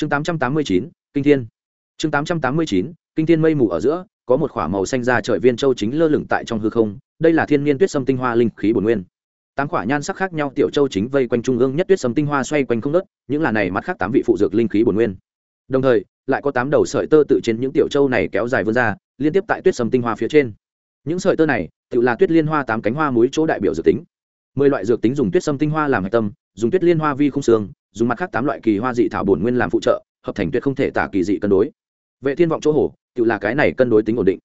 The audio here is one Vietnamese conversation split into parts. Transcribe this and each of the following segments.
chương tám trăm tám mươi chín, kinh thiên. Chương tám trăm tám mươi chín, kinh thiên mây mù ở giữa, có một k h ỏ a màu xanh ra trời viên châu chính lơ lửng tại trong hư không, đây là thiên nhiên tuyết sâm tinh hoa linh khí bổn nguyên. Tám quả nhan sắc khác nhau tiểu châu chính vây quanh trung ương nhất tuyết sâm tinh hoa xoay quanh không đất những là này mặt khác tám vị phụ dược linh khí bổn nguyên. Đồng thời, lại có tám đầu sợi tơ tự trên những tiểu châu này kéo dài vươn ra, liên tiếp tại tuyết sâm tinh hoa phía trên. Những sợi tơ này, tự là tuyết liên hoa tám cánh hoa muối chỗ đại biểu dược tính. Mười loại dược tính dùng tuyết sâm tinh hoa làm hạch tâm, dùng tuyết liên hoa vi không xương dùng mặt khác tám loại kỳ hoa dị thảo bổn nguyên làm phụ trợ, hợp thành tuyệt không thể tả kỳ dị cân đối. Vệ thiên vọng chỗ hổ tự là cái này cân đối tính ổn định.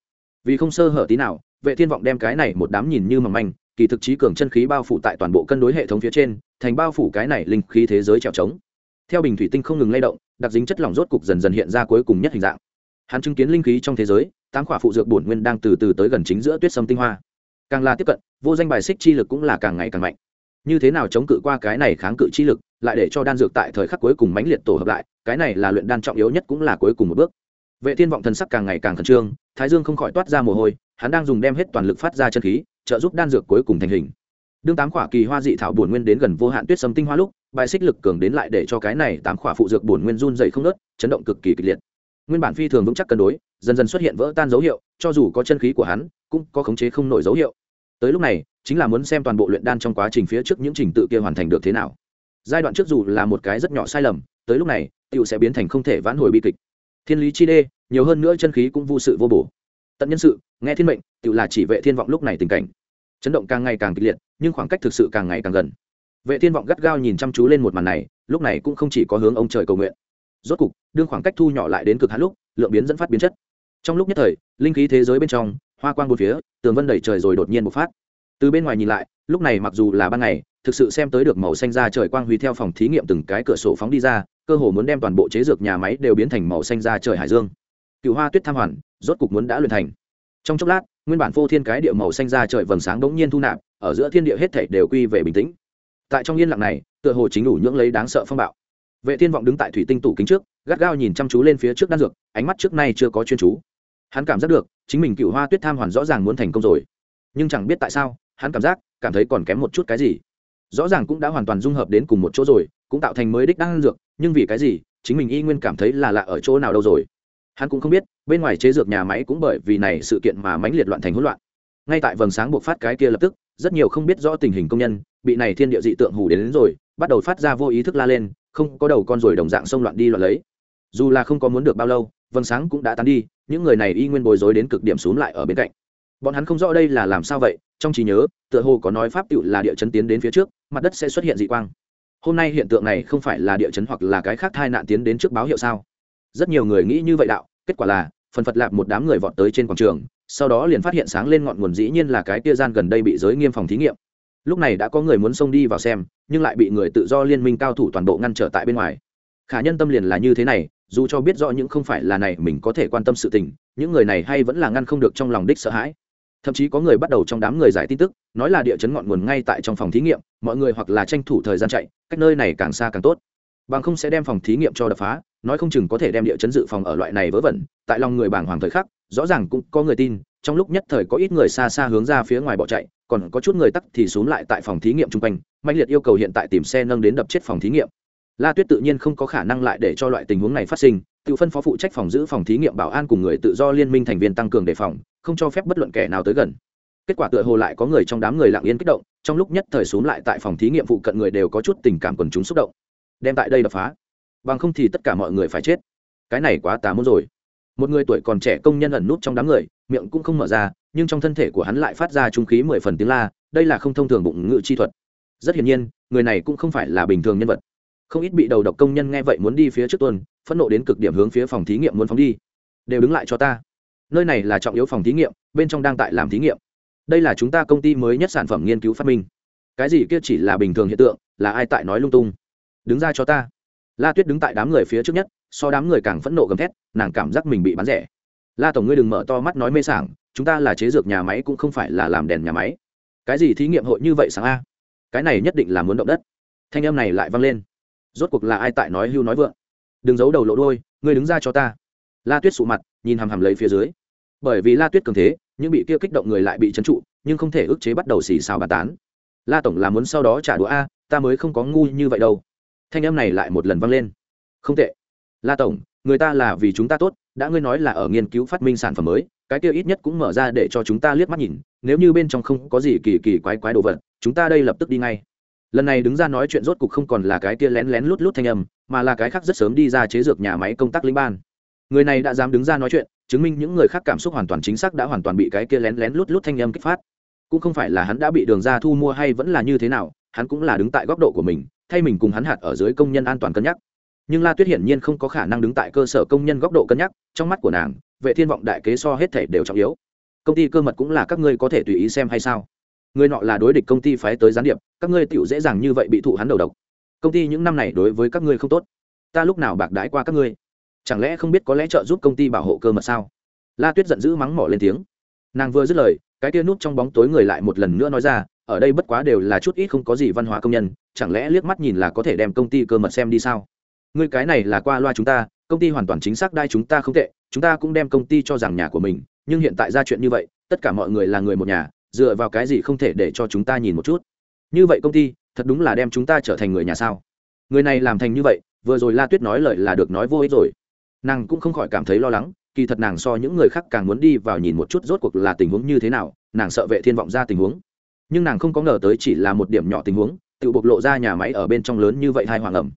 Vì không sơ hở tí nào, vệ thiên vọng đem cái này một đám nhìn như mầm manh, kỳ thực trí cường chân khí bao phủ tại toàn bộ cân đối hệ thống phía trên, thành bao phủ cái này linh khí thế giới trèo trống. Theo bình thủy tinh không ngừng lay động, đặc dính chất lỏng rốt cục dần dần hiện ra cuối cùng nhất hình dạng. Hắn chứng kiến linh khí trong thế giới, tám quả phụ dược bổn nguyên đang từ từ tới gần chính giữa tuyết sâm tinh hoa. Càng là tiếp cận, vô danh bài xích chi lực cũng là càng ngày càng mạnh như thế nào chống cự qua cái này kháng cự chi lực, lại để cho đan dược tại thời khắc cuối cùng mãnh liệt tổ hợp lại, cái này là luyện đan trọng yếu nhất cũng là cuối cùng một bước. Vệ thiên vọng thần sắc càng ngày càng khẩn trương, thái dương không khỏi toát ra mồ hôi, hắn đang dùng đem hết toàn lực phát ra chân khí, trợ giúp đan dược cuối cùng thành hình. Đương tám khỏa kỳ hoa dị thảo bổn nguyên đến gần vô hạn tuyết sâm tinh hoa lúc, bài xích lực cường đến lại để cho cái này tám khỏa phụ dược bổn nguyên run dày không nớt chấn động cực kỳ kịch liệt. Nguyên bản phi thường vững chắc cân đối, dần dần xuất hiện vỡ tan dấu hiệu, cho dù có chân khí của hắn, cũng có khống chế không nổi dấu hiệu. Tới lúc này chính là muốn xem toàn bộ luyện đan trong quá trình phía trước những trình tự kia hoàn thành được thế nào. Giai đoạn trước dù là một cái rất nhỏ sai lầm, tới lúc này tựu sẽ biến thành không thể vãn hồi bi kịch. Thiên lý chi đê, nhiều hơn nữa chân khí cũng vô sự vô bổ. Tận nhân sự, nghe thiên mệnh tựu là chỉ vệ thiên vọng lúc này tình cảnh. Chấn động càng ngày càng kịch liệt, nhưng khoảng cách thực sự càng ngày càng gần. Vệ thiên vọng gắt gao nhìn chăm chú lên một màn này, lúc này cũng không chỉ có hướng ông trời cầu nguyện. Rốt cục, đương khoảng cách thu nhỏ lại đến cực hạn lúc, lượng biến dẫn phát biến chất. Trong lúc nhất thời, linh khí thế giới bên trong, hoa quang bốn phía, tường vân đầy trời rồi đột nhiên bộc phát từ bên ngoài nhìn lại, lúc này mặc dù là ban ngày, thực sự xem tới được màu xanh da trời quang huy theo phòng thí nghiệm từng cái cửa sổ phóng đi ra, cơ hồ muốn đem toàn bộ chế dược nhà máy đều biến thành màu xanh da trời hải dương. Cựu hoa tuyết tham hoàn, rốt cục muốn đã luyện thành. Trong chốc lát, nguyên bản phô thiên cái địa màu xanh da trời vầng sáng đống nhiên thu nạp, ở giữa thiên địa hết thảy đều quy về bình tĩnh. Tại trong yên lặng này, tựa hồ chính đủ nhưỡng lấy đáng sợ phong bạo. Vệ thiên vọng đứng tại thủy tinh tủ kính trước, gắt gao nhìn chăm chú lên phía trước đan dược, ánh mắt trước nay chưa có chuyên chú. Hắn cảm giác được, chính mình cựu hoa tuyết tham hoàn rõ ràng muốn thành công rồi. Nhưng chẳng biết tại sao hắn cảm giác cảm thấy còn kém một chút cái gì. Rõ ràng cũng đã hoàn toàn dung hợp đến cùng một chỗ rồi cũng tạo thành mới đích đan dược nhưng vì cái gì chính mình y nguyên cảm thấy là lạ ở chỗ nào đâu rồi. Hắn cũng không biết bên ngoài chế dược nhà máy cũng bởi vì này sự kiện mà mãnh liệt loạn thành hỗn loạn. Ngay tại vầng sáng buộc phát cái kia lập tức rất nhiều không biết rõ tình hình công nhân bị này thiên địa dị tượng hù đến, đến rồi bắt đầu phát ra vô ý thức la lên không có đầu con rồi đồng dạng xông loạn đi loạn lấy. Dù là không có muốn được bao lâu vầng sáng cũng đã tan đi những người này y nguyên bồi dối đến cực điểm xuống lại ở bên cạnh. Bọn hắn không rõ đây là làm sao vậy trong trí nhớ, tựa hồ có nói pháp tựu là địa chấn tiến đến phía trước, mặt đất sẽ xuất hiện dị quang. Hôm nay hiện tượng này không phải là địa chấn hoặc là cái khác thai nạn tiến đến trước báo hiệu sao? Rất nhiều người nghĩ như vậy đạo, kết quả là, phần phật lạp một đám người vọt tới trên quảng trường, sau đó liền phát hiện sáng lên ngọn nguồn dĩ nhiên là cái tia gian gần đây bị giới nghiêm phòng thí nghiệm. Lúc này đã có người muốn xông đi vào xem, nhưng lại bị người tự do liên minh cao thủ toàn bộ ngăn trở tại bên ngoài. Khả nhân tâm liền là như thế này, dù cho biết rõ những không phải là này, mình có thể quan tâm sự tình, những người này hay vẫn là ngăn không được trong lòng đích sợ hãi thậm chí có người bắt đầu trong đám người giải tin tức, nói là địa chấn ngọn nguồn ngay tại trong phòng thí nghiệm, mọi người hoặc là tranh thủ thời gian chạy, cách nơi này càng xa càng tốt. Bằng không sẽ đem phòng thí nghiệm cho đập phá, nói không chừng có thể đem địa chấn dự phòng ở loại này vớ vẩn, tại lòng người bảng hoàng thời khắc, rõ ràng cũng có người tin, trong lúc nhất thời có ít người xa xa hướng ra phía ngoài bỏ chạy, còn có chút người tắc thì xuống lại tại phòng thí nghiệm chung quanh, mạnh liệt yêu cầu hiện tại tìm xe nâng đến đập chết phòng thí nghiệm. La tuyết tự nhiên không có khả năng lại để cho loại tình huống này phát sinh, tự phân phó phụ trách phòng giữ phòng thí nghiệm bảo an cùng người tự do liên minh thành viên tăng cường đề phòng không cho phép bất luận kẻ nào tới gần. Kết quả tựa hồ lại có người trong đám người lặng yên kích động, trong lúc nhất thời xuống lại tại phòng thí nghiệm phụ cận người đều có chút tình cảm quần chúng xúc động. Đem tại đây đập phá. Bằng không thì tất cả mọi người phải chết. Cái này quá tà muốn rồi. Một người tuổi còn trẻ công nhân ẩn nút trong đám người, miệng cũng không mở ra, nhưng trong thân thể của hắn lại phát ra trung khí mười phần tiếng la, đây là không thông thường bụng ngự chi thuật. Rất hiển nhiên, người này cũng không phải là bình thường nhân vật. Không ít bị đầu độc công nhân nghe vậy muốn đi phía trước tuần, phẫn nộ đến cực điểm hướng phía phòng thí nghiệm muốn phóng đi. Đều đứng lại cho ta nơi này là trọng yếu phòng thí nghiệm, bên trong đang tại làm thí nghiệm. Đây là chúng ta công ty mới nhất sản phẩm nghiên cứu phát minh. Cái gì kia chỉ là bình thường hiện tượng, là ai tại nói lung tung? Đứng ra cho ta. La tuyết đứng tại đám người phía trước nhất, so đám người càng phẫn nộ gầm thét, nàng cảm giác mình bị bán rẻ. La tổng ngươi đừng mở to mắt nói mê sảng, chúng ta là chế dược nhà máy cũng không phải là làm đèn nhà máy. Cái gì thí nghiệm hội như vậy sáng a? Cái này nhất định là muốn động đất. Thanh âm này lại vang lên. Rốt cuộc là ai tại nói hưu nói vượng? Đừng giấu đầu lộ đôi ngươi đứng ra cho ta. La tuyết sụ mặt, nhìn hằm hằm lấy phía dưới bởi vì la tuyết cường thế, những bị kia kích động người lại bị trấn trụ, nhưng không thể ức chế bắt đầu xì xào bàn tán. La tổng là muốn sau đó trả đũa a, ta mới không có ngu như vậy đâu. Thanh âm này lại một lần vang lên. Không tệ. La tổng, người ta là vì chúng ta tốt, đã ngươi nói là ở nghiên cứu phát minh sản phẩm mới, cái kia ít nhất cũng mở ra để cho chúng ta liếc mắt nhìn, nếu như bên trong không có gì kỳ kỳ quái quái đồ vật, chúng ta đây lập tức đi ngay. Lần này đứng ra nói chuyện rốt cục không còn là cái kia lén lén lút lút thanh âm, mà là cái khác rất sớm đi ra chế dược nhà máy công tác linh ban. Người này đã dám đứng ra nói chuyện chứng minh những người khác cảm xúc hoàn toàn chính xác đã hoàn toàn bị cái kia lén lén lút lút thanh âm kích phát. Cũng không phải là hắn đã bị đường ra thu mua hay vẫn là như thế nào, hắn cũng là đứng tại góc độ của mình, thay mình cùng hắn hạt ở dưới công nhân an toàn cân nhắc. Nhưng la tuyết hiển nhiên không có khả năng đứng tại cơ sở công nhân góc độ cân nhắc, trong mắt của nàng, vệ thiên vọng đại kế so hết thể đều trọng yếu. Công ty cơ mật cũng là các ngươi có thể tùy ý xem hay sao? Người nọ là đối địch công ty phái tới gián điệp, các ngươi tựu dễ dàng như vậy bị thụ hắn đầu độc. Công ty những năm này đối với các ngươi không tốt. Ta lúc nào bạc đái qua các ngươi? Chẳng lẽ không biết có lẽ trợ giúp công ty bảo hộ cơ mật sao? La tuyết giận dữ mắng mỏ lên tiếng. Nàng vừa dứt lời, cái tia nút trong bóng tối người lại một lần nữa nói ra, ở đây bất quá đều là chút ít không có gì văn hóa công nhân, chẳng lẽ liếc mắt nhìn là có thể đem công ty cơ mật xem đi sao? Người cái này là qua loa chúng ta, công ty hoàn toàn chính xác đai chúng ta không tệ, chúng ta cũng đem công ty cho rằng nhà của mình, nhưng hiện tại ra chuyện như vậy, tất cả mọi người là người một nhà, dựa vào cái gì không thể để cho chúng ta nhìn một chút? Như vậy công ty, thật đúng là đem chúng ta trở thành người nhà sao? Người này làm thành như vậy, vừa rồi la tuyết nói lời là được nói vô ích rồi nàng cũng không khỏi cảm thấy lo lắng, kỳ thật nàng so những người khác càng muốn đi vào nhìn một chút rốt cuộc là tình huống như thế nào, nàng sợ vệ thiên vọng ra tình huống. Nhưng nàng không có ngờ tới chỉ là một điểm nhỏ tình huống, tự bộc lộ ra nhà máy ở bên trong lớn như vậy hai hoàng ẩm.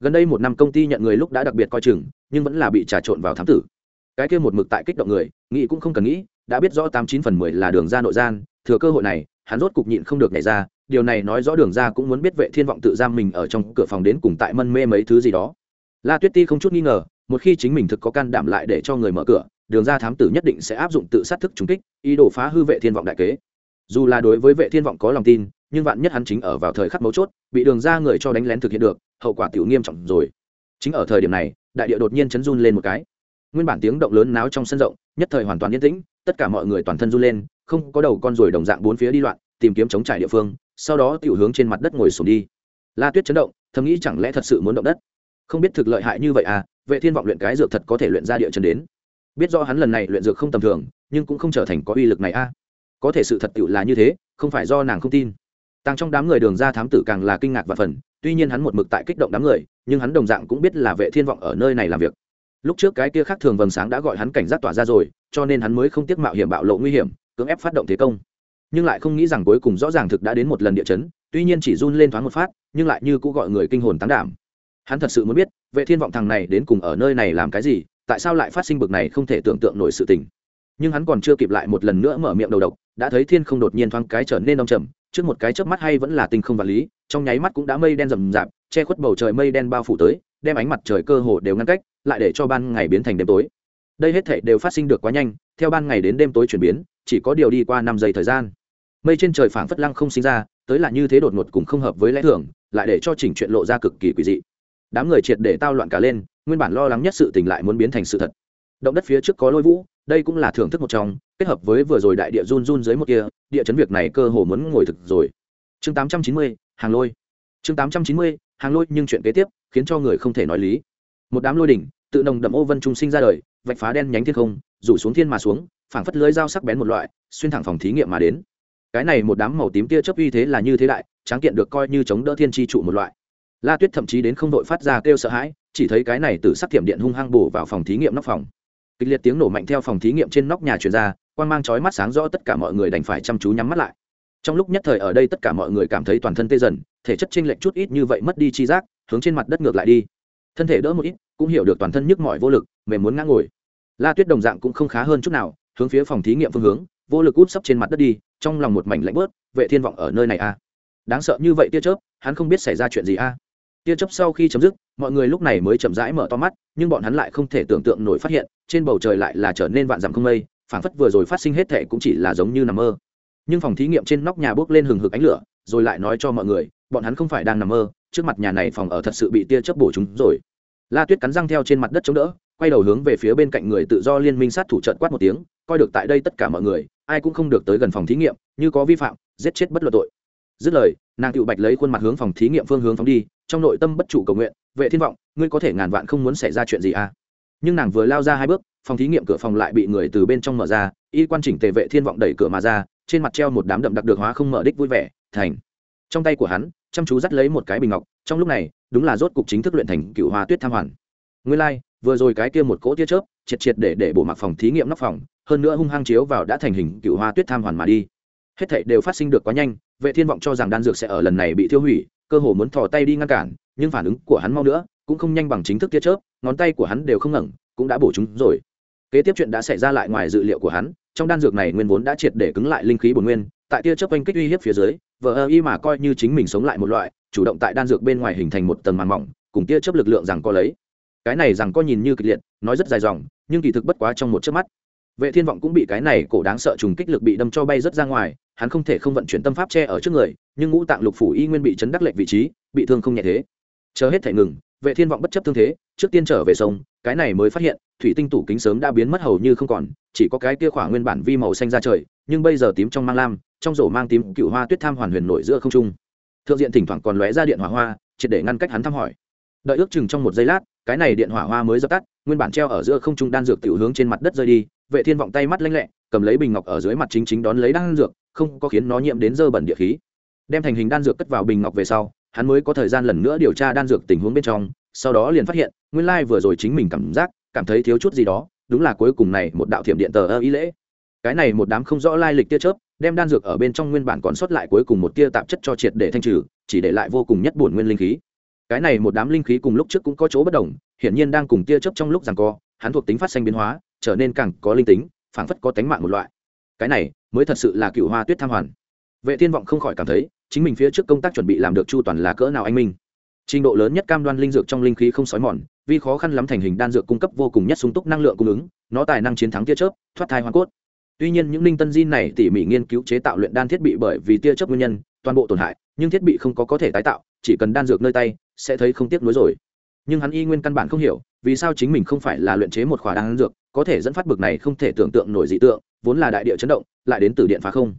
Gần đây một năm công ty nhận người lúc đã đặc biệt coi chừng, nhưng vẫn là bị trà trộn vào thám tử. Cái kia một mực tại kích động người, nghĩ cũng không cần nghĩ, đã biết rõ tám chín phần mười là đường ra nội gian, thừa cơ hội này, hắn rốt cục nhịn không được nhảy ra, điều này nói rõ đường ra cũng muốn biết vệ thiên vọng tự giam mình ở trong cửa phòng đến cùng tại mân mê mấy thứ gì đó. La tuyết ti không chút nghi ngờ một khi chính mình thực có can đảm lại để cho người mở cửa, đường ra thám tử nhất định sẽ áp dụng tự sát thức trúng kích, ý đồ phá hư vệ thiên vọng đại kế. Dù là đối với vệ thiên vọng có lòng tin, nhưng vạn nhất hắn chính ở vào thời khắc mấu chốt, bị đường ra người cho đánh lén thực hiện được, hậu quả tiểu nghiêm trọng rồi. Chính ở thời điểm này, đại địa đột nhiên chấn run lên một cái. Nguyên bản tiếng động lớn náo trong sân rộng, nhất thời hoàn toàn yên tĩnh, tất cả mọi người toàn thân run lên, không có đầu con ruồi đồng dạng bốn phía đi loạn, tìm kiếm chống trải địa phương, sau đó tiểu hướng trên mặt đất ngồi xuống đi. La tuyết chấn động, thầm nghĩ chẳng lẽ thật sự muốn động đất? Không biết thực lợi hại như vậy à vệ thiên vọng luyện cái dược thật có thể luyện ra địa chân đến. Biết do hắn lần này luyện dược không tầm thường, nhưng cũng không trở thành có uy lực này a à. có thể sự thật tựu là như thế, không phải do nàng không tin. Tăng trong đám người đường ra thám tử càng là kinh ngạc và phần, tuy nhiên hắn một mực tại kích động đám người, nhưng hắn đồng dạng cũng biết là vệ thiên vọng ở nơi này làm việc. Lúc trước cái kia khác thường vầng sáng đã gọi hắn cảnh giác tỏa ra rồi, cho nên hắn mới không tiếc mạo hiểm bạo lộ nguy hiểm, cưỡng ép phát động thế công. Nhưng lại không nghĩ rằng cuối cùng rõ ràng thực đã đến một lần địa chấn, tuy nhiên chỉ run lên thoáng một phát, nhưng lại như cũng gọi người kinh hồn tán đảm hắn thật sự muốn biết, vệ thiên vọng thằng này đến cùng ở nơi này làm cái gì, tại sao lại phát sinh bực này không thể tưởng tượng nổi sự tình. Nhưng hắn còn chưa kịp lại một lần nữa mở miệng đầu độc, đã thấy thiên không đột nhiên thoáng cái trở nên đông trầm, trước một cái chớp mắt hay vẫn là tinh không vật lý, trong nháy mắt cũng đã mây đen rầm rạp, che khuất bầu trời mây đen bao phủ tới, đem ánh mặt trời cơ hồ đều ngăn cách, lại để cho ban ngày biến thành đêm tối. Đây hết thể đều phát sinh được quá nhanh, theo ban ngày đến đêm tối chuyển biến, chỉ có điều đi qua năm giây thời gian. Mây trên trời phảng phất lăng không sinh ra, tới là như thế đột ngột cùng không hợp với lẽ thường, lại để cho chỉnh chuyện lộ ra cực kỳ quỷ dị đám người triệt để tao loạn cả lên nguyên bản lo lắng nhất sự tình lại muốn biến thành sự thật. Động đất phía trước có lôi vũ đây cũng là thưởng thức một trong kết hợp với vừa rồi đại địa run run dưới một kia địa chấn việc này cơ hồ muốn ngồi thực rồi. Chương 890, hàng lôi. Chương 890, hàng lôi nhưng chuyện kế tiếp khiến cho người không thể nói lý. Một đám lôi đỉnh tự nồng đậm ô vân trung sinh ra đời vạch phá đen nhánh thiên không rủ xuống thiên mà xuống phảng phất lưới dao sắc bén một loại xuyên thẳng phòng thí nghiệm mà đến. Cái này một đám màu tím tia chớp uy thế là như thế đại tráng kiện được coi như chống đỡ thiên tri trụ một loại la tuyết thậm chí đến không đội phát ra kêu sợ hãi, chỉ thấy cái này từ sắc thiểm điện hung hăng bổ vào phòng thí nghiệm nóc phòng kịch liệt tiếng nổ mạnh theo phòng thí nghiệm trên nóc nhà truyền ra quan mang chói mắt sáng rõ tất cả mọi người đành phải chăm chú nhắm mắt lại trong lúc nhất thời ở đây tất cả mọi người cảm thấy toàn thân tê dần, thể chất chênh lệch chút ít như vậy mất đi chi giác, hướng trên mặt đất ngược lại đi thân thể đỡ một ít, cũng hiểu được toàn thân nhức mỏi vô lực, mềm muốn ngã ngồi la tuyết đồng dạng cũng không khá hơn chút nào, hướng phía phòng thí nghiệm phương hướng, vô lực út sấp trên mặt đất đi, trong lòng một mảnh lạnh bớt, vệ thiên vọng ở nơi này a à. đáng sợ như vậy tia chớp, hắn không biết xảy ra chuyện gì a à tia chớp sau khi chấm dứt, mọi người lúc này mới chậm rãi mở to mắt, nhưng bọn hắn lại không thể tưởng tượng nổi phát hiện, trên bầu trời lại là trở nên vạn dặm không mây, phảng phất vừa rồi phát sinh hết thệ cũng chỉ là giống như nằm mơ. Nhưng phòng thí nghiệm trên nóc nhà bốc lên hừng hực ánh lửa, rồi lại nói cho mọi người, bọn hắn không phải đang nằm mơ, trước mặt nhà này phòng ở thật sự bị tia chớp bổ chúng rồi. La tuyết cắn răng theo trên mặt đất chống đỡ, quay đầu hướng về phía bên cạnh người tự do liên minh sát thủ trận quát một tiếng, coi được tại đây tất cả mọi người, ai cũng không được tới gần phòng thí nghiệm, như có vi phạm, giết chết bất luận tội dứt lời, nàng cựu bạch lấy khuôn mặt hướng phòng thí nghiệm phương hướng phóng đi, trong nội tâm bất chủ cầu nguyện, vệ thiên vọng, ngươi có thể ngàn vạn không muốn xảy ra chuyện gì à? Nhưng nàng vừa lao ra hai bước, phòng thí nghiệm cửa phòng lại bị người từ bên trong mở ra, y quan chỉnh tề vệ thiên vọng đẩy cửa mà ra, trên mặt treo một đám đậm đặc được hóa không mở đích vui vẻ, thành. Trong tay của hắn, chăm chú dắt lấy một cái bình ngọc, trong lúc này, đúng là rốt cục chính thức luyện thành cựu hoa tuyết tham hoàn. Nguyên lai, vừa rồi cái kia một cỗ tia chớp, triệt triệt để để bổ mặc phòng thí nghiệm nóc phòng, hơn nữa hung hăng chiếu vào đã thành hình cựu hoa tuyết tham hoàn mà đi. Hết thảy đều phát sinh được quá nhanh vệ thiên vọng cho rằng đan dược sẽ ở lần này bị tiêu hủy, cơ hồ muốn thò tay đi ngăn cản, nhưng phản ứng của hắn mau nữa, cũng không nhanh bằng chính thức tia chớp, ngón tay của hắn đều không ngẩng, cũng đã bổ chúng rồi. Kế tiếp chuyện đã xảy ra lại ngoài dự liệu của hắn, trong đan dược này nguyên vốn đã triệt để cứng lại linh khí bổn nguyên, tại tia chớp oanh kích uy hiếp phía dưới, vờ ơ y mà coi như chính mình sống lại một loại, chủ động tại đan dược bên ngoài hình thành một tầng màng mỏng, cùng tia chớp lực lượng rằng co lấy. Cái này rằng co nhìn như kịch liệt, nói rất dài dòng, nhưng kỳ thực bất quá trong một chớp mắt. Vệ thiên vọng cũng bị cái này cổ đáng sợ trùng kích lực bị đâm cho bay rất ra ngoài hắn không thể không vận chuyển tâm pháp che ở trước người, nhưng ngũ tạng lục phủ y nguyên bị chấn đắc lệnh vị trí, bị thương không nhẹ thế. Chờ hết thể ngừng, vệ thiên vọng bất chấp thương thế, trước tiên trở về sông, cái này mới phát hiện, thủy tinh tủ kính sớm đã biến mất hầu như không còn, chỉ có cái kia khỏa nguyên bản vi màu xanh ra trời, nhưng bây giờ tím trong mang lam, trong rổ mang tím cựu hoa tuyết tham hoàn huyền nổi giữa không trung. Thượng diện thỉnh thoảng còn lóe ra điện hỏa hoa, triệt để ngăn cách hắn thăm hỏi. Đợi ước chừng trong một giây lát, cái này điện hỏa hoa mới dập tắt, nguyên bản treo ở giữa không trung đan dược tiểu hướng trên mặt đất rơi đi, vệ thiên vọng tay mắt lanh lẹ cầm lấy bình ngọc ở dưới mặt chính chính đón lấy đan dược, không có khiến nó nhiễm đến dơ bẩn địa khí. Đem thành hình đan dược cất vào bình ngọc về sau, hắn mới có thời gian lần nữa điều tra đan dược tình huống bên trong, sau đó liền phát hiện, nguyên lai vừa rồi chính mình cảm giác, cảm thấy thiếu chút gì đó, đúng là cuối cùng này một đạo thiểm điện tờ ơ ý lễ. Cái này một đám không rõ lai lịch tia chớp, đem đan dược ở bên trong nguyên bản còn sót lại cuối cùng một tia tạp chất cho triệt để thanh trừ, chỉ để lại vô cùng nhất bổn nguyên linh khí. Cái này một đám linh khí cùng lúc trước cũng có chỗ bất đồng, hiển nhiên đang cùng tia chớp trong lúc rằng co, hắn thuộc tính phát sinh biến hóa, trở nên càng có linh tính phảng phất có tánh mạng một loại. Cái này mới thật sự là cựu hoa tuyết tham hoàn. Vệ thiên vọng không khỏi cảm thấy, chính mình phía trước công tác chuẩn bị làm được chu toàn là cỡ nào anh minh. Trình độ lớn nhất cam đoan linh dược trong linh khí không sói mòn vì khó khăn lắm thành hình đan dược cung cấp vô cùng nhất sung túc năng lượng cung ứng, nó tài năng chiến thắng tia chớp, thoát thai hoa cốt. Tuy nhiên những linh tân di này tỉ mỉ nghiên cứu chế tạo luyện đan thiết bị bởi vì tia chớp nguyên nhân, toàn bộ tổn hại, nhưng thiết bị không có có thể tái tạo, chỉ cần đan dược nơi tay, sẽ thấy không tiếc nuối rồi nhưng hắn y nguyên căn bản không hiểu, vì sao chính mình không phải là luyện chế một khỏa đan dược, có thể dẫn phát bực này không thể tưởng tượng nổi dị tượng, vốn là đại địa chấn động, lại đến từ điện phá không.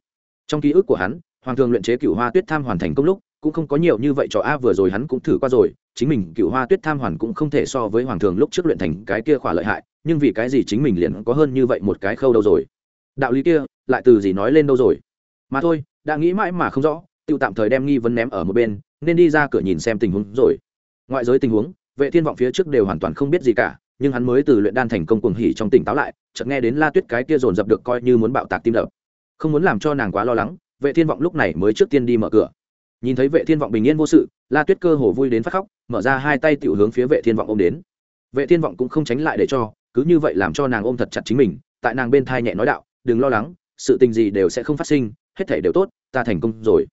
Trong ký ức của hắn, hoàng thường luyện chế cựu hoa tuyết tham hoàn thành công lúc, cũng không có nhiều như vậy cho a, vừa rồi hắn cũng thử qua rồi, chính mình cựu hoa tuyết tham hoàn cũng không thể so với hoàng thường lúc trước luyện thành cái kia khỏa lợi hại, nhưng vì cái gì chính mình liền có hơn như vậy một cái khâu đâu rồi? Đạo lý kia, lại từ gì nói lên đâu rồi? Mà thôi, đã nghĩ mãi mà không rõ tự tạm thời đem nghi vấn ném ở một bên, nên đi ra cửa nhìn xem tình huống rồi. Ngoại giới tình huống vệ thiên vọng phía trước đều hoàn toàn không biết gì cả, nhưng hắn mới từ luyện đan thành công cuồng hỉ trong tỉnh táo lại, chợt nghe đến la tuyết cái kia dồn dập được coi như muốn bạo tạc tim đập. Không muốn làm cho nàng quá lo lắng, vệ thiên vọng lúc này mới trước tiên đi mở cửa. Nhìn thấy vệ thiên vọng bình yên vô sự, la tuyết cơ hồ vui đến phát khóc, mở ra hai tay tiểu hướng phía vệ thiên vọng ôm đến. Vệ thiên vọng cũng không tránh lại để cho, cứ như vậy làm cho nàng ôm thật chặt chính mình, tại nàng bên thai nhẹ nói đạo, đừng lo lắng, sự tình gì đều sẽ không phát sinh, hết thể đều tốt, ta thành công rồi.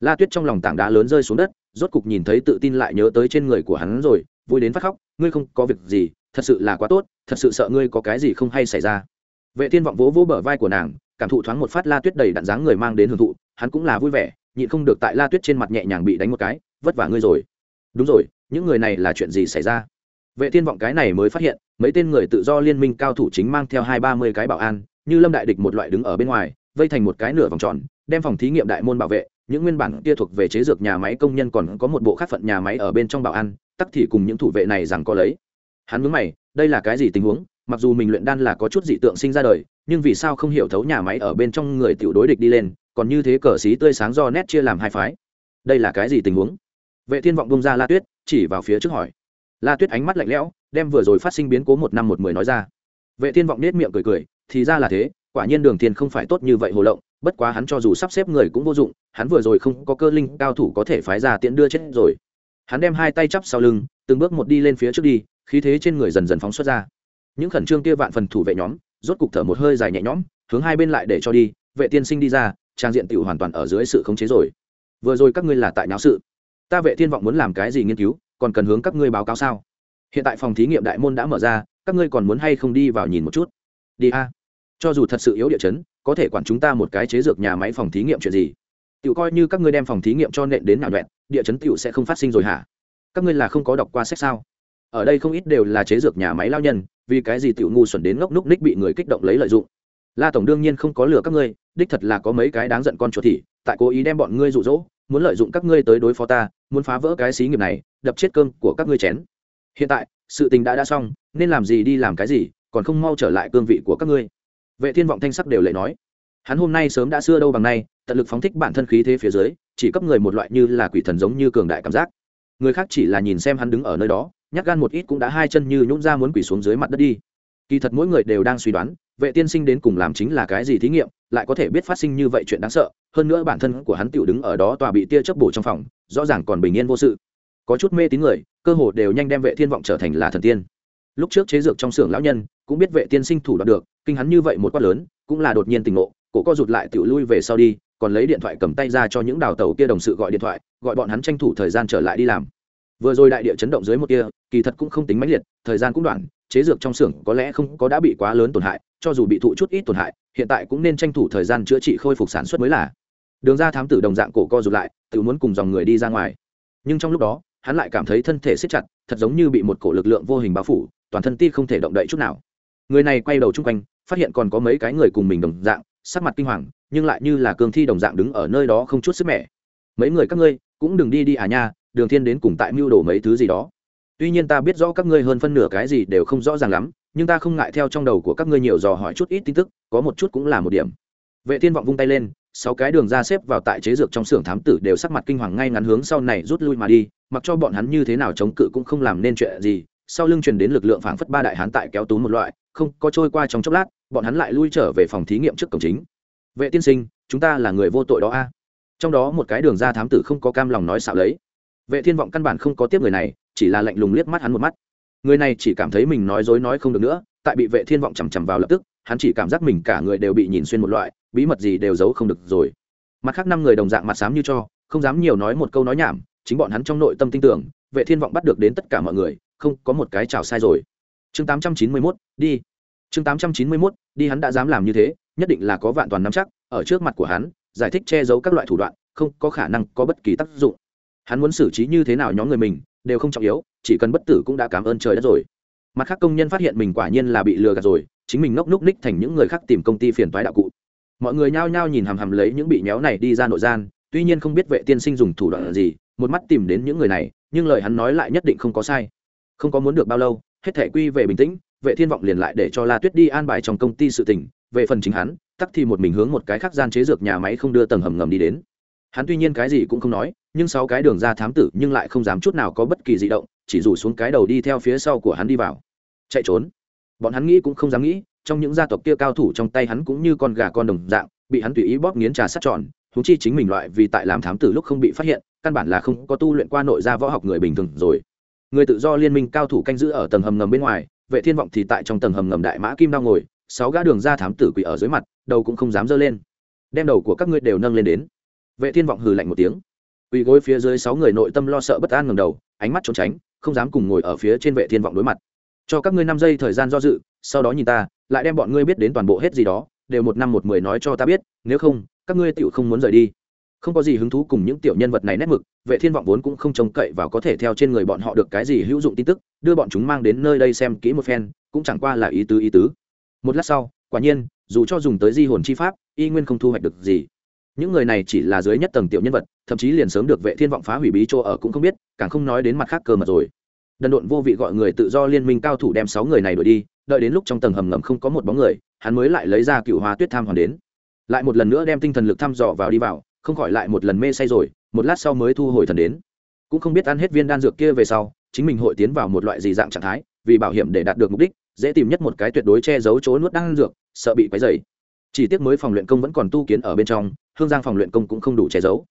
La tuyết trong lòng tảng đá lớn rơi xuống đất, rốt cục nhìn thấy tự tin lại nhớ tới trên người của hắn rồi vui đến phát khóc, ngươi không có việc gì, thật sự là quá tốt, thật sự sợ ngươi có cái gì không hay xảy ra. Vệ thiên vọng vỗ vỗ bờ vai của nàng, cảm thụ thoáng một phát la tuyết đầy đặn dáng người mang đến hưởng thụ, hắn cũng là vui vẻ, nhịn không được tại la tuyết trên mặt nhẹ nhàng bị đánh một cái, vất vả ngươi rồi. Đúng rồi, những người này là chuyện gì xảy ra? Vệ thiên vọng cái này mới phát hiện, mấy tên người tự do liên minh cao thủ chính mang theo hai ba mươi cái bảo an, như lâm đại địch một loại đứng ở bên ngoài, vây thành một cái nửa vòng tròn, đem phòng thí nghiệm đại môn bảo vệ những nguyên bản kia thuộc về chế dược nhà máy công nhân còn có một bộ khác phận nhà máy ở bên trong bảo an, tắc thì cùng những thủ vệ này rằng có lấy. Hắn mướn mày, đây là cái gì tình huống? Mặc dù mình luyện đan là có chút dị tượng sinh ra đời, nhưng vì sao không hiểu thấu nhà máy ở bên trong người tiểu đối địch đi lên, còn như thế cờ xí tươi sáng do nét chia làm hai phái? Đây là cái gì tình huống? Vệ thiên vọng bông ra la tuyết, chỉ vào phía trước hỏi. La tuyết ánh mắt lạnh lẽo, đem vừa rồi phát sinh biến cố một năm một mười nói ra. Vệ thiên vọng nết miệng cười cười, thì ra là thế, quả nhiên đường tiền không phải tốt như vậy hồ lộng bất quá hắn cho dù sắp xếp người cũng vô dụng, hắn vừa rồi không có cơ linh cao thủ có thể phái ra tiện đưa chết rồi. Hắn đem hai tay chắp sau lưng, từng bước một đi lên phía trước đi, khí thế trên người dần dần phóng xuất ra. Những khẩn trương kia vạn phần thủ vệ nhóm, rốt cục thở một hơi dài nhẹ nhõm, hướng hai bên lại để cho đi, vệ tiên sinh đi ra, trang diện tiểu hoàn toàn ở dưới sự khống chế rồi. Vừa rồi các ngươi là tại náo sự. Ta vệ thiên vọng muốn làm cái gì nghiên cứu, còn cần hướng các ngươi báo cáo sao? Hiện tại phòng thí nghiệm đại môn đã mở ra, các ngươi còn muốn hay không đi vào nhìn một chút? Đi a. Cho dù thật sự yếu địa chấn có thể quản chúng ta một cái chế dược nhà máy phòng thí nghiệm chuyện gì? Tự coi như các ngươi đem phòng thí nghiệm cho nện đến nào nhuẹn địa chấn tiểu sẽ không phát sinh rồi hả? Các ngươi là không có đọc qua sách sao? Ở đây không ít đều là chế dược nhà máy lao nhân, vì cái gì tiểu ngu xuẩn đến ngốc núc ních bị người kích động lấy lợi dụng? La tổng đương nhiên không có lừa các ngươi, đích thật là có mấy cái đáng giận con chuột thị tại cố ý đem bọn ngươi rụ rỗ muốn lợi dụng các ngươi tới đối phó ta, muốn phá vỡ cái xí nghiệp này, đập chết cơm của các ngươi chén. Hiện tại, sự tình đã đã xong, nên làm gì đi làm cái gì, còn không mau trở lại cương vị của các ngươi vệ thiên vọng thanh sắc đều lệ nói, hắn hôm nay sớm đã xưa đâu bằng nay, tận lực phóng thích bản thân khí thế phía dưới, chỉ cấp người một loại như là quỷ thần giống như cường đại cảm giác. Người khác chỉ là nhìn xem hắn đứng ở nơi đó, nhát gan một ít cũng đã hai chân như nhún ra muốn quỳ xuống dưới mặt đất đi. Kỳ thật mỗi người đều đang suy đoán, vệ tiên sinh đến cùng làm chính là cái gì thí nghiệm, lại có thể biết phát sinh như vậy chuyện đáng sợ, hơn nữa bản thân của hắn tựu đứng ở đó tòa bị tia chớp bổ trong phòng, rõ ràng còn bình yên vô sự. Có chút mê tín người, cơ hồ đều nhanh đem vệ thiên vọng trở thành là thần tiên. Lúc trước chế dược trong xưởng lão nhân, cũng biết vệ tiên sinh thủ đoạt được kinh hắn như vậy một quát lớn, cũng là đột nhiên tình ngộ, cổ co rụt lại tự lui về sau đi, còn lấy điện thoại cầm tay ra cho những đào tàu kia đồng sự gọi điện thoại, gọi bọn hắn tranh thủ thời gian trở lại đi làm. Vừa rồi đại địa chấn động dưới một kia, kỳ thật cũng không tính mãnh liệt, thời gian cũng đoạn, chế dược trong xưởng có lẽ không có đã bị quá lớn tổn hại, cho dù bị thụ chút ít tổn hại, hiện tại cũng nên tranh thủ thời gian chữa trị khôi phục sản xuất mới là. Đường ra thám tử đồng dạng cổ co rụt lại tự muốn cùng dòng người đi ra ngoài. Nhưng trong lúc đó, hắn lại cảm thấy thân thể siết chặt, thật giống như bị một cổ lực lượng vô hình bao phủ, toàn thân ti không thể động đậy chút nào. Người này quay đầu chung quanh phát hiện còn có mấy cái người cùng mình đồng dạng, sắc mặt kinh hoàng, nhưng lại như là cường thi đồng dạng đứng ở nơi đó không chút sức mẻ. Mấy người các ngươi, cũng đừng đi đi à nha, đường thiên đến cùng tại mưu đồ mấy thứ gì đó. Tuy nhiên ta biết rõ các ngươi hơn phân nửa cái gì đều không rõ ràng lắm, nhưng ta không ngại theo trong đầu của các ngươi nhiều dò hỏi chút ít tin tức, có một chút cũng là một điểm. Vệ thiên vọng vung tay lên, sáu cái đường ra xếp vào tại chế dược trong xưởng thám tử đều sắc mặt kinh hoàng ngay ngắn hướng sau này rút lui mà đi, mặc cho bọn hắn như thế nào chống cự cũng không làm nên chuyện gì sau lưng truyền đến lực lượng phảng phất ba đại hán tại kéo tú một loại, không, có trôi qua trong chốc lát, bọn hắn lại lui trở về phòng thí nghiệm trước cổng chính. Vệ tiên sinh, chúng ta là người vô tội đó a. Trong đó một cái đường ra thám tử không có cam lòng nói xạo lấy. Vệ thiên vọng căn bản không có tiếp người này, chỉ là lạnh lùng liếc mắt hắn một mắt. Người này chỉ cảm thấy mình nói dối nói không được nữa, tại bị vệ thiên vọng chằm chằm vào lập tức, hắn chỉ cảm giác mình cả người đều bị nhìn xuyên một loại, bí mật gì đều giấu không được rồi. Mặt khác năm người đồng dạng mặt xám như cho, không dám nhiều nói một câu nói nhảm, chính bọn hắn trong nội tâm tin tưởng, vệ thiên vọng bắt được đến tất cả mọi người không có một cái chào sai rồi. Chương 891, đi. Chương 891, đi hắn đã dám làm như thế nhất định là có vạn toàn nắm chắc ở trước mặt của hắn giải thích che giấu các loại thủ đoạn không có khả năng có bất kỳ tác dụng. Hắn muốn xử trí như thế nào nhóm người mình đều không trọng yếu chỉ cần bất tử cũng đã cảm ơn trời đất rồi. Mặt khác công nhân phát hiện mình quả nhiên là bị lừa gạt rồi chính mình ngốc núc ních thành những người khác tìm công ty phiền toái đạo cụ. Mọi người nhao nhao nhìn hằm hằm lấy những bị nhéo này đi ra nội gian tuy nhiên không biết vệ tiên sinh dùng thủ đoạn gì một mắt tìm đến những người này nhưng lời hắn nói lại nhất định không có sai không có muốn được bao lâu, hết thể quy về bình tĩnh, vệ thiên vọng liền lại để cho la tuyết đi an bài trong công ty sự tình, về phần chính hắn, tắc thì một mình hướng một cái khác gian chế dược nhà máy không đưa tầng hầm ngầm đi đến. Hắn tuy nhiên cái gì cũng không nói, nhưng sáu cái đường ra thám tử nhưng lại không dám chút nào có bất kỳ di động, chỉ rủ xuống cái đầu đi theo phía sau của hắn đi vào. Chạy trốn. Bọn hắn nghĩ cũng không dám nghĩ, trong những gia tộc kia cao thủ trong tay hắn cũng như con gà con đồng dạng, bị hắn tùy ý bóp nghiến trà sát tròn húng chi chính mình loại vì tại làm thám tử lúc không bị phát hiện, căn bản là không có tu luyện qua nội gia võ học người bình thường rồi người tự do liên minh cao thủ canh giữ ở tầng hầm ngầm bên ngoài, vệ thiên vọng thì tại trong tầng hầm ngầm đại mã kim đang ngồi, sáu gã đường ra thám tử quỷ ở dưới mặt, đầu cũng không dám dơ lên. Đem đầu của các ngươi đều nâng lên đến. Vệ thiên vọng hừ lạnh một tiếng. Quỳ gối phía dưới sáu người nội tâm lo sợ bất an ngầm đầu, ánh mắt trốn tránh, không dám cùng ngồi ở phía trên vệ thiên vọng đối mặt. Cho các ngươi năm giây thời gian do dự, sau đó nhìn ta, lại đem bọn ngươi biết đến toàn bộ hết gì đó, đều một năm một mười nói cho ta biết, nếu không, các ngươi tựu không muốn rời đi không có gì hứng thú cùng những tiểu nhân vật này nét mực, vệ thiên vọng vốn cũng không trông cậy và có thể theo trên người bọn họ được cái gì hữu dụng tin tức, đưa bọn chúng mang đến nơi đây xem kỹ một phen, cũng chẳng qua là ý tứ ý tứ. Một lát sau, quả nhiên, dù cho dùng tới di hồn chi pháp, y nguyên không thu hoạch được gì. Những người này chỉ là dưới nhất tầng tiểu nhân vật, thậm chí liền sớm được vệ thiên vọng phá hủy bí chỗ ở cũng không biết, càng không nói đến mặt khác cơ mật rồi. Đần độn vô vị gọi người tự do liên minh cao thủ đem sáu người này đuổi đi, đợi đến lúc trong tầng hầm ngầm không có một bóng người, hắn mới lại lấy ra cựu hoa tuyết tham hoàn đến. Lại một lần nữa đem tinh thần lực thăm dò vào đi vào không khỏi lại một lần mê say rồi, một lát sau mới thu hồi thần đến. Cũng không biết ăn hết viên đan dược kia về sau, chính mình hội tiến vào một loại gì dạng trạng thái, vì bảo hiểm để đạt được mục đích, dễ tìm nhất một cái tuyệt đối che giấu chỗ nuốt đan dược, sợ bị quấy dày chỉ tiếc mới phòng luyện công vẫn còn tu kiến ở bên trong, hương giang phòng luyện công cũng không đủ che giấu.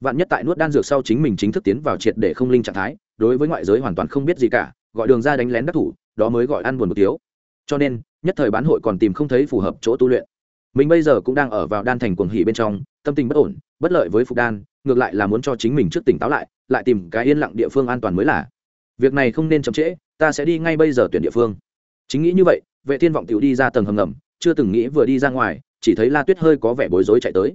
Vạn nhất tại nuốt đan dược sau chính mình chính thức tiến vào triệt để không linh trạng thái, đối với ngoại giới hoàn toàn không biết gì cả, gọi đường ra đánh lén đắc thủ, đó mới gọi ăn buồn một tiếu cho nên, nhất thời bán hội còn tìm không thấy phù hợp chỗ tu luyện. Mình bây giờ cũng đang ở vào đan thành cuồng hỉ bên trong tâm tình bất ổn, bất lợi với phục đan, ngược lại là muốn cho chính mình trước tỉnh táo lại lại tìm cái yên lặng địa phương an toàn mới là. Việc này không nên chậm trễ, ta sẽ đi ngay bây giờ tuyển địa phương. Chính nghĩ như vậy, vệ thiên vọng tiểu đi ra tầng hầm ngầm, chưa từng nghĩ vừa đi ra ngoài, chỉ thấy la tuyết hơi có vẻ bối rối chạy tới.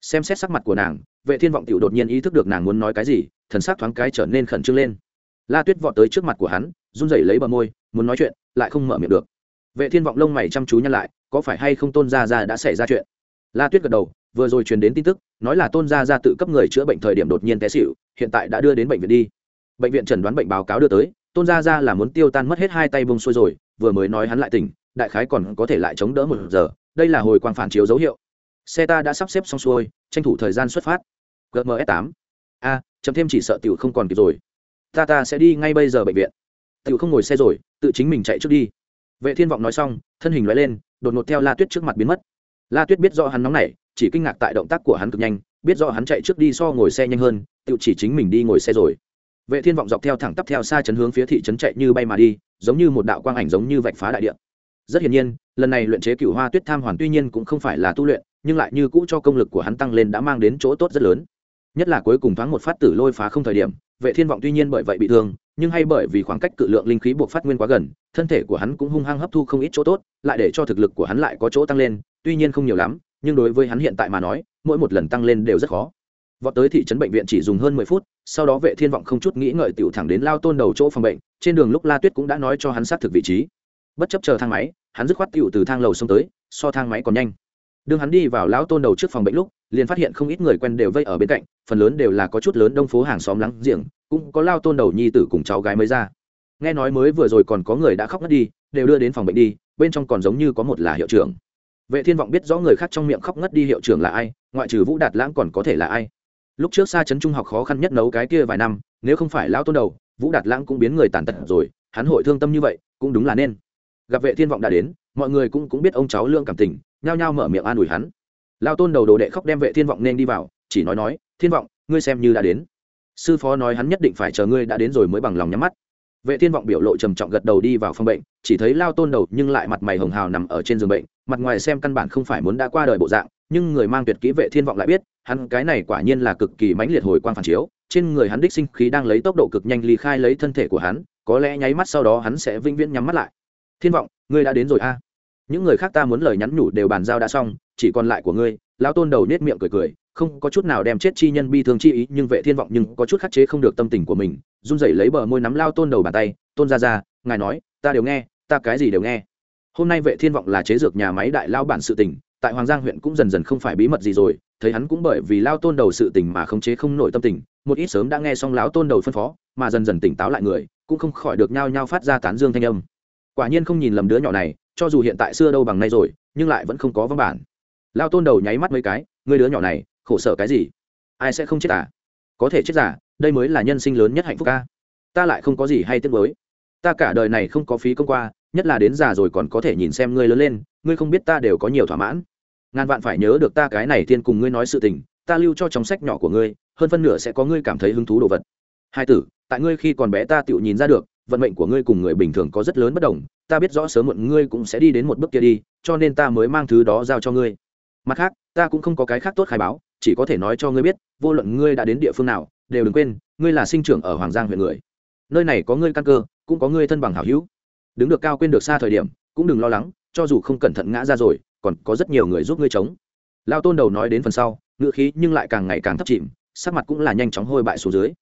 Xem xét sắc mặt của nàng, vệ thiên vọng tiểu đột nhiên ý thức được nàng muốn nói cái gì, thần sắc thoáng cái trở nên khẩn trương lên. La tuyết vọt tới trước mặt của hắn, run rẩy lấy bờ môi, muốn nói chuyện, lại không mở miệng được. Vệ thiên vọng lông mày chăm chú nhăn lại, có phải hay không tôn gia gia đã xảy ra chuyện? La tuyết gật đầu vừa rồi truyền đến tin tức, nói là tôn gia gia tự cấp người chữa bệnh thời điểm đột nhiên té xịu hiện tại đã đưa đến bệnh viện đi. Bệnh viện chẩn đoán bệnh báo cáo đưa tới, tôn gia gia là muốn tiêu tan mất hết hai tay bông xuôi rồi, vừa mới nói hắn lại tỉnh, đại khái còn có thể lại chống đỡ một giờ, đây là hồi quang phản chiếu dấu hiệu. Xe ta đã sắp xếp xong xuôi, tranh thủ thời gian xuất phát. Gms tám. A chấm thêm chỉ sợ tiểu không còn kịp rồi. Ta ta sẽ đi ngay bây giờ bệnh viện. Tiểu không ngồi xe rồi, tự chính mình chạy trước đi. Vệ thiên vọng nói xong, thân hình loại lên, đột ngột theo la tuyết trước mặt biến mất. La tuyết biết rõ hắn nóng nảy chỉ kinh ngạc tại động tác của hắn cực nhanh, biết rõ hắn chạy trước đi so ngồi xe nhanh hơn, tự chỉ chính mình đi ngồi xe rồi. Vệ thiên vọng dọc theo thẳng tắp theo xa chấn hướng phía thị trấn chạy như bay mà đi, giống như một đạo quang ảnh giống như vạch phá đại địa. Rất hiển nhiên, lần này luyện chế cửu hoa tuyết tham hoàn tuy nhiên cũng không phải là tu luyện, nhưng lại như cũ cho công lực của hắn tăng lên đã mang đến chỗ tốt rất lớn. Nhất là cuối cùng thoáng một phát tử lôi phá không thời điểm, vệ thiên vọng tuy nhiên bởi vậy bị thương, nhưng hay bởi vì khoảng cách cự lượng linh khí buộc phát nguyên quá gần, thân thể của hắn cũng hung hăng hấp thu không ít chỗ tốt, lại để cho thực lực của hắn lại có chỗ tăng lên, tuy nhiên không nhiều lắm nhưng đối với hắn hiện tại mà nói, mỗi một lần tăng lên đều rất khó. Vọt tới thị trấn bệnh viện chỉ dùng hơn mười phút, sau đó vệ thiên vọng không chút nghĩ ngợi tiểu thẳng đến lao tôn đầu chỗ phòng bệnh, trên đường lúc la tuyết cũng đã nói cho hắn xác thực vị trí. Bất chấp chờ thang máy, hắn dứt khoát tiểu từ thang lầu xông tới, so thang máy còn nhanh. Đương hắn đi vào lão tôn đầu trước phòng bệnh lúc, liền phát hiện không ít người quen đều vây ở bên cạnh, phần lớn đều là có chút lớn đông phố hàng xóm lắng giềng, cũng có lao tôn đầu nhi tử cùng cháu gái mới ra. Nghe nói mới vừa rồi còn có người đã khóc ngất đi, đều đưa đến phòng bệnh đi, bên trong còn giống như có một là hiệu trưởng vệ thiên vọng biết rõ người khác trong miệng khóc ngất đi hiệu trưởng là ai, ngoại trừ vũ đạt lãng còn có thể là ai. Lúc trước xa trấn trung học khó khăn nhất nấu cái kia vài năm, nếu không phải lão tôn đầu, vũ đạt lãng cũng biến người tàn tật rồi, hắn hội thương tâm như vậy, cũng đúng là nên. Gặp vệ thiên vọng đã đến, mọi người cũng cũng biết ông cháu lương cảm tình, nhao nhao mở miệng an ủi hắn. Lao tôn đầu đồ đệ khóc đem vệ thiên vọng nên đi vào, chỉ nói nói, thiên vọng, ngươi xem như đã đến. Sư phó nói hắn nhất định phải chờ ngươi đã đến rồi mới bằng lòng nhắm mắt. Vệ thiên vọng biểu lộ trầm trọng gật đầu đi vào phòng bệnh, chỉ thấy lao tôn đầu nhưng lại mặt mày hồng hào nằm ở trên giường bệnh mặt ngoài xem căn bản không phải muốn đã qua đời bộ dạng, nhưng người mang tuyệt kỹ vệ thiên vọng lại biết, hắn cái này quả nhiên là cực kỳ mãnh liệt hồi quang phản chiếu, trên người hắn đích sinh khí đang lấy tốc độ cực nhanh ly khai lấy thân thể của hắn, có lẽ nháy mắt sau đó hắn sẽ vĩnh viễn nhắm mắt lại. Thiên vọng, ngươi đã đến rồi a. Những người khác ta muốn lời nhắn nhủ đều bàn giao đã xong, chỉ còn lại của ngươi, lão tôn đầu nết miệng cười cười, không có chút nào đem chết chi nhân bi thương chi ý, nhưng vệ thiên vọng nhưng có chút khắc chế không được tâm tình của mình, run rẩy lấy bờ môi nắm lao tôn đầu bàn tay, tôn ra ra ngài nói, ta đều nghe, ta cái gì đều nghe hôm nay vệ thiên vọng là chế dược nhà máy đại lao bản sự tình, tại hoàng giang huyện cũng dần dần không phải bí mật gì rồi, thấy hắn cũng bởi vì lao tôn đầu sự tình mà không chế không nổi tâm tình, một ít sớm đã nghe xong lão tôn đầu phân phó, mà dần dần tỉnh táo lại người, cũng không khỏi được nhao nhao phát ra tán dương thanh âm. Quả nhiên không nhìn lầm đứa nhỏ này, cho dù hiện tại xưa đâu bằng nay rồi, nhưng lại vẫn không có văn bản. Lao tôn đầu nháy mắt mấy cái người đứa nhỏ này, khổ sở cái gì? Ai sẽ không chết à? Có thể chết giả đây mới là nhân sinh lớn nhất hạnh phúc ca. Ta lại không có gì hay tiếc với ta cả đời này không có phí công qua nhất là đến già rồi còn có thể nhìn xem ngươi lớn lên, ngươi không biết ta đều có nhiều thỏa mãn. Ngàn vạn phải nhớ được ta cái này tiên cùng ngươi nói sự tình, ta lưu cho trong sách nhỏ của ngươi, hơn phân nửa sẽ có ngươi cảm thấy hứng thú đồ vật. Hai tử, tại ngươi khi còn bé ta tự nhìn ra được, vận mệnh của ngươi cùng người bình thường có rất lớn bất đồng, ta biết rõ sớm muộn ngươi cũng sẽ đi đến một bước kia đi, cho nên ta mới mang thứ đó giao cho ngươi. Mặt khác, ta cũng không có cái khác tốt khai báo, chỉ có thể nói cho ngươi biết, vô luận ngươi đã đến địa phương nào, đều đừng quên, ngươi là sinh trưởng ở hoàng giang huyện người. Nơi này có ngươi căn cơ, cũng có ngươi thân bằng hảo hữu đứng được cao quên được xa thời điểm, cũng đừng lo lắng, cho dù không cẩn thận ngã ra rồi, còn có rất nhiều người giúp ngươi chống. Lao tôn đầu nói đến phần sau ngựa khí nhưng lại càng ngày càng thấp chìm, sắc mặt cũng là nhanh chóng hôi bại xuống dưới.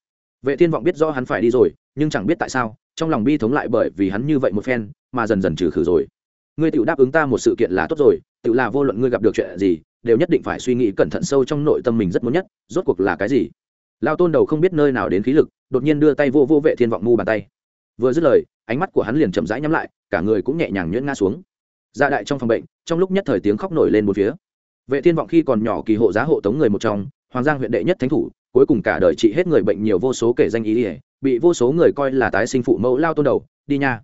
Vệ thiên vọng biết rõ hắn phải đi rồi, nhưng chẳng biết tại sao, trong lòng bi thống lại bởi vì hắn như vậy một phen, mà dần dần trừ khử rồi. Ngươi tự đáp ứng ta một sự kiện là tốt rồi, tự là vô luận ngươi gặp được chuyện gì, đều nhất định phải suy nghĩ cẩn thận sâu trong nội tâm mình rất muốn nhất, rốt cuộc là cái gì? Lao tôn đầu không biết nơi nào đến khí lực, đột nhiên đưa tay vô vô vệ thiên vọng mu bàn tay vừa dứt lời, ánh mắt của hắn liền chậm rãi nhắm lại, cả người cũng nhẹ nhàng nhuyễn nga xuống. Gia đại trong phòng bệnh, trong lúc nhất thời tiếng khóc nổi lên một phía. Vệ thiên vọng khi còn nhỏ kỳ hộ giá hộ tống người một trong, hoàng giang huyện đệ nhất thánh thủ, cuối cùng cả đời trị hết người bệnh nhiều vô số kể danh ý ỉa bị vô số người coi là tái sinh phụ mẫu lao tôn đầu, đi nha.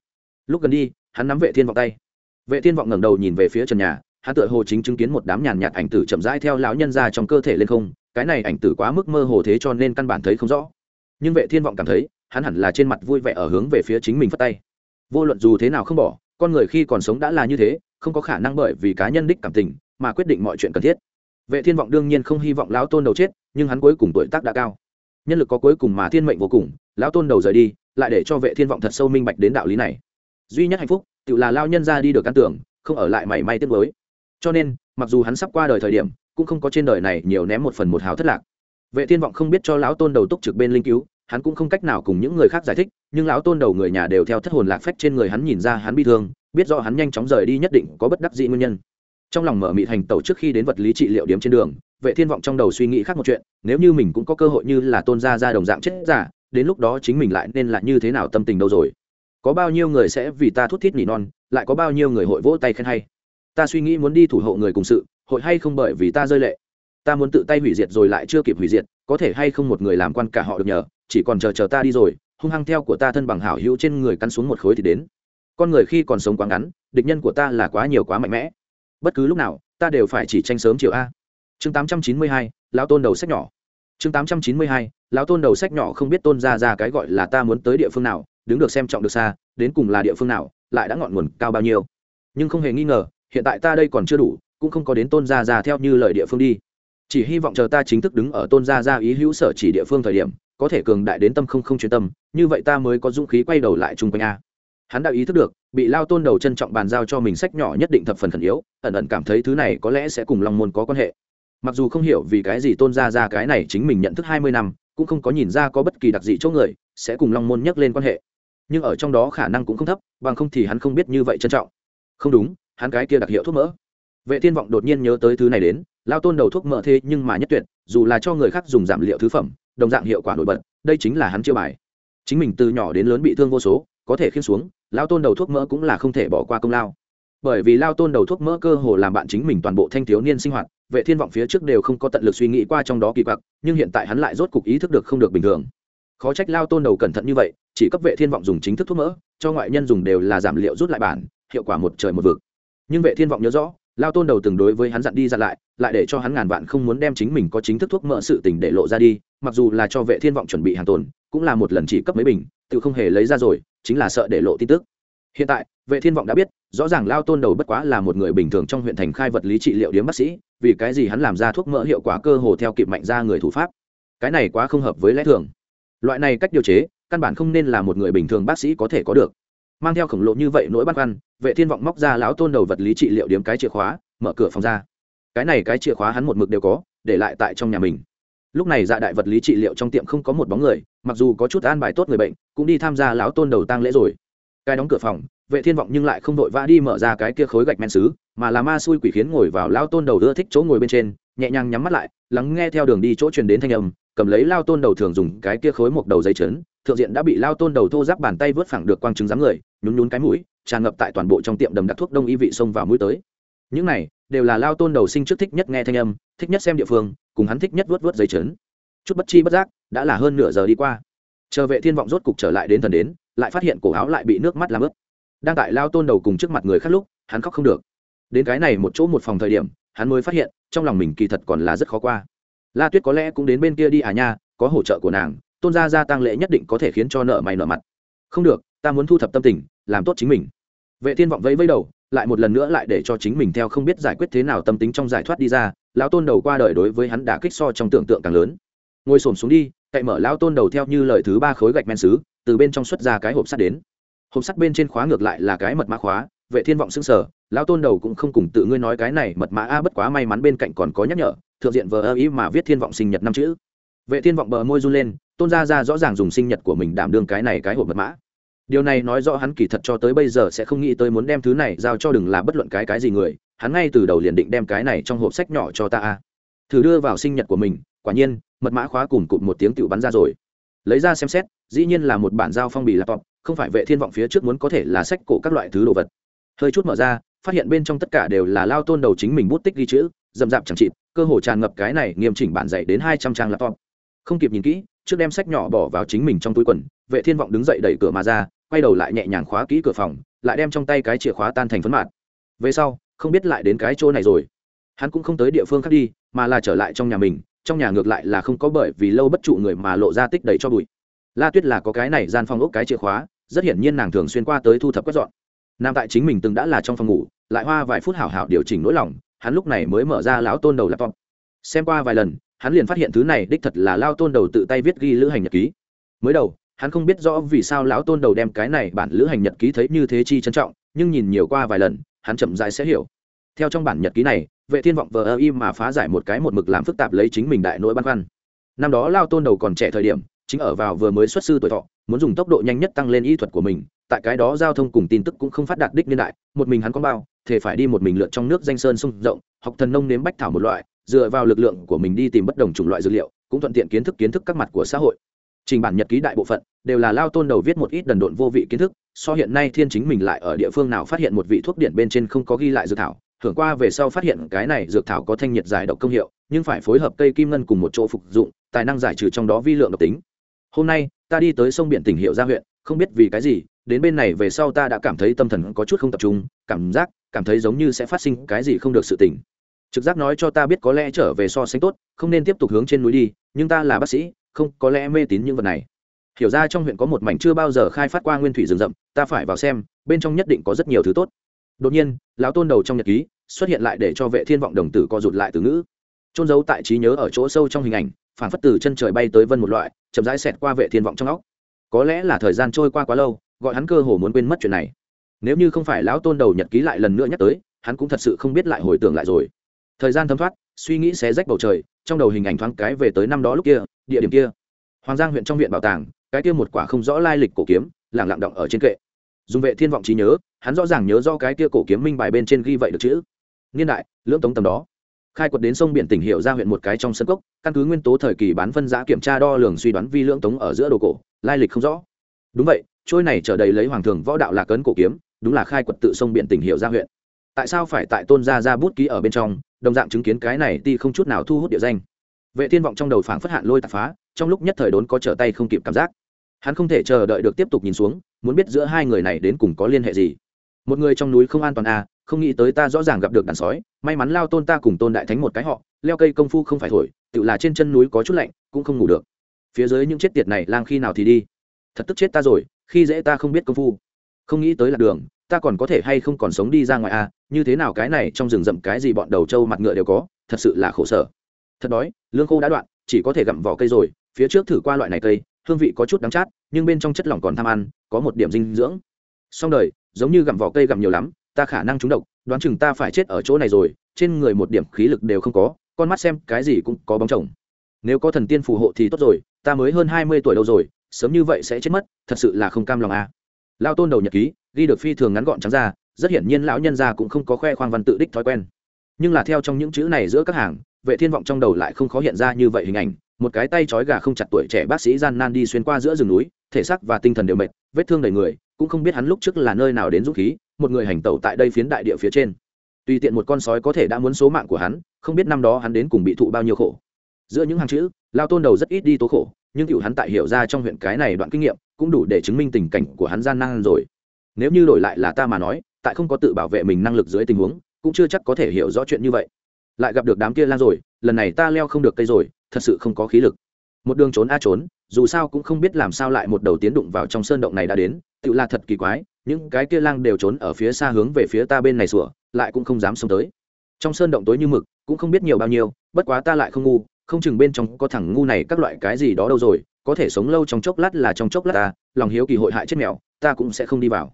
Lúc gần đi, hắn nắm vệ thiên vọng tay. Vệ thiên vọng ngẩng đầu nhìn về phía trần nhà, hắn tựa hồ chính chứng kiến một đám nhàn nhạt ảnh tử chậm rãi theo lão nhân ra trong cơ thể lên không, cái này ảnh tử quá mức mơ hồ thế cho nên căn bản thấy không rõ. Nhưng vệ thiên vọng cảm thấy hắn hẳn là trên mặt vui vẻ ở hướng về phía chính mình phất tay. Vô luận dù thế nào không bỏ, con người khi còn sống đã là như thế, không có khả năng bởi vì cá nhân đích cảm tình mà quyết định mọi chuyện cần thiết. Vệ thiên vọng đương nhiên không hy vọng lão tôn đầu chết, nhưng hắn cuối cùng tuổi tác đã cao. Nhân lực có cuối cùng mà thiên mệnh vô cùng, lão tôn đầu rời đi, lại để cho vệ thiên vọng thật sâu minh bạch đến đạo lý này. Duy nhất hạnh phúc, tự là lao nhân ra đi được căn tưởng, không ở lại mảy may tiếc với cho nên, mặc dù hắn sắp qua đời thời điểm, cũng không có trên đời này nhiều ném một phần một hào thất lạc. Vệ thiên vọng không biết cho lão tôn đầu túc trực bên linh cứu hắn cũng không cách nào cùng những người khác giải thích, nhưng lão tôn đầu người nhà đều theo thất hồn lạc phách trên người hắn nhìn ra hắn bi thương, biết rõ hắn nhanh chóng rời đi nhất định có bất đắc dĩ nguyên nhân. Trong lòng mở mị thành tẩu trước khi đến vật lý trị liệu điểm trên đường, vệ thiên vọng trong đầu suy nghĩ khác một chuyện, nếu như mình cũng có cơ hội như là tôn gia ra đồng dạng chết giả, đến lúc đó chính mình lại nên là như thế nào tâm tình đâu rồi? Có bao nhiêu người sẽ vì ta thút thít nỉ non, lại có bao nhiêu người hội vỗ tay khen hay? Ta suy nghĩ muốn đi thủ hộ người cùng sự, hội hay không bởi vì ta rơi lệ? Ta muốn tự tay hủy diệt rồi lại chưa kịp hủy diệt, có thể hay không một người làm quan cả họ được nhờ? Chỉ còn chờ chờ ta đi rồi, hung hăng theo của ta thân bằng hảo hữu trên người cắn xuống một khối thì đến. Con người khi còn sống quá ngắn, địch nhân của ta là quá nhiều quá mạnh mẽ. Bất cứ lúc nào, ta đều phải chỉ tranh sớm chiều a. Chương tám trăm chín mươi hai, lão tôn đầu sách nhỏ. Chương tám trăm chín mươi hai, lão tôn đầu sách nhỏ không biết tôn ra ra cái gọi là ta muốn tới địa phương nào, đứng được xem trọng được xa, đến cùng là địa phương nào, lại đã ngọn nguồn cao bao nhiêu. Nhưng không hề nghi ngờ, hiện tại ta đây còn chưa đủ, cũng không có đến tôn gia ra theo như lời địa phương đi. Chỉ hy vọng chờ ta chính thức đứng ở tôn gia ra ý hữu sở chỉ địa phương thời điểm có thể cường đại đến tâm không không chuyên tâm, như vậy ta mới có dũng khí quay đầu lại chung quanh a. Hắn đã ý thức được, bị lao tôn đầu trân trọng bàn giao cho mình sách nhỏ nhất định thập phần khẩn yếu, ẩn ẩn cảm thấy thứ này có lẽ sẽ cùng long môn có quan hệ. Mặc dù không hiểu vì cái gì tôn ra ra cái này chính mình nhận thức hai mươi năm, cũng không có nhìn ra có bất kỳ đặc dị chỗ người, sẽ cùng long môn nhắc lên quan hệ. Nhưng ở trong đó khả năng cũng không thấp, bằng không thì hắn không biết như vậy trân trọng. Không đúng, hắn cái kia đặc hiệu thuốc mỡ. Vệ thiên vọng đột nhiên nhớ tới thứ này đến, lao tôn đầu thuốc mỡ thế nhưng mà nhất tuyệt, dù là cho người khác dùng giảm liệu thứ phẩm đồng dạng hiệu quả nổi bật, đây chính là hắn chiêu bài. Chính mình từ nhỏ đến lớn bị thương vô số, có thể khiên xuống, lao tôn đầu thuốc mỡ cũng là không thể bỏ qua công lao. Bởi vì lao tôn đầu thuốc mỡ cơ hồ làm bạn chính mình toàn bộ thanh thiếu niên sinh hoạt, vệ thiên vọng phía trước đều không có tận lực suy nghĩ qua trong đó kỳ quặc, nhưng hiện tại hắn lại rốt cục ý thức được không được bình thường. Khó trách lao tôn đầu cẩn thận như vậy, chỉ cấp vệ thiên vọng dùng chính thức thuốc mỡ, cho ngoại nhân dùng đều là giảm liệu rút lại bản, hiệu quả một trời một vực. Nhưng vệ thiên vọng nhớ rõ, lao tôn đầu từng đối với hắn dặn đi dặn lại lại để cho hắn ngàn vạn không muốn đem chính mình có chính thức thuốc mỡ sự tình để lộ ra đi mặc dù là cho vệ thiên vọng chuẩn bị hàng tồn, cũng là một lần chỉ cấp mấy bình, tự không hề lấy ra rồi, chính là sợ để lộ tin tức. Hiện tại, vệ thiên vọng đã biết, rõ ràng lao tôn đầu bất quá là một người bình thường trong huyện thành khai vật lý trị liệu điếm bác sĩ, vì cái gì hắn làm ra thuốc mỡ hiệu quả cơ hồ theo kịp mạnh ra người thủ pháp. Cái này quá không hợp với lẽ thường. Loại này cách điều chế, căn bản không nên là một người bình thường bác sĩ có thể có được. Mang theo khổng lồ như vậy nỗi băn khoăn, vệ thiên vọng móc ra lão tôn đầu vật lý trị liệu điếm cái chìa khóa, mở cửa phòng ra. Cái này cái chìa khóa hắn một mực đều có, để lại tại trong nhà mình lúc này dạ đại vật lý trị liệu trong tiệm không có một bóng người, mặc dù có chút an bài tốt người bệnh, cũng đi tham gia lão tôn đầu tang lễ rồi. Cái đóng cửa phòng, vệ thiên vọng nhưng lại không đội vã đi mở ra cái kia khối gạch men xứ, mà là ma xui quỷ khiến ngồi vào lao tôn đầu đưa thích chỗ ngồi bên trên, nhẹ nhàng nhắm mắt lại, lắng nghe theo đường đi chỗ truyền đến thanh âm, cầm lấy lao tôn đầu thường dùng cái kia khối một đầu dây chấn, thượng diện đã bị lao tôn đầu thô giáp bàn tay vớt phẳng được quang chứng dáng người, nhún nhún cái mũi, tràn ngập tại toàn bộ trong tiệm đầm đặc thuốc đông y vị xông vào mũi tới. Những này đều là lao tôn đầu sinh trước thích nhất nghe thanh âm, thích nhất xem địa phương cùng hắn thích nhất vớt vớt dây chấn chút bất chi bất giác, đã là hơn nửa giờ đi qua. Chờ vệ thiên vọng rốt cục trở lại đến thần đến, lại phát hiện cổ áo lại bị nước mắt làm ướt. Đang tại lao tôn đầu cùng trước mặt người khác lúc, hắn khóc không được. Đến cái này một chỗ một phòng thời điểm, hắn mới phát hiện, trong lòng mình kỳ thật còn là rất khó qua. La tuyết có lẽ cũng đến bên kia đi à nha, có hỗ trợ của nàng, tôn gia gia tăng lễ nhất định có thể khiến cho nợ mày nợ mặt. Không được, ta muốn thu thập tâm tình, làm tốt chính mình. Vệ thiên vọng vẫy vẫy đầu, lại một lần nữa lại để cho chính mình theo không biết giải quyết thế nào tâm tính trong giải thoát đi ra lão tôn đầu qua đời đối với hắn đã kích so trong tưởng tượng càng lớn. Ngồi xổm xuống đi, cậy mở lão tôn đầu theo như lời thứ ba khối gạch men xứ, từ bên trong xuất ra cái hộp sắt đến. Hộp sắt bên trên khóa ngược lại là cái mật mã khóa, vệ thiên vọng xưng sở lão tôn đầu cũng không cùng tự ngươi nói cái này mật mã a, bất quá may mắn bên cạnh còn có nhắc nhở, thượng diện vờ ơ ý mà viết thiên vọng sinh nhật năm chữ. Vệ thiên vọng bờ môi run lên, tôn gia ra rõ ràng dùng sinh nhật của mình đảm đương cái này cái hộp mật mã. Điều này nói rõ hắn kỳ thật cho tới bây giờ sẽ không nghĩ tới muốn đem thứ này giao cho đừng là bất luận cái cái gì người hắn ngay từ đầu liền định đem cái này trong hộp sách nhỏ cho ta a. Thử đưa vào sinh nhật của mình, quả nhiên, mật mã khóa cùng cụt một tiếng tự bắn ra rồi. Lấy ra xem xét, dĩ nhiên là một bản giao phong bì laptop, không phải vệ thiên vọng phía trước muốn có thể là sách cổ các loại thứ đồ vật. Hơi chút mở ra, phát hiện bên trong tất cả đều là lao tôn đầu chính mình bút tích ghi chữ dầm dạp chẳng chịt, cơ hồ tràn ngập cái này nghiêm chỉnh bản dạy đến hai trăm trang laptop. Không kịp nhìn kỹ, trước đem sách nhỏ bỏ vào chính mình trong túi quần, vệ thiên vọng đứng dậy đẩy cửa mà ra, quay đầu lại nhẹ nhàng khóa kỹ cửa phòng, lại đem trong tay cái chìa khóa tan thành phấn mạt. Về sau không biết lại đến cái chỗ này rồi. Hắn cũng không tới địa phương khác đi, mà là trở lại trong nhà mình, trong nhà ngược lại là không có bởi vì lâu bất trụ người mà lộ ra tích đầy cho bụi. La tuyết là có cái này gian phòng ốc cái chìa khóa, rất hiển nhiên nàng thường xuyên qua tới thu thập quét dọn. Nam tại chính mình từng đã là trong phòng ngủ, lại hoa vài phút hảo hảo điều chỉnh nỗi lòng, hắn lúc này mới mở ra lão tôn đầu laptop. Xem qua vài lần, hắn liền phát hiện thứ này đích thật là lao tôn đầu tự tay viết ghi lữ hành nhật ký. Mới đầu, hắn không biết rõ vì sao lão tôn đầu đem cái này bản lữ hành nhật ký thấy như thế chi trân trọng, nhưng nhìn nhiều qua vài lần hắn chậm rãi sẽ hiểu. Theo trong bản nhật ký này, vệ thiên vọng vờ ơ im mà phá giải một cái một mực làm phức tạp lấy chính mình đại nỗi băn khoăn. Năm đó lao tôn đầu còn trẻ thời điểm, chính ở vào vừa mới xuất sư tuổi thọ, muốn dùng tốc độ nhanh nhất tăng lên y thuật của mình, tại cái đó giao thông cùng tin tức cũng không phát đạt đích niên đại, một mình hắn có bao thể phải đi một mình lượn trong nước danh sơn sung rộng, học thần nông nếm bách thảo một loại, dựa vào lực lượng của mình đi tìm bất đồng chủng loại dược liệu, cũng thuận tiện kiến thức kiến thức các mặt của xã hội. Trình bản nhật ký đại bộ phận đều là lao tôn đầu viết một ít đần độn vô vị kiến thức so hiện nay thiên chính mình lại ở địa phương nào phát hiện một vị thuốc điện bên trên không có ghi lại dược thảo, thưởng qua về sau phát hiện cái này dược thảo có thanh nhiệt giải độc công hiệu, nhưng phải phối hợp cây kim ngân cùng một chỗ phục dụng, tài năng giải trừ trong đó vi lượng độc tính. Hôm nay, ta đi tới sông biển tỉnh hiệu gia huyện, không biết vì cái gì, đến bên này về sau ta đã cảm thấy tâm thần có chút không tập trung, cảm giác, cảm thấy giống như sẽ phát sinh cái gì không được sự tỉnh. Trực giác nói cho ta biết có lẽ trở về so sánh tốt, không nên tiếp tục hướng trên núi đi, nhưng ta là bác sĩ, không có lẽ mê tín những vật này hiểu ra trong huyện có một mảnh chưa bao giờ khai phát qua nguyên thủy rừng rậm, ta phải vào xem, bên trong nhất định có rất nhiều thứ tốt. Đột nhiên, lão tôn đầu trong nhật ký, xuất hiện lại để cho vệ thiên vọng đồng tử co rụt lại từ ngữ. Trôn giấu tại trí nhớ ở chỗ sâu trong hình ảnh phản phất từ chân trời bay tới vân một loại, chậm rãi xẹt qua vệ thiên vọng trong óc. Có lẽ là thời gian trôi qua quá lâu, gọi hắn cơ hồ muốn quên mất chuyện này. Nếu như không phải lão tôn đầu nhật ký lại lần nữa nhắc tới, hắn cũng thật sự không biết lại hồi tưởng lại rồi. Thời gian thấm thoát, suy nghĩ xé rách bầu trời, trong đầu hình ảnh thoáng cái về tới năm đó lúc kia, địa điểm kia. Hoàng giang huyện trong viện bảo tàng cái kia một quả không rõ lai lịch cổ kiếm, lẳng lặng động ở trên kệ. Dùng vệ thiên vọng trí nhớ, hắn rõ ràng nhớ do cái kia cổ kiếm minh bài bên trên ghi vậy được chữ. Niên đại, lưỡng tống tầm đó. Khai quật đến sông biển tỉnh hiệu ra huyện một cái trong sân cốc, căn cứ nguyên tố thời kỳ bán phân giá kiểm tra đo lường suy đoán vi lưỡng tống ở giữa đồ cổ, lai lịch không rõ. Đúng vậy, trôi này trở đầy lấy hoàng thường võ đạo là cấn cổ kiếm, đúng là khai quật tự sông biển tỉnh hiệu ra huyện. Tại sao phải tại tôn gia ra bút ký ở bên trong, đồng dạng chứng kiến cái này ti không chút nào thu hút địa danh. Vệ thiên vọng trong đầu phảng phất hạn lôi tạp phá, trong lúc nhất thời đốn có trở tay không kịp cảm giác hắn không thể chờ đợi được tiếp tục nhìn xuống, muốn biết giữa hai người này đến cùng có liên hệ gì. Một người trong núi không an toàn à không nghĩ tới ta rõ ràng gặp được đàn sói, may mắn lao tôn ta cùng tôn đại thánh một cái họ, leo cây công phu không phải thổi, tự là trên chân núi có chút lạnh, cũng không ngủ được. Phía dưới những chết tiệt này lang khi nào thì đi? Thật tức chết ta rồi, khi dễ ta không biết công phu. Không nghĩ tới là đường, ta còn có thể hay không còn sống đi ra ngoài à như thế nào cái này trong rừng rậm cái gì bọn đầu trâu mặt ngựa đều có, thật sự là khổ sở. Thật đói, lương khô đã đoạn, chỉ có thể gặm vỏ cây rồi, phía trước thử qua loại này cây hương vị có chút đắng chát, nhưng bên trong chất lỏng còn tham ăn, có một điểm dinh dưỡng. Xong đời, giống như gặm vỏ cây gặm nhiều lắm, ta khả năng trúng độc, đoán chừng ta phải chết ở chỗ này rồi, trên người một điểm khí lực đều không có, con mắt xem cái gì cũng có bóng chồng. Nếu có thần tiên phù hộ thì tốt rồi, ta mới hơn hai mươi tuổi đâu rồi, sớm như vậy sẽ chết mất, thật sự là không cam lòng à. lao tôn đầu nhật ký, ghi được phi thường ngắn gọn trắng ra, rất hiển nhiên lão nhân gia cũng không có khoe khoang văn tự đích thói quen. Nhưng là theo trong những chữ này giữa các hàng, vệ thiên vọng trong đầu lại không khó hiện ra như vậy hình ảnh một cái tay trói gà không chặt tuổi trẻ bác sĩ gian nan đi xuyên qua giữa rừng núi, thể xác và tinh thần đều mệt, vết thương đầy người, cũng không biết hắn lúc trước là nơi nào đến dũng khí, một người hành tẩu tại đây phiến đại địa phía trên. Tùy tiện một con sói có thể đã muốn số mạng của hắn, không biết năm đó hắn đến cùng bị thụ bao nhiêu khổ. Giữa những hàng chữ, lao tôn đầu rất ít đi tố khổ, nhưng cựu hắn tại hiểu ra trong huyện cái này đoạn kinh nghiệm, cũng đủ để chứng minh tình cảnh của hắn gian nan rồi. Nếu như đổi lại là ta mà nói, tại không có tự bảo vệ mình năng lực dưới tình huống, cũng chưa chắc có thể hiểu rõ chuyện như vậy. Lại gặp được đám kia lan rồi, lần này ta leo không được cây rồi thật sự không có khí lực. Một đường trốn a trốn, dù sao cũng không biết làm sao lại một đầu tiến đụng vào trong sơn động này đã đến tự là thật kỳ quái, những cái kia lang đều trốn ở phía xa hướng về phía ta bên này sủa, lại cũng không dám xông tới. Trong sơn động tối như mực, cũng không biết nhiều bao nhiêu, bất quá ta lại không ngu, không chừng bên trong có thằng ngu này các loại cái gì đó đâu rồi, có thể sống lâu trong chốc lát là trong chốc lát ta, lòng hiếu kỳ hội hại chết mèo, ta cũng sẽ không đi vào.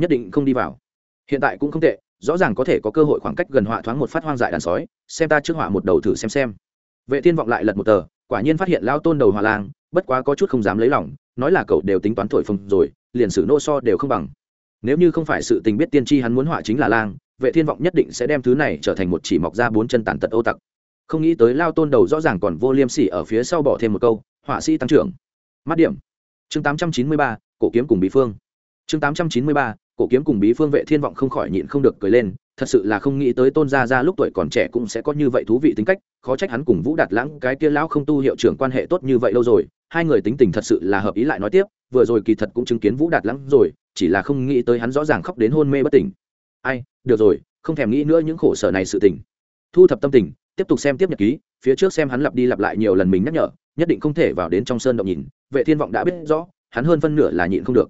Nhất định không đi vào. Hiện tại cũng không tệ, rõ ràng có thể có cơ hội khoảng cách gần họa thoáng một phát hoang dại đàn sói, xem ta trước họa một đầu thử xem xem vệ thiên vọng lại lật một tờ quả nhiên phát hiện lao tôn đầu hòa lang bất quá có chút không dám lấy lòng nói là cậu đều tính toán thổi phồng rồi liền sử nô so đều không bằng. Nếu như không phải sự tình biết tiên tri hắn muốn họa chính là lang vệ thiên vọng nhất định sẽ đem thứ này trở thành một chỉ mọc ra bốn chân tàn tật ô tặc. Không nghĩ tới lao tôn đầu rõ ràng còn vô liêm sỉ ở phía sau bỏ thêm một câu họa sĩ tăng trưởng. Mắt điểm. Chương 893, cổ kiếm cùng bí phương. Chương 893, cổ kiếm cùng bí phương vệ thiên vọng không khỏi nhịn không được cười lên thật sự là không nghĩ tới tôn gia gia lúc tuổi còn trẻ cũng sẽ có như vậy thú vị tính cách, khó trách hắn cùng vũ đạt lãng, cái kia lão không tu hiệu trưởng quan hệ tốt như vậy lâu rồi, hai người tính tình thật sự là hợp ý lại nói tiếp, vừa rồi kỳ thật cũng chứng kiến vũ đạt lãng rồi, chỉ là không nghĩ tới hắn rõ ràng khóc đến hôn mê bất tỉnh. Ai, được rồi, không thèm nghĩ nữa những khổ sở này sự tình. Thu thập tâm tình, tiếp tục xem tiếp nhật ký, phía trước xem hắn lặp đi lặp lại nhiều lần mình nhắc nhở, nhất định không thể vào đến trong sơn động nhìn, vệ thiên vọng đã biết rõ, hắn hơn phân nửa là nhịn không được.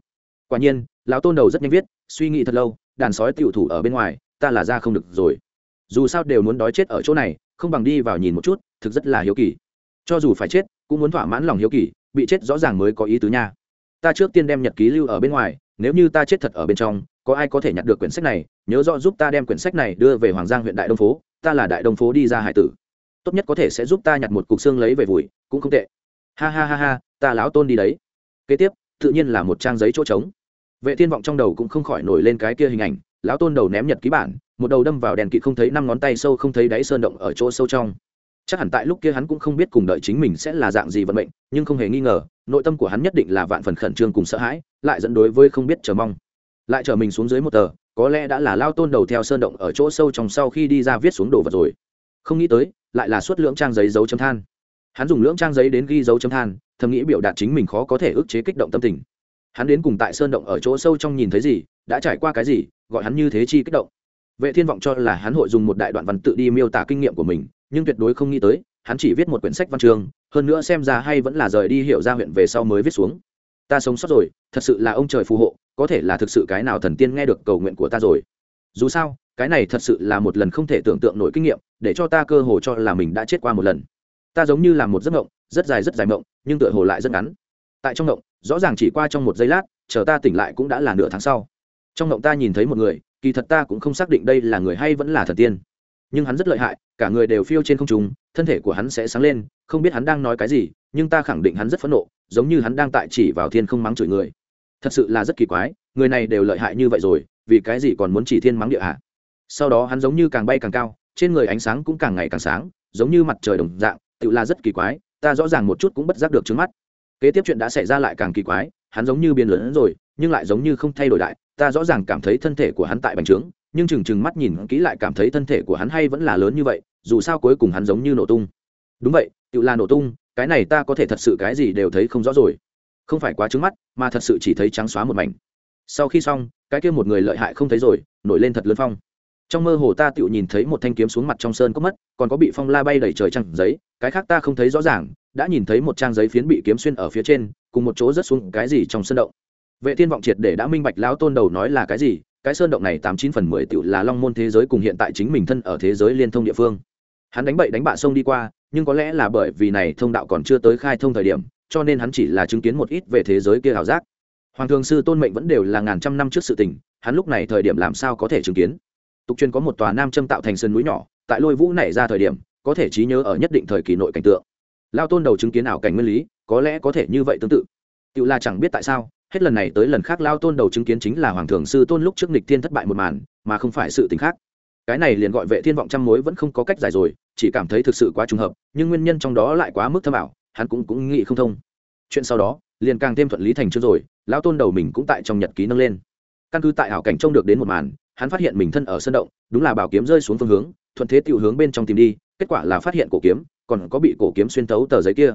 Quả nhiên, lão tôn đầu rất nhanh viết, suy nghĩ thật lâu, đàn sói tiểu thủ ở bên ngoài ta là ra không được rồi. Dù sao đều muốn đói chết ở chỗ này, không bằng đi vào nhìn một chút, thực rất là hiếu kỳ. Cho dù phải chết, cũng muốn thỏa mãn lòng hiếu kỳ, bị chết rõ ràng mới có ý tứ nha. Ta trước tiên đem nhật ký lưu ở bên ngoài, nếu như ta chết thật ở bên trong, có ai có thể nhặt được quyển sách này? Nhớ rõ giúp ta đem quyển sách này đưa về hoàng giang huyện đại đông phố, ta là đại đông phố đi ra hải tử. Tốt nhất có thể sẽ giúp ta nhặt một cục xương lấy về vùi, cũng không tệ. Ha ha ha ha, ta láo tôn đi đấy. Kế tiếp, tự nhiên là một trang giấy chỗ trống. Vệ thiên vọng trong đầu cũng không khỏi nổi lên cái kia hình ảnh lão tôn đầu ném nhật ký bản, một đầu đâm vào đèn kỵ không thấy năm ngón tay sâu không thấy đáy sơn động ở chỗ sâu trong. Chắc hẳn tại lúc kia hắn cũng không biết cùng đợi chính mình sẽ là dạng gì vận mệnh, nhưng không hề nghi ngờ, nội tâm của hắn nhất định là vạn phần khẩn trương cùng sợ hãi, lại dẫn đối với không biết chờ mong. Lại chờ mình xuống dưới một tờ, có lẽ đã là lao tôn đầu theo sơn động ở chỗ sâu trong sau khi đi ra viết xuống đồ vật rồi. Không nghĩ tới, lại là suốt lưỡng trang giấy dấu chấm than. Hắn dùng lưỡng trang giấy đến ghi dấu chấm than, thầm nghĩ biểu đạt chính mình khó có thể ức chế kích động tâm tình hắn đến cùng tại sơn động ở chỗ sâu trong nhìn thấy gì, đã trải qua cái gì, gọi hắn như thế chi kích động. Vệ thiên vọng cho là hắn hội dùng một đại đoạn văn tự đi miêu tả kinh nghiệm của mình, nhưng tuyệt đối không nghĩ tới, hắn chỉ viết một quyển sách văn chương, hơn nữa xem ra hay vẫn là rời đi hiểu ra huyện về sau mới viết xuống. Ta sống sót rồi, thật sự là ông trời phù hộ, có thể là thực sự cái nào thần tiên nghe được cầu nguyện của ta rồi. Dù sao, cái này thật sự là một lần không thể tưởng tượng nổi kinh nghiệm, để cho ta cơ hồ cho là mình đã chết qua một lần. Ta giống như là một giấc mộng, rất dài rất dài mộng, nhưng tựa hồ lại rất ngắn tại trong động rõ ràng chỉ qua trong một giây lát, chờ ta tỉnh lại cũng đã là nửa tháng sau. Trong động ta nhìn thấy một người, kỳ thật ta cũng không xác định đây là người hay vẫn là thần tiên. Nhưng hắn rất lợi hại, cả người đều phiêu trên không trung, thân thể của hắn sẽ sáng lên, không biết hắn đang nói cái gì, nhưng ta khẳng định hắn rất phẫn nộ, giống như hắn đang tại chỉ vào thiên không mắng chửi người. Thật sự là rất kỳ quái, người này đều lợi hại như vậy rồi, vì cái gì còn muốn chỉ thiên mắng địa hạ sau đó hắn giống như càng bay càng cao, trên người ánh sáng cũng càng ngày càng sáng, giống như mặt trời đồng dạng, tự là rất kỳ quái, ta rõ ràng một chút cũng bất giác được trước mắt kế tiếp chuyện đã xảy ra lại càng kỳ quái, hắn giống như biến lớn rồi, nhưng lại giống như không thay đổi đại ta rõ ràng cảm thấy thân thể của hắn tại bành trướng, nhưng chừng chừng mắt nhìn kỹ lại cảm thấy thân thể của hắn hay vẫn là lớn như vậy, dù sao cuối cùng hắn giống như nổ tung. Đúng vậy, tự là nổ tung, cái này ta có thể thật sự cái gì đều thấy không rõ rồi. Không phải quá trứng mắt, mà thật sự chỉ thấy trắng xóa một mảnh. Sau khi xong, cái kia một người lợi hại không thấy rồi, nổi lên thật lớn phong. Trong mơ hồ ta tự nhìn thấy một thanh kiếm xuống mặt trong sơn có mất, còn có bị phong la bay đầy trời chẳng giấy, cái khác ta không thấy rõ ràng đã nhìn thấy một trang giấy phiến bị kiếm xuyên ở phía trên, cùng một chỗ rớt xuống cái gì trong sân động. Vệ thiên vọng triệt để đã minh bạch lão tôn đầu nói là cái gì, cái sơn động này tám chín phần mười tiểu là long môn thế giới cùng hiện tại chính mình thân ở thế giới liên thông địa phương. Hắn đánh bậy đánh bạ sông đi qua, nhưng có lẽ là bởi vì này thông đạo còn chưa tới khai thông thời điểm, cho nên hắn chỉ là chứng kiến một ít về thế giới kia ảo giác. Hoàng thường sư tôn mệnh vẫn đều là ngàn trăm năm trước sự tình, hắn lúc này thời điểm làm sao có thể chứng kiến? Tục truyền có một tòa nam châm tạo thành sân núi nhỏ, tại lôi vũ nảy ra thời điểm, có thể trí nhớ ở nhất định thời kỳ nội cảnh tượng lao tôn đầu chứng kiến ảo cảnh nguyên lý, có lẽ có thể như vậy tương tự. Tự là chẳng biết tại sao, hết lần này tới lần khác lao tôn đầu chứng kiến chính là hoàng thường sư tôn lúc trước nịch thiên thất bại một màn, mà không phải sự t khác. Cái này liền gọi vệ thiên vọng trăm mối vẫn không có cách giải rồi, chỉ cảm thấy thực sự quá trùng hợp, nhưng nguyên nhân trong đó lại quá mức thâm ảo, hắn cũng cũng nghĩ không thông. Chuyện sau đó, liền càng thêm thuận lý thành chương rồi lão tôn đầu mình cũng tại trong nhật ký nâng lên. Căn cứ tại ảo cảnh trông được đến một màn, hắn phát hiện mình thân ở sân động, đúng là bảo kiếm rơi xuống phương hướng, thuận thế tiểu hướng bên trong tìm đi kết quả là phát hiện cổ kiếm, còn có bị cổ kiếm xuyên tấu tờ giấy kia.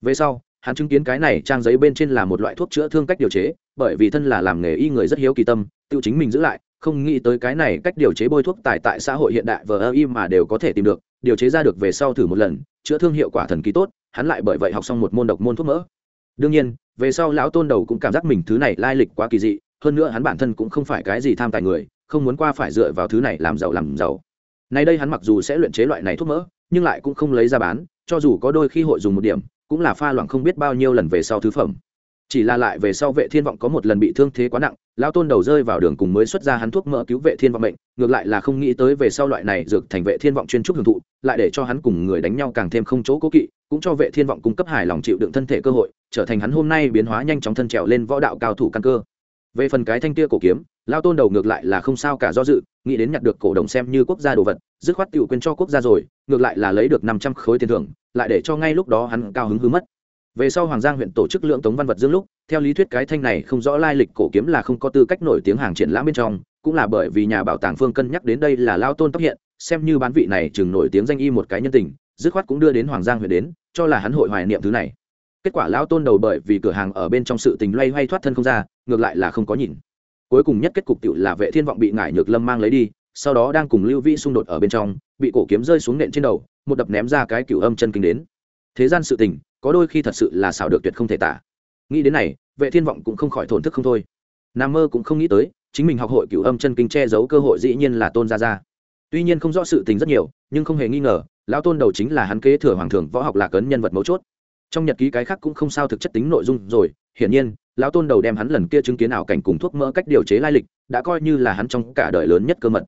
Về sau, hắn chứng kiến cái này trang giấy bên trên là một loại thuốc chữa thương cách điều chế, bởi vì thân là làm nghề y người rất hiếu kỳ tâm, tự chính mình giữ lại, không nghĩ tới cái này cách điều chế bôi thuốc tài tại xã hội hiện đại vờ ơ y mà đều có thể tìm được, điều chế ra được về sau thử một lần, chữa thương hiệu quả thần kỳ tốt, hắn lại bởi vậy học xong một môn độc môn thuốc mỡ. Đương nhiên, về sau lão tôn đầu cũng cảm giác mình thứ này lai lịch quá kỳ dị, hơn nữa hắn bản thân cũng không phải cái gì tham tài người, không muốn qua phải dựa vào thứ này làm giàu làm giàu nay đây hắn mặc dù sẽ luyện chế loại này thuốc mỡ, nhưng lại cũng không lấy ra bán, cho dù có đôi khi hội dùng một điểm, cũng là pha loãng không biết bao nhiêu lần về sau thứ phẩm. Chỉ là lại về sau vệ thiên vọng có một lần bị thương thế quá nặng, lão tôn đầu rơi vào đường cùng mới xuất ra hắn thuốc mỡ cứu vệ thiên vọng bệnh ngược lại là không nghĩ tới về sau loại này dược thành vệ thiên vọng chuyên trúc hưởng thụ, lại để cho hắn cùng người đánh nhau càng thêm không chỗ cố kỵ, cũng cho vệ thiên vọng cung cấp hài lòng chịu đựng thân thể cơ hội, trở thành hắn hôm nay biến hóa nhanh chóng thân trèo lên võ đạo cao thủ căn cơ. Về phần cái thanh kia cổ kiếm lao tôn đầu ngược lại là không sao cả do dự nghĩ đến nhặt được cổ đồng xem như quốc gia đồ vật, dứt khoát tự quên cho quốc gia rồi, ngược lại là lấy được năm trăm khối tiền thưởng, lại để cho ngay lúc đó hắn cao hứng hứa mất. Về sau hoàng giang huyện tổ chức lượng tống văn vật dương lúc, theo lý thuyết cái thanh này không rõ lai lịch cổ kiếm là không có tư cách nổi tiếng hàng triển lãm bên trong, cũng là bởi vì nhà bảo tàng phương cân nhắc đến đây là lao tôn tóc hiện, xem như bán vị này chừng nổi tiếng danh y một cái nhân tình, dứt khoát cũng đưa đến hoàng giang huyện đến, cho là hắn hội hoài niệm thứ này. Kết quả lao tôn đầu bởi vì cửa hàng ở bên trong sự tình loay hoay thoát thân không ra, ngược lại là không có nhìn cuối cùng nhất kết cục tựu là vệ thiên vọng bị ngải nhược lâm mang lấy đi, sau đó đang cùng lưu vĩ xung đột ở bên trong, bị cổ kiếm rơi xuống nện trên đầu, một đập ném ra cái cửu âm chân kinh đến. Thế gian sự tình, có đôi khi thật sự là xảo được tuyệt không thể tả. Nghĩ đến này, vệ thiên vọng cũng không khỏi thổn thức không thôi. Nam mơ cũng không nghĩ tới, chính mình học hội cửu âm chân kinh che giấu cơ hội dĩ nhiên là tôn gia gia. Tuy nhiên không rõ sự tình rất nhiều, nhưng không hề nghi ngờ, lão tôn đầu chính là hắn kế thừa hoàng thường võ học lạc ấn nhân vật mấu chốt. Trong nhật ký cái khác cũng không sao thực chất tính nội dung rồi, hiển nhiên lão tôn đầu đem hắn lần kia chứng kiến ảo cảnh cùng thuốc mỡ cách điều chế lai lịch, đã coi như là hắn trong cả đời lớn nhất cơ mật.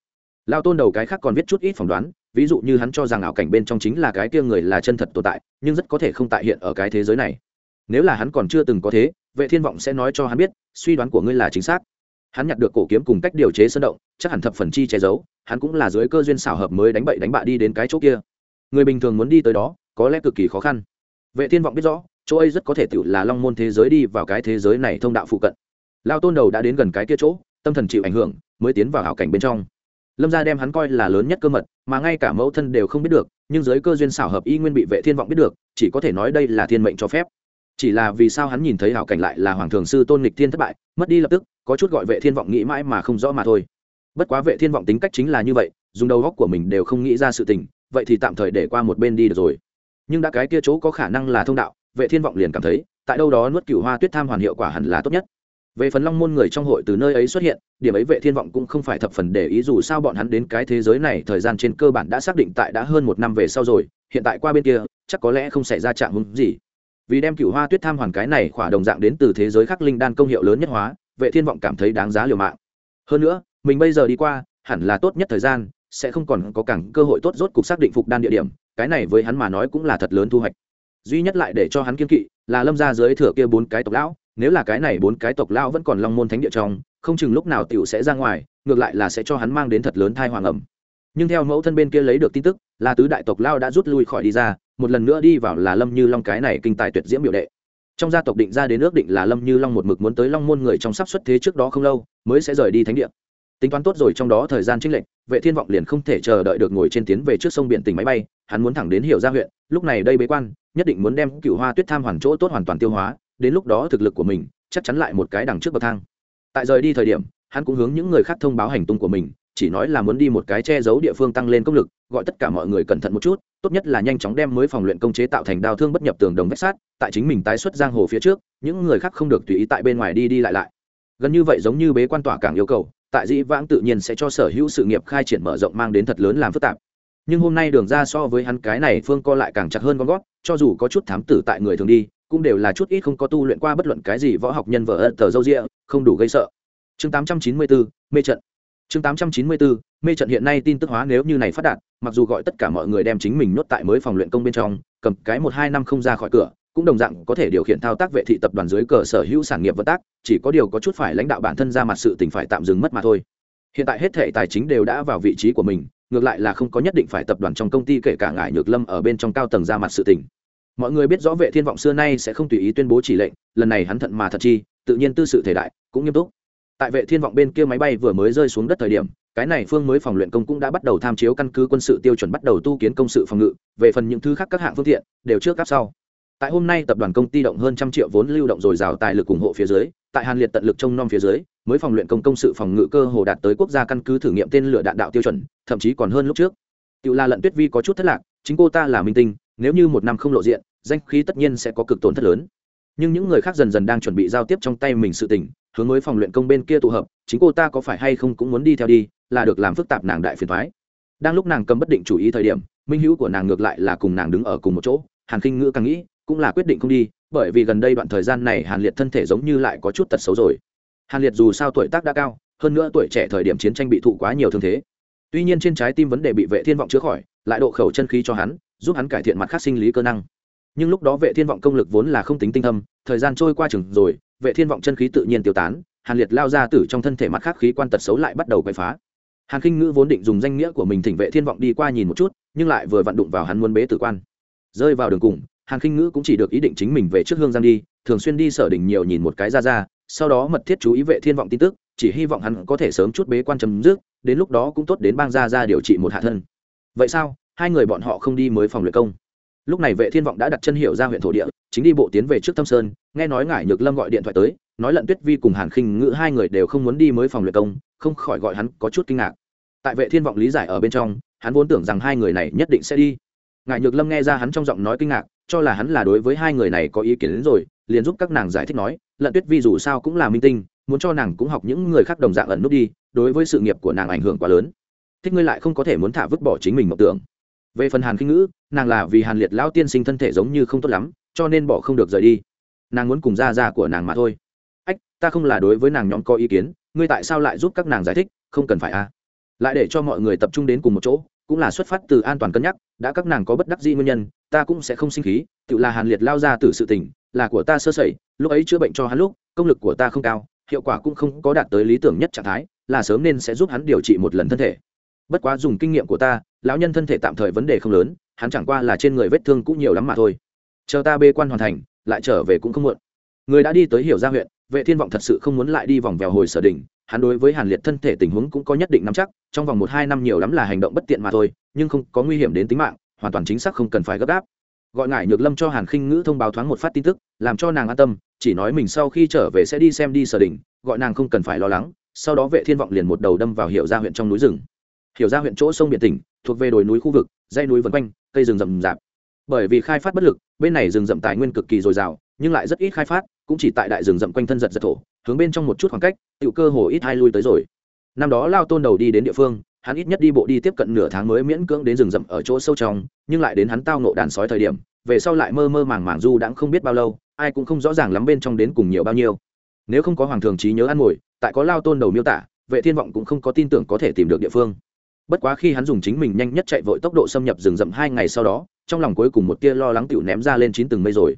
Lão tôn đầu cái khác còn viết chút ít phỏng đoán, ví dụ như hắn cho rằng ảo cảnh bên trong chính là cái kia người là chân thật tồn tại, nhưng rất có thể không tại hiện ở cái thế giới này. Nếu là hắn còn chưa từng có thế, vệ thiên vọng sẽ nói cho hắn biết, suy đoán của ngươi là chính xác. Hắn nhặt được cổ kiếm cùng cách điều chế sơn động, chắc hẳn thập phần chi che giấu, hắn cũng là dưới cơ duyên xảo hợp mới đánh bậy đánh bạ đi đến cái chỗ kia. Người bình thường muốn đi tới đó, có lẽ cực kỳ khó khăn. Vệ thiên vọng biết rõ chỗ ấy rất có thể tự là long môn thế giới đi vào cái thế giới này thông đạo phụ cận. Lao tôn đầu đã đến gần cái kia chỗ, tâm thần chịu ảnh hưởng, mới tiến vào hảo cảnh bên trong. Lâm gia đem hắn coi là lớn nhất cơ mật, mà ngay cả mẫu thân đều không biết được, nhưng giới cơ duyên xảo hợp y nguyên bị vệ thiên vọng biết được, chỉ có thể nói đây là thiên mệnh cho phép. Chỉ là vì sao hắn nhìn thấy hảo cảnh lại là hoàng thường sư tôn nghịch thiên thất bại, mất đi lập tức, có chút gọi vệ thiên vọng nghĩ mãi mà không rõ mà thôi. Bất quá vệ thiên vọng tính cách chính là như vậy, dùng đầu góc của mình đều không nghĩ ra sự tình, vậy thì tạm thời để qua một bên đi được rồi. Nhưng đã cái kia chỗ có khả năng là thông đạo vệ thiên vọng liền cảm thấy, tại đâu đó nuốt cửu hoa tuyết tham hoàn hiệu quả hẳn là tốt nhất. Về phần long môn người trong hội từ nơi ấy xuất hiện, điểm ấy vệ thiên vọng cũng không phải thập phần để ý dù sao bọn hắn đến cái thế giới này thời gian trên cơ bản đã xác định tại đã hơn một năm về sau rồi, hiện tại qua bên kia, chắc có lẽ không xảy ra trạng hứng gì. Vì đem cựu hoa tuyết tham hoàn cái này khỏa đồng dạng đến từ thế giới khắc linh đan công hiệu lớn nhất hóa, vệ thiên vọng cảm thấy đáng giá liều mạng. Hơn nữa, mình bây giờ đi qua, hẳn là tốt nhất thời gian, sẽ không còn có cẳng cơ hội tốt rốt cục xác định phục đan địa điểm, cái này với hắn mà nói cũng là thật lớn thu hoạch duy nhất lại để cho hắn kiên kỵ là lâm ra dưới thừa kia bốn cái tộc lão, nếu là cái này bốn cái tộc lão vẫn còn long môn thánh địa trong, không chừng lúc nào tiểu sẽ ra ngoài, ngược lại là sẽ cho hắn mang đến thật lớn thai hoàng ẩm. Nhưng theo mẫu thân bên kia lấy được tin tức, là tứ đại tộc lao đã rút lui khỏi đi ra, một lần nữa đi vào là lâm như long cái này kinh tài tuyệt diễm biểu đệ. Trong gia tộc định ra đến ước định là lâm như long một mực muốn tới long môn người trong sắp xuất thế trước đó không lâu, mới sẽ rời đi thánh địa. Tính toán tốt rồi trong đó thời gian trích lệnh vệ thiên vọng liền không thể chờ đợi được ngồi trên tiến về trước sông biển tỉnh máy bay, hắn muốn thẳng đến hiểu ra huyện, lúc này đây bế quan nhất định muốn đem cựu hoa tuyết tham hoàn chỗ tốt hoàn toàn tiêu hóa, đến lúc đó thực lực của mình chắc chắn lại một cái đằng trước bậc thang. Tại rời đi thời điểm, hắn cũng hướng những người khác thông báo hành tung của mình, chỉ nói là muốn đi một cái che giấu địa phương tăng lên công lực, gọi tất cả mọi người cẩn thận một chút, tốt nhất là nhanh chóng đem mới phòng luyện công chế tạo thành đao thương bất nhập tường đồng vách sát tại chính mình tái xuất giang hồ phía trước, những người khác không được tùy ý tại bên ngoài đi đi lại lại. Gần như vậy giống như bế quan tỏa càng yêu cầu, tại dĩ vãng tự nhiên sẽ cho sở hữu sự nghiệp khai triển mở rộng mang đến thật lớn làm phức tạp. Nhưng hôm nay đường ra so với hắn cái này phương co lại càng chặt hơn con gót cho dù có chút thám tử tại người thường đi cũng đều là chút ít không có tu luyện qua bất luận cái gì võ học nhân vở ân tờ dâu rịa không đủ gây sợ. Chương 894, mê trận. Chương 894, mê trận hiện nay tin tức hóa nếu như này phát đạt mặc dù gọi tất cả mọi người đem chính mình nhốt tại mới phòng luyện công bên trong cầm cái một hai năm không ra khỏi cửa cũng đồng dạng có thể điều khiển thao tác vệ thị tập đoàn dưới cờ sở hữu sản nghiệp vận tác chỉ có điều có chút phải lãnh đạo bản thân ra mặt sự tình phải tạm dừng mất mà thôi. Hiện tại hết thể tài chính đều đã vào vị trí của mình ngược lại là không có nhất định phải tập đoàn trong công ty kể cả ngải nhược lâm ở bên trong cao tầng ra mặt sự tình. Mọi người biết rõ vệ thiên vọng xưa nay sẽ không tùy ý tuyên bố chỉ lệnh, lần này hắn thận mà thật chi, tự nhiên tư sự thể đại, cũng nghiêm túc. Tại vệ thiên vọng bên kia máy bay vừa mới rơi xuống đất thời điểm, cái này phương mới phòng luyện công cũng đã bắt đầu tham chiếu căn cứ quân sự tiêu chuẩn bắt đầu tu kiến công sự phòng ngự, về phần những thứ khác các hạng phương tiện, đều trước cấp sau. Tại hôm nay tập đoàn công ty động hơn trăm triệu vốn lưu động dồi dào tài lực ủng hộ phía dưới, tại hàn liệt tận lực trông nom phía dưới mới phòng luyện công công sự phòng ngự cơ hồ đạt tới quốc gia căn cứ thử nghiệm tên lửa đạn đạo tiêu chuẩn, thậm chí còn hơn lúc trước. Tự là lận tuyết vi có chút thất lạc, chính cô ta là minh tinh, nếu như một năm không lộ diện, danh khí tất nhiên sẽ có cực tổn thất lớn. Nhưng những người khác dần dần đang chuẩn bị giao tiếp trong tay mình sự tình, hướng mới phòng luyện công bên kia tụ hợp, chính cô ta có phải hay không cũng muốn đi theo đi, là được làm phức tạp nàng đại phiền thoái đang lúc nàng cầm bất định chủ ý thời điểm, minh hữu của nàng ngược lại là cùng nàng đứng ở cùng một chỗ, hàn khinh ngữ càng nghĩ, cũng là quyết định không đi, bởi vì gần đây đoạn thời gian này hàn liệt thân thể giống như lại có chút tật xấu rồi hàn liệt dù sao tuổi tác đã cao, hơn nữa tuổi trẻ thời điểm chiến tranh bị thụ quá nhiều thương thế. Tuy nhiên trên trái tim vấn đề bị vệ thiên vọng chữa khỏi, lại độ khẩu chân khí cho hắn, giúp hắn cải thiện mặt khác sinh lý cơ năng. Nhưng lúc đó vệ thiên vọng công lực vốn là không tính tinh thâm, thời gian trôi qua chừng rồi, vệ thiên vọng chân khí tự nhiên tiêu tán, hàn liệt lao ra tử trong thân thể mặt khác khí quan tật xấu lại bắt đầu quậy phá. Hàn khinh ngữ vốn định dùng danh nghĩa của mình thỉnh vệ thiên vọng đi qua nhìn một chút, nhưng lại vừa vặn đụng vào hắn muốn bế tử quan. Rơi vào đường cùng, hàn khinh ngữ cũng chỉ được ý định chính mình về trước hương giang đi, thường xuyên đi sở đình nhiều nhìn một cái ra ra sau đó mật thiết chú ý vệ thiên vọng tin tức, chỉ hy vọng hắn có thể sớm chút bế quan chấm dứt, đến lúc đó cũng tốt đến bang ra ra điều trị một hạ thân. Vậy sao? Hai người bọn họ không đi mới phòng luyện công. Lúc này vệ thiên vọng đã đặt chân hiệu ra huyện thổ địa, chính đi bộ tiến về trước thâm sơn, nghe nói ngải nhược lâm gọi điện thoại tới, nói lận tuyết vi cùng hàn khinh ngữ hai người đều không muốn đi mới phòng luyện công, không khỏi gọi hắn có chút kinh ngạc. Tại vệ thiên vọng lý giải ở bên trong, hắn vốn tưởng rằng hai người này nhất định sẽ đi. Ngại nhược lâm nghe ra hắn trong giọng nói kinh ngạc, cho là hắn là đối với hai người này có ý kiến đến rồi, liền giúp các nàng giải thích nói, lận tuyết vi dù sao cũng là minh tinh, muốn cho nàng cũng học những người khác đồng dạng ẩn nút đi, đối với sự nghiệp của nàng ảnh hưởng quá lớn. Thích ngươi lại không có thể muốn thả vứt bỏ chính mình mộng tưởng. Về phần hàn kinh ngữ, nàng là vì hàn liệt lão tiên sinh thân thể giống như không tốt lắm, cho nên bỏ không được rời đi. Nàng muốn cùng ra ra của nàng mà thôi. Ách, ta không là đối với nàng nhóm có ý kiến, ngươi tại sao lại giúp các nàng giải thích, không cần phải à? Lại để cho mọi người tập trung đến cùng một chỗ cũng là xuất phát từ an toàn cân nhắc, đã các nàng có bất đắc dĩ nguyên nhân, ta cũng sẽ không sinh khí, tự là hàn liệt lao ra từ sự tình, là của ta sơ sẩy, lúc ấy chữa bệnh cho hắn lúc, công lực của ta không cao, hiệu quả cũng không có đạt tới lý tưởng nhất trạng thái, là sớm nên sẽ giúp hắn điều trị một lần thân thể. Bất quá dùng kinh nghiệm của ta, lão nhân thân thể tạm thời vấn đề không lớn, hắn chẳng qua là trên người vết thương cũng nhiều lắm mà thôi. Chờ ta bê quan hoàn thành, lại trở về cũng không muộn. Người đã đi tới hiểu gia huyện, vệ thiên vọng thật sự không muốn lại đi vòng vèo hồi sở đỉnh hắn đối với hàn liệt thân thể tình huống cũng có nhất định nắm chắc, trong vòng một hai năm nhiều lắm là hành động bất tiện mà thôi, nhưng không có nguy hiểm đến tính mạng, hoàn toàn chính xác không cần phải gấp gáp. Gọi ngải nhược lâm cho hàn khinh ngữ thông báo thoáng một phát tin tức, làm cho nàng an tâm, chỉ nói mình sau khi trở về sẽ đi xem đi sở đỉnh gọi nàng không cần phải lo lắng, sau đó vệ thiên vọng liền một đầu đâm vào hiểu ra huyện trong núi rừng. Hiểu ra huyện chỗ sông biển tỉnh, thuộc về đồi núi khu vực, dãy núi vân quanh, cây rừng rậm rạp. Bởi vì khai phát bất lực, bên này rừng rậm tài nguyên cực kỳ dồi dào, nhưng lại rất ít khai phát, cũng chỉ tại đại rừng rậm quanh thân giật giật thổ hướng bên trong một chút khoảng cách tự cơ hồ ít hai lui tới rồi. Năm đó lao tôn đầu đi đến địa phương, hắn ít nhất đi bộ đi tiếp cận nửa tháng mới miễn cưỡng đến rừng rậm ở chỗ sâu trong, nhưng lại đến hắn tao nộ đàn sói thời điểm, về sau lại mơ mơ màng màng du đãng không biết bao lâu, ai cũng không rõ ràng lắm bên trong đến cùng nhiều bao nhiêu. Nếu không có hoàng thường trí nhớ ăn ngồi, tại có lao tôn đầu miêu tả, vệ thiên vọng cũng không có tin tưởng có thể tìm được địa phương. Bất quá khi hắn dùng chính mình nhanh nhất chạy vội tốc độ xâm nhập rừng rậm hai ngày sau đó, trong lòng cuối cùng một tia lo lắng tựu ném ra lên chín từng mây rồi.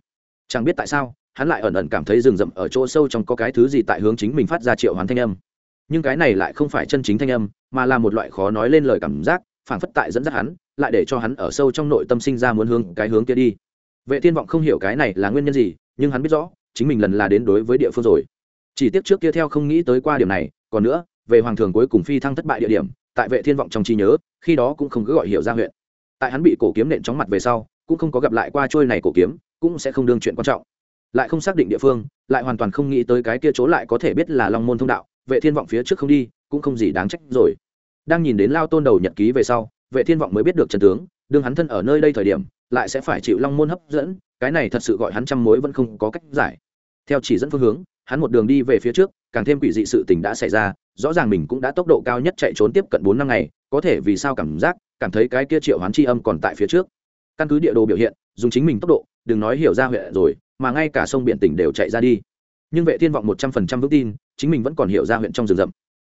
Chẳng biết tại sao hắn lại ẩn ẩn cảm thấy rừng rậm ở chỗ sâu trong có cái thứ gì tại hướng chính mình phát ra triệu hoán thanh âm. Nhưng cái này lại không phải chân chính thanh âm, mà là một loại khó nói lên lời cảm giác, phảng phất tại dẫn dắt hắn, lại để cho hắn ở sâu trong nội tâm sinh ra muốn hướng cái hướng kia đi. Vệ thiên vọng không hiểu cái này là nguyên nhân gì, nhưng hắn biết rõ, chính mình lần là đến đối với địa phương rồi. Chỉ tiếc trước kia theo không nghĩ tới qua điểm này, còn nữa, về hoàng thường cuối cùng phi thăng thất bại địa điểm, tại vệ thiên vọng trong trí nhớ, khi đó cũng không cứ gọi hiểu ra huyện. Tại hắn bị cổ kiếm nện chóng mặt về sau, cũng không có gặp lại qua trôi này cổ kiếm, cũng sẽ không đương chuyện quan trọng lại không xác định địa phương, lại hoàn toàn không nghĩ tới cái kia chỗ lại có thể biết là long môn thông đạo, vệ thiên vọng phía trước không đi, cũng không gì đáng trách rồi. Đang nhìn đến lao tôn đầu nhật ký về sau, vệ thiên vọng mới biết được Trần tướng, đương hắn thân ở nơi đây thời điểm, lại sẽ phải chịu long môn hấp dẫn, cái này thật sự gọi hắn trăm mối vẫn không có cách giải. Theo chỉ dẫn phương hướng, hắn một đường đi về phía trước, càng thêm quỷ dị sự tình đã xảy ra, rõ ràng mình cũng đã tốc độ cao nhất chạy trốn tiếp cận bốn năm ngày, có thể vì sao cảm giác, cảm thấy cái kia triệu hoán tri âm còn tại phía trước. Căn cứ địa đồ biểu hiện, dùng chính mình tốc độ, đừng nói hiểu ra huyện rồi mà ngay cả sông biển tỉnh đều chạy ra đi. Nhưng vệ thiên vọng một trăm phần trăm vững tin, chính mình vẫn còn hiểu ra huyện trong rừng rậm.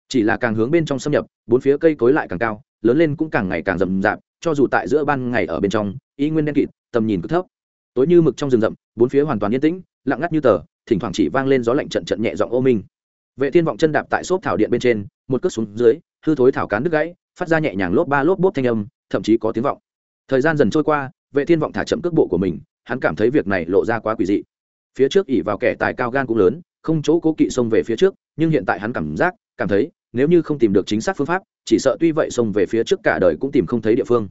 Chỉ là càng hướng bên trong xâm nhập, bốn phía cây cối lại càng cao, lớn lên cũng càng ngày càng rậm rạp, cho dù tại giữa ban ngày ở bên trong ý nguyên đen kịt, tầm nhìn cực thấp. Tối như mực trong rừng rậm, bốn phía hoàn toàn yên tĩnh, lặng ngắt như tờ, thỉnh thoảng chỉ vang lên gió lạnh trận trận nhẹ giọng ô minh. Vệ thiên vọng chân đạp tại xốp thảo điện bên trên, một cước xuống dưới, hư thối thảo cán đứt gãy, phát ra nhẹ nhàng lốp ba lốp bốp thanh âm, thậm chí có tiếng vọng. Thời gian dần trôi qua, vệ thiên vọng thả chậm cước bộ của mình hắn cảm thấy việc này lộ ra quá quỷ dị. Phía trước ỉ vào kẻ tài cao gan cũng lớn, không chỗ cố kỵ xông về phía trước, nhưng hiện tại hắn cảm giác, cảm thấy, nếu như không tìm được chính xác phương pháp, chỉ sợ tuy vậy xông về phía trước cả đời cũng tìm không thấy địa phương.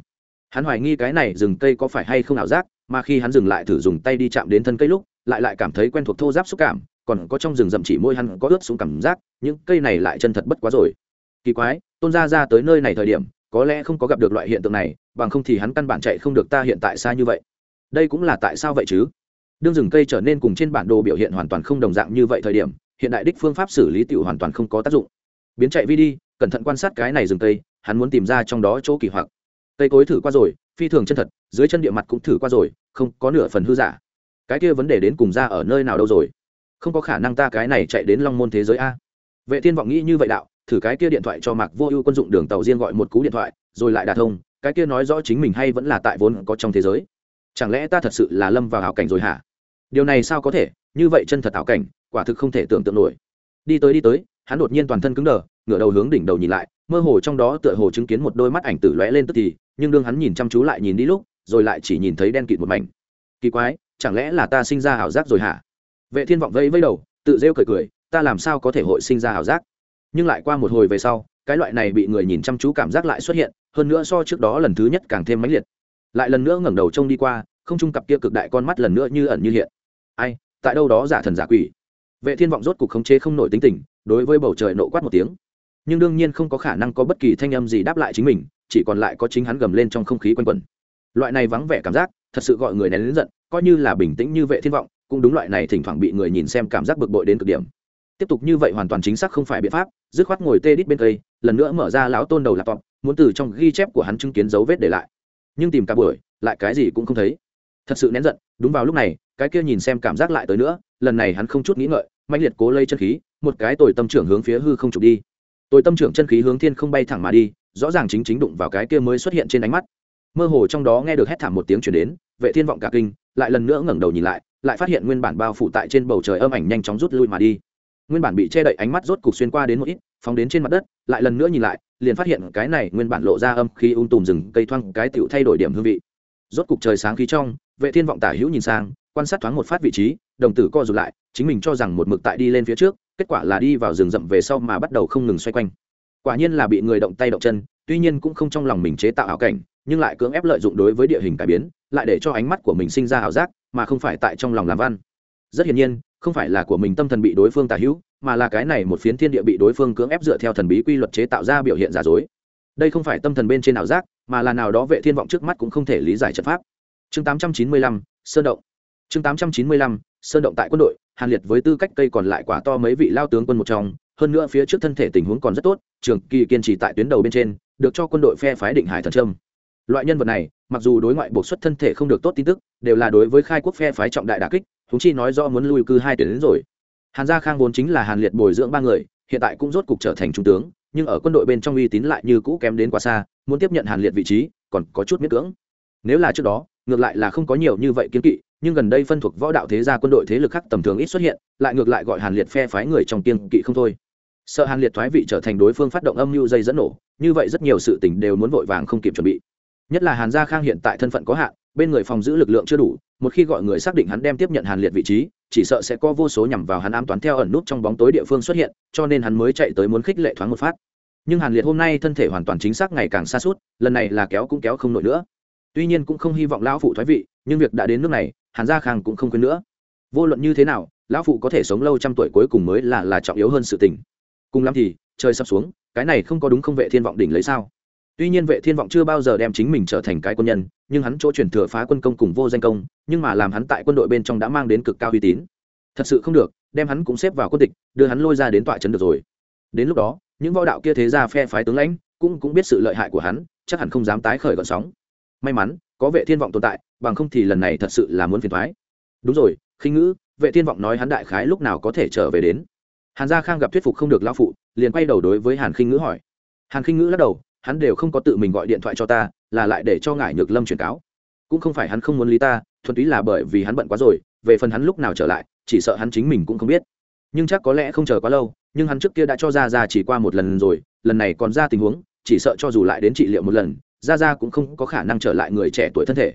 Hắn hoài nghi cái này rừng cây có phải hay không ảo giác, mà khi hắn dừng lại thử dùng tay đi chạm đến thân cây lúc, lại lại cảm thấy quen thuộc thô giáp xúc cảm, còn có trong rừng rậm chỉ môi hắn có ướt xuống cảm giác, những cây này lại chân thật bất quá rồi. Kỳ quái, tôn gia ra tới nơi này thời điểm, có lẽ không có gặp được loại hiện tượng này, bằng không thì hắn căn bản chạy không được ta hiện tại xa như vậy đây cũng là tại sao vậy chứ? Đương rừng cây trở nên cùng trên bản đồ biểu hiện hoàn toàn không đồng dạng như vậy thời điểm, hiện đại đích phương pháp xử lý tiểu hoàn toàn không có tác dụng. Biến chạy vi đi, cẩn thận quan sát cái này rừng cây, hắn muốn tìm ra trong đó chỗ kỳ hoặc. Cây cối thử qua rồi, phi thường chân thật, dưới chân địa mặt cũng thử qua rồi, không có nửa phần hư giả. Cái kia vấn đề đến cùng ra ở nơi nào đâu rồi? Không có khả năng ta cái này chạy đến long môn thế giới a. Vệ thiên vọng nghĩ như vậy đạo, thử cái kia điện thoại cho mạc vô ưu quân dụng đường tàu riêng gọi một cú điện thoại, rồi lại đả thông, cái kia nói rõ chính mình hay vẫn là tại vốn có trong thế giới chẳng lẽ ta thật sự là lâm vào ảo cảnh rồi hả? Điều này sao có thể? Như vậy chân thật ảo cảnh, quả thực không thể tưởng tượng nổi. Đi tới đi tới, hắn đột nhiên toàn thân cứng đờ, ngửa đầu hướng đỉnh đầu nhìn lại, mơ hồ trong đó tựa hồ chứng kiến một đôi mắt ảnh tử lóe lên tức thì, nhưng đương hắn nhìn chăm chú lại nhìn đi lúc, rồi lại chỉ nhìn thấy đen kịt một mảnh. Kỳ quái, chẳng lẽ là ta sinh ra ảo giác rồi hả? Vệ thiên vọng vẫy vẫy đầu, tự rêu cười cười, ta làm sao có thể hội sinh ra ảo giác? Nhưng lại qua một hồi về sau, cái loại này bị người nhìn chăm chú cảm giác lại xuất hiện, hơn nữa so trước đó lần thứ nhất càng thêm mãnh liệt lại lần nữa ngẩng đầu trông đi qua không trung cặp kia cực đại con mắt lần nữa như ẩn như hiện. Ai tại đâu đó giả thần giả quỷ. Vệ thiên vọng rốt cục khống chế không nổi tính tình đối với bầu trời nộ quát một tiếng. Nhưng đương nhiên không có khả năng có bất kỳ thanh âm gì đáp lại chính mình chỉ còn lại có chính hắn gầm lên trong không khí quanh quẩn. Loại này vắng vẻ cảm giác thật sự gọi người nén lớn giận coi như là bình tĩnh như vệ thiên vọng cũng đúng loại này thỉnh thoảng bị người nhìn xem cảm giác bực bội đến cực điểm. Tiếp tục như vậy hoàn toàn chính xác không phải biện pháp dứt khoát ngồi tê đít bên cây lần nữa mở ra lão tôn đầu lạp vọng, muốn từ trong ghi chép của hắn chứng kiến dấu vết để lại nhưng tìm cả buổi, lại cái gì cũng không thấy. Thật sự nén giận, đúng vào lúc này, cái kia nhìn xem cảm giác lại tới nữa, lần này hắn không chút nghĩ ngợi mạnh liệt cố lây chân khí, một cái tồi tâm trưởng hướng phía hư không trục đi. Tồi tâm trưởng chân khí hướng thiên không bay thẳng mà đi, rõ ràng chính chính đụng vào cái kia mới xuất hiện trên ánh mắt. Mơ hồ trong đó nghe được hét thảm một tiếng chuyển đến, vệ thiên vọng cả kinh, lại lần nữa ngẩng đầu nhìn lại lại phát hiện nguyên bản bao phủ tại trên bầu trời âm ảnh nhanh chóng rút lui mà đi nguyên bản bị che đậy ánh mắt rốt cục xuyên qua đến một ít, phóng đến trên mặt đất, lại lần nữa nhìn lại, liền phát hiện cái này nguyên bản lộ ra âm khi ung tùm rừng cây thoang cái tựu thay đổi điểm hương vị. Rốt cục trời sáng khí trong, vệ thiên vọng tả hữu nhìn sang, quan sát thoáng một phát vị trí, đồng tử co rụt lại, chính mình cho rằng một mực tại đi lên phía trước, kết quả là đi vào rừng rậm về sau mà bắt đầu không ngừng xoay quanh. Quả nhiên là bị người động tay động chân, tuy nhiên cũng không trong lòng mình chế tạo ảo cảnh, nhưng lại cưỡng ép lợi dụng đối với địa hình cải biến, lại để cho ánh mắt của mình sinh ra ảo giác, mà không phải tại trong lòng làm văn. Rất hiển nhiên không phải là của mình tâm thần bị đối phương tả hữu mà là cái này một phiến thiên địa bị đối phương cưỡng ép dựa theo thần bí quy luật chế tạo ra biểu hiện giả dối. Đây không phải tâm thần bên trên ảo giác mà là nào đó vệ thiên vọng trước mắt cũng không thể lý giải trận pháp. Chương 895, sơn động. Chương 895, sơn động tại quân đội hàn liệt với tư cách cây còn lại quả to mấy vị lao tướng quân một trong hơn nữa phía trước thân thể tình huống còn rất tốt trường kỳ kiên trì tại tuyến đầu bên trên được cho quân đội phe phái định hải thần trâm loại nhân vật này mặc dù đối ngoại bổ xuất thân thể không được tốt tin tức đều là đối với khai quốc phe phái trọng đại đà kích húng chi nói do muốn lui cư hai tuyển đến rồi. Hàn gia khang vốn chính là hàn liệt bồi dưỡng ba người, hiện tại cũng rốt cục trở thành trung tướng, nhưng ở quân đội bên trong uy tín lại như cũ kém đến quá xa, muốn tiếp nhận hàn liệt vị trí, còn có chút miễn cưỡng. Nếu là trước đó, ngược lại là không có nhiều như vậy kiến kỵ, nhưng gần đây phân thuộc võ đạo thế gia quân đội thế lực khác tầm thường ít xuất hiện, lại ngược lại gọi hàn liệt phe phái người trong kiên kỵ không thôi. Sợ hàn liệt thoái vị trở thành đối phương phát động âm mưu dây dẫn nổ, như vậy rất nhiều sự tình đều muốn vội vàng không kịp chuẩn bị. Nhất là hàn gia khang hiện tại thân phận có hạn bên người phòng giữ lực lượng chưa đủ, một khi gọi người xác định hắn đem tiếp nhận hàn liệt vị trí, chỉ sợ sẽ có vô số nhằm vào hắn ám toán theo ẩn nút trong bóng tối địa phương xuất hiện, cho nên hắn mới chạy tới muốn khích lệ thoáng một phát. Nhưng hàn liệt hôm nay thân thể hoàn toàn chính xác ngày càng xa suốt, lần này là kéo cũng kéo không nổi nữa. Tuy nhiên cũng không hy vọng lão phụ thoái vị, nhưng việc đã đến nước này, hàn gia khang cũng không quên nữa. Vô luận như thế nào, lão phụ có thể sống lâu trăm tuổi cuối cùng mới là là trọng yếu hơn sự tình. Cùng lắm thì, trời sắp xuống, cái này không có đúng không vệ thiên vọng đỉnh lấy sao? Tuy nhiên vệ thiên vọng chưa bao giờ đem chính mình trở thành cái quân nhân, nhưng hắn chỗ chuyển thừa phá quân công cùng vô danh công, nhưng mà làm hắn tại quân đội bên trong đã mang đến cực cao uy tín. Thật sự không được, đem hắn cũng xếp vào quân tịch đưa hắn lôi ra đến tọa trấn được rồi. Đến lúc đó, những võ đạo kia thế ra phe phái tướng lãnh cũng cũng biết sự lợi hại của hắn, chắc hẳn không dám tái khởi gọn sóng. May mắn, có vệ thiên vọng tồn tại, bằng không thì lần này thật sự là muốn phiền thoái đúng rồi, khinh ngữ, vệ thiên vọng nói hắn đại khái lúc nào có thể trở về đến. Hàn gia khang gặp thuyết phục không được lao phụ, liền quay đầu đối với hàn khinh ngữ hỏi. Hàn khinh ngữ lắc đầu hắn đều không có tự mình gọi điện thoại cho ta, là lại để cho ngải nhược lâm truyền cáo. Cũng không phải hắn không muốn lý ta, thuần túy là bởi vì hắn bận quá rồi, về phần hắn lúc nào trở lại, chỉ sợ hắn chính mình cũng không biết. Nhưng chắc có lẽ không chờ quá lâu, nhưng hắn trước kia đã cho ra ra chỉ qua một lần rồi, lần này còn ra tình huống, chỉ sợ cho dù lại đến trị liệu một lần ra ra cũng không có khả năng trở lại người trẻ tuổi thân thể.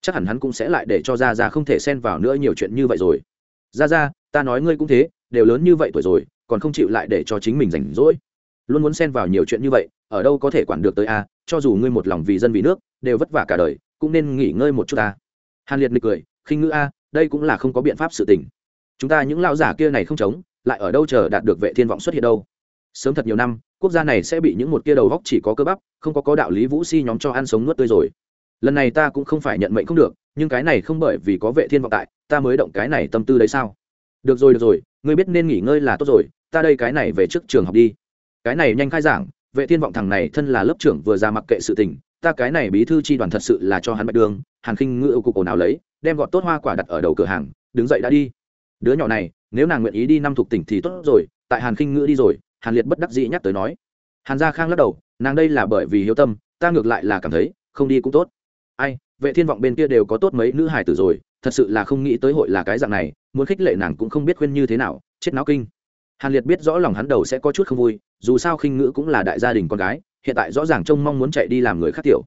Chắc hẳn hắn cũng sẽ lại để cho ra ra không thể xen vào nữa nhiều chuyện như vậy rồi. Ra ra ta nói ngươi cũng thế, đều lớn như vậy tuổi rồi, còn không chịu lại để cho chính mình rảnh rỗi luôn muốn xen vào nhiều chuyện như vậy, ở đâu có thể quản được tới a, cho dù ngươi một lòng vì dân vì nước, đều vất vả cả đời, cũng nên nghỉ ngơi một chút ta hàn liệt nực cười, khinh ngữ a, đây cũng là không có biện pháp sự tình. Chúng ta những lao giả kia này không chống, lại ở đâu chờ đạt được vệ thiên vọng xuất hiện đâu? Sớm thật nhiều năm, quốc gia này sẽ bị những một kia đầu góc chỉ có cơ bắp, không có có đạo lý vũ si nhóm cho ăn sống nuốt tươi rồi. Lần này ta cũng không phải nhận mệnh không được, nhưng cái này không bởi vì có vệ thiên vọng tại, ta mới động cái này tâm tư đấy sao? Được rồi được rồi, ngươi biết nên nghỉ ngơi là tốt rồi, ta đây cái này về trước trường học đi cái này nhanh khai giảng, vệ thiên vọng thằng này thân là lớp trưởng vừa ra mặc kệ sự tình, ta cái này bí thư tri đoàn thật sự là cho hắn bạch đường, hàn khinh ngự cục cổ nào lấy, đem gọt tốt hoa quả đặt ở đầu cửa hàng, đứng dậy đã đi. Đứa nhỏ này, nếu nàng nguyện ý đi năm thuộc tỉnh thì tốt rồi, tại hàn khinh ngự đi rồi, hàn liệt bất đắc dĩ nhắc tới nói. Hàn gia khang lắc đầu, nàng đây là bởi vì hiếu tâm, ta ngược lại là cảm thấy, không đi cũng tốt. Ai, vệ thiên vọng bên kia đều có tốt mấy nữ hài tử rồi, thật sự là không nghĩ tới hội là cái dạng này, muốn khích lệ nàng cũng không biết khuyên như thế nào, chết não kinh hàn liệt biết rõ lòng hắn đầu sẽ có chút không vui, dù sao khinh ngữ cũng là đại gia đình con gái, hiện tại rõ ràng trông mong muốn chạy đi làm người khác tiểu.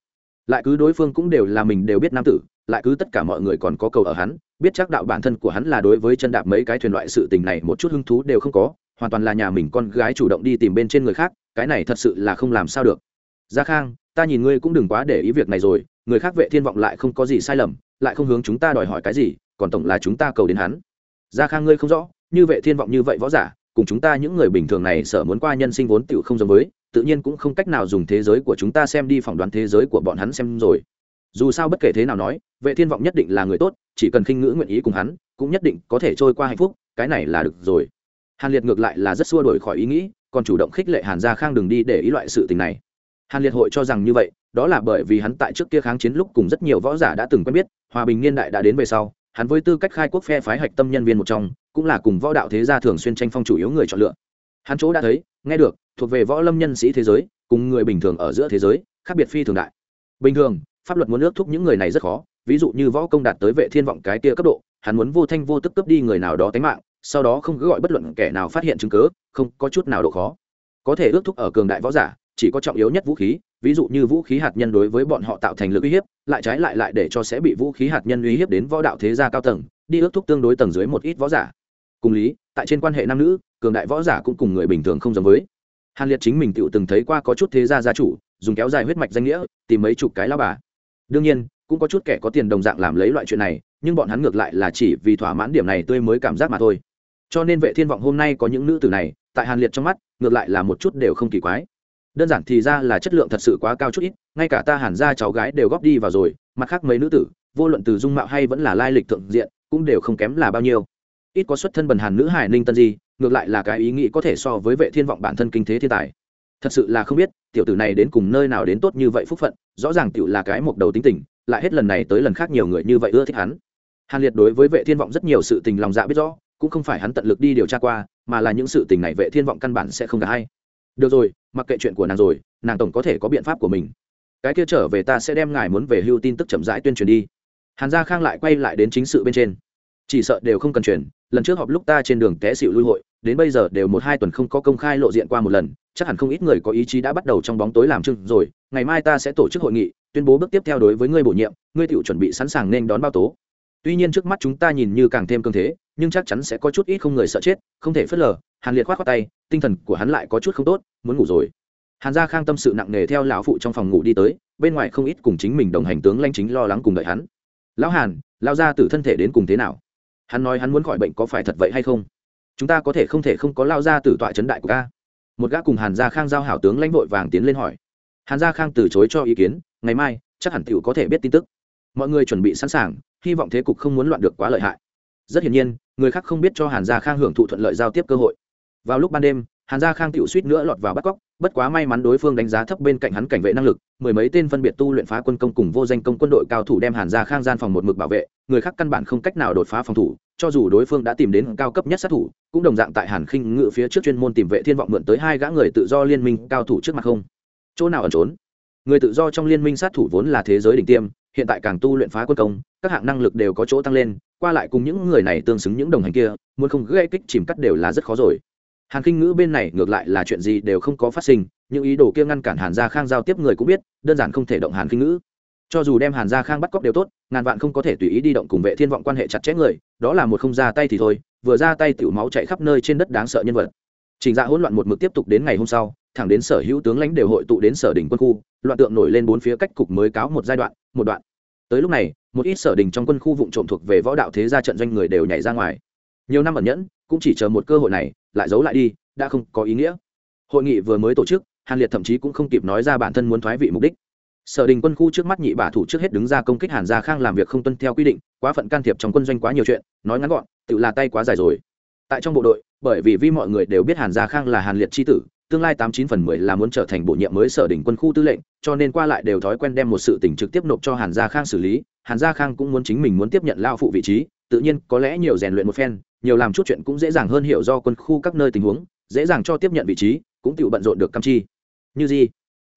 Lại cứ đối phương cũng đều là mình đều biết nam tử, lại cứ tất cả mọi người còn có cầu ở hắn, biết chắc đạo bản thân của hắn là đối với chân đạp mấy cái thuyền loại sự tình này một chút hứng thú đều không có, hoàn toàn là nhà mình con gái chủ động đi tìm bên trên người khác, cái này thật sự là không làm sao được. Gia khang, ta nhìn ngươi cũng đừng quá để ý việc này rồi, người khác vệ thiên vọng lại không có gì sai lầm, lại không hướng chúng ta đòi hỏi cái gì, còn tổng là chúng ta cầu đến hắn. Gia khang, ngươi không rõ, như vệ thiên vọng như vậy võ giả cùng chúng ta những người bình thường này sợ muốn qua nhân sinh vốn tiểu không giống với, tự nhiên cũng không cách nào dùng thế giới của chúng ta xem đi phỏng đoán thế giới của bọn hắn xem rồi. Dù sao bất kể thế nào nói, vệ thiên vọng nhất định là người tốt, chỉ cần khinh ngữ nguyện ý cùng hắn, cũng nhất định có thể trôi qua hạnh phúc, cái này là được rồi. Hàn liệt ngược lại là rất xua đổi khỏi ý nghĩ, còn chủ động khích lệ hàn gia khang đừng đi để ý loại sự tình này. Hàn liệt hội cho rằng như vậy, đó là bởi vì hắn tại trước kia kháng chiến lúc cùng rất nhiều võ giả đã từng quen biết, hòa bình niên đại đã đến về sau hắn với tư cách khai quốc phe phái hạch tâm nhân viên một trong cũng là cùng võ đạo thế gia thường xuyên tranh phong chủ yếu người chọn lựa. Hắn chỗ đã thấy nghe được thuộc về võ lâm nhân sĩ thế giới cùng người bình thường ở giữa thế giới khác biệt phi thường đại. Bình thường pháp luật muốn ước thúc những người này rất khó ví dụ như võ công đạt tới vệ thiên vọng cái kia cấp độ hắn muốn vô thanh vô tức cướp đi người nào đó tánh mạng sau đó không cứ gọi bất luận kẻ nào phát hiện chứng cứ, không có chút nào độ khó. Có thể ước thúc ở cường đại võ giả chỉ có trọng yếu nhất vũ khí ví dụ như vũ khí hạt nhân đối với bọn họ tạo thành lực uy hiếp, lại trái lại lại để cho sẽ bị vũ khí hạt nhân uy hiếp đến võ đạo thế gia cao tầng, đi ước thúc tương đối tầng dưới một ít võ giả. Cùng lý, tại trên quan hệ nam nữ, cường đại võ giả cũng cùng người bình thường không giống với. Hàn liệt chính mình tự từng thấy qua có chút thế gia gia chủ, dùng kéo dài huyết mạch danh nghĩa, tìm mấy chục cái lao bà. Đương nhiên, cũng có chút kẻ có tiền đồng dạng làm lấy loại chuyện này, nhưng bọn hắn ngược lại là chỉ vì thỏa mãn điểm này tươi mới cảm giác mà thôi. Cho nên vệ thiên vọng hôm nay có những nữ tử này, tại hàn liệt trong mắt, ngược lại là một chút đều không kỳ quái đơn giản thì ra là chất lượng thật sự quá cao chút ít, ngay cả ta hàn ra cháu gái đều góp đi vào rồi, mặt khác mấy nữ tử, vô luận từ dung mạo hay vẫn là lai lịch thượng diện, cũng đều không kém là bao nhiêu. Ít có xuất thân bần hàn nữ hải ninh tân di, ngược lại là cái ý nghĩ có thể so với vệ thiên vọng bản thân kinh thế thiên tài. Thật sự là không biết, tiểu tử này đến cùng nơi nào đến tốt như vậy phúc phận, rõ ràng tiểu là cái mộc đầu tính tình, lại hết lần này tới lần khác nhiều người như vậy ưa thích hắn. Hàn liệt đối với vệ thiên vọng rất nhiều sự tình lòng dạ biết rõ, cũng không phải hắn tận lực đi điều tra qua, mà là những sự tình này vệ thiên vọng căn bản sẽ không cả hay. Được rồi mặc kệ chuyện của nàng rồi, nàng tổng có thể có biện pháp của mình. Cái kia trở về ta sẽ đem ngài muốn về hưu tin tức chậm rãi tuyên truyền đi. Hàn gia khang lại quay lại đến chính sự bên trên. Chỉ sợ đều không cần truyền, lần trước họp lúc ta trên đường té xịu lui hội, đến bây giờ đều một hai tuần không có công khai lộ diện qua một lần, chắc hẳn không ít người có ý chí đã bắt đầu trong bóng tối làm chưng rồi, ngày mai ta sẽ tổ chức hội nghị, tuyên bố bước tiếp theo đối với ngươi bổ nhiệm, ngươi tự chuẩn bị sẵn sàng nên đón bao tố tuy nhiên trước mắt chúng ta nhìn như càng thêm cường thế, nhưng chắc chắn sẽ có chút ít không người sợ chết, không thể phớt lờ. Hàn liệt khoát khoát tay, tinh thần của hắn lại có chút không tốt, muốn ngủ rồi. Hàn gia khang tâm sự nặng nề theo lão phụ trong phòng ngủ đi tới, bên ngoài không ít cùng chính mình đồng hành tướng lanh chính lo lắng cùng đợi hắn. Lão hàn lao ra từ thân thể đến cùng thế nào? Hắn nói hắn muốn khỏi bệnh có phải thật vậy hay không? Chúng ta có thể không thể không có lao ra từ tọa chấn đại của ca một gã cùng hàn gia khang giao hảo tướng lãnh vội vàng tiến lên hỏi. Hàn gia khang từ chối cho ý kiến, ngày mai, chắc hẳn t có thể biết tin tức. Mọi người chuẩn bị sẵn sàng hy vọng thế cục không muốn loạn được quá lợi hại. Rất hiển nhiên, người khác không biết cho hàn gia khang hưởng thụ thuận lợi giao tiếp cơ hội. Vào lúc ban đêm, hàn gia khang tiểu suýt nữa lọt vào bắt cóc, bất quá may mắn đối phương đánh giá thấp bên cạnh hắn cảnh vệ năng lực, mười mấy tên phân biệt tu luyện phá quân công cùng vô danh công quân đội cao thủ đem hàn gia khang gian phòng một mực bảo vệ, người khác căn bản không cách nào đột phá phòng thủ, cho dù đối phương đã tìm đến cao cấp nhất sát thủ, cũng đồng dạng tại hàn khinh ngự phía trước chuyên môn tìm vệ thiên vọng mượn tới hai gã người tự do liên minh cao thủ trước mặt không. Chỗ nào ẩn trốn? Người tự do trong liên minh sát thủ vốn là thế giới đỉnh tiêm hiện tại càng tu luyện phá quân công, các hạng năng lực đều có chỗ tăng lên, qua lại cùng những người này tương xứng những đồng hành kia, muốn không gây kích chìm cắt đều là rất khó rồi. Hàn kinh ngữ bên này ngược lại là chuyện gì đều không có phát sinh, những ý đồ kia ngăn cản hàn gia khang giao tiếp người cũng biết, đơn giản không thể động hàn kinh ngữ. Cho dù đem hàn gia khang bắt cóc đều tốt, ngàn vạn không có thể tùy ý đi động cùng vệ thiên vọng quan hệ chặt chẽ người, đó là một không ra tay thì thôi, vừa ra tay tiểu máu chạy khắp nơi trên đất đáng sợ nhân vật. Trình dạ hỗn loạn một mực tiếp tục đến ngày hôm sau, thẳng đến sở hữu tướng lãnh đều hội tụ đến sở đỉnh quân khu, loạn tượng nổi lên bốn phía cách cục mới cáo một giai đoạn một đoạn. Tới lúc này, một ít sở đình trong quân khu vụn trộm thuộc về võ đạo thế gia trận doanh người đều nhảy ra ngoài. Nhiều năm ẩn nhẫn, cũng chỉ chờ một cơ hội này, lại giấu lại đi, đã không có ý nghĩa. Hội nghị vừa mới tổ chức, hàn liệt thậm chí cũng không kịp nói ra bản thân muốn thoái vị mục đích. Sở đình quân khu trước mắt nhị bà thủ trước hết đứng ra công kích hàn gia khang làm việc không tuân theo quy định, quá phận can thiệp trong quân doanh quá nhiều chuyện, nói ngắn gọn, tự là tay quá dài rồi. Tại trong bộ đội, bởi vì vi mọi người đều biết hàn gia khang là hàn liệt c tử tương lai tám chín phần mười là muốn trở thành bổ nhiệm mới sở đỉnh quân khu tư lệnh, cho nên qua lại đều thói quen đem một sự tình trực tiếp nộp cho hàn gia khang xử lý. Hàn gia khang cũng muốn chính mình muốn tiếp nhận lao phụ vị trí, tự nhiên có lẽ nhiều rèn luyện một phen, nhiều làm chút chuyện cũng dễ dàng hơn hiểu do quân khu các nơi tình huống, dễ dàng cho tiếp nhận vị trí, cũng tự bận rộn được cam chi. Như gì?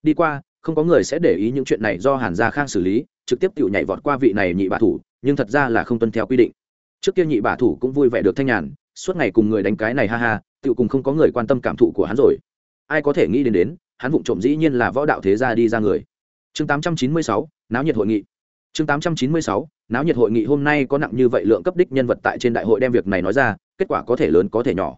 Đi qua, không có người sẽ để ý những chuyện này do hàn gia khang xử lý, trực tiếp tự nhảy vọt qua vị này nhị bà thủ, nhưng thật ra là không tuân theo quy định. Trước kia nhị bà thủ cũng vui vẻ được thanh nhàn, suốt ngày cùng người đánh cái này ha ha, tự cùng không có người quan tâm cảm thụ của hắn rồi ai có thể nghĩ đến đến hắn vụng trộm dĩ nhiên là võ đạo thế gia đi ra người. Chương 896, náo nhiệt hội nghị. Chương 896, náo nhiệt hội nghị hôm nay có nặng như vậy lượng cấp đích nhân vật tại trên đại hội đem việc này nói ra kết quả có thể lớn có thể nhỏ.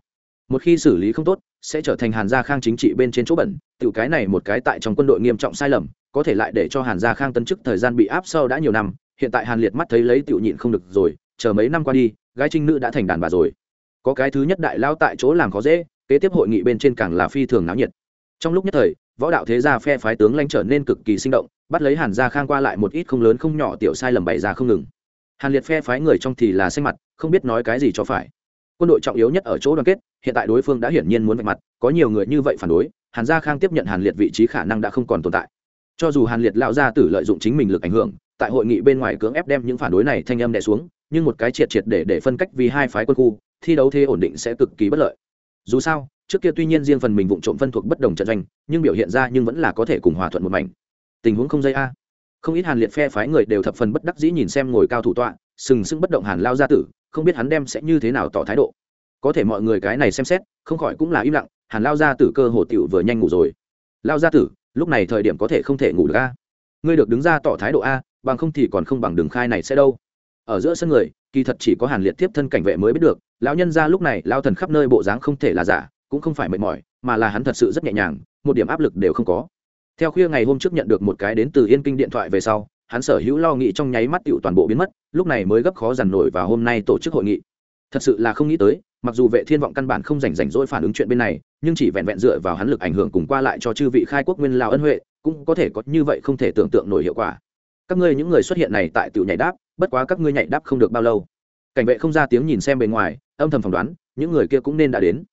Một khi xử lý không tốt sẽ trở thành hàn gia khang chính trị bên trên chỗ bẩn tự cái này một cái tại trong quân đội nghiêm trọng sai lầm có thể lại để cho hàn gia khang tấn chức thời gian bị áp sau đã nhiều năm hiện tại hàn liệt mắt thấy lấy tự nhịn không được rồi chờ mấy năm qua đi gái trinh nữ đã thành đàn bà rồi. Có cái thứ nhất đại lao tại chỗ làm khó dễ kế tiếp hội nghị bên trên càng là phi thường náo nhiệt. Trong lúc nhất thời, võ đạo thế gia phe phái tướng lanh trở nên cực kỳ sinh động, bắt lấy hàn gia khang qua lại một ít không lớn không nhỏ tiểu sai lầm bày ra không ngừng. Hàn liệt phe phái người trong thì là xanh mặt, không biết nói cái gì cho phải. Quân đội trọng yếu nhất ở chỗ đoàn kết, hiện tại đối phương đã hiển nhiên muốn vạch mặt, có nhiều người như vậy phản đối, hàn gia khang tiếp nhận hàn liệt vị trí khả năng đã không còn tồn tại. Cho dù hàn liệt lão gia tử lợi dụng chính mình lực ảnh hưởng, tại hội nghị bên ngoài cưỡng ép đem những phản đối này thanh âm đè xuống, nhưng một cái triệt triệt để để phân cách vì hai phái quân khu, thi đấu thế ổn định sẽ cực kỳ bất lợi dù sao, trước kia tuy nhiên riêng phần mình vụ trộm phân thuộc bất đồng trận doanh, nhưng biểu hiện ra nhưng vẫn là có thể cùng hòa thuận một mảnh. Tình huống không dây a. Không ít hàn liệt phe phái người đều thập phần bất đắc dĩ nhìn xem ngồi cao thủ tọa, sừng sững bất động hàn lao gia tử, không biết hắn đem sẽ như thế nào tỏ thái độ. Có thể mọi người cái này xem xét, không khỏi cũng là im lặng, hàn lao gia tử cơ hồ tiểu vừa nhanh ngủ rồi. Lao gia tử, lúc này thời điểm có thể không thể ngủ được a. Ngươi được đứng ra tỏ thái độ a, bằng không thì còn không bằng đường khai này sẽ đâu ở giữa sân người, kỳ thật chỉ có hàn liệt tiếp thân cảnh vệ mới biết được, lão nhân ra lúc này lao thần khắp nơi bộ dáng không thể là giả, cũng không phải mệt mỏi, mà là hắn thật sự rất nhẹ nhàng, một điểm áp lực đều không có. Theo khuya ngày hôm trước nhận được một cái đến từ yên kinh điện thoại về sau, hắn sở hữu lo nghĩ trong nháy mắt tựu toàn bộ biến mất, lúc này mới gấp khó dằn nổi và hôm nay tổ chức hội nghị. Thật sự là không nghĩ tới, mặc dù vệ thiên vọng căn bản không rảnh rảnh rỗi phản ứng chuyện bên này, nhưng chỉ vẹn vẹn dựa vào hắn lực ảnh hưởng cùng qua lại cho chư vị khai quốc nguyên lao ân huệ, cũng có thể có như vậy không thể tưởng tượng nổi hiệu quả các ngươi những người xuất hiện này tại tiểu nhảy đáp, bất quá các ngươi nhảy đáp không được bao lâu. Cảnh vệ không ra tiếng nhìn xem bề ngoài, âm thầm phỏng đoán, những người kia cũng nên đã đến.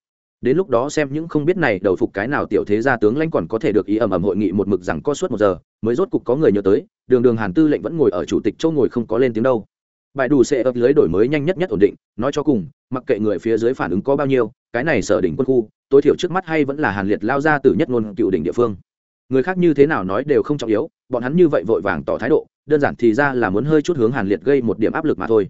Đến lúc đó xem những không biết này đầu phục cái nào tiểu thế gia tướng lãnh còn có thể được ý ầm ầm hội nghị một mực rằng có suốt một giờ, mới rốt cục có người nhớ tới, đường đường hàn tư lệnh vẫn ngồi ở chủ tịch châu ngồi không có lên tiếng đâu. Bài đủ sẽ ấp lưới đổi mới nhanh nhất nhất ổn định, nói cho cùng, mặc kệ người phía dưới phản ứng có bao nhiêu, cái này sở đỉnh quân khu, tối thiểu trước mắt hay vẫn là hàn liệt lao ra từ nhất ngôn cựu đỉnh địa phương người khác như thế nào nói đều không trọng yếu, bọn hắn như vậy vội vàng tỏ thái độ, đơn giản thì ra là muốn hơi chút hướng hàn liệt gây một điểm áp lực mà thôi.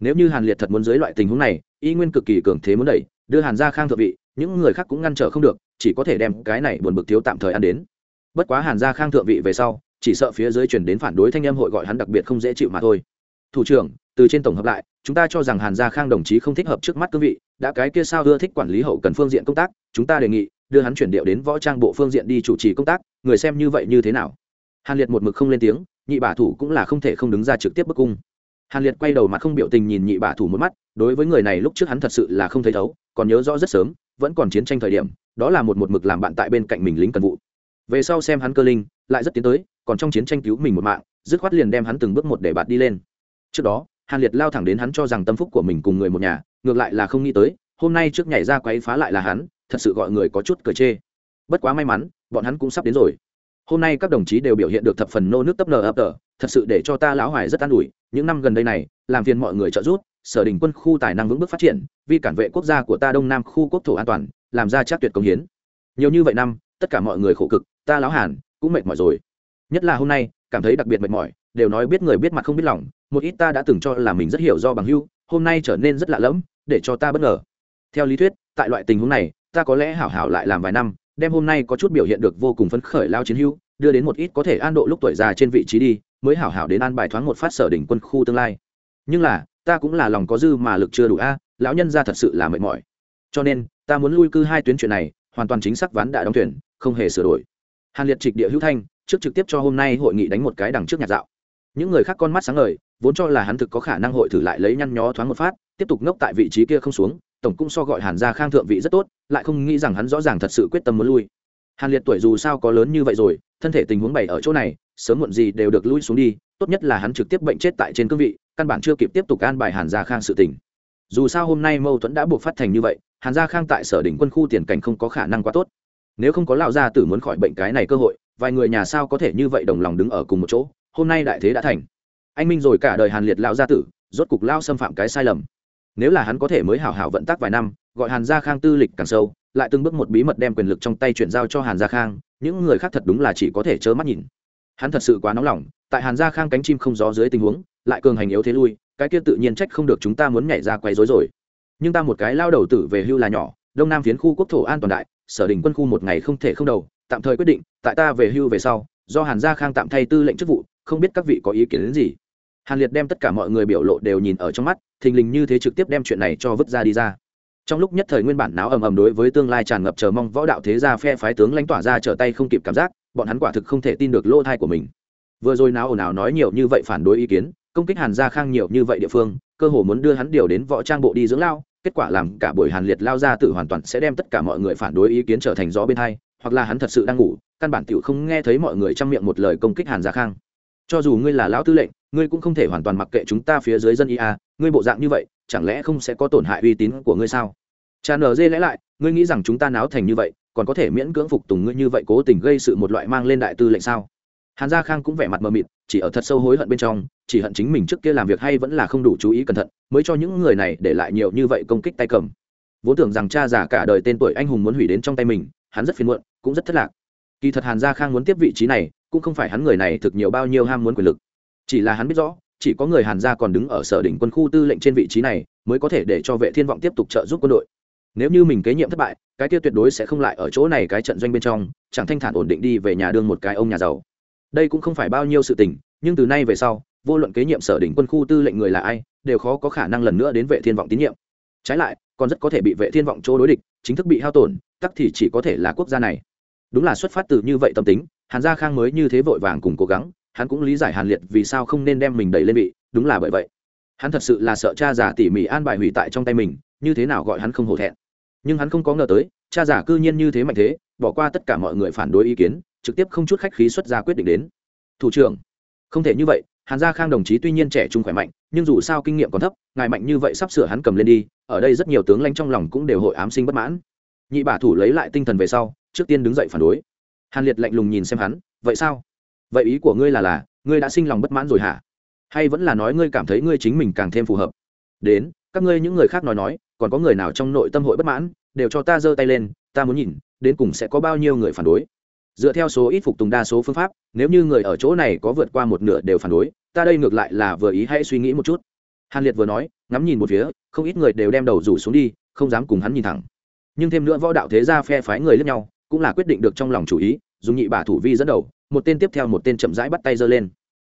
Nếu như hàn liệt thật muốn dưới loại tình huống này, y nguyên cực kỳ cường thế muốn đẩy, đưa hàn ra khang thượng vị, những người khác cũng ngăn trở không được, chỉ có thể đem cái này buồn bực thiếu tạm thời ăn đến. Bất quá hàn gia khang thượng vị về sau, chỉ sợ phía dưới chuyển đến phản đối thanh em hội gọi hắn đặc biệt không dễ chịu mà thôi. Thủ trưởng, từ trên tổng hợp lại, chúng ta cho rằng hàn gia khang đồng chí không thích hợp trước mắt cương vị, đã cái kia sao ưa thích quản lý hậu cần phương diện công tác, chúng ta đề nghị đưa hắn chuyển điệu đến võ trang bộ phương diện đi chủ trì công tác, người xem như vậy như thế nào? Hàn liệt một mực không lên tiếng, nhị bả thủ cũng là không thể không đứng ra trực tiếp bức cung. Hàn liệt quay đầu mặt không biểu tình nhìn nhị bả thủ một mắt, đối với người này lúc trước hắn thật sự là không thấy thấu, còn nhớ rõ rất sớm, vẫn còn chiến tranh thời điểm, đó là một một mực làm bạn tại bên cạnh mình lính cần vụ. Về sau xem hắn cơ linh, lại rất tiến tới, còn trong chiến tranh cứu mình một mạng, dứt khoát liền đem hắn từng bước một để bạt đi lên. Trước đó, hàn liệt lao thẳng đến hắn cho rằng tâm phúc của mình cùng người một nhà, ngược lại là không nghĩ tới, hôm nay trước nhảy ra quấy phá lại là hắn thật sự gọi người có chút cờ chê. Bất quá may mắn, bọn hắn cũng sắp đến rồi. Hôm nay các đồng chí đều biểu hiện được thập phần nô nước tấp nờ ập tờ, thật sự để cho ta lão hoài rất an ủi, những năm gần đây này, làm phiền mọi người trợ giúp, sở đình quân khu tài năng vững bước phát triển, vì cản vệ quốc gia của ta đông nam khu quốc thổ an toàn, làm ra chắc tuyệt công hiến. Nhiều như vậy năm, tất cả mọi người khổ cực, ta lão hàn, cũng mệt mỏi rồi. Nhất là hôm nay, cảm thấy đặc biệt mệt mỏi, đều nói biết người biết mặt không biết lòng, một ít ta đã từng cho là mình rất hiểu do bằng hưu, hôm nay trở nên rất lạ lẫm, để cho ta bất ngờ. Theo lý thuyết, tại loại tình huống này ta có lẽ hảo hảo lại làm vài năm, đem hôm nay có chút biểu hiện được vô cùng phấn khởi lao chiến hưu đưa đến một ít có thể an độ lúc tuổi già trên vị trí đi, mới hảo hảo đến an bài thoáng một phát sở đỉnh quân khu tương lai. Nhưng là, ta cũng là lòng có dư mà lực chưa đủ a, lão nhân ra thật sự là mệt mỏi. Cho nên, ta muốn lui cư hai tuyến chuyện này, hoàn toàn chính xác ván đã đóng tuyển không hề sửa đổi. Hàn liệt trịch địa hữu thanh, trước trực tiếp cho hôm nay hội nghị đánh một cái đằng trước nhà dạo. Những người khác con mắt sáng ngời, vốn cho là hắn thực có khả năng hội thử lại lấy nhăn nhó thoáng một phát, tiếp tục ngốc tại vị trí kia không xuống tổng cũng so gọi hàn gia khang thượng vị rất tốt, lại không nghĩ rằng hắn rõ ràng thật sự quyết tâm muốn lui. Hàn liệt tuổi dù sao có lớn như vậy rồi, thân thể tình huống bày ở chỗ này, sớm muộn gì đều được lui xuống đi, tốt nhất là hắn trực tiếp bệnh chết tại trên cương vị, căn bản chưa kịp tiếp tục an bài hàn gia khang sự tình. Dù sao hôm nay mâu thuẫn đã buộc phát thành như vậy, hàn gia khang tại sở đỉnh quân khu tiền cảnh không có khả năng quá tốt. Nếu không có lão gia tử muốn khỏi bệnh cái này cơ hội, vài người nhà sao có thể như vậy đồng lòng đứng ở cùng một chỗ, hôm nay đại thế đã thành. Anh minh rồi cả đời hàn liệt lão gia tử, rốt cục lao xâm phạm cái sai lầm nếu là hắn có thể mới hảo hảo vận tác vài năm, gọi hàn gia khang tư lịch càng sâu, lại từng bước một bí mật đem quyền lực trong tay chuyển giao cho hàn gia khang, những người khác thật đúng là chỉ có thể trơ mắt nhìn. Hắn thật sự quá nóng lòng, tại hàn gia khang cánh chim không gió dưới tình huống, lại cường hành yếu thế lui, cái kia tự nhiên trách không được chúng ta muốn nhảy ra quay rối rồi. Nhưng ta một cái lao đầu tử về hưu là nhỏ, đông nam phiến khu quốc thổ an toàn đại, sở đình quân khu một ngày không thể không đầu, tạm thời quyết định, tại ta về hưu về sau, do hàn gia khang tạm thay tư lệnh chức vụ, không biết các vị có ý kiến đến gì. Hàn liệt đem tất cả mọi người biểu lộ đều nhìn ở trong mắt thình lình như thế trực tiếp đem chuyện này cho vứt ra đi ra. Trong lúc nhất thời nguyên bản náo ầm ầm đối với tương lai tràn ngập chờ mong võ đạo thế gia phe phái tướng lãnh tỏa ra trở tay không kịp cảm giác, bọn hắn quả thực không thể tin được lỗ thai của mình. Vừa rồi náo ồn ào nói nhiều như vậy phản đối ý kiến, công kích hàn gia khang nhiều như vậy địa phương, cơ hồ muốn đưa hắn điều đến võ trang bộ đi dưỡng lao, kết quả làm cả buổi hàn liệt lao ra tự hoàn toàn sẽ đem tất cả mọi người phản đối ý kiến trở thành gió bên hai, hoặc là hắn thật sự đang ngủ, căn bản tiểu không nghe thấy mọi người trong miệng một lời công kích hàn gia khang. Cho dù ngươi là lão tư lệnh, ngươi cũng không thể hoàn toàn mặc kệ chúng ta phía dưới dân ia ngươi bộ dạng như vậy, chẳng lẽ không sẽ có tổn hại uy tín của ngươi sao? Cha nở dê lẽ lại, ngươi nghĩ rằng chúng ta náo thành như vậy, còn có thể miễn cưỡng phục tùng ngươi như vậy cố tình gây sự một loại mang lên đại tư lệnh sao? Hàn gia khang cũng vẻ mặt mờ mịt, chỉ ở thật sâu hối hận bên trong, chỉ hận chính mình trước kia làm việc hay vẫn là không đủ chú ý cẩn thận, mới cho những người này để lại nhiều như vậy công kích tay cầm. Vốn tưởng rằng cha già cả đời tên tuổi anh hùng muốn hủy đến trong tay mình, hắn rất phiền muộn, cũng rất thất lạc. Kỳ thật hàn gia khang muốn tiếp vị trí này, cũng không phải hắn người này thực nhiều bao nhiêu ham muốn quyền lực. Chỉ là hắn biết rõ chỉ có người hàn gia còn đứng ở sở đỉnh quân khu tư lệnh trên vị trí này mới có thể để cho vệ thiên vọng tiếp tục trợ giúp quân đội. Nếu như mình kế nhiệm thất bại, cái kia tuyệt đối sẽ không lại ở chỗ này cái trận doanh bên trong, chẳng thanh thản ổn định đi về nhà đương một cái ông nhà giàu. Đây cũng không phải bao nhiêu sự tình, nhưng từ nay về sau, vô luận kế nhiệm sở đỉnh quân khu tư lệnh người là ai, đều khó có khả năng lần nữa đến vệ thiên vọng tín nhiệm. Trái lại, còn rất có thể bị vệ thiên vọng chỗ đối địch, chính thức bị hao tổn, tắc thì chỉ có thể là quốc gia này. Đúng là xuất phát từ như vậy tâm tính, hàn gia khang mới như thế vội vàng cùng cố gắng hắn cũng lý giải hàn liệt vì sao không nên đem mình đẩy lên vị đúng là bởi vậy. Hắn thật sự là sợ cha giả tỉ mỉ an bài hủy tại trong tay mình, như thế nào gọi hắn không hổ thẹn. Nhưng hắn không có ngờ tới, cha giả cư nhiên như thế mạnh thế, bỏ qua tất cả mọi người phản đối ý kiến, trực tiếp không chút khách khí xuất ra quyết định đến. Thủ trưởng, không thể như vậy, hàn gia khang đồng chí tuy nhiên trẻ trung khỏe mạnh, nhưng dù sao kinh nghiệm còn thấp, ngài mạnh như vậy sắp sửa hắn cầm lên đi, ở đây rất nhiều tướng lãnh trong lòng cũng đều hội ám sinh bất mãn. Nhị bả thủ lấy lại tinh thần về sau, trước tiên đứng dậy phản đối. Hàn liệt lạnh lùng nhìn xem hắn, vậy sao? Vậy ý của ngươi là là, ngươi đã sinh lòng bất mãn rồi hả? Hay vẫn là nói ngươi cảm thấy ngươi chính mình càng thêm phù hợp? Đến, các ngươi những người khác nói nói, còn có người nào trong nội tâm hội bất mãn, đều cho ta giơ tay lên, ta muốn nhìn, đến cùng sẽ có bao nhiêu người phản đối. Dựa theo số ít phục tùng đa số phương pháp, nếu như người ở chỗ này có vượt qua một nửa đều phản đối, ta đây ngược lại là vừa ý hãy suy nghĩ một chút. Hàn liệt vừa nói, ngắm nhìn một phía, không ít người đều đem đầu rủ xuống đi, không dám cùng hắn nhìn thẳng. Nhưng thêm nữa võ đạo thế gia phe phái người lẫn nhau, cũng là quyết định được trong lòng chủ ý, dùng nhị bả thủ vi dẫn đầu một tên tiếp theo một tên chậm rãi bắt tay giơ lên.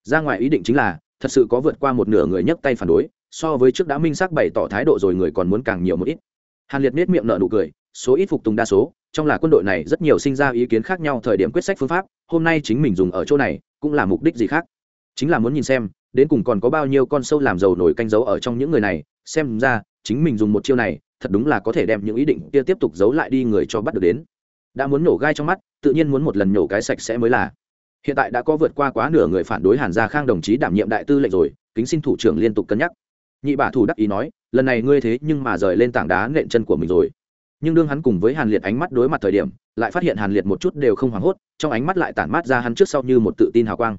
Ra ngoài ý định chính là, thật sự có vượt qua một nửa người nhấc tay phản đối, so với trước đã minh xác bày tỏ thái độ rồi người còn muốn càng nhiều một ít. Hàn liệt nết miệng nở nụ cười, số ít phục tùng đa số, trong là quân đội này rất nhiều sinh ra ý kiến khác nhau thời điểm quyết sách phương pháp, hôm nay chính mình dùng ở chỗ này, cũng là mục đích gì khác? Chính là muốn nhìn xem, đến cùng còn có bao nhiêu con sâu làm dầu nổi canh dấu ở trong những người này, xem ra, chính mình dùng một chiêu này, thật đúng là có thể đem những ý định kia tiếp tục giấu lại đi người cho bắt được đến. Đã muốn nổ gai trong mắt, tự nhiên muốn một lần nhổ cái sạch sẽ mới là hiện tại đã có vượt qua quá nửa người phản đối hàn gia khang đồng chí đảm nhiệm đại tư lệnh rồi kính xin thủ trưởng liên tục cân nhắc. Nhị bả thủ đắc ý nói lần này ngươi thế nhưng mà rời lên tảng đá nện chân của mình rồi. Nhưng đương hắn cùng với hàn liệt ánh mắt đối mặt thời điểm lại phát hiện hàn liệt một chút đều không hoảng hốt trong ánh mắt lại tản mát ra hắn trước sau như một tự tin hào quang.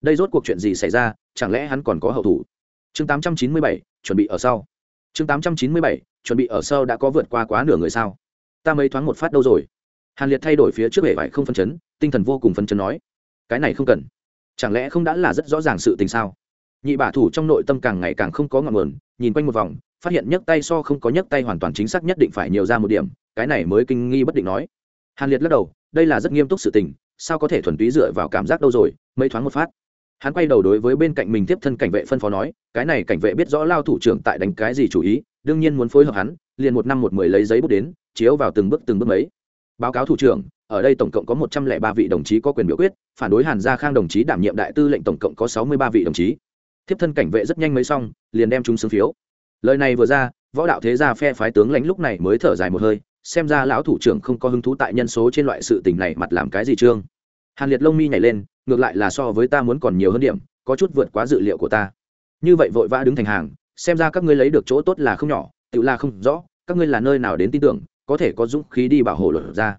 Đây rốt cuộc chuyện gì xảy ra chẳng lẽ hắn còn có hậu thủ? Chương 897, chuẩn bị ở sau. Chương 897, chuẩn bị ở sau đã có vượt qua quá nửa người sao? Ta mấy thoáng một phát đâu rồi? Hàn liệt thay đổi phía trước bể vải không phân chấn tinh thần vô cùng phân chấn nói cái này không cần. Chẳng lẽ không đã là rất rõ ràng sự tình sao? Nhị bả thủ trong nội tâm càng ngày càng không có ngọn nguồn, nhìn quanh một vòng, phát hiện nhấc tay so không có nhấc tay hoàn toàn chính xác nhất định phải nhiều ra một điểm, cái này mới kinh nghi bất định nói. Hàn liệt lắc đầu, đây là rất nghiêm túc sự tình, sao có thể thuần túy dựa vào cảm giác đâu rồi, mấy thoáng một phát. Hắn quay đầu đối với bên cạnh mình tiếp thân cảnh vệ phân phó nói, cái này cảnh vệ biết rõ lao thủ trưởng tại đánh cái gì chủ ý, đương nhiên muốn phối hợp hắn, liền một năm một mười lấy giấy bút đến, chiếu vào từng bước từng bước mấy. Báo cáo thủ trưởng ở đây tổng cộng có một trăm lẻ ba vị đồng chí có quyền biểu quyết, phản đối hàn gia khang đồng chí đảm nhiệm đại tư lệnh tổng cộng có sáu mươi ba vị đồng chí. Thiếp thân cảnh vệ rất nhanh mấy xong, liền đem chúng xứng phiếu. Lời này vừa ra, võ đạo thế gia phe phái tướng lãnh lúc này mới thở dài một hơi, xem ra lão thủ trưởng không có hứng thú tại nhân số trên loại sự tình này mặt làm cái gì trương. Hàn liệt lông mi nhảy lên, ngược lại là so với ta muốn còn nhiều hơn điểm, có chút vượt quá dự liệu của ta. Như vậy vội vã đứng thành hàng, xem ra các ngươi lấy được chỗ tốt là không nhỏ tiểu là không rõ, các ngươi là nơi nào đến tin tưởng, có thể có dũng khí đi bảo hộ luật ra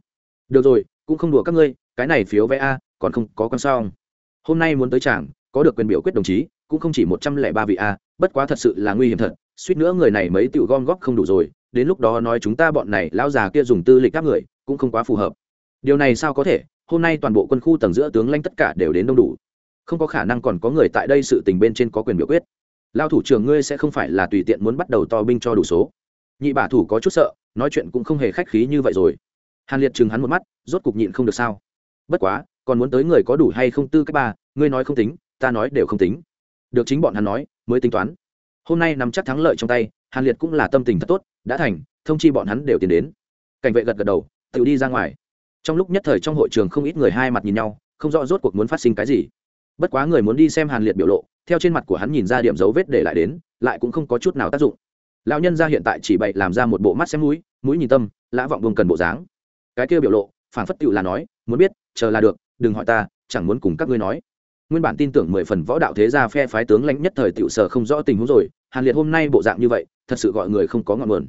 được rồi, cũng không đùa các ngươi, cái này phiếu vé a, còn không có con sao hôm nay muốn tới chàng, có được quyền biểu quyết đồng chí, cũng không chỉ một trăm lẻ ba vị a, bất quá thật sự là nguy hiểm thật. Suýt nữa người này mấy tiểu gom góp không đủ rồi, đến lúc đó nói chúng ta bọn này lão già kia dùng tư lịch các người, cũng không quá phù hợp. Điều này sao có thể? Hôm nay toàn bộ quân khu tầng giữa tướng lãnh tất cả đều đến đông đủ. Không có khả năng còn có người tại đây sự tình bên trên có quyền biểu quyết. Lao thủ trưởng ngươi sẽ không phải là tùy tiện muốn bắt đầu to binh cho đủ số. Nhị bả thủ có chút sợ, nói chuyện cũng không hề khách khí như vậy rồi hàn liệt chừng hắn một mắt rốt cục nhịn không được sao bất quá còn muốn tới người có đủ hay không tư cách ba ngươi nói không tính ta nói đều không tính được chính bọn hắn nói mới tính toán hôm nay nắm chắc thắng lợi trong tay hàn liệt cũng là tâm tình thật tốt đã thành thông chi bọn hắn đều tiến đến cảnh vệ gật gật đầu tự đi ra ngoài trong lúc nhất thời trong hội trường không ít người hai mặt nhìn nhau không rõ rốt cuộc muốn phát sinh cái gì bất quá người muốn đi xem hàn liệt biểu lộ theo trên mặt của hắn nhìn ra điểm dấu vết để lại đến lại cũng không có chút nào tác dụng lão nhân ra hiện tại chỉ bậy làm ra một bộ mắt xem mũi mũi nhìn tâm lã vọng vùng cần bộ dáng cái kia biểu lộ phản phất tựu là nói, muốn biết, chờ là được, đừng hỏi ta, chẳng muốn cùng các ngươi nói. Nguyên bản tin tưởng mười phần võ đạo thế gia phe phái tướng lãnh nhất thời tựu sở không rõ tình huống rồi, hàn liệt hôm nay bộ dạng như vậy, thật sự gọi người không có ngọn nguồn.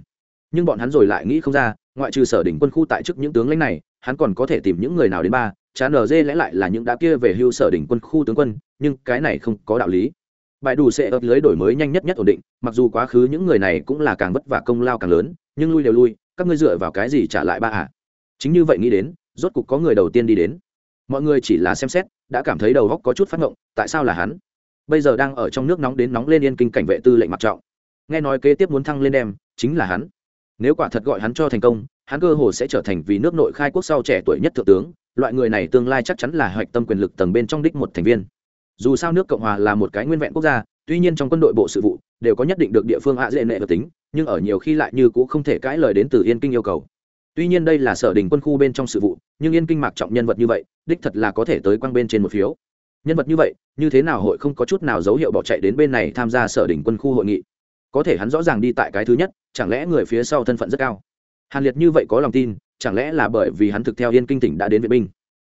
Nhưng bọn hắn rồi lại nghĩ không ra, ngoại trừ sở đỉnh quân khu tại chức những tướng lãnh này, hắn còn có thể tìm những người nào đến ba chán ở dê lẽ lại là những đã kia về hưu sở đỉnh quân khu tướng quân, nhưng cái này không có đạo lý. Bài đủ sẽ ấp lưới đổi mới nhanh nhất nhất ổn định, mặc dù quá khứ những người này cũng là càng vất vả công lao càng lớn, nhưng lui đều lui, các ngươi dựa vào cái gì trả lại ba ạ? à? Chính như vậy nghĩ đến, rốt cục có người đầu tiên đi đến. Mọi người chỉ là xem xét, đã cảm thấy đầu góc có chút phát ngộng, tại sao là hắn? Bây giờ đang ở trong nước nóng đến nóng lên yên kinh cảnh vệ tư lệnh mặc trọng. Nghe nói kế tiếp muốn thăng lên đem, chính là hắn. Nếu quả thật gọi hắn cho thành công, hắn cơ hồ sẽ trở thành vì nước nội khai quốc sau trẻ tuổi nhất thượng tướng, loại người này tương lai chắc chắn là hoạch tâm quyền lực tầng bên trong đích một thành viên. Dù sao nước cộng hòa là một cái nguyên vẹn quốc gia, tuy nhiên trong quân đội bộ sự vụ, đều có nhất định được địa phương hạ dễ nệ hợp tính, nhưng ở nhiều khi lại như cũng không thể cãi lời đến từ yên kinh yêu cầu tuy nhiên đây là sở đình quân khu bên trong sự vụ, nhưng yên kinh mạc trọng nhân vật như vậy, đích thật là có thể tới quang bên trên một phiếu. Nhân vật như vậy, như thế nào hội không có chút nào dấu hiệu bỏ chạy đến bên này tham gia sở đình quân khu hội nghị? Có thể hắn rõ ràng đi tại cái thứ nhất, chẳng lẽ người phía sau thân phận rất cao? Hàn liệt như vậy có lòng tin, chẳng lẽ là bởi vì hắn thực theo yên kinh tỉnh đã đến vệ binh?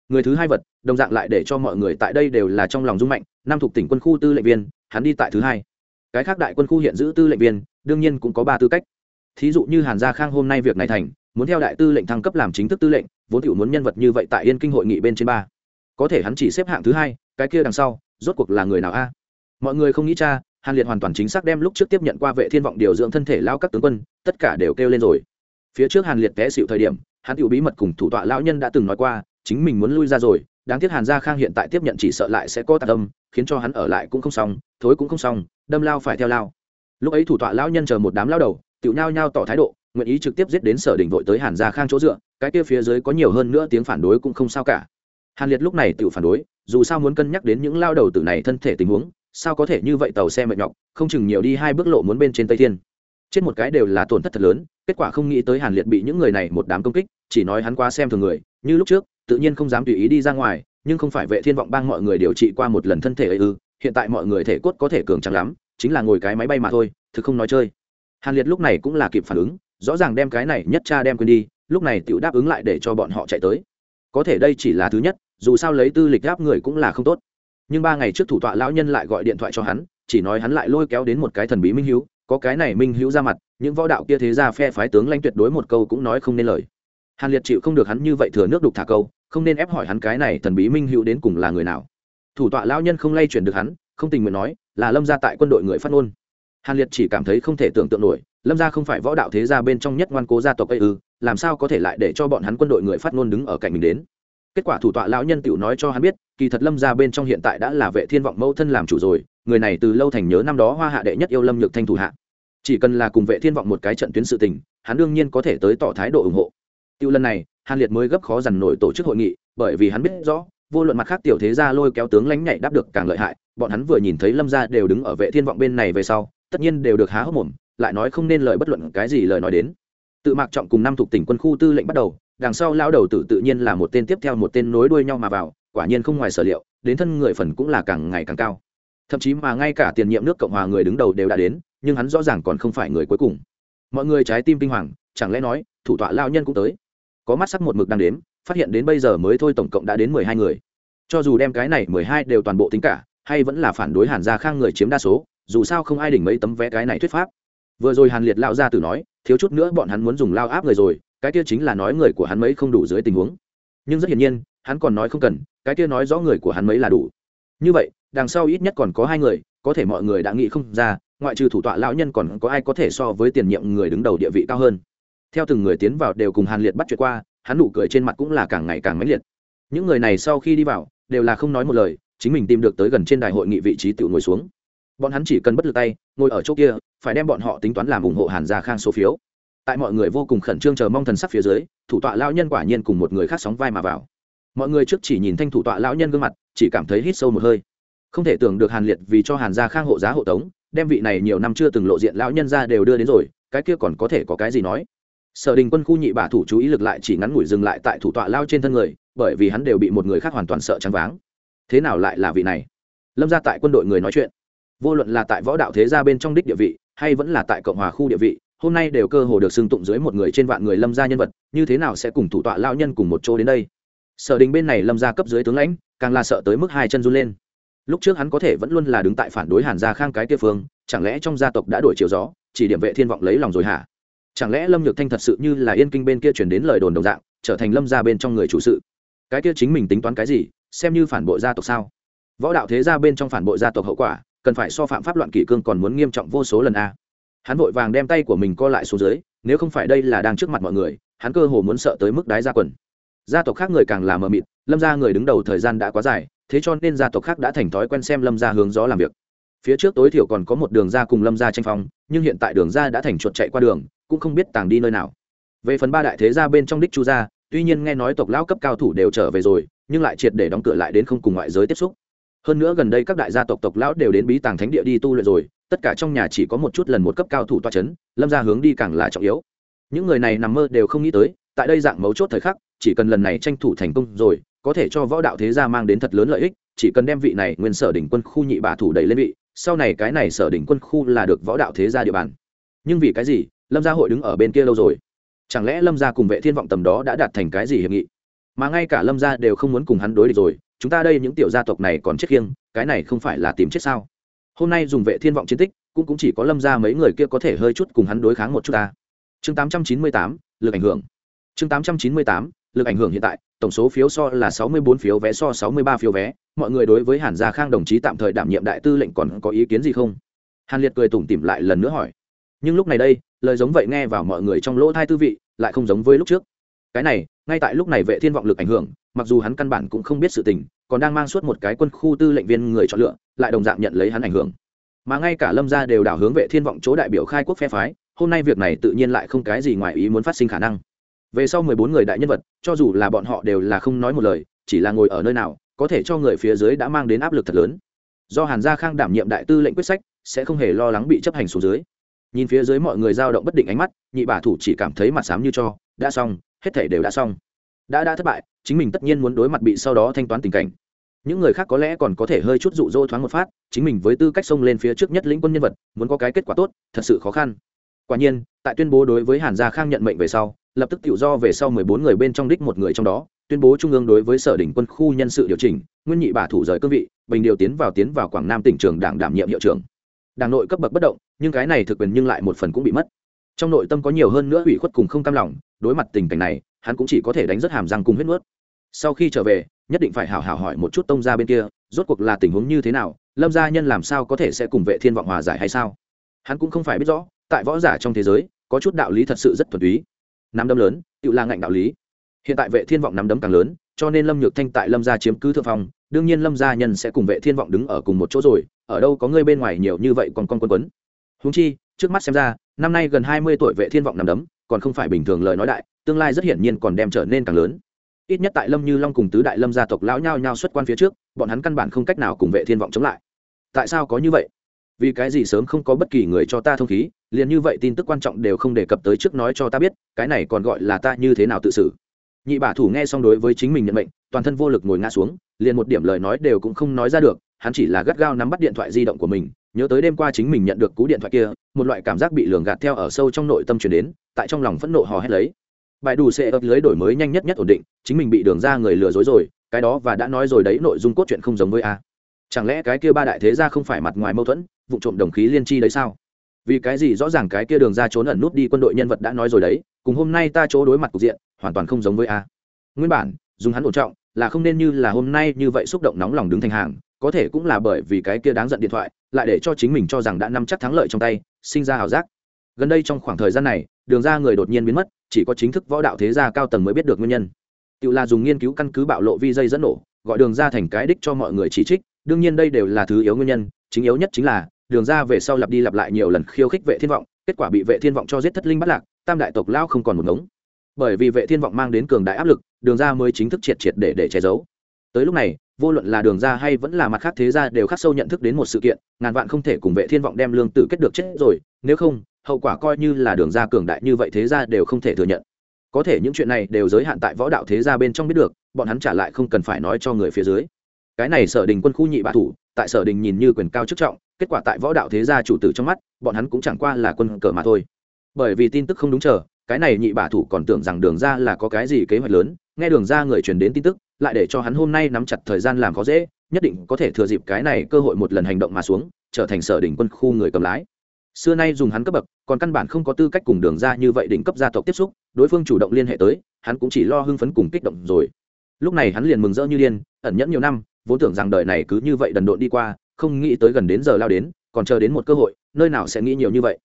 Người thứ hai vật, đồng dạng lại để cho mọi người tại đây đều là trong lòng dung mạnh nam thuộc tỉnh quân khu tư lệnh viên, hắn đi tại thứ hai. Cái khác đại quân khu hiện giữ tư lệnh viên, đương nhiên cũng có ba tư cách. Thí dụ như hàn gia khang hôm nay việc này thành muốn theo đại tư lệnh thăng cấp làm chính thức tư lệnh, vốn tiểu muốn nhân vật như vậy tại yên kinh hội nghị bên trên ba. Có thể hắn chỉ xếp hạng thứ hai, cái kia đằng sau, rốt cuộc là người nào a? Mọi người không nghĩ cha hàn liệt hoàn toàn chính xác đem lúc trước tiếp nhận qua vệ thiên vọng điều dưỡng thân thể lao các tướng quân, tất cả đều kêu lên rồi. Phía trước hàn liệt té xịu thời điểm, hắn tiểu bí mật cùng thủ tọa lão nhân đã từng nói qua, chính mình muốn lui ra rồi, đáng tiếc hàn gia khang hiện tại tiếp nhận chỉ sợ lại sẽ có tạc tâm khiến cho hắn ở lại cũng không xong, thối cũng không xong, đâm lao phải theo lao. Lúc ấy thủ tọa lão nhân chờ một đám lao đầu, tiểu nhao nhao tỏ thái độ nguyện ý trực tiếp giết đến sở đỉnh vội tới hàn gia khang chỗ dựa, cái kia phía dưới có nhiều hơn nữa tiếng phản đối cũng không sao cả. Hàn liệt lúc này tự phản đối, dù sao muốn cân nhắc đến những lao đầu tử này thân thể tình huống, sao có thể như vậy tàu xe mệt nhọc, không chừng nhiều đi hai bước lộ muốn bên trên tây thiên. Chết một cái đều là tổn thất thật lớn, kết quả không nghĩ tới hàn liệt bị những người này một đám công kích, chỉ nói hắn quá xem thường người, như lúc trước, tự nhiên không dám tùy ý đi ra ngoài, nhưng không phải vệ thiên vọng bang mọi người điều trị qua một lần thân thể ấy ư, hiện tại mọi người thể cốt có thể cường trắng lắm, chính là ngồi cái máy bay mà thôi, thực không nói chơi. Hàn liệt lúc này cũng là kịp phản ứng rõ ràng đem cái này nhất cha đem quên đi, lúc này tiểu đáp ứng lại để cho bọn họ chạy tới. Có thể đây chỉ là thứ nhất, dù sao lấy tư lịch đáp người cũng là không tốt. Nhưng ba ngày trước thủ tọa lão nhân lại gọi điện thoại cho hắn, chỉ nói hắn lại lôi kéo đến một cái thần bí minh hữu có cái này minh hữu ra mặt, những võ đạo kia thế ra phe phái tướng lanh tuyệt đối một câu cũng nói không nên lời. Hàn liệt chịu không được hắn như vậy thừa nước đục thả câu, không nên ép hỏi hắn cái này thần bí minh hữu đến cùng là người nào. Thủ tọa lão nhân không lay chuyển được hắn, không tình nguyện nói, là lâm gia tại quân đội người phát ngôn hàn liệt chỉ cảm thấy không thể tưởng tượng nổi, lâm gia không phải võ đạo thế gia bên trong nhất ngoan cố gia tộc ấy ư, làm sao có thể lại để cho bọn hắn quân đội người phát ngôn đứng ở cạnh mình đến? Kết quả thủ tọa lão nhân tiểu nói cho hắn biết, kỳ thật lâm gia bên trong hiện tại đã là vệ thiên vọng mẫu thân làm chủ rồi, người này từ lâu thành nhớ năm đó hoa hạ đệ nhất yêu lâm nhược thanh thủ hạ. Chỉ cần là cùng vệ thiên vọng một cái trận tuyến sự tình, hắn đương nhiên có thể tới tỏ thái độ ủng hộ. Tiêu lần này, hàn liệt mới gấp khó dằn nổi tổ chức hội nghị, bởi vì hắn biết rõ, vô luận mặt khác tiểu thế gia lôi kéo tướng lãnh nhảy đáp được càng lợi hại, bọn hắn vừa nhìn thấy lâm gia đều đứng ở vệ thiên vọng bên này về sau tất nhiên đều được há hốc mồm, lại nói không nên lời bất luận cái gì lời nói đến. Tự mạc trọng cùng năm thuộc tỉnh quân khu tư lệnh bắt đầu, đằng sau lao đầu tử tự nhiên là một tên tiếp theo một tên nối đuôi nhau mà vào, quả nhiên không ngoài sở liệu, đến thân người phần cũng là càng ngày càng cao. Thậm chí mà ngay cả tiền nhiệm nước cộng hòa người đứng đầu đều đã đến, nhưng hắn rõ ràng còn không phải người cuối cùng. Mọi người trái tim kinh hoàng, chẳng lẽ nói, thủ tọa lao nhân cũng tới? Có mắt sắc một mực đang đếm, phát hiện đến bây giờ mới thôi tổng cộng đã đến mười hai người. Cho dù đem cái này mười hai đều toàn bộ tính cả, hay vẫn là phản đối hàn gia khang người chiếm đa số dù sao không ai đỉnh mấy tấm vé cái này thuyết pháp. Vừa rồi hàn liệt lao ra từ nói, thiếu chút nữa bọn hắn muốn dùng lao áp người rồi, cái kia chính là nói người của hắn mấy không đủ dưới tình huống. Nhưng rất hiển nhiên, hắn còn nói không cần, cái kia nói rõ người của hắn mấy là đủ. Như vậy, đằng sau ít nhất còn có hai người, có thể mọi người đã nghĩ không ra, ngoại trừ thủ tọa lão nhân còn có ai có thể so với tiền nhiệm người đứng đầu địa vị cao hơn. Theo từng người tiến vào đều cùng hàn liệt bắt chuyện qua, hắn nụ cười trên mặt cũng là càng ngày càng mãnh liệt. Những người này sau khi đi vào, đều là không nói một lời, chính mình tìm được tới gần trên đài hội nghị vị trí tự ngồi xuống bọn hắn chỉ cần bất lực tay, ngồi ở chỗ kia, phải đem bọn họ tính toán làm ủng hộ hàn gia khang số phiếu. Tại mọi người vô cùng khẩn trương chờ mong thần sắc phía dưới, thủ tọa lão nhân quả nhiên cùng một người khác sóng vai mà vào. Mọi người trước chỉ nhìn thanh thủ tọa lão nhân gương mặt, chỉ cảm thấy hít sâu một hơi. Không thể tưởng được hàn liệt vì cho hàn gia khang hộ giá hộ tống, đem vị này nhiều năm chưa từng lộ diện lão nhân ra đều đưa đến rồi, cái kia còn có thể có cái gì nói? Sở đình quân khu nhị bà thủ chú ý lực lại chỉ ngắn ngủi dừng lại tại thủ tọa lao trên thân người, bởi vì hắn đều bị một người khác hoàn toàn sợ trắng váng. Thế nào lại là vị này? Lâm ra tại quân đội người nói chuyện vô luận là tại võ đạo thế gia bên trong đích địa vị, hay vẫn là tại cộng hòa khu địa vị, hôm nay đều cơ hồ được xưng tụng dưới một người trên vạn người lâm gia nhân vật, như thế nào sẽ cùng thủ tọa lao nhân cùng một chỗ đến đây? Sở đình bên này lâm gia cấp dưới tướng lãnh, càng là sợ tới mức hai chân run lên. Lúc trước hắn có thể vẫn luôn là đứng tại phản đối hàn gia khang cái kia phương, chẳng lẽ trong gia tộc đã đổi chiều gió, chỉ điểm vệ thiên vọng lấy lòng rồi hả? Chẳng lẽ lâm nhược thanh thật sự như là yên kinh bên kia chuyển đến lời đồn đồng dạng, trở thành lâm gia bên trong người chủ sự? Cái kia chính mình tính toán cái gì, xem như phản bội gia tộc sao? Võ đạo thế gia bên trong phản bội gia tộc hậu quả cần phải so phạm pháp loạn kỷ cương còn muốn nghiêm trọng vô số lần a. Hắn vội vàng đem tay của mình co lại xuống dưới, nếu không phải đây là đang trước mặt mọi người, hắn cơ hồ muốn sợ tới mức đái ra quần. Gia tộc khác người càng là mờ mịt, lâm gia người đứng đầu thời gian đã quá dài, thế cho nên gia tộc khác đã thành thói quen xem lâm gia hướng gió làm việc. Phía trước tối thiểu còn có một đường ra cùng lâm gia tranh phong, nhưng hiện tại đường ra đã thành chuột chạy qua đường, cũng không biết tàng đi nơi nào. Về phần ba đại thế gia bên trong đích chu gia, tuy nhiên nghe nói tộc lão cấp cao thủ đều trở về rồi, nhưng lại triệt để đóng cửa lại đến không cùng ngoại giới tiếp xúc hơn nữa gần đây các đại gia tộc tộc lão đều đến bí tàng thánh địa đi tu luyện rồi, tất cả trong nhà chỉ có một chút lần một cấp cao thủ toa c h ấ n lâm ra hướng đi càng là trọng yếu. Những người này nằm mơ đều không nghĩ tới, tại đây dạng mấu chốt thời khắc, chỉ cần lần này tranh thủ thành công rồi, có thể cho võ đạo thế gia mang đến thật lớn lợi ích, chỉ cần đem vị này nguyên sở đỉnh quân khu nhị bà thủ đẩy lên vị, sau này cái này sở đỉnh quân khu là được võ đạo thế gia địa bàn. Nhưng vì cái gì, lâm gia hội đứng ở bên kia lâu rồi? Chẳng lẽ lâm gia cùng vệ thiên vọng tầm đó đã đạt thành cái gì hiệp nghị? Mà ngay cả lâm gia đều không muốn cùng hắn đối địch rồi chúng ta đây những tiểu gia tộc này còn chết khiêng cái này không phải là tìm chết sao? Hôm nay dùng vệ thiên vọng chiến tích cũng cũng chỉ có lâm gia mấy người kia có thể hơi chút cùng hắn đối kháng một chút ta. Chương 898, lực ảnh hưởng. Chương 898, lực ảnh hưởng hiện tại tổng số phiếu so là 64 phiếu vé so 63 phiếu vé mọi người đối với hàn gia khang đồng chí tạm thời đảm nhiệm đại tư lệnh còn có ý kiến gì không? Hàn liệt cười tủm tỉm lại lần nữa hỏi. Nhưng lúc này đây lời giống vậy nghe vào mọi người trong lỗ thai tư vị lại không giống với lúc trước. Cái này ngay tại lúc này vệ thiên vọng lực ảnh hưởng mặc dù hắn căn bản cũng không biết sự tình, còn đang mang suốt một cái quân khu tư lệnh viên người chọn lựa, lại đồng dạng nhận lấy hắn ảnh hưởng. Mà ngay cả lâm gia đều đảo hướng vệ thiên vọng chỗ đại biểu khai quốc phe phái, hôm nay việc này tự nhiên lại không cái gì ngoài ý muốn phát sinh khả năng. Về sau 14 người đại nhân vật, cho dù là bọn họ đều là không nói một lời, chỉ là ngồi ở nơi nào, có thể cho người phía dưới đã mang đến áp lực thật lớn. Do hàn gia khang đảm nhiệm đại tư lệnh quyết sách, sẽ không hề lo lắng bị chấp hành xuống dưới. Nhìn phía dưới mọi người dao động bất định ánh mắt, nhị bà thủ chỉ cảm thấy mặt sám như cho, đã xong, hết thể đều đã xong đã đã thất bại, chính mình tất nhiên muốn đối mặt bị sau đó thanh toán tình cảnh. Những người khác có lẽ còn có thể hơi chút dụ dỗ thoáng một phát, chính mình với tư cách xông lên phía trước nhất lĩnh quân nhân vật, muốn có cái kết quả tốt, thật sự khó khăn. Quả nhiên, tại tuyên bố đối với hàn gia khang nhận mệnh về sau, lập tức tự do về sau mười bốn người bên trong đích một người trong đó, tuyên bố trung ương đối với sở đỉnh quân khu nhân sự điều chỉnh, nguyên nhị bà thủ rời cương vị, bình điều tiến vào tiến vào quảng nam tỉnh trường đảng đảm nhiệm hiệu trưởng. Đảng nội cấp bậc bất động, nhưng cái này thực quyền nhưng lại một phần cũng bị mất. Trong nội tâm có nhiều hơn nữa ủy khuất cùng không cam lòng, đối mặt tình cảnh này hắn cũng chỉ có thể đánh rất hàm răng cùng huyết nuốt. Sau khi trở về nhất định phải hào hào hỏi một chút tông gia bên kia rốt cuộc là tình huống như thế nào lâm gia nhân làm sao có thể sẽ cùng vệ thiên vọng hòa giải hay sao? Hắn cũng không phải biết rõ tại võ giả trong thế giới có chút đạo lý thật sự rất thuần túy. Nắm đấm lớn tự là ngạnh đạo lý. Hiện tại vệ thiên vọng nắm đấm càng lớn cho nên lâm nhược thanh tại lâm gia chiếm cứ thượng phòng, đương nhiên lâm gia nhân sẽ cùng vệ thiên vọng đứng ở cùng một chỗ rồi ở đâu có người bên ngoài nhiều như vậy còn con quân quấn. Huống chi trước mắt xem ra năm nay gần hai mươi tuổi vệ thiên vọng nằm đấm còn không phải bình thường lời nói đại tương lai rất hiển nhiên còn đem trở nên càng lớn. Ít nhất tại lâm như long cùng tứ đại lâm gia tộc lão nhao nhao xuất quan phía trước, bọn hắn căn bản không cách nào cùng vệ thiên vọng chống lại. Tại sao có như vậy? Vì cái gì sớm không có bất kỳ người cho ta thông khí, liền như vậy tin tức quan trọng đều không đề cập tới trước nói cho ta biết, cái này còn gọi là ta như thế nào tự xử? Nhị bả thủ nghe xong đối với chính mình nhận mệnh, toàn thân vô lực ngồi ngã xuống, liền một điểm lời nói đều cũng không nói ra được, hắn chỉ là gắt gao nắm bắt điện thoại di động của mình, nhớ tới đêm qua chính mình nhận được cú điện thoại kia, một loại cảm giác bị lường gạt theo ở sâu trong nội tâm chuyển đến, tại trong lòng phẫn nộ hò hét lấy bài đủ sẽ ập lưới đổi mới nhanh nhất nhất ổn định, chính mình bị đường ra người lừa dối rồi, cái đó và đã nói rồi đấy, nội dung cốt truyện không giống với a. Chẳng lẽ cái kia ba đại thế gia không phải mặt ngoài mâu thuẫn, vụ trộm đồng khí liên chi đấy sao? Vì cái gì rõ ràng cái kia đường ra trốn ẩn nút đi quân đội nhân vật đã nói rồi đấy, cùng hôm nay ta chỗ đối mặt cục diện, hoàn toàn không giống với a. Nguyên bản, dùng hắn ổn trọng, là không nên như là hôm nay như vậy xúc động nóng lòng đứng thành hàng, có thể cũng là bởi vì cái kia đáng giận điện thoại, lại để cho chính mình cho rằng đã nắm chắc thắng lợi trong tay, sinh ra hào ảo giác. Gần đây trong khoảng thời gian này đường ra người đột nhiên biến mất, chỉ có chính thức võ đạo thế gia cao tầng mới biết được nguyên nhân. Tự là dùng nghiên cứu căn cứ bạo lộ vi dây dẫn nổ, gọi đường ra thành cái đích cho mọi người chỉ trích, đương nhiên đây đều là thứ yếu nguyên nhân, chính yếu nhất chính là, đường ra về sau lặp đi lặp lại nhiều lần khiêu khích vệ thiên vọng, kết quả bị vệ thiên vọng cho giết thất linh bắt lạc, tam đại tộc lao không còn một ngống. Bởi vì vệ thiên vọng mang đến cường đại áp lực, đường ra mới chính thức triệt triệt để để che giấu. Tới lúc này, vô luận là đường ra hay vẫn là mặt khác thế ra đều khắc sâu nhận thức đến một sự kiện, ngàn vạn không thể cùng vệ thiên vọng đem lương tử kết được chết rồi, nếu không hậu quả coi như là đường ra cường đại như vậy thế ra đều không thể thừa nhận. Có thể những chuyện này đều giới hạn tại võ đạo thế gia bên trong biết được, bọn hắn trả lại không cần phải nói cho người phía dưới. Cái này sở đình quân khu nhị bạ thủ, tại sở đình nhìn như quyền cao chức trọng, kết quả tại võ đạo thế gia chủ tử trong mắt, bọn hắn cũng chẳng qua là quân cờ mà thôi. Bởi vì tin tức không đúng chờ, cái này nhị bà thủ còn tưởng rằng đường ra là có cái gì kế hoạch lớn, nghe đường ra người truyền đến tin tức, lại để cho hắn hôm nay nắm chặt thời gian làm khó dễ, nhất định có thể thừa dịp cái này cơ hội một lần hành động mà xuống, trở thành sở đình quân khu người cầm lái xưa nay dùng hắn cấp bậc, còn căn bản không có tư cách cùng đường ra như vậy đỉnh cấp gia tộc tiếp xúc, đối phương chủ động liên hệ tới, hắn cũng chỉ lo hưng phấn cùng kích động rồi. Lúc này hắn liền mừng rỡ như điên, ẩn nhẫn nhiều năm, vốn tưởng rằng đời này cứ như vậy đần độn đi qua, không nghĩ tới gần đến giờ lao đến, còn chờ đến một cơ hội, nơi nào sẽ nghĩ nhiều như vậy.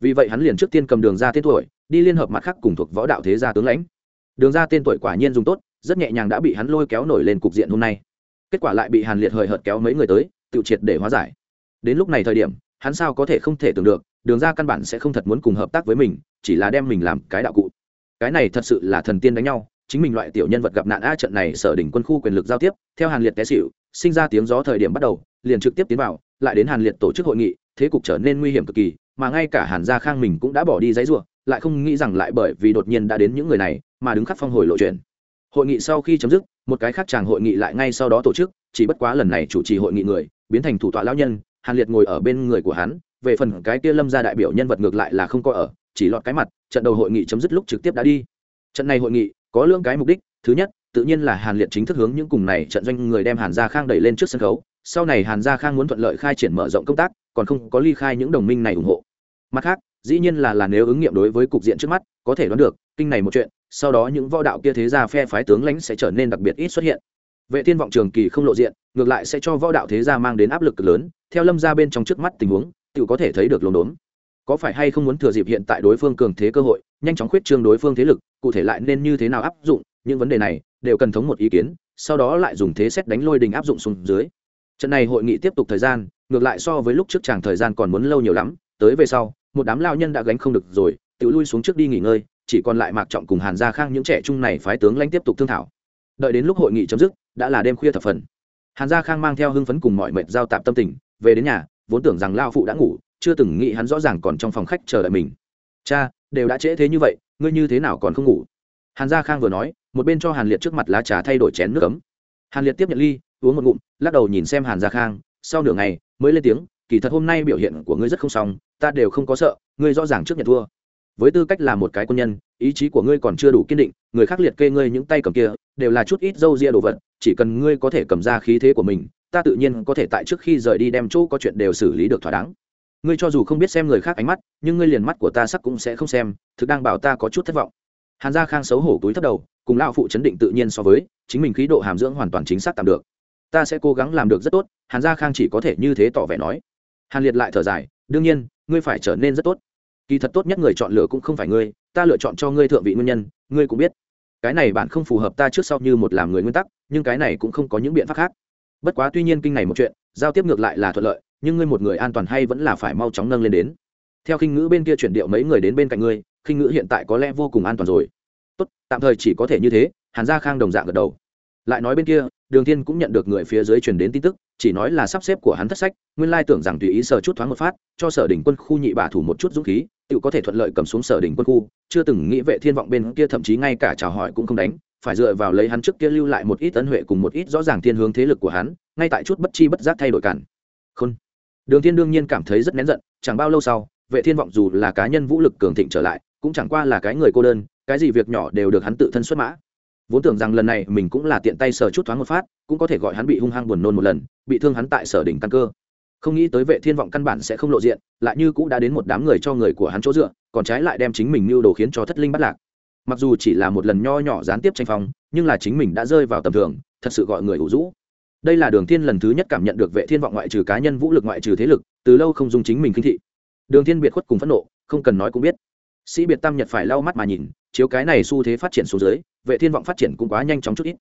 Vì vậy hắn liền trước tiên cầm đường ra tên tuổi, đi liên hợp mặt khác cùng thuộc võ đạo thế gia tướng lãnh. Đường ra tên tuổi quả nhiên dùng tốt, rất nhẹ nhàng đã bị hắn lôi kéo nổi lên cục diện hôm nay. Kết quả lại bị hàn liệt hời hợt kéo mấy người tới, tự triệt để hóa giải. Đến lúc này thời điểm hắn sao có thể không thể tưởng được, đường ra căn bản sẽ không thật muốn cùng hợp tác với mình, chỉ là đem mình làm cái đạo cụ. Cái này thật sự là thần tiên đánh nhau, chính mình loại tiểu nhân vật gặp nạn a trận này sở đỉnh quân khu quyền lực giao tiếp, theo hàn liệt té xịu sinh ra tiếng gió thời điểm bắt đầu, liền trực tiếp tiến vào, lại đến hàn liệt tổ chức hội nghị, thế cục trở nên nguy hiểm cực kỳ, mà ngay cả hàn gia khang mình cũng đã bỏ đi giấy ruộng lại không nghĩ rằng lại bởi vì đột nhiên đã đến những người này, mà đứng khắc phong hồi lộ chuyện. Hội nghị sau khi chấm dứt, một cái khác chàng hội nghị lại ngay sau đó tổ chức, chỉ bất quá lần này chủ trì hội nghị người, biến thành thủ tọa lão nhân hàn liệt ngồi ở bên người của hắn, về phần cái kia lâm gia đại biểu nhân vật ngược lại là không có ở, chỉ lọt cái mặt, trận đầu hội nghị chấm dứt lúc trực tiếp đã đi. Trận này hội nghị, có lương cái mục đích, thứ nhất, tự nhiên là hàn liệt chính thức hướng những cùng này trận doanh người đem hàn gia khang đẩy lên trước sân khấu, sau này hàn gia khang muốn thuận lợi khai triển mở rộng công tác, còn không có ly khai những đồng minh này ủng hộ. Mặt khác, dĩ nhiên là là nếu ứng nghiệm đối với cục diện trước mắt, có thể đoán được, kinh này một chuyện, sau đó những võ đạo kia thế gia phe phái tướng lãnh sẽ trở nên đặc biệt ít xuất hiện vệ thiên vọng trường kỳ không lộ diện, ngược lại sẽ cho võ đạo thế gia mang đến áp lực lớn, theo lâm gia bên trong trước mắt tình huống tự có thể thấy được lồn đốn. Có phải hay không muốn thừa dịp hiện tại đối phương cường thế cơ hội, nhanh chóng khuyết trương đối phương thế lực, cụ thể lại nên như thế nào áp dụng, những vấn đề này đều cần thống một ý kiến, sau đó lại dùng thế xét đánh lôi đình áp dụng xuống dưới. Trận này hội nghị tiếp tục thời gian, ngược lại so với lúc trước chàng thời gian còn muốn lâu nhiều lắm, tới về sau, một đám lao nhân đã gánh không được rồi tự lui xuống trước đi nghỉ ngơi, chỉ còn lại mạc trọng cùng hàn gia khang những trẻ trung này phái tướng lãnh tiếp tục thương thảo. Đợi đến lúc hội nghị chấm dứt đã là đêm khuya thập phần. Hàn gia khang mang theo hưng phấn cùng mọi mệt giao tạp tâm tình, về đến nhà, vốn tưởng rằng lao phụ đã ngủ, chưa từng nghĩ hắn rõ ràng còn trong phòng khách chờ đợi mình. Cha, đều đã trễ thế như vậy, ngươi như thế nào còn không ngủ? Hàn gia khang vừa nói, một bên cho hàn liệt trước mặt lá trà thay đổi chén nước ấm. Hàn liệt tiếp nhận ly, uống một ngụm, lắc đầu nhìn xem hàn gia khang, sau nửa ngày mới lên tiếng, kỳ thật hôm nay biểu hiện của ngươi rất không xong, ta đều không có sợ, ngươi rõ ràng trước nhận thua. Với tư cách là một cái quân nhân ý chí của ngươi còn chưa đủ kiên định, người khác liệt kê ngươi những tay cầm kia, đều là chút ít dâu ria đồ vật, chỉ cần ngươi có thể cầm ra khí thế của mình, ta tự nhiên có thể tại trước khi rời đi đem chỗ có chuyện đều xử lý được thỏa đáng. Ngươi cho dù không biết xem người khác ánh mắt, nhưng ngươi liền mắt của ta sắc cũng sẽ không xem, thực đang bảo ta có chút thất vọng. Hàn gia khang xấu hổ túi thất đầu, cùng lão phụ chấn định tự nhiên so với, chính mình khí độ hàm dưỡng hoàn toàn chính xác tạm được. Ta sẽ cố gắng làm được rất tốt, hàn gia khang chỉ có thể như thế tỏ vẻ nói. Hàn liệt lại thở dài, đương nhiên, ngươi phải trở nên rất tốt. Kỳ thật tốt nhất người chọn lựa cũng không phải ngươi ta lựa chọn cho ngươi thượng vị nguyên nhân, ngươi cũng biết. Cái này bạn không phù hợp ta trước sau như một làm người nguyên tắc, nhưng cái này cũng không có những biện pháp khác. Bất quá tuy nhiên kinh này một chuyện, giao tiếp ngược lại là thuận lợi, nhưng ngươi một người an toàn hay vẫn là phải mau chóng nâng lên đến. Theo khinh ngữ bên kia chuyển điệu mấy người đến bên cạnh ngươi, khinh ngữ hiện tại có lẽ vô cùng an toàn rồi. Tốt, tạm thời chỉ có thể như thế, hàn gia khang đồng dạng gật đầu lại nói bên kia, đường thiên cũng nhận được người phía dưới truyền đến tin tức, chỉ nói là sắp xếp của hắn thất sách, nguyên lai tưởng rằng tùy ý sở chút thoáng một phát, cho sở đỉnh quân khu nhị bả thủ một chút dũng khí tự có thể thuận lợi cầm xuống sở đỉnh quân khu, chưa từng nghĩ vệ thiên vọng bên kia thậm chí ngay cả chào hỏi cũng không đánh, phải dựa vào lấy hắn trước kia lưu lại một ít ân huệ cùng một ít rõ ràng thiên hướng thế lực của hắn, ngay tại chút bất chi bất giác thay đổi cản. Khôn. Đường thiên đương nhiên cảm thấy rất nén giận, chẳng bao lâu sau, vệ thiên vọng dù là cá nhân vũ lực cường thịnh trở lại, cũng chẳng qua là cái người cô đơn, cái gì việc nhỏ đều được hắn tự thân xuất mã vốn tưởng rằng lần này mình cũng là tiện tay sờ chút thoáng một phát, cũng có thể gọi hắn bị hung hăng buồn nôn một lần, bị thương hắn tại sở đỉnh căn cơ. Không nghĩ tới vệ thiên vọng căn bản sẽ không lộ diện, lại như cũng đã đến một đám người cho người của hắn chỗ dựa, còn trái lại đem chính mình mưu đồ khiến cho thất linh bắt lạc. Mặc dù chỉ là một lần nho nhỏ gián tiếp tranh phong, nhưng là chính mình đã rơi vào tầm thường, thật sự gọi người ủ rũ. Đây là đường thiên lần thứ nhất cảm nhận được vệ thiên vọng ngoại trừ cá nhân vũ lực ngoại trừ thế lực, từ lâu không dùng chính mình kinh thị. Đường thiên biệt khuất cùng phẫn nộ, không cần nói cũng biết. Sĩ biệt tam nhật phải lau mắt mà nhìn, chiếu cái này xu thế phát triển xuống dưới vệ thiên vọng phát triển cũng quá nhanh chóng chút ít.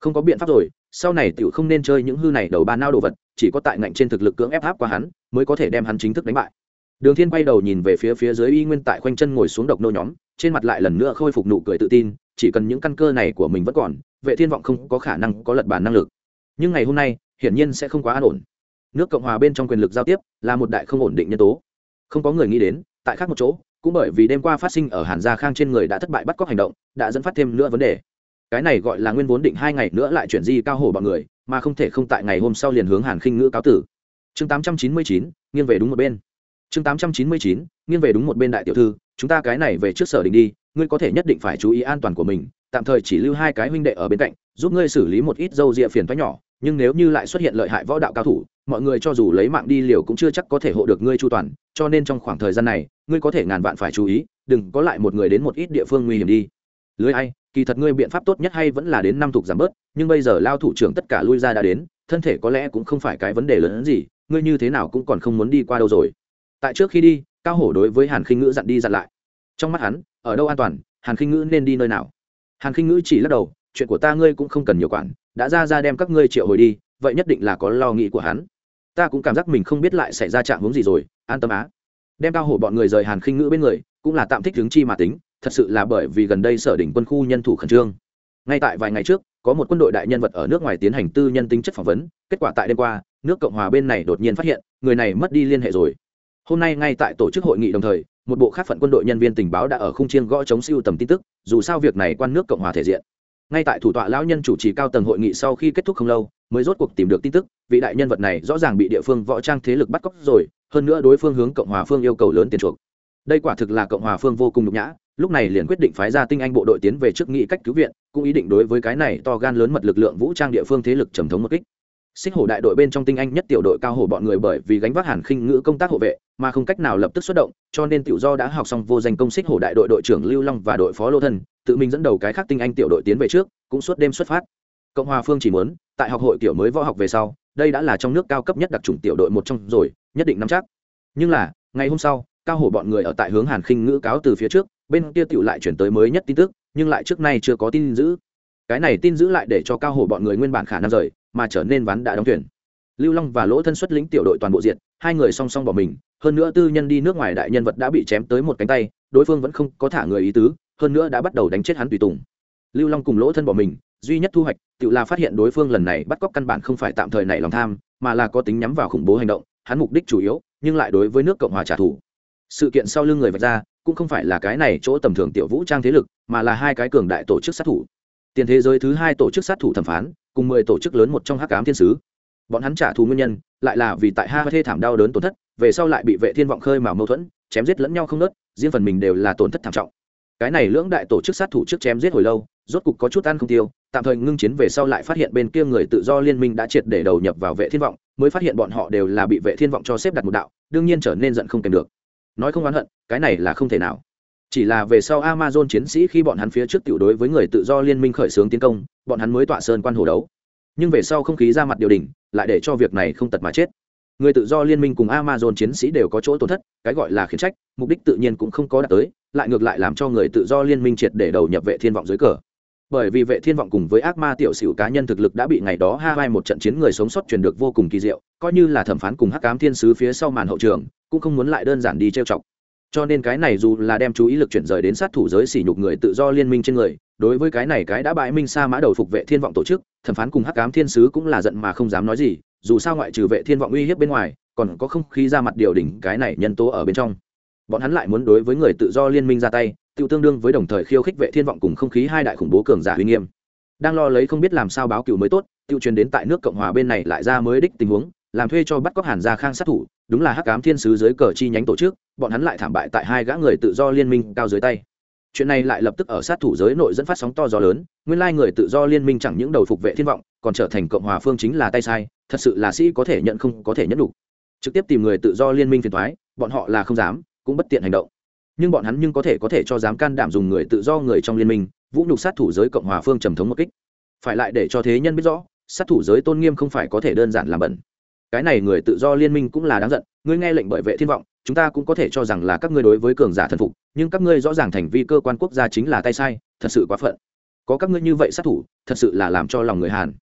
Không có biện pháp rồi, sau này tiểu không nên chơi những hư này đầu ba nao đồ vật, chỉ có tại ngạnh trên thực lực cưỡng ép áp qua hắn, mới có thể đem hắn chính thức đánh bại. Đường thiên quay đầu nhìn về phía phía dưới y nguyên tại khoanh chân ngồi xuống độc nô nhóm, trên mặt lại lần nữa khôi phục nụ cười tự tin, chỉ cần những căn cơ này của mình vẫn còn, vệ thiên vọng không có khả năng có lật bàn năng lực. Nhưng ngày hôm nay, hiển nhiên sẽ không quá an ổn. Nước cộng hòa bên trong quyền lực giao tiếp là một đại không ổn định nhân tố. Không có người nghĩ đến, tại khác một chỗ cũng bởi vì đêm qua phát sinh ở hàn gia khang trên người đã thất bại bắt cóc hành động, đã dẫn phát thêm nữa vấn đề. Cái này gọi là nguyên vốn định hai ngày nữa lại chuyển di cao hổ bọn người, mà không thể không tại ngày hôm sau liền hướng hàn khinh ngữ cáo tử. Chương tám trăm chín mươi chín, nghiêng về đúng một bên. Chương tám trăm chín mươi chín, nghiêng về đúng một bên đại tiểu thư, chúng ta cái này về trước sở đình đi, ngươi có thể nhất định phải chú ý an toàn của mình, tạm thời chỉ lưu hai cái huynh đệ ở bên cạnh, giúp ngươi xử lý một ít dâu rịa phiền thoái nhỏ, nhưng nếu như lại xuất hiện lợi hại võ đạo cao thủ mọi người cho dù lấy mạng đi liều cũng chưa chắc có thể hộ được ngươi chu toàn, cho nên trong khoảng thời gian này, ngươi có thể ngàn vạn phải chú ý, đừng có lại một người đến một ít địa phương nguy hiểm đi. Lưới ai, kỳ thật ngươi biện pháp tốt nhất hay vẫn là đến năm thuộc giảm bớt, nhưng bây giờ lao thủ trưởng tất cả lui ra đã đến, thân thể có lẽ cũng không phải cái vấn đề lớn hơn gì, ngươi như thế nào cũng còn không muốn đi qua đâu rồi. Tại trước khi đi, cao hổ đối với hàn khinh ngữ dặn đi dặn lại. Trong mắt hắn, ở đâu an toàn, hàn khinh ngữ nên đi nơi nào? Hàn khinh ngữ chỉ lắc đầu, chuyện của ta ngươi cũng không cần nhiều quản, đã ra ra đem các ngươi triệu hồi đi, vậy nhất định là có lo nghĩ của hắn ta cũng cảm giác mình không biết lại xảy ra trạng hướng gì rồi, an tâm á. Đem cao hổ bọn người rời hàn khinh ngữ bên người, cũng là tạm thích hướng chi mà tính, thật sự là bởi vì gần đây sở đỉnh quân khu nhân thủ khẩn trương. Ngay tại vài ngày trước, có một quân đội đại nhân vật ở nước ngoài tiến hành tư nhân tính chất phỏng vấn, kết quả tại đêm qua, nước cộng hòa bên này đột nhiên phát hiện, người này mất đi liên hệ rồi. Hôm nay ngay tại tổ chức hội nghị đồng thời, một bộ khác phận quân đội nhân viên tình báo đã ở khung chiêng gõ chống siêu tầm tin tức, dù sao việc này quan nước cộng hòa thể diện. Ngay tại thủ tọa lão nhân chủ trì cao tầng hội nghị sau khi kết thúc không lâu mới rốt cuộc tìm được tin tức, vị đại nhân vật này rõ ràng bị địa phương võ trang thế lực bắt cóc rồi, hơn nữa đối phương hướng cộng hòa phương yêu cầu lớn tiền chuộc. Đây quả thực là cộng hòa phương vô cùng nhục nhã, lúc này liền quyết định phái ra tinh anh bộ đội tiến về trước nghị cách cứu viện, cũng ý định đối với cái này to gan lớn mật lực lượng vũ trang địa phương thế lực trầm thống một kích. Xích hổ đại đội bên trong tinh anh nhất tiểu đội cao hổ bọn người bởi vì gánh vác hàn khinh ngữ công tác hộ vệ, mà không cách nào lập tức xuất động, cho nên tiểu do đã học xong vô danh công xích hổ đại đội đội trưởng lưu long và đội phó lô thân, tự mình dẫn đầu cái khác tinh anh tiểu đội tiến về trước, cũng suốt đêm xuất phát. Cộng hòa phương chỉ muốn tại học hội tiểu mới võ học về sau, đây đã là trong nước cao cấp nhất đặc trùng tiểu đội một trong rồi, nhất định nắm chắc. Nhưng là, ngày hôm sau, cao hổ bọn người ở tại hướng hàn khinh ngữ cáo từ phía trước, bên kia tiểu lại chuyển tới mới nhất tin tức, nhưng lại trước nay chưa có tin giữ cái này tin giữ lại để cho cao hổ bọn người nguyên bản khả năng rời, mà trở nên ván đã đóng thuyền. Lưu long và lỗ thân xuất lĩnh tiểu đội toàn bộ diện, hai người song song bỏ mình, hơn nữa tư nhân đi nước ngoài đại nhân vật đã bị chém tới một cánh tay, đối phương vẫn không có thả người ý tứ, hơn nữa đã bắt đầu đánh chết hắn tùy tùng. Lưu long cùng lỗ thân bỏ mình, duy nhất thu hoạch tự là phát hiện đối phương lần này bắt cóc căn bản không phải tạm thời nảy lòng tham, mà là có tính nhắm vào khủng bố hành động, hắn mục đích chủ yếu, nhưng lại đối với nước cộng hòa trả thù. Sự kiện sau lưng người vạch ra, cũng không phải là cái này chỗ tầm thường tiểu vũ trang thế lực, mà là hai cái cường đại tổ chức sát thủ. Tiền thế giới thứ hai tổ chức sát thủ thẩm phán, cùng mười tổ chức lớn một trong hắc cám thiên sứ. Bọn hắn trả thù nguyên nhân, lại là vì tại ha thê thảm đau đớn tổn thất, về sau lại bị vệ thiên vọng khơi mà mâu thuẫn, chém giết lẫn nhau không nớt riêng phần mình đều là tổn thất thảm trọng. Cái này lưỡng đại tổ chức sát thủ trước chém giết hồi lâu, rốt cục có chút ăn không tiêu tạm thời ngưng chiến về sau lại phát hiện bên kia người tự do liên minh đã triệt để đầu nhập vào vệ thiên vọng, mới phát hiện bọn họ đều là bị vệ thiên vọng cho xếp đặt một đạo, đương nhiên trở nên giận không kèm được. Nói không oán hận, cái này là không thể nào. Chỉ là về sau amazon chiến sĩ khi bọn hắn phía trước tiểu đối với người tự do liên minh khởi xướng tiến công, bọn hắn mới tọa sơn quan hồ đấu. Nhưng về sau không khí ra mặt điều đình lại để cho việc này không tật mà chết. Người tự do liên minh cùng amazon chiến sĩ đều có chỗ tổn thất, cái gọi là khiển trách, mục đích tự nhiên cũng không có đạt tới, lại ngược lại làm cho người tự do liên minh triệt để đầu nhập vệ thiên vọng dưới cờ bởi vì vệ thiên vọng cùng với ác ma tiểu sửu cá nhân thực lực đã bị ngày đó ha vai một trận chiến người sống sót truyền được vô cùng kỳ diệu, coi như là thẩm phán cùng hắc cám thiên sứ phía sau màn hậu trường, cũng không muốn lại đơn giản đi trêu chọc. Cho nên cái này dù là đem chú ý lực chuyển rời đến sát thủ giới sỉ nhục người tự do liên minh trên người, đối với cái này cái đã bãi minh sa mã đầu phục vệ thiên vọng tổ chức, thẩm phán cùng hắc cám thiên sứ cũng là giận mà không dám nói gì, dù sao ngoại trừ vệ thiên vọng uy hiếp bên ngoài, còn có không khí ra mặt điều đỉnh cái này nhân tố ở bên trong. Bọn hắn lại muốn đối với người tự do liên minh ra tay tự tương đương với đồng thời khiêu khích vệ thiên vọng cùng không khí hai đại khủng bố cường giả uy nghiêm. Đang lo lấy không biết làm sao báo cựu mới tốt tự truyền đến tại nước cộng hòa bên này lại ra mới đích tình huống, làm thuê cho bắt cóc hàn gia khang sát thủ, đúng là hắc cám thiên sứ dưới cờ chi nhánh tổ chức, bọn hắn lại thảm bại tại hai gã người tự do liên minh cao dưới tay. Chuyện này lại lập tức ở sát thủ giới nội dẫn phát sóng to gió lớn, nguyên lai người tự do liên minh chẳng những đầu phục vệ thiên vọng, còn trở thành cộng hòa phương chính là tay sai, thật sự là sĩ có thể nhận không có thể nhận đủ. Trực tiếp tìm người tự do liên minh phiền thoái bọn họ là không dám, cũng bất tiện hành động nhưng bọn hắn nhưng có thể có thể cho dám can đảm dùng người tự do người trong liên minh, vũ nhục sát thủ giới cộng hòa phương trầm thống một kích. Phải lại để cho thế nhân biết rõ, sát thủ giới tôn nghiêm không phải có thể đơn giản làm bẩn. Cái này người tự do liên minh cũng là đáng giận, ngươi nghe lệnh bởi vệ thiên vọng, chúng ta cũng có thể cho rằng là các ngươi đối với cường giả thần phục, nhưng các ngươi rõ ràng thành vi cơ quan quốc gia chính là tay sai, thật sự quá phận. Có các ngươi như vậy sát thủ, thật sự là làm cho lòng người hàn.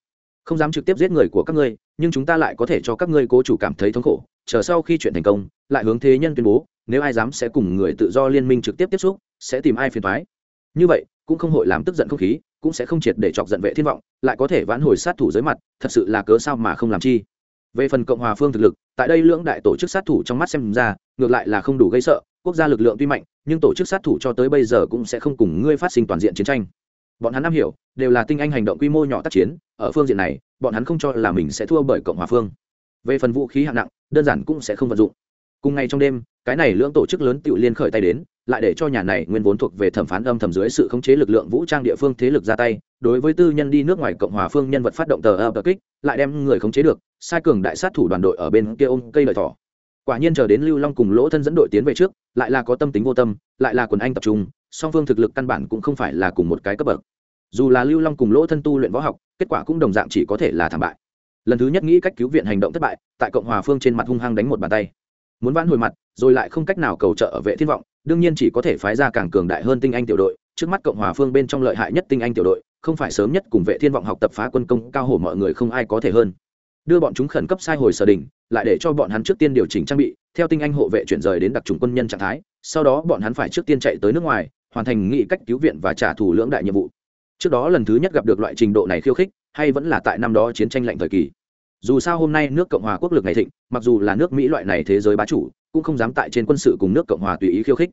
Không dám trực tiếp giết người của các ngươi, nhưng chúng ta lại có thể cho các ngươi cố chủ cảm thấy thống khổ chờ sau khi chuyện thành công, lại hướng thế nhân tuyên bố, nếu ai dám sẽ cùng người tự do liên minh trực tiếp tiếp xúc, sẽ tìm ai phiền thoái như vậy, cũng không hội làm tức giận không khí, cũng sẽ không triệt để chọc giận vệ thiên vọng, lại có thể vãn hồi sát thủ dưới mặt, thật sự là cớ sao mà không làm chi. Về phần cộng hòa phương thực lực, tại đây lưỡng đại tổ chức sát thủ trong mắt xem ra, ngược lại là không đủ gây sợ, quốc gia lực lượng tuy mạnh, nhưng tổ chức sát thủ cho tới bây giờ cũng sẽ không cùng ngươi phát sinh toàn diện chiến tranh. Bọn hắn am hiểu, đều là tinh anh hành động quy mô nhỏ tác chiến, ở phương diện này, bọn hắn không cho là mình sẽ thua bởi cộng hòa phương về phần vũ khí hạng nặng, đơn giản cũng sẽ không vận dụng. Cùng ngày trong đêm, cái này lưỡng tổ chức lớn tự liên khởi tay đến, lại để cho nhà này nguyên vốn thuộc về thẩm phán âm thầm dưới sự khống chế lực lượng vũ trang địa phương thế lực ra tay, đối với tư nhân đi nước ngoài cộng hòa phương nhân vật phát động tờ ập kích, lại đem người khống chế được, sai cường đại sát thủ đoàn đội ở bên kia ôm cây lợi thỏ. Quả nhiên chờ đến lưu long cùng lỗ thân dẫn đội tiến về trước, lại là có tâm tính vô tâm, lại là quần anh tập trung, song phương thực lực căn bản cũng không phải là cùng một cái cấp bậc. Dù là lưu long cùng lỗ thân tu luyện võ học, kết quả cũng đồng dạng chỉ có thể là thảm bại lần thứ nhất nghĩ cách cứu viện hành động thất bại, tại cộng hòa phương trên mặt hung hăng đánh một bàn tay. Muốn vãn hồi mặt, rồi lại không cách nào cầu trợ ở vệ thiên vọng, đương nhiên chỉ có thể phái ra càng cường đại hơn tinh anh tiểu đội. Trước mắt cộng hòa phương bên trong lợi hại nhất tinh anh tiểu đội, không phải sớm nhất cùng vệ thiên vọng học tập phá quân công, cao hổ mọi người không ai có thể hơn. Đưa bọn chúng khẩn cấp sai hồi sở đình lại để cho bọn hắn trước tiên điều chỉnh trang bị, theo tinh anh hộ vệ chuyển rời đến đặc trùng quân nhân trạng thái, sau đó bọn hắn phải trước tiên chạy tới nước ngoài, hoàn thành nghị cách cứu viện và trả thù lưỡng đại nhiệm vụ. Trước đó lần thứ nhất gặp được loại trình độ này khiêu khích, hay vẫn là tại năm đó chiến tranh lạnh thời kỳ dù sao hôm nay nước cộng hòa quốc lực ngày thịnh mặc dù là nước mỹ loại này thế giới bá chủ cũng không dám tại trên quân sự cùng nước cộng hòa tùy ý khiêu khích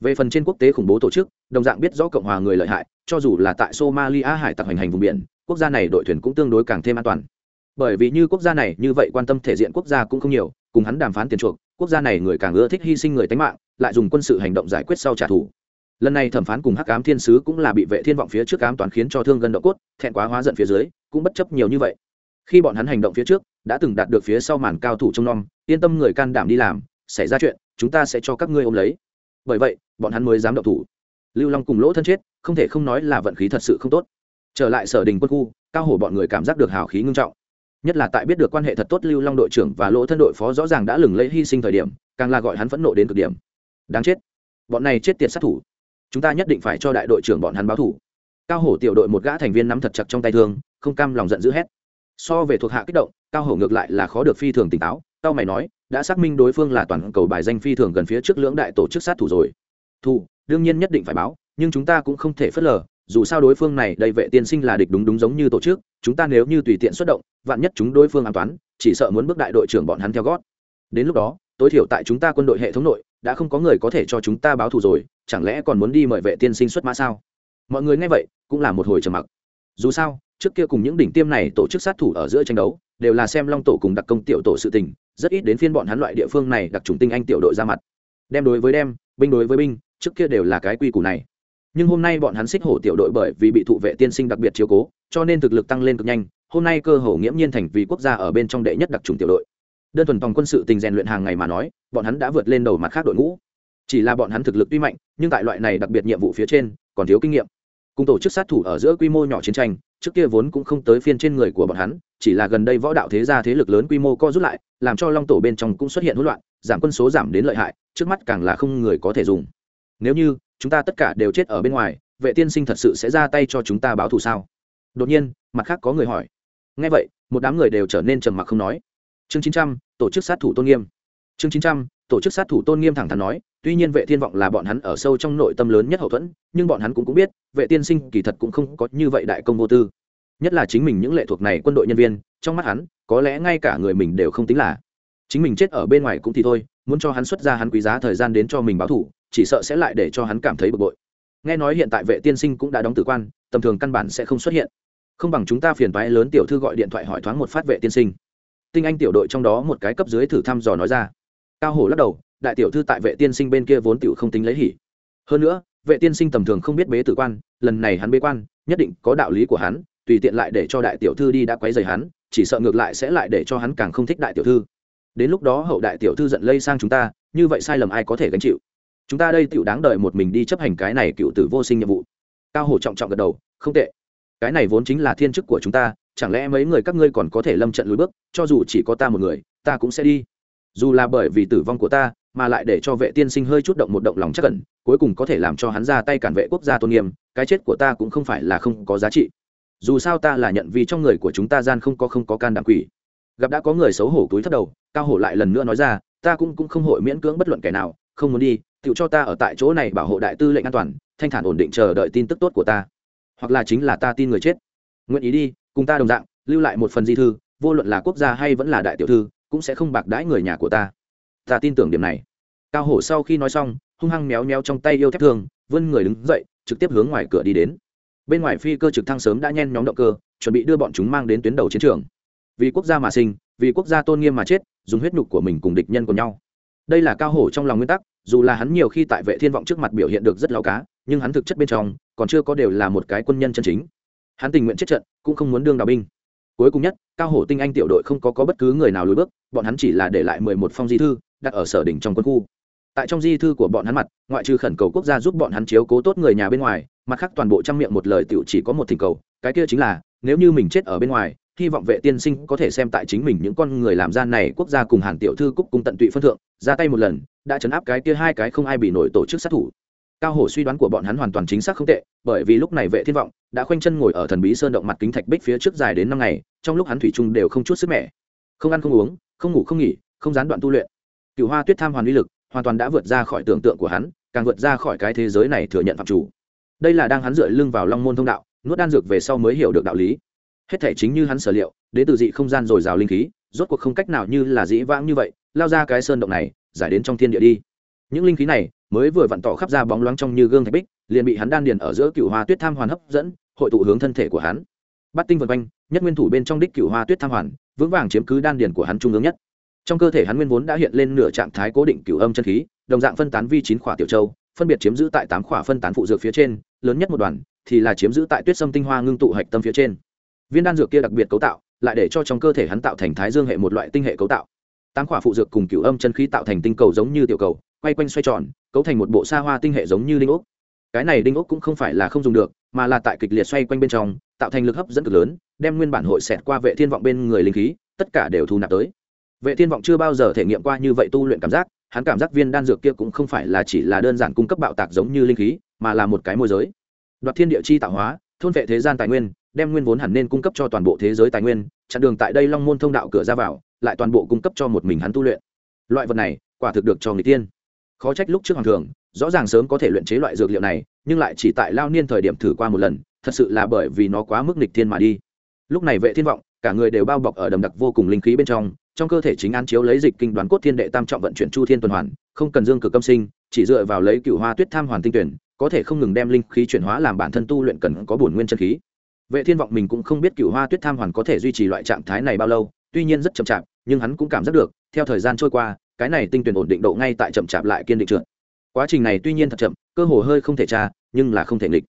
về phần trên quốc tế khủng bố tổ chức đồng dạng biết rõ cộng hòa người lợi hại cho dù là tại somalia hải tặc hành hành vùng biển quốc gia này đội thuyền cũng tương đối càng thêm an toàn bởi vì như quốc gia này như vậy quan tâm thể diện quốc gia cũng không nhiều cùng hắn đàm phán tiền chuộc quốc gia này người càng ưa thích hy sinh người tánh mạng lại dùng quân sự hành động giải quyết sau trả thù lần này thẩm phán cùng hắc ám thiên sứ cũng là bị vệ thiên vọng phía trước ám toán khiến cho thương gần độ cốt thẹn quá hóa giận phía dưới cũng bất chấp nhiều như vậy khi bọn hắn hành động phía trước, đã từng đạt được phía sau màn cao thủ trông nom, yên tâm người can đảm đi làm, xảy ra chuyện, chúng ta sẽ cho các ngươi ôm lấy. Bởi vậy, bọn hắn mới dám động thủ. Lưu long cùng lỗ thân chết, không thể không nói là vận khí thật sự không tốt. Trở lại sở đình quân khu, cao hổ bọn người cảm giác được hào khí ngưng trọng. Nhất là tại biết được quan hệ thật tốt lưu long đội trưởng và lỗ thân đội phó rõ ràng đã lừng lấy hy sinh thời điểm, càng là gọi hắn phẫn nộ đến cực điểm. Đáng chết. Bọn này chết tiệt sát thủ. Chúng ta nhất định phải cho đại đội trưởng bọn hắn báo thủ. Cao hổ tiểu đội một gã thành viên nắm thật chặt trong tay thương, không cam lòng giận dữ hét so về thuộc hạ kích động, cao hổ ngược lại là khó được phi thường tỉnh táo, cao mày nói, đã xác minh đối phương là toàn cầu bài danh phi thường gần phía trước lưỡng đại tổ chức sát thủ rồi. Thù, đương nhiên nhất định phải báo, nhưng chúng ta cũng không thể phớt lờ, dù sao đối phương này đầy vệ tiên sinh là địch đúng đúng giống như tổ chức, chúng ta nếu như tùy tiện xuất động, vạn nhất chúng đối phương an toán chỉ sợ muốn bước đại đội trưởng bọn hắn theo gót. Đến lúc đó, tối thiểu tại chúng ta quân đội hệ thống nội, đã không có người có thể cho chúng ta báo thù rồi, chẳng lẽ còn muốn đi mời vệ tiên sinh xuất mã sao? Mọi người nghe vậy, cũng là một hồi trầm mặc. Dù sao trước kia cùng những đỉnh tiêm này tổ chức sát thủ ở giữa tranh đấu, đều là xem long tổ cùng đặc công tiểu tổ sự tình, rất ít đến phiên bọn hắn loại địa phương này đặc trùng tinh anh tiểu đội ra mặt. Đem đối với đem, binh đối với binh, trước kia đều là cái quy củ này. Nhưng hôm nay bọn hắn xích hổ tiểu đội bởi vì bị thụ vệ tiên sinh đặc biệt chiếu cố, cho nên thực lực tăng lên cực nhanh, hôm nay cơ hồ nghiễm nhiên thành vì quốc gia ở bên trong đệ nhất đặc trùng tiểu đội. Đơn thuần phòng quân sự tình rèn luyện hàng ngày mà nói, bọn hắn đã vượt lên đầu mặt khác đội ngũ. Chỉ là bọn hắn thực lực tuy mạnh, nhưng tại loại này đặc biệt nhiệm vụ phía trên, còn thiếu kinh nghiệm. Cùng tổ chức sát thủ ở giữa quy mô nhỏ chiến tranh trước kia vốn cũng không tới phiên trên người của bọn hắn, chỉ là gần đây võ đạo thế gia thế lực lớn quy mô co rút lại, làm cho long tổ bên trong cũng xuất hiện hỗn loạn, giảm quân số giảm đến lợi hại, trước mắt càng là không người có thể dùng. Nếu như chúng ta tất cả đều chết ở bên ngoài, vệ tiên sinh thật sự sẽ ra tay cho chúng ta báo thù sao? Đột nhiên, mặt khác có người hỏi. Ngay vậy, một đám người đều trở nên trầm mặc không nói. Chương chín trăm, tổ chức sát thủ tôn nghiêm. Chương chín trăm tổ chức sát thủ tôn nghiêm thẳng thắn nói, tuy nhiên vệ thiên vọng là bọn hắn ở sâu trong nội tâm lớn nhất hậu thuẫn, nhưng bọn hắn cũng cũng biết, vệ tiên sinh kỳ thật cũng không có như vậy đại công vô tư. Nhất là chính mình những lệ thuộc này quân đội nhân viên, trong mắt hắn, có lẽ ngay cả người mình đều không tính là. Chính mình chết ở bên ngoài cũng thì thôi, muốn cho hắn xuất ra hắn quý giá thời gian đến cho mình báo thủ, chỉ sợ sẽ lại để cho hắn cảm thấy bực bội. Nghe nói hiện tại vệ tiên sinh cũng đã đóng tử quan, tầm thường căn bản sẽ không xuất hiện. Không bằng chúng ta phiền toái lớn tiểu thư gọi điện thoại hỏi thoáng một phát vệ tiên sinh. Tinh anh tiểu đội trong đó một cái cấp dưới thử thăm dò nói ra cao hổ lắc đầu, đại tiểu thư tại vệ tiên sinh bên kia vốn tiểu không tính lấy hỉ. Hơn nữa, vệ tiên sinh tầm thường không biết bế tử quan, lần này hắn bế quan, nhất định có đạo lý của hắn, tùy tiện lại để cho đại tiểu thư đi đã quấy rầy hắn, chỉ sợ ngược lại sẽ lại để cho hắn càng không thích đại tiểu thư. Đến lúc đó hậu đại tiểu thư giận lây sang chúng ta, như vậy sai lầm ai có thể gánh chịu? Chúng ta đây tiểu đáng đợi một mình đi chấp hành cái này cựu tử vô sinh nhiệm vụ. Cao hổ trọng trọng gật đầu, không tệ. Cái này vốn chính là thiên chức của chúng ta, chẳng lẽ mấy người các ngươi còn có thể lâm trận lùi bước, cho dù chỉ có ta một người, ta cũng sẽ đi dù là bởi vì tử vong của ta, mà lại để cho vệ tiên sinh hơi chút động một động lòng chắc cẩn cuối cùng có thể làm cho hắn ra tay cản vệ quốc gia tôn nghiêm, cái chết của ta cũng không phải là không có giá trị. Dù sao ta là nhận vì trong người của chúng ta gian không có không có can đảm quỷ. Gặp đã có người xấu hổ túi thất đầu, cao hổ lại lần nữa nói ra, ta cũng cũng không hội miễn cưỡng bất luận kẻ nào, không muốn đi, tự cho ta ở tại chỗ này bảo hộ đại tư lệnh an toàn, thanh thản ổn định chờ đợi tin tức tốt của ta. Hoặc là chính là ta tin người chết. Nguyện ý đi, cùng ta đồng dạng, lưu lại một phần di thư, vô luận là quốc gia hay vẫn là đại tiểu thư cũng sẽ không bạc đãi người nhà của ta. Ta tin tưởng điểm này. Cao hổ sau khi nói xong hung hăng méo méo trong tay yêu thép thương, vươn người đứng dậy trực tiếp hướng ngoài cửa đi đến. Bên ngoài phi cơ trực thăng sớm đã nhen nhóm động cơ chuẩn bị đưa bọn chúng mang đến tuyến đầu chiến trường. Vì quốc gia mà sinh vì quốc gia tôn nghiêm mà chết dùng huyết nhục của mình cùng địch nhân của nhau. Đây là cao hổ trong lòng nguyên tắc dù là hắn nhiều khi tại vệ thiên vọng trước mặt biểu hiện được rất lao cá nhưng hắn thực chất bên trong còn chưa có đều là một cái quân nhân chân chính. Hắn tình nguyện chết trận cũng không muốn đương đào binh cuối cùng nhất cao hổ tinh anh tiểu đội không có, có bất cứ người nào lùi bước bọn hắn chỉ là để lại mười một phong di thư đặt ở sở đỉnh trong quân khu. Tại trong di thư của bọn hắn mặt ngoại trừ khẩn cầu quốc gia giúp bọn hắn chiếu cố tốt người nhà bên ngoài mặt khác toàn bộ trang miệng một lời tiểu chỉ có một thỉnh cầu cái kia chính là nếu như mình chết ở bên ngoài hy vọng vệ tiên sinh có thể xem tại chính mình những con người làm gian này quốc gia cùng hàn tiểu thư cúc cùng tận tụy phân thượng ra tay một lần đã chấn áp cái kia hai cái không ai bị nổi tổ chức sát thủ cao hổ suy đoán của bọn hắn hoàn toàn chính xác không tệ, bởi vì lúc này vệ thiên vọng đã khoanh chân ngồi ở thần bí sơn động mặt kính thạch bích phía trước dài đến năm ngày, trong lúc hắn thủy chung đều không chút sức mẻ. Không ăn không uống, không ngủ không nghỉ, không gián đoạn tu luyện. Cựu hoa tuyết tham hoàn uy lực, hoàn toàn đã vượt ra khỏi tưởng tượng của hắn, càng vượt ra khỏi cái thế giới này thừa nhận phạm chủ. Đây là đang hắn dựa lưng vào long môn thông đạo, nuốt đan dược về sau mới hiểu được đạo lý. Hết thể chính như hắn sở liệu, đến từ dị không gian dồi dào linh khí, rốt cuộc không cách nào như là dĩ vãng như vậy, lao ra cái sơn động này, giải đến trong thiên địa đi. Những linh khí này mới vừa vặn tỏ khắp ra bóng loáng trong như gương thạch bích, liền bị hắn đan điền ở giữa cựu hoa tuyết tham hoàn hấp dẫn, hội tụ hướng thân thể của hắn. Bắt tinh vân quanh, nhất nguyên thủ bên trong đích cựu hoa tuyết tham hoàn, vững vàng chiếm cứ đan điền của hắn trung ương nhất. Trong cơ thể hắn nguyên vốn đã hiện lên nửa trạng thái cố định cựu âm chân khí, đồng dạng phân tán vi chín khỏa tiểu châu, phân biệt chiếm giữ tại tám khỏa phân tán phụ dược phía trên, lớn nhất một đoàn thì là chiếm giữ tại tuyết sâm tinh hoa ngưng tụ hạch tâm phía trên. Viên đan dược kia đặc biệt cấu tạo, lại để cho trong cơ thể hắn tạo thành thái dương hệ một loại tinh hệ cấu tạo. Tám khỏa phụ dược cùng cựu âm chân khí tạo thành tinh cầu giống như tiểu cầu, quay quanh xoay tròn cấu thành một bộ xa hoa tinh hệ giống như đinh ốc. Cái này đinh ốc cũng không phải là không dùng được, mà là tại kịch liệt xoay quanh bên trong, tạo thành lực hấp dẫn cực lớn, đem nguyên bản hội xẹt qua vệ thiên vọng bên người linh khí, tất cả đều thu nạp tới. Vệ thiên vọng chưa bao giờ thể nghiệm qua như vậy tu luyện cảm giác, hắn cảm giác viên đan dược kia cũng không phải là chỉ là đơn giản cung cấp bạo tạc giống như linh khí, mà là một cái môi giới. Đoạt thiên địa chi tạo hóa, thôn vệ thế gian tài nguyên, đem nguyên vốn hẳn nên cung cấp cho toàn bộ thế giới tài nguyên, chặn đường tại đây long môn thông đạo cửa ra vào, lại toàn bộ cung cấp cho một mình hắn tu luyện. Loại vật này, quả thực được cho người tiên khó trách lúc trước hoàng thường, rõ ràng sớm có thể luyện chế loại dược liệu này, nhưng lại chỉ tại lao niên thời điểm thử qua một lần, thật sự là bởi vì nó quá mức nịch thiên mà đi. Lúc này vệ thiên vọng, cả người đều bao bọc ở đầm đặc vô cùng linh khí bên trong trong cơ thể chính an chiếu lấy dịch kinh đoán cốt thiên đệ tam trọng vận chuyển chu thiên tuần hoàn, không cần dương cực âm sinh, chỉ dựa vào lấy cựu hoa tuyết tham hoàn tinh tuyển, có thể không ngừng đem linh khí chuyển hóa làm bản thân tu luyện cần có bổn nguyên chân khí. Vệ thiên vọng mình cũng không biết cựu hoa tuyết tham hoàn có thể duy trì loại trạng thái này bao lâu, tuy nhiên rất chậm chạp, nhưng hắn cũng cảm giác được, theo thời gian trôi qua cái này tinh tuyển ổn định độ ngay tại chậm chạp lại kiên định trượt. Quá trình này tuy nhiên thật chậm, cơ hồ hơi không thể tra, nhưng là không thể nghịch.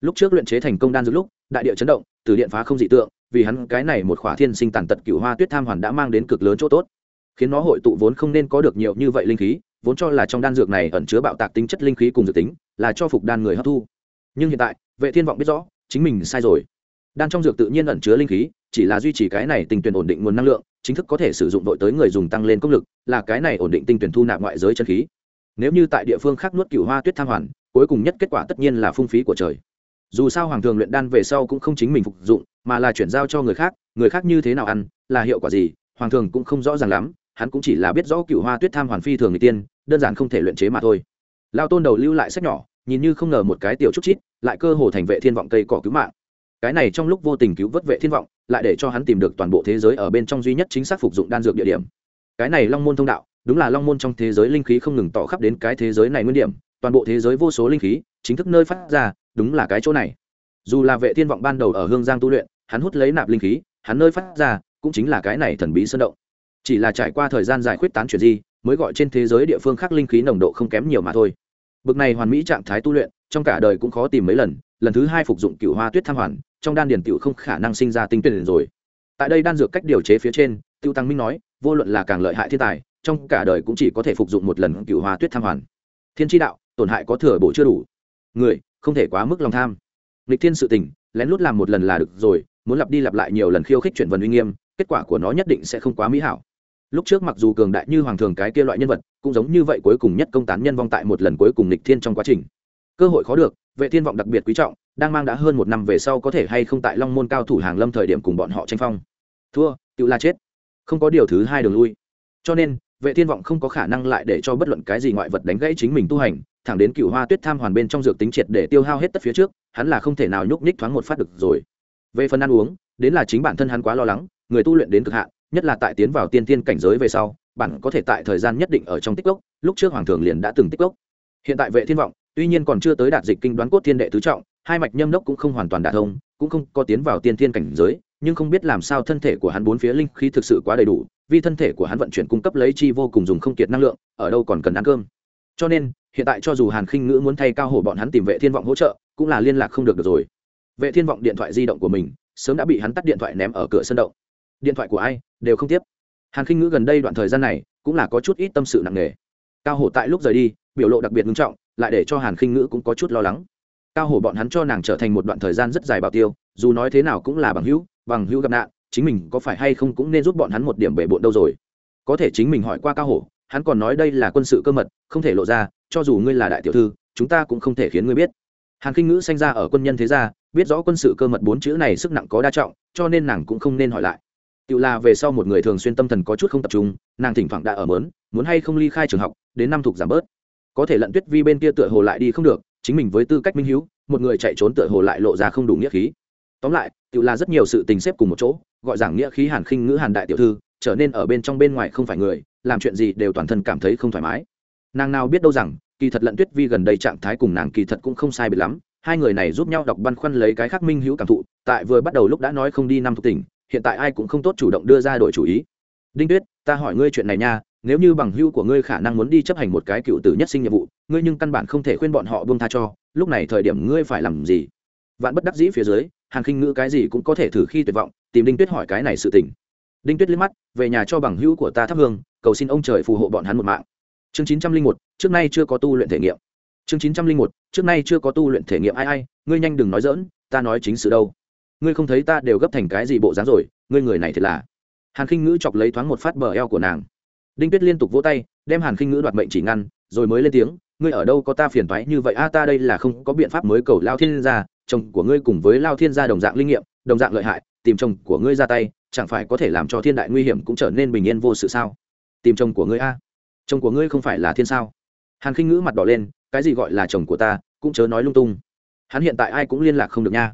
Lúc trước luyện chế thành công đan dược lúc, đại địa chấn động, từ điện phá không dị tượng, vì hắn cái này một khỏa thiên sinh tàn tật cựu hoa tuyết tham hoàn đã mang đến cực lớn chỗ tốt. Khiến nó hội tụ vốn không nên có được nhiều như vậy linh khí, vốn cho là trong đan dược này ẩn chứa bạo tạc tính chất linh khí cùng dược tính, là cho phục đan người hấp thu. Nhưng hiện tại, vệ thiên vọng biết rõ, chính mình sai rồi. Đan trong dược tự nhiên ẩn chứa linh khí, chỉ là duy trì cái này tinh tuyển ổn định nguồn năng lượng chính thức có thể sử dụng đội tới người dùng tăng lên công lực, là cái này ổn định tinh tuyển thu nạp ngoại giới chân khí. Nếu như tại địa phương khác nuốt cửu hoa tuyết tham hoàn, cuối cùng nhất kết quả tất nhiên là phung phí của trời. Dù sao hoàng thường luyện đan về sau cũng không chính mình phục dụng, mà là chuyển giao cho người khác người khác như thế nào ăn, là hiệu quả gì, hoàng thường cũng không rõ ràng lắm, hắn cũng chỉ là biết rõ cựu hoa tuyết tham hoàn phi thường người tiên, đơn giản không thể luyện chế mà thôi. Lao tôn đầu lưu lại sách nhỏ, nhìn như không ngờ một cái tiểu chút chít, lại cơ hồ thành vệ thiên vọng cây cỏ cứu mạng. Cái này trong lúc vô tình cứu vớt vệ thiên vọng lại để cho hắn tìm được toàn bộ thế giới ở bên trong duy nhất chính xác phục dụng đan dược địa điểm. Cái này long môn thông đạo, đúng là long môn trong thế giới linh khí không ngừng tỏ khắp đến cái thế giới này nguyên điểm, toàn bộ thế giới vô số linh khí, chính thức nơi phát ra, đúng là cái chỗ này. Dù là vệ thiên vọng ban đầu ở hương giang tu luyện, hắn hút lấy nạp linh khí, hắn nơi phát ra, cũng chính là cái này thần bí sơn động. Chỉ là trải qua thời gian dài khuyết tán chuyển di, mới gọi trên thế giới địa phương khác linh khí nồng độ không kém nhiều mà thôi. Bực này hoàn mỹ trạng thái tu luyện, trong cả đời cũng khó tìm mấy lần lần thứ hai phục dụng cựu hoa tuyết tham hoàn trong đan điển tiểu không khả năng sinh ra tinh tuyển rồi. Tại đây đan dược cách điều chế phía trên, tiêu tăng minh nói, vô luận là càng lợi hại thiên tài, trong cả đời cũng chỉ có thể phục dụng một lần cựu hoa tuyết tham hoàn. Thiên tri đạo, tổn hại có thừa bổ chưa đủ. Người, không thể quá mức lòng tham. Lịch thiên sự tình, lén lút làm một lần là được rồi, muốn lặp đi lặp lại nhiều lần khiêu khích chuyển vần uy nghiêm, kết quả của nó nhất định sẽ không quá mỹ hảo. Lúc trước mặc dù cường đại như hoàng thường cái kia loại nhân vật, cũng giống như vậy cuối cùng nhất công tán nhân vong tại một lần cuối cùng lịch thiên trong quá trình. Cơ hội khó được, vệ thiên vọng đặc biệt quý trọng đang mang đã hơn một năm về sau có thể hay không tại long môn cao thủ hàng lâm thời điểm cùng bọn họ tranh phong. Thua, tự là chết. Không có điều thứ hai đường lui. Cho nên, vệ thiên vọng không có khả năng lại để cho bất luận cái gì ngoại vật đánh gãy chính mình tu hành, thẳng đến cựu hoa tuyết tham hoàn bên trong dược tính triệt để tiêu hao hết tất phía trước, hắn là không thể nào nhúc nhích thoáng một phát được rồi. Về phần ăn uống, đến là chính bản thân hắn quá lo lắng, người tu luyện đến cực hạn, nhất là tại tiến vào tiên tiên cảnh giới về sau, bản có thể tại thời gian nhất định ở trong tích cốc lúc trước hoàng thường liền đã từng tích cốc hiện tại vệ thiên vọng, tuy nhiên còn chưa tới đạt dịch kinh đoán cốt thiên đệ tứ trọng hai mạch nhâm đốc cũng không hoàn toàn đạt thông cũng không có tiến vào tiên thiên cảnh giới nhưng không biết làm sao thân thể của hắn bốn phía linh khí thực sự quá đầy đủ vì thân thể của hắn vận chuyển cung cấp lấy chi vô cùng dùng không kiệt năng lượng ở đâu còn cần ăn cơm. Cho nên hiện tại cho dù hàn khinh ngữ muốn thay cao hổ bọn hắn tìm vệ thiên vọng hỗ trợ cũng là liên lạc không được, được rồi. Vệ thiên vọng điện thoại di động của mình sớm đã bị hắn tắt điện thoại ném ở cửa sân động. Điện thoại của ai đều không tiếp. Hàn khinh ngữ gần đây đoạn thời gian này cũng là có chút ít tâm sự nặng nề. Cao hổ tại lúc rời đi biểu lộ đặc biệt nghiêm trọng lại để cho hàn khinh ngữ cũng có chút lo lắng cao hổ bọn hắn cho nàng trở thành một đoạn thời gian rất dài bảo tiêu, dù nói thế nào cũng là bằng hữu bằng hữu gặp nạn, chính mình có phải hay không cũng nên giúp bọn hắn một điểm bể bộn đâu rồi. Có thể chính mình hỏi qua cao hổ, hắn còn nói đây là quân sự cơ mật, không thể lộ ra, cho dù ngươi là đại tiểu thư, chúng ta cũng không thể khiến ngươi biết. Hàn kinh ngữ sanh ra ở quân nhân thế gia, biết rõ quân sự cơ mật bốn chữ này sức nặng có đa trọng, cho nên nàng cũng không nên hỏi lại. Tự là về sau một người thường xuyên tâm thần có chút không tập trung, nàng thỉnh thoảng đã ở mớn, muốn hay không ly khai trường học, đến năm thuộc giảm bớt. Có thể lận tuyết vi bên kia tựa hồ lại đi không được chính mình với tư cách minh hữu một người chạy trốn tựa hồ lại lộ ra không đủ nghĩa khí. Tóm lại, tự là rất nhiều sự tình xếp cùng một chỗ, gọi giảng nghĩa khí hàn khinh ngữ hàn đại tiểu thư, trở nên ở bên trong bên ngoài không phải người, làm chuyện gì đều toàn thân cảm thấy không thoải mái. Nàng nào biết đâu rằng, kỳ thật lận tuyết vi gần đây trạng thái cùng nàng kỳ thật cũng không sai biệt lắm, hai người này giúp nhau đọc băn khoăn lấy cái khác minh hữu cảm thụ, tại vừa bắt đầu lúc đã nói không đi năm thuộc tỉnh, hiện tại ai cũng không tốt chủ động đưa ra đổi chủ ý. Đinh tuyết, ta hỏi ngươi chuyện này nha nếu như bằng hữu của ngươi khả năng muốn đi chấp hành một cái cựu tử nhất sinh nhiệm vụ, ngươi nhưng căn bản không thể khuyên bọn họ buông tha cho, lúc này thời điểm ngươi phải làm gì? Vạn bất đắc dĩ phía dưới, hàn khinh ngữ cái gì cũng có thể thử khi tuyệt vọng, tìm đinh tuyết hỏi cái này sự tình. Đinh tuyết liếc mắt, về nhà cho bằng hữu của ta thắp hương, cầu xin ông trời phù hộ bọn hắn một mạng. Chương chín trăm linh một, trước nay chưa có tu luyện thể nghiệm. Chương chín trăm linh một, trước nay chưa có tu luyện thể nghiệm ai ai, ngươi nhanh đừng nói dỡn ta nói chính sự đâu. Ngươi không thấy ta đều gấp thành cái gì bộ dáng rồi, ngươi người này thật là. Hàn khinh ngữ chọc lấy thoáng một phát bờ eo của nàng đinh tuyết liên tục vỗ tay, đem hàn khinh ngữ đoạt mệnh chỉ ngăn, rồi mới lên tiếng, ngươi ở đâu có ta phiền thoái như vậy? A, ta đây là không có biện pháp mới cầu lao thiên gia, chồng của ngươi cùng với lao thiên gia đồng dạng linh nghiệm, đồng dạng lợi hại, tìm chồng của ngươi ra tay, chẳng phải có thể làm cho thiên đại nguy hiểm cũng trở nên bình yên vô sự sao? Tìm chồng của ngươi a? Chồng của ngươi không phải là thiên sao? Hàn khinh ngữ mặt đỏ lên, cái gì gọi là chồng của ta, cũng chớ nói lung tung. Hắn hiện tại ai cũng liên lạc không được nha.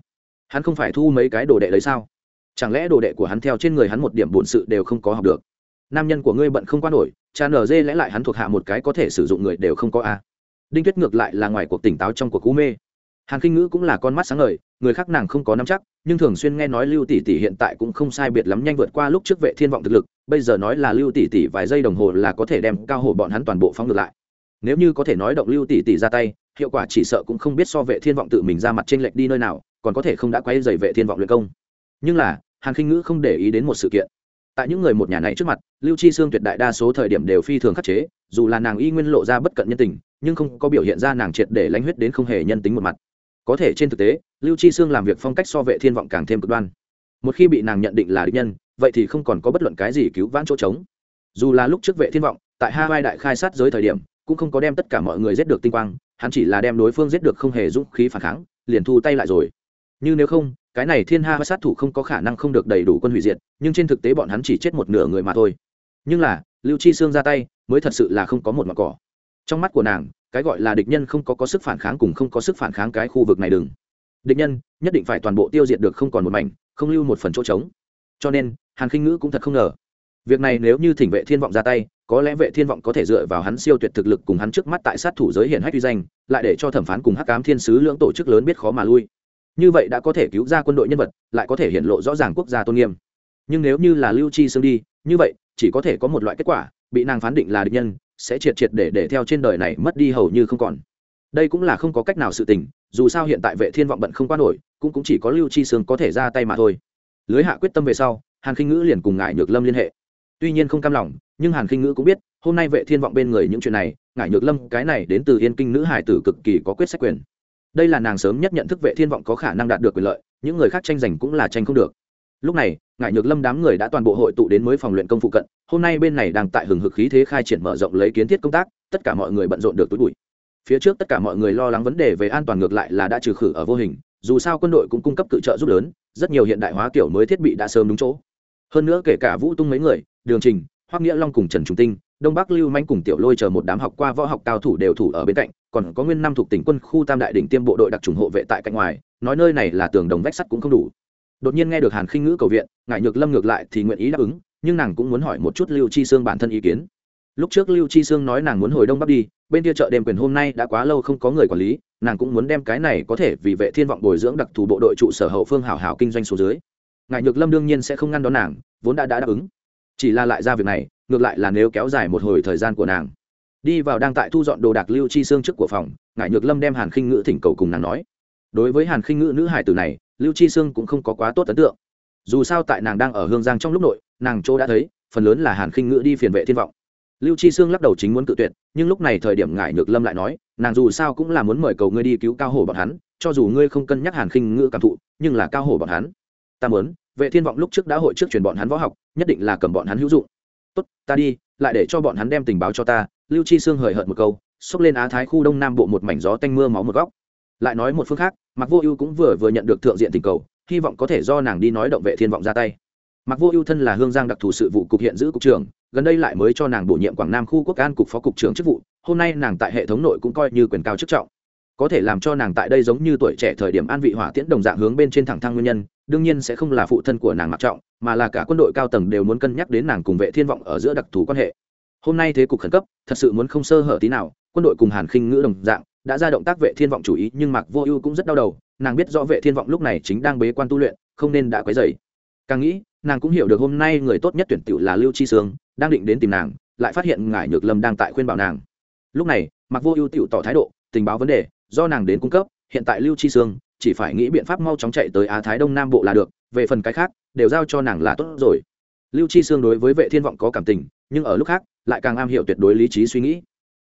Hắn không phải thu mấy cái đồ đệ lấy sao? Chẳng lẽ đồ đệ của hắn theo trên người hắn một điểm bổn sự đều không có học được? Nam nhân của ngươi bận không qua nổi, cha nở dê lẽ lại hắn thuộc hạ một cái có thể sử dụng người đều không có a đinh tuyết ngược lại là ngoài cuộc tỉnh táo trong cuộc cú mê. Hàn khinh ngữ cũng là con mắt sáng ngời, người khác nàng không có nắm chắc, nhưng thường xuyên nghe nói lưu tỷ tỷ hiện tại cũng không sai biệt lắm nhanh vượt qua lúc trước vệ thiên vọng thực lực, bây giờ nói là lưu tỷ tỷ vài giây đồng hồ là có thể đem cao hổ bọn hắn toàn bộ phóng ngược lại. Nếu như có thể nói động lưu tỷ tỷ ra tay, hiệu quả chỉ sợ cũng không biết so vệ thiên vọng tự mình ra mặt trên lệch đi nơi nào, còn có thể không đã quay dày vệ thiên vọng luyện công. Nhưng là, hàn khinh ngữ không để ý đến một sự kiện tại những người một nhà này trước mặt, lưu chi xương tuyệt đại đa số thời điểm đều phi thường khắc chế, dù là nàng y nguyên lộ ra bất cận nhân tình, nhưng không có biểu hiện ra nàng triệt để lãnh huyết đến không hề nhân tính một mặt. Có thể trên thực tế, lưu chi sương làm việc phong cách so vệ thiên vọng càng thêm cực đoan. Một khi bị nàng nhận định là địch nhân, vậy thì không còn có bất luận cái gì cứu vãn chỗ trống. Dù là lúc trước vệ thiên vọng, tại hai vai đại khai sát giới thời điểm, cũng không có đem tất cả mọi người giết được tinh quang, hắn chỉ là đem đối phương giết được không hề dũng khí phản kháng, liền thu tay lại rồi. Như nếu không cái này thiên ha sát thủ không có khả năng không được đầy đủ quân hủy diệt, nhưng trên thực tế bọn hắn chỉ chết một nửa người mà thôi. Nhưng là, lưu chi sương ra tay, mới thật sự là không có một mặt cỏ. Trong mắt của nàng, cái gọi là địch nhân không có có sức phản kháng cùng không có sức phản kháng cái khu vực này đừng. Địch nhân, nhất định phải toàn bộ tiêu diệt được không còn một mảnh, không lưu một phần chỗ trống. Cho nên, hàn khinh ngữ cũng thật không ngờ. Việc này nếu như thỉnh vệ thiên vọng ra tay, có lẽ vệ thiên vọng có thể dựa vào hắn siêu tuyệt thực lực cùng hắn trước mắt tại sát thủ giới hiển hách uy danh, lại để cho thẩm phán cùng hắc cám thiên sứ lưỡng tổ chức lớn biết khó mà lui như vậy đã có thể cứu ra quân đội nhân vật, lại có thể hiện lộ rõ ràng quốc gia tôn nghiêm. Nhưng nếu như là lưu chi xương đi, như vậy, chỉ có thể có một loại kết quả, bị nàng phán định là địch nhân, sẽ triệt triệt để để theo trên đời này mất đi hầu như không còn. Đây cũng là không có cách nào sự tình, dù sao hiện tại vệ thiên vọng bận không qua nổi, cũng cũng chỉ có lưu chi sương có thể ra tay mà thôi. Lưới hạ quyết tâm về sau, hàn khinh ngữ liền cùng ngải nhược lâm liên hệ. Tuy nhiên không cam lòng, nhưng hàn khinh ngữ cũng biết, hôm nay vệ thiên vọng bên người những chuyện này, ngải nhược lâm, cái này đến từ yên kinh nữ hải tử cực kỳ có quyết sách quyền đây là nàng sớm nhất nhận thức vệ thiên vọng có khả năng đạt được quyền lợi, những người khác tranh giành cũng là tranh không được. Lúc này ngại nhược lâm đám người đã toàn bộ hội tụ đến mới phòng luyện công phụ cận, hôm nay bên này đang tại hừng hực khí thế khai triển mở rộng lấy kiến thiết công tác, tất cả mọi người bận rộn được túi bụi. Phía trước tất cả mọi người lo lắng vấn đề về an toàn ngược lại là đã trừ khử ở vô hình, dù sao quân đội cũng cung cấp cự trợ giúp lớn, rất nhiều hiện đại hóa kiểu mới thiết bị đã sớm đúng chỗ. Hơn nữa kể cả vũ tung mấy người, đường trình, hoắc nghĩa long cùng trần trung tinh đông bắc lưu manh cùng tiểu lôi chờ một đám học qua võ học cao thủ đều thủ ở bên cạnh, còn có nguyên năm thuộc tỉnh quân khu tam đại đỉnh tiêm bộ đội đặc trùng hộ vệ tại cạnh ngoài, nói nơi này là tường đồng vách sắt cũng không đủ. Đột nhiên nghe được hàn khinh ngữ cầu viện ngại nhược lâm ngược lại thì nguyện ý đáp ứng, nhưng nàng cũng muốn hỏi một chút lưu chi sương bản thân ý kiến. Lúc trước lưu chi sương nói nàng muốn hồi đông bắc đi, bên kia chợ đêm quyền hôm nay đã quá lâu không có người quản lý, nàng cũng muốn đem cái này có thể vì vệ thiên vọng bồi dưỡng đặc thù bộ đội trụ sở hậu phương hảo hảo kinh doanh số dưới. Ngại nhược lâm đương nhiên sẽ không ngăn đón nàng, vốn đã đã đáp ứng. Chỉ là lại ra việc này ngược lại là nếu kéo dài một hồi thời gian của nàng. Đi vào đang tại thu dọn đồ đạc lưu chi xương trước của phòng ngại nhược lâm đem hàn khinh ngữ thỉnh cầu cùng nàng nói. Đối với hàn khinh ngữ nữ hải tử này, lưu chi sương cũng không có quá tốt ấn tượng. Dù sao tại nàng đang ở hương giang trong lúc nội, nàng chỗ đã thấy, phần lớn là hàn khinh ngữ đi phiền vệ thiên vọng. Lưu chi sương lắc đầu chính muốn cự tuyệt, nhưng lúc này thời điểm ngại nhược lâm lại nói, nàng dù sao cũng là muốn mời cầu ngươi đi cứu cao hổ bọn hắn, cho dù ngươi không cân nhắc hàn khinh ngữ cảm thụ, nhưng là cao hổ bọn hắn. Ta muốn, vệ thiên vọng lúc trước đã hội trước truyền bọn hắn võ học, nhất định là cầm bọn hắn hữu dụng tốt, ta đi, lại để cho bọn hắn đem tình báo cho ta. Lưu chi sương hời hợt một câu, xốc lên á thái khu đông nam bộ một mảnh gió tanh mưa máu một góc. Lại nói một phương khác mặc vô ưu cũng vừa vừa nhận được thượng diện tình cầu, hy vọng có thể do nàng đi nói động vệ thiên vọng ra tay. Mặc vô ưu thân là hương giang đặc thù sự vụ cục hiện giữ cục trưởng, gần đây lại mới cho nàng bổ nhiệm quảng nam khu quốc an cục phó cục trưởng chức vụ, hôm nay nàng tại hệ thống nội cũng coi như quyền cao chức trọng. Có thể làm cho nàng tại đây giống như tuổi trẻ thời điểm an vị hỏa tiễn đồng dạng hướng bên trên thẳng thăng nguyên nhân đương nhiên sẽ không là phụ thân của nàng mặc trọng, mà là cả quân đội cao tầng đều muốn cân nhắc đến nàng cùng vệ thiên vọng ở giữa đặc thù quan hệ. Hôm nay thế cục khẩn cấp, thật sự muốn không sơ hở tí nào, quân đội cùng hàn khinh ngữ đồng dạng, đã ra động tác vệ thiên vọng chủ ý, nhưng mạc vô ưu cũng rất đau đầu, nàng biết rõ vệ thiên vọng lúc này chính đang bế quan tu luyện, không nên đã quấy dày càng nghĩ, nàng cũng hiểu được hôm nay người tốt nhất tuyển tiểu là lưu chi sương, đang định đến tìm nàng, lại phát hiện ngải nhược lâm đang tại khuyên bảo nàng. Lúc này, mạc vô ưu tiểu tỏ thái độ, tình báo vấn đề, do nàng đến cung cấp, hiện tại lưu chi sương chỉ phải nghĩ biện pháp mau chóng chạy tới á thái đông nam bộ là được, về phần cái khác, đều giao cho nàng là tốt rồi. Lưu chi sương đối với vệ thiên vọng có cảm tình, nhưng ở lúc khác, lại càng am hiểu tuyệt đối lý trí suy nghĩ.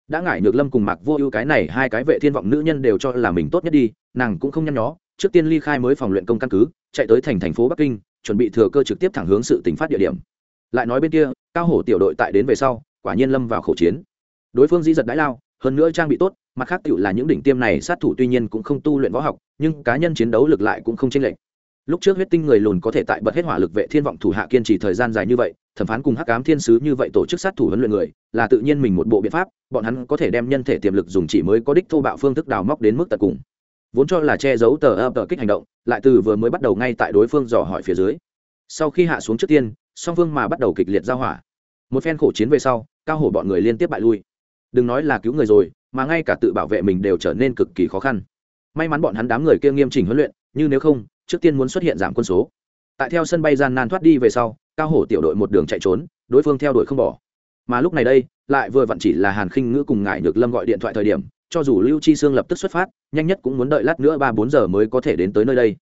Đã ngại nhược lâm cùng mạc vô ưu cái này hai cái vệ thiên vọng nữ nhân đều cho là mình tốt nhất đi, nàng cũng không nhăn nhó, trước tiên ly khai mới phòng luyện công căn cứ, chạy tới thành thành phố bắc kinh, chuẩn bị thừa cơ trực tiếp thẳng hướng sự tỉnh phát địa điểm. Lại nói bên kia, cao hổ tiểu đội tại đến về sau, quả nhiên lâm vào khẩu chiến. Đối phương dĩ giật đãi lao, hơn nữa trang bị tốt mặt khác tựu là những đỉnh tiêm này sát thủ tuy nhiên cũng không tu luyện võ học, nhưng cá nhân chiến đấu lực lại cũng không chênh lệch. Lúc trước huyết tinh người lùn có thể tại bật hết hỏa lực vệ thiên vọng thủ hạ kiên trì thời gian dài như vậy, thẩm phán cùng hắc ám thiên sứ như vậy tổ chức sát thủ huấn luyện người, là tự nhiên mình một bộ biện pháp, bọn hắn có thể đem nhân thể tiềm lực dùng chỉ mới có đích thô bạo phương thức đào móc đến mức tận cùng. Vốn cho là che giấu tờ ập tờ kích hành động, lại từ vừa mới bắt đầu ngay tại đối phương dò hỏi phía dưới. Sau khi hạ xuống trước tiên, song phương mà bắt đầu kịch liệt giao hỏa. Một phen khổ chiến về sau, cao hổ bọn người liên tiếp bại lui. Đừng nói là cứu người rồi mà ngay cả tự bảo vệ mình đều trở nên cực kỳ khó khăn. May mắn bọn hắn đám người kia nghiêm chỉnh huấn luyện, như nếu không, trước tiên muốn xuất hiện giảm quân số. Tại theo sân bay gian nan thoát đi về sau, cao hổ tiểu đội một đường chạy trốn, đối phương theo đuổi không bỏ. Mà lúc này đây, lại vừa vặn chỉ là hàn khinh ngữ cùng ngải nhược lâm gọi điện thoại thời điểm, cho dù lưu chi sương lập tức xuất phát, nhanh nhất cũng muốn đợi lát nữa ba bốn giờ mới có thể đến tới nơi đây.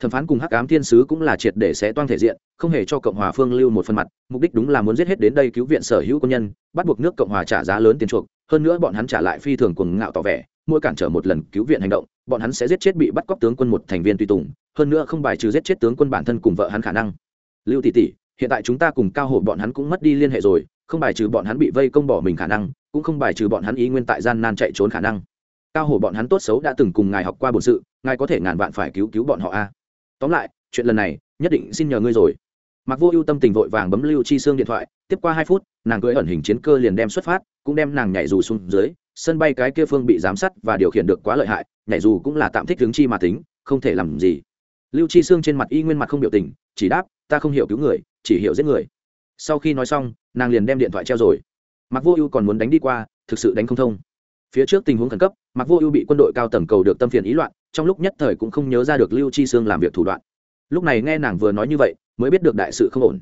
Thẩm phán cùng hắc ám thiên sứ cũng là triệt để sẽ toang thể diện, không hề cho cộng hòa phương lưu một phần mặt, mục đích đúng là muốn giết hết đến đây cứu viện sở hữu quân nhân, bắt buộc nước cộng hòa trả giá lớn tiền chuộc hơn nữa bọn hắn trả lại phi thường cuồng ngạo tỏ vẻ, mỗi cản trở một lần cứu viện hành động, bọn hắn sẽ giết chết bị bắt cóc tướng quân một thành viên tùy tùng, hơn nữa không bài trừ giết chết tướng quân bản thân cùng vợ hắn khả năng. Lưu tỷ tỷ, hiện tại chúng ta cùng cao hộ bọn hắn cũng mất đi liên hệ rồi, không bài trừ bọn hắn bị vây công bỏ mình khả năng, cũng không bài trừ bọn hắn ý nguyên tại gian nan chạy trốn khả năng. Cao hổ bọn hắn tốt xấu đã từng cùng ngài học qua bổn sự, ngài có thể ngàn vạn phải cứu cứu bọn họ a. Tóm lại, chuyện lần này, nhất định xin nhờ ngươi rồi. Mặc vô ưu tâm tình vội vàng bấm lưu chi xương điện thoại, tiếp qua hai phút nàng cưỡi ẩn hình chiến cơ liền đem xuất phát, cũng đem nàng nhảy dù xuống dưới, sân bay cái kia phương bị giám sát và điều khiển được quá lợi hại, nhảy dù cũng là tạm thích hướng chi mà tính, không thể làm gì. Lưu chi xương trên mặt y nguyên mặt không biểu tình, chỉ đáp, ta không hiểu cứu người, chỉ hiểu giết người. Sau khi nói xong, nàng liền đem điện thoại treo rồi. Mặc vô ưu còn muốn đánh đi qua, thực sự đánh không thông. Phía trước tình huống khẩn cấp mặc vô ưu bị quân đội cao tầng cầu được tâm phiền ý loạn, trong lúc nhất thời cũng không nhớ ra được lưu chi sương làm việc thủ đoạn. Lúc này nghe nàng vừa nói như vậy, mới biết được đại sự không ổn.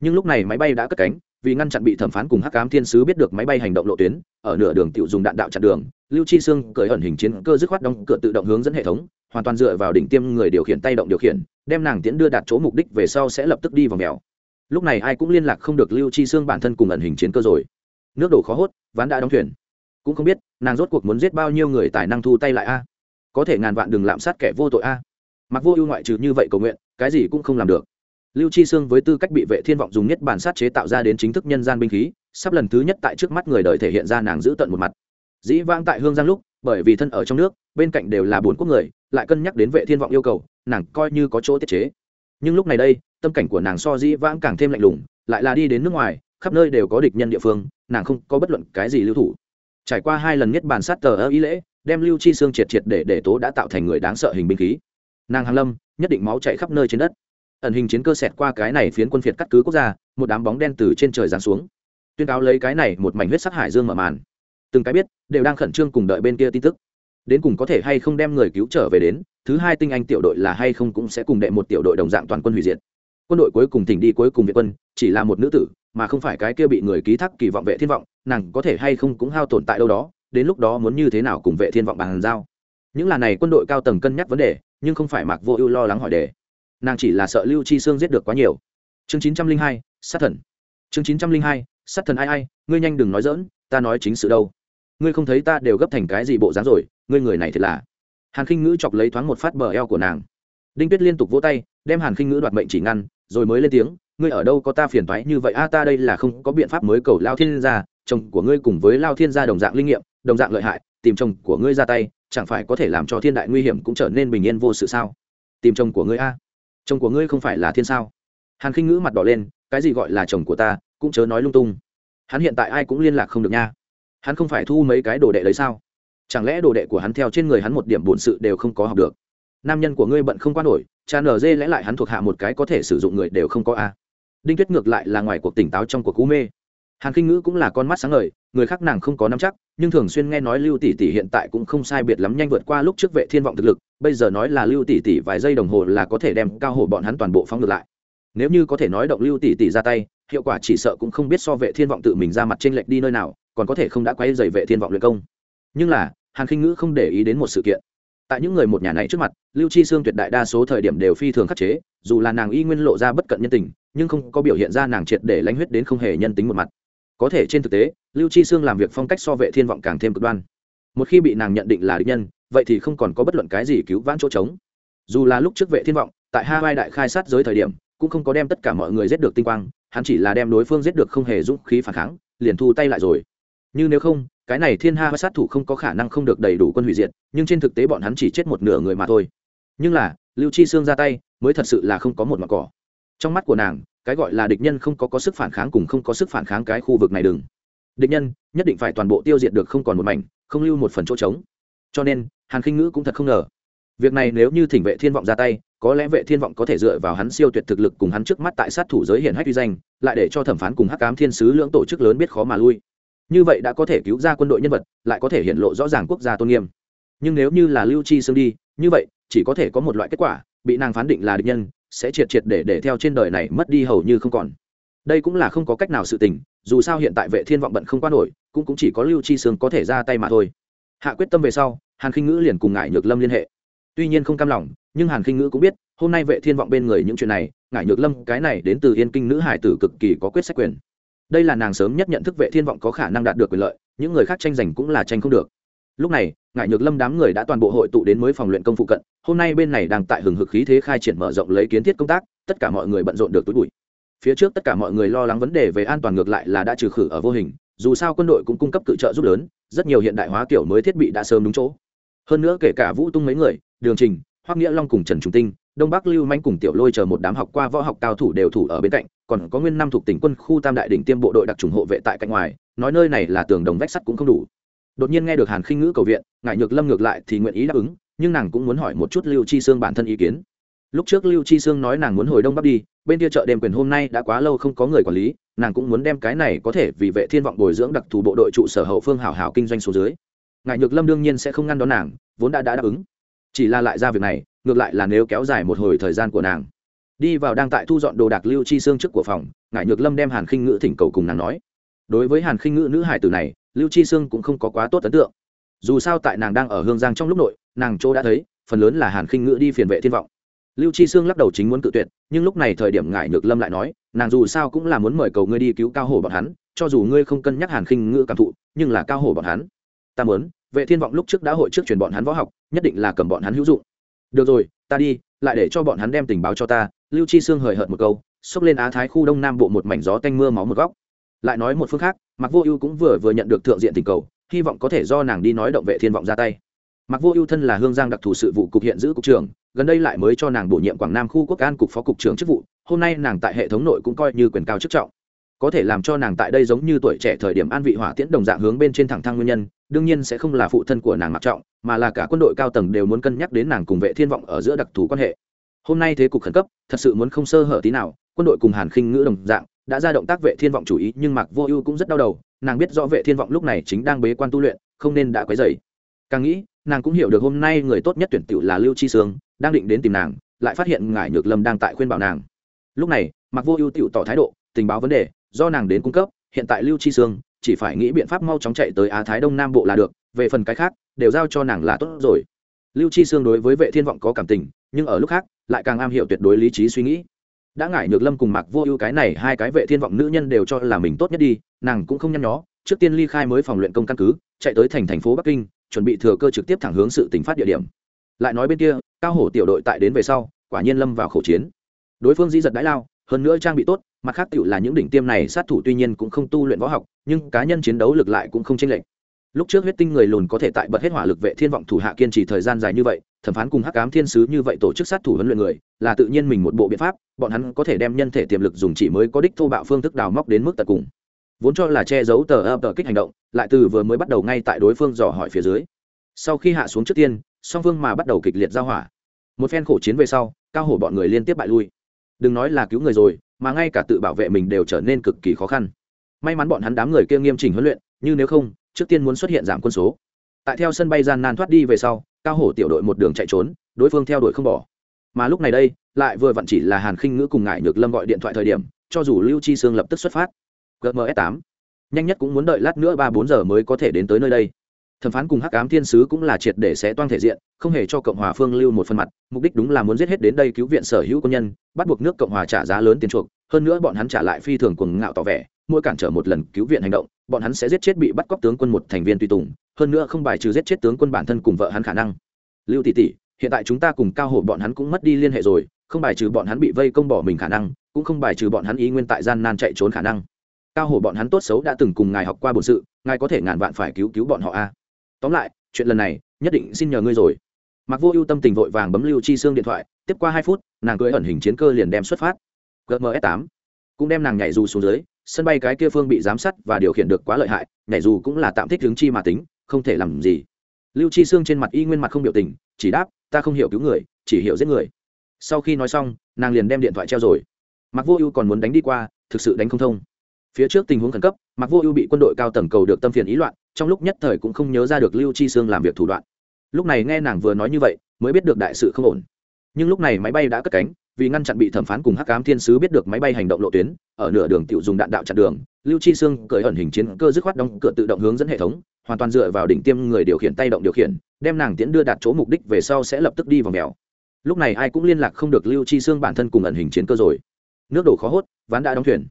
Nhưng lúc này máy bay đã cất cánh vì ngăn chặn bị thẩm phán cùng hắc ám thiên sứ biết được máy bay hành động lộ tuyến, ở nửa đường tiểu dùng đạn đạo chặn đường, lưu chi sương cởi ẩn hình chiến cơ dứt khoát đóng cửa tự động hướng dẫn hệ thống, hoàn toàn dựa vào đỉnh tiêm người điều khiển tay động điều khiển, đem nàng tiễn đưa đạt chỗ mục đích về sau sẽ lập tức đi vào mèo. Lúc này ai cũng liên lạc không được lưu chi sương bản thân cùng ẩn hình chiến cơ rồi. Nước đổ khó hốt, ván đã đóng thuyền. Cũng không biết, nàng rốt cuộc muốn giết bao nhiêu người tài năng thu tay lại a? Có thể ngàn vạn đừng lạm sát kẻ vô tội a. Mặc vô ưu ngoại trừ như vậy cầu nguyện, cái gì cũng không làm được lưu chi sương với tư cách bị vệ thiên vọng dùng nhất bản sát chế tạo ra đến chính thức nhân gian binh khí, sắp lần thứ nhất tại trước mắt người đời thể hiện ra nàng giữ tận một mặt. Dĩ vãng tại hương giang lúc, bởi vì thân ở trong nước, bên cạnh đều là bốn quốc người, lại cân nhắc đến vệ thiên vọng yêu cầu, nàng coi như có chỗ tiết chế. Nhưng lúc này đây, tâm cảnh của nàng so dĩ vãng càng thêm lạnh lùng, lại là đi đến nước ngoài, khắp nơi đều có địch nhân địa phương, nàng không có bất luận cái gì lưu thủ. Trải qua hai lần nhất bản sát tờ ơ ý lễ, đem lưu chi xương triệt triệt để để tố đã tạo thành người đáng sợ hình binh khí. Nàng hàng lâm, nhất định máu chạy khắp nơi trên đất ẩn hình chiến cơ xẹt qua cái này phiến quân phiệt cắt cứ quốc gia, một đám bóng đen từ trên trời giáng xuống. Tuyên cáo lấy cái này một mảnh huyết sắc hải dương mở màn. Từng cái biết, đều đang khẩn trương cùng đợi bên kia tin tức. Đến cùng có thể hay không đem người cứu trở về đến, thứ hai tinh anh tiểu đội là hay không cũng sẽ cùng đệ một tiểu đội đồng dạng toàn quân hủy diệt. Quân đội cuối cùng tỉnh đi cuối cùng việt quân, chỉ là một nữ tử, mà không phải cái kia bị người ký thác kỳ vọng vệ thiên vọng, nàng có thể hay không cũng hao tồn tại đâu đó, đến lúc đó muốn như thế nào cùng vệ thiên vọng bàn giao. Những là này quân đội cao tầng cân nhắc vấn đề, nhưng không phải mạc vô ưu lo lắng hỏi đề nàng chỉ là sợ lưu chi xương giết được quá nhiều. Chương chín trăm linh hai, sát thần. Chương chín trăm linh hai, sát thần ai ai, ngươi nhanh đừng nói dỡn ta nói chính sự đâu. Ngươi không thấy ta đều gấp thành cái gì bộ dáng rồi, ngươi người này thật là. Hàn khinh ngữ chọc lấy thoáng một phát bờ eo của nàng. Đinh tuyết liên tục vỗ tay, đem hàn khinh ngữ đoạt mệnh chỉ ngăn, rồi mới lên tiếng, ngươi ở đâu có ta phiền toái như vậy? A, ta đây là không có biện pháp mới cầu lao thiên gia chồng của ngươi cùng với lao thiên gia đồng dạng linh nghiệm, đồng dạng lợi hại, tìm chồng của ngươi ra tay, chẳng phải có thể làm cho thiên đại nguy hiểm cũng trở nên bình yên vô sự sao? Tìm chồng của ngươi a chồng của ngươi không phải là thiên sao? Hàn khinh ngữ mặt đỏ lên, cái gì gọi là chồng của ta, cũng chớ nói lung tung. Hắn hiện tại ai cũng liên lạc không được nha. Hắn không phải thu mấy cái đồ đệ đấy sao? Chẳng lẽ đồ đệ của hắn theo trên người hắn một điểm bổn sự đều không có học được? Nam nhân của ngươi bận không qua nổi, cha nở dê lẽ lại hắn thuộc hạ một cái có thể sử dụng người đều không có a đinh tuyết ngược lại là ngoài cuộc tỉnh táo trong cuộc cú mê. Hàn khinh ngữ cũng là con mắt sáng ngời, người khác nàng không có nắm chắc, nhưng thường xuyên nghe nói lưu tỷ tỷ hiện tại cũng không sai biệt lắm nhanh vượt qua lúc trước vệ thiên vọng thực lực bây giờ nói là lưu tỷ tỷ vài giây đồng hồ là có thể đem cao hổ bọn hắn toàn bộ phóng ngược lại. Nếu như có thể nói động lưu tỷ tỷ ra tay, hiệu quả chỉ sợ cũng không biết so vệ thiên vọng tự mình ra mặt trên lệch đi nơi nào, còn có thể không đã quay dày vệ thiên vọng luyện công. Nhưng là, hàn khinh ngữ không để ý đến một sự kiện. Tại những người một nhà này trước mặt, lưu chi xương tuyệt đại đa số thời điểm đều phi thường khắc chế, dù là nàng y nguyên lộ ra bất cận nhân tình, nhưng không có biểu hiện ra nàng triệt để lãnh huyết đến không hề nhân tính một mặt. Có thể trên thực tế, lưu chi xương làm việc phong cách so vệ thiên vọng càng thêm cực đoan. Một khi bị nàng nhận định là địch nhân vậy thì không còn có bất luận cái gì cứu vãn chỗ trống. Dù là lúc trước vệ thiên vọng, tại hawaii đại khai sát giới thời điểm, cũng không có đem tất cả mọi người giết được tinh quang, hắn chỉ là đem đối phương giết được không hề dũng khí phản kháng, liền thu tay lại rồi. Như nếu không, cái này thiên ha sát thủ không có khả năng không được đầy đủ quân hủy diệt, nhưng trên thực tế bọn hắn chỉ chết một nửa người mà thôi. Nhưng là, lưu chi xương ra tay, mới thật sự là không có một mặt cỏ. Trong mắt của nàng, cái gọi là địch nhân không có có sức phản kháng cùng không có sức phản kháng cái khu vực này đừng. Địch nhân, nhất định phải toàn bộ tiêu diệt được không còn một mảnh, không lưu một phần chỗ trống. Cho nên hàn khinh ngữ cũng thật không ngờ. Việc này nếu như thỉnh vệ thiên vọng ra tay, có lẽ vệ thiên vọng có thể dựa vào hắn siêu tuyệt thực lực cùng hắn trước mắt tại sát thủ giới hiện hách uy danh, lại để cho thẩm phán cùng hắc cám thiên sứ lưỡng tổ chức lớn biết khó mà lui. Như vậy đã có thể cứu ra quân đội nhân vật, lại có thể hiện lộ rõ ràng quốc gia tôn nghiêm. Nhưng nếu như là lưu chi xương đi, như vậy, chỉ có thể có một loại kết quả, bị nàng phán định là địch nhân, sẽ triệt triệt để để theo trên đời này mất đi hầu như không còn. Đây cũng là không có cách nào sự tình, dù sao hiện tại vệ thiên vọng bận không qua nổi, cũng cũng chỉ có lưu chi sương có thể ra tay mà thôi. Hạ quyết tâm về sau hàn khinh ngữ liền cùng ngải nhược lâm liên hệ. Tuy nhiên không cam lòng, nhưng hàn khinh ngữ cũng biết, hôm nay vệ thiên vọng bên người những chuyện này, ngải nhược lâm, cái này đến từ yên kinh nữ hải tử cực kỳ có quyết sách quyền. Đây là nàng sớm nhất nhận thức vệ thiên vọng có khả năng đạt được quyền lợi, những người khác tranh giành cũng là tranh không được. Lúc này, ngải nhược lâm đám người đã toàn bộ hội tụ đến mới phòng luyện công phụ cận, hôm nay bên này đang tại hừng hực khí thế khai triển mở rộng lấy kiến thiết công tác, tất cả mọi người bận rộn được túi bụi. Phía trước tất cả mọi người lo lắng vấn đề về an toàn ngược lại là đã trừ khử ở vô hình, dù sao quân đội cũng cung cấp cự trợ giúp lớn, rất nhiều hiện đại hóa kiểu mới thiết bị đã sớm đúng chỗ hơn nữa kể cả vũ tung mấy người, đường trình, hoắc nghĩa long cùng trần trung tinh, đông bắc lưu manh cùng tiểu lôi chờ một đám học qua võ học cao thủ đều thủ ở bên cạnh, còn có nguyên năm thuộc tỉnh quân khu tam đại đỉnh tiêm bộ đội đặc trùng hộ vệ tại cạnh ngoài, nói nơi này là tường đồng vách sắt cũng không đủ. Đột nhiên nghe được hàn khinh ngữ cầu viện ngại nhược lâm ngược lại thì nguyện ý đáp ứng, nhưng nàng cũng muốn hỏi một chút lưu chi sương bản thân ý kiến. Lúc trước lưu chi sương nói nàng muốn hồi đông bắc đi, bên kia chợ đêm quyền hôm nay đã quá lâu không có người quản lý, nàng cũng muốn đem cái này có thể vì vệ thiên vọng bồi dưỡng đặc thù bộ đội trụ sở hậu phương hảo hảo kinh doanh số dưới ngại nhược lâm đương nhiên sẽ không ngăn đón nàng, vốn đã đã đáp ứng. Chỉ là lại ra việc này, ngược lại là nếu kéo dài một hồi thời gian của nàng. Đi vào đang tại thu dọn đồ đạc lưu chi xương trước của phòng ngại nhược lâm đem hàn khinh ngữ thỉnh cầu cùng nàng nói. Đối với hàn khinh ngữ nữ hải tử này, lưu chi sương cũng không có quá tốt ấn tượng. Dù sao tại nàng đang ở hương giang trong lúc nội, nàng chỗ đã thấy, phần lớn là hàn khinh ngữ đi phiền vệ thiên vọng. Lưu chi sương lắc đầu chính muốn cự tuyệt, nhưng lúc này thời điểm ngại nhược lâm lại nói, nàng dù sao cũng là muốn mời cầu ngươi đi cứu cao hổ bọn hắn, cho dù ngươi không cân nhắc hàn khinh ngữ cảm thụ, nhưng là cao hổ bọn hắn ta muốn, vệ thiên vọng lúc trước đã hội trước truyền bọn hắn võ học, nhất định là cầm bọn hắn hữu dụng. Được rồi, ta đi, lại để cho bọn hắn đem tình báo cho ta, lưu chi sương hời hợt một câu, xốc lên á thái khu đông nam bộ một mảnh gió tanh mưa máu một góc. Lại nói một phương khác mặc vô ưu cũng vừa vừa nhận được thượng diện tình cầu, hy vọng có thể do nàng đi nói động vệ thiên vọng ra tay. Mặc vô ưu thân là hương giang đặc thù sự vụ cục hiện giữ cục trưởng, gần đây lại mới cho nàng bổ nhiệm quảng nam khu quốc an cục phó cục trưởng chức vụ, hôm nay nàng tại hệ thống nội cũng coi như quyền cao chức trọng. Có thể làm cho nàng tại đây giống như tuổi trẻ thời điểm an vị hỏa tiễn đồng dạng hướng bên trên thẳng thang nguyên nhân đương nhiên sẽ không là phụ thân của nàng mặc trọng, mà là cả quân đội cao tầng đều muốn cân nhắc đến nàng cùng vệ thiên vọng ở giữa đặc thù quan hệ. Hôm nay thế cục khẩn cấp, thật sự muốn không sơ hở tí nào, quân đội cùng hàn khinh ngữ đồng dạng, đã ra động tác vệ thiên vọng chủ ý, nhưng mạc vô ưu cũng rất đau đầu, nàng biết rõ vệ thiên vọng lúc này chính đang bế quan tu luyện, không nên đã quấy dày càng nghĩ, nàng cũng hiểu được hôm nay người tốt nhất tuyển tiểu là lưu chi sương, đang định đến tìm nàng, lại phát hiện ngải nhược lâm đang tại khuyên bảo nàng. Lúc này, mạc vô ưu tiểu tỏ thái độ, tình báo vấn đề, do nàng đến cung cấp, hiện tại lưu chi sương chỉ phải nghĩ biện pháp mau chóng chạy tới á thái đông nam bộ là được, về phần cái khác, đều giao cho nàng là tốt rồi. Lưu chi sương đối với vệ thiên vọng có cảm tình, nhưng ở lúc khác, lại càng am hiểu tuyệt đối lý trí suy nghĩ. Đã ngại nhược lâm cùng mạc vô ưu cái này hai cái vệ thiên vọng nữ nhân đều cho là mình tốt nhất đi, nàng cũng không nhăn nhó, trước tiên ly khai mới phòng luyện công căn cứ, chạy tới thành thành phố bắc kinh, chuẩn bị thừa cơ trực tiếp thẳng hướng sự tình phát địa điểm. Lại nói bên kia, cao hổ tiểu đội tại đến về sau, quả nhiên lâm vào khẩu chiến. Đối phương dĩ giật đãi lao, hơn nữa trang bị tốt mặt khác tựu là những đỉnh tiêm này, sát thủ tuy nhiên cũng không tu luyện võ học, nhưng cá nhân chiến đấu lực lại cũng không chênh lệch. Lúc trước huyết tinh người lùn có thể tại bật hết hỏa lực vệ thiên vọng thủ hạ kiên trì thời gian dài như vậy, thẩm phán cùng hắc ám thiên sứ như vậy tổ chức sát thủ huấn luyện người, là tự nhiên mình một bộ biện pháp, bọn hắn có thể đem nhân thể tiềm lực dùng chỉ mới có đích thô bạo phương thức đào móc đến mức tận cùng. Vốn cho là che giấu tờ ập tờ kích hành động, lại từ vừa mới bắt đầu ngay tại đối phương dò hỏi phía dưới. Sau khi hạ xuống trước tiên, song phương mà bắt đầu kịch liệt giao hỏa. Một phen khổ chiến về sau, cao hổ bọn người liên tiếp bại lui. Đừng nói là cứu người rồi mà ngay cả tự bảo vệ mình đều trở nên cực kỳ khó khăn. May mắn bọn hắn đám người kia nghiêm chỉnh huấn luyện, như nếu không, trước tiên muốn xuất hiện giảm quân số. Tại theo sân bay gian nan thoát đi về sau, cao hổ tiểu đội một đường chạy trốn, đối phương theo đuổi không bỏ. Mà lúc này đây, lại vừa vặn chỉ là hàn khinh ngữ cùng ngải nhược lâm gọi điện thoại thời điểm, cho dù lưu chi sương lập tức xuất phát. Gms tám. Nhanh nhất cũng muốn đợi lát nữa ba bốn giờ mới có thể đến tới nơi đây thẩm phán cùng hắc ám thiên sứ cũng là triệt để sẽ toan thể diện, không hề cho cộng hòa phương lưu một phần mặt, mục đích đúng là muốn giết hết đến đây cứu viện sở hữu quân nhân, bắt buộc nước cộng hòa trả giá lớn tiền chuộc, hơn nữa bọn hắn trả lại phi thường cuồng ngạo tỏ vẻ, mỗi cản trở một lần cứu viện hành động, bọn hắn sẽ giết chết bị bắt cóc tướng quân một thành viên tùy tùng, hơn nữa không bài trừ giết chết tướng quân bản thân cùng vợ hắn khả năng. Lưu tỷ tỷ, hiện tại chúng ta cùng cao hổ bọn hắn cũng mất đi liên hệ rồi, không bài trừ bọn hắn bị vây công bỏ mình khả năng, cũng không bài trừ bọn hắn ý nguyên tại gian nan chạy trốn khả năng. Cao hổ bọn hắn tốt xấu đã từng cùng ngài học qua bổn sự, ngài có thể ngàn vạn phải cứu cứu bọn họ a tóm lại, chuyện lần này, nhất định xin nhờ ngươi rồi. Mặc vô ưu tâm tình vội vàng bấm lưu chi xương điện thoại, tiếp qua hai phút, nàng cưới ẩn hình chiến cơ liền đem xuất phát. Gms tám. Cũng đem nàng nhảy dù xuống dưới, sân bay cái kia phương bị giám sát và điều khiển được quá lợi hại, nhảy dù cũng là tạm thích hướng chi mà tính, không thể làm gì. Lưu chi xương trên mặt y nguyên mặt không biểu tình, chỉ đáp, ta không hiểu cứu người, chỉ hiểu giết người. Sau khi nói xong, nàng liền đem điện thoại treo rồi. Mặc vô ưu còn muốn đánh đi qua, thực sự đánh không thông. Phía trước tình huống khẩn cấp mặc vô ưu bị quân đội cao tầng cầu được tâm phiền ý loạn trong lúc nhất thời cũng không nhớ ra được lưu chi sương làm việc thủ đoạn. Lúc này nghe nàng vừa nói như vậy, mới biết được đại sự không ổn. Nhưng lúc này máy bay đã cất cánh, vì ngăn chặn bị thẩm phán cùng hắc cám thiên sứ biết được máy bay hành động lộ tuyến, ở nửa đường tiểu dùng đạn đạo chặn đường, lưu chi sương cởi ẩn hình chiến cơ dứt khoát đóng cửa tự động hướng dẫn hệ thống, hoàn toàn dựa vào đỉnh tiêm người điều khiển tay động điều khiển, đem nàng tiễn đưa đạt chỗ mục đích về sau sẽ lập tức đi vào mèo. Lúc này ai cũng liên lạc không được lưu chi sương bản thân cùng ẩn hình chiến cơ rồi. Nước đổ khó hốt, ván đã đóng thuyền.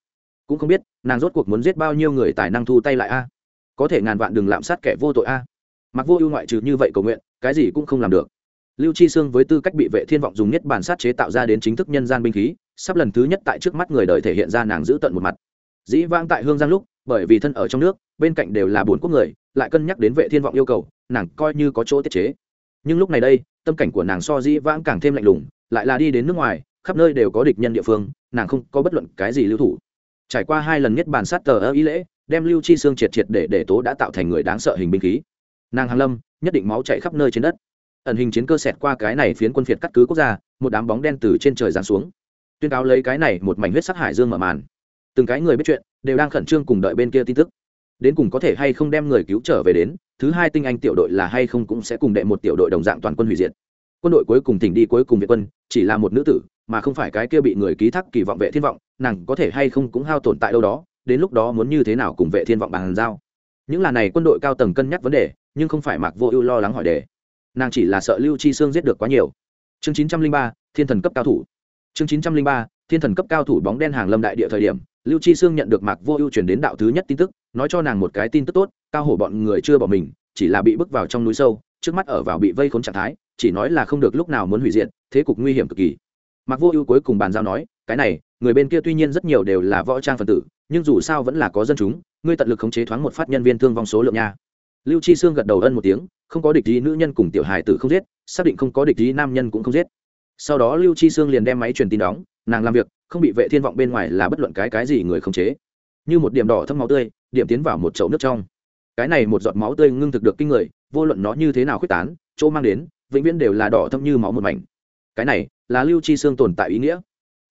Cũng không biết, nàng rốt cuộc muốn giết bao nhiêu người tài năng thu tay lại a có thể ngàn vạn đừng lạm sát kẻ vô tội a. Mặc vô ưu ngoại trừ như vậy cầu nguyện, cái gì cũng không làm được. Lưu chi sương với tư cách bị vệ thiên vọng dùng nhất bản sát chế tạo ra đến chính thức nhân gian binh khí, sắp lần thứ nhất tại trước mắt người đời thể hiện ra nàng giữ tận một mặt. Dĩ vãng tại hương giang lúc, bởi vì thân ở trong nước, bên cạnh đều là bốn quốc người, lại cân nhắc đến vệ thiên vọng yêu cầu, nàng coi như có chỗ tiết chế. Nhưng lúc này đây, tâm cảnh của nàng so dĩ vãng càng thêm lạnh lùng, lại là đi đến nước ngoài, khắp nơi đều có địch nhân địa phương, nàng không có bất luận cái gì lưu thủ. Trải qua hai lần nhất bản sát tờ ơ ý lễ đem lưu chi xương triệt triệt để để tố đã tạo thành người đáng sợ hình binh khí. Nàng hàn lâm, nhất định máu chạy khắp nơi trên đất. Ẩn hình chiến cơ xẹt qua cái này phiến quân phiệt cắt cứ quốc gia, một đám bóng đen từ trên trời giáng xuống. Tuyên cáo lấy cái này một mảnh huyết sắc hải dương mở màn. Từng cái người biết chuyện, đều đang khẩn trương cùng đợi bên kia tin tức. Đến cùng có thể hay không đem người cứu trở về đến, thứ hai tinh anh tiểu đội là hay không cũng sẽ cùng đệ một tiểu đội đồng dạng toàn quân hủy diệt. Quân đội cuối cùng tỉnh đi cuối cùng việt quân, chỉ là một nữ tử, mà không phải cái kia bị người ký thác kỳ vọng vệ thiên vọng, nàng có thể hay không cũng hao tồn tại đâu đó đến lúc đó muốn như thế nào cùng vệ thiên vọng bàn giao. Những là này quân đội cao tầng cân nhắc vấn đề nhưng không phải mạc vô ưu lo lắng hỏi đề. Nàng chỉ là sợ lưu chi xương giết được quá nhiều. Chương 903, thiên thần cấp cao thủ. Chương 903, thiên thần cấp cao thủ bóng đen hàng lâm đại địa thời điểm lưu chi xương nhận được mạc vô ưu truyền đến đạo thứ nhất tin tức nói cho nàng một cái tin tức tốt cao hổ bọn người chưa bỏ mình chỉ là bị bước vào trong núi sâu trước mắt ở vào bị vây khốn trạng thái chỉ nói là không được lúc nào muốn hủy diệt thế cục nguy hiểm cực kỳ mặc vô ưu cuối cùng bàn giao nói, cái này, người bên kia tuy nhiên rất nhiều đều là võ trang phần tử, nhưng dù sao vẫn là có dân chúng, ngươi tận lực khống chế thoáng một phát nhân viên thương vong số lượng nha. Lưu chi sương gật đầu ân một tiếng, không có địch ý nữ nhân cùng tiểu hài tử không giết, xác định không có địch ý nam nhân cũng không giết. Sau đó lưu chi sương liền đem máy truyền tin đóng, nàng làm việc, không bị vệ thiên vọng bên ngoài là bất luận cái cái gì người khống chế. Như một điểm đỏ thâm máu tươi, điểm tiến vào một chậu nước trong. Cái này một giọt máu tươi ngưng thực được kinh người, vô luận nó như thế nào khuyết tán, chỗ mang đến, vĩnh viễn đều là đỏ thâm như máu một mảnh. Cái này là lưu chi xương tồn tại ý nghĩa.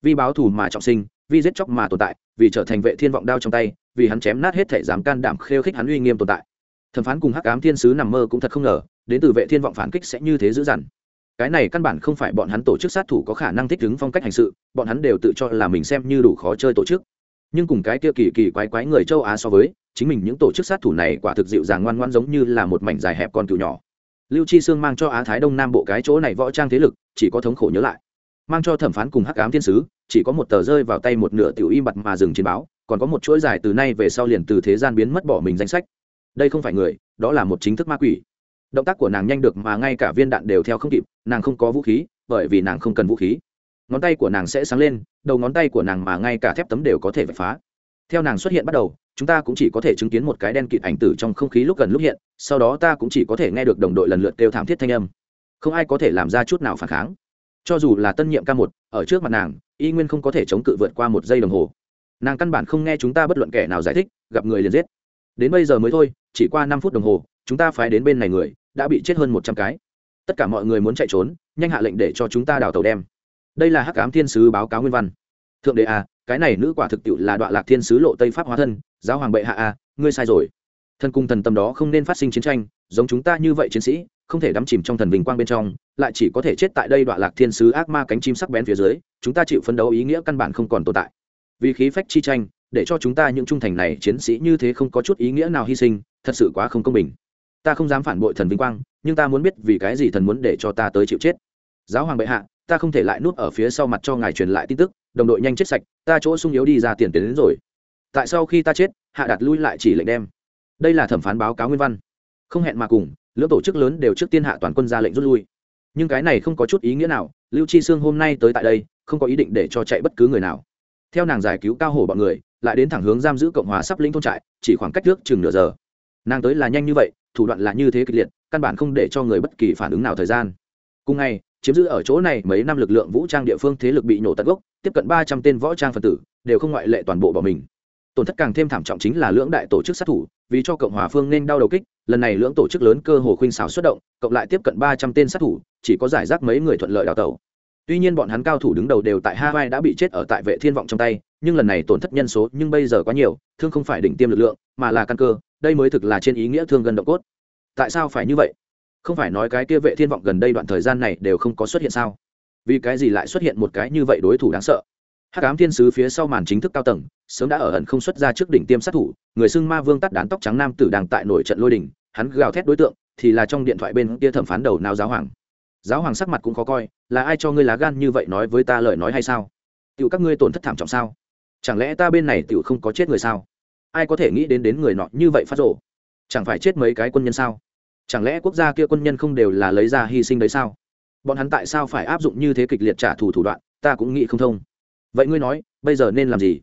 Vì báo thù mà trọng sinh, vì giết chóc mà tồn tại, vì trở thành vệ thiên vọng đao trong tay, vì hắn chém nát hết thể dám can đảm khêu khích hắn uy nghiêm tồn tại. Thẩm phán cùng hắc ám thiên sứ nằm mơ cũng thật không ngờ, đến từ vệ thiên vọng phản kích sẽ như thế dữ dằn. Cái này căn bản không phải bọn hắn tổ chức sát thủ có khả năng thích ứng phong cách hành sự, bọn hắn đều tự cho là mình xem như đủ khó chơi tổ chức. Nhưng cùng cái kia kỳ kỳ quái quái người châu á so với, chính mình những tổ chức sát thủ này quả thực dịu dàng ngoan ngoan giống như là một mảnh dài hẹp con cừu nhỏ. Lưu chi sương mang cho á thái đông nam bộ cái chỗ này võ trang thế lực, chỉ có thống khổ nhớ lại mang cho thẩm phán cùng hắc ám thiên sứ, chỉ có một tờ rơi vào tay một nửa tiểu y mặt mà dừng chiến báo, còn có một chuỗi dài từ nay về sau liền từ thế gian biến mất bỏ mình danh sách. Đây không phải người, đó là một chính thức ma quỷ. Động tác của nàng nhanh được mà ngay cả viên đạn đều theo không kịp, nàng không có vũ khí, bởi vì nàng không cần vũ khí. Ngón tay của nàng sẽ sáng lên, đầu ngón tay của nàng mà ngay cả thép tấm đều có thể vạch phá. Theo nàng xuất hiện bắt đầu, chúng ta cũng chỉ có thể chứng kiến một cái đen kịt ảnh tử trong không khí lúc gần lúc hiện, sau đó ta cũng chỉ có thể nghe được đồng đội lần lượt kêu thảm thiết thanh âm. Không ai có thể làm ra chút nào phản kháng cho dù là tân nhiệm ca một, ở trước mặt nàng, y nguyên không có thể chống cự vượt qua một giây đồng hồ. Nàng căn bản không nghe chúng ta bất luận kẻ nào giải thích, gặp người liền giết. Đến bây giờ mới thôi, chỉ qua năm phút đồng hồ, chúng ta phái đến bên này người, đã bị chết hơn một trăm cái. Tất cả mọi người muốn chạy trốn, nhanh hạ lệnh để cho chúng ta đào tàu đem. Đây là hắc ám thiên sứ báo cáo nguyên văn. Thượng đế a cái này nữ quả thực tiệu là đoạn lạc thiên sứ lộ tây pháp hóa thân, giáo hoàng bệ hạ a ngươi sai rồi. Thân cung thần tâm đó không nên phát sinh chiến tranh, giống chúng ta như vậy chiến sĩ không thể đắm chìm trong thần vinh quang bên trong, lại chỉ có thể chết tại đây đoạn lạc thiên sứ ác ma cánh chim sắc bén phía dưới, chúng ta chịu phấn đấu ý nghĩa căn bản không còn tồn tại. Vì khí phách chi tranh, để cho chúng ta những trung thành này chiến sĩ như thế không có chút ý nghĩa nào hy sinh, thật sự quá không công bình. Ta không dám phản bội thần vinh quang, nhưng ta muốn biết vì cái gì thần muốn để cho ta tới chịu chết. Giáo hoàng bệ hạ, ta không thể lại nuốt ở phía sau mặt cho ngài truyền lại tin tức, đồng đội nhanh chết sạch, ta chỗ sung yếu đi ra tiền tiến đến rồi. Tại sao khi ta chết, hạ đặt lui lại chỉ lệnh đem. Đây là thẩm phán báo cáo nguyên văn. Không hẹn mà cùng lưỡng tổ chức lớn đều trước tiên hạ toàn quân ra lệnh rút lui. Nhưng cái này không có chút ý nghĩa nào, lưu chi sương hôm nay tới tại đây, không có ý định để cho chạy bất cứ người nào. Theo nàng giải cứu cao hổ bọn người, lại đến thẳng hướng giam giữ cộng hòa sắp lĩnh thôn trại, chỉ khoảng cách trước chừng nửa giờ. Nàng tới là nhanh như vậy, thủ đoạn là như thế kịch liệt, căn bản không để cho người bất kỳ phản ứng nào thời gian. Cùng ngày, chiếm giữ ở chỗ này mấy năm lực lượng vũ trang địa phương thế lực bị nổ tận gốc, tiếp cận ba trăm tên võ trang phần tử, đều không ngoại lệ toàn bộ bỏ mình tổn thất càng thêm thảm trọng chính là lưỡng đại tổ chức sát thủ, vì cho cộng hòa phương nên đau đầu kích, lần này lưỡng tổ chức lớn cơ hồ khuynh xảo xuất động, cộng lại tiếp cận ba trăm tên sát thủ, chỉ có giải rác mấy người thuận lợi đào tẩu. Tuy nhiên bọn hắn cao thủ đứng đầu đều tại hawaii đã bị chết ở tại vệ thiên vọng trong tay, nhưng lần này tổn thất nhân số nhưng bây giờ quá nhiều, thương không phải đỉnh tiêm lực lượng, mà là căn cơ, đây mới thực là trên ý nghĩa thương gần động cốt. Tại sao phải như vậy? Không phải nói cái kia vệ thiên vọng gần đây đoạn thời gian này đều không có xuất hiện sao? Vì cái gì lại xuất hiện một cái như vậy đối thủ đáng sợ? Hắc ám thiên sứ phía sau màn chính thức cao tầng, sớm đã ở ẩn không xuất ra trước đỉnh tiêm sát thủ, người xưng ma vương tắt đán tóc trắng nam tử đang tại nổi trận lôi đỉnh hắn gào thét đối tượng, thì là trong điện thoại bên kia thẩm phán đầu nào giáo hoàng. Giáo hoàng sắc mặt cũng khó coi, là ai cho ngươi lá gan như vậy nói với ta lời nói hay sao? Tựu các ngươi tổn thất thảm trọng sao? Chẳng lẽ ta bên này tựu không có chết người sao? Ai có thể nghĩ đến đến người nọ như vậy phát rộ chẳng phải chết mấy cái quân nhân sao? Chẳng lẽ quốc gia kia quân nhân không đều là lấy ra hy sinh đấy sao? Bọn hắn tại sao phải áp dụng như thế kịch liệt trả thù thủ đoạn, ta cũng nghĩ không thông vậy ngươi nói, bây giờ nên làm gì?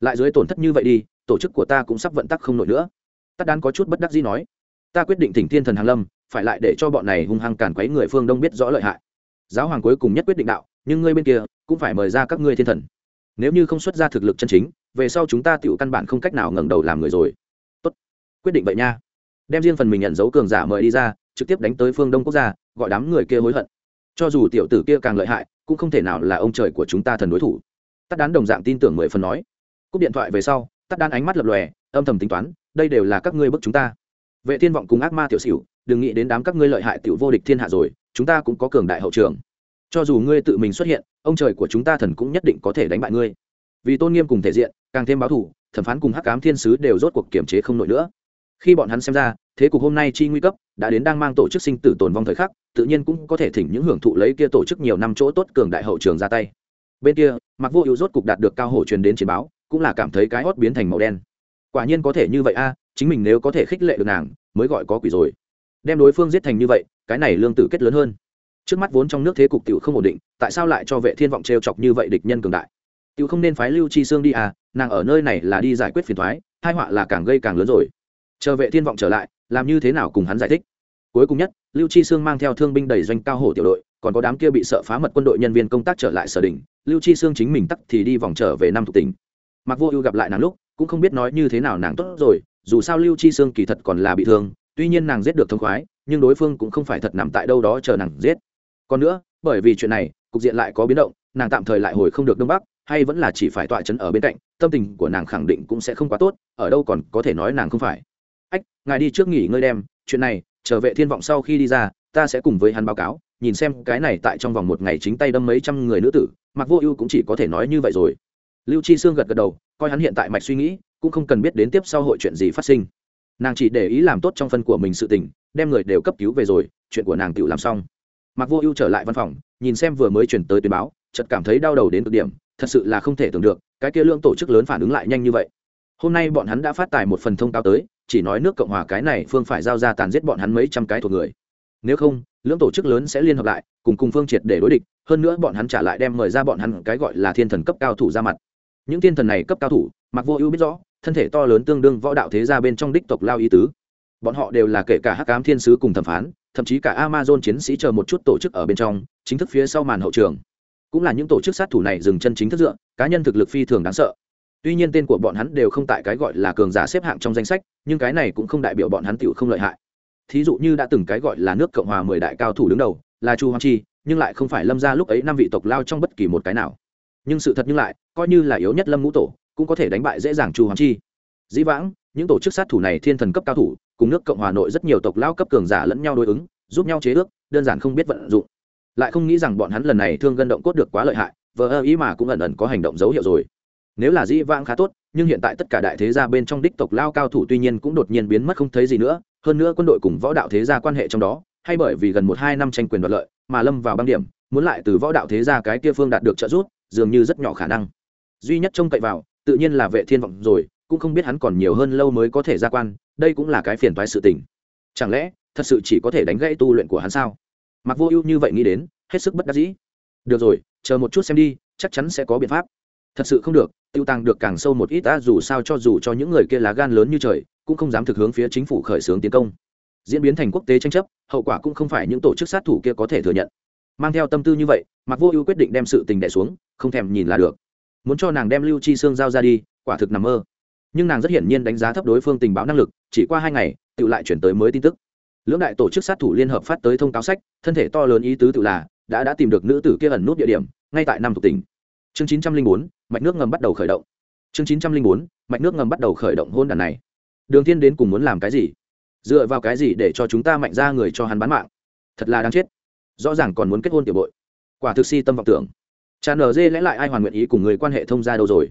Lại dưới tổn thất như vậy đi, tổ chức của ta cũng sắp vận tắc không nổi nữa. Tắc đán có chút bất đắc gì nói, ta quyết định thỉnh thiên thần hàn lâm, phải lại để cho bọn này hung hăng càn quấy người phương đông biết rõ lợi hại. Giáo hoàng cuối cùng nhất quyết định đạo, nhưng ngươi bên kia, cũng phải mời ra các ngươi thiên thần. Nếu như không xuất ra thực lực chân chính, về sau chúng ta tựu căn bản không cách nào ngẩng đầu làm người rồi. Tốt, quyết định vậy nha. Đem riêng phần mình nhận dấu cường giả mời đi ra, trực tiếp đánh tới phương đông quốc gia, gọi đám người kia hối hận. Cho dù tiểu tử kia càng lợi hại, cũng không thể nào là ông trời của chúng ta thần đối thủ tắt đán đồng dạng tin tưởng mười phần nói. Cúp điện thoại về sau tắt đán ánh mắt lập lòe âm thầm tính toán đây đều là các ngươi bức chúng ta. Vệ thiên vọng cùng ác ma tiểu xỉu đừng nghĩ đến đám các ngươi lợi hại tiểu vô địch thiên hạ rồi chúng ta cũng có cường đại hậu trường. Cho dù ngươi tự mình xuất hiện ông trời của chúng ta thần cũng nhất định có thể đánh bại ngươi. Vì tôn nghiêm cùng thể diện càng thêm báo thù, thẩm phán cùng hắc cám thiên sứ đều rốt cuộc kiểm chế không nổi nữa. Khi bọn hắn xem ra thế cục hôm nay chi nguy cấp đã đến đang mang tổ chức sinh tử tồn vong thời khắc tự nhiên cũng có thể thỉnh những hưởng thụ lấy kia tổ chức nhiều năm chỗ tốt cường đại hậu trường ra tay bên kia mặc vô ưu rốt cục đạt được cao hổ truyền đến chiến báo, cũng là cảm thấy cái hót biến thành màu đen. Quả nhiên có thể như vậy a, chính mình nếu có thể khích lệ được nàng, mới gọi có quỷ rồi. Đem đối phương giết thành như vậy, cái này lương tử kết lớn hơn. Trước mắt vốn trong nước thế cục tiểu không ổn định, tại sao lại cho vệ thiên vọng trêu chọc như vậy địch nhân cường đại? Tiểu không nên phái lưu chi xương đi à nàng ở nơi này là đi giải quyết phiền thoái hai họa là càng gây càng lớn rồi. Chờ vệ thiên vọng trở lại, làm như thế nào cùng hắn giải thích? Cuối cùng nhất, lưu chi sương mang theo thương binh đầy doanh cao hổ tiểu đội còn có đám kia bị sợ phá mật quân đội nhân viên công tác trở lại sở đỉnh lưu chi sương chính mình tắc thì đi vòng trở về năm thuộc tỉnh. Mặc vô ưu gặp lại nàng lúc, cũng không biết nói như thế nào nàng tốt rồi, dù sao lưu chi sương kỳ thật còn là bị thương, tuy nhiên nàng giết được thông khoái, nhưng đối phương cũng không phải thật nằm tại đâu đó chờ nàng giết. Còn nữa, bởi vì chuyện này, cục diện lại có biến động, nàng tạm thời lại hồi không được đông bắc, hay vẫn là chỉ phải tọa chấn ở bên cạnh, tâm tình của nàng khẳng định cũng sẽ không quá tốt, ở đâu còn có thể nói nàng không phải. Ách, ngài đi trước nghỉ ngơi đem, chuyện này trở về thiên vọng sau khi đi ra, ta sẽ cùng với hắn báo cáo nhìn xem cái này tại trong vòng một ngày chính tay đâm mấy trăm người nữ tử mặc vô ưu cũng chỉ có thể nói như vậy rồi. Lưu chi sương gật gật đầu, coi hắn hiện tại mạch suy nghĩ, cũng không cần biết đến tiếp sau hội chuyện gì phát sinh. Nàng chỉ để ý làm tốt trong phân của mình sự tình, đem người đều cấp cứu về rồi, chuyện của nàng tự làm xong. Mặc vô ưu trở lại văn phòng, nhìn xem vừa mới chuyển tới tuyên báo, chợt cảm thấy đau đầu đến cực điểm, thật sự là không thể tưởng được, cái kia lượng tổ chức lớn phản ứng lại nhanh như vậy. Hôm nay bọn hắn đã phát tài một phần thông cáo tới, chỉ nói nước cộng hòa cái này phương phải giao ra tàn giết bọn hắn mấy trăm cái thuộc người nếu không, lưỡng tổ chức lớn sẽ liên hợp lại, cùng cùng phương triệt để đối địch, hơn nữa bọn hắn trả lại đem mời ra bọn hắn cái gọi là thiên thần cấp cao thủ ra mặt. Những thiên thần này cấp cao thủ, mặc vô ưu biết rõ, thân thể to lớn tương đương võ đạo thế gia bên trong đích tộc lao ý tứ. Bọn họ đều là kể cả hắc ám thiên sứ cùng thẩm phán, thậm chí cả amazon chiến sĩ chờ một chút tổ chức ở bên trong, chính thức phía sau màn hậu trường. Cũng là những tổ chức sát thủ này dừng chân chính thức dựa, cá nhân thực lực phi thường đáng sợ. Tuy nhiên tên của bọn hắn đều không tại cái gọi là cường giả xếp hạng trong danh sách, nhưng cái này cũng không đại biểu bọn hắn tựu không lợi hại thí dụ như đã từng cái gọi là nước cộng hòa mười đại cao thủ đứng đầu, là chu hoàng chi, nhưng lại không phải lâm gia lúc ấy năm vị tộc lao trong bất kỳ một cái nào. Nhưng sự thật nhưng lại, coi như là yếu nhất lâm ngũ tổ, cũng có thể đánh bại dễ dàng chu hoàng chi. Dĩ vãng, những tổ chức sát thủ này thiên thần cấp cao thủ, cùng nước cộng hòa nội rất nhiều tộc lao cấp cường giả lẫn nhau đối ứng, giúp nhau chế ước, đơn giản không biết vận dụng. Lại không nghĩ rằng bọn hắn lần này thương gân động cốt được quá lợi hại, vờ ơ ý mà cũng ẩn ẩn có hành động dấu hiệu rồi. Nếu là dĩ vãng khá tốt nhưng hiện tại tất cả đại thế gia bên trong đích tộc lao cao thủ tuy nhiên cũng đột nhiên biến mất không thấy gì nữa, hơn nữa quân đội cùng võ đạo thế gia quan hệ trong đó, hay bởi vì gần một hai năm tranh quyền đoạt lợi mà lâm vào băng điểm, muốn lại từ võ đạo thế gia cái kia phương đạt được trợ giúp, dường như rất nhỏ khả năng. Duy nhất trông cậy vào, tự nhiên là vệ thiên vọng rồi, cũng không biết hắn còn nhiều hơn lâu mới có thể ra quan, đây cũng là cái phiền toái sự tình. Chẳng lẽ, thật sự chỉ có thể đánh gãy tu luyện của hắn sao? Mặc vô ưu như vậy nghĩ đến, hết sức bất đắc dĩ. Được rồi, chờ một chút xem đi, chắc chắn sẽ có biện pháp. Thật sự không được tiêu tăng được càng sâu một ít ta dù sao cho dù cho những người kia lá gan lớn như trời, cũng không dám thực hướng phía chính phủ khởi xướng tiến công. Diễn biến thành quốc tế tranh chấp, hậu quả cũng không phải những tổ chức sát thủ kia có thể thừa nhận. Mang theo tâm tư như vậy mặc vô ưu quyết định đem sự tình đẻ xuống, không thèm nhìn là được. Muốn cho nàng đem lưu chi xương giao ra đi, quả thực nằm mơ. Nhưng nàng rất hiển nhiên đánh giá thấp đối phương tình báo năng lực, chỉ qua hai ngày, tự lại chuyển tới mới tin tức. Lưỡng đại tổ chức sát thủ liên hợp phát tới thông cáo sách, thân thể to lớn ý tứ tự là, đã đã tìm được nữ tử kia ẩn nút địa điểm, ngay tại năm thuộc tỉnh chương chín trăm linh bốn, mạch nước ngầm bắt đầu khởi động. Chương chín trăm linh bốn, mạch nước ngầm bắt đầu khởi động hôn đàn này. Đường thiên đến cùng muốn làm cái gì? Dựa vào cái gì để cho chúng ta mạnh ra người cho hắn bán mạng? Thật là đáng chết. Rõ ràng còn muốn kết hôn tiểu bội. Quả thực si tâm vọng tưởng. Tràn nở dê lẽ lại ai hoàn nguyện ý cùng người quan hệ thông gia đâu rồi?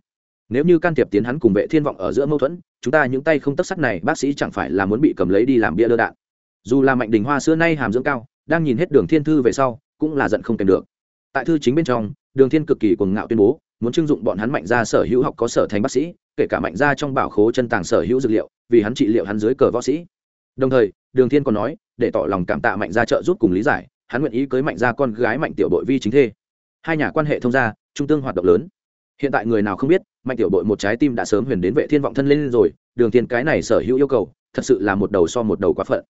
Nếu như can thiệp tiến hắn cùng vệ thiên vọng ở giữa mâu thuẫn, chúng ta những tay không tất sắt này, bác sĩ chẳng phải là muốn bị cầm lấy đi làm bia lơ đạn. Dù là mạnh đình hoa xưa nay hàm dưỡng cao, đang nhìn hết đường thiên thư về sau, cũng là giận không kèm được. Tại thư chính bên trong đường thiên cực kỳ cuồng ngạo tuyên bố, muốn trưng dụng bọn hắn mạnh gia sở hữu học có sở thành bác sĩ, kể cả mạnh gia trong bảo khố chân tàng sở hữu dược liệu, vì hắn trị liệu hắn dưới cờ võ sĩ. Đồng thời, đường thiên còn nói, để tỏ lòng cảm tạ mạnh gia trợ giúp cùng lý giải, hắn nguyện ý cưới mạnh gia con gái mạnh tiểu đội vi chính thê. Hai nhà quan hệ thông gia, trung tương hoạt động lớn. Hiện tại người nào không biết, mạnh tiểu đội một trái tim đã sớm huyền đến vệ thiên vọng thân lên rồi, đường thiên cái này sở hữu yêu cầu, thật sự là một đầu so một đầu quá phận.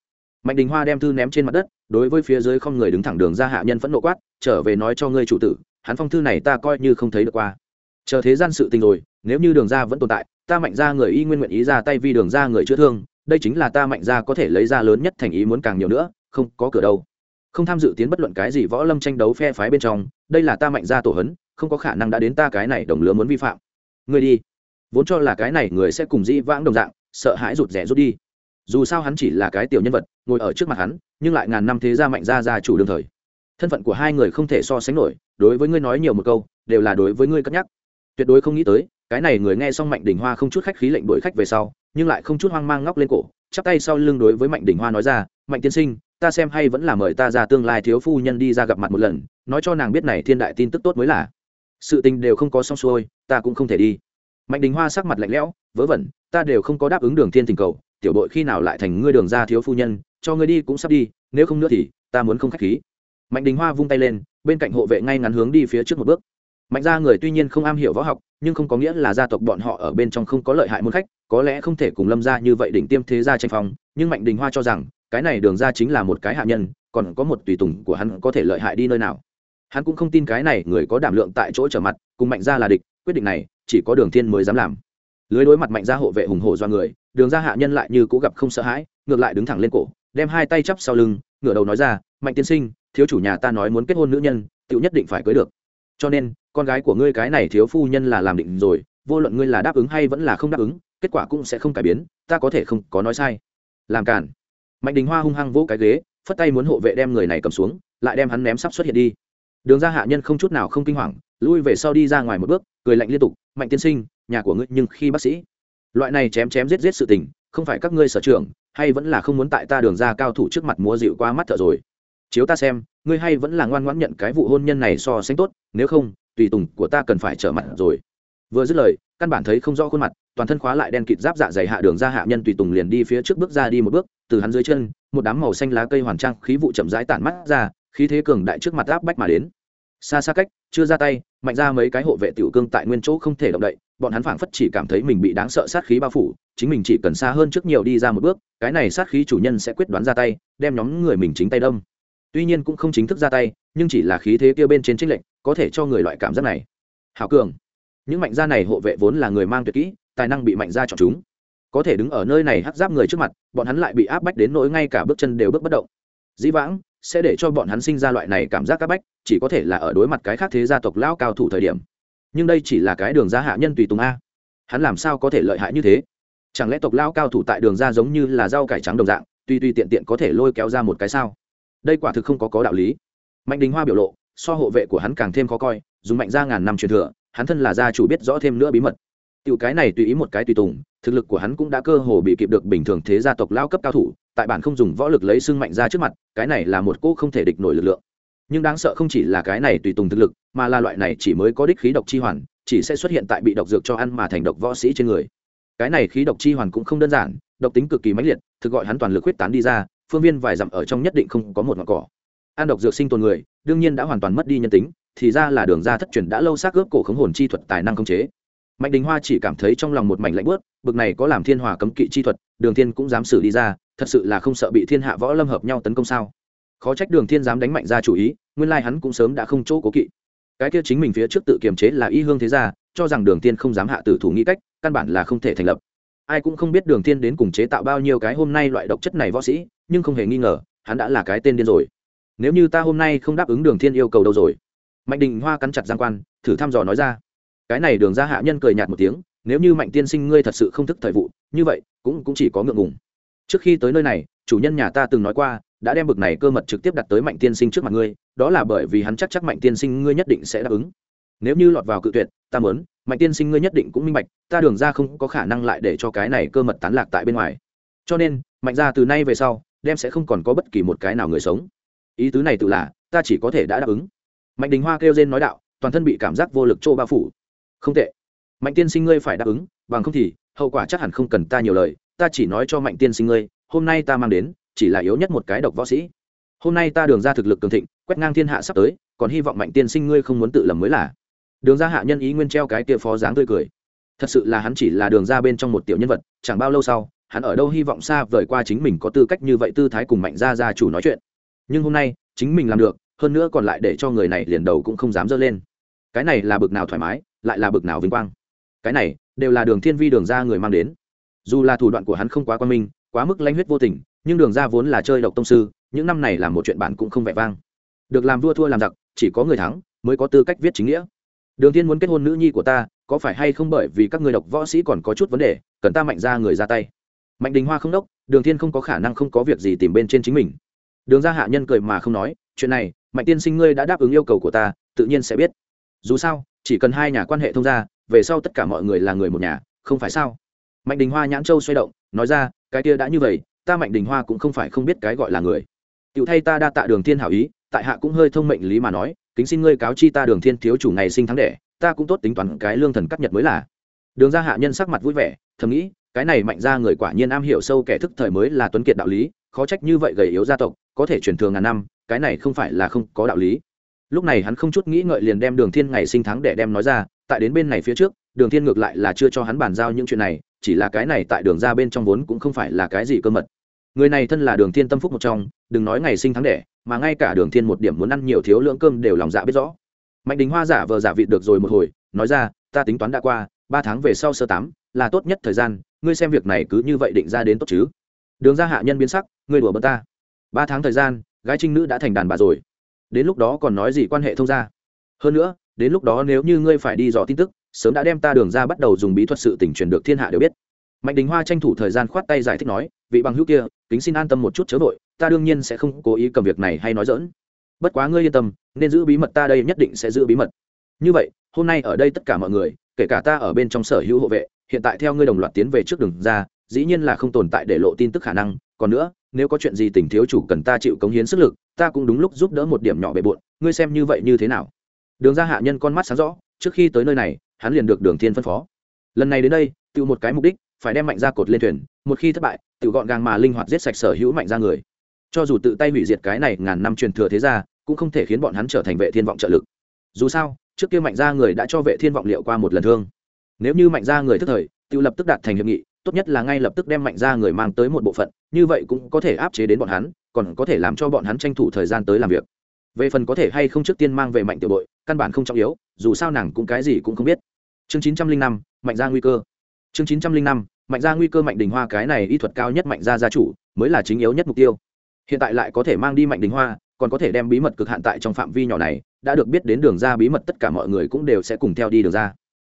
Mạnh đình hoa đem thư ném trên mặt đất, đối với phía dưới không người đứng thẳng đường ra hạ nhân phẫn nộ quát, trở về nói cho ngươi chủ tử hắn phong thư này ta coi như không thấy được qua. Chờ thế gian sự tình rồi, nếu như đường ra vẫn tồn tại, ta mạnh ra người y nguyên nguyện ý ra tay vì đường ra người chữa thương, đây chính là ta mạnh ra có thể lấy ra lớn nhất thành ý muốn càng nhiều nữa, không có cửa đâu. Không tham dự tiến bất luận cái gì võ lâm tranh đấu phe phái bên trong, đây là ta mạnh ra tổ hấn, không có khả năng đã đến ta cái này đồng lứa muốn vi phạm. Ngươi đi. Vốn cho là cái này người sẽ cùng dĩ vãng đồng dạng, sợ hãi rụt rẻ rút đi. Dù sao hắn chỉ là cái tiểu nhân vật, ngồi ở trước mặt hắn, nhưng lại ngàn năm thế gia mạnh gia gia chủ đương thời thân phận của hai người không thể so sánh nổi, đối với ngươi nói nhiều một câu, đều là đối với ngươi cất nhắc. Tuyệt đối không nghĩ tới, cái này người nghe xong mạnh đình hoa không chút khách khí lệnh đuổi khách về sau, nhưng lại không chút hoang mang ngóc lên cổ, chắp tay sau lưng đối với mạnh đình hoa nói ra, mạnh tiên sinh, ta xem hay vẫn là mời ta ra tương lai thiếu phu nhân đi ra gặp mặt một lần, nói cho nàng biết này thiên đại tin tức tốt mới là. Sự tình đều không có xong xuôi, ta cũng không thể đi. Mạnh đình hoa sắc mặt lạnh lẽo, vớ vẩn, ta đều không có đáp ứng đường thiên tình cầu, tiểu đội khi nào lại thành ngươi đường ra thiếu phu nhân, cho ngươi đi cũng sắp đi, nếu không nữa thì ta muốn không khách khí mạnh đình hoa vung tay lên, bên cạnh hộ vệ ngay ngắn hướng đi phía trước một bước. Mạnh ra người tuy nhiên không am hiểu võ học, nhưng không có nghĩa là gia tộc bọn họ ở bên trong không có lợi hại môn khách, có lẽ không thể cùng lâm ra như vậy đỉnh tiêm thế gia tranh phong, nhưng mạnh đình hoa cho rằng, cái này đường ra chính là một cái hạ nhân, còn có một tùy tùng của hắn có thể lợi hại đi nơi nào. Hắn cũng không tin cái này người có đảm lượng tại chỗ trở mặt, cùng mạnh ra là địch, quyết định này, chỉ có đường thiên mới dám làm. Lưới đối mặt mạnh ra hộ vệ hùng hổ do người, đường ra hạ nhân lại như cũ gặp không sợ hãi, ngược lại đứng thẳng lên cổ, đem hai tay chắp sau lưng, ngửa đầu nói ra, mạnh tiên sinh thiếu chủ nhà ta nói muốn kết hôn nữ nhân tự nhất định phải cưới được. Cho nên, con gái của ngươi cái này thiếu phu nhân là làm định rồi, vô luận ngươi là đáp ứng hay vẫn là không đáp ứng, kết quả cũng sẽ không cải biến, ta có thể không có nói sai. Làm cản mạnh đình hoa hung hăng vỗ cái ghế, phất tay muốn hộ vệ đem người này cầm xuống, lại đem hắn ném sắp xuất hiện đi. Đường ra hạ nhân không chút nào không kinh hoàng, lui về sau đi ra ngoài một bước, cười lạnh liên tục, mạnh tiên sinh, nhà của ngươi nhưng khi bác sĩ. Loại này chém chém giết giết sự tình, không phải các ngươi sở trường, hay vẫn là không muốn tại ta đường ra cao thủ trước mặt múa dịu qua mắt thợ rồi chiếu ta xem, ngươi hay vẫn là ngoan ngoãn nhận cái vụ hôn nhân này so sánh tốt, nếu không, tùy tùng của ta cần phải trở mặt rồi. Vừa dứt lời, căn bản thấy không rõ khuôn mặt, toàn thân khóa lại đen kịt giáp dạ dày hạ đường ra hạ nhân tùy tùng liền đi phía trước bước ra đi một bước, từ hắn dưới chân, một đám màu xanh lá cây hoàn trang khí vụ chậm rãi tản mắt ra, khí thế cường đại trước mặt áp bách mà đến. Xa xa cách, chưa ra tay, mạnh ra mấy cái hộ vệ tiểu cương tại nguyên chỗ không thể động đậy, bọn hắn phảng phất chỉ cảm thấy mình bị đáng sợ sát khí bao phủ, chính mình chỉ cần xa hơn trước nhiều đi ra một bước, cái này sát khí chủ nhân sẽ quyết đoán ra tay, đem nhóm người mình chính tay đâm tuy nhiên cũng không chính thức ra tay, nhưng chỉ là khí thế kia bên trên trích lệnh có thể cho người loại cảm giác này. Hảo cường, những mạnh gia này hộ vệ vốn là người mang tuyệt kỹ, tài năng bị mạnh gia chọn chúng. Có thể đứng ở nơi này hắc giáp người trước mặt, bọn hắn lại bị áp bách đến nỗi ngay cả bước chân đều bước bất động. Dĩ vãng, sẽ để cho bọn hắn sinh ra loại này cảm giác áp bách, chỉ có thể là ở đối mặt cái khác thế gia tộc lão cao thủ thời điểm. Nhưng đây chỉ là cái đường ra hạ nhân tùy tùng a. Hắn làm sao có thể lợi hại như thế? Chẳng lẽ tộc lão cao thủ tại đường ra giống như là rau cải trắng đồng dạng tuy tuy tiện tiện có thể lôi kéo ra một cái sao? Đây quả thực không có có đạo lý. Mạnh đình hoa biểu lộ, so hộ vệ của hắn càng thêm khó coi, dùng mạnh ra ngàn năm truyền thừa, hắn thân là gia chủ biết rõ thêm nữa bí mật. Tiểu cái này tùy ý một cái tùy tùng, thực lực của hắn cũng đã cơ hồ bị kịp được bình thường thế gia tộc lao cấp cao thủ, tại bản không dùng võ lực lấy xương mạnh ra trước mặt, cái này là một cô không thể địch nổi lực lượng. Nhưng đáng sợ không chỉ là cái này tùy tùng thực lực, mà là loại này chỉ mới có đích khí độc chi hoàn, chỉ sẽ xuất hiện tại bị độc dược cho ăn mà thành độc võ sĩ trên người. Cái này khí độc chi hoàn cũng không đơn giản, độc tính cực kỳ mãnh liệt, thực gọi hắn toàn lực huyết tán đi ra phương viên vài dặm ở trong nhất định không có một ngọn cỏ. An độc dược sinh tồn người, đương nhiên đã hoàn toàn mất đi nhân tính, thì ra là đường ra thất truyền đã lâu xác ướp cổ khống hồn chi thuật tài năng khống chế. Mạnh đình hoa chỉ cảm thấy trong lòng một mảnh lạnh bớt bực này có làm thiên hòa cấm kỵ chi thuật, đường thiên cũng dám xử đi ra, thật sự là không sợ bị thiên hạ võ lâm hợp nhau tấn công sao? Khó trách đường thiên dám đánh mạnh ra chủ ý, nguyên lai hắn cũng sớm đã không chỗ cố kỵ. Cái kia chính mình phía trước tự kiềm chế là y hương thế gia, cho rằng đường thiên không dám hạ tử thủ nghĩ cách, căn bản là không thể thành lập. Ai cũng không biết đường thiên đến cùng chế tạo bao nhiêu cái hôm nay loại độc chất này võ sĩ nhưng không hề nghi ngờ, hắn đã là cái tên điên rồi. Nếu như ta hôm nay không đáp ứng đường thiên yêu cầu đâu rồi? Mạnh đình hoa cắn chặt giang quan, thử thăm dò nói ra. Cái này đường ra hạ nhân cười nhạt một tiếng, nếu như mạnh tiên sinh ngươi thật sự không thức thời vụ, như vậy, cũng cũng chỉ có ngượng ngùng. Trước khi tới nơi này, chủ nhân nhà ta từng nói qua, đã đem bực này cơ mật trực tiếp đặt tới mạnh tiên sinh trước mặt ngươi, đó là bởi vì hắn chắc chắc mạnh tiên sinh ngươi nhất định sẽ đáp ứng. Nếu như lọt vào cự tuyệt, ta mớn mạnh tiên sinh ngươi nhất định cũng minh bạch, ta đường ra không có khả năng lại để cho cái này cơ mật tán lạc tại bên ngoài. Cho nên, mạnh ra từ nay về sau đem sẽ không còn có bất kỳ một cái nào người sống. Ý tứ này tự là, ta chỉ có thể đã đáp ứng. Mạnh đình hoa kêu rên nói đạo, toàn thân bị cảm giác vô lực trô bao phủ. Không tệ. Mạnh tiên sinh ngươi phải đáp ứng, bằng không thì, hậu quả chắc hẳn không cần ta nhiều lời, ta chỉ nói cho mạnh tiên sinh ngươi, hôm nay ta mang đến, chỉ là yếu nhất một cái độc võ sĩ. Hôm nay ta đường ra thực lực cường thịnh, quét ngang thiên hạ sắp tới, còn hy vọng mạnh tiên sinh ngươi không muốn tự lầm mới là. Đường ra hạ nhân ý nguyên treo cái kia phó dáng tươi cười. Thật sự là hắn chỉ là đường ra bên trong một tiểu nhân vật, chẳng bao lâu sau hắn ở đâu hy vọng xa vời qua chính mình có tư cách như vậy tư thái cùng mạnh gia gia chủ nói chuyện. Nhưng hôm nay, chính mình làm được, hơn nữa còn lại để cho người này liền đầu cũng không dám dơ lên. Cái này là bực nào thoải mái, lại là bực nào vinh quang. Cái này, đều là đường thiên vi đường ra người mang đến. Dù là thủ đoạn của hắn không quá quan minh, quá mức lanh huyết vô tình, nhưng đường ra vốn là chơi độc tông sư, những năm này làm một chuyện bản cũng không vẻ vang. Được làm vua thua làm giặc, chỉ có người thắng, mới có tư cách viết chính nghĩa. Đường thiên muốn kết hôn nữ nhi của ta, có phải hay không bởi vì các người độc võ sĩ còn có chút vấn đề, cần ta mạnh ra người ra tay? Mạnh đình hoa không đốc đường thiên không có khả năng không có việc gì tìm bên trên chính mình. Đường ra hạ nhân cười mà không nói chuyện này mạnh tiên sinh ngươi đã đáp ứng yêu cầu của ta tự nhiên sẽ biết. Dù sao chỉ cần hai nhà quan hệ thông gia, về sau tất cả mọi người là người một nhà không phải sao? Mạnh đình hoa nhãn châu xoay động nói ra cái kia đã như vậy ta mạnh đình hoa cũng không phải không biết cái gọi là người. Tiểu thay ta đa tạ đường thiên hảo ý tại hạ cũng hơi thông mệnh lý mà nói kính xin ngươi cáo chi ta đường thiên thiếu chủ ngày sinh tháng đẻ ta cũng tốt tính toán cái lương thần cắt nhật mới là. Đường ra hạ nhân sắc mặt vui vẻ thầm nghĩ cái này mạnh ra người quả nhiên am hiểu sâu kẻ thức thời mới là tuấn kiệt đạo lý, khó trách như vậy gầy yếu gia tộc, có thể truyền thường ngàn năm, cái này không phải là không có đạo lý. Lúc này hắn không chút nghĩ ngợi liền đem đường thiên ngày sinh tháng để đem nói ra, tại đến bên này phía trước, đường thiên ngược lại là chưa cho hắn bàn giao những chuyện này, chỉ là cái này tại đường ra bên trong vốn cũng không phải là cái gì cơ mật. Người này thân là đường thiên tâm phúc một trong, đừng nói ngày sinh tháng đẻ mà ngay cả đường thiên một điểm muốn ăn nhiều thiếu lượng cơm đều lòng dạ biết rõ. Mạnh đình hoa giả vờ giả vị được rồi một hồi, nói ra, ta tính toán đã qua, ba tháng về sau sơ tám, là tốt nhất thời gian ngươi xem việc này cứ như vậy định ra đến tốt chứ? Đường ra hạ nhân biến sắc, ngươi đùa bật ta. Ba tháng thời gian, gái trinh nữ đã thành đàn bà rồi. Đến lúc đó còn nói gì quan hệ thông gia? Hơn nữa, đến lúc đó nếu như ngươi phải đi dò tin tức, sớm đã đem ta đường ra bắt đầu dùng bí thuật sự tỉnh truyền được thiên hạ đều biết. Mạnh đình hoa tranh thủ thời gian khoát tay giải thích nói, vị bằng hữu kia, kính xin an tâm một chút chớ vội, ta đương nhiên sẽ không cố ý cầm việc này hay nói dỡn bất quá ngươi yên tâm, nên giữ bí mật ta đây nhất định sẽ giữ bí mật. Như vậy, hôm nay ở đây tất cả mọi người kể cả ta ở bên trong sở hữu hộ vệ, hiện tại theo ngươi đồng loạt tiến về trước đường ra, dĩ nhiên là không tồn tại để lộ tin tức khả năng. Còn nữa, nếu có chuyện gì tình thiếu chủ cần ta chịu cống hiến sức lực, ta cũng đúng lúc giúp đỡ một điểm nhỏ bề bộn. Ngươi xem như vậy như thế nào? Đường ra hạ nhân con mắt sáng rõ, trước khi tới nơi này, hắn liền được đường thiên phân phó. Lần này đến đây, tự một cái mục đích, phải đem mạnh ra cột lên thuyền, một khi thất bại, tự gọn gàng mà linh hoạt giết sạch sở hữu mạnh ra người. Cho dù tự tay hủy diệt cái này ngàn năm truyền thừa thế ra cũng không thể khiến bọn hắn trở thành vệ thiên vọng trợ lực. Dù sao trước kia mạnh ra người đã cho vệ thiên vọng liệu qua một lần thương. Nếu như mạnh ra người thức thời, tự lập tức đạt thành hiệp nghị, tốt nhất là ngay lập tức đem mạnh ra người mang tới một bộ phận, như vậy cũng có thể áp chế đến bọn hắn, còn có thể làm cho bọn hắn tranh thủ thời gian tới làm việc. Về phần có thể hay không trước tiên mang về mạnh tiểu bội căn bản không trọng yếu, dù sao nàng cũng cái gì cũng không biết. Chương chín trăm linh năm, mạnh ra nguy cơ. Chương chín trăm linh năm, mạnh gia nguy cơ mạnh đình hoa cái này y thuật cao nhất mạnh gia gia chủ, mới là chính yếu nhất mục tiêu. Hiện tại lại có thể mang đi mạnh đình hoa, còn có thể đem bí mật cực hạn tại trong phạm vi nhỏ này đã được biết đến đường ra bí mật tất cả mọi người cũng đều sẽ cùng theo đi đường ra.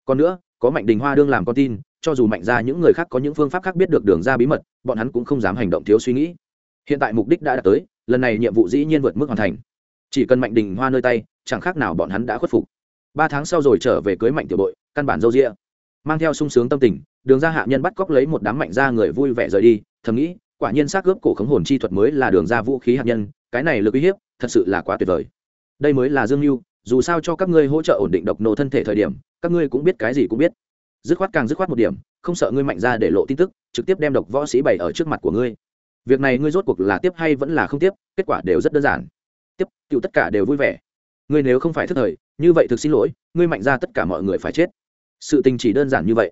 Còn nữa, có mạnh đình hoa đương làm con tin, cho dù mạnh ra những người khác có những phương pháp khác biết được đường ra bí mật, bọn hắn cũng không dám hành động thiếu suy nghĩ. Hiện tại mục đích đã đạt tới, lần này nhiệm vụ dĩ nhiên vượt mức hoàn thành. Chỉ cần mạnh đình hoa nơi tay, chẳng khác nào bọn hắn đã khuất phục. Ba tháng sau rồi trở về cưới mạnh tiểu bội, căn bản dâu rịa mang theo sung sướng tâm tình, đường ra hạ nhân bắt cóc lấy một đám mạnh ra người vui vẻ rời đi, thầm nghĩ, quả nhiên xác gớp cổ khống hồn chi thuật mới là đường ra vũ khí hạt nhân, cái này lực uy hiếp, thật sự là quá tuyệt vời đây mới là dương mưu, dù sao cho các ngươi hỗ trợ ổn định độc nổ thân thể thời điểm, các ngươi cũng biết cái gì cũng biết. Dứt khoát càng dứt khoát một điểm, không sợ ngươi mạnh ra để lộ tin tức, trực tiếp đem độc võ sĩ bày ở trước mặt của ngươi. Việc này ngươi rốt cuộc là tiếp hay vẫn là không tiếp, kết quả đều rất đơn giản. Tiếp cựu tất cả đều vui vẻ. Ngươi nếu không phải thức thời, như vậy thực xin lỗi, ngươi mạnh ra tất cả mọi người phải chết. Sự tình chỉ đơn giản như vậy.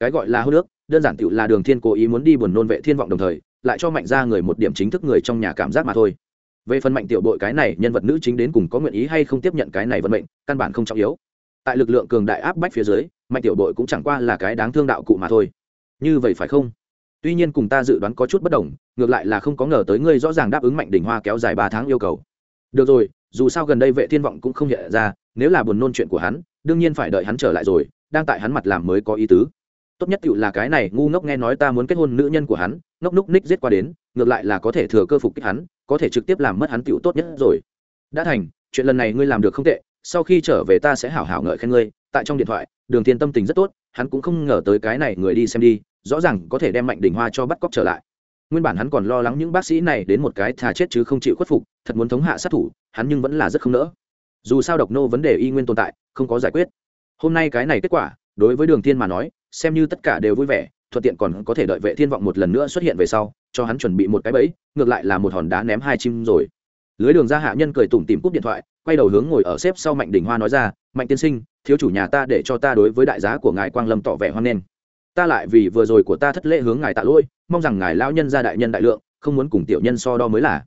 Cái gọi là hô nước đơn giản tựu là đường thiên cố ý muốn đi buồn nôn vệ thiên vọng đồng thời, lại cho mạnh ra người một điểm chính thức người trong nhà cảm giác mà thôi về phần mạnh tiểu bội cái này, nhân vật nữ chính đến cùng có nguyện ý hay không tiếp nhận cái này vận mệnh, căn bản không trọng yếu. Tại lực lượng cường đại áp bách phía dưới, mạnh tiểu bội cũng chẳng qua là cái đáng thương đạo cụ mà thôi. Như vậy phải không? Tuy nhiên cùng ta dự đoán có chút bất đồng, ngược lại là không có ngờ tới ngươi rõ ràng đáp ứng mạnh đỉnh hoa kéo dài ba tháng yêu cầu. Được rồi, dù sao gần đây vệ thiên vọng cũng không hiện ra, nếu là buồn nôn chuyện của hắn, đương nhiên phải đợi hắn trở lại rồi, đang tại hắn mặt làm mới có ý tứ. Tốt nhất tựu là cái này, ngu ngốc nghe nói ta muốn kết hôn nữ nhân của hắn, ngốc núc ních giết qua đến, ngược lại là có thể thừa cơ phục kích hắn có thể trực tiếp làm mất hắn tựu tốt nhất rồi. Đã thành, chuyện lần này ngươi làm được không tệ, sau khi trở về ta sẽ hảo hảo ngợi khen ngươi, tại trong điện thoại, đường thiên tâm tình rất tốt, hắn cũng không ngờ tới cái này người đi xem đi, rõ ràng có thể đem mạnh đỉnh hoa cho bắt cóc trở lại. Nguyên bản hắn còn lo lắng những bác sĩ này đến một cái thà chết chứ không chịu khuất phục, thật muốn thống hạ sát thủ, hắn nhưng vẫn là rất không nỡ. Dù sao độc nô vấn đề y nguyên tồn tại, không có giải quyết. Hôm nay cái này kết quả, đối với đường thiên mà nói, xem như tất cả đều vui vẻ, thuận tiện còn có thể đợi vệ thiên vọng một lần nữa xuất hiện về sau cho hắn chuẩn bị một cái bẫy, ngược lại là một hòn đá ném hai chim rồi. Lưới đường ra hạ nhân cười tủm tìm cúp điện thoại, quay đầu hướng ngồi ở xếp sau mạnh đỉnh hoa nói ra, mạnh tiên sinh, thiếu chủ nhà ta để cho ta đối với đại giá của ngài quang lâm tỏ vẻ hoan nghênh. Ta lại vì vừa rồi của ta thất lễ hướng ngài tạ lỗi, mong rằng ngài lão nhân ra đại nhân đại lượng, không muốn cùng tiểu nhân so đo mới là.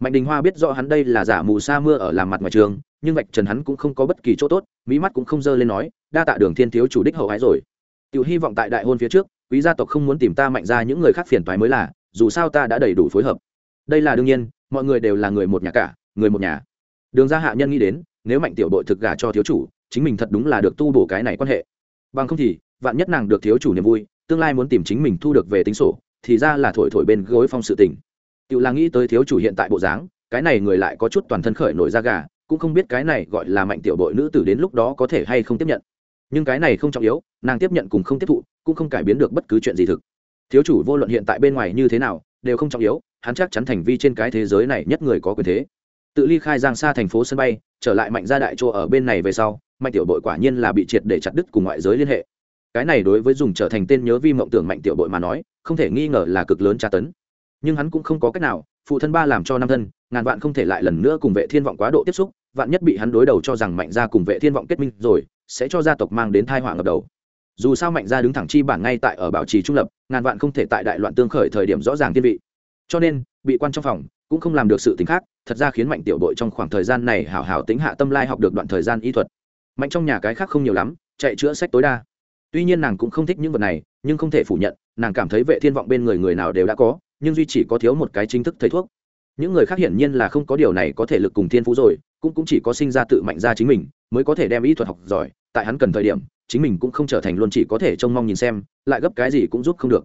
Mạnh đình hoa biết rõ hắn đây là giả mù sa mưa ở làm mặt ngoài trường, nhưng vạch trần hắn cũng không có bất kỳ chỗ tốt mỹ mắt cũng không dơ lên nói, đa tạ đường thiên thiếu chủ đích hậu hái rồi. Tiểu hy vọng tại đại hôn phía trước, quý gia tộc không muốn tìm ta mạnh ra những người khác phiền toái mới là dù sao ta đã đầy đủ phối hợp. Đây là đương nhiên, mọi người đều là người một nhà cả, người một nhà. Đường gia hạ nhân nghĩ đến, nếu mạnh tiểu đội thực gả cho thiếu chủ, chính mình thật đúng là được tu bổ cái này quan hệ. Bằng không thì, vạn nhất nàng được thiếu chủ niềm vui, tương lai muốn tìm chính mình thu được về tính sổ, thì ra là thổi thổi bên gối phong sự tình. Tự là nghĩ tới thiếu chủ hiện tại bộ dáng, cái này người lại có chút toàn thân khởi nổi da gà, cũng không biết cái này gọi là mạnh tiểu đội nữ tử đến lúc đó có thể hay không tiếp nhận. Nhưng cái này không trọng yếu, nàng tiếp nhận cùng không tiếp thụ, cũng không cải biến được bất cứ chuyện gì thực thiếu chủ vô luận hiện tại bên ngoài như thế nào, đều không trọng yếu, hắn chắc chắn thành vi trên cái thế giới này nhất người có quyền thế. Tự ly khai giang xa thành phố sân bay, trở lại mạnh gia đại chỗ ở bên này về sau, mạnh tiểu bội quả nhiên là bị triệt để chặt đứt cùng ngoại giới liên hệ. Cái này đối với dùng trở thành tên nhớ vi mộng tưởng mạnh tiểu bội mà nói, không thể nghi ngờ là cực lớn tra tấn. Nhưng hắn cũng không có cách nào, phụ thân ba làm cho năm thân, ngàn vạn không thể lại lần nữa cùng vệ thiên vọng quá độ tiếp xúc, vạn nhất bị hắn đối đầu cho rằng mạnh gia cùng vệ thiên vọng kết minh rồi, sẽ cho gia tộc mang đến thai họa ngập đầu dù sao mạnh gia đứng thẳng chi bản ngay tại ở bảo trì trung lập, ngàn vạn không thể tại đại loạn tương khởi thời điểm rõ ràng thiên vị. Cho nên, bị quan trong phòng, cũng không làm được sự tính khác, thật ra khiến mạnh tiểu đội trong khoảng thời gian này hảo hảo tính hạ tâm lai học được đoạn thời gian y thuật. Mạnh trong nhà cái khác không nhiều lắm, chạy chữa sách tối đa. Tuy nhiên nàng cũng không thích những vật này, nhưng không thể phủ nhận, nàng cảm thấy vệ thiên vọng bên người người nào đều đã có, nhưng duy chỉ có thiếu một cái chính thức thầy thuốc. Những người khác hiển nhiên là không có điều này có thể lực cùng thiên phú rồi, cũng cũng chỉ có sinh ra tự mạnh ra chính mình, mới có thể đem y thuật học giỏi, tại hắn cần thời điểm chính mình cũng không trở thành luôn chỉ có thể trông mong nhìn xem, lại gấp cái gì cũng giúp không được.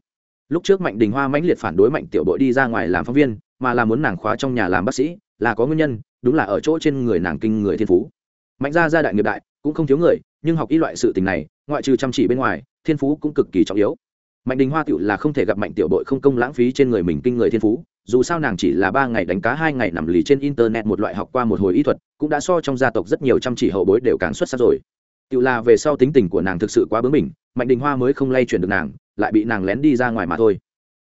Lúc trước mạnh đình hoa mãnh liệt phản đối mạnh tiểu bội đi ra ngoài làm phóng viên, mà là muốn nàng khóa trong nhà làm bác sĩ, là có nguyên nhân, đúng là ở chỗ trên người nàng kinh người thiên phú. Mạnh ra gia đại nghiệp đại, cũng không thiếu người, nhưng học y loại sự tình này, ngoại trừ chăm chỉ bên ngoài, thiên phú cũng cực kỳ trọng yếu. Mạnh đình hoa tựu là không thể gặp mạnh tiểu bội không công lãng phí trên người mình kinh người thiên phú, dù sao nàng chỉ là ba ngày đánh cá, hai ngày nằm lì trên internet một loại học qua một hồi y thuật, cũng đã so trong gia tộc rất nhiều chăm chỉ hậu bối đều càng xuất sắc rồi tự là về sau tính tình của nàng thực sự quá bướng bỉnh, mạnh đình hoa mới không lay chuyển được nàng, lại bị nàng lén đi ra ngoài mà thôi.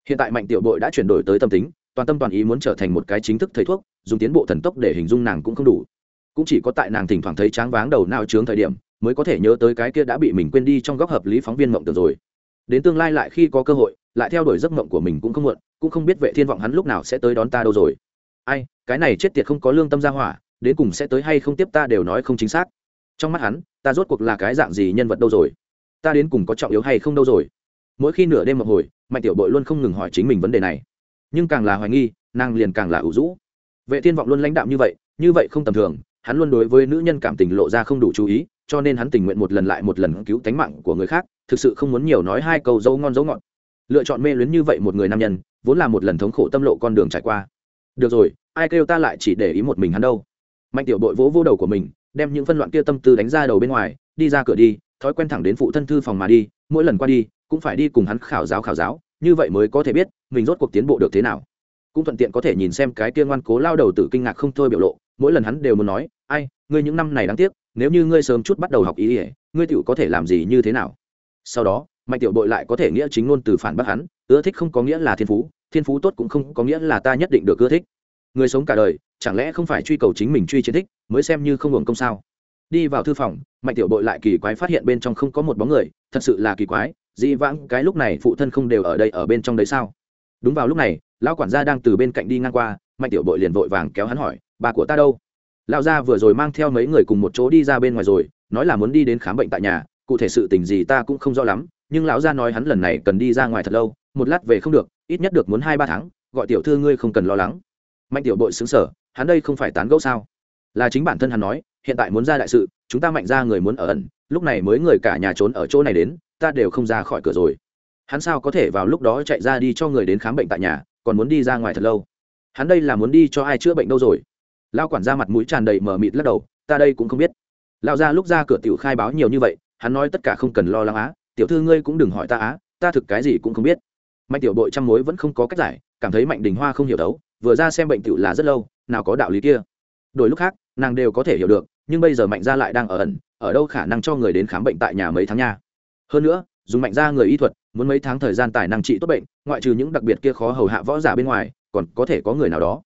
Hiện tại mạnh tiểu bội đã chuyển đổi tới tâm tính, toàn tâm toàn ý muốn trở thành một cái chính thức thầy thuốc, dùng tiến bộ thần tốc để hình dung nàng cũng không đủ. Cũng chỉ có tại nàng thỉnh thoảng thấy tráng váng đầu nào trướng thời điểm, mới có thể nhớ tới cái kia đã bị mình quên đi trong góc hợp lý phóng viên mộng tưởng rồi. Đến tương lai lại khi có cơ hội, lại theo đuổi giấc mộng của mình cũng không muộn, cũng không biết vệ thiên vọng hắn lúc nào sẽ tới đón ta đâu rồi. Ai, cái này chết tiệt không có lương tâm ra hỏa, đến cùng sẽ tới hay không tiếp ta đều nói không chính xác trong mắt hắn, ta rốt cuộc là cái dạng gì nhân vật đâu rồi? Ta đến cùng có trọng yếu hay không đâu rồi? Mỗi khi nửa đêm một hồi, mạnh tiểu bội luôn không ngừng hỏi chính mình vấn đề này. Nhưng càng là hoài nghi, nàng liền càng là ủ rũ. Vệ thiên vọng luôn lãnh đạm như vậy như vậy không tầm thường, hắn luôn đối với nữ nhân cảm tình lộ ra không đủ chú ý, cho nên hắn tình nguyện một lần lại một lần cứu tánh mạng của người khác, thực sự không muốn nhiều nói hai câu dấu ngon dấu ngọt. Lựa chọn mê luyến như vậy một người nam nhân, vốn là một lần thống khổ tâm lộ con đường trải qua. Được rồi, ai kêu ta lại chỉ để ý một mình hắn đâu? Mạnh tiểu bội vỗ vô đầu của mình đem những phân loạn kia tâm tư đánh ra đầu bên ngoài, đi ra cửa đi, thói quen thẳng đến phụ thân thư phòng mà đi, mỗi lần qua đi, cũng phải đi cùng hắn khảo giáo khảo giáo, như vậy mới có thể biết, mình rốt cuộc tiến bộ được thế nào. Cũng thuận tiện có thể nhìn xem cái kia ngoan cố lao đầu tử kinh ngạc không thôi biểu lộ, mỗi lần hắn đều muốn nói, ai, ngươi những năm này đáng tiếc, nếu như ngươi sớm chút bắt đầu học ý ỉa ngươi tựu có thể làm gì như thế nào? Sau đó, mạnh tiểu bội lại có thể nghĩa chính ngôn từ phản bác hắn, ưa thích không có nghĩa là thiên phú thiên phú tốt cũng không có nghĩa là ta nhất định được ưa thích. Người sống cả đời chẳng lẽ không phải truy cầu chính mình truy chiến thích, mới xem như không hưởng công sao? Đi vào thư phòng, mạnh tiểu bội lại kỳ quái phát hiện bên trong không có một bóng người, thật sự là kỳ quái, dĩ vãng cái lúc này phụ thân không đều ở đây ở bên trong đấy sao? Đúng vào lúc này, lão quản gia đang từ bên cạnh đi ngang qua, mạnh tiểu bội liền vội vàng kéo hắn hỏi, bà của ta đâu? Lão gia vừa rồi mang theo mấy người cùng một chỗ đi ra bên ngoài rồi, nói là muốn đi đến khám bệnh tại nhà, cụ thể sự tình gì ta cũng không rõ lắm, nhưng lão gia nói hắn lần này cần đi ra ngoài thật lâu, một lát về không được, ít nhất được muốn hai ba tháng, gọi tiểu thư ngươi không cần lo lắng mạnh tiểu bội xứng sở, hắn đây không phải tán gẫu sao? Là chính bản thân hắn nói, hiện tại muốn ra đại sự, chúng ta mạnh ra người muốn ở ẩn, lúc này mới người cả nhà trốn ở chỗ này đến, ta đều không ra khỏi cửa rồi. Hắn sao có thể vào lúc đó chạy ra đi cho người đến khám bệnh tại nhà, còn muốn đi ra ngoài thật lâu? Hắn đây là muốn đi cho ai chữa bệnh đâu rồi? Lao quản ra mặt mũi tràn đầy mờ mịt lắc đầu, ta đây cũng không biết. Lao ra lúc ra cửa tiểu khai báo nhiều như vậy, hắn nói tất cả không cần lo lắng á, tiểu thư ngươi cũng đừng hỏi ta á, ta thực cái gì cũng không biết. Mạnh tiểu đội trăm mối vẫn không có cách giải, cảm thấy mạnh đình hoa không hiểu đấu vừa ra xem bệnh tiểu là rất lâu, nào có đạo lý kia. Đổi lúc khác, nàng đều có thể hiểu được, nhưng bây giờ mạnh gia lại đang ở ẩn, ở đâu khả năng cho người đến khám bệnh tại nhà mấy tháng nha? Hơn nữa, dùng mạnh gia người y thuật, muốn mấy tháng thời gian tài năng trị tốt bệnh, ngoại trừ những đặc biệt kia khó hầu hạ võ giả bên ngoài, còn có thể có người nào đó.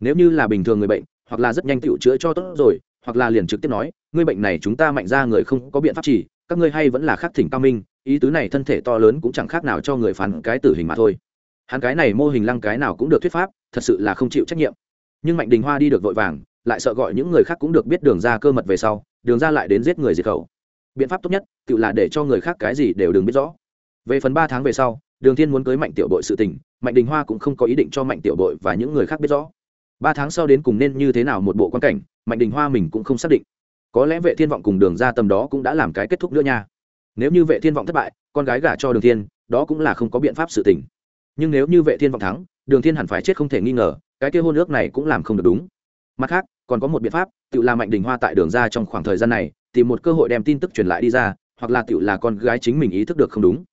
Nếu như là bình thường người bệnh, hoặc là rất nhanh tựu chữa cho tốt rồi, hoặc là liền trực tiếp nói, ngươi bệnh này chúng ta mạnh ra người không có biện pháp chỉ các ngươi hay vẫn là khắc thỉnh cao minh, ý tứ này thân thể to lớn cũng chẳng khác nào cho người phản cái tử hình mà thôi. Hắn cái này mô hình lăng cái nào cũng được thuyết pháp thật sự là không chịu trách nhiệm. Nhưng mạnh đình hoa đi được vội vàng, lại sợ gọi những người khác cũng được biết đường ra cơ mật về sau, đường ra lại đến giết người diệt khẩu. Biện pháp tốt nhất, tự là để cho người khác cái gì đều đừng biết rõ. Về phần ba tháng về sau, đường thiên muốn cưới mạnh tiểu bội sự tình, mạnh đình hoa cũng không có ý định cho mạnh tiểu bội và những người khác biết rõ. Ba tháng sau đến cùng nên như thế nào một bộ quan cảnh, mạnh đình hoa mình cũng không xác định. Có lẽ vệ thiên vọng cùng đường ra tầm đó cũng đã làm cái kết thúc nữa nha. Nếu như vệ thiên vọng thất bại, con gái gả cho đường thiên, đó cũng là không có biện pháp sự tình. Nhưng nếu như vệ thiên vọng thắng đường thiên hẳn phải chết không thể nghi ngờ cái kia hôn ước này cũng làm không được đúng. Mặt khác còn có một biện pháp tự làm mạnh đình hoa tại đường ra trong khoảng thời gian này tìm một cơ hội đem tin tức truyền lại đi ra hoặc là tự là con gái chính mình ý thức được không đúng.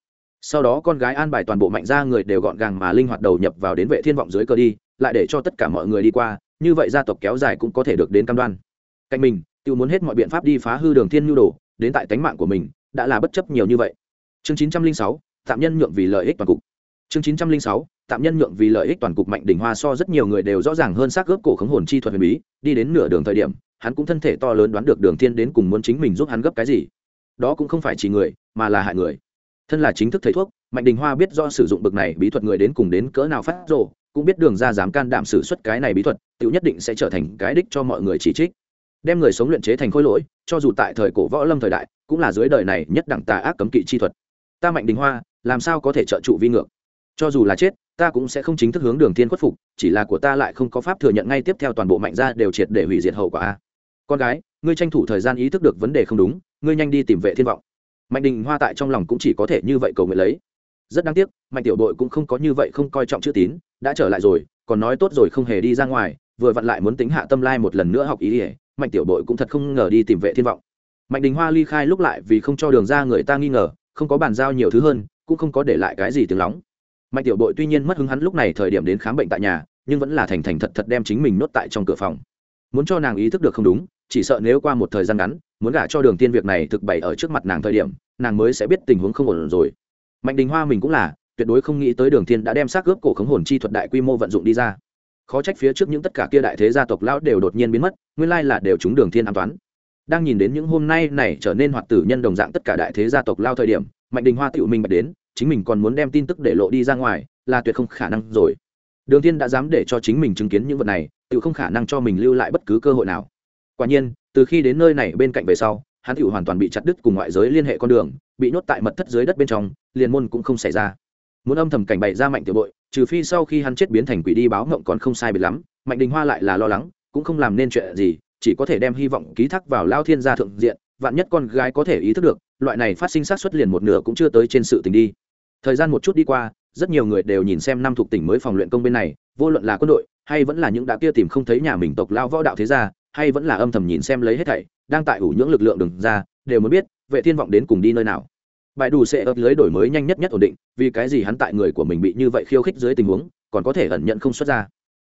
Sau đó con gái an bài toàn bộ mạnh gia người đều gọn gàng mà linh hoạt đầu nhập vào đến vệ thiên vọng dưới cơ đi lại để cho tất cả mọi người đi qua như vậy gia tộc kéo dài cũng có thể được đến cam đoan. Cạnh mình tự muốn hết mọi biện pháp đi phá hư đường thiên nhu đồ đến tại tánh mạng của mình đã là bất chấp nhiều như vậy. Chương 906, tạm nhân nhượng vì lợi ích toàn cục. Chương 906, tạm nhân nhượng vì lợi ích toàn cục mạnh đỉnh hoa so rất nhiều người đều rõ ràng hơn xác gớp cổ khống hồn chi thuật huyền bí, đi đến nửa đường thời điểm, hắn cũng thân thể to lớn đoán được đường thiên đến cùng muốn chính mình giúp hắn gấp cái gì. Đó cũng không phải chỉ người, mà là hại người. Thân là chính thức thầy thuốc, mạnh đình hoa biết do sử dụng bực này bí thuật người đến cùng đến cỡ nào phát rồ, cũng biết đường ra dám can đảm sử xuất cái này bí thuật tự nhất định sẽ trở thành cái đích cho mọi người chỉ trích. Đem người sống luyện chế thành khối lỗi, cho dù tại thời cổ võ lâm thời đại, cũng là dưới đời này nhất đẳng tà ác cấm kỵ chi thuật. Ta mạnh đình hoa, làm sao có thể trợ trụ vi ngược? Cho dù là chết ta cũng sẽ không chính thức hướng đường thiên khuất phục, chỉ là của ta lại không có pháp thừa nhận ngay tiếp theo toàn bộ mạnh gia đều triệt để hủy diệt hậu quả a. Con gái, ngươi tranh thủ thời gian ý thức được vấn đề không đúng, ngươi nhanh đi tìm vệ thiên vọng. Mạnh đình hoa tại trong lòng cũng chỉ có thể như vậy cầu nguyện lấy. Rất đáng tiếc, mạnh tiểu đội cũng không có như vậy không coi trọng chữ tín, đã trở lại rồi, còn nói tốt rồi không hề đi ra ngoài, vừa vặn lại muốn tính hạ tâm lai một lần nữa học ý ỉa mạnh tiểu đội cũng thật không ngờ đi tìm vệ thiên vọng. Mạnh đình hoa ly khai lúc lại vì không cho đường ra người ta nghi ngờ, không có bàn giao nhiều thứ hơn, cũng không có để lại cái gì tiếng lóng mạnh tiểu đội tuy nhiên mất hứng hắn lúc này thời điểm đến khám bệnh tại nhà, nhưng vẫn là thành thành thật thật đem chính mình nốt tại trong cửa phòng. Muốn cho nàng ý thức được không đúng, chỉ sợ nếu qua một thời gian ngắn, muốn gả cho đường tiên việc này thực bày ở trước mặt nàng thời điểm, nàng mới sẽ biết tình huống không ổn rồi. Mạnh đình hoa mình cũng là, tuyệt đối không nghĩ tới đường tiên đã đem xác gớp cổ khống hồn chi thuật đại quy mô vận dụng đi ra. Khó trách phía trước những tất cả kia đại thế gia tộc lão đều đột nhiên biến mất, nguyên lai là đều chúng đường thiên an toán đang nhìn đến những hôm nay này trở nên hoạt tử nhân đồng dạng tất cả đại thế gia tộc lao thời điểm, mạnh đình hoa tự mình bạch đến chính mình còn muốn đem tin tức để lộ đi ra ngoài, là tuyệt không khả năng rồi. Đường thiên đã dám để cho chính mình chứng kiến những vật này tự không khả năng cho mình lưu lại bất cứ cơ hội nào. Quả nhiên, từ khi đến nơi này bên cạnh về sau, hắn tự hoàn toàn bị chặt đứt cùng ngoại giới liên hệ con đường, bị nhốt tại mật thất dưới đất bên trong, liền môn cũng không xảy ra. Muốn âm thầm cảnh bày ra mạnh tiểu bội, trừ phi sau khi hắn chết biến thành quỷ đi báo ngộng còn không sai biệt lắm, mạnh đình hoa lại là lo lắng, cũng không làm nên chuyện gì, chỉ có thể đem hy vọng ký thác vào lao thiên gia thượng diện, vạn nhất con gái có thể ý thức được, loại này phát sinh sát xuất liền một nửa cũng chưa tới trên sự tình đi thời gian một chút đi qua, rất nhiều người đều nhìn xem năm thuộc tỉnh mới phòng luyện công bên này, vô luận là quân đội, hay vẫn là những đã kia tìm không thấy nhà mình tộc lao võ đạo thế gia, hay vẫn là âm thầm nhìn xem lấy hết thảy, đang tại ủ những lực lượng đừng ra, đều muốn biết, vệ thiên vọng đến cùng đi nơi nào. Bài đủ sẽ ấp lưới đổi mới nhanh nhất nhất ổn định, vì cái gì hắn tại người của mình bị như vậy khiêu khích dưới tình huống, còn có thể ẩn nhận không xuất ra.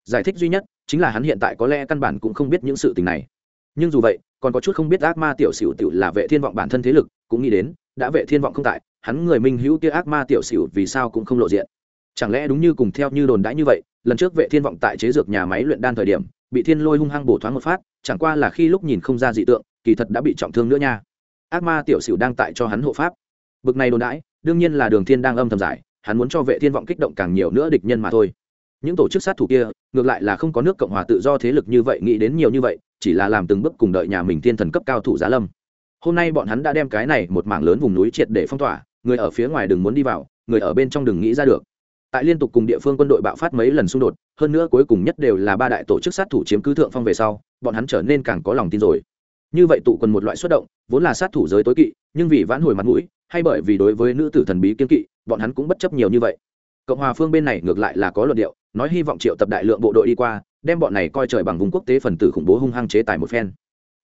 Giải thích duy nhất, chính là hắn hiện tại có lẽ căn bản cũng không biết những sự tình này. Nhưng dù vậy, còn có chút không biết ác ma tiểu xỉu tiểu là vệ thiên vọng bản thân thế lực, cũng nghĩ đến đã vệ thiên vọng không tại, hắn người minh hữu kia ác ma tiểu xỉu vì sao cũng không lộ diện. Chẳng lẽ đúng như cùng theo như đồn đãi như vậy, lần trước vệ thiên vọng tại chế dược nhà máy luyện đan thời điểm, bị thiên lôi hung hăng bổ thoáng một phát, chẳng qua là khi lúc nhìn không ra dị tượng, kỳ thật đã bị trọng thương nữa nha. Ác ma tiểu xỉu đang tại cho hắn hộ pháp. Bực này đồn đãi, đương nhiên là đường thiên đang âm thầm giải, hắn muốn cho vệ thiên vọng kích động càng nhiều nữa địch nhân mà thôi. Những tổ chức sát thủ kia, ngược lại là không có nước cộng hòa tự do thế lực như vậy nghĩ đến nhiều như vậy, chỉ là làm từng bước cùng đợi nhà mình thiên thần cấp cao thủ giá lâm hôm nay bọn hắn đã đem cái này một mảng lớn vùng núi triệt để phong tỏa, người ở phía ngoài đừng muốn đi vào, người ở bên trong đừng nghĩ ra được. Tại liên tục cùng địa phương quân đội bạo phát mấy lần xung đột, hơn nữa cuối cùng nhất đều là ba đại tổ chức sát thủ chiếm cứ thượng phong về sau, bọn hắn trở nên càng có lòng tin rồi. Như vậy tụ quân một loại xuất động, vốn là sát thủ giới tối kỵ, nhưng vì vãn hồi mặt mũi, hay bởi vì đối với nữ tử thần bí kiên kỵ, bọn hắn cũng bất chấp nhiều như vậy. Cộng hòa phương bên này ngược lại là có luận điệu, nói hy vọng triệu tập đại lượng bộ đội đi qua, đem bọn này coi trời bằng vùng quốc tế phần tử khủng bố hung hăng chế tài một phen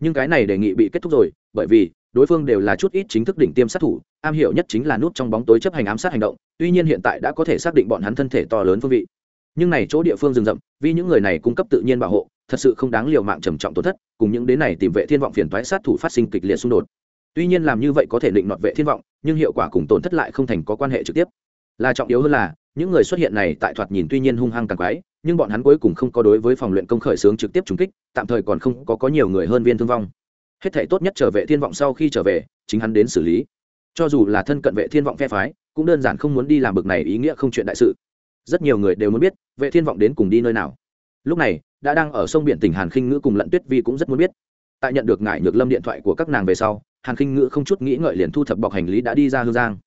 nhưng cái này đề nghị bị kết thúc rồi, bởi vì đối phương đều là chút ít chính thức đỉnh tiêm sát thủ, am hiểu nhất chính là nút trong bóng tối chấp hành ám sát hành động, tuy nhiên hiện tại đã có thể xác định bọn hắn thân thể to lớn phương vị. Nhưng này chỗ địa phương rừng rậm, vì những người này cung cấp tự nhiên bảo hộ, thật sự không đáng liều mạng trầm trọng tổn thất, cùng những đến này tìm vệ thiên vọng phiền toái sát thủ phát sinh kịch liệt xung đột. Tuy nhiên làm như vậy có thể định nọt vệ thiên vọng, nhưng hiệu quả cùng tổn thất lại không thành có quan hệ trực tiếp. Là trọng yếu hơn là, những người xuất hiện này tại thoạt nhìn tuy nhiên hung hăng càng quái nhưng bọn hắn cuối cùng không có đối với phòng luyện công khởi xướng trực tiếp trúng kích, tạm thời còn không có có nhiều người hơn viên thương vong. Hết thể tốt nhất trở về thiên vọng sau khi trở về, chính hắn đến xử lý. Cho dù là thân cận vệ thiên vọng phe phái, cũng đơn giản không muốn đi làm bực này ý nghĩa không chuyện đại sự. Rất nhiều người đều muốn biết, vệ thiên vọng đến cùng đi nơi nào. Lúc này, đã đang ở sông biển tỉnh hàn khinh ngữ cùng lận tuyết vi cũng rất muốn biết. Tại nhận được ngải nhược lâm điện thoại của các nàng về sau, hàn khinh ngữ không chút nghĩ ngợi liền thu thập bọc hành lý đã đi ra hương giang.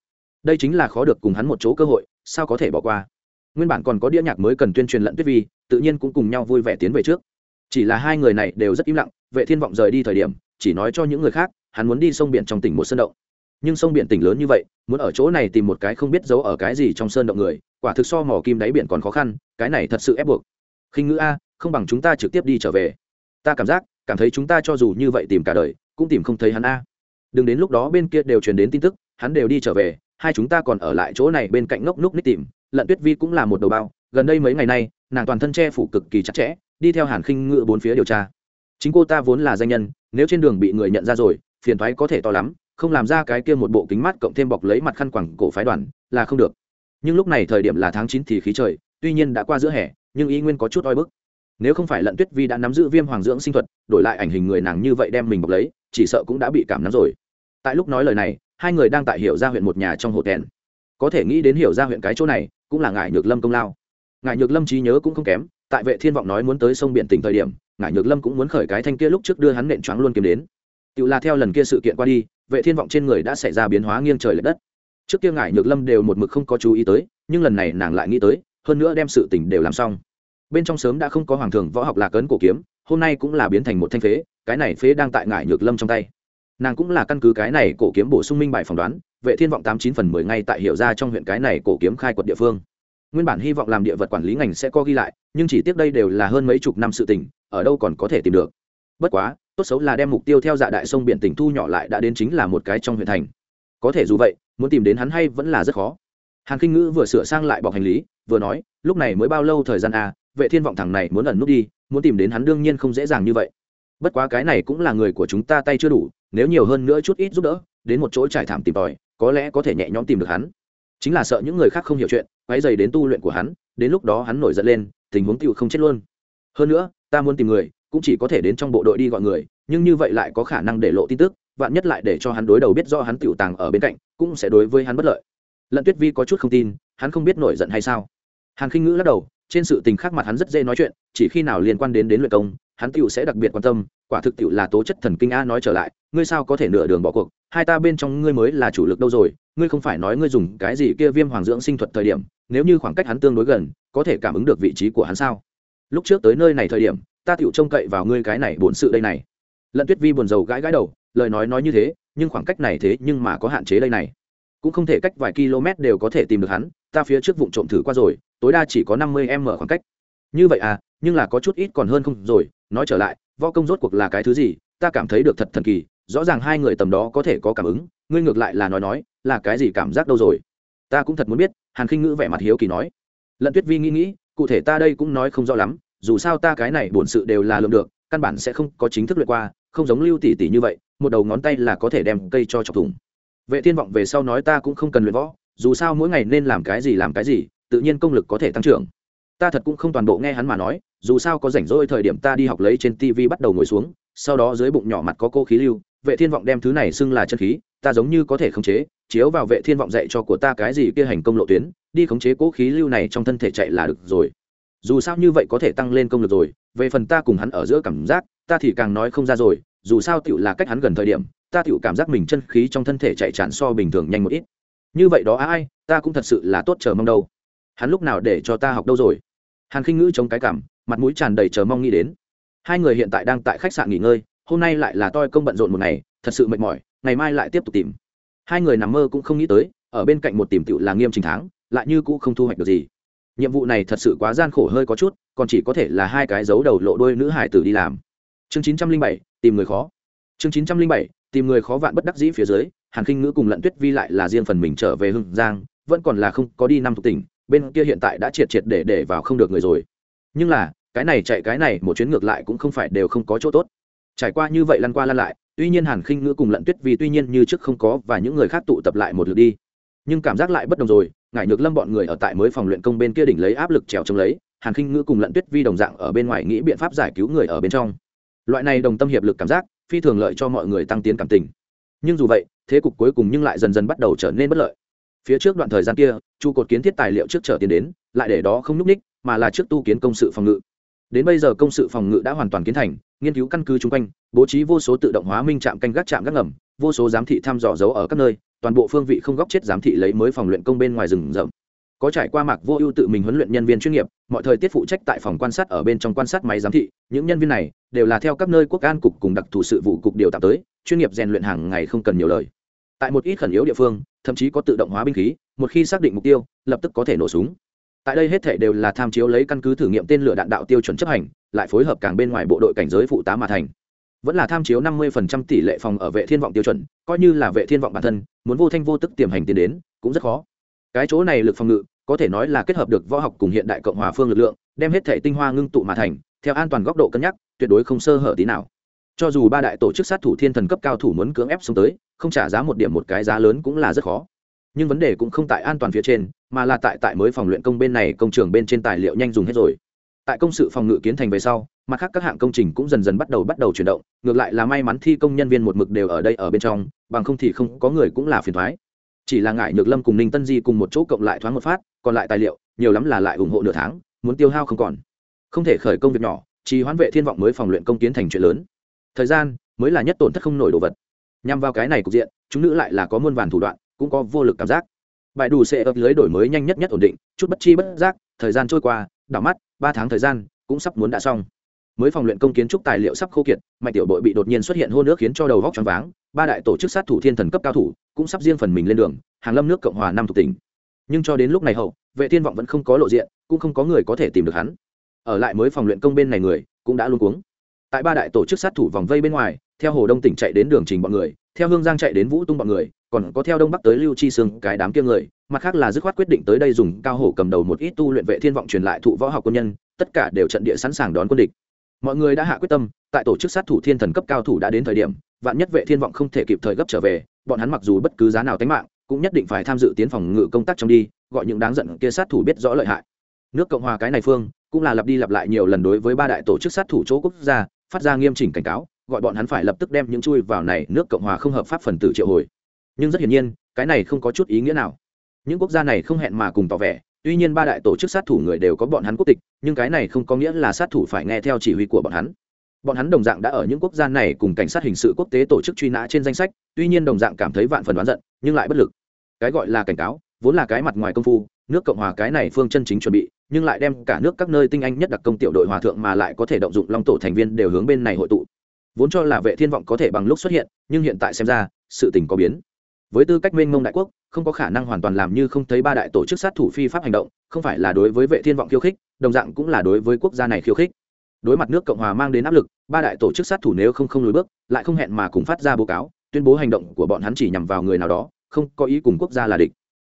Đây chính là khó được cùng hắn một chỗ cơ hội, sao có thể bỏ qua? Nguyên bản còn có đĩa nhạc mới cần tuyên truyền lẫn tuyết vi, tự nhiên cũng cùng nhau vui vẻ tiến về trước. Chỉ là hai người này đều rất im lặng, vệ thiên vọng rời đi thời điểm, chỉ nói cho những người khác, hắn muốn đi sông biển trong tỉnh một sơn động. Nhưng sông biển tỉnh lớn như vậy, muốn ở chỗ này tìm một cái không biết giấu ở cái gì trong sơn động người, quả thực so mỏ kim đáy biển còn khó khăn, cái này thật sự ép buộc. Khinh ngữ a, không bằng chúng ta trực tiếp đi trở về. Ta cảm giác, cảm thấy chúng ta cho dù như vậy tìm cả đời, cũng tìm không thấy hắn a. Đừng đến lúc đó bên kia đều truyền đến tin tức, hắn đều đi trở về, hai chúng ta còn ở lại chỗ này bên cạnh ngốc núc ních tìm lận tuyết vi cũng là một đầu bao, gần đây mấy ngày nay, nàng toàn thân che phủ cực kỳ chặt chẽ, đi theo hàn khinh ngựa bốn phía điều tra. Chính cô ta vốn là danh nhân, nếu trên đường bị người nhận ra rồi, phiền thoái có thể to lắm, không làm ra cái kia một bộ kính mắt cộng thêm bọc lấy mặt khăn quẳng cổ phái đoàn, là không được. Nhưng lúc này thời điểm là tháng chín thì khí trời, tuy nhiên đã qua giữa hè, nhưng ý nguyên có chút oi bức. Nếu không phải lận tuyết vi đã nắm giữ viêm hoàng dưỡng sinh thuật, đổi lại ảnh hình người nàng như vậy đem mình bọc lấy, chỉ sợ cũng đã bị cảm nắm rồi. Tại lúc nói lời này, hai người đang tại hiểu ra huyện một nhà trong hộ tèn có thể nghĩ đến hiểu ra huyện cái chỗ này, cũng là ngài nhược lâm công lao. Ngài nhược lâm trí nhớ cũng không kém, tại vệ thiên vọng nói muốn tới sông biển tỉnh thời điểm ngài nhược lâm cũng muốn khởi cái thanh kia lúc trước đưa hắn nện choáng luôn kiếm đến. Tự là theo lần kia sự kiện qua đi, vệ thiên vọng trên người đã xảy ra biến hóa nghiêng trời lệch đất. Trước kia ngài nhược lâm đều một mực không có chú ý tới, nhưng lần này nàng lại nghĩ tới, hơn nữa đem sự tình đều làm xong. Bên trong sớm đã không có hoàng thường võ học lạc ấn cổ kiếm, hôm nay cũng là biến thành một thanh phế, cái này phế đang tại ngải nhược lâm trong tay. Nàng cũng là căn cứ cái này cổ kiếm bổ sung minh bài phỏng đoán vệ thiên vọng tám chín phần mười ngay tại hiểu ra trong huyện cái này cổ kiếm khai quật địa phương. Nguyên bản hy vọng làm địa vật quản lý ngành sẽ có ghi lại, nhưng chỉ tiếc đây đều là hơn mấy chục năm sự tình, ở đâu còn có thể tìm được. Bất quá, tốt xấu là đem mục tiêu theo dạ đại sông biển tỉnh thu nhỏ lại đã đến chính là một cái trong huyện thành. Có thể dù vậy, muốn tìm đến hắn hay vẫn là rất khó. Hàn kinh ngữ vừa sửa sang lại bọc hành lý, vừa nói, lúc này mới bao lâu thời gian à? Vệ thiên vọng thằng này muốn ẩn nút đi, muốn tìm đến hắn đương nhiên không dễ dàng như vậy. Bất quá cái này cũng là người của chúng ta tay chưa đủ, nếu nhiều hơn nữa chút ít giúp đỡ, đến một chỗ trải thảm tìm tòi có lẽ có thể nhẹ nhõm tìm được hắn. Chính là sợ những người khác không hiểu chuyện quay dày đến tu luyện của hắn, đến lúc đó hắn nổi giận lên, tình huống tựu không chết luôn. Hơn nữa, ta muốn tìm người, cũng chỉ có thể đến trong bộ đội đi gọi người, nhưng như vậy lại có khả năng để lộ tin tức, vạn nhất lại để cho hắn đối đầu biết do hắn tiểu tàng ở bên cạnh, cũng sẽ đối với hắn bất lợi. Lận tuyết vi có chút không tin, hắn không biết nổi giận hay sao. Hàn khinh ngữ lắc đầu, trên sự tình khác mặt hắn rất dễ nói chuyện, chỉ khi nào liên quan đến đến luyện công, hắn tựu sẽ đặc biệt quan tâm quả thực tiệu là tố chất thần kinh a nói trở lại, ngươi sao có thể nửa đường bỏ cuộc? Hai ta bên trong ngươi mới là chủ lực đâu rồi? Ngươi không phải nói ngươi dùng cái gì kia viêm hoàng dưỡng sinh thuật thời điểm, nếu như khoảng cách hắn tương đối gần, có thể cảm ứng được vị trí của hắn sao? Lúc trước tới nơi này thời điểm, ta tựu trông cậy vào ngươi cái này bổn sự đây này. Lận tuyết vi buồn rầu gãi gãi đầu, lời nói nói như thế, nhưng khoảng cách này thế nhưng mà có hạn chế đây này. Cũng không thể cách vài km đều có thể tìm được hắn, ta phía trước vụ trộm thử qua rồi, tối đa chỉ có năm mươi m khoảng cách. Như vậy à nhưng là có chút ít còn hơn không rồi, nói trở lại võ công rốt cuộc là cái thứ gì, ta cảm thấy được thật thần kỳ, rõ ràng hai người tầm đó có thể có cảm ứng, ngươi ngược lại là nói nói, là cái gì cảm giác đâu rồi? Ta cũng thật muốn biết, hàn khinh ngữ vẻ mặt hiếu kỳ nói. Lận tuyết vi nghĩ nghĩ, cụ thể ta đây cũng nói không rõ lắm, dù sao ta cái này bổn sự đều là lượng được, căn bản sẽ không có chính thức luyện qua, không giống lưu tỷ tỷ như vậy, một đầu ngón tay là có thể đem cây cho chọc thủng. Vệ thiên vọng về sau nói ta cũng không cần luyện võ, dù sao mỗi ngày nên làm cái gì làm cái gì, tự nhiên công lực có thể tăng trưởng. Ta thật cũng không toàn bộ nghe hắn mà nói dù sao có rảnh rỗi thời điểm ta đi học lấy trên tv bắt đầu ngồi xuống, sau đó dưới bụng nhỏ mặt có cô khí lưu, vệ thiên vọng đem thứ này xưng là chân khí, ta giống như có thể khống chế, chiếu vào vệ thiên vọng dạy cho của ta cái gì kia hành công lộ tuyến, đi khống chế cố khí lưu này trong thân thể chạy là được rồi. Dù sao như vậy có thể tăng lên công lực rồi, về phần ta cùng hắn ở giữa cảm giác, ta thì càng nói không ra rồi, dù sao tiểu là cách hắn gần thời điểm, ta tiểu cảm giác mình chân khí trong thân thể chạy tràn so bình thường nhanh một ít. Như vậy đó ai, ta cũng thật sự là tốt chờ mong đâu. Hắn lúc nào để cho ta học đâu rồi? Hàn khinh ngữ chống cái cảm mặt mũi tràn đầy chờ mong nghĩ đến. Hai người hiện tại đang tại khách sạn nghỉ ngơi, hôm nay lại là toi công bận rộn một ngày, thật sự mệt mỏi, ngày mai lại tiếp tục tìm. Hai người nằm mơ cũng không nghĩ tới, ở bên cạnh một tìm tựu là nghiêm trình tháng, lại như cũ không thu hoạch được gì. Nhiệm vụ này thật sự quá gian khổ hơi có chút, còn chỉ có thể là hai cái dấu đầu lộ đôi nữ hải tử đi làm. Chương chín trăm linh bảy, tìm người khó. Chương chín trăm linh bảy, tìm người khó vạn bất đắc dĩ phía dưới, hàn khinh ngữ cùng lận tuyết vi lại là riêng phần mình trở về hưng giang, vẫn còn là không có đi năm thuộc tỉnh, bên kia hiện tại đã triệt triệt để để vào không được người rồi. Nhưng là cái này chạy cái này, một chuyến ngược lại cũng không phải đều không có chỗ tốt. Trải qua như vậy lăn qua lăn lại, tuy nhiên hàn khinh ngữ cùng lận tuyết vì tuy nhiên như trước không có và những người khác tụ tập lại một lượt đi. Nhưng cảm giác lại bất đồng rồi, ngải nhược lâm bọn người ở tại mới phòng luyện công bên kia đỉnh lấy áp lực trèo trông lấy, hàn khinh ngữ cùng lận tuyết vi đồng dạng ở bên ngoài nghĩ biện pháp giải cứu người ở bên trong. Loại này đồng tâm hiệp lực cảm giác, phi thường lợi cho mọi người tăng tiến cảm tình. Nhưng dù vậy, thế cục cuối cùng nhưng lại dần dần bắt đầu trở nên bất lợi. Phía trước đoạn thời gian kia, chu cột kiến thiết tài liệu trước trở tiền đến, lại để đó không n ú c ních, mà là trước tu kiến công sự phòng ngự đến bây giờ công sự phòng ngự đã hoàn toàn kiến thành, nghiên cứu căn cứ chung quanh, bố trí vô số tự động hóa minh trạm canh gác trạm gác ngầm, vô số giám thị thăm dò dấu ở các nơi, toàn bộ phương vị không góc chết giám thị lấy mới phòng luyện công bên ngoài rừng rậm. Có trải qua mạc vô ưu tự mình huấn luyện nhân viên chuyên nghiệp, mọi thời tiết phụ trách tại phòng quan sát ở bên trong quan sát máy giám thị, những nhân viên này đều là theo các nơi quốc an cục cùng đặc thù sự vụ cục điều tạm tới, chuyên nghiệp rèn luyện hàng ngày không cần nhiều lời. Tại một ít khẩn yếu địa phương, thậm chí có tự động hóa binh khí, một khi xác định mục tiêu, lập tức có thể nổ súng tại đây hết thể đều là tham chiếu lấy căn cứ thử nghiệm tên lửa đạn đạo tiêu chuẩn chấp hành, lại phối hợp càng bên ngoài bộ đội cảnh giới phụ tá mà thành. Vẫn là tham chiếu năm mươi tỷ lệ phòng ở vệ thiên vọng tiêu chuẩn, coi như là vệ thiên vọng bản thân, muốn vô thanh vô tức tiềm hành tiến đến, cũng rất khó. Cái chỗ này lực phòng ngự, có thể nói là kết hợp được võ học cùng hiện đại cộng hòa phương lực lượng, đem hết thể tinh hoa ngưng tụ mà thành, theo an toàn góc độ cân nhắc, tuyệt đối không sơ hở tí nào. Cho dù ba đại tổ chức sát thủ thiên thần cấp cao thủ muốn cưỡng ép xuống tới, không trả giá một điểm một cái giá lớn cũng là rất khó nhưng vấn đề cũng không tại an toàn phía trên, mà là tại tại mới phòng luyện công bên này, công trường bên trên tài liệu nhanh dùng hết rồi. Tại công sự phòng ngự kiến thành về sau, mặt khác các hạng công trình cũng dần dần bắt đầu bắt đầu chuyển động, ngược lại là may mắn thi công nhân viên một mực đều ở đây ở bên trong, bằng không thì không có người cũng là phiền thoái chỉ là ngại nhược lâm cùng ninh tân di cùng một chỗ cộng lại thoáng một phát, còn lại tài liệu, nhiều lắm là lại ủng hộ nửa tháng, muốn tiêu hao không còn. Không thể khởi công việc nhỏ, chỉ hoán vệ thiên vọng mới phòng luyện công kiến thành chuyện lớn. Thời gian, mới là nhất tổn thất không nổi đồ vật. Nhằm vào cái này cục diện, chúng nữ lại là có muôn vàn thủ đoạn cũng có vô lực cảm giác. Bài đủ sẽ ập lưới đổi mới nhanh nhất nhất ổn định, chút bất chi bất giác, thời gian trôi qua, đảo mắt, ba tháng thời gian, cũng sắp muốn đã xong. Mới phòng luyện công kiến trúc tài liệu sắp khô kiệt, mạnh tiểu bội bị đột nhiên xuất hiện hôn nước khiến cho đầu vóc choáng váng, ba đại tổ chức sát thủ thiên thần cấp cao thủ, cũng sắp riêng phần mình lên đường, hàng lâm nước cộng hòa năm thuộc tỉnh. Nhưng cho đến lúc này hậu, vệ thiên vọng vẫn không có lộ diện, cũng không có người có thể tìm được hắn. Ở lại mới phòng luyện công bên này người, cũng đã luôn cuống tại ba đại tổ chức sát thủ vòng vây bên ngoài, theo hồ đông tỉnh chạy đến đường trình bọn người, theo hương giang chạy đến vũ tung bọn người, còn có theo đông bắc tới lưu chi sương, cái đám kia người, mặt khác là dứt khoát quyết định tới đây dùng cao hổ cầm đầu một ít tu luyện vệ thiên vọng truyền lại thụ võ học quân nhân, tất cả đều trận địa sẵn sàng đón quân địch. Mọi người đã hạ quyết tâm, tại tổ chức sát thủ thiên thần cấp cao thủ đã đến thời điểm, vạn nhất vệ thiên vọng không thể kịp thời gấp trở về, bọn hắn mặc dù bất cứ giá nào tính mạng, cũng nhất định phải tham dự tiến phòng ngự công tác trong đi, gọi những đáng giận kia sát thủ biết rõ lợi hại. Nước cộng hòa cái này phương, cũng là lặp đi lặp lại nhiều lần đối với ba đại tổ chức sát thủ chỗ quốc gia phát ra nghiêm chỉnh cảnh cáo, gọi bọn hắn phải lập tức đem những chui vào này nước cộng hòa không hợp pháp phần tử triệu hồi. Nhưng rất hiển nhiên, cái này không có chút ý nghĩa nào. Những quốc gia này không hẹn mà cùng tỏ vẻ, tuy nhiên ba đại tổ chức sát thủ người đều có bọn hắn quốc tịch, nhưng cái này không có nghĩa là sát thủ phải nghe theo chỉ huy của bọn hắn. Bọn hắn đồng dạng đã ở những quốc gia này cùng cảnh sát hình sự quốc tế tổ chức truy nã trên danh sách, tuy nhiên đồng dạng cảm thấy vạn phần đoán giận, nhưng lại bất lực. Cái gọi là cảnh cáo, vốn là cái mặt ngoài công phu nước cộng hòa cái này phương chân chính chuẩn bị, nhưng lại đem cả nước các nơi tinh anh nhất đặc công tiểu đội hòa thượng mà lại có thể động dụng long tổ thành viên đều hướng bên này hội tụ. Vốn cho là vệ thiên vọng có thể bằng lúc xuất hiện, nhưng hiện tại xem ra, sự tình có biến. Với tư cách mênh mông đại quốc, không có khả năng hoàn toàn làm như không thấy ba đại tổ chức sát thủ phi pháp hành động, không phải là đối với vệ thiên vọng khiêu khích, đồng dạng cũng là đối với quốc gia này khiêu khích. Đối mặt nước cộng hòa mang đến áp lực, ba đại tổ chức sát thủ nếu không không lùi bước, lại không hẹn mà cùng phát ra báo cáo, tuyên bố hành động của bọn hắn chỉ nhằm vào người nào đó, không có ý cùng quốc gia là địch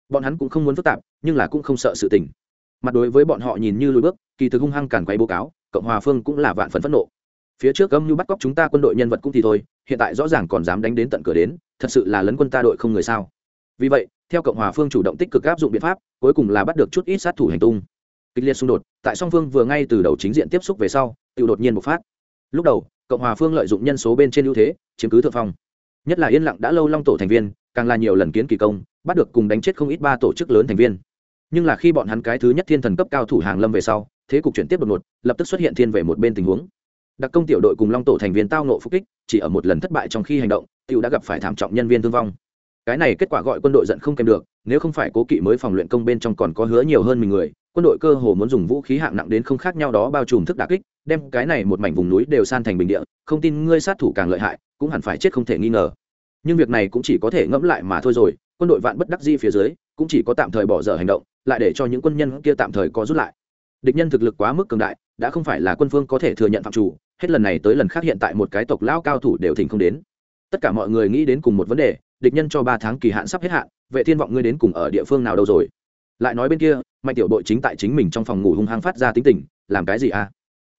bọn hắn cũng không muốn phức tạp, nhưng là cũng không sợ sự tình. Mặt đối với bọn họ nhìn như lùi bước, kỳ thực hung hăng càn quay báo cáo, cộng hòa phương cũng là vạn phần phẫn nộ. Phía trước âm như bắt cóc chúng ta quân đội nhân vật cũng thì thôi, hiện tại rõ ràng còn dám đánh đến tận cửa đến, thật sự là lấn quân ta đội không người sao. Vì vậy, theo cộng hòa phương chủ động tích cực áp dụng biện pháp, cuối cùng là bắt được chút ít sát thủ hành tung. Kịch liệt xung đột, tại song phương vừa ngay từ đầu chính diện tiếp xúc về sau tự đột nhiên bộc phát. Lúc đầu, cộng hòa phương lợi dụng nhân số bên trên ưu thế, chiếm cứ thượng phong. Nhất là yên lặng đã lâu long tổ thành viên, càng là nhiều lần kiến kỳ công bắt được cùng đánh chết không ít ba tổ chức lớn thành viên. Nhưng là khi bọn hắn cái thứ nhất thiên thần cấp cao thủ hàng lâm về sau, thế cục chuyển tiếp đột ngột, lập tức xuất hiện thiên về một bên tình huống. Đặc công tiểu đội cùng long tổ thành viên tao nộ phục kích, chỉ ở một lần thất bại trong khi hành động, tiểu đã gặp phải thảm trọng nhân viên thương vong. Cái này kết quả gọi quân đội giận không kèm được, nếu không phải cố kỵ mới phòng luyện công bên trong còn có hứa nhiều hơn mình người, quân đội cơ hồ muốn dùng vũ khí hạng nặng đến không khác nhau đó bao trùm thức đà kích, đem cái này một mảnh vùng núi đều san thành bình địa, không tin ngươi sát thủ càng lợi hại, cũng hẳn phải chết không thể nghi ngờ. Nhưng việc này cũng chỉ có thể ngẫm lại mà thôi rồi quân đội vạn bất đắc di phía dưới, cũng chỉ có tạm thời bỏ dở hành động, lại để cho những quân nhân kia tạm thời có rút lại. Địch nhân thực lực quá mức cường đại, đã không phải là quân phương có thể thừa nhận phạm chủ, hết lần này tới lần khác hiện tại một cái tộc lao cao thủ đều thỉnh không đến. Tất cả mọi người nghĩ đến cùng một vấn đề, địch nhân cho ba tháng kỳ hạn sắp hết hạn, vệ thiên vọng ngươi đến cùng ở địa phương nào đâu rồi? Lại nói bên kia, mạnh tiểu đội chính tại chính mình trong phòng ngủ hung hăng phát ra tính tình, làm cái gì a?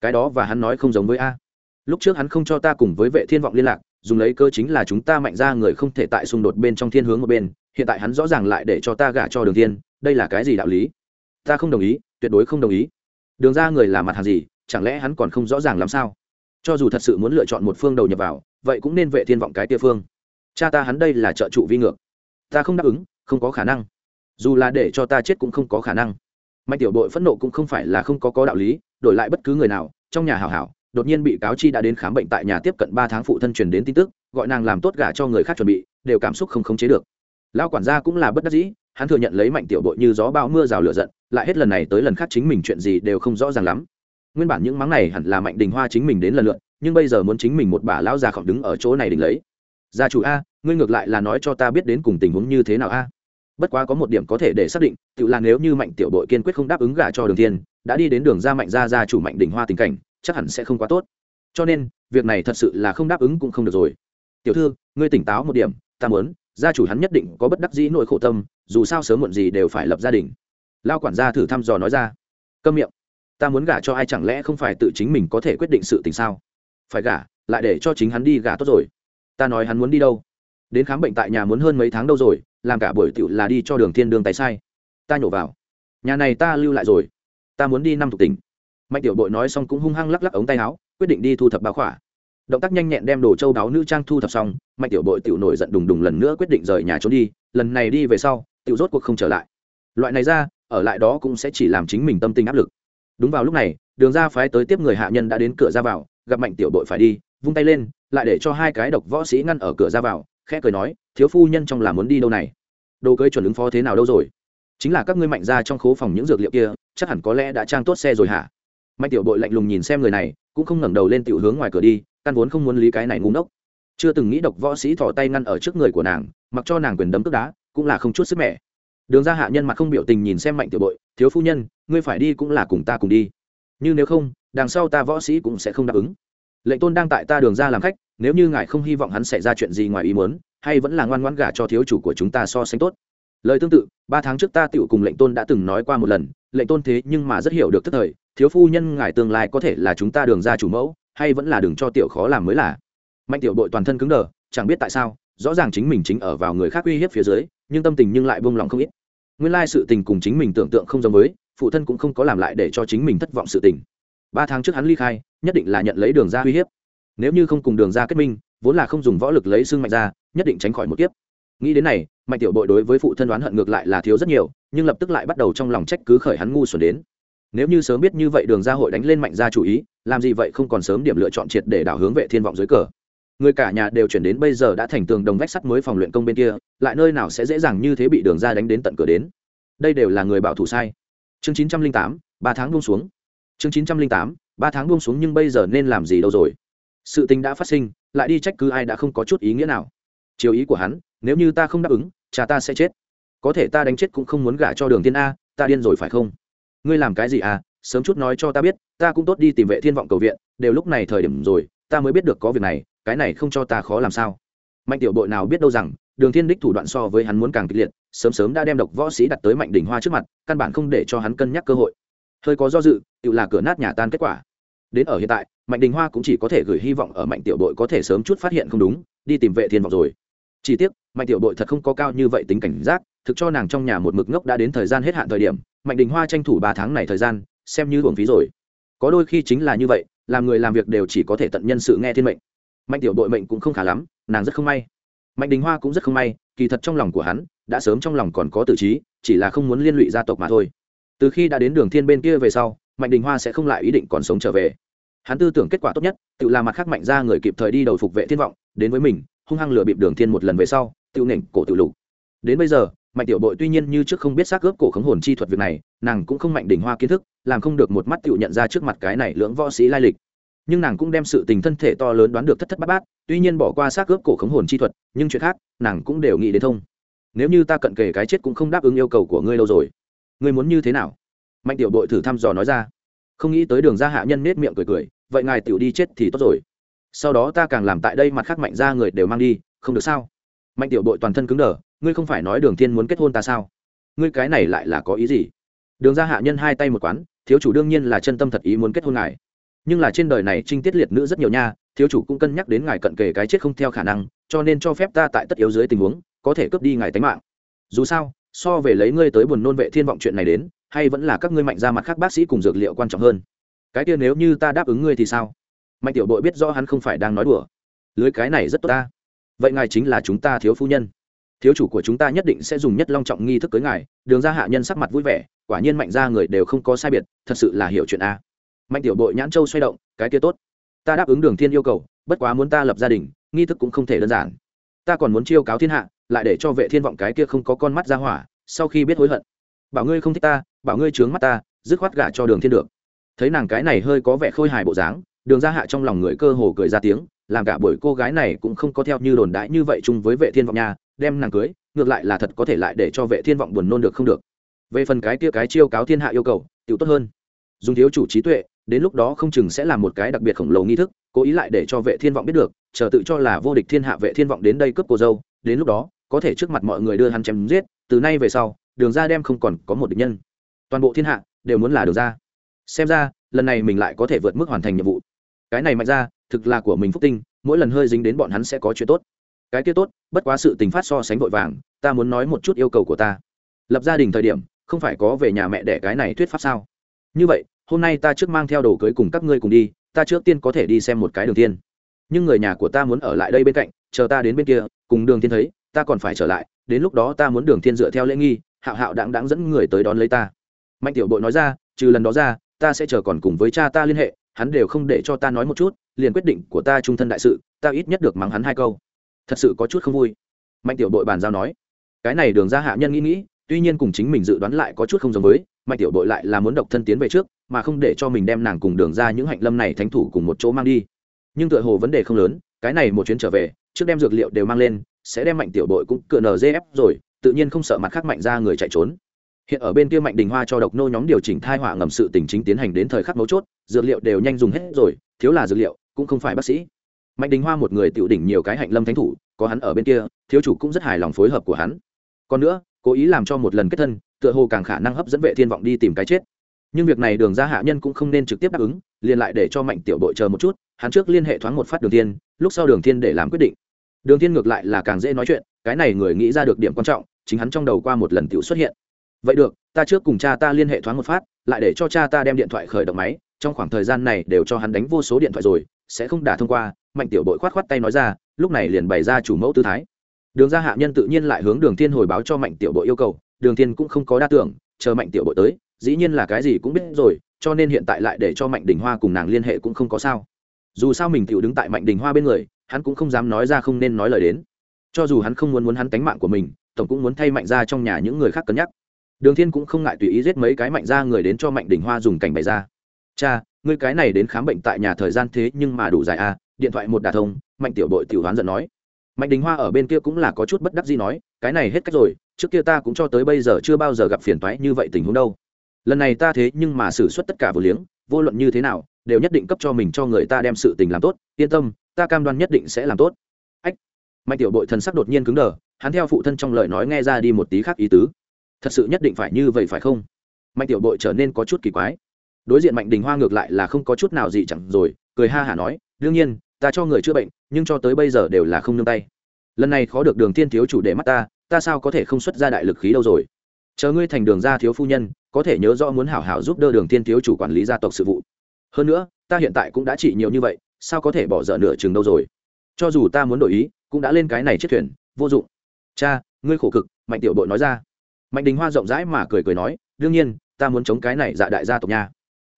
Cái đó và hắn nói không giống với a. Lúc trước hắn không cho ta cùng với vệ thiên vọng liên lạc, dùng lấy cơ chính là chúng ta mạnh ra người không thể tại xung đột bên trong thiên hướng một bên hiện tại hắn rõ ràng lại để cho ta gả cho đường thiên, đây là cái gì đạo lý? Ta không đồng ý, tuyệt đối không đồng ý. Đường ra người là mặt hàng gì, chẳng lẽ hắn còn không rõ ràng làm sao? Cho dù thật sự muốn lựa chọn một phương đầu nhập vào, vậy cũng nên vệ thiên vọng cái tia phương. Cha ta hắn đây là trợ trụ vi ngược. Ta không đáp ứng, không có khả năng. Dù là để cho ta chết cũng không có khả năng. Mạnh tiểu đội phẫn nộ cũng không phải là không có có đạo lý, đổi lại bất cứ người nào, trong nhà hảo hảo, đột nhiên bị cáo chi đã đến khám bệnh tại nhà tiếp cận ba tháng phụ thân truyền đến tin tức, gọi nàng làm tốt gả cho người khác chuẩn bị, đều cảm xúc không khống chế được lão quản gia cũng là bất đắc dĩ, hắn thừa nhận lấy mạnh tiểu bội như gió bão mưa rào lửa giận, lại hết lần này tới lần khác chính mình chuyện gì đều không rõ ràng lắm. Nguyên bản những mắng này hẳn là mạnh đình hoa chính mình đến lần lượt, nhưng bây giờ muốn chính mình một bà lão già khổng đứng ở chỗ này đỉnh lấy. Gia chủ a, ngươi ngược lại là nói cho ta biết đến cùng tình huống như thế nào a. Bất quá có một điểm có thể để xác định, tự là nếu như mạnh tiểu bội kiên quyết không đáp ứng gả cho đường thiên, đã đi đến đường ra mạnh gia gia chủ mạnh đình hoa tình cảnh, chắc hẳn sẽ không quá tốt. Cho nên, việc này thật sự là không đáp ứng cũng không được rồi. Tiểu thư, ngươi tỉnh táo một điểm, ta muốn gia chủ hắn nhất định có bất đắc dĩ nỗi khổ tâm, dù sao sớm muộn gì đều phải lập gia đình. Lao quản gia thử thăm dò nói ra. Câm miệng. Ta muốn gả cho ai chẳng lẽ không phải tự chính mình có thể quyết định sự tình sao? Phải gả, lại để cho chính hắn đi gả tốt rồi. Ta nói hắn muốn đi đâu? Đến khám bệnh tại nhà muốn hơn mấy tháng đâu rồi, làm cả buổi tiểu là đi cho đường thiên đường tay sai. Ta nhổ vào. Nhà này ta lưu lại rồi. Ta muốn đi năm thuộc tỉnh. Mạnh tiểu bội nói xong cũng hung hăng lắc lắc ống tay áo, quyết định đi thu thập báo khỏa động tác nhanh nhẹn đem đồ châu đáo nữ trang thu thập xong, mạnh tiểu bội tiểu nổi giận đùng đùng lần nữa quyết định rời nhà trốn đi, lần này đi về sau, tiểu rốt cuộc không trở lại. Loại này ra, ở lại đó cũng sẽ chỉ làm chính mình tâm tình áp lực. Đúng vào lúc này, đường ra phái tới tiếp người hạ nhân đã đến cửa ra vào, gặp mạnh tiểu bội phải đi, vung tay lên, lại để cho hai cái độc võ sĩ ngăn ở cửa ra vào, khẽ cười nói, thiếu phu nhân trong là muốn đi đâu này? Đồ cưới chuẩn ứng phó thế nào đâu rồi? Chính là các ngươi mạnh ra trong khố phòng những dược liệu kia, chắc hẳn có lẽ đã trang tốt xe rồi hả? Mạnh tiểu bội lạnh lùng nhìn xem người này, cũng không ngẩng đầu lên tiểu hướng ngoài cửa đi căn vốn không muốn lý cái này ngu ngốc. Chưa từng nghĩ độc võ sĩ thò tay ngăn ở trước người của nàng, mặc cho nàng quyền đấm tức đá, cũng là không chút sức mẻ. Đường ra hạ nhân mặt không biểu tình nhìn xem mạnh tiểu bội, thiếu phu nhân, ngươi phải đi cũng là cùng ta cùng đi. Như nếu không, đằng sau ta võ sĩ cũng sẽ không đáp ứng. Lệnh tôn đang tại ta đường ra làm khách, nếu như ngài không hy vọng hắn xảy ra chuyện gì ngoài ý muốn, hay vẫn là ngoan ngoãn gả cho thiếu chủ của chúng ta so sánh tốt. Lời tương tự, ba tháng trước ta tựu cùng lệnh tôn đã từng nói qua một lần, lệnh tôn thế nhưng mà rất hiểu được tức thời, thiếu phu nhân, ngài tương lai có thể là chúng ta đường ra chủ mẫu hay vẫn là đường cho tiểu khó làm mới là. Mạnh tiểu đội toàn thân cứng đờ, chẳng biết tại sao, rõ ràng chính mình chính ở vào người khác uy hiếp phía dưới, nhưng tâm tình nhưng lại buông lòng không ít. Nguyên lai sự tình cùng chính mình tưởng tượng không giống với, phụ thân cũng không có làm lại để cho chính mình thất vọng sự tình. Ba tháng trước hắn ly khai, nhất định là nhận lấy đường ra uy hiếp. Nếu như không cùng đường ra kết minh, vốn là không dùng võ lực lấy xương mạnh ra, nhất định tránh khỏi một kiếp. Nghĩ đến này, mạnh tiểu bội đối với phụ thân đoán hận ngược lại là thiếu rất nhiều, nhưng lập tức lại bắt đầu trong lòng trách cứ khởi hắn ngu xuẩn đến nếu như sớm biết như vậy đường ra hội đánh lên mạnh ra chủ ý, làm gì vậy không còn sớm điểm lựa chọn triệt để đảo hướng vệ thiên vọng dưới cờ. Người cả nhà đều chuyển đến bây giờ đã thành tường đồng vách sắt mới phòng luyện công bên kia, lại nơi nào sẽ dễ dàng như thế bị đường ra đánh đến tận cửa đến. Đây đều là người bảo thủ sai. Chương chín trăm linh tám, ba tháng buông xuống. Chương chín trăm linh tám, ba tháng buông xuống nhưng bây giờ nên làm gì đâu rồi? Sự tình đã phát sinh, lại đi trách cứ ai đã không có chút ý nghĩa nào. Chiều ý của hắn, nếu như ta không đáp ứng, cha ta sẽ chết. Có thể ta đánh chết cũng không muốn gả cho đường thiên a, ta điên rồi phải không? Ngươi làm cái gì à sớm chút nói cho ta biết, ta cũng tốt đi tìm vệ thiên vọng cầu viện, đều lúc này thời điểm rồi, ta mới biết được có việc này, cái này không cho ta khó làm sao. Mạnh tiểu bội nào biết đâu rằng, đường thiên đích thủ đoạn so với hắn muốn càng kịch liệt, sớm sớm đã đem độc võ sĩ đặt tới mạnh đỉnh hoa trước mặt, căn bản không để cho hắn cân nhắc cơ hội. Hơi có do dự, tự là cửa nát nhà tan kết quả. Đến ở hiện tại, mạnh đình hoa cũng chỉ có thể gửi hy vọng ở mạnh tiểu bội có thể sớm chút phát hiện không đúng, đi tìm vệ thiên vọng rồi. Chỉ tiếc, mạnh tiểu bội thật không có cao như vậy tính cảnh giác, thực cho nàng trong nhà một mực ngốc đã đến thời gian hết hạn thời điểm mạnh đình hoa tranh thủ ba tháng này thời gian xem như hưởng phí rồi. Có đôi khi chính là như vậy làm người làm việc đều chỉ có thể tận nhân sự nghe thiên mệnh. Mạnh tiểu đội mệnh cũng không khá lắm nàng rất không may. Mạnh đình hoa cũng rất không may kỳ thật trong lòng của hắn đã sớm trong lòng còn có tử trí chỉ là không muốn liên lụy gia tộc mà thôi. Từ khi đã đến đường thiên bên kia về sau mạnh đình hoa sẽ không lại ý định còn sống trở về. Hắn tư tưởng kết quả tốt nhất tự làm mặt khác mạnh ra người kịp thời đi đầu phục vệ thiên vọng đến với mình hung hăng lừa bịp đường thiên một lần về sau tự nịnh, cổ tự lục. Đến bây giờ mạnh tiểu bội tuy nhiên như trước không biết xác ướp cổ khống hồn chi thuật việc này, nàng cũng không mạnh đỉnh hoa kiến thức, làm không được một mắt tự nhận ra trước mặt cái này lưỡng võ sĩ lai lịch. Nhưng nàng cũng đem sự tình thân thể to lớn đoán được thất thất bát bát, tuy nhiên bỏ qua xác ướp cổ khống hồn chi thuật, nhưng chuyện khác, nàng cũng đều nghĩ đến thông. Nếu như ta cận kề cái chết cũng không đáp ứng yêu cầu của ngươi lâu rồi, ngươi muốn như thế nào? Mạnh tiểu bội thử thăm dò nói ra. Không nghĩ tới đường ra hạ nhân nết miệng cười cười, vậy ngài tiểu đi chết thì tốt rồi. Sau đó ta càng làm tại đây mặt khác mạnh ra người đều mang đi, không được sao? Mạnh tiểu bội toàn thân cứng đờ ngươi không phải nói đường thiên muốn kết hôn ta sao? Ngươi cái này lại là có ý gì? Đường ra hạ nhân hai tay một quán, thiếu chủ đương nhiên là chân tâm thật ý muốn kết hôn ngài. Nhưng là trên đời này trinh tiết liệt nữ rất nhiều nha, thiếu chủ cũng cân nhắc đến ngài cận kề cái chết không theo khả năng, cho nên cho phép ta tại tất yếu dưới tình huống, có thể cướp đi ngài tính mạng. Dù sao, so về lấy ngươi tới buồn nôn vệ thiên vọng chuyện này đến, hay vẫn là các ngươi mạnh ra mặt khác bác sĩ cùng dược liệu quan trọng hơn. Cái kia nếu như ta đáp ứng ngươi thì sao? Mạnh tiểu đội biết rõ hắn không phải đang nói đùa. Lưới cái này rất tốt ta. Vậy ngài chính là chúng ta thiếu phu nhân thiếu chủ của chúng ta nhất định sẽ dùng nhất long trọng nghi thức cưới ngài, đường ra hạ nhân sắc mặt vui vẻ, quả nhiên mạnh ra người đều không có sai biệt, thật sự là hiểu chuyện a. Mạnh tiểu bội nhãn châu xoay động, cái kia tốt. Ta đáp ứng đường thiên yêu cầu, bất quá muốn ta lập gia đình, nghi thức cũng không thể đơn giản. Ta còn muốn chiêu cáo thiên hạ, lại để cho vệ thiên vọng cái kia không có con mắt ra hỏa, sau khi biết hối hận. Bảo ngươi không thích ta, bảo ngươi trướng mắt ta, dứt khoát gả cho đường thiên được. Thấy nàng cái này hơi có vẻ khôi hài bộ dáng, đường ra hạ trong lòng người cơ hồ cười ra tiếng, làm cả buổi cô gái này cũng không có theo như đồn đãi như vậy chung với vệ thiên vọng nha đem nàng cưới, ngược lại là thật có thể lại để cho vệ thiên vọng buồn nôn được không được. Về phần cái kia cái chiêu cáo thiên hạ yêu cầu, tiểu tốt hơn. Dùng thiếu chủ trí tuệ, đến lúc đó không chừng sẽ là một cái đặc biệt khổng lồ nghi thức, cố ý lại để cho vệ thiên vọng biết được, chờ tự cho là vô địch thiên hạ vệ thiên vọng đến đây cướp cô dâu, đến lúc đó, có thể trước mặt mọi người đưa hắn chém giết, từ nay về sau, đường ra đem không còn có một địch nhân. Toàn bộ thiên hạ đều muốn là đường ra. Xem ra, lần này mình lại có thể vượt mức hoàn thành nhiệm vụ. Cái này mạnh ra, thực là của mình phúc tinh, mỗi lần hơi dính đến bọn hắn sẽ có chuyện tốt cái kia tốt, bất quá sự tình phát so sánh vội vàng, ta muốn nói một chút yêu cầu của ta. Lập gia đình thời điểm, không phải có về nhà mẹ đẻ cái này thuyết pháp sao? Như vậy, hôm nay ta trước mang theo đồ cưới cùng các ngươi cùng đi, ta trước tiên có thể đi xem một cái đường tiên. Nhưng người nhà của ta muốn ở lại đây bên cạnh, chờ ta đến bên kia, cùng đường tiên thấy, ta còn phải trở lại, đến lúc đó ta muốn đường tiên dựa theo lễ nghi, hạo hạo đáng đáng dẫn người tới đón lấy ta. Mạnh tiểu bội nói ra, trừ lần đó ra, ta sẽ chờ còn cùng với cha ta liên hệ, hắn đều không để cho ta nói một chút, liền quyết định của ta trung thân đại sự, ta ít nhất được mắng hắn hai câu thật sự có chút không vui. Mạnh tiểu đội bàn giao nói, cái này đường ra hạ nhân nghĩ nghĩ, tuy nhiên cùng chính mình dự đoán lại có chút không giống với, mạnh tiểu đội lại là muốn độc thân tiến về trước, mà không để cho mình đem nàng cùng đường ra những hạnh lâm này thánh thủ cùng một chỗ mang đi. Nhưng tựa hồ vấn đề không lớn, cái này một chuyến trở về, trước đem dược liệu đều mang lên, sẽ đem mạnh tiểu đội cũng cựa nzf rồi, tự nhiên không sợ mặt khác mạnh ra người chạy trốn. Hiện ở bên kia mạnh đình hoa cho độc nô nhóm điều chỉnh thai họa ngầm sự tình chính tiến hành đến thời khắc mấu chốt, dược liệu đều nhanh dùng hết rồi, thiếu là dược liệu, cũng không phải bác sĩ mạnh đình hoa một người tự đỉnh nhiều cái hạnh lâm thánh thủ, có hắn ở bên kia, thiếu chủ cũng rất hài lòng phối hợp của hắn. Còn nữa, cố ý làm cho một lần kết thân, tựa hồ càng khả năng hấp dẫn vệ thiên vọng đi tìm cái chết. Nhưng việc này đường ra hạ nhân cũng không nên trực tiếp đáp ứng, liền lại để cho mạnh tiểu đội chờ một chút, hắn trước liên hệ thoáng một phát đường thiên, lúc sau đường thiên để làm quyết định. Đường thiên ngược lại là càng dễ nói chuyện, cái này người nghĩ ra được điểm quan trọng, chính hắn trong đầu qua một lần tiểu xuất hiện. Vậy được, ta trước cùng cha ta liên hệ thoáng một phát, lại để cho cha ta đem điện thoại khởi động máy, trong khoảng thời gian này đều cho hắn đánh vô số điện thoại rồi, sẽ không đả thông qua mạnh tiểu đội khoát khoát tay nói ra, lúc này liền bày ra chủ mẫu tư thái. Đường ra hạ nhân tự nhiên lại hướng đường thiên hồi báo cho mạnh tiểu đội yêu cầu, đường thiên cũng không có đa tưởng, chờ mạnh tiểu đội tới, dĩ nhiên là cái gì cũng biết rồi, cho nên hiện tại lại để cho mạnh đình hoa cùng nàng liên hệ cũng không có sao. Dù sao mình tiểu đứng tại mạnh đình hoa bên người, hắn cũng không dám nói ra không nên nói lời đến. Cho dù hắn không muốn muốn hắn tánh mạng của mình, tổng cũng muốn thay mạnh ra trong nhà những người khác cân nhắc. Đường thiên cũng không ngại tùy ý giết mấy cái mạnh ra người đến cho mạnh đình hoa dùng cảnh bày ra. Cha, ngươi cái này đến khám bệnh tại nhà thời gian thế nhưng mà đủ dài à điện thoại một đà thông, mạnh tiểu bội tiểu đoán giận nói. Mạnh đình hoa ở bên kia cũng là có chút bất đắc gì nói, cái này hết cách rồi, trước kia ta cũng cho tới bây giờ chưa bao giờ gặp phiền toái như vậy tình huống đâu. Lần này ta thế nhưng mà xử suất tất cả vừa liếng, vô luận như thế nào, đều nhất định cấp cho mình cho người ta đem sự tình làm tốt, yên tâm, ta cam đoan nhất định sẽ làm tốt. Ách! Mạnh tiểu bội thần sắc đột nhiên cứng đờ, hắn theo phụ thân trong lời nói nghe ra đi một tí khác ý tứ. Thật sự nhất định phải như vậy phải không? Mạnh tiểu bội trở nên có chút kỳ quái. Đối diện mạnh đình hoa ngược lại là không có chút nào gì chẳng rồi, cười ha hả nói, đương nhiên ta cho người chữa bệnh, nhưng cho tới bây giờ đều là không nương tay. Lần này khó được đường thiên thiếu chủ để mắt ta ta sao có thể không xuất ra đại lực khí đâu rồi? Chờ ngươi thành đường gia thiếu phu nhân, có thể nhớ rõ muốn hảo hảo giúp đỡ đường thiên thiếu chủ quản lý gia tộc sự vụ. Hơn nữa, ta hiện tại cũng đã trị nhiều như vậy, sao có thể bỏ dở nửa chừng đâu rồi? Cho dù ta muốn đổi ý, cũng đã lên cái này chiếc thuyền, vô dụng. Cha, ngươi khổ cực, mạnh tiểu bội nói ra. Mạnh đình hoa rộng rãi mà cười cười nói, đương nhiên, ta muốn chống cái này dạ đại gia tộc nha.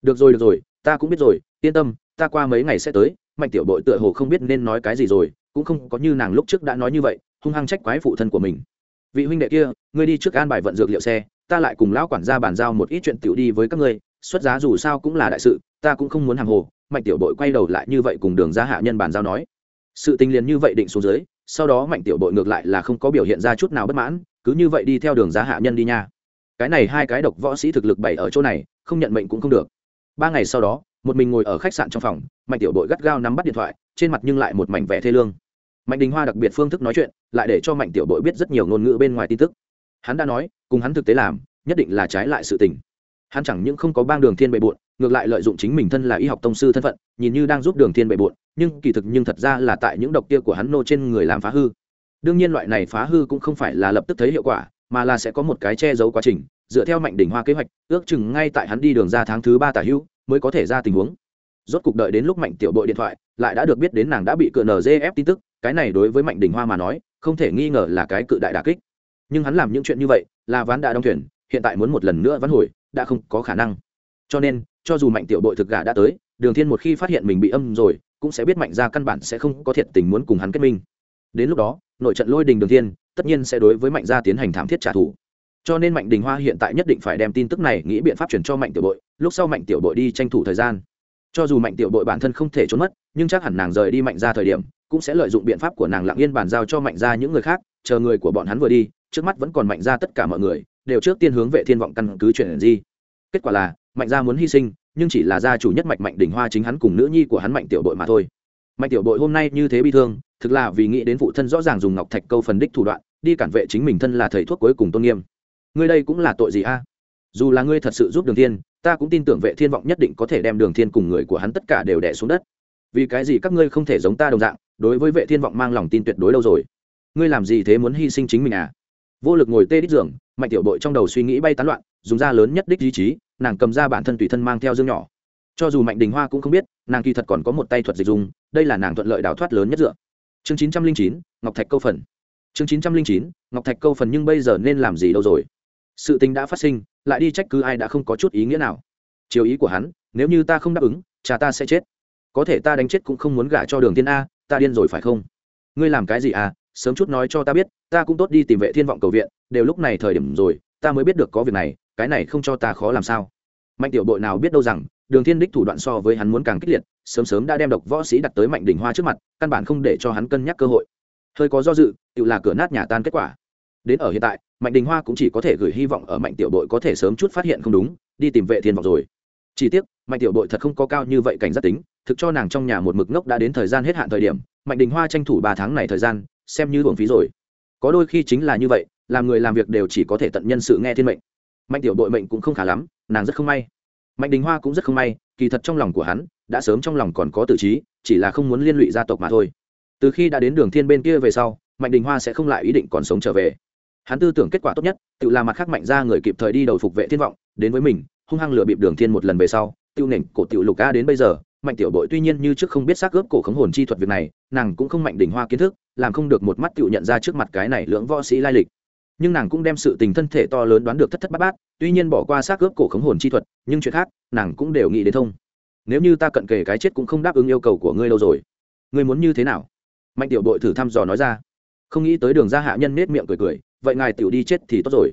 Được rồi được rồi, ta cũng biết rồi, yên tâm, ta qua mấy ngày sẽ tới mạnh tiểu bội tựa hồ không biết nên nói cái gì rồi, cũng không có như nàng lúc trước đã nói như vậy, hung hăng trách quái phụ thân của mình. Vị huynh đệ kia, ngươi đi trước an bài vận dược liệu xe, ta lại cùng lão quản gia bàn giao một ít chuyện tiểu đi với các ngươi, xuất giá dù sao cũng là đại sự, ta cũng không muốn hàng hồ. Mạnh tiểu bội quay đầu lại như vậy cùng đường ra hạ nhân bàn giao nói. Sự tình liền như vậy định xuống dưới, sau đó mạnh tiểu bội ngược lại là không có biểu hiện ra chút nào bất mãn, cứ như vậy đi theo đường ra hạ nhân đi nha. Cái này hai cái độc võ sĩ thực lực bảy ở chỗ này, không nhận mệnh cũng không được. Ba ngày sau đó một mình ngồi ở khách sạn trong phòng, mạnh tiểu bội gắt gao nắm bắt điện thoại, trên mặt nhưng lại một mảnh vẻ thê lương. Mạnh đình hoa đặc biệt phương thức nói chuyện, lại để cho mạnh tiểu bội biết rất nhiều ngôn ngữ bên ngoài tin tức. Hắn đã nói, cùng hắn thực tế làm, nhất định là trái lại sự tình. Hắn chẳng những không có bang đường thiên bệ bộn, ngược lại lợi dụng chính mình thân là y học tông sư thân phận, nhìn như đang giúp đường thiên bệ bộn, nhưng kỳ thực nhưng thật ra là tại những độc kia của hắn nô trên người làm phá hư. Đương nhiên loại này phá hư cũng không phải là lập tức thấy hiệu quả, mà là sẽ có một cái che giấu quá trình dựa theo mạnh đỉnh hoa kế hoạch, ước chừng ngay tại hắn đi đường ra tháng thứ ba tả hữu mới có thể ra tình huống. Rốt cục đợi đến lúc mạnh tiểu bội điện thoại, lại đã được biết đến nàng đã bị cựa nzf tin tức, cái này đối với mạnh đình hoa mà nói, không thể nghi ngờ là cái cự đại đà kích. Nhưng hắn làm những chuyện như vậy, là ván đã đóng thuyền, hiện tại muốn một lần nữa vắn hồi, đã không có khả năng. Cho nên, cho dù mạnh tiểu bội thực gà đã tới, đường thiên một khi phát hiện mình bị âm rồi, cũng sẽ biết mạnh ra căn bản sẽ không có thiệt tình muốn cùng hắn kết minh. Đến lúc đó, nội trận lôi đình đường thiên, tất nhiên sẽ đối với mạnh gia tiến hành thảm thiết trả thù cho nên mạnh đình hoa hiện tại nhất định phải đem tin tức này nghĩ biện pháp chuyển cho mạnh tiểu bội, lúc sau mạnh tiểu bội đi tranh thủ thời gian. Cho dù mạnh tiểu bội bản thân không thể trốn mất, nhưng chắc hẳn nàng rời đi mạnh ra thời điểm, cũng sẽ lợi dụng biện pháp của nàng lặng yên bàn giao cho mạnh ra những người khác, chờ người của bọn hắn vừa đi, trước mắt vẫn còn mạnh ra tất cả mọi người, đều trước tiên hướng vệ thiên vọng căn cứ chuyển di. Kết quả là, mạnh gia muốn hy sinh, nhưng chỉ là gia chủ nhất mạnh mạnh đỉnh hoa chính hắn cùng nữ nhi của hắn mạnh tiểu bội mà thôi. Mạnh tiểu bội hôm nay như thế bi thương, thực là vì nghĩ đến phụ thân rõ ràng dùng ngọc thạch câu phần đích thủ đoạn, đi cản vệ chính mình thân là thầy thuốc cuối cùng tôn nghiêm ngươi đây cũng là tội gì a? Dù là ngươi thật sự giúp đường thiên, ta cũng tin tưởng vệ thiên vọng nhất định có thể đem đường thiên cùng người của hắn tất cả đều đè xuống đất. Vì cái gì các ngươi không thể giống ta đồng dạng, đối với vệ thiên vọng mang lòng tin tuyệt đối lâu rồi. Ngươi làm gì thế muốn hy sinh chính mình à? Vô lực ngồi tê đích giường, mạnh tiểu bội trong đầu suy nghĩ bay tán loạn, dùng ra lớn nhất đích ý chí, nàng cầm ra bản thân tùy thân mang theo dương nhỏ. Cho dù mạnh đình hoa cũng không biết, nàng kỳ thật còn có một tay thuật dịch dùng đây là nàng thuận lợi đào thoát lớn nhất dựa. Chương chín trăm linh chín, ngọc thạch câu phần. Chương chín trăm linh chín, ngọc thạch câu phần nhưng bây giờ nên làm gì đâu rồi? Sự tình đã phát sinh, lại đi trách cứ ai đã không có chút ý nghĩa nào. Chiều ý của hắn, nếu như ta không đáp ứng, cha ta sẽ chết. Có thể ta đánh chết cũng không muốn gả cho đường Thiên a, ta điên rồi phải không? Ngươi làm cái gì à? Sớm chút nói cho ta biết, ta cũng tốt đi tìm vệ thiên vọng cầu viện, đều lúc này thời điểm rồi, ta mới biết được có việc này, cái này không cho ta khó làm sao. Mạnh tiểu bội nào biết đâu rằng, đường thiên đích thủ đoạn so với hắn muốn càng kích liệt, sớm sớm đã đem độc võ sĩ đặt tới mạnh đỉnh hoa trước mặt, căn bản không để cho hắn cân nhắc cơ hội. Hơi có do dự, tự là cửa nát nhà tan kết quả đến ở hiện tại, mạnh đình hoa cũng chỉ có thể gửi hy vọng ở mạnh tiểu đội có thể sớm chút phát hiện không đúng, đi tìm vệ thiên vọng rồi. Chỉ tiếc, mạnh tiểu đội thật không có cao như vậy cảnh giác tính, thực cho nàng trong nhà một mực ngốc đã đến thời gian hết hạn thời điểm, mạnh đình hoa tranh thủ ba tháng này thời gian, xem như hưởng phí rồi. Có đôi khi chính là như vậy, làm người làm việc đều chỉ có thể tận nhân sự nghe thiên mệnh. Mạnh tiểu đội mệnh cũng không khá lắm, nàng rất không may. Mạnh đình hoa cũng rất không may, kỳ thật trong lòng của hắn, đã sớm trong lòng còn có tử trí, chỉ là không muốn liên lụy gia tộc mà thôi. Từ khi đã đến đường thiên bên kia về sau, mạnh đình hoa sẽ không lại ý định còn sống trở về hắn tư tưởng kết quả tốt nhất, tự làm mặt khác mạnh ra người kịp thời đi đầu phục vệ thiên vọng, đến với mình, hung hăng lừa bịp đường thiên một lần về sau, tiêu nền cổ tiểu lục a đến bây giờ, mạnh tiểu bội tuy nhiên như trước không biết xác ướp cổ khống hồn chi thuật việc này, nàng cũng không mạnh đỉnh hoa kiến thức, làm không được một mắt tiểu nhận ra trước mặt cái này lưỡng võ sĩ lai lịch. Nhưng nàng cũng đem sự tình thân thể to lớn đoán được thất thất bát bát, tuy nhiên bỏ qua xác ướp cổ khống hồn chi thuật, nhưng chuyện khác, nàng cũng đều nghĩ đến thông. Nếu như ta cận kề cái chết cũng không đáp ứng yêu cầu của ngươi lâu rồi, ngươi muốn như thế nào? Mạnh tiểu đội thử thăm dò nói ra. Không nghĩ tới đường ra hạ nhân nết miệng cười cười vậy ngài tiểu đi chết thì tốt rồi.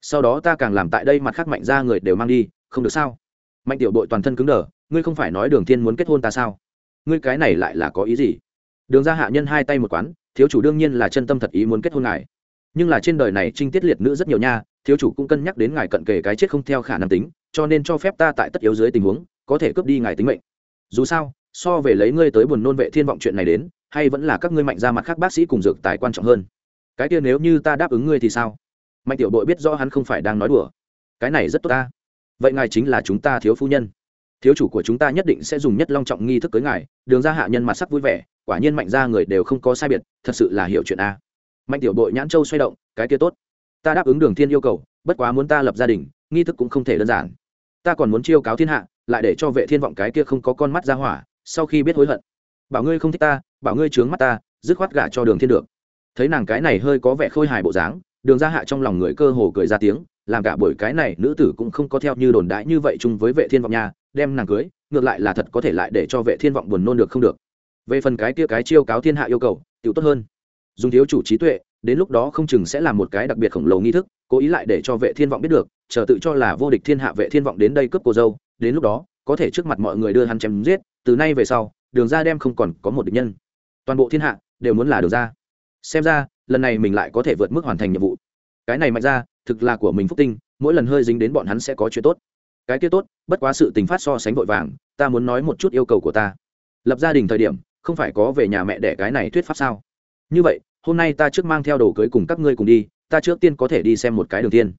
Sau đó ta càng làm tại đây mặt khác mạnh ra người đều mang đi, không được sao? Mạnh tiểu đội toàn thân cứng đờ, ngươi không phải nói đường thiên muốn kết hôn ta sao? Ngươi cái này lại là có ý gì? Đường ra hạ nhân hai tay một quán, thiếu chủ đương nhiên là chân tâm thật ý muốn kết hôn ngài. Nhưng là trên đời này trinh tiết liệt nữ rất nhiều nha, thiếu chủ cũng cân nhắc đến ngài cận kề cái chết không theo khả năng tính, cho nên cho phép ta tại tất yếu dưới tình huống, có thể cướp đi ngài tính mệnh. Dù sao, so về lấy ngươi tới buồn nôn vệ thiên vọng chuyện này đến, hay vẫn là các ngươi mạnh ra mặt khác bác sĩ cùng dược tài quan trọng hơn cái kia nếu như ta đáp ứng ngươi thì sao? Mạnh tiểu đội biết rõ hắn không phải đang nói đùa. Cái này rất tốt ta. Vậy ngài chính là chúng ta thiếu phu nhân. Thiếu chủ của chúng ta nhất định sẽ dùng nhất long trọng nghi thức cưới ngài. Đường ra hạ nhân mặt sắc vui vẻ, quả nhiên mạnh ra người đều không có sai biệt, thật sự là hiểu chuyện a. Mạnh tiểu đội nhãn châu xoay động, cái kia tốt. Ta đáp ứng đường thiên yêu cầu, bất quá muốn ta lập gia đình, nghi thức cũng không thể đơn giản. Ta còn muốn chiêu cáo thiên hạ, lại để cho vệ thiên vọng cái kia không có con mắt ra hỏa, sau khi biết hối hận. Bảo ngươi không thích ta, bảo ngươi trướng mắt ta, dứt khoát gả cho đường thiên được thấy nàng cái này hơi có vẻ khôi hài bộ dáng, đường ra hạ trong lòng người cơ hồ cười ra tiếng, làm cả buổi cái này nữ tử cũng không có theo như đồn đãi như vậy chung với vệ thiên vọng nhà đem nàng cưới, ngược lại là thật có thể lại để cho vệ thiên vọng buồn nôn được không được. Về phần cái kia cái chiêu cáo thiên hạ yêu cầu, tiểu tốt hơn. Dùng thiếu chủ trí tuệ, đến lúc đó không chừng sẽ là một cái đặc biệt khổng lồ nghi thức, cố ý lại để cho vệ thiên vọng biết được, chờ tự cho là vô địch thiên hạ vệ thiên vọng đến đây cướp cô dâu, đến lúc đó, có thể trước mặt mọi người đưa hắn chém giết, từ nay về sau, đường ra đem không còn có một địch nhân. Toàn bộ thiên hạ đều muốn là đường ra xem ra, lần này mình lại có thể vượt mức hoàn thành nhiệm vụ. Cái này mạnh ra, thực là của mình phúc tinh, mỗi lần hơi dính đến bọn hắn sẽ có chuyện tốt. Cái kia tốt, bất quá sự tình phát so sánh vội vàng, ta muốn nói một chút yêu cầu của ta. Lập gia đình thời điểm, không phải có về nhà mẹ đẻ cái này thuyết pháp sao? Như vậy, hôm nay ta trước mang theo đồ cưới cùng các ngươi cùng đi, ta trước tiên có thể đi xem một cái đường tiên.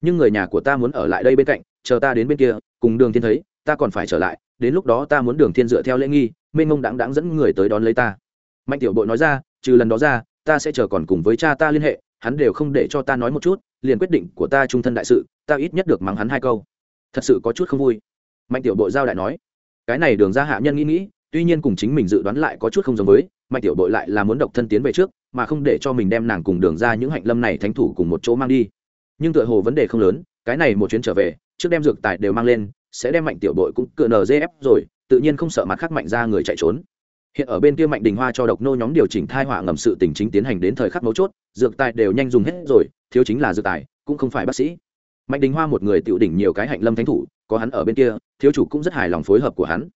Nhưng người nhà của ta muốn ở lại đây bên cạnh, chờ ta đến bên kia, cùng đường tiên thấy, ta còn phải trở lại, đến lúc đó ta muốn đường thiên dựa theo lễ nghi, mênh mông đáng đáng dẫn người tới đón lấy ta. Mạnh tiểu bội nói ra, trừ lần đó ra ta sẽ chờ còn cùng với cha ta liên hệ, hắn đều không để cho ta nói một chút, liền quyết định của ta trung thân đại sự, ta ít nhất được mắng hắn hai câu. Thật sự có chút không vui. Mạnh tiểu bội giao đại nói, cái này đường ra hạ nhân nghĩ nghĩ, tuy nhiên cùng chính mình dự đoán lại có chút không giống với, mạnh tiểu bội lại là muốn độc thân tiến về trước, mà không để cho mình đem nàng cùng đường ra những hạnh lâm này thánh thủ cùng một chỗ mang đi. Nhưng tựa hồ vấn đề không lớn, cái này một chuyến trở về, trước đem dược tài đều mang lên, sẽ đem mạnh tiểu bội cũng cựa nzf rồi, tự nhiên không sợ mặt khác mạnh ra người chạy trốn hiện ở bên kia mạnh đình hoa cho độc nô nhóm điều chỉnh thai họa ngầm sự tình chính tiến hành đến thời khắc mấu chốt, dược tài đều nhanh dùng hết rồi, thiếu chính là dược tài, cũng không phải bác sĩ. Mạnh đình hoa một người tựu đỉnh nhiều cái hạnh lâm thánh thủ, có hắn ở bên kia, thiếu chủ cũng rất hài lòng phối hợp của hắn.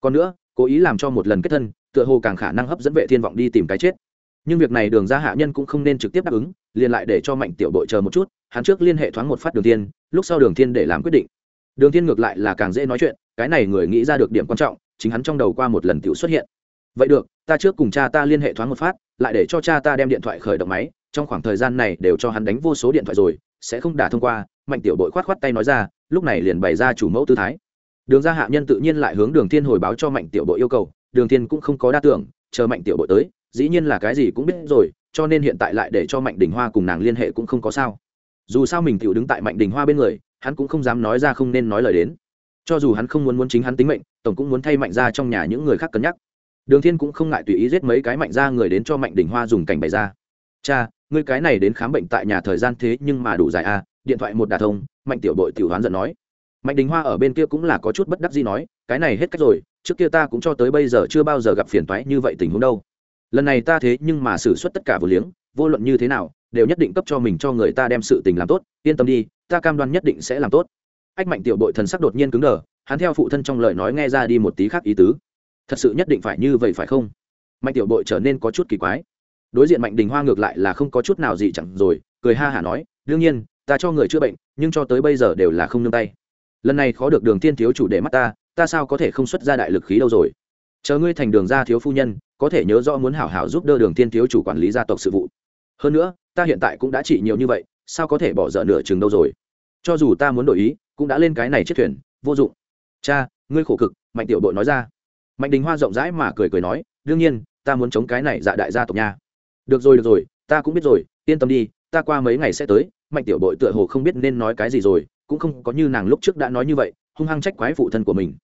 Còn nữa, cố ý làm cho một lần kết thân, tựa hồ càng khả năng hấp dẫn vệ thiên vọng đi tìm cái chết. Nhưng việc này đường ra hạ nhân cũng không nên trực tiếp đáp ứng, liền lại để cho mạnh tiểu đội chờ một chút, hắn trước liên hệ thoáng một phát đường thiên, lúc sau đường thiên để làm quyết định. Đường thiên ngược lại là càng dễ nói chuyện, cái này người nghĩ ra được điểm quan trọng, chính hắn trong đầu qua một lần tiểu xuất hiện vậy được, ta trước cùng cha ta liên hệ thoáng một phát, lại để cho cha ta đem điện thoại khởi động máy, trong khoảng thời gian này đều cho hắn đánh vô số điện thoại rồi, sẽ không đả thông qua, mạnh tiểu bội khoát khoát tay nói ra, lúc này liền bày ra chủ mẫu tư thái. Đường ra hạ nhân tự nhiên lại hướng đường thiên hồi báo cho mạnh tiểu bội yêu cầu, đường thiên cũng không có đa tưởng, chờ mạnh tiểu bội tới, dĩ nhiên là cái gì cũng biết rồi, cho nên hiện tại lại để cho mạnh đình hoa cùng nàng liên hệ cũng không có sao. Dù sao mình tiểu đứng tại mạnh đình hoa bên người, hắn cũng không dám nói ra không nên nói lời đến. Cho dù hắn không muốn muốn chính hắn tính mệnh, tổng cũng muốn thay mạnh ra trong nhà những người khác cân nhắc đường thiên cũng không ngại tùy ý giết mấy cái mạnh ra người đến cho mạnh đình hoa dùng cảnh bày ra. Cha, ngươi cái này đến khám bệnh tại nhà thời gian thế nhưng mà đủ dài à? Điện thoại một đà thông, mạnh tiểu đội tiểu hoán giận nói. Mạnh đình hoa ở bên kia cũng là có chút bất đắc gì nói, cái này hết cách rồi, trước kia ta cũng cho tới bây giờ chưa bao giờ gặp phiền toái như vậy tình huống đâu. Lần này ta thế nhưng mà xử suất tất cả vô liếng, vô luận như thế nào, đều nhất định cấp cho mình cho người ta đem sự tình làm tốt, yên tâm đi, ta cam đoan nhất định sẽ làm tốt. Ách mạnh tiểu đội thần sắc đột nhiên cứng đờ, hắn theo phụ thân trong lời nói nghe ra đi một tí khác ý tứ thật sự nhất định phải như vậy phải không? Mạnh tiểu đội trở nên có chút kỳ quái. Đối diện mạnh đình hoa ngược lại là không có chút nào gì chẳng rồi, cười ha hả nói, đương nhiên, ta cho người chữa bệnh, nhưng cho tới bây giờ đều là không nương tay. Lần này khó được đường tiên thiếu chủ để mắt ta ta sao có thể không xuất ra đại lực khí đâu rồi? Chờ ngươi thành đường gia thiếu phu nhân, có thể nhớ rõ muốn hảo hảo giúp đỡ đường tiên thiếu chủ quản lý gia tộc sự vụ. Hơn nữa, ta hiện tại cũng đã trị nhiều như vậy, sao có thể bỏ dở nửa chừng đâu rồi? Cho dù ta muốn đổi ý, cũng đã lên cái này chiếc thuyền, vô dụng. Cha, ngươi khổ cực, mạnh tiểu đội nói ra mạnh đình hoa rộng rãi mà cười cười nói, đương nhiên, ta muốn chống cái này dạ đại gia tộc nha. Được rồi được rồi, ta cũng biết rồi, yên tâm đi, ta qua mấy ngày sẽ tới. Mạnh tiểu Bội tựa hồ không biết nên nói cái gì rồi, cũng không có như nàng lúc trước đã nói như vậy, hung hăng trách quái phụ thân của mình.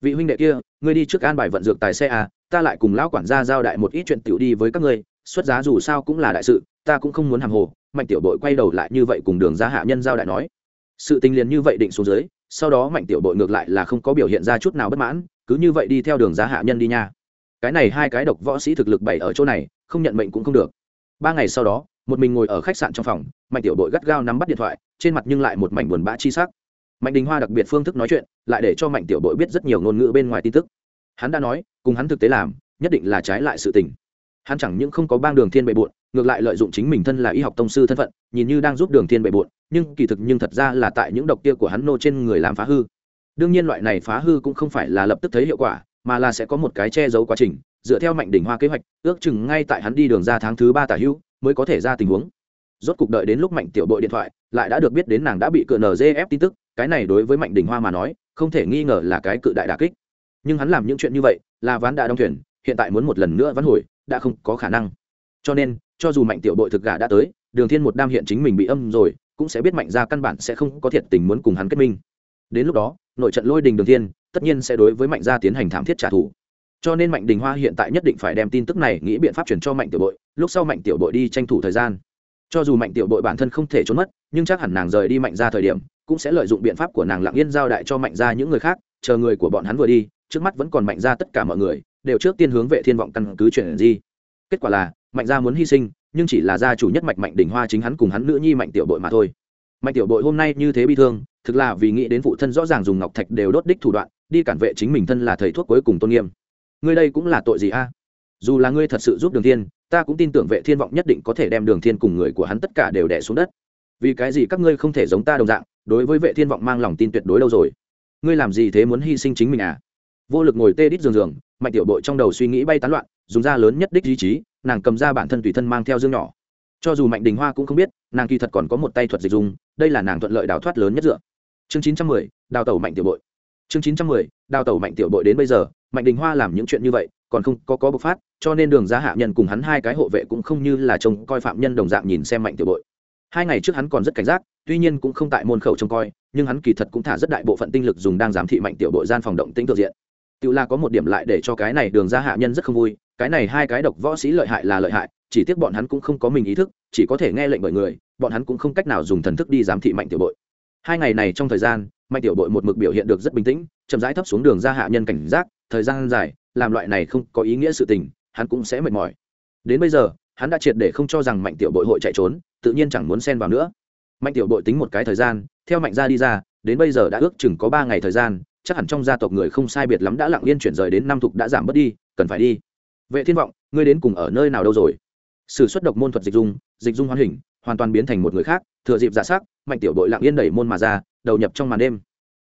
Vị huynh đệ kia, ngươi đi trước an bài vận dược tài xe à ta lại cùng lão quản gia giao đại một ít chuyện tiểu đi với các ngươi, xuất giá dù sao cũng là đại sự, ta cũng không muốn hàm hồ. Mạnh tiểu bội quay đầu lại như vậy cùng đường ra hạ nhân giao đại nói. Sự tình liền như vậy định xuống dưới, sau đó mạnh tiểu bội ngược lại là không có biểu hiện ra chút nào bất mãn cứ như vậy đi theo đường giá hạ nhân đi nha. Cái này hai cái độc võ sĩ thực lực bảy ở chỗ này, không nhận mệnh cũng không được. Ba ngày sau đó, một mình ngồi ở khách sạn trong phòng, mạnh tiểu bội gắt gao nắm bắt điện thoại, trên mặt nhưng lại một mảnh buồn bã chi sắc. Mạnh đình hoa đặc biệt phương thức nói chuyện, lại để cho mạnh tiểu bội biết rất nhiều ngôn ngữ bên ngoài tin tức. Hắn đã nói, cùng hắn thực tế làm, nhất định là trái lại sự tình. Hắn chẳng những không có bang đường thiên bệ bộn, ngược lại lợi dụng chính mình thân là y học tông sư thân phận, nhìn như đang giúp đường thiên bệ bộn, nhưng kỳ thực nhưng thật ra là tại những độc kia của hắn nô trên người làm phá hư đương nhiên loại này phá hư cũng không phải là lập tức thấy hiệu quả, mà là sẽ có một cái che giấu quá trình, dựa theo mạnh đỉnh hoa kế hoạch, ước chừng ngay tại hắn đi đường ra tháng thứ ba tả hữu, mới có thể ra tình huống. Rốt cục đợi đến lúc mạnh tiểu bội điện thoại, lại đã được biết đến nàng đã bị cự nzf tin tức, cái này đối với mạnh đỉnh hoa mà nói, không thể nghi ngờ là cái cự đại đà kích. Nhưng hắn làm những chuyện như vậy, là ván đã đóng thuyền, hiện tại muốn một lần nữa vắn hồi, đã không có khả năng. Cho nên, cho dù mạnh tiểu bội thực gà đã tới, đường thiên một đam hiện chính mình bị âm rồi, cũng sẽ biết mạnh ra căn bản sẽ không có thiệt tình muốn cùng hắn kết minh đến lúc đó, nội trận lôi đình đường thiên tất nhiên sẽ đối với mạnh gia tiến hành thảm thiết trả thù. Cho nên mạnh đình hoa hiện tại nhất định phải đem tin tức này nghĩ biện pháp chuyển cho mạnh tiểu bội, lúc sau mạnh tiểu bội đi tranh thủ thời gian. Cho dù mạnh tiểu bội bản thân không thể trốn mất, nhưng chắc hẳn nàng rời đi mạnh ra thời điểm, cũng sẽ lợi dụng biện pháp của nàng lặng yên giao đại cho mạnh ra những người khác, chờ người của bọn hắn vừa đi, trước mắt vẫn còn mạnh ra tất cả mọi người, đều trước tiên hướng vệ thiên vọng căn cứ chuyển di. Kết quả là, mạnh gia muốn hy sinh, nhưng chỉ là gia chủ nhất mạch mạnh đình hoa chính hắn cùng hắn nữ nhi mạnh tiểu bội mà thôi mạnh tiểu bội hôm nay như thế bi thương, thực là vì nghĩ đến phụ thân rõ ràng dùng ngọc thạch đều đốt đích thủ đoạn, đi cản vệ chính mình thân là thầy thuốc cuối cùng tôn nghiêm. Ngươi đây cũng là tội gì a? Dù là ngươi thật sự giúp đường thiên, ta cũng tin tưởng vệ thiên vọng nhất định có thể đem đường thiên cùng người của hắn tất cả đều đè xuống đất. Vì cái gì các ngươi không thể giống ta đồng dạng, đối với vệ thiên vọng mang lòng tin tuyệt đối lâu rồi. Ngươi làm gì thế muốn hy sinh chính mình à? Vô lực ngồi tê đít giường giường, mạnh tiểu bội trong đầu suy nghĩ bay tán loạn, dùng ra lớn nhất đích ý chí, nàng cầm ra bản thân tùy thân mang theo dương nhỏ. Cho dù mạnh đình hoa cũng không biết nàng kỳ thật còn có một tay thuật dịch dung, đây là nàng thuận lợi đào thoát lớn nhất dựa. Chương chín trăm mười đào tẩu mạnh tiểu bội. Chương chín trăm mười đào tẩu mạnh tiểu bội đến bây giờ mạnh đình hoa làm những chuyện như vậy còn không có có bộc phát cho nên đường ra hạ nhân cùng hắn hai cái hộ vệ cũng không như là trông coi phạm nhân đồng dạng nhìn xem mạnh tiểu bội. Hai ngày trước hắn còn rất cảnh giác tuy nhiên cũng không tại môn khẩu trông coi nhưng hắn kỳ thật cũng thả rất đại bộ phận tinh lực dùng đang giám thị mạnh tiểu bội gian phòng động tĩnh tự diện. Tự là có một điểm lại để cho cái này đường ra hạ nhân rất không vui cái này hai cái độc võ sĩ lợi hại là lợi hại, chỉ tiếc bọn hắn cũng không có mình ý thức, chỉ có thể nghe lệnh bởi người, bọn hắn cũng không cách nào dùng thần thức đi giám thị mạnh tiểu bội. Hai ngày này trong thời gian, mạnh tiểu bội một mực biểu hiện được rất bình tĩnh, chậm rãi thấp xuống đường ra hạ nhân cảnh giác, thời gian dài, làm loại này không có ý nghĩa sự tình, hắn cũng sẽ mệt mỏi. Đến bây giờ, hắn đã triệt để không cho rằng mạnh tiểu bội hội chạy trốn, tự nhiên chẳng muốn xen vào nữa. Mạnh tiểu bội tính một cái thời gian, theo mạnh gia đi ra, đến bây giờ đã ước chừng có ba ngày thời gian, chắc hẳn trong gia tộc người không sai biệt lắm đã lặng yên chuyển rời đến năm thục đã giảm bớt đi, cần phải đi vệ thiên vọng, ngươi đến cùng ở nơi nào đâu rồi? Sử xuất độc môn thuật dịch dung dịch dung hoán hình, hoàn toàn biến thành một người khác, thừa dịp giả sắc, mạnh tiểu đội lặng yên đẩy môn mà ra, đầu nhập trong màn đêm.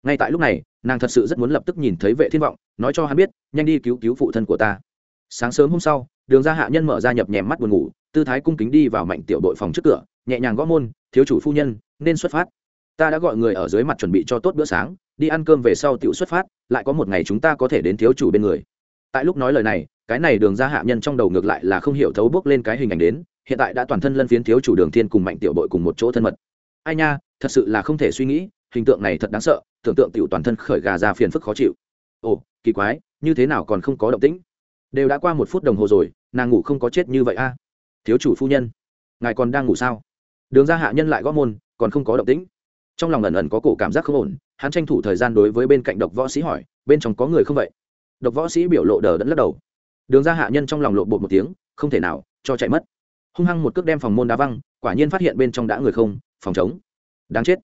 Ngay tại lúc này, nàng thật sự rất muốn lập tức nhìn thấy vệ thiên vọng, nói cho hắn biết, nhanh đi cứu cứu phụ thân của ta. Sáng sớm hôm sau, đường ra hạ nhân mở ra nhập nhèm mắt buồn ngủ, tư thái cung kính đi vào mạnh tiểu đội phòng trước cửa, nhẹ nhàng gõ môn, thiếu chủ phu nhân, nên xuất phát. Ta đã gọi người ở dưới mặt chuẩn bị cho tốt bữa sáng, đi ăn cơm về sau tiểu xuất phát, lại có một ngày chúng ta có thể đến thiếu chủ bên người. Tại lúc nói lời này cái này đường ra hạ nhân trong đầu ngược lại là không hiểu thấu bước lên cái hình ảnh đến, hiện tại đã toàn thân lân phiến thiếu chủ đường thiên cùng mạnh tiểu bội cùng một chỗ thân mật. Ai nha, thật sự là không thể suy nghĩ, hình tượng này thật đáng sợ, tưởng tượng tiểu toàn thân khởi gà ra phiền phức khó chịu. Ồ, kỳ quái, như thế nào còn không có động tĩnh? Đều đã qua một phút đồng hồ rồi, nàng ngủ không có chết như vậy a. Thiếu chủ phu nhân, ngài còn đang ngủ sao? Đường ra hạ nhân lại gõ môn, còn không có động tĩnh. Trong lòng ẩn ẩn có cổ cảm giác không ổn, hắn tranh thủ thời gian đối với bên cạnh độc võ sĩ hỏi, bên trong có người không vậy? Độc võ sĩ biểu lộ đờ đẫn lắc đầu đường ra hạ nhân trong lòng lộ bột một tiếng, không thể nào, cho chạy mất. Hung hăng một cước đem phòng môn đá văng, quả nhiên phát hiện bên trong đã người không, phòng chống đáng chết.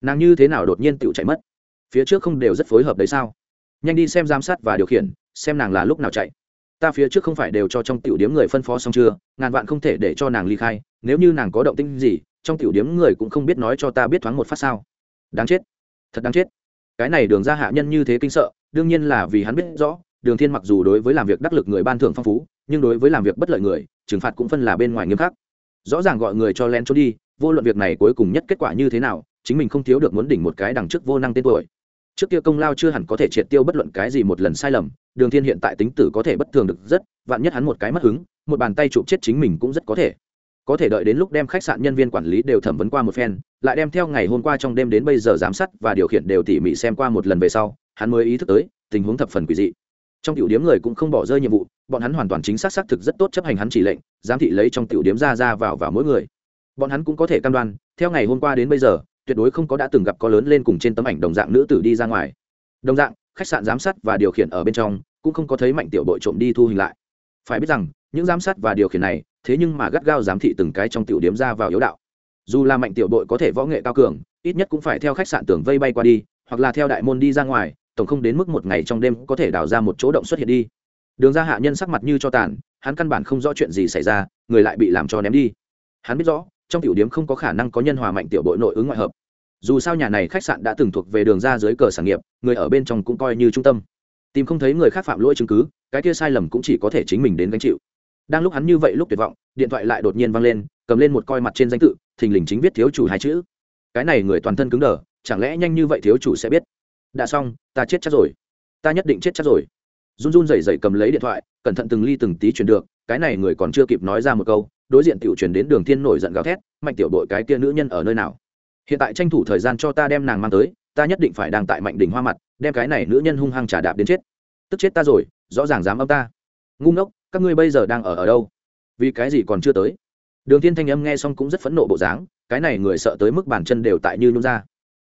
Nàng như thế nào đột nhiên tựu chạy mất? Phía trước không đều rất phối hợp đấy sao? Nhanh đi xem giám sát và điều khiển, xem nàng là lúc nào chạy. Ta phía trước không phải đều cho trong tiểu điếm người phân phó xong chưa, ngàn vạn không thể để cho nàng ly khai, nếu như nàng có động tinh gì, trong tiểu điếm người cũng không biết nói cho ta biết thoáng một phát sao. Đáng chết. Thật đáng chết. Cái này đường ra hạ nhân như thế kinh sợ, đương nhiên là vì hắn biết rõ đường thiên mặc dù đối với làm việc đắc lực người ban thưởng phong phú, nhưng đối với làm việc bất lợi người, trừng phạt cũng phân là bên ngoài nghiêm khắc. Rõ ràng gọi người cho len trốn đi, vô luận việc này cuối cùng nhất kết quả như thế nào, chính mình không thiếu được muốn đỉnh một cái đằng trước vô năng tên tuổi. Trước kia công lao chưa hẳn có thể triệt tiêu bất luận cái gì một lần sai lầm, đường thiên hiện tại tính tử có thể bất thường được rất, vạn nhất hắn một cái mất hứng, một bàn tay chụp chết chính mình cũng rất có thể. Có thể đợi đến lúc đem khách sạn nhân viên quản lý đều thẩm vấn qua một phen, lại đem theo ngày hôm qua trong đêm đến bây giờ giám sát và điều khiển đều tỉ mỉ xem qua một lần về sau, hắn mới ý thức tới, tình huống thập phần quỷ dị trong tiểu điếm người cũng không bỏ rơi nhiệm vụ, bọn hắn hoàn toàn chính xác xác thực rất tốt chấp hành hắn chỉ lệnh, giám thị lấy trong tiểu điếm ra ra vào vào mỗi người. Bọn hắn cũng có thể cam đoan, theo ngày hôm qua đến bây giờ, tuyệt đối không có đã từng gặp có lớn lên cùng trên tấm ảnh đồng dạng nữ tử đi ra ngoài. Đồng dạng, khách sạn giám sát và điều khiển ở bên trong, cũng không có thấy mạnh tiểu bội trộm đi thu hình lại. Phải biết rằng, những giám sát và điều khiển này, thế nhưng mà gắt gao giám thị từng cái trong tiểu điếm ra vào yếu đạo. Dù là mạnh tiểu bội có thể võ nghệ cao cường, ít nhất cũng phải theo khách sạn tưởng vây bay qua đi, hoặc là theo đại môn đi ra ngoài tổng không đến mức một ngày trong đêm có thể đào ra một chỗ động xuất hiện đi. Đường ra hạ nhân sắc mặt như cho tàn, hắn căn bản không rõ chuyện gì xảy ra, người lại bị làm cho ném đi. Hắn biết rõ, trong tiểu điếm không có khả năng có nhân hòa mạnh tiểu bội nội ứng ngoại hợp. Dù sao nhà này khách sạn đã từng thuộc về đường ra dưới cờ sản nghiệp, người ở bên trong cũng coi như trung tâm. Tìm không thấy người khác phạm lỗi chứng cứ, cái kia sai lầm cũng chỉ có thể chính mình đến gánh chịu. Đang lúc hắn như vậy lúc tuyệt vọng, điện thoại lại đột nhiên văng lên, cầm lên một coi mặt trên danh tự, thình lình chính viết thiếu chủ hai chữ. Cái này người toàn thân cứng đờ, chẳng lẽ nhanh như vậy thiếu chủ sẽ biết? Đã xong, ta chết chắc rồi. Ta nhất định chết chắc rồi. Run run rẩy rẩy cầm lấy điện thoại, cẩn thận từng ly từng tí chuyển được, cái này người còn chưa kịp nói ra một câu, đối diện tiểu chuyển đến đường thiên nổi giận gào thét, mạnh tiểu đội, cái kia nữ nhân ở nơi nào? Hiện tại tranh thủ thời gian cho ta đem nàng mang tới, ta nhất định phải đang tại mạnh đỉnh hoa mặt, đem cái này nữ nhân hung hăng trả đạp đến chết. Tức chết ta rồi, rõ ràng dám âm ta. Ngu ngốc, các ngươi bây giờ đang ở ở đâu? Vì cái gì còn chưa tới? Đường thiên thanh âm nghe xong cũng rất phẫn nộ bộ dáng, cái này người sợ tới mức bàn chân đều tại như nhung ra.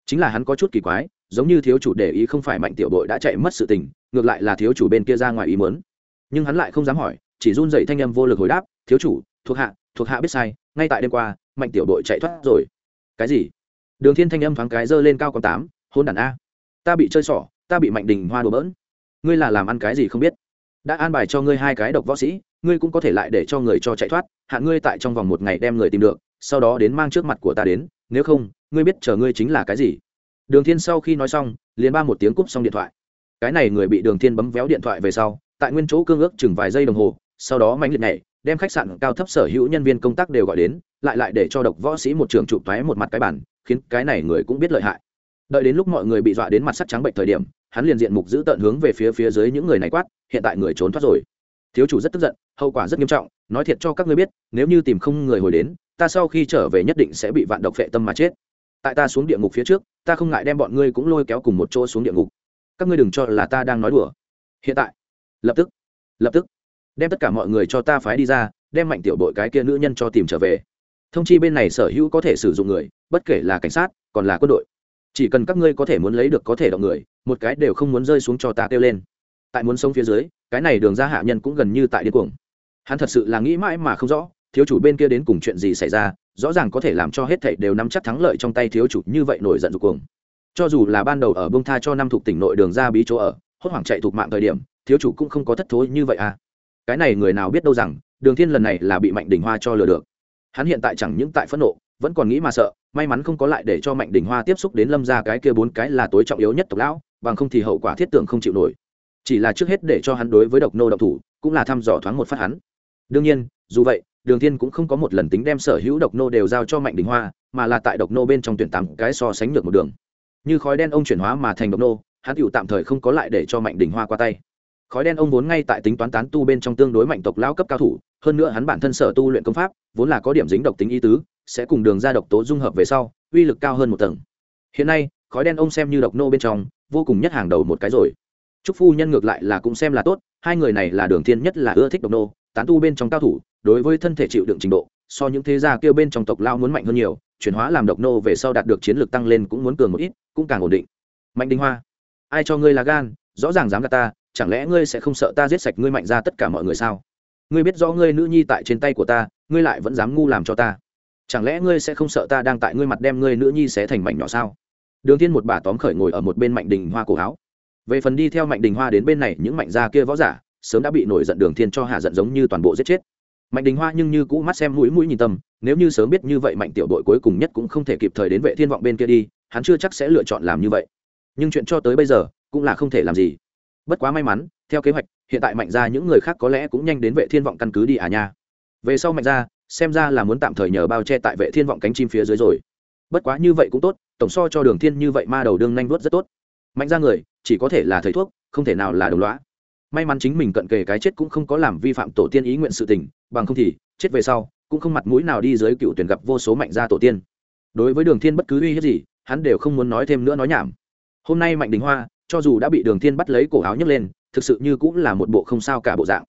Chính là hắn có chút kỳ quái giống như thiếu chủ để ý không phải mạnh tiểu đội đã chạy mất sự tình, ngược lại là thiếu chủ bên kia ra ngoài ý muốn. Nhưng hắn lại không dám hỏi, chỉ run dậy thanh âm vô lực hồi đáp, thiếu chủ, thuộc hạ thuộc hạ biết sai, ngay tại đêm qua, mạnh tiểu đội chạy thoát rồi. Cái gì? Đường thiên thanh âm thoáng cái dơ lên cao còn tám hôn đàn a, ta bị chơi xỏ, ta bị mạnh đình hoa đùa bỡn. Ngươi là làm ăn cái gì không biết? Đã an bài cho ngươi hai cái độc võ sĩ, ngươi cũng có thể lại để cho người cho chạy thoát, hạ ngươi tại trong vòng một ngày đem người tìm được, sau đó đến mang trước mặt của ta đến, nếu không, ngươi biết chờ ngươi chính là cái gì? Đường thiên sau khi nói xong, liền ba một tiếng cúp xong điện thoại. Cái này người bị đường thiên bấm véo điện thoại về sau, tại nguyên chỗ cương ước chừng vài giây đồng hồ, sau đó mạnh liệt nhảy, đem khách sạn cao thấp sở hữu nhân viên công tác đều gọi đến, lại lại để cho độc võ sĩ một trường chụp toé một mặt cái bản khiến cái này người cũng biết lợi hại. Đợi đến lúc mọi người bị dọa đến mặt sắc trắng bệnh thời điểm, hắn liền diện mục giữ tận hướng về phía phía dưới những người này quát, hiện tại người trốn thoát rồi. Thiếu chủ rất tức giận, hậu quả rất nghiêm trọng, nói thiệt cho các ngươi biết, nếu như tìm không người hồi đến, ta sau khi trở về nhất định sẽ bị vạn độc phệ tâm mà chết. Tại ta xuống địa ngục phía trước ta không ngại đem bọn ngươi cũng lôi kéo cùng một chỗ xuống địa ngục. Các ngươi đừng cho là ta đang nói đùa. Hiện tại. Lập tức. Lập tức. Đem tất cả mọi người cho ta phái đi ra, đem mạnh tiểu đội cái kia nữ nhân cho tìm trở về. Thông chi bên này sở hữu có thể sử dụng người, bất kể là cảnh sát, còn là quân đội. Chỉ cần các ngươi có thể muốn lấy được có thể động người, một cái đều không muốn rơi xuống cho ta kêu lên. Tại muốn sống phía dưới, cái này đường ra hạ nhân cũng gần như tại điên cuồng. Hắn thật sự là nghĩ mãi mà không rõ, thiếu chủ bên kia đến cùng chuyện gì xảy ra rõ ràng có thể làm cho hết thảy đều nắm chắc thắng lợi trong tay thiếu chủ như vậy nổi giận dục cuồng. Cho dù là ban đầu ở bông tha cho năm thuộc tỉnh nội đường ra bí chỗ ở, hốt hoảng chạy thuộc mạng thời điểm, thiếu chủ cũng không có thất thối như vậy à. Cái này người nào biết đâu rằng, đường thiên lần này là bị mạnh đỉnh hoa cho lừa được. Hắn hiện tại chẳng những tại phẫn nộ, vẫn còn nghĩ mà sợ, may mắn không có lại để cho mạnh đỉnh hoa tiếp xúc đến lâm ra cái kia bốn cái là tối trọng yếu nhất tộc lão, bằng không thì hậu quả thiết tưởng không chịu nổi. Chỉ là trước hết để cho hắn đối với độc nô độc thủ, cũng là thăm dò thoáng một phát hắn. Đương nhiên, dù vậy đường thiên cũng không có một lần tính đem sở hữu độc nô đều giao cho mạnh đình hoa, mà là tại độc nô bên trong tuyển tám cái so sánh được một đường. Như khói đen ông chuyển hóa mà thành độc nô, hắn tựu tạm thời không có lại để cho mạnh đình hoa qua tay. Khói đen ông vốn ngay tại tính toán tán tu bên trong tương đối mạnh tộc lao cấp cao thủ, hơn nữa hắn bản thân sở tu luyện công pháp, vốn là có điểm dính độc tính y tứ, sẽ cùng đường ra độc tố dung hợp về sau, uy lực cao hơn một tầng. Hiện nay, khói đen ông xem như độc nô bên trong, vô cùng nhất hàng đầu một cái rồi. Trúc phu nhân ngược lại là cũng xem là tốt, hai người này là đường thiên nhất là ưa thích độc nô, tán tu bên trong cao thủ đối với thân thể chịu đựng trình độ, so những thế gia kêu bên trong tộc lao muốn mạnh hơn nhiều, chuyển hóa làm độc nô về sau đạt được chiến lược tăng lên cũng muốn cường một ít, cũng càng ổn định. Mạnh đinh hoa, ai cho ngươi là gan? Rõ ràng dám gạt ta, chẳng lẽ ngươi sẽ không sợ ta giết sạch ngươi mạnh ra tất cả mọi người sao? Ngươi biết rõ ngươi nữ nhi tại trên tay của ta, ngươi lại vẫn dám ngu làm cho ta. Chẳng lẽ ngươi sẽ không sợ ta đang tại ngươi mặt đem ngươi nữ nhi sẽ thành mảnh nhỏ sao? Đường thiên một bà tóm khởi ngồi ở một bên mạnh đình hoa cổ áo. Về phần đi theo mạnh đình hoa đến bên này, những mạnh gia kia võ giả sớm đã bị nổi giận đường thiên cho hạ giận giống như toàn bộ giết chết mạnh đình hoa nhưng như cũ mắt xem mũi mũi nhìn tâm, nếu như sớm biết như vậy mạnh tiểu đội cuối cùng nhất cũng không thể kịp thời đến vệ thiên vọng bên kia đi, hắn chưa chắc sẽ lựa chọn làm như vậy. Nhưng chuyện cho tới bây giờ, cũng là không thể làm gì. Bất quá may mắn, theo kế hoạch, hiện tại mạnh ra những người khác có lẽ cũng nhanh đến vệ thiên vọng căn cứ đi à nha. Về sau mạnh ra xem ra là muốn tạm thời nhờ bao che tại vệ thiên vọng cánh chim phía dưới rồi. Bất quá như vậy cũng tốt, tổng so cho đường thiên như vậy ma đầu đương nhanh vuốt rất tốt. Mạnh ra người, chỉ có thể là thầy thuốc, không thể nào là đồng lõa. May mắn chính mình cận kề cái chết cũng không có làm vi phạm tổ tiên ý nguyện sự tình bằng không thì, chết về sau, cũng không mặt mũi nào đi dưới cựu tuyển gặp vô số mạnh gia tổ tiên. Đối với đường thiên bất cứ uy hiếp gì, hắn đều không muốn nói thêm nữa nói nhảm. Hôm nay mạnh đình hoa, cho dù đã bị đường thiên bắt lấy cổ áo nhấc lên, thực sự như cũng là một bộ không sao cả bộ dạng.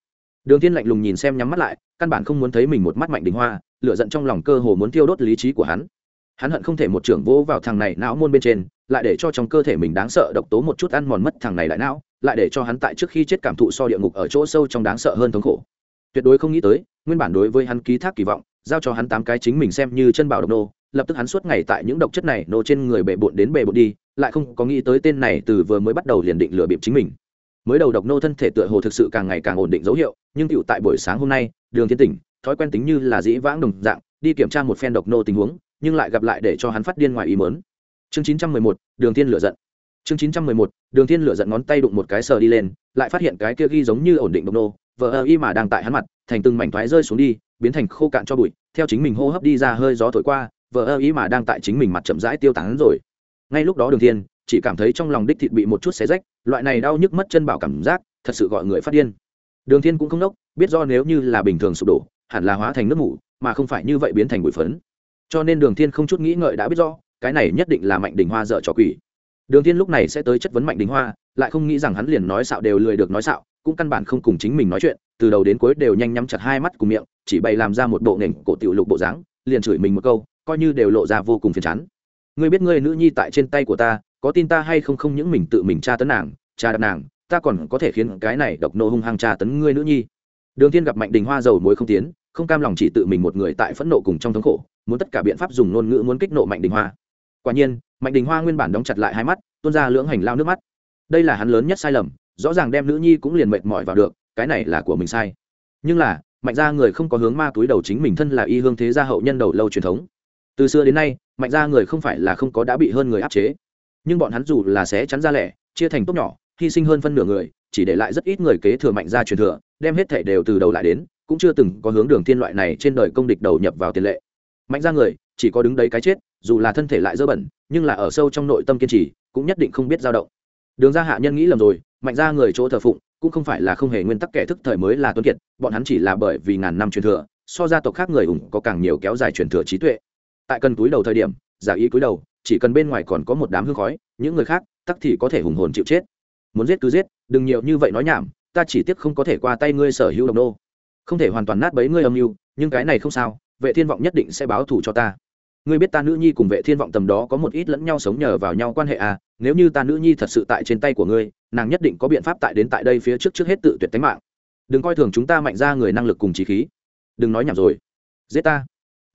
Đường thiên lạnh lùng nhìn xem nhắm mắt lại, căn bản không muốn thấy mình một mắt mạnh đình hoa, lửa giận trong lòng cơ hồ muốn tiêu đốt lý trí của hắn. Hắn hận không thể một trưởng vỗ vào thằng này não môn bên trên, lại để cho trong cơ thể mình đáng sợ độc tố một chút ăn mòn mất thằng này lại não, lại để cho hắn tại trước khi chết cảm thụ so địa ngục ở chỗ sâu trong đáng sợ hơn thống khổ tuyệt đối không nghĩ tới nguyên bản đối với hắn ký thác kỳ vọng giao cho hắn tám cái chính mình xem như chân bảo độc nô lập tức hắn suốt ngày tại những độc chất này nô trên người bệ bộn đến bệ bộn đi lại không có nghĩ tới tên này từ vừa mới bắt đầu liền định lừa bịp chính mình. Mới đầu độc nô thân thể tựa hồ thực sự càng ngày càng ổn định dấu hiệu nhưng cựu tại buổi sáng hôm nay đường thiên tỉnh thói quen tính như là dĩ vãng đồng dạng đi kiểm tra một phen độc nô tình huống nhưng lại gặp lại để cho hắn phát điên ngoài ý mớn chương 911, đường thiên lửa giận. Chương 911, đường thiên lửa giận ngón tay đụng một cái sờ đi lên lại phát hiện cái kia ghi giống như ổn định độc nô vờ ơ y mà đang tại hắn mặt, thành từng mảnh thoái rơi xuống đi, biến thành khô cạn cho bụi, theo chính mình hô hấp đi ra hơi gió thổi qua, vờ ơ y mà đang tại chính mình mặt chậm rãi tiêu tán rồi. Ngay lúc đó đường thiên, chỉ cảm thấy trong lòng đích thịt bị một chút xé rách, loại này đau nhức mất chân bảo cảm giác, thật sự gọi người phát điên. Đường thiên cũng không nốc, biết do nếu như là bình thường sụp đổ, hẳn là hóa thành nước mủ, mà không phải như vậy biến thành bụi phấn. Cho nên đường thiên không chút nghĩ ngợi đã biết rõ, cái này nhất định là mạnh đình hoa dở trò quỷ. Đường thiên lúc này sẽ tới chất vấn mạnh đình hoa, lại không nghĩ rằng hắn liền nói xạo đều lười được nói xạo cũng căn bản không cùng chính mình nói chuyện, từ đầu đến cuối đều nhanh nhắm chặt hai mắt cùng miệng, chỉ bày làm ra một bộ nền cổ tiểu lục bộ dáng, liền chửi mình một câu, coi như đều lộ ra vô cùng phiền chán. Ngươi biết ngươi nữ nhi tại trên tay của ta, có tin ta hay không không những mình tự mình tra tấn nàng, tra đạp nàng, ta còn có thể khiến cái này độc nô hung hăng tra tấn ngươi nữ nhi. Đường thiên gặp mạnh đình hoa dầu muối không tiến, không cam lòng chỉ tự mình một người tại phẫn nộ cùng trong thống khổ, muốn tất cả biện pháp dùng ngôn ngữ muốn kích nộ mạnh đình hoa. Quả nhiên, mạnh đình hoa nguyên bản đóng chặt lại hai mắt, tuôn ra lưỡng hành lao nước mắt. Đây là hắn lớn nhất sai lầm rõ ràng đem nữ nhi cũng liền mệt mỏi vào được, cái này là của mình sai. Nhưng là, mạnh gia người không có hướng ma túi đầu chính mình thân là y hương thế gia hậu nhân đầu lâu truyền thống. Từ xưa đến nay, mạnh gia người không phải là không có đã bị hơn người áp chế. Nhưng bọn hắn dù là sẽ chắn ra lẻ, chia thành tốt nhỏ, hy sinh hơn phân nửa người, chỉ để lại rất ít người kế thừa mạnh gia truyền thừa, đem hết thể đều từ đầu lại đến, cũng chưa từng có hướng đường thiên loại này trên đời công địch đầu nhập vào tiền lệ. Mạnh gia người, chỉ có đứng đấy cái chết, dù là thân thể lại dơ bẩn, nhưng là ở sâu trong nội tâm kiên trì, cũng nhất định không biết dao động. Đường gia hạ nhân nghĩ lầm rồi mạnh ra người chỗ thờ phụng, cũng không phải là không hề nguyên tắc kẻ thức thời mới là tuấn kiệt, bọn hắn chỉ là bởi vì ngàn năm truyền thừa, so gia tộc khác người ủng có càng nhiều kéo dài truyền thừa trí tuệ. Tại cần túi đầu thời điểm, giả ý cúi đầu, chỉ cần bên ngoài còn có một đám hương khói, những người khác, tắc thì có thể hùng hồn chịu chết. Muốn giết cứ giết, đừng nhiều như vậy nói nhảm, ta chỉ tiếc không có thể qua tay ngươi sở hữu đồng đô không thể hoàn toàn nát bấy ngươi âm mưu, nhưng cái này không sao, vệ thiên vọng nhất định sẽ báo thù cho ta ngươi biết ta nữ nhi cùng vệ thiên vọng tầm đó có một ít lẫn nhau sống nhờ vào nhau quan hệ à nếu như ta nữ nhi thật sự tại trên tay của ngươi, nàng nhất định có biện pháp tại đến tại đây phía trước trước hết tự tuyệt tánh mạng. Đừng coi thường chúng ta mạnh ra người năng lực cùng trí khí. Đừng nói nhảm rồi. Giết ta.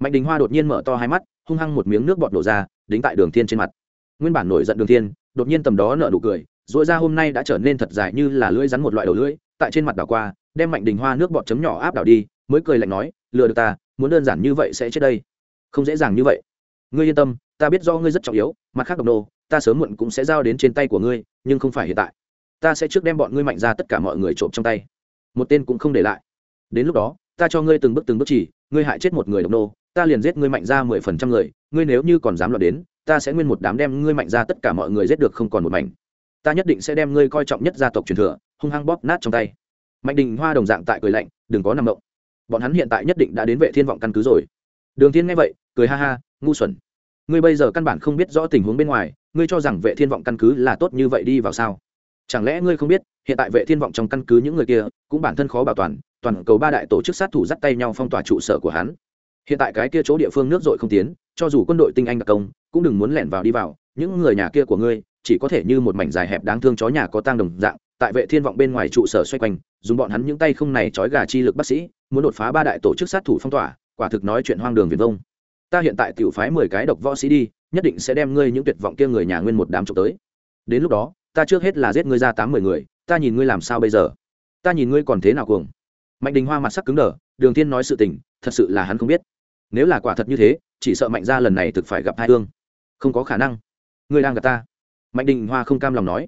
Mạnh đình hoa đột nhiên mở to hai mắt, hung hăng một miếng nước bọt đổ ra, đính tại đường thiên trên mặt. Nguyên bản nổi giận đường thiên, đột nhiên tầm đó nở nụ cười dội ra hôm nay đã trở nên thật dài như là lưỡi rắn một loại đầu lưỡi, tại trên mặt đảo qua, đem mạnh đình hoa nước bọt chấm nhỏ áp đảo đi, mới cười lạnh nói, lừa được ta, muốn đơn giản như vậy sẽ chết đây không dễ dàng như vậy. Ngươi yên tâm, ta biết do ngươi rất trọng yếu, mặt khác độc nô, ta sớm muộn cũng sẽ giao đến trên tay của ngươi, nhưng không phải hiện tại. Ta sẽ trước đem bọn ngươi mạnh ra tất cả mọi người trộm trong tay. Một tên cũng không để lại. Đến lúc đó, ta cho ngươi từng bước từng bước chỉ, ngươi hại chết một người độc nô, ta liền giết ngươi mạnh ra mười phần trăm người, ngươi nếu như còn dám lọt đến, ta sẽ nguyên một đám đem ngươi mạnh ra tất cả mọi người giết được không còn một mảnh. Ta nhất định sẽ đem ngươi coi trọng nhất gia tộc truyền thừa, hung hăng bóp nát trong tay. Mạnh đình hoa đồng dạng tại cười lạnh, đừng có nằm động. Bọn hắn hiện tại nhất định đã đến vệ thiên vọng căn cứ rồi. Đường thiên nghe vậy cười ha ha, ngu xuẩn. Ngươi bây giờ căn bản không biết rõ tình huống bên ngoài, ngươi cho rằng vệ thiên vọng căn cứ là tốt như vậy đi vào sao? Chẳng lẽ ngươi không biết, hiện tại vệ thiên vọng trong căn cứ những người kia, cũng bản thân khó bảo toàn toàn cầu ba đại tổ chức sát thủ dắt tay nhau phong tỏa trụ sở của hắn. Hiện tại cái kia chỗ địa phương nước dội không tiến, cho dù quân đội tinh anh đặc công, cũng đừng muốn lẻn vào đi vào, những người nhà kia của ngươi, chỉ có thể như một mảnh dài hẹp đáng thương chó nhà có tang đồng dạng, tại vệ thiên vọng bên ngoài trụ sở xoay quanh, dùng bọn hắn những tay không này trói gà chi lực bác sĩ, muốn đột phá ba đại tổ chức sát thủ phong tỏa, quả thực nói chuyện hoang đường việt vông ta hiện tại tiểu phái mười cái độc võ sĩ đi, nhất định sẽ đem ngươi những tuyệt vọng kia người nhà nguyên một đám trộm tới. Đến lúc đó, ta trước hết là giết ngươi ra tám mười người, ta nhìn ngươi làm sao bây giờ? Ta nhìn ngươi còn thế nào cuồng? Mạnh đình hoa mặt sắc cứng đờ, đường thiên nói sự tình, thật sự là hắn không biết. Nếu là quả thật như thế, chỉ sợ mạnh gia lần này thực phải gặp hai thương. Không có khả năng. Ngươi đang gặp ta. Mạnh đình hoa không cam lòng nói.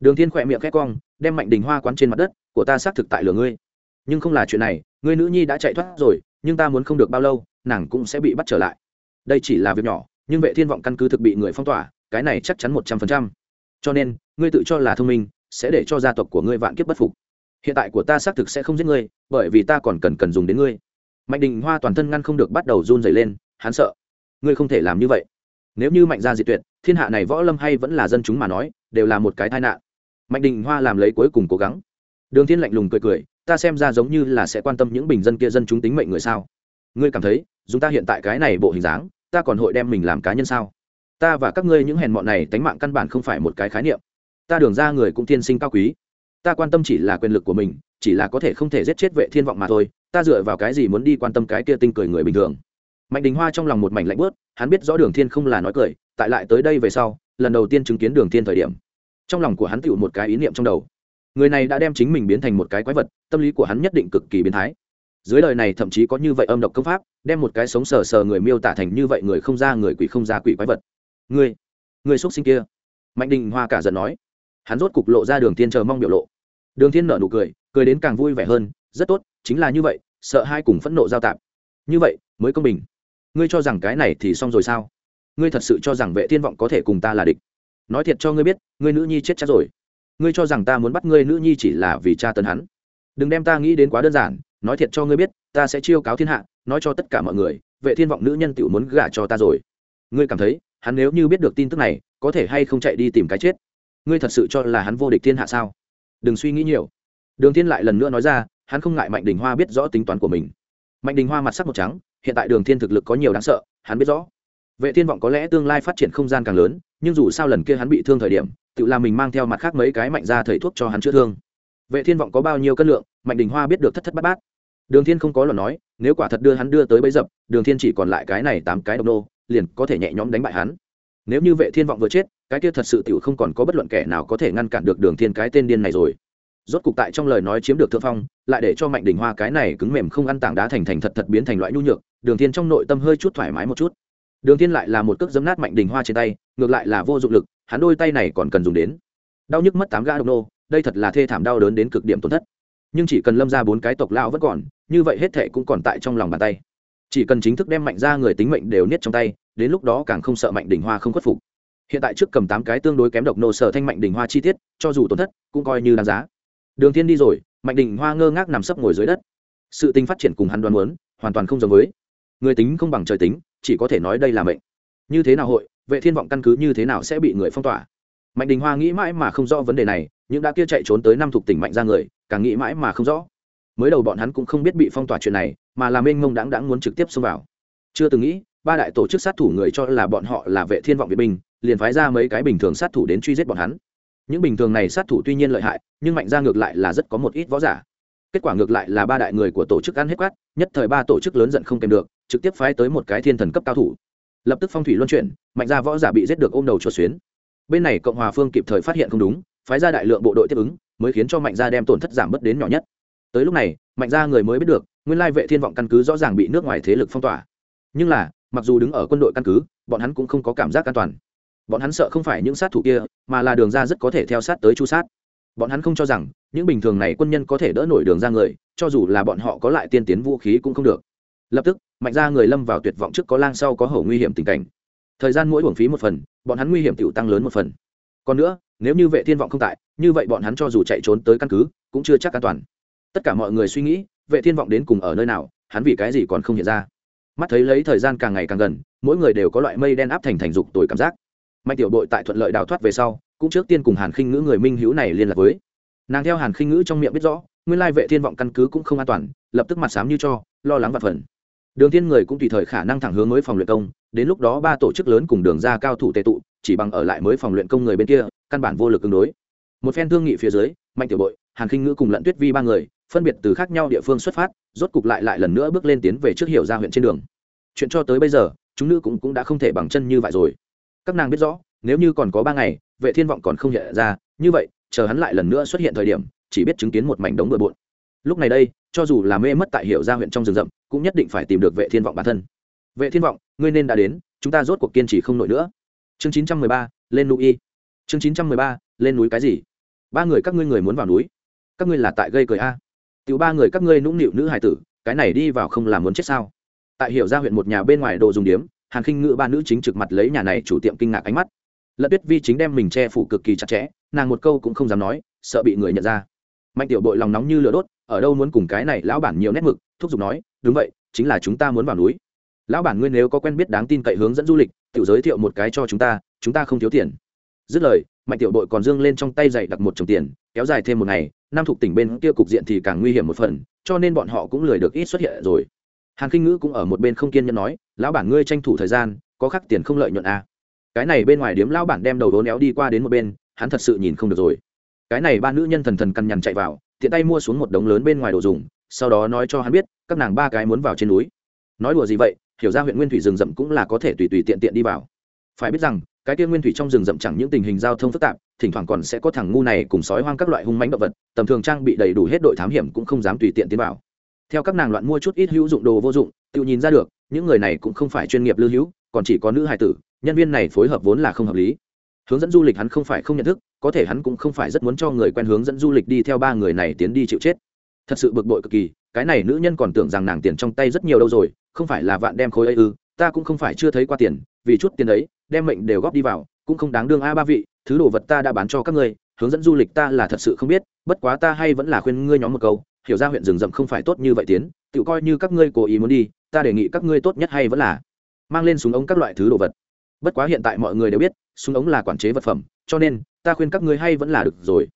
Đường thiên khỏe miệng khẽ cong, đem mạnh đình hoa quán trên mặt đất, của ta xác thực tại lửa ngươi. Nhưng không là chuyện này, ngươi nữ nhi đã chạy thoát rồi, nhưng ta muốn không được bao lâu, nàng cũng sẽ bị bắt trở lại đây chỉ là việc nhỏ, nhưng vệ thiên vọng căn cứ thực bị người phong tỏa, cái này chắc chắn một trăm phần trăm. Cho nên, ngươi tự cho là thông minh, sẽ để cho gia tộc của ngươi vạn kiếp bất phục. Hiện tại của ta xác thực sẽ không giết ngươi, bởi vì ta còn cần cần dùng đến ngươi. Mạnh đình hoa toàn thân ngăn không được bắt đầu run dày lên, hắn sợ. Ngươi không thể làm như vậy. Nếu như mạnh gia diệt tuyệt, thiên hạ này võ lâm hay vẫn là dân chúng mà nói, đều là một cái tai nạn. Mạnh đình hoa làm lấy cuối cùng cố gắng. Đường thiên lạnh lùng cười cười, ta xem ra giống như là sẽ quan tâm những bình dân kia dân chúng tính mệnh người sao. Ngươi cảm thấy, dùng ta hiện tại cái này bộ hình dáng ta còn hội đem mình làm cá nhân sao? Ta và các ngươi những hèn mọn này tánh mạng căn bản không phải một cái khái niệm. Ta đường ra người cũng tiên sinh cao quý. Ta quan tâm chỉ là quyền lực của mình, chỉ là có thể không thể giết chết vệ thiên vọng mà thôi. Ta dựa vào cái gì muốn đi quan tâm cái kia tinh cười người bình thường? Mạnh đình hoa trong lòng một mảnh lạnh bớt hắn biết rõ đường thiên không là nói cười, tại lại tới đây về sau, lần đầu tiên chứng kiến đường thiên thời điểm. Trong lòng của hắn tựu một cái ý niệm trong đầu. Người này đã đem chính mình biến thành một cái quái vật, tâm lý của hắn nhất định cực kỳ biến thái dưới đời này thậm chí có như vậy âm độc công pháp, đem một cái sống sờ sờ người miêu tả thành như vậy người không ra người quỷ không ra quỷ quái vật. Người người xuất sinh kia. Mạnh đình hoa cả giận nói. Hắn rốt cục lộ ra đường thiên chờ mong biểu lộ. Đường thiên nở nụ cười cười đến càng vui vẻ hơn, rất tốt, chính là như vậy, sợ hai cùng phẫn nộ giao tạp. Như vậy, mới công bình. Ngươi cho rằng cái này thì xong rồi sao? Ngươi thật sự cho rằng vệ thiên vọng có thể cùng ta là địch? Nói thiệt cho ngươi biết, ngươi nữ nhi chết chắc rồi. Ngươi cho rằng ta muốn bắt ngươi nữ nhi chỉ là vì cha tấn hắn? Đừng đem ta nghĩ đến quá đơn giản nói thiệt cho ngươi biết, ta sẽ chiêu cáo thiên hạ, nói cho tất cả mọi người, vệ thiên vọng nữ nhân tiểu muốn gả cho ta rồi. Ngươi cảm thấy, hắn nếu như biết được tin tức này, có thể hay không chạy đi tìm cái chết? Ngươi thật sự cho là hắn vô địch thiên hạ sao? Đừng suy nghĩ nhiều. Đường thiên lại lần nữa nói ra, hắn không ngại mạnh đình hoa biết rõ tính toán của mình. Mạnh đình hoa mặt sắc một trắng, hiện tại đường thiên thực lực có nhiều đáng sợ, hắn biết rõ. Vệ thiên vọng có lẽ tương lai phát triển không gian càng lớn, nhưng dù sao lần kia hắn bị thương thời điểm, tự làm mình mang theo mặt khác mấy cái mạnh ra thầy thuốc cho hắn chữa thương. Vệ thiên vọng có bao nhiêu cân lượng, mạnh đình hoa biết được thất thất bát bát đường thiên không có lời nói, nếu quả thật đưa hắn đưa tới bấy dập, đường thiên chỉ còn lại cái này tám cái độc nô, liền có thể nhẹ nhõm đánh bại hắn. Nếu như vệ thiên vọng vừa chết, cái kia thật sự tiểu không còn có bất luận kẻ nào có thể ngăn cản được đường thiên cái tên điên này rồi. Rốt cục tại trong lời nói chiếm được thượng phong, lại để cho mạnh đình hoa cái này cứng mềm không ăn tảng đá thành thành thật thật biến thành loại nhu nhược, đường thiên trong nội tâm hơi chút thoải mái một chút. Đường thiên lại là một cước giấm nát mạnh đình hoa trên tay, ngược lại là vô dụng lực, hắn đôi tay này còn cần dùng đến. Đau nhức mất tám gã độc nô, đây thật là thê thảm đau đớn đến cực điểm tổn thất nhưng chỉ cần lâm ra bốn cái tộc lão vẫn còn, như vậy hết thệ cũng còn tại trong lòng bàn tay. Chỉ cần chính thức đem mạnh ra người tính mệnh đều niết trong tay, đến lúc đó càng không sợ mạnh đình hoa không khuất phục. Hiện tại trước cầm tám cái tương đối kém độc nô sở thanh mạnh đình hoa chi tiết, cho dù tổn thất, cũng coi như đáng giá. Đường thiên đi rồi, mạnh đình hoa ngơ ngác nằm sấp ngồi dưới đất. Sự tình phát triển cùng hắn đoán muốn, hoàn toàn không giống với. Người tính không bằng trời tính, chỉ có thể nói đây là mệnh. Như thế nào hội, vệ thiên vọng căn cứ như thế nào sẽ bị người phong tỏa? Mạnh đình hoa nghĩ mãi mà không rõ vấn đề này nhưng đã kia chạy trốn tới năm thuộc tỉnh mạnh ra người càng nghĩ mãi mà không rõ. Mới đầu bọn hắn cũng không biết bị phong tỏa chuyện này, mà làm mênh mông đáng đáng muốn trực tiếp xông vào. Chưa từng nghĩ, ba đại tổ chức sát thủ người cho là bọn họ là vệ thiên vọng việt binh, liền phái ra mấy cái bình thường sát thủ đến truy giết bọn hắn. Những bình thường này sát thủ tuy nhiên lợi hại, nhưng mạnh ra ngược lại là rất có một ít võ giả. Kết quả ngược lại là ba đại người của tổ chức ăn hết quát, nhất thời ba tổ chức lớn giận không kèm được, trực tiếp phái tới một cái thiên thần cấp cao thủ. Lập tức phong thủy luân chuyển, mạnh ra võ giả bị giết được ôm đầu chuột xuyến. Bên này cộng hòa phương kịp thời phát hiện không đúng, phái ra đại lượng bộ đội tiếp ứng mới khiến cho mạnh gia đem tổn thất giảm bớt đến nhỏ nhất. Tới lúc này, mạnh gia người mới biết được, nguyên lai vệ thiên vọng căn cứ rõ ràng bị nước ngoài thế lực phong tỏa. Nhưng là, mặc dù đứng ở quân đội căn cứ, bọn hắn cũng không có cảm giác an toàn. Bọn hắn sợ không phải những sát thủ kia, mà là đường ra rất có thể theo sát tới chu sát. Bọn hắn không cho rằng, những bình thường này quân nhân có thể đỡ nổi đường ra người, cho dù là bọn họ có lại tiên tiến vũ khí cũng không được. Lập tức, mạnh ra người lâm vào tuyệt vọng trước có lang sau có hổ nguy hiểm tình cảnh. Thời gian mỗi uổng phí một phần, bọn hắn nguy hiểm tiểu tăng lớn một phần còn nữa, nếu như vệ thiên vọng không tại, như vậy bọn hắn cho dù chạy trốn tới căn cứ, cũng chưa chắc an toàn. Tất cả mọi người suy nghĩ, vệ thiên vọng đến cùng ở nơi nào, hắn vì cái gì còn không hiện ra. Mắt thấy lấy thời gian càng ngày càng gần, mỗi người đều có loại mây đen áp thành thành dục tuổi cảm giác. Mạnh tiểu đội tại thuận lợi đào thoát về sau, cũng trước tiên cùng hàn khinh ngữ người minh hữu này liên lạc với. Nàng theo hàn khinh ngữ trong miệng biết rõ, nguyên lai vệ thiên vọng căn cứ cũng không an toàn, lập tức mặt sám như cho, lo lắng và phần đường thiên người cũng tùy thời khả năng thẳng hướng mới phòng luyện công, đến lúc đó ba tổ chức lớn cùng đường ra cao thủ tệ tụ chỉ bằng ở lại mới phòng luyện công người bên kia, căn bản vô lực ứng đối. Một phen thương nghị phía dưới, mạnh tiểu bội, hàn khinh ngữ cùng lận tuyết vi ba người, phân biệt từ khác nhau địa phương xuất phát, rốt cục lại lại lần nữa bước lên tiến về trước hiểu ra huyện trên đường. Chuyện cho tới bây giờ, chúng nữ cũng cũng đã không thể bằng chân như vậy rồi. Các nàng biết rõ, nếu như còn có ba ngày, vệ thiên vọng còn không hiện ra, như vậy, chờ hắn lại lần nữa xuất hiện thời điểm, chỉ biết chứng kiến một mảnh đống bừa bộn. Lúc này đây, cho dù là mê mất tại hiểu ra huyện trong rừng rậm, cũng nhất định phải tìm được vệ thiên vọng bản thân. Vệ thiên vọng, ngươi nên đã đến, chúng ta rốt cuộc kiên trì không nổi nữa chương 913, lên núi y. Chương 913, lên núi cái gì? Ba người các ngươi người muốn vào núi. Các ngươi là tại gây cười a. Tiểu ba người các ngươi nũng nịu nữ hải tử cái này đi vào không làm muốn chết sao? Tại hiểu ra huyện một nhà bên ngoài đồ dùng điếm hàn khinh ngữ ba nữ chính trực mặt lấy nhà này chủ tiệm kinh ngạc ánh mắt. Lật tuyết vi chính đem mình che phủ cực kỳ chặt chẽ nàng một câu cũng không dám nói sợ bị người nhận ra. Mạnh tiểu bội lòng nóng như lửa đốt ở đâu muốn cùng cái này lão bản nhiều nét mực thúc giục nói đúng vậy chính là chúng ta muốn vào núi lão bản ngươi nếu có quen biết đáng tin cậy hướng dẫn du lịch tự giới thiệu một cái cho chúng ta chúng ta không thiếu tiền. Dứt lời, mạnh tiểu bội còn dương lên trong tay dày đặt một chồng tiền, kéo dài thêm một ngày nam thuộc tỉnh bên kia cục diện thì càng nguy hiểm một phần, cho nên bọn họ cũng lười được ít xuất hiện rồi. Hàn kinh ngữ cũng ở một bên không kiên nhẫn nói, lão bản ngươi tranh thủ thời gian, có khắc tiền không lợi nhuận à. cái này bên ngoài điếm lão bản đem đầu đố néo đi qua đến một bên, hắn thật sự nhìn không được rồi. Cái này ba nữ nhân thần thần căn nhằn chạy vào, tiện tay mua xuống một đống lớn bên ngoài đồ dùng, sau đó nói cho hắn biết, các nàng ba cái muốn vào trên núi. Nói đùa gì vậy hiểu ra huyện nguyên thủy rừng rậm cũng là có thể tùy tùy tiện tiện đi vào. Phải biết rằng, cái kia nguyên thủy trong rừng rậm chẳng những tình hình giao thông phức tạp, thỉnh thoảng còn sẽ có thằng ngu này cùng sói hoang các loại hung mánh động vật, tầm thường trang bị đầy đủ hết đội thám hiểm cũng không dám tùy tiện tiến vào. Theo các nàng loạn mua chút ít hữu dụng đồ vô dụng, tự nhìn ra được, những người này cũng không phải chuyên nghiệp lưu hữu, còn chỉ có nữ hài tử, nhân viên này phối hợp vốn là không hợp lý. Hướng dẫn du lịch hắn không phải không nhận thức, có thể hắn cũng không phải rất muốn cho người quen hướng dẫn du lịch đi theo ba người này tiến đi chịu chết. Thật sự bực bội cực kỳ cái này nữ nhân còn tưởng rằng nàng tiền trong tay rất nhiều đâu rồi, không phải là vạn đem khối ấy ư, ta cũng không phải chưa thấy qua tiền, vì chút tiền ấy, đem mệnh đều góp đi vào, cũng không đáng đương a ba vị, thứ đồ vật ta đã bán cho các ngươi, hướng dẫn du lịch ta là thật sự không biết, bất quá ta hay vẫn là khuyên ngươi nhóm một câu, hiểu ra huyện rừng rậm không phải tốt như vậy tiến, tự coi như các ngươi cố ý muốn đi, ta đề nghị các ngươi tốt nhất hay vẫn là mang lên súng ống các loại thứ đồ vật. Bất quá hiện tại mọi người đều biết, súng ống là quản chế vật phẩm, cho nên, ta khuyên các ngươi hay vẫn là được rồi.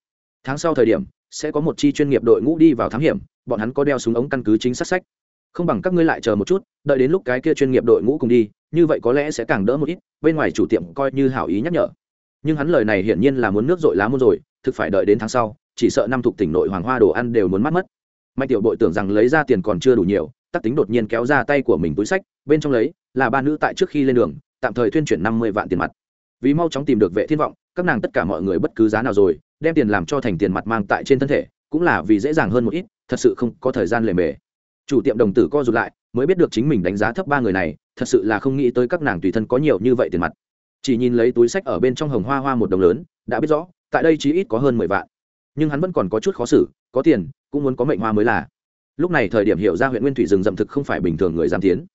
Tháng sau thời điểm, sẽ có một chi chuyên nghiệp đội ngũ đi vào thám hiểm bọn hắn có đeo súng ống căn cứ chính xác sách. Không bằng các ngươi lại chờ một chút, đợi đến lúc cái kia chuyên nghiệp đội ngũ cùng đi, như vậy có lẽ sẽ càng đỡ một ít, bên ngoài chủ tiệm coi như hảo ý nhắc nhở. Nhưng hắn lời này hiển nhiên là muốn nước dội lá muôn rồi, thực phải đợi đến tháng sau, chỉ sợ năm thuộc tỉnh nội hoàng hoa đồ ăn đều muốn mất mất. Mạnh tiểu bội tưởng rằng lấy ra tiền còn chưa đủ nhiều, tắc tính đột nhiên kéo ra tay của mình túi sách, bên trong lấy, là ba nữ tại trước khi lên đường, tạm thời tuyên chuyển năm mươi vạn tiền mặt. Vì mau chóng tìm được vệ thiên vọng, các nàng tất cả mọi người bất cứ giá nào rồi, đem tiền làm cho thành tiền mặt mang tại trên thân thể cũng là vì dễ dàng hơn một ít, thật sự không có thời gian lề mề. Chủ tiệm đồng tử co rụt lại, mới biết được chính mình đánh giá thấp ba người này, thật sự là không nghĩ tới các nàng tùy thân có nhiều như vậy tiền mặt. Chỉ nhìn lấy túi sách ở bên trong hồng hoa hoa một đồng lớn, đã biết rõ, tại đây chí ít có hơn mười vạn. Nhưng hắn vẫn còn có chút khó xử, có tiền, cũng muốn có mệnh hoa mới là. Lúc này thời điểm hiểu ra huyện nguyên thủy rừng rậm thực không phải bình thường người giam tiến.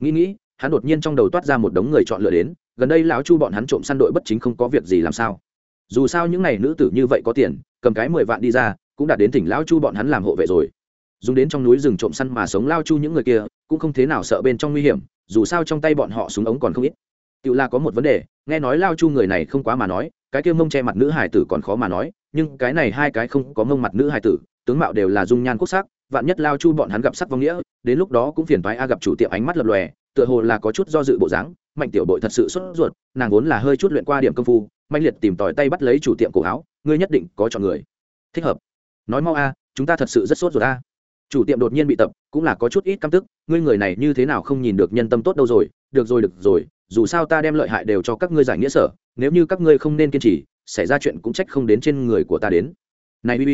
Nghĩ nghĩ, hắn đột nhiên trong đầu toát ra một đống người chọn lựa đến, gần đây lão chu bọn hắn trộm săn đội bất chính không có việc gì làm sao. Dù sao những n à y nữ tử như vậy có tiền, cầm cái mười vạn đi ra cũng đã đến tỉnh lão chu bọn hắn làm hộ vệ rồi. Dùng đến trong núi rừng trộm săn mà sống lao chu những người kia, cũng không thế nào sợ bên trong nguy hiểm, dù sao trong tay bọn họ súng ống còn không ít. Tự là có một vấn đề, nghe nói lao chu người này không quá mà nói, cái kia mông che mặt nữ hải tử còn khó mà nói, nhưng cái này hai cái không có mông mặt nữ hải tử, tướng mạo đều là dung nhan quốc sắc, vạn nhất lao chu bọn hắn gặp sắc vong nghĩa, đến lúc đó cũng phiền thoái a gặp chủ tiệm ánh mắt lập lòe, tựa hồ là có chút do dự bộ dáng, mạnh tiểu bội thật sự sốt ruột, nàng vốn là hơi chút luyện qua điểm công phu mạnh liệt tìm tòi tay bắt lấy chủ tiệm cổ áo, ngươi nhất định có chọn người. Thích hợp nói mau a, chúng ta thật sự rất sốt rồi a. Chủ tiệm đột nhiên bị tập, cũng là có chút ít căm tức, ngươi người này như thế nào không nhìn được nhân tâm tốt đâu rồi, được rồi được rồi, dù sao ta đem lợi hại đều cho các ngươi giải nghĩa sở, nếu như các ngươi không nên kiên trì, xảy ra chuyện cũng trách không đến trên người của ta đến. Này bb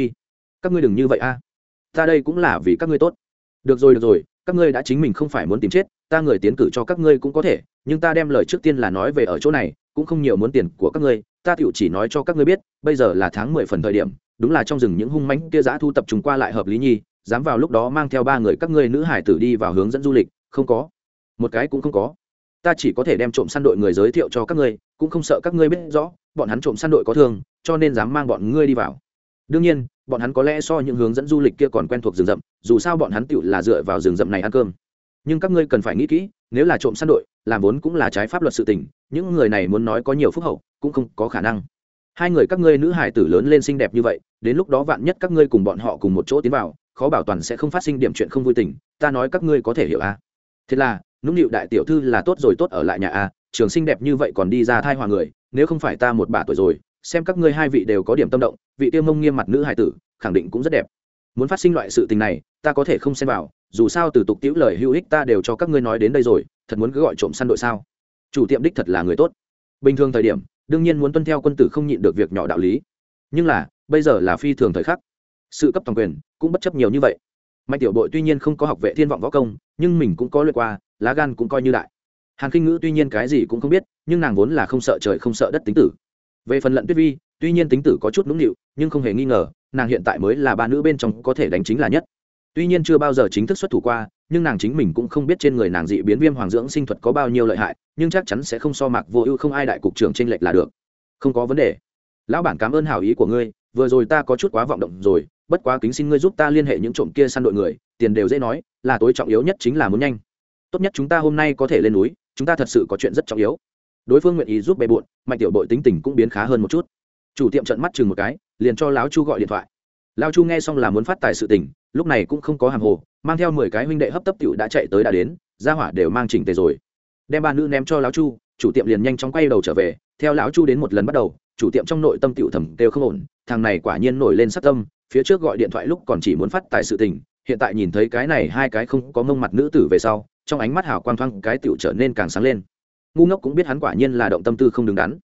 các ngươi đừng như vậy a. Ta đây cũng là vì các ngươi tốt. Được rồi được rồi, các ngươi đã chính mình không phải muốn tìm chết, ta người tiến cử cho các ngươi cũng có thể, nhưng ta đem lời trước tiên là nói về ở chỗ này, cũng không nhiều muốn tiền của các ngươi, ta tựu chỉ nói cho các ngươi biết, bây giờ là tháng mười phần thời điểm đúng là trong rừng những hung mãnh kia giã thu tập trung qua lại hợp lý nhi, dám vào lúc đó mang theo ba người các ngươi nữ hải tử đi vào hướng dẫn du lịch, không có. Một cái cũng không có. Ta chỉ có thể đem trộm săn đội người giới thiệu cho các ngươi, cũng không sợ các ngươi biết rõ, bọn hắn trộm săn đội có thương, cho nên dám mang bọn ngươi đi vào. Đương nhiên, bọn hắn có lẽ so những hướng dẫn du lịch kia còn quen thuộc rừng rậm, dù sao bọn hắn tựu là dựa vào rừng rậm này ăn cơm. Nhưng các ngươi cần phải nghĩ kỹ, nếu là trộm săn đội, làm vốn cũng là trái pháp luật sự tình, những người này muốn nói có nhiều phúc hậu, cũng không có khả năng. Hai người các ngươi nữ hải tử lớn lên xinh đẹp như vậy đến lúc đó vạn nhất các ngươi cùng bọn họ cùng một chỗ tiến vào, khó bảo toàn sẽ không phát sinh điểm chuyện không vui tình, ta nói các ngươi có thể hiểu à? Thế là, nũng nịu đại tiểu thư là tốt rồi tốt ở lại nhà à trường sinh đẹp như vậy còn đi ra thai hòa người, nếu không phải ta một bà tuổi rồi, xem các ngươi hai vị đều có điểm tâm động, vị tiêu mông nghiêm mặt nữ hải tử, khẳng định cũng rất đẹp. Muốn phát sinh loại sự tình này, ta có thể không xem vào, dù sao từ tục tiễu lời hữu ích ta đều cho các ngươi nói đến đây rồi, thật muốn cứ gọi trộm săn đội sao? Chủ tiệm đích thật là người tốt. Bình thường thời điểm, đương nhiên muốn tuân theo quân tử không nhịn được việc nhỏ đạo lý. Nhưng là bây giờ là phi thường thời khắc. Sự cấp toàn quyền cũng bất chấp nhiều như vậy. Mạnh tiểu bội tuy nhiên không có học vệ thiên vọng võ công, nhưng mình cũng có luyện qua, lá gan cũng coi như đại. Hàn kinh ngữ tuy nhiên cái gì cũng không biết, nhưng nàng vốn là không sợ trời không sợ đất tính tử. Về phần lận tuyết vi, tuy nhiên tính tử có chút nũng nịu, nhưng không hề nghi ngờ, nàng hiện tại mới là ba nữ bên trong có thể đánh chính là nhất. Tuy nhiên chưa bao giờ chính thức xuất thủ qua, nhưng nàng chính mình cũng không biết trên người nàng dị biến viêm hoàng dưỡng sinh thuật có bao nhiêu lợi hại, nhưng chắc chắn sẽ không so mạc vô ưu không ai đại cục trưởng tranh lệch là được. Không có vấn đề. Lão bản cảm ơn hảo ý của ngươi vừa rồi ta có chút quá vọng động rồi, bất quá kính xin ngươi giúp ta liên hệ những trộm kia săn đội người, tiền đều dễ nói, là tối trọng yếu nhất chính là muốn nhanh. Tốt nhất chúng ta hôm nay có thể lên núi, chúng ta thật sự có chuyện rất trọng yếu. Đối phương nguyện ý giúp bề bộn, mạnh tiểu bội tính tình cũng biến khá hơn một chút. Chủ tiệm trận mắt chừng một cái, liền cho láo chu gọi điện thoại. Lao chu nghe xong là muốn phát tài sự tình, lúc này cũng không có hàng hồ, mang theo mười cái huynh đệ hấp tấp cựu đã chạy tới đã đến ra hỏa đều mang chỉnh tề rồi. Đem ba nữ ném cho lão chu chủ tiệm liền nhanh chóng quay đầu trở về, theo lão chu đến một lần bắt đầu, chủ tiệm trong nội tâm tiểu thẩm đều không ổn, thằng này quả nhiên nổi lên sát tâm, phía trước gọi điện thoại lúc còn chỉ muốn phát tài sự tình, hiện tại nhìn thấy cái này hai cái không có mông mặt nữ tử về sau, trong ánh mắt hào quang thoang cái tiểu trở nên càng sáng lên. Ngu ngốc cũng biết hắn quả nhiên là động tâm tư không đứng đắn.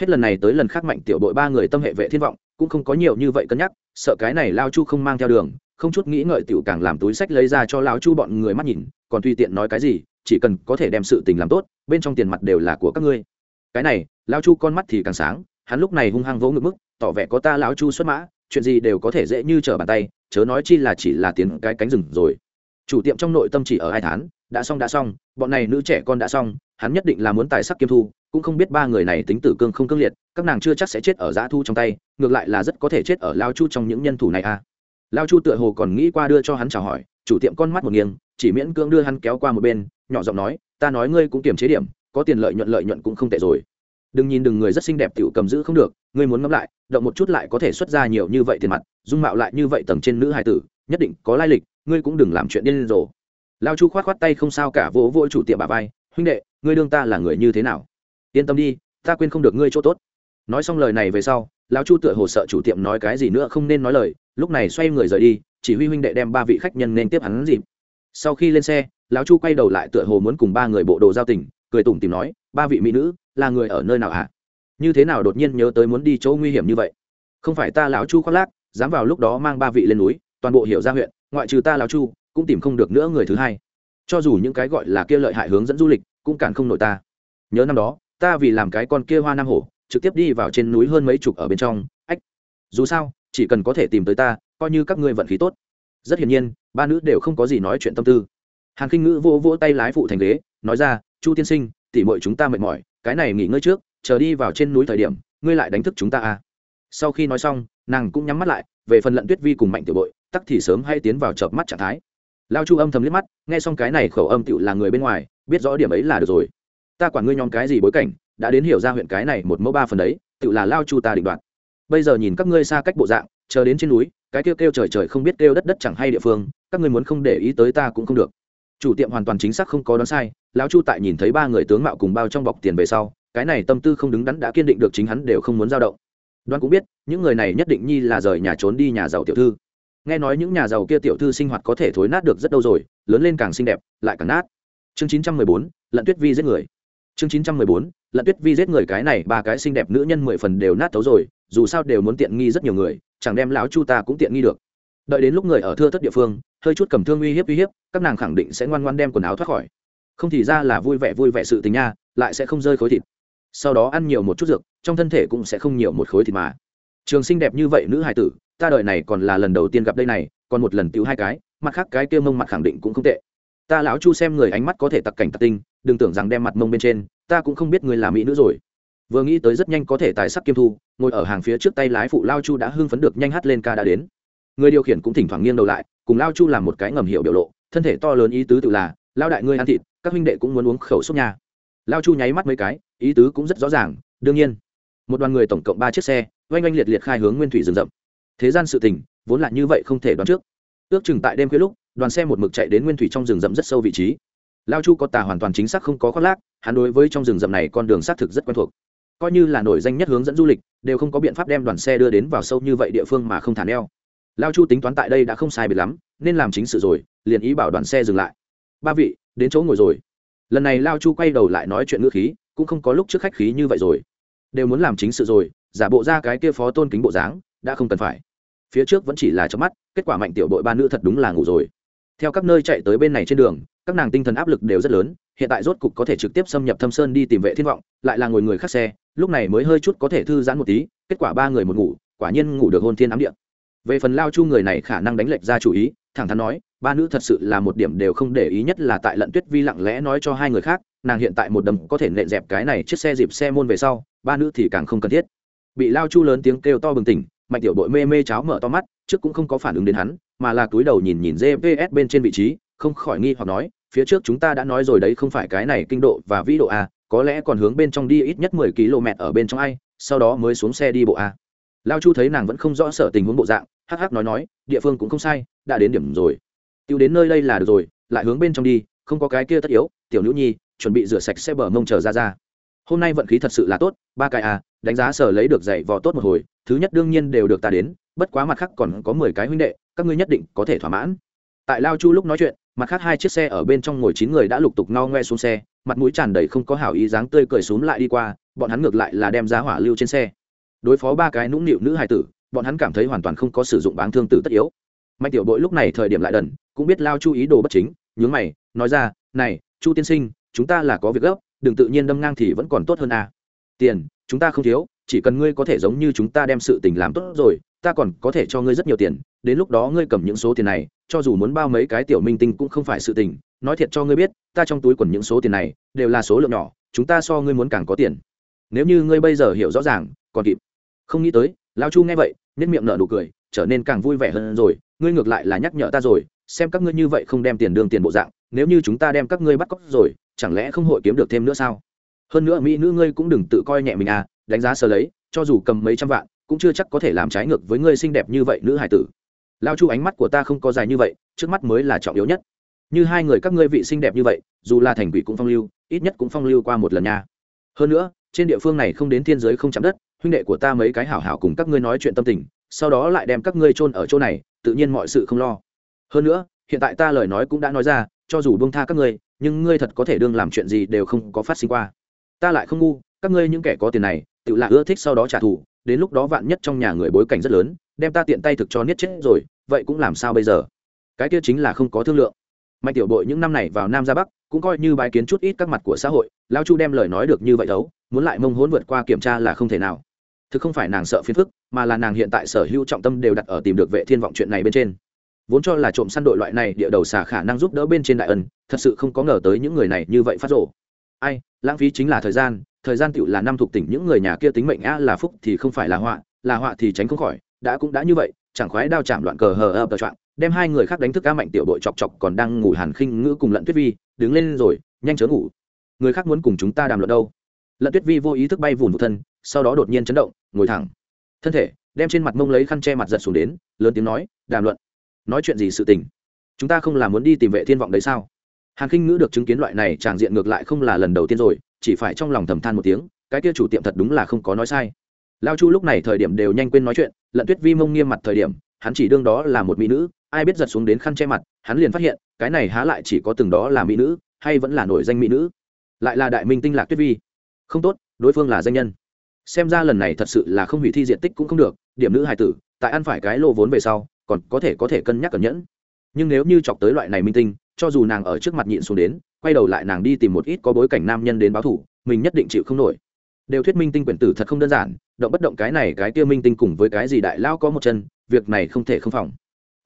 Hết lần này tới lần khác mạnh tiểu đội ba người tâm hệ vệ thiên vọng, cũng không có nhiều như vậy cân nhắc, sợ cái này lao chu không mang theo đường, không chút nghĩ ngợi tiểu càng làm túi sách lấy ra cho lão chu bọn người mắt nhìn, còn tùy tiện nói cái gì chỉ cần có thể đem sự tình làm tốt, bên trong tiền mặt đều là của các ngươi. Cái này lao chu con mắt thì càng sáng, hắn lúc này hung hăng vỗ ngực mức tỏ vẻ có ta lão chu xuất mã, chuyện gì đều có thể dễ như trở bàn tay, chớ nói chi là chỉ là tiến cái cánh rừng rồi. Chủ tiệm trong nội tâm chỉ ở hai tháng, đã xong đã xong, bọn này nữ trẻ con đã xong, hắn nhất định là muốn tài sắc kiêm thu, cũng không biết ba người này tính tử cương không cương liệt, các nàng chưa chắc sẽ chết ở giã thu trong tay, ngược lại là rất có thể chết ở lao chu trong những nhân thủ này à. Lao chu tựa hồ còn nghĩ qua đưa cho hắn chào hỏi, chủ tiệm con mắt một nghiêng, chỉ miễn cưỡng đưa hắn kéo qua một bên nhỏ giọng nói, ta nói ngươi cũng kiềm chế điểm, có tiền lợi nhuận lợi nhuận cũng không tệ rồi. Đừng nhìn đừng người rất xinh đẹp tiểu cầm giữ không được, ngươi muốn ngẫm lại, động một chút lại có thể xuất ra nhiều như vậy tiền mặt, dung mạo lại như vậy tầng trên nữ hài tử, nhất định có lai lịch, ngươi cũng đừng làm chuyện điên rồ. Lao chu khoát khoát tay không sao cả, vỗ vỗ chủ tiệm bà vai, huynh đệ, ngươi đương ta là người như thế nào? Yên tâm đi, ta quên không được ngươi chỗ tốt. Nói xong lời này về sau lão chu tựa hồ sợ chủ tiệm nói cái gì nữa không nên nói lời, lúc này xoay người rời đi, chỉ huy huynh đệ đem ba vị khách nhân nên tiếp hắn dịp. Sau khi lên xe lão chu quay đầu lại tựa hồ muốn cùng ba người bộ đồ giao tình, cười tủm tìm nói, ba vị mỹ nữ, là người ở nơi nào hả? Như thế nào đột nhiên nhớ tới muốn đi chỗ nguy hiểm như vậy? Không phải ta lão chu khoác lác, dám vào lúc đó mang ba vị lên núi, toàn bộ hiểu ra huyện, ngoại trừ ta lão chu, cũng tìm không được nữa người thứ hai. Cho dù những cái gọi là kia lợi hại hướng dẫn du lịch, cũng cản không nổi ta. Nhớ năm đó, ta vì làm cái con kia hoa nam hổ, trực tiếp đi vào trên núi hơn mấy chục ở bên trong, ách. Dù sao, chỉ cần có thể tìm tới ta, coi như các ngươi vận khí tốt. Rất hiển nhiên, ba nữ đều không có gì nói chuyện tâm tư hàn kinh ngữ vỗ vỗ tay lái phụ thành ghế, nói ra, chu tiên sinh, tỉ mọi chúng ta mệt mỏi, cái này nghỉ ngơi trước, chờ đi vào trên núi thời điểm, ngươi lại đánh thức chúng ta à. Sau khi nói xong, nàng cũng nhắm mắt lại, về phần lận tuyết vi cùng mạnh tiểu bội, tắc thì sớm hay tiến vào chợp mắt trạng thái. Lao chu âm thầm liếc mắt, nghe xong cái này khẩu âm tựu là người bên ngoài, biết rõ điểm ấy là được rồi. Ta quản ngươi nhóm cái gì bối cảnh, đã đến hiểu ra huyện cái này một mẫu ba phần đấy, tựu là lao chu ta định đoạt. Bây giờ nhìn các ngươi xa cách bộ dạng, chờ đến trên núi, cái kêu kêu trời trời không biết kêu đất đất chẳng hay địa phương, các ngươi muốn không để ý tới ta cũng không được chủ tiệm hoàn toàn chính xác không có đoán sai, lão chu tại nhìn thấy ba người tướng mạo cùng bao trong bọc tiền về sau, cái này tâm tư không đứng đắn đã kiên định được chính hắn đều không muốn dao động. Đoán cũng biết, những người này nhất định nhi là rời nhà trốn đi nhà giàu tiểu thư. Nghe nói những nhà giàu kia tiểu thư sinh hoạt có thể thối nát được rất đâu rồi, lớn lên càng xinh đẹp, lại càng nát. Chương chín trăm mười bốn, lận tuyết vi giết người. Chương chín trăm mười bốn, lận tuyết vi giết người cái này ba cái xinh đẹp nữ nhân mười phần đều nát thấu rồi, dù sao đều muốn tiện nghi rất nhiều người, chẳng đem lão chu ta cũng tiện nghi được. Đợi đến lúc người ở thưa thất địa phương hơi chút cầm thương uy hiếp uy hiếp, các nàng khẳng định sẽ ngoan ngoan đem quần áo thoát khỏi. Không thì ra là vui vẻ vui vẻ sự tình nha, lại sẽ không rơi khối thịt. Sau đó ăn nhiều một chút dược, trong thân thể cũng sẽ không nhiều một khối thịt mà. Trường xinh đẹp như vậy nữ hài tử, ta đợi này còn là lần đầu tiên gặp đây này, còn một lần tiêu hai cái, mặt khác cái kia mông mặt khẳng định cũng không tệ. Ta lão chu xem người ánh mắt có thể tặc cảnh tặc tinh, đừng tưởng rằng đem mặt mông bên trên, ta cũng không biết người là mỹ nữ rồi. Vừa nghĩ tới rất nhanh có thể tài sắc kiêm thu, ngồi ở hàng phía trước tay lái phụ lao chu đã hưng phấn được nhanh hát lên ca đã đến người điều khiển cũng thỉnh thoảng nghiêng đầu lại, cùng lao chu làm một cái ngầm hiệu biểu lộ, thân thể to lớn ý tứ tự là, lao đại ngươi ăn thịt, các huynh đệ cũng muốn uống khẩu xúc nha. Lao chu nháy mắt mấy cái, ý tứ cũng rất rõ ràng, đương nhiên. Một đoàn người tổng cộng ba chiếc xe, oanh oanh liệt liệt khai hướng nguyên thủy rừng rậm. Thế gian sự tình, vốn là như vậy không thể đoán trước. Ước chừng tại đêm khuya lúc, đoàn xe một mực chạy đến nguyên thủy trong rừng rậm rất sâu vị trí. Lao chu có tà hoàn toàn chính xác không có khoác lác, hắn đối với trong rừng rậm này con đường xác thực rất quen thuộc. Coi như là nổi danh nhất hướng dẫn du lịch, đều không có biện pháp đem đoàn xe đưa đến vào sâu như vậy địa phương mà không thả neo lao chu tính toán tại đây đã không sai biệt lắm, nên làm chính sự rồi, liền ý bảo đoàn xe dừng lại. Ba vị, đến chỗ ngồi rồi. Lần này lao chu quay đầu lại nói chuyện ngữ khí, cũng không có lúc trước khách khí như vậy rồi. Đều muốn làm chính sự rồi, giả bộ ra cái kia phó tôn kính bộ dáng, đã không cần phải. Phía trước vẫn chỉ là trong mắt, kết quả mạnh tiểu đội ba nữ thật đúng là ngủ rồi. Theo các nơi chạy tới bên này trên đường, các nàng tinh thần áp lực đều rất lớn, hiện tại rốt cục có thể trực tiếp xâm nhập thâm sơn đi tìm vệ thiên vọng, lại là ngồi người khác xe, lúc này mới hơi chút có thể thư giãn một tí, kết quả ba người một ngủ, quả nhiên ngủ được hôn thiên ám địa về phần lao chu người này khả năng đánh lệch ra chủ ý, thẳng thắn nói, ba nữ thật sự là một điểm đều không để ý nhất là tại lận tuyết vi lặng lẽ nói cho hai người khác, nàng hiện tại một đầm có thể nện dẹp cái này chiếc xe dịp xe môn về sau, ba nữ thì càng không cần thiết. Bị lao chu lớn tiếng kêu to bừng tỉnh, mạnh tiểu đội mê mê cháo mở to mắt, trước cũng không có phản ứng đến hắn, mà là túi đầu nhìn nhìn gps bên trên vị trí, không khỏi nghi hoặc nói, phía trước chúng ta đã nói rồi đấy, không phải cái này kinh độ và vĩ độ a có lẽ còn hướng bên trong đi ít nhất mười km ở bên trong ai, sau đó mới xuống xe đi bộ a lao chu thấy nàng vẫn không rõ sở tình huống bộ dạng hắc hắc nói nói, địa phương cũng không sai, đã đến điểm rồi. Tiêu đến nơi đây là được rồi, lại hướng bên trong đi, không có cái kia tất yếu, tiểu nữ nhi, chuẩn bị rửa sạch xe bờ mông chờ ra ra. Hôm nay vận khí thật sự là tốt, ba cái à đánh giá sở lấy được dạy vò tốt một hồi, thứ nhất đương nhiên đều được ta đến, bất quá mặt khác còn có mười cái huynh đệ, các ngươi nhất định có thể thỏa mãn. Tại lao chu lúc nói chuyện, mặt khác hai chiếc xe ở bên trong ngồi chín người đã lục tục no ngoe xuống xe, mặt mũi tràn đầy không có hảo ý dáng tươi cười xuống lại đi qua, bọn hắn ngược lại là đem giá hỏa lưu trên xe. Đối phó ba cái nũng nịu nữ hài tử bọn hắn cảm thấy hoàn toàn không có sử dụng báng thương tử tất yếu. Mạnh tiểu bội lúc này thời điểm lại đần, cũng biết lao chu ý đồ bất chính, nhướng mày, nói ra, này, chu tiên sinh, chúng ta là có việc gấp, đừng tự nhiên đâm ngang thì vẫn còn tốt hơn à. tiền, chúng ta không thiếu, chỉ cần ngươi có thể giống như chúng ta đem sự tình làm tốt rồi, ta còn có thể cho ngươi rất nhiều tiền, đến lúc đó ngươi cầm những số tiền này, cho dù muốn bao mấy cái tiểu minh tinh cũng không phải sự tình, nói thiệt cho ngươi biết, ta trong túi quần những số tiền này, đều là số lượng nhỏ, chúng ta so ngươi muốn càng có tiền. Nếu như ngươi bây giờ hiểu rõ ràng, còn kịp. Không nghĩ tới lao chu nghe vậy nhất miệng nở nụ cười, trở nên càng vui vẻ hơn rồi, ngươi ngược lại là nhắc nhở ta rồi, xem các ngươi như vậy không đem tiền đương tiền bộ dạng, nếu như chúng ta đem các ngươi bắt cóc rồi, chẳng lẽ không hội kiếm được thêm nữa sao? Hơn nữa mỹ nữ ngươi cũng đừng tự coi nhẹ mình à đánh giá sơ lấy, cho dù cầm mấy trăm vạn, cũng chưa chắc có thể làm trái ngược với ngươi xinh đẹp như vậy nữ hải tử. Lao chu ánh mắt của ta không có dài như vậy, trước mắt mới là trọng yếu nhất. Như hai người các ngươi vị xinh đẹp như vậy, dù là thành quỷ cũng phong lưu, ít nhất cũng phong lưu qua một lần nha. Hơn nữa, trên địa phương này không đến thiên giới không chạm đất huynh đệ của ta mấy cái hảo hảo cùng các ngươi nói chuyện tâm tình, sau đó lại đem các ngươi chôn ở chỗ này, tự nhiên mọi sự không lo. Hơn nữa, hiện tại ta lời nói cũng đã nói ra, cho dù buông tha các ngươi, nhưng ngươi thật có thể đương làm chuyện gì đều không có phát sinh qua. Ta lại không ngu, các ngươi những kẻ có tiền này, tự là ưa thích sau đó trả thù, đến lúc đó vạn nhất trong nhà người bối cảnh rất lớn, đem ta tiện tay thực cho niết chết rồi, vậy cũng làm sao bây giờ? Cái kia chính là không có thương lượng. Mạnh tiểu bội những năm này vào nam ra bắc, cũng coi như bài kiến chút ít các mặt của xã hội lao chu đem lời nói được như vậy đấu, muốn lại mông hốn vượt qua kiểm tra là không thể nào thực không phải nàng sợ phiền phức, mà là nàng hiện tại sở hữu trọng tâm đều đặt ở tìm được vệ thiên vọng chuyện này bên trên. Vốn cho là trộm săn đội loại này địa đầu xả khả năng giúp đỡ bên trên đại ân, thật sự không có ngờ tới những người này như vậy phát rộ ai, lãng phí chính là thời gian thời gian tựu là năm thuộc tỉnh, những người nhà kia tính mệnh a là phúc thì không phải là họa là họa thì tránh không khỏi, đã cũng đã như vậy, chẳng khoái đao chạm loạn cờ hờ ập choạng, đem hai người khác đánh thức ca mạnh tiểu đội chọc chọc còn đang ngủ hàn khinh ngữ cùng lận tuyết vi, đứng lên rồi, nhanh chớ ngủ. Người khác muốn cùng chúng ta đàm luận đâu? Lận tuyết vi vô ý thức bay vùn một thân, sau đó đột nhiên chấn động ngồi thẳng. Thân thể, đem trên mặt mông lấy khăn che mặt giật xuống đến, lớn tiếng nói, đàm luận. Nói chuyện gì sự tình? Chúng ta không là muốn đi tìm vệ thiên vọng đấy sao? Hàn khinh ngữ được chứng kiến loại này tràng diện ngược lại không là lần đầu tiên rồi, chỉ phải trong lòng thầm than một tiếng, cái kia chủ tiệm thật đúng là không có nói sai. Lao chu lúc này thời điểm đều nhanh quên nói chuyện, lận tuyết vi mông nghiêm mặt thời điểm, hắn chỉ đương đó là một mỹ nữ, ai biết giật xuống đến khăn che mặt, hắn liền phát hiện, cái này há lại chỉ có từng đó là mỹ nữ, hay vẫn là nổi danh mỹ nữ. Lại là đại minh tinh lạc tuyết vi. Không tốt, đối phương là danh nhân xem ra lần này thật sự là không hủy thi diện tích cũng không được, điểm nữ hài tử, tại ăn phải cái lô vốn về sau, còn có thể có thể cân nhắc cẩn nhẫn. Nhưng nếu như chọc tới loại này minh tinh, cho dù nàng ở trước mặt nhịn xuống đến, quay đầu lại nàng đi tìm một ít có bối cảnh nam nhân đến báo thủ, mình nhất định chịu không nổi. Đều thuyết minh tinh quyển tử thật không đơn giản, động bất động cái này cái kia minh tinh cùng với cái gì đại lao có một chân, việc này không thể không phòng.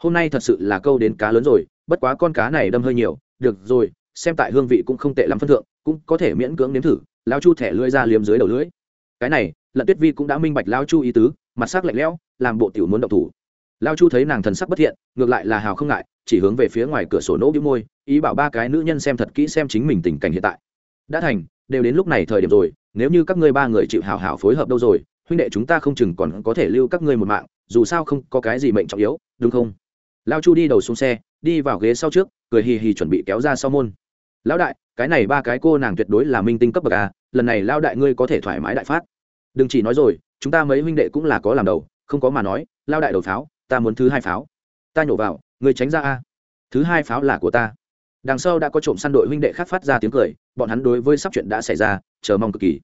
Hôm nay thật sự là câu đến cá lớn rồi, bất quá con cá này đâm hơi nhiều, được rồi, xem tại hương vị cũng không tệ lắm phân thượng, cũng có thể miễn cưỡng nếm thử lao chu thẻ lưỡi ra liếm dưới đầu lưỡi cái này, lận tuyết vi cũng đã minh bạch lao chu ý tứ, mặt sắc lạnh lẽo, làm bộ tiểu muốn động thủ. Lao chu thấy nàng thần sắc bất thiện, ngược lại là hào không ngại, chỉ hướng về phía ngoài cửa sổ nỗ bĩu môi, ý bảo ba cái nữ nhân xem thật kỹ xem chính mình tình cảnh hiện tại. Đã thành, đều đến lúc này thời điểm rồi, nếu như các ngươi ba người chịu hào hào phối hợp đâu rồi, huynh đệ chúng ta không chừng còn có thể lưu các ngươi một mạng, dù sao không có cái gì mệnh trọng yếu, đúng không? Lao chu đi đầu xuống xe, đi vào ghế sau trước, cười hì hì chuẩn bị kéo ra sau môn. Lão đại, cái này ba cái cô nàng tuyệt đối là minh tinh cấp bậc a, lần này lao đại ngươi có thể thoải mái đại phát đừng chỉ nói rồi, chúng ta mấy huynh đệ cũng là có làm đầu, không có mà nói, lao đại đầu pháo, ta muốn thứ hai pháo. Ta nhổ vào, người tránh ra a. Thứ hai pháo là của ta. Đằng sau đã có trộm săn đội huynh đệ khác phát ra tiếng cười, bọn hắn đối với sắp chuyện đã xảy ra, chờ mong cực kỳ.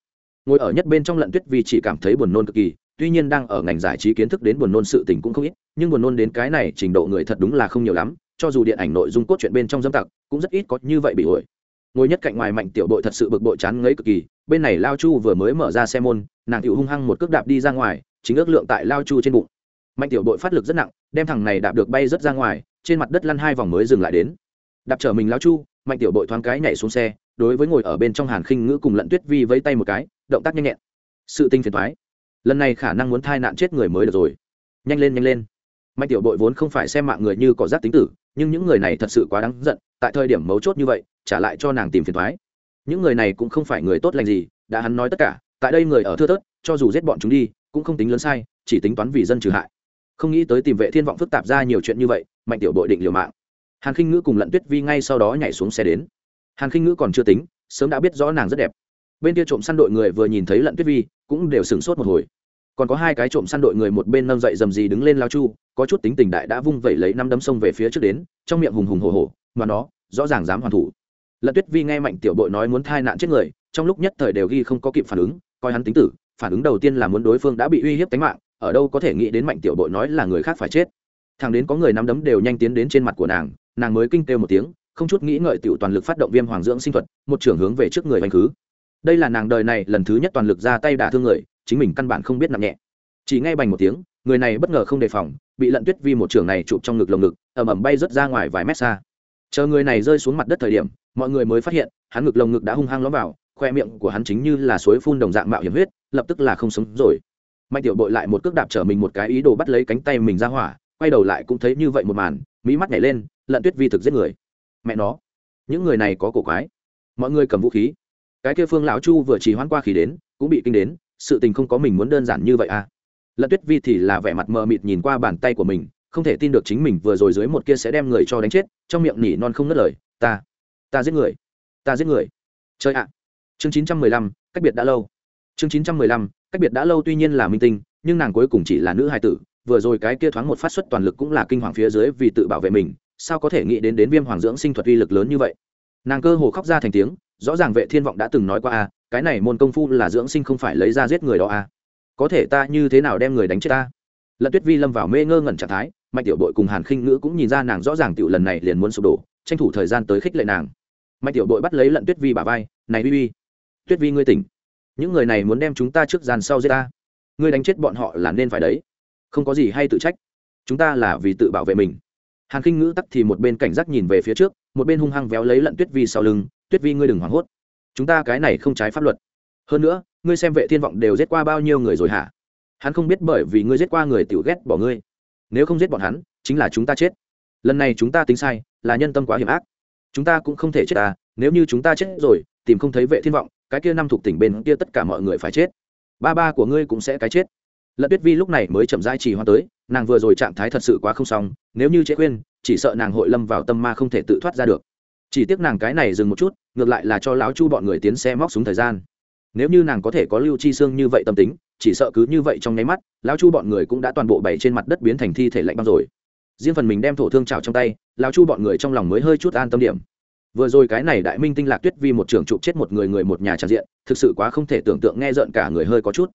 Ngồi ở nhất bên trong lận tuyết vì chỉ cảm thấy buồn nôn cực kỳ, tuy nhiên đang ở ngành giải trí kiến thức đến buồn nôn sự tình cũng không ít, nhưng buồn nôn đến cái này trình độ người thật đúng là không nhiều lắm, cho dù điện ảnh nội dung cốt truyện bên trong dâm tặc, cũng rất ít có như vậy bị ổi ngồi nhất cạnh ngoài mạnh tiểu đội thật sự bực bội chán ngấy cực kỳ bên này lao chu vừa mới mở ra xe môn, nàng tiểu hung hăng một cước đạp đi ra ngoài, chính ước lượng tại lao chu trên bụng. Mạnh tiểu đội phát lực rất nặng, đem thằng này đạp được bay rất ra ngoài, trên mặt đất lăn hai vòng mới dừng lại đến. Đạp trở mình lao chu, mạnh tiểu đội thoáng cái nhảy xuống xe, đối với ngồi ở bên trong hàn khinh ngữ cùng lận tuyết vi vẫy tay một cái, động tác nhanh nhẹn. Sự tinh phiền thoái lần này khả năng muốn thai nạn chết người mới được rồi. Nhanh lên nhanh lên. Mạnh tiểu đội vốn không phải xem mạng người như có giác tính tử, nhưng những người này thật sự quá đáng giận, tại thời điểm mấu chốt như vậy, trả lại cho nàng tìm phiền thoái những người này cũng không phải người tốt lành gì, đã hắn nói tất cả, tại đây người ở thưa thớt, cho dù giết bọn chúng đi, cũng không tính lớn sai, chỉ tính toán vì dân trừ hại. Không nghĩ tới tìm vệ thiên vọng phức tạp ra nhiều chuyện như vậy, mạnh tiểu bội định liều mạng. Hàn khinh ngữ cùng lận tuyết vi ngay sau đó nhảy xuống xe đến. Hàn khinh ngữ còn chưa tính, sớm đã biết rõ nàng rất đẹp. Bên kia trộm săn đội người vừa nhìn thấy lận tuyết vi, cũng đều sửng sốt một hồi. Còn có hai cái trộm săn đội người một bên nâng dậy dầm gì đứng lên lao chu, có chút tính tình đại đã vung vẩy lấy năm đấm sông về phía trước đến, trong miệng hùng hùng hồ hồ mà nó rõ ràng dám hoàn thủ lận tuyết vi nghe mạnh tiểu bội nói muốn thai nạn chết người, trong lúc nhất thời đều ghi không có kịp phản ứng, coi hắn tính tử, phản ứng đầu tiên là muốn đối phương đã bị uy hiếp tính mạng, ở đâu có thể nghĩ đến mạnh tiểu bội nói là người khác phải chết. Thằng đến có người nắm đấm đều nhanh tiến đến trên mặt của nàng nàng mới kinh kêu một tiếng, không chút nghĩ ngợi tiểu toàn lực phát động viêm hoàng dưỡng sinh thuật, một trưởng hướng về trước người anh khứ. Đây là nàng đời này lần thứ nhất toàn lực ra tay đả thương người, chính mình căn bản không biết nặng nhẹ. Chỉ ngay bành một tiếng, người này bất ngờ không đề phòng, bị lận tuyết vi một trưởng này chụp trong ngực lồng ngực ẩm ẩm bay rớt ra ngoài vài mét xa. Chờ người này rơi xuống mặt đất thời điểm mọi người mới phát hiện, hắn ngực lồng ngực đã hung hăng lõm vào, khoe miệng của hắn chính như là suối phun đồng dạng mạo hiểm huyết, lập tức là không sống rồi. Mạnh tiểu bội lại một cước đạp trở mình một cái ý đồ bắt lấy cánh tay mình ra hỏa, quay đầu lại cũng thấy như vậy một màn, mỹ mắt nhảy lên, lận tuyết vi thực giết người. Mẹ nó, những người này có cổ quái. Mọi người cầm vũ khí. Cái kia phương lão chu vừa chỉ hoãn qua khí đến, cũng bị kinh đến, sự tình không có mình muốn đơn giản như vậy à. Lận tuyết vi thì là vẻ mặt mờ mịt nhìn qua bàn tay của mình, không thể tin được chính mình vừa rồi dưới một kia sẽ đem người cho đánh chết, trong miệng nỉ non không ngất lời, ta ta giết người. Ta giết người. Chơi ạ. Chương chín trăm mười lăm, cách biệt đã lâu. Chương chín trăm mười lăm, cách biệt đã lâu tuy nhiên là minh tinh, nhưng nàng cuối cùng chỉ là nữ hài tử. Vừa rồi cái kia thoáng một phát xuất toàn lực cũng là kinh hoàng phía dưới vì tự bảo vệ mình. Sao có thể nghĩ đến đến viêm hoàng dưỡng sinh thuật uy lực lớn như vậy? Nàng cơ hồ khóc ra thành tiếng, rõ ràng vệ thiên vọng đã từng nói qua a cái này môn công phu là dưỡng sinh không phải lấy ra giết người đó a có thể ta như thế nào đem người đánh chết ta? Lận tuyết vi lâm vào mê ngơ ngẩn trạng thái, mạnh tiểu bội cùng hàn khinh ngữ cũng nhìn ra nàng rõ ràng tiểu lần này liền muốn sụp đổ, tranh thủ thời gian tới khích lệ nàng mạnh tiểu đội bắt lấy lận tuyết vi bà vai, này vi vi tuyết vi ngươi tỉnh. Những người này muốn đem chúng ta trước dàn sau giết ta. Ngươi đánh chết bọn họ là nên phải đấy. Không có gì hay tự trách. Chúng ta là vì tự bảo vệ mình. Hàn khinh ngữ tắc thì một bên cảnh giác nhìn về phía trước, một bên hung hăng véo lấy lận tuyết vi sau lưng, tuyết vi ngươi đừng hoảng hốt. Chúng ta cái này không trái pháp luật. Hơn nữa, ngươi xem vệ thiên vọng đều giết qua bao nhiêu người rồi hả? Hắn không biết bởi vì ngươi giết qua người tiểu ghét bỏ ngươi. Nếu không giết bọn hắn, chính là chúng ta chết. Lần này chúng ta tính sai, là nhân tâm quá hiểm ác chúng ta cũng không thể chết à nếu như chúng ta chết rồi, tìm không thấy vệ thiên vọng, cái kia năm thuộc tỉnh bên kia tất cả mọi người phải chết. Ba ba của ngươi cũng sẽ cái chết. Lận tuyết vi lúc này mới chậm rãi trì hoa tới, nàng vừa rồi trạng thái thật sự quá không xong, nếu như chế khuyên, chỉ sợ nàng hội lâm vào tâm ma không thể tự thoát ra được. Chỉ tiếc nàng cái này dừng một chút, ngược lại là cho lão chu bọn người tiến xe móc súng thời gian. Nếu như nàng có thể có lưu chi xương như vậy tâm tính, chỉ sợ cứ như vậy trong nháy mắt, lão chu bọn người cũng đã toàn bộ bày trên mặt đất biến thành thi thể lạnh băng rồi riêng phần mình đem thổ thương trào trong tay, lão chu bọn người trong lòng mới hơi chút an tâm điểm. Vừa rồi cái này đại minh tinh lạc tuyết vi một trường trụ chết một người người một nhà tràn diện, thực sự quá không thể tưởng tượng nghe rợn cả người hơi có chút.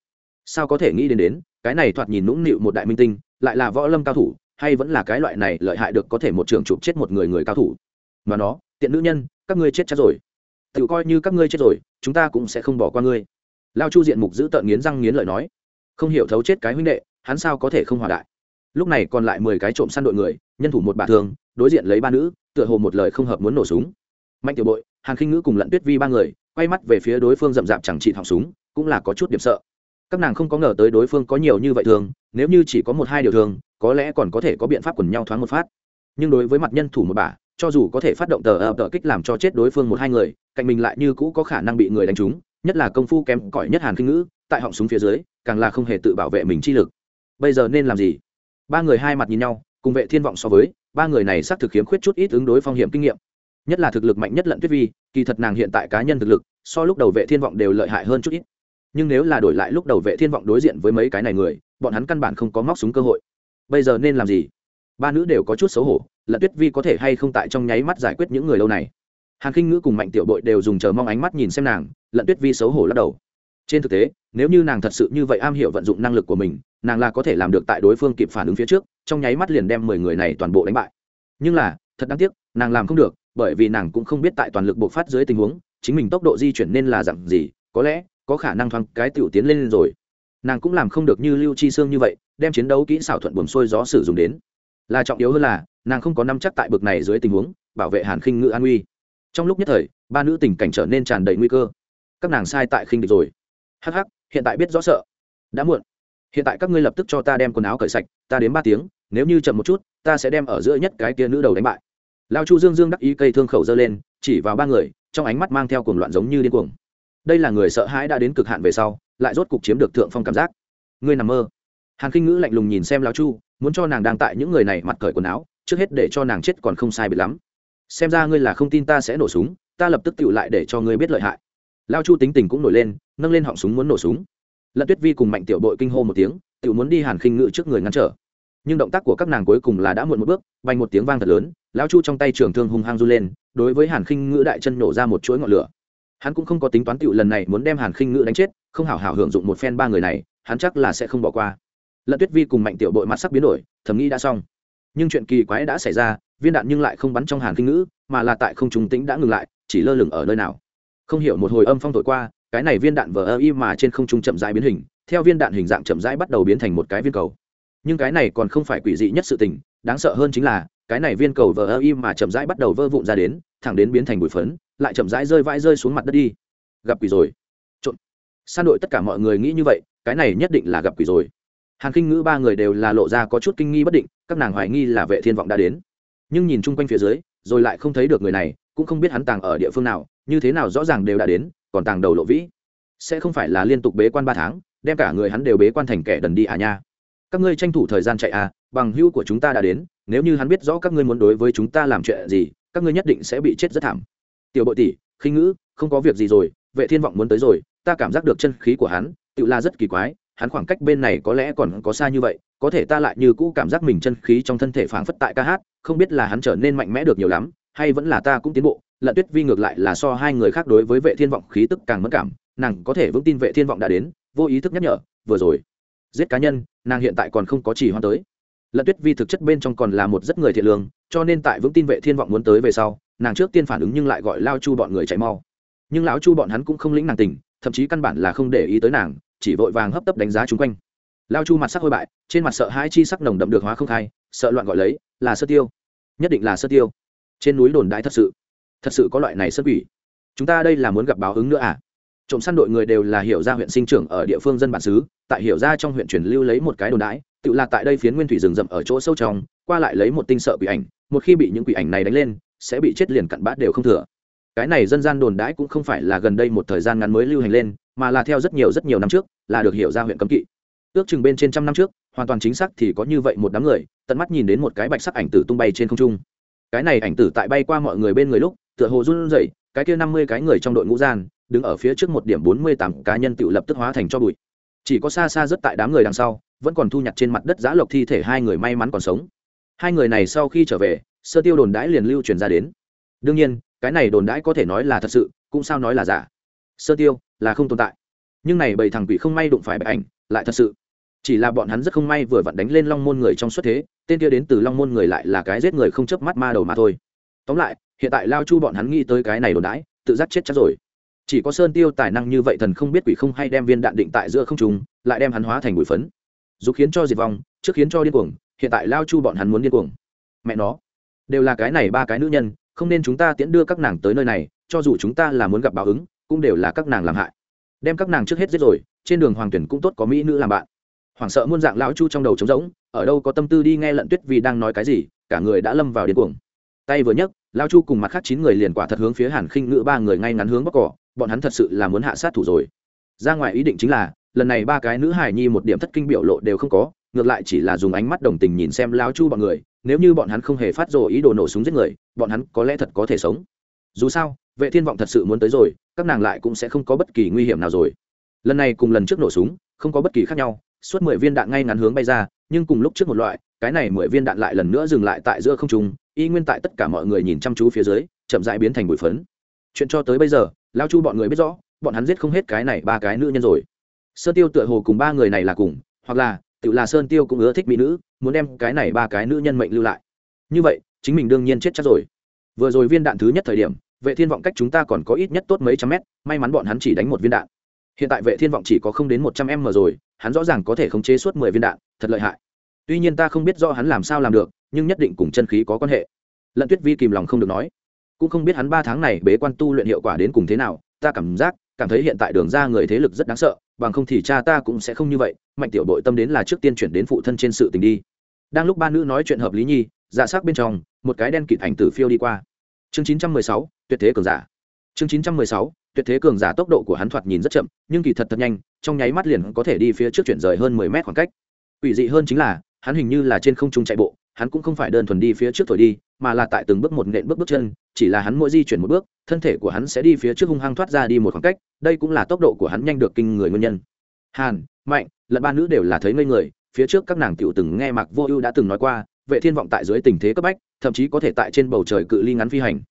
Sao có thể nghĩ đến đến, cái này thoạt nhìn nũng nịu một đại minh tinh, lại là võ lâm cao thủ, hay vẫn là cái loại này lợi hại được có thể một trường chụp chết một người người cao thủ? Mà nó, tiện nữ nhân, các ngươi chết chắc rồi. Tự coi như các ngươi chết rồi, chúng ta cũng sẽ không bỏ qua ngươi. Lao chu diện mục giữ tợn nghiến răng nghiến lợi nói. Không hiểu thấu chết cái huynh đệ, hắn sao có thể không hòa đại? Lúc này còn lại mười cái trộm săn đội người, nhân thủ một bà thường đối diện lấy ba nữ, tựa hồ một lời không hợp muốn nổ súng. Mạnh tiểu bội hàng khinh ngữ cùng lận tuyết vi ba người, quay mắt về phía đối phương rậm rạp chẳng trị thọng súng, cũng là có chút điểm sợ. Các nàng không có ngờ tới đối phương có nhiều như vậy thường nếu như chỉ có một hai điều thường có lẽ còn có thể có biện pháp quần nhau thoáng một phát. Nhưng đối với mặt nhân thủ một bà, cho dù có thể phát động tờ ập tờ kích làm cho chết đối phương một hai người, cạnh mình lại như cũ có khả năng bị người đánh trúng, nhất là công phu kém cỏi nhất hàn kinh ngữ, tại họng súng phía dưới, càng là không hề tự bảo vệ mình chi lực. Bây giờ nên làm gì? Ba người hai mặt nhìn nhau, cùng vệ thiên vọng so với, ba người này xác thực khiếm khuyết chút ít ứng đối phong hiểm kinh nghiệm. Nhất là thực lực mạnh nhất lận tuyết vi, kỳ thật nàng hiện tại cá nhân thực lực, so lúc đầu vệ thiên vọng đều lợi hại hơn chút ít. Nhưng nếu là đổi lại lúc đầu vệ thiên vọng đối diện với mấy cái này người, bọn hắn căn bản không có móc súng cơ hội. Bây giờ nên làm gì? Ba nữ đều có chút xấu hổ, lận tuyết vi có thể hay không tại trong nháy mắt giải quyết những người lâu này? Hàn khinh ngữ cùng mạnh tiểu bội đều dùng chờ mong ánh mắt nhìn xem nàng, lận tuyết vi xấu hổ lắc đầu trên thực tế, nếu như nàng thật sự như vậy am hiểu vận dụng năng lực của mình, nàng là có thể làm được tại đối phương kịp phản ứng phía trước, trong nháy mắt liền đem mười người này toàn bộ đánh bại. Nhưng là, thật đáng tiếc, nàng làm không được, bởi vì nàng cũng không biết tại toàn lực bộc phát dưới tình huống, chính mình tốc độ di chuyển nên là dặn gì, có lẽ, có khả năng thoáng cái tiểu tiến lên rồi. Nàng cũng làm không được như lưu chi xương như vậy, đem chiến đấu kỹ xảo thuận buồm xuôi gió sử dụng đến. Là trọng yếu hơn là, nàng không có năm chắc tại bực này dưới tình huống, bảo vệ hàn khinh ngự an uy trong lúc nhất thời, ba nữ tình cảnh trở nên tràn đầy nguy cơ. Các nàng sai tại khinh địch rồi. Hắc Hắc, hiện tại biết rõ sợ. Đã muộn. Hiện tại các ngươi lập tức cho ta đem quần áo cởi sạch ta đến ba tiếng nếu như chậm một chút ta sẽ đem ở giữa nhất cái kia nữ đầu đánh bại. Lao chu dương dương đắc ý cây thương khẩu dơ lên chỉ vào ba người trong ánh mắt mang theo cuồng loạn giống như điên cuồng. Đây là người sợ hãi đã đến cực hạn về sau lại rốt cục chiếm được thượng phong cảm giác. Ngươi nằm mơ. Hàn khinh ngữ lạnh lùng nhìn xem lao chu muốn cho nàng đang tại những người này mặt cởi quần áo trước hết để cho nàng chết còn không sai biệt lắm. Xem ra ngươi là không tin ta sẽ nổ súng ta lập tức tựu lại để cho ngươi biết lợi hại lao chu tính tình cũng nổi lên, nâng lên họng súng muốn nổ súng. Lận tuyết vi cùng mạnh tiểu bội kinh hô một tiếng tự muốn đi hàn khinh ngự trước người ngăn trở. Nhưng động tác của các nàng cuối cùng là đã muộn một bước vành một tiếng vang thật lớn, lao chu trong tay trường thương hung hăng run lên, đối với hàn khinh ngự đại chân nổ ra một chuỗi ngọn lửa. Hắn cũng không có tính toán tựu lần này muốn đem hàn khinh ngự đánh chết, không hảo hảo hưởng dụng một phen ba người này, hắn chắc là sẽ không bỏ qua. Lận tuyết vi cùng mạnh tiểu bội mặt sắc biến đổi, thầm nghĩ đã xong. Nhưng chuyện kỳ quái đã xảy ra, viên đạn nhưng lại không bắn trong hàn kinh ngữ mà là tại không trùng tĩnh đã ngừng lại, chỉ lơ lửng ở nơi nào không hiểu một hồi âm phong thổi qua, cái này viên đạn vờ ơ y mà trên không trung chậm rãi biến hình, theo viên đạn hình dạng chậm rãi bắt đầu biến thành một cái viên cầu. Nhưng cái này còn không phải quỷ dị nhất sự tình, đáng sợ hơn chính là, cái này viên cầu vờ ơ y mà chậm rãi bắt đầu vỡ vụn ra đến, thẳng đến biến thành bụi phấn, lại chậm rãi rơi vãi rơi xuống mặt đất đi. Gặp quỷ rồi. Trộn. San đội tất cả mọi người nghĩ như vậy, cái này nhất định là gặp quỷ rồi. Hàn kinh ngữ ba người đều là lộ ra có chút kinh nghi bất định, các nàng hoài nghi là vệ thiên vọng đã đến. Nhưng nhìn chung quanh phía dưới, rồi lại không thấy được người này, cũng không biết hắn tàng ở địa phương nào như thế nào rõ ràng đều đã đến, còn tàng đầu lộ vĩ. Sẽ không phải là liên tục bế quan ba tháng, đem cả người hắn đều bế quan thành kẻ đần đi à nha. Các ngươi tranh thủ thời gian chạy à bằng hữu của chúng ta đã đến, nếu như hắn biết rõ các ngươi muốn đối với chúng ta làm chuyện gì, các ngươi nhất định sẽ bị chết rất thảm. Tiểu bội tỷ, khinh ngữ, không có việc gì rồi, vệ thiên vọng muốn tới rồi, ta cảm giác được chân khí của hắn, tự là rất kỳ quái, hắn khoảng cách bên này có lẽ còn có xa như vậy, có thể ta lại như cũ cảm giác mình chân khí trong thân thể phảng phất tại ca hát, không biết là hắn trở nên mạnh mẽ được nhiều lắm, hay vẫn là ta cũng tiến bộ lận tuyết vi ngược lại là so hai người khác đối với vệ thiên vọng khí tức càng mất cảm, nàng có thể vững tin vệ thiên vọng đã đến, vô ý thức nhắc nhở, vừa rồi, giết cá nhân, nàng hiện tại còn không có chỉ hoan tới. Lận tuyết vi thực chất bên trong còn là một rất người thiện lương, cho nên tại vững tin vệ thiên vọng muốn tới về sau, nàng trước tiên phản ứng nhưng lại gọi lao chu bọn người chạy mau. Nhưng lão chu bọn hắn cũng không lĩnh nàng tình, thậm chí căn bản là không để ý tới nàng, chỉ vội vàng hấp tấp đánh giá chung quanh. Lao chu mặt sắc hôi bại, trên mặt sợ hãi chi sắc nồng đậm được hóa không khai, sợ loạn gọi lấy, là sơ tiêu, nhất định là sơ tiêu. Trên núi đồn đại thật sự thật sự có loại này sơ quỷ. Chúng ta đây là muốn gặp báo ứng nữa à? Trộm săn đội người đều là hiểu ra huyện sinh trưởng ở địa phương dân bản xứ, tại hiểu ra trong huyện truyền lưu lấy một cái đồn đãi, tự là tại đây phiến nguyên thủy rừng rậm ở chỗ sâu trong, qua lại lấy một tinh sợ quỷ ảnh, một khi bị những quỷ ảnh này đánh lên, sẽ bị chết liền cặn bát đều không thừa. Cái này dân gian đồn đãi cũng không phải là gần đây một thời gian ngắn mới lưu hành lên, mà là theo rất nhiều rất nhiều năm trước, là được hiểu ra huyện cấm kỵ. Ước chừng bên trên trăm năm trước, hoàn toàn chính xác thì có như vậy một đám người, tận mắt nhìn đến một cái bạch sắc ảnh tử tung bay trên không trung. Cái này ảnh tử tại bay qua mọi người bên người lúc tựa hồ run rẩy, cái kia năm mươi cái người trong đội ngũ gian, đứng ở phía trước một điểm bốn mươi tám cá nhân tự lập tức hóa thành cho bụi. Chỉ có xa xa rất tại đám người đằng sau, vẫn còn thu nhặt trên mặt đất giá lộc thi thể hai người may mắn còn sống. Hai người này sau khi trở về, sơ tiêu đồn đãi liền lưu truyền ra đến. Đương nhiên, cái này đồn đãi có thể nói là thật sự, cũng sao nói là giả. Sơ tiêu, là không tồn tại. Nhưng này bầy thằng quỷ không may đụng phải bệ ảnh, lại thật sự. Chỉ là bọn hắn rất không may vừa vặn đánh lên long môn người trong xuất thế, tên kia đến từ long môn người lại là cái giết người không chớp mắt ma đầu mà thôi. Tóm lại hiện tại lao chu bọn hắn nghĩ tới cái này đồn đãi, tự giác chết chắc rồi. Chỉ có sơn tiêu tài năng như vậy thần không biết quỷ không hay đem viên đạn định tại giữa không trùng lại đem hắn hóa thành bụi phấn. Dù khiến cho diệt vong, trước khiến cho điên cuồng, hiện tại lao chu bọn hắn muốn điên cuồng. Mẹ nó, đều là cái này ba cái nữ nhân, không nên chúng ta tiễn đưa các nàng tới nơi này, cho dù chúng ta là muốn gặp báo ứng, cũng đều là các nàng làm hại. Đem các nàng trước hết giết rồi, trên đường hoàng tuyển cũng tốt có mỹ nữ làm bạn. Hoảng sợ muôn dạng lão chu trong đầu trống rỗng, ở đâu có tâm tư đi nghe lận tuyết vì đang nói cái gì, cả người đã lâm vào điên cuồng. Tay vừa nhấc lão chu cùng mặt khác chín người liền quả thật hướng phía hàn khinh ngữ ba người ngay ngắn hướng bắc cỏ, bọn hắn thật sự là muốn hạ sát thủ rồi. Ra ngoài ý định chính là, lần này ba cái nữ hài nhi một điểm thất kinh biểu lộ đều không có, ngược lại chỉ là dùng ánh mắt đồng tình nhìn xem lão chu bọn người, nếu như bọn hắn không hề phát rồ ý đồ nổ súng giết người, bọn hắn có lẽ thật có thể sống. Dù sao, vệ thiên vọng thật sự muốn tới rồi, các nàng lại cũng sẽ không có bất kỳ nguy hiểm nào rồi. Lần này cùng lần trước nổ súng, không có bất kỳ khác nhau, suốt mười viên đạn ngay ngắn hướng bay ra, nhưng cùng lúc trước một loại, cái này mười viên đạn lại lần nữa dừng lại tại giữa không trung y nguyên tại tất cả mọi người nhìn chăm chú phía dưới chậm rãi biến thành bụi phấn chuyện cho tới bây giờ lao chu bọn người biết rõ bọn hắn giết không hết cái này ba cái nữ nhân rồi sơn tiêu tựa hồ cùng ba người này là cùng hoặc là tự là sơn tiêu cũng ưa thích mỹ nữ muốn đem cái này ba cái nữ nhân mệnh lưu lại như vậy chính mình đương nhiên chết chắc rồi vừa rồi viên đạn thứ nhất thời điểm vệ thiên vọng cách chúng ta còn có ít nhất tốt mấy trăm mét may mắn bọn hắn chỉ đánh một viên đạn hiện tại vệ thiên vọng chỉ có không đến một trăm m rồi hắn rõ ràng có thể khống chế suốt mười viên đạn thật lợi hại tuy nhiên ta không biết rõ hắn làm sao làm được nhưng nhất định cùng chân khí có quan hệ. Lận tuyết vi kìm lòng không được nói, cũng không biết hắn ba tháng này bế quan tu luyện hiệu quả đến cùng thế nào, ta cảm giác, cảm thấy hiện tại đường ra người thế lực rất đáng sợ, bằng không thì cha ta cũng sẽ không như vậy, mạnh tiểu đội tâm đến là trước tiên chuyển đến phụ thân trên sự tình đi. Đang lúc ba nữ nói chuyện hợp lý nhi dạ s bên trong, một cái đen kịt ảnh tử phiêu đi qua. Chương chín trăm mười sáu, tuyệt thế cường giả. Chương chín trăm mười sáu, tuyệt thế cường giả tốc độ của hắn thoạt nhìn rất chậm, nhưng kỳ thật thật nhanh, trong nháy mắt liền có thể đi phía trước chuyển rời hơn mười mét khoảng cách. Ủy dị hơn chính là, hắn hình như là trên không trung chạy bộ hắn cũng không phải đơn thuần đi phía trước thổi đi, mà là tại từng bước một nện bước bước chân, chỉ là hắn mỗi di chuyển một bước, thân thể của hắn sẽ đi phía trước hung hăng thoát ra đi một khoảng cách, đây cũng là tốc độ của hắn nhanh được kinh người nguyên nhân. Hàn, mạnh lẫn ba nữ đều là thấy ngây người, phía trước các nàng tiểu từng nghe mạc vô ưu đã từng nói qua, vệ thiên vọng tại dưới tình thế cấp bách, thậm chí có thể tại trên bầu trời cự ly ngắn phi hành.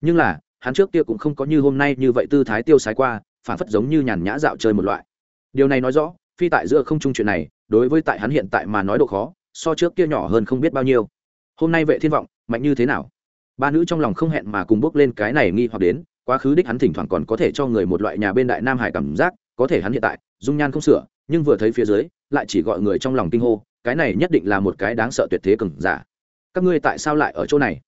Nhưng là, hắn trước kia cũng không có như hôm nay như vậy tư thái tiêu sái qua, phản phất giống như nhàn nhã dạo chơi một loại. Điều này nói rõ, phi tại giữa không trung chuyện này, đối với tại hắn hiện tại mà nói độ khó so trước kia nhỏ hơn không biết bao nhiêu. Hôm nay vệ thiên vọng, mạnh như thế nào? Ba nữ trong lòng không hẹn mà cùng bước lên cái này nghi hoặc đến, quá khứ đích hắn thỉnh thoảng còn có thể cho người một loại nhà bên đại nam hải cảm giác, có thể hắn hiện tại, dung nhan không sửa, nhưng vừa thấy phía dưới, lại chỉ gọi người trong lòng kinh hô, cái này nhất định là một cái đáng sợ tuyệt thế cường giả. Các ngươi tại sao lại ở chỗ này?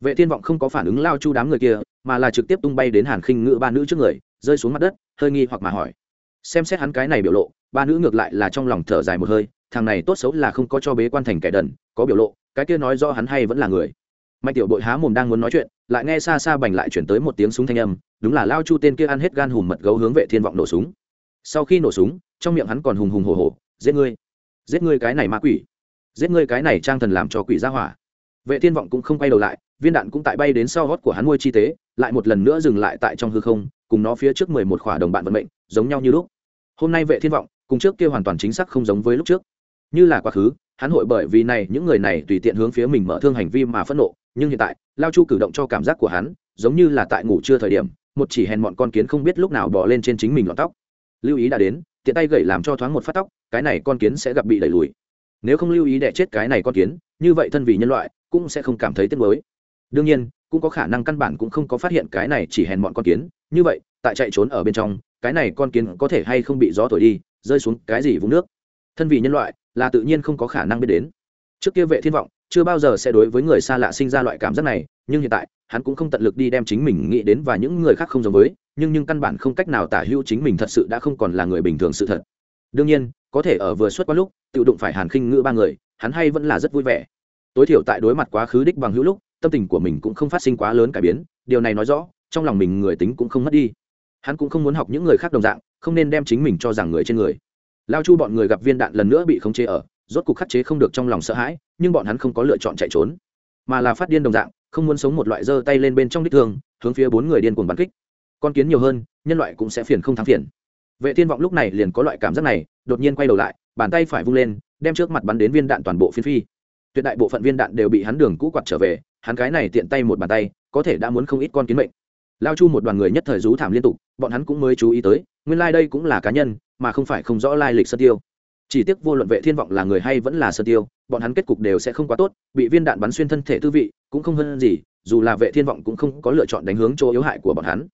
Vệ thiên vọng không có phản ứng lao chu đám người kia, mà là trực tiếp tung bay đến hàn khinh ngự ba nữ trước người, rơi xuống mặt đất, hơi nghi hoặc mà hỏi. Xem xét hắn cái này biểu lộ, ba nữ ngược lại là trong lòng thở dài một hơi thằng này tốt xấu là không có cho bế quan thành kẻ đần, có biểu lộ, cái kia nói do hắn hay vẫn là người. Mạnh tiểu bội há mồm đang muốn nói chuyện, lại nghe xa xa bành lại chuyển tới một tiếng súng thanh âm, đúng là lao chu tên kia ăn hết gan hùm mật gấu hướng vệ thiên vọng nổ súng. Sau khi nổ súng, trong miệng hắn còn hùng hùng hồ hồ giết ngươi giết ngươi cái này ma quỷ, giết ngươi cái này trang thần làm cho quỷ ra hỏa. Vệ thiên vọng cũng không quay đầu lại, viên đạn cũng tại bay đến sau hót của hắn môi chi tế, lại một lần nữa dừng lại tại trong hư không, cùng nó phía trước mười một khỏa đồng bạn vận mệnh, giống nhau như lúc. Hôm nay vệ thiên vọng, cùng trước kia hoàn toàn chính xác không giống với lúc trước như là quá khứ, hắn hội bởi vì này, những người này tùy tiện hướng phía mình mở thương hành vi mà phẫn nộ, nhưng hiện tại, lao chu cử động cho cảm giác của hắn, giống như là tại ngủ trưa thời điểm, một chỉ hèn mọn con kiến không biết lúc nào bỏ lên trên chính mình lọn tóc. Lưu ý đã đến, tiện tay gậy làm cho thoáng một phát tóc, cái này con kiến sẽ gặp bị đẩy lùi. Nếu không lưu ý đẻ chết cái này con kiến, như vậy thân vì nhân loại cũng sẽ không cảm thấy tiếc nuối. Đương nhiên, cũng có khả năng căn bản cũng không có phát hiện cái này chỉ hèn mọn con kiến. Như vậy, tại chạy trốn ở bên trong, cái này con kiến có thể hay không bị gió thổi đi, rơi xuống cái gì vũng nước thân vị nhân loại là tự nhiên không có khả năng biết đến. Trước kia vệ thiên vọng chưa bao giờ sẽ đối với người xa lạ sinh ra loại cảm giác này, nhưng hiện tại, hắn cũng không tận lực đi đem chính mình nghĩ đến và những người khác không giống với, nhưng nhưng căn bản không cách nào tả hữu chính mình thật sự đã không còn là người bình thường sự thật. Đương nhiên, có thể ở vừa xuất qua lúc, tự đụng phải hàn khinh ngữ ba người, hắn hay vẫn là rất vui vẻ. Tối thiểu tại đối mặt quá khứ đích bằng hữu lúc, tâm tình của mình cũng không phát sinh quá lớn cải biến, điều này nói rõ, trong lòng mình người tính cũng không mất đi. Hắn cũng không muốn học những người khác đồng dạng, không nên đem chính mình cho rằng người trên người lao chu bọn người gặp viên đạn lần nữa bị khống chế ở, rốt cuộc khắc chế không được trong lòng sợ hãi, nhưng bọn hắn không có lựa chọn chạy trốn, mà là phát điên đồng dạng, không muốn sống một loại giơ tay lên bên trong đích thương hướng phía bốn người điên cuồng bắn kích. Con kiến nhiều hơn, nhân loại cũng sẽ phiền không thắng phiền. Vệ thiên vọng lúc này liền có loại cảm giác này, đột nhiên quay đầu lại, bàn tay phải vung lên, đem trước mặt bắn đến viên đạn toàn bộ phiến phi. Tuyệt đại bộ phận viên đạn đều bị hắn đường cũ quặt trở về, hắn cái này tiện tay một bàn tay, có thể đã muốn không ít con kiến mệnh. Lao chu một đoàn người nhất thời rú thảm liên tục, bọn hắn cũng mới chú ý tới, nguyên lai đây cũng là cá nhân mà không phải không rõ lai lịch sơn tiêu. Chỉ tiếc vô luận vệ thiên vọng là người hay vẫn là sơn tiêu, bọn hắn kết cục đều sẽ không quá tốt, bị viên đạn bắn xuyên thân thể tư vị, cũng không hơn gì, dù là vệ thiên vọng cũng không có lựa chọn đánh hướng chỗ yếu hại của bọn hắn.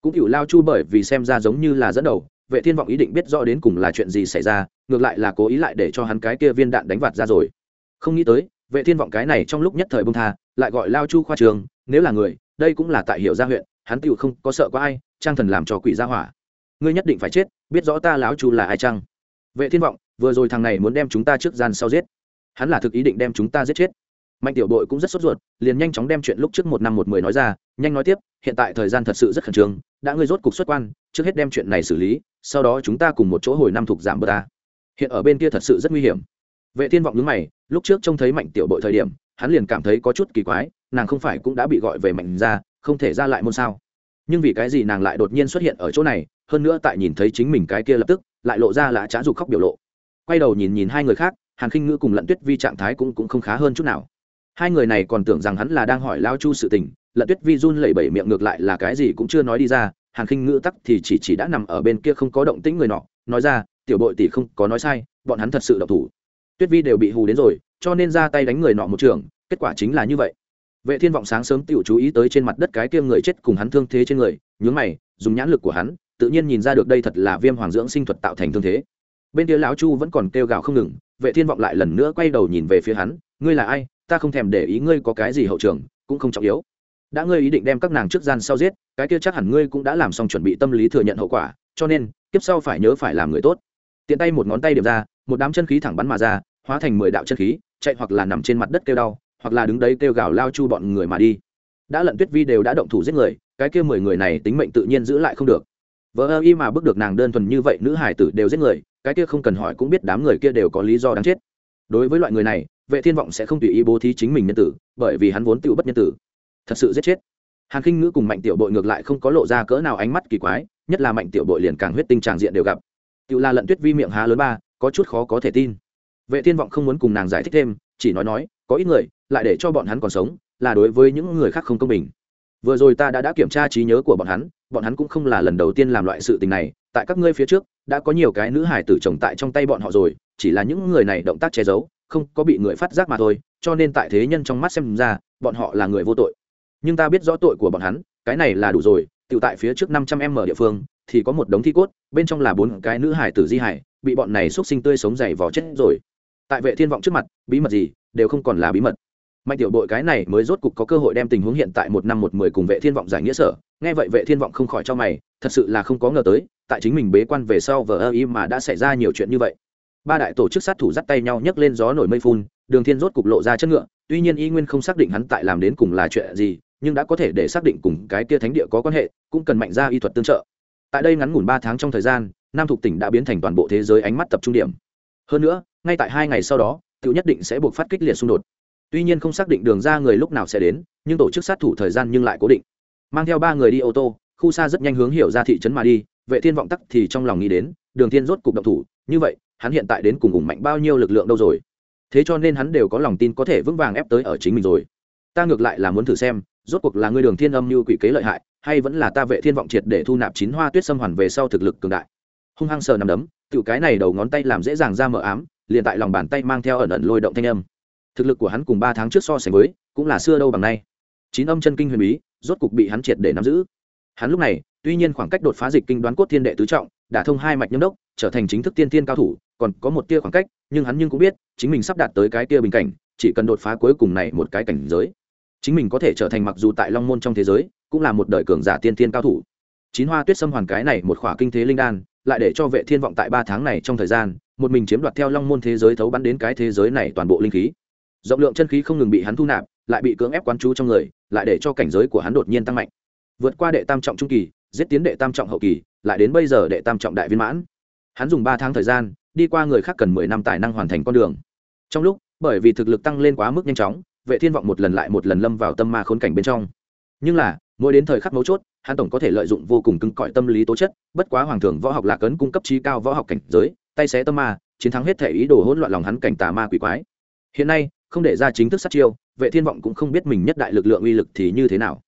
Cũng hiểu lao chu bởi vì xem ra giống như là dẫn đầu, vệ thiên vọng ý định biết rõ đến cùng là chuyện gì xảy ra, ngược lại là cố ý lại để cho hắn cái kia viên đạn đánh vạt ra rồi. Không nghĩ tới, vệ thiên vọng cái này trong lúc nhất thời bông tha, lại gọi lao chu khoa trường, nếu là người, đây cũng là tại hiệu gia huyện, hắn tựu không có sợ có ai, trang thần làm cho quỷ gia hỏa ngươi nhất định phải chết, biết rõ ta láo chu là ai chăng? Vệ thiên vọng, vừa rồi thằng này muốn đem chúng ta trước gian sau giết. Hắn là thực ý định đem chúng ta giết chết. Mạnh tiểu đội cũng rất sốt ruột, liền nhanh chóng đem chuyện lúc trước một năm một mười nói ra, nhanh nói tiếp, hiện tại thời gian thật sự rất khẩn trương, đã ngươi rốt cục xuất quan, trước hết đem chuyện này xử lý, sau đó chúng ta cùng một chỗ hồi năm thuộc giảm bờ ta. Hiện ở bên kia thật sự rất nguy hiểm. Vệ thiên vọng nhướng mày, lúc trước trông thấy mạnh tiểu bội thời điểm, hắn liền cảm thấy có chút kỳ quái, nàng không phải cũng đã bị gọi về mạnh ra, không thể ra lại môn sao. Nhưng vì cái gì nàng lại đột nhiên xuất hiện ở chỗ này hơn nữa tại nhìn thấy chính mình cái kia lập tức, lại lộ ra là trá dục khóc biểu lộ. Quay đầu nhìn nhìn hai người khác, hàn khinh ngữ cùng lận tuyết vi trạng thái cũng cũng không khá hơn chút nào. Hai người này còn tưởng rằng hắn là đang hỏi lao chu sự tình, lận tuyết vi run lẩy bẩy miệng ngược lại là cái gì cũng chưa nói đi ra, hàn khinh ngữ tắc thì chỉ chỉ đã nằm ở bên kia không có động tĩnh người nọ, nói ra, tiểu bội tỷ không có nói sai, bọn hắn thật sự độc thủ. Tuyết vi đều bị hù đến rồi, cho nên ra tay đánh người nọ một trường, kết quả chính là như vậy. Vệ thiên vọng sáng sớm tiểu chú ý tới trên mặt đất cái kia người chết cùng hắn thương thế trên người, nhướng mày, dùng nhãn lực của hắn tự nhiên nhìn ra được đây thật là viêm hoàng dưỡng sinh thuật tạo thành thương thế. Bên kia lão chu vẫn còn kêu gào không ngừng, vệ thiên vọng lại lần nữa quay đầu nhìn về phía hắn, ngươi là ai? Ta không thèm để ý ngươi có cái gì hậu trường, cũng không trọng yếu. Đã ngươi ý định đem các nàng trước gian sau giết, cái kia chắc hẳn ngươi cũng đã làm xong chuẩn bị tâm lý thừa nhận hậu quả, cho nên, kiếp sau phải nhớ phải làm người tốt. Tiện tay một ngón tay điểm ra, một đám chân khí thẳng bắn mà ra, hóa thành mười đạo chân khí, chạy hoặc là nằm trên mặt đất kêu đau, hoặc là đứng đấy kêu gào lao chu bọn người mà đi. Đã lận tuyết vi đều đã động thủ giết người, cái kia mười người này tính mệnh tự nhiên giữ lại không được vợ ơ y mà bước được nàng đơn thuần như vậy, nữ hải tử đều giết người, cái kia không cần hỏi cũng biết đám người kia đều có lý do đáng chết. Đối với loại người này, vệ thiên vọng sẽ không tùy ý bố thí chính mình nhân tử, bởi vì hắn vốn tự bất nhân tử. Thật sự giết chết. Hàn khinh ngữ cùng mạnh tiểu bội ngược lại không có lộ ra cỡ nào ánh mắt kỳ quái, nhất là mạnh tiểu bội liền càng huyết tinh tràng diện đều gặp. Tự là lận tuyết vi miệng há lớn ba, có chút khó có thể tin. Vệ thiên vọng không muốn cùng nàng giải thích thêm, chỉ nói nói, có ít người, lại để cho bọn hắn còn sống, là đối với những người khác không công bình. Vừa rồi ta đã đã kiểm tra trí nhớ của bọn hắn bọn hắn cũng không là lần đầu tiên làm loại sự tình này, tại các ngươi phía trước, đã có nhiều cái nữ hải tử chồng tại trong tay bọn họ rồi, chỉ là những người này động tác che giấu, không có bị người phát giác mà thôi, cho nên tại thế nhân trong mắt xem ra, bọn họ là người vô tội. Nhưng ta biết rõ tội của bọn hắn, cái này là đủ rồi tự tại phía trước năm trăm em ở địa phương, thì có một đống thi cốt, bên trong là bốn cái nữ hải tử di hải, bị bọn này x sinh tươi sống dày vò chết rồi. Tại vệ thiên vọng trước mặt, bí mật gì, đều không còn là bí mật mạnh tiểu đội cái này mới rốt cục có cơ hội đem tình huống hiện tại một năm một mười cùng vệ thiên vọng giải nghĩa sở. Nghe vậy vệ thiên vọng không khỏi cho mày, thật sự là không có ngờ tới, tại chính mình bế quan về sau vờ ơ y mà đã xảy ra nhiều chuyện như vậy. Ba đại tổ chức sát thủ dắt tay nhau nhấc lên gió nổi mây phun, đường thiên rốt cục lộ ra chất ngựa, tuy nhiên y nguyên không xác định hắn tại làm đến cùng là chuyện gì, nhưng đã có thể để xác định cùng cái kia thánh địa có quan hệ, cũng cần mạnh ra y thuật tương trợ. Tại đây ngắn ngủn ba tháng trong thời gian, nam thục tỉnh đã biến thành toàn bộ thế giới ánh mắt tập trung điểm. Hơn nữa, ngay tại hai ngày sau đó tự nhất định sẽ buộc phát kích liệt xung đột tuy nhiên không xác định đường ra người lúc nào sẽ đến, nhưng tổ chức sát thủ thời gian nhưng lại cố định. Mang theo ba người đi ô tô, khu xa rất nhanh hướng hiểu ra thị trấn mà đi, vệ thiên vọng tắc thì trong lòng nghĩ đến, đường thiên rốt cục động thủ, như vậy, hắn hiện tại đến cùng ủng mạnh bao nhiêu lực lượng đâu rồi? Thế cho nên hắn đều có lòng tin có thể vững vàng ép tới ở chính mình rồi. Ta ngược lại là muốn thử xem, rốt cuộc là ngươi đường thiên âm như quỷ kế lợi hại, hay vẫn là ta vệ thiên vọng triệt để thu nạp chín hoa tuyết xâm hoàn về sau thực lực cường đại. Hung hăng sờ nằm đấm tự cái này đầu ngón tay làm dễ dàng ra mở ám, liền tại lòng bàn tay mang theo ẩn ẩn lôi động thanh âm thực lực của hắn cùng ba tháng trước so sánh với, cũng là xưa đâu bằng nay. Chín âm chân kinh huyền bí, rốt cục bị hắn triệt để nắm giữ. Hắn lúc này, tuy nhiên khoảng cách đột phá dịch kinh đoán cốt thiên đệ tứ trọng, đã thông hai mạch nhâm đốc, trở thành chính thức tiên tiên cao thủ, còn có một tia khoảng cách, nhưng hắn nhưng cũng biết, chính mình sắp đạt tới cái tia bình cảnh, chỉ cần đột phá cuối cùng này một cái cảnh giới. Chính mình có thể trở thành mặc dù tại long môn trong thế giới, cũng là một đời cường giả tiên tiên cao thủ. Chín hoa tuyết xâm hoàn cái này một khỏa kinh thế linh đan, lại để cho vệ thiên vọng tại ba tháng này trong thời gian, một mình chiếm đoạt theo long môn thế giới thấu bắn đến cái thế giới này toàn bộ linh khí rộng lượng chân khí không ngừng bị hắn thu nạp, lại bị cưỡng ép quán chú trong người, lại để cho cảnh giới của hắn đột nhiên tăng mạnh. Vượt qua đệ tam trọng trung kỳ, giết tiến đệ tam trọng hậu kỳ, lại đến bây giờ đệ tam trọng đại viên mãn. Hắn dùng ba tháng thời gian, đi qua người khác cần mười năm tài năng hoàn thành con đường. Trong lúc, bởi vì thực lực tăng lên quá mức nhanh chóng, vệ thiên vọng một lần lại một lần lâm vào tâm ma khốn cảnh bên trong. Nhưng là, mỗi đến thời khắc mấu chốt, hắn tổng có thể lợi dụng vô cùng cứng cỏi tâm lý tố chất, bất quá hoàng thường võ học lạc ấn cung cấp trí cao võ học cảnh giới, tay xé tâm ma, chiến thắng hết thể ý đồ hỗn loạn lòng hắn cảnh tà ma quỷ quái. Hiện nay không để ra chính thức sát chiêu, vệ thiên vọng cũng không biết mình nhất đại lực lượng uy lực thì như thế nào.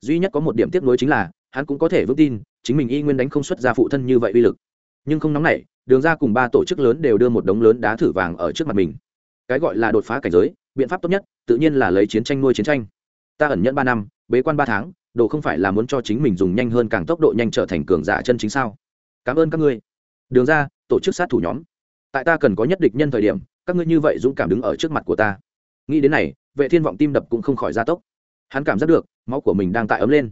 Duy nhất có một điểm tiếc nuối chính là, hắn cũng có thể vững tin, chính mình y nguyên đánh không xuất ra phụ thân như vậy uy lực. Nhưng không nóng nảy, đường ra cùng ba tổ chức lớn đều đưa một đống lớn đá thử vàng ở trước mặt mình. Cái gọi là đột phá cảnh giới, biện pháp tốt nhất, tự nhiên là lấy chiến tranh nuôi chiến tranh. Ta ẩn nhẫn ba năm, bế quan ba tháng, đồ không phải là muốn cho chính mình dùng nhanh hơn càng tốc độ nhanh trở thành cường giả chân chính sao? Cảm ơn các ngươi. Đường ra tổ chức sát thủ nhóm. Tại ta cần có nhất địch nhân thời điểm, các ngươi như vậy dũng cảm đứng ở trước mặt của ta nghĩ đến này vệ thiên vọng tim đập cũng không khỏi gia tốc. Hắn cảm giác được máu của mình đang tại ấm lên.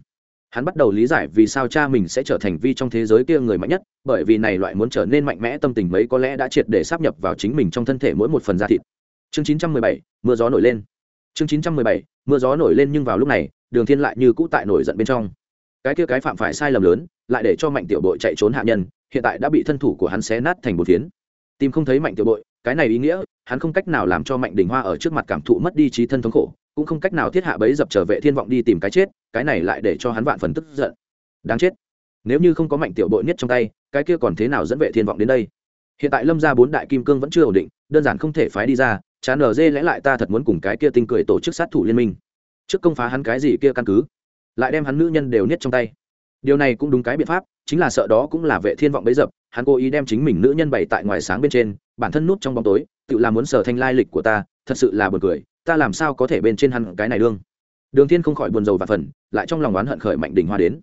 Hắn bắt đầu lý giải vì sao cha mình sẽ trở thành vi trong thế giới kia người mạnh nhất bởi vì này loại muốn trở nên mạnh mẽ tâm tình mấy có lẽ đã triệt để sáp nhập vào chính mình trong thân thể mỗi một phần da thịt. Chương 917, mưa gió nổi lên. Chương 917, mưa gió nổi lên nhưng vào lúc này đường thiên lại như cũ tại nổi giận bên trong. Cái kia cái phạm phải sai lầm lớn lại để cho mạnh tiểu bội chạy trốn hạ nhân hiện tại đã bị thân thủ của hắn xé nát thành bột phiến. Tìm không thấy mạnh tiểu bội cái này ý nghĩa, hắn không cách nào làm cho mạnh đình hoa ở trước mặt cảm thụ mất đi trí thân thống khổ, cũng không cách nào thiết hạ bấy dập trở vệ thiên vọng đi tìm cái chết, cái này lại để cho hắn vạn phần tức giận. Đáng chết. Nếu như không có mạnh tiểu bội niết trong tay, cái kia còn thế nào dẫn vệ thiên vọng đến đây? Hiện tại lâm gia bốn đại kim cương vẫn chưa ổn định, đơn giản không thể phái đi ra, chán ở dê lẽ lại ta thật muốn cùng cái kia tinh cười tổ chức sát thủ liên minh. Trước công phá hắn cái gì kia căn cứ, lại đem hắn nữ nhân đều niết trong tay. Điều này cũng đúng cái biện pháp, chính là sợ đó cũng là vệ thiên vọng bấy dập hắn cố ý đem chính mình nữ nhân bày tại ngoài sáng bên trên, bản thân nút trong bóng tối, tự làm muốn sở thanh lai lịch của ta, thật sự là buồn cười, ta làm sao có thể bên trên hắn cái này đương? Đường thiên không khỏi buồn rầu và phần, lại trong lòng oán hận khởi mạnh đỉnh hoa đến.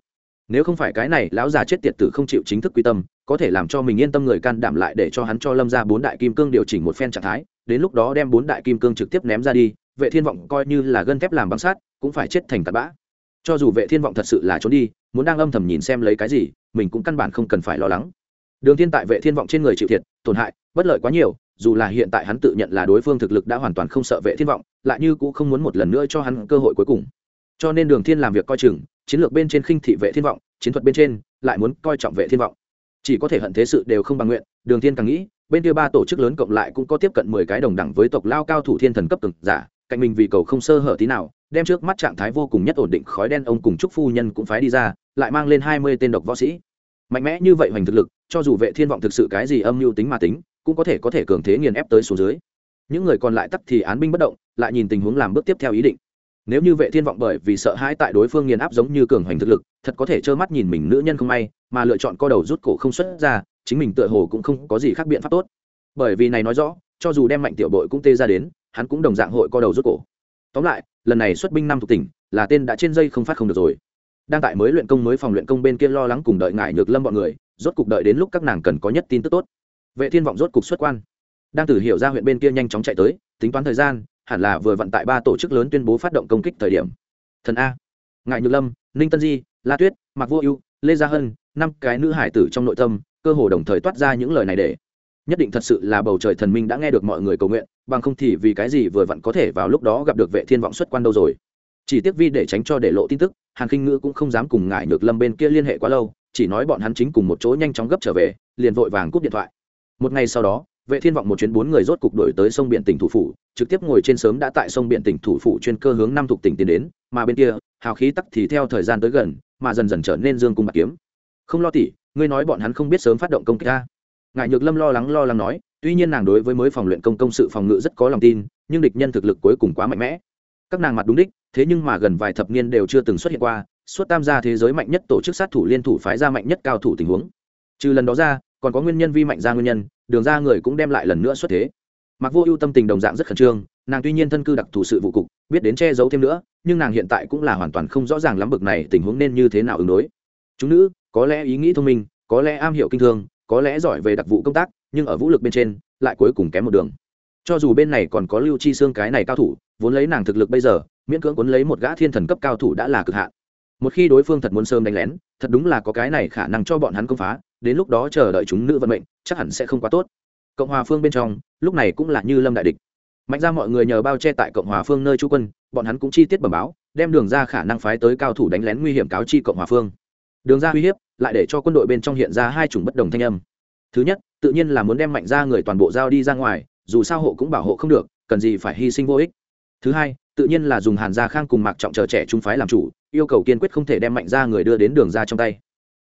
Nếu không phải cái này, lão già chết tiệt tử không chịu chính thức quy tâm, có thể làm cho mình yên tâm người can đảm lại để cho hắn cho lâm ra bốn đại kim cương điều chỉnh một phen trạng thái, đến lúc đó đem bốn đại kim cương trực tiếp ném ra đi, vệ thiên vọng coi như là gân thép làm băng sát, cũng phải chết thành tạt bã. Cho dù vệ thiên vọng thật sự là trốn đi, muốn đang âm thầm nhìn xem lấy cái gì, mình cũng căn bản không cần phải lo lắng đường thiên tại vệ thiên vọng trên người chịu thiệt, tổn hại, bất lợi quá nhiều, dù là hiện tại hắn tự nhận là đối phương thực lực đã hoàn toàn không sợ vệ thiên vọng, lại như cũng không muốn một lần nữa cho hắn cơ hội cuối cùng. Cho nên đường thiên làm việc coi chừng, chiến lược bên trên khinh thị vệ thiên vọng, chiến thuật bên trên lại muốn coi trọng vệ thiên vọng. Chỉ có thể hận thế sự đều không bằng nguyện, đường thiên càng nghĩ, bên kia ba tổ chức lớn cộng lại cũng có tiếp cận mười cái đồng đẳng với tộc lao cao thủ thiên thần cấp từng giả, cạnh mình vì cầu không sơ hở tí nào, đem trước mắt trạng thái vô cùng nhất ổn định khói đen ông cùng trúc phu nhân cũng phái đi ra, lại mang lên hai mươi tên độc võ sĩ. Mạnh mẽ như vậy hoành thực lực cho dù vệ thiên vọng thực sự cái gì âm mưu tính mà tính, cũng có thể có thể cường thế nghiền ép tới số dưới. Những người còn lại tắt thì án binh bất động, lại nhìn tình huống làm bước tiếp theo ý định. Nếu như vệ thiên vọng bởi vì sợ hãi tại đối phương nghiền áp giống như cường hoành thực lực, thật có thể trơ mắt nhìn mình nữ nhân không may, mà lựa chọn co đầu rút cổ không xuất ra, chính mình tựa hồ cũng không có gì khác biện pháp tốt. Bởi vì này nói rõ, cho dù đem mạnh tiểu bội cũng tê ra đến, hắn cũng đồng dạng hội co đầu rút cổ. Tóm lại, lần này xuất binh năm thuộc tỉnh, là tên đã trên dây không phát không được rồi. Đang tại mới luyện công mới phòng luyện công bên kia lo lắng cùng đợi ngại nhược lâm bọn người rốt cục đợi đến lúc các nàng cần có nhất tin tức tốt. Vệ thiên vọng rốt cục xuất quan. Đang từ hiểu ra huyện bên kia nhanh chóng chạy tới, tính toán thời gian, hẳn là vừa vận tại ba tổ chức lớn tuyên bố phát động công kích thời điểm. Thần a, ngại nhược lâm, ninh tân di, la tuyết, mạc vô ưu, lê gia hân, năm cái nữ hải tử trong nội tâm, cơ hồ đồng thời toát ra những lời này để nhất định thật sự là bầu trời thần minh đã nghe được mọi người cầu nguyện, bằng không thì vì cái gì vừa vặn có thể vào lúc đó gặp được vệ thiên vọng xuất quan đâu rồi. Chỉ tiếc vi để tránh cho để lộ tin tức, hàn khinh ngữ cũng không dám cùng ngại nhược lâm bên kia liên hệ quá lâu chỉ nói bọn hắn chính cùng một chỗ nhanh chóng gấp trở về, liền vội vàng cúp điện thoại. Một ngày sau đó, vệ thiên vọng một chuyến bốn người rốt cục đổi tới sông biển tỉnh thủ phủ, trực tiếp ngồi trên sớm đã tại sông biển tỉnh thủ phủ chuyên cơ hướng năm thuộc tỉnh tiến đến, mà bên kia, hào khí tắc thì theo thời gian tới gần, mà dần dần trở nên dương cung bạc kiếm. Không lo tỉ ngươi nói bọn hắn không biết sớm phát động công kích ta. Ngại nhược lâm lo lắng lo lắng nói, tuy nhiên nàng đối với mới phòng luyện công công sự phòng ngự rất có lòng tin, nhưng địch nhân thực lực cuối cùng quá mạnh mẽ. Các nàng mặt đúng đích, thế nhưng mà gần vài thập niên đều chưa từng xuất hiện qua suốt tam gia thế giới mạnh nhất tổ chức sát thủ liên thủ phái ra mạnh nhất cao thủ tình huống. Trừ lần đó ra, còn có nguyên nhân vi mạnh ra nguyên nhân, đường ra người cũng đem lại lần nữa xuất thế. Mặc vô ưu tâm tình đồng dạng rất khẩn trương, nàng tuy nhiên thân cư đặc thù sự vụ cục, biết đến che giấu thêm nữa, nhưng nàng hiện tại cũng là hoàn toàn không rõ ràng lắm bực này tình huống nên như thế nào ứng đối. Chúng nữ, có lẽ ý nghĩ thông minh, có lẽ am hiểu kinh thương, có lẽ giỏi về đặc vụ công tác, nhưng ở vũ lực bên trên, lại cuối cùng kém một đường. Cho dù bên này còn có lưu chi xương cái này cao thủ, vốn lấy nàng thực lực bây giờ, miễn cưỡng cuốn lấy một gã thiên thần cấp cao thủ đã là cực hạn một khi đối phương thật muốn sớm đánh lén, thật đúng là có cái này khả năng cho bọn hắn công phá, đến lúc đó chờ đợi chúng nữ vận mệnh, chắc hẳn sẽ không quá tốt. Cộng hòa phương bên trong, lúc này cũng là như lâm đại địch. Mạnh ra mọi người nhờ bao che tại cộng hòa phương nơi trú quân, bọn hắn cũng chi tiết bẩm báo, đem đường ra khả năng phái tới cao thủ đánh lén nguy hiểm cáo chi cộng hòa phương. Đường ra uy hiếp, lại để cho quân đội bên trong hiện ra hai chủng bất đồng thanh âm. Thứ nhất, tự nhiên là muốn đem mạnh ra người toàn bộ giao đi ra ngoài, dù sao hộ cũng bảo hộ không được, cần gì phải hy sinh vô ích. Thứ hai, tự nhiên là dùng hàn gia khang cùng mạc trọng chờ trẻ trung phái làm chủ yêu cầu kiên quyết không thể đem mạnh ra người đưa đến đường ra trong tay.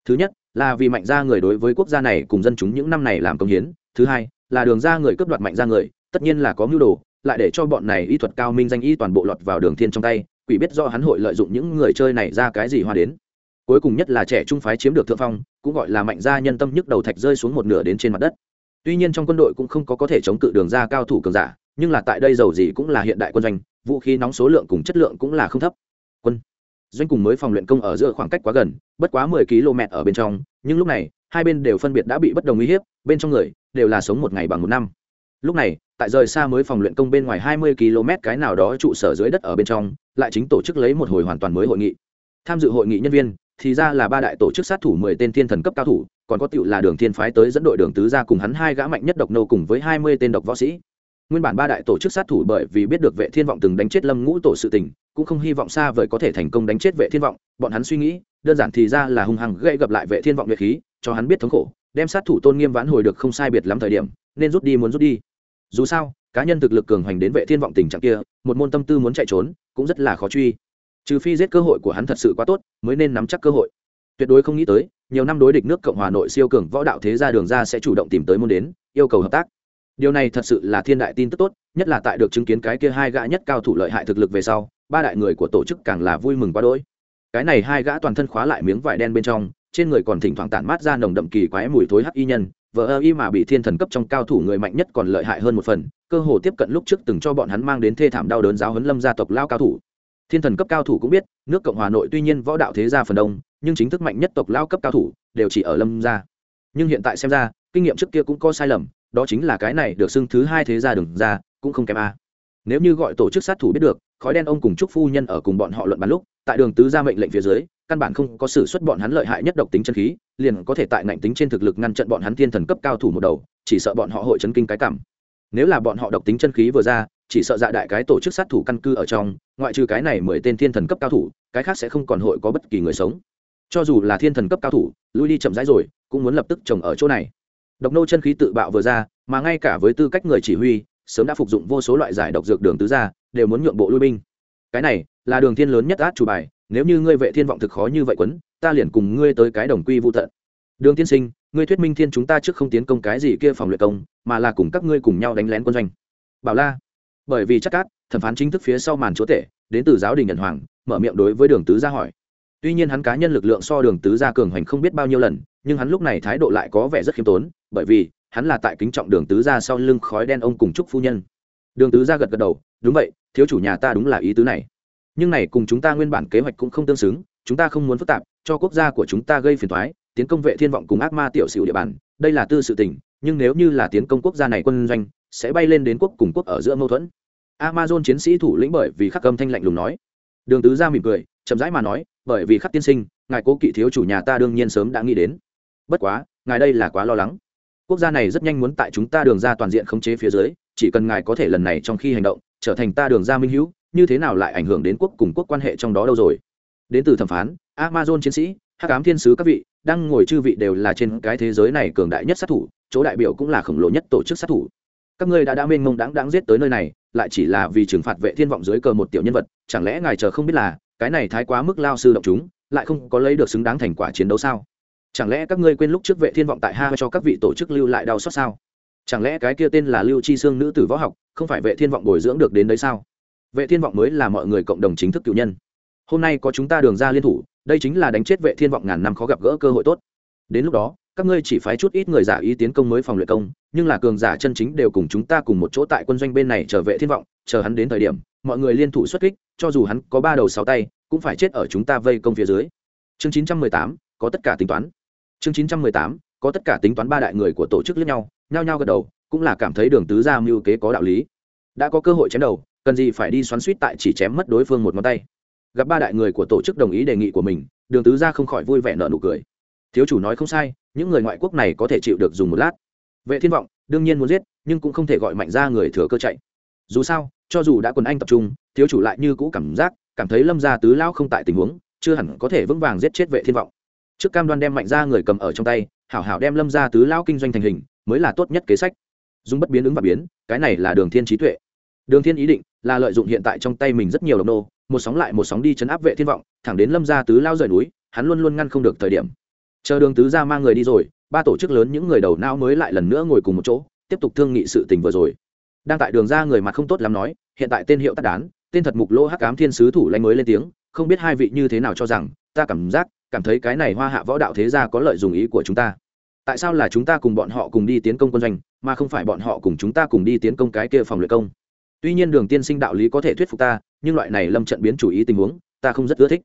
Thứ nhất, là vì mạnh ra người đối với quốc gia này cùng dân chúng những năm này làm công hiến. Thứ hai, là đường ra người cướp đoạt mạnh ra người, tất nhiên là có mưu đồ, lại để cho bọn này y thuật cao minh danh y toàn bộ lọt vào đường thiên trong tay, quỷ biết do hắn hội lợi dụng những người chơi này ra cái gì hoa đến. Cuối cùng nhất là trẻ trung phái chiếm được thượng phong, cũng gọi là mạnh gia nhân tâm nhức đầu thạch rơi xuống một nửa đến trên mặt đất. Tuy nhiên trong quân đội cũng không có có thể chống cự đường ra cao thủ cường giả, nhưng là tại đây dầu gì cũng là hiện đại quân doanh, vũ khí nóng số lượng cùng chất lượng cũng là không thấp doanh cùng mới phòng luyện công ở giữa khoảng cách quá gần, bất quá mười km ở bên trong, nhưng lúc này, hai bên đều phân biệt đã bị bất đồng uy hiếp, bên trong người đều là sống một ngày bằng một năm. Lúc này, tại rời xa mới phòng luyện công bên ngoài hai mươi km cái nào đó trụ sở dưới đất ở bên trong, lại chính tổ chức lấy một hồi hoàn toàn mới hội nghị. Tham dự hội nghị nhân viên thì ra là ba đại tổ chức sát thủ mười tên thiên thần cấp cao thủ, còn có tựu là đường thiên phái tới dẫn đội đường tứ ra cùng hắn hai gã mạnh nhất độc nô cùng với hai mươi tên độc võ sĩ. Nguyên bản ba đại tổ chức sát thủ bởi vì biết được vệ thiên vọng từng đánh chết lâm ngũ tổ sự tình cũng không hy vọng xa vời có thể thành công đánh chết vệ thiên vọng, bọn hắn suy nghĩ, đơn giản thì ra là hung hăng gây gặp lại vệ thiên vọng nguyệt khí, cho hắn biết thống khổ, đem sát thủ tôn nghiêm vãn hồi được không sai biệt lắm thời điểm, nên rút đi muốn rút đi. Dù sao, cá nhân thực lực cường hoành đến vệ thiên vọng tình trạng kia, một môn tâm tư muốn chạy trốn, cũng rất là khó truy. Trừ phi giết cơ hội của hắn thật sự quá tốt, mới nên nắm chắc cơ hội. Tuyệt đối không nghĩ tới, nhiều năm đối địch nước cộng hòa nội siêu cường võ đạo thế gia đường ra sẽ chủ động tìm tới môn đến, yêu cầu hợp tác. Điều này thật sự là thiên đại tin tức tốt, nhất là tại được chứng kiến cái kia hai gã nhất cao thủ lợi hại thực lực về sau ba đại người của tổ chức càng là vui mừng quá đỗi. Cái này hai gã toàn thân khóa lại miếng vải đen bên trong, trên người còn thỉnh thoảng tản mát ra nồng đậm kỳ quái mùi thối hắc y nhân vợ ơ y mà bị thiên thần cấp trong cao thủ người mạnh nhất còn lợi hại hơn một phần, cơ hồ tiếp cận lúc trước từng cho bọn hắn mang đến thê thảm đau đớn giáo huấn lâm gia tộc lao cao thủ. Thiên thần cấp cao thủ cũng biết, nước cộng hòa nội tuy nhiên võ đạo thế gia phần đông, nhưng chính thức mạnh nhất tộc lao cấp cao thủ đều chỉ ở lâm gia. Nhưng hiện tại xem ra, kinh nghiệm trước kia cũng có sai lầm, đó chính là cái này được xưng thứ hai thế gia đừng ra cũng không kém a. Nếu như gọi tổ chức sát thủ biết được khói đen ông cùng chúc phu nhân ở cùng bọn họ luận bàn lúc, tại đường tứ ra mệnh lệnh phía dưới, căn bản không có sự xuất bọn hắn lợi hại nhất độc tính chân khí, liền có thể tại ngạnh tính trên thực lực ngăn chặn bọn hắn thiên thần cấp cao thủ một đầu, chỉ sợ bọn họ hội chấn kinh cái cảm. Nếu là bọn họ độc tính chân khí vừa ra, chỉ sợ dạ đại cái tổ chức sát thủ căn cư ở trong, ngoại trừ cái này mười tên thiên thần cấp cao thủ, cái khác sẽ không còn hội có bất kỳ người sống. Cho dù là thiên thần cấp cao thủ, lui đi chậm rãi rồi, cũng muốn lập tức trồng ở chỗ này. Độc nô chân khí tự bạo vừa ra, mà ngay cả với tư cách người chỉ huy, sớm đã phục dụng vô số loại giải độc dược đường tứ gia đều muốn nhượng bộ lui binh. Cái này là đường thiên lớn nhất át chủ bài, nếu như ngươi vệ thiên vọng thực khó như vậy quấn, ta liền cùng ngươi tới cái đồng quy vu tận. Đường tiên sinh, ngươi thuyết minh thiên chúng ta trước không tiến công cái gì kia phòng luyện công, mà là cùng các ngươi cùng nhau đánh lén quân doanh. Bảo la, bởi vì chắc cát, thẩm phán chính thức phía sau màn chúa tể, đến từ giáo đình nhận hoàng, mở miệng đối với đường tứ gia hỏi. Tuy nhiên hắn cá nhân lực lượng so đường tứ gia cường hoành không biết bao nhiêu lần, nhưng hắn lúc này thái độ lại có vẻ rất khiêm tốn, bởi vì hắn là tại kính trọng đường tứ gia sau lưng khói đen ông cùng trúc phu nhân. Đường tứ gia gật gật đầu, đúng vậy thiếu chủ nhà ta đúng là ý tứ này. Nhưng này cùng chúng ta nguyên bản kế hoạch cũng không tương xứng, chúng ta không muốn phức tạp, cho quốc gia của chúng ta gây phiền thoái tiến công vệ thiên vọng cùng ác ma tiểu sửu địa bàn, đây là tư sự tình, nhưng nếu như là tiến công quốc gia này quân doanh, sẽ bay lên đến quốc cùng quốc ở giữa mâu thuẫn. Amazon chiến sĩ thủ lĩnh bởi vì khắc âm thanh lạnh lùng nói. Đường tứ gia mỉm cười, chậm rãi mà nói, bởi vì khắc tiên sinh, ngài cố kỵ thiếu chủ nhà ta đương nhiên sớm đã nghĩ đến. Bất quá, ngài đây là quá lo lắng. Quốc gia này rất nhanh muốn tại chúng ta đường ra toàn diện khống chế phía dưới, chỉ cần ngài có thể lần này trong khi hành động trở thành ta đường ra minh hữu, như thế nào lại ảnh hưởng đến quốc cùng quốc quan hệ trong đó đâu rồi? Đến từ thẩm phán, amazon chiến sĩ, hắc ám thiên sứ các vị, đang ngồi chư vị đều là trên cái thế giới này cường đại nhất sát thủ, chỗ đại biểu cũng là khổng lồ nhất tổ chức sát thủ. Các ngươi đã đã mênh mông đáng đáng giết tới nơi này, lại chỉ là vì trừng phạt vệ thiên vọng dưới cờ một tiểu nhân vật, chẳng lẽ ngài chờ không biết là, cái này thái quá mức lao sư động chúng, lại không có lấy được xứng đáng thành quả chiến đấu sao? Chẳng lẽ các ngươi quên lúc trước vệ thiên vọng tại ha cho các vị tổ chức lưu lại đau xót sao? Chẳng lẽ cái kia tên là lưu chi xương nữ tử võ học không phải vệ thiên vọng bồi dưỡng được đến đấy sao? Vệ thiên vọng mới là mọi người cộng đồng chính thức cựu nhân. Hôm nay có chúng ta đường ra liên thủ đây chính là đánh chết vệ thiên vọng ngàn năm khó gặp gỡ cơ hội tốt. Đến lúc đó các ngươi chỉ phái chút ít người giả ý tiến công mới phòng luyện công nhưng là cường giả chân chính đều cùng chúng ta cùng một chỗ tại quân doanh bên này trở vệ thiên vọng chờ hắn đến thời điểm mọi người liên thủ xuất kích cho dù hắn có ba đầu sáu tay cũng phải chết ở chúng ta vây công phía dưới. Chương 918, có tất cả tính toán. Chương 918, có tất cả tính toán ba đại người của tổ chức lẫn nhau nhao nhao gật đầu, cũng là cảm thấy đường tứ gia mưu kế có đạo lý. Đã có cơ hội chém đầu, cần gì phải đi xoắn suýt tại chỉ chém mất đối phương một ngón tay. Gặp ba đại người của tổ chức đồng ý đề nghị của mình, đường tứ gia không khỏi vui vẻ nợ nụ cười. Thiếu chủ nói không sai, những người ngoại quốc này có thể chịu được dùng một lát. Vệ thiên vọng, đương nhiên muốn giết, nhưng cũng không thể gọi mạnh ra người thừa cơ chạy. Dù sao, cho dù đã quần anh tập trung, thiếu chủ lại như cũ cảm giác, cảm thấy lâm gia tứ lão không tại tình huống, chưa hẳn có thể vững vàng giết chết vệ thiên vọng. Trước cam đoan đem mạnh ra người cầm ở trong tay, hảo hảo đem lâm gia tứ lão kinh doanh thành hình mới là tốt nhất kế sách. Dùng bất biến ứng và biến, cái này là đường thiên trí tuệ. Đường thiên ý định là lợi dụng hiện tại trong tay mình rất nhiều đồng nô, một sóng lại một sóng đi chấn áp vệ thiên vọng, thẳng đến lâm gia tứ lao rời núi, hắn luôn luôn ngăn không được thời điểm. Chờ đường tứ gia mang người đi rồi, ba tổ chức lớn những người đầu não mới lại lần nữa ngồi cùng một chỗ, tiếp tục thương nghị sự tình vừa rồi. Đang tại đường ra người mặt không tốt lắm nói, hiện tại tên hiệu tắt đán, tên thật mục lỗ hắc ám thiên sứ thủ lãnh mới lên tiếng, không biết hai vị như thế nào cho rằng, ta cảm giác, cảm thấy cái này hoa hạ võ đạo thế gia có lợi dùng ý của chúng ta tại sao là chúng ta cùng bọn họ cùng đi tiến công quân doanh, mà không phải bọn họ cùng chúng ta cùng đi tiến công cái kia phòng luyện công? Tuy nhiên đường tiên sinh đạo lý có thể thuyết phục ta, nhưng loại này lâm trận biến chủ ý tình huống, ta không rất ưa thích.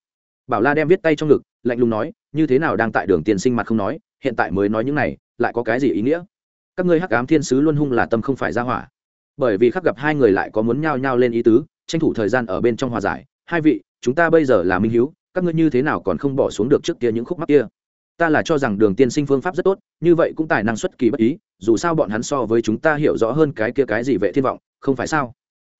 Bảo la đem viết tay trong ngực, lạnh lùng nói, như thế nào đang tại đường tiên sinh mặt không nói, hiện tại mới nói những này, lại có cái gì ý nghĩa? Các ngươi hắc ám thiên sứ luân hung là tâm không phải ra hỏa. Bởi vì khắc gặp hai người lại có muốn nhao nhao lên ý tứ, tranh thủ thời gian ở bên trong hòa giải. Hai vị, chúng ta bây giờ là minh hiếu, các ngươi như thế nào còn không bỏ xuống được trước kia những khúc mắc kia? Ta là cho rằng đường tiên sinh phương pháp rất tốt, như vậy cũng tài năng xuất kỳ bất ý, dù sao bọn hắn so với chúng ta hiểu rõ hơn cái kia cái gì vệ thiên vọng, không phải sao?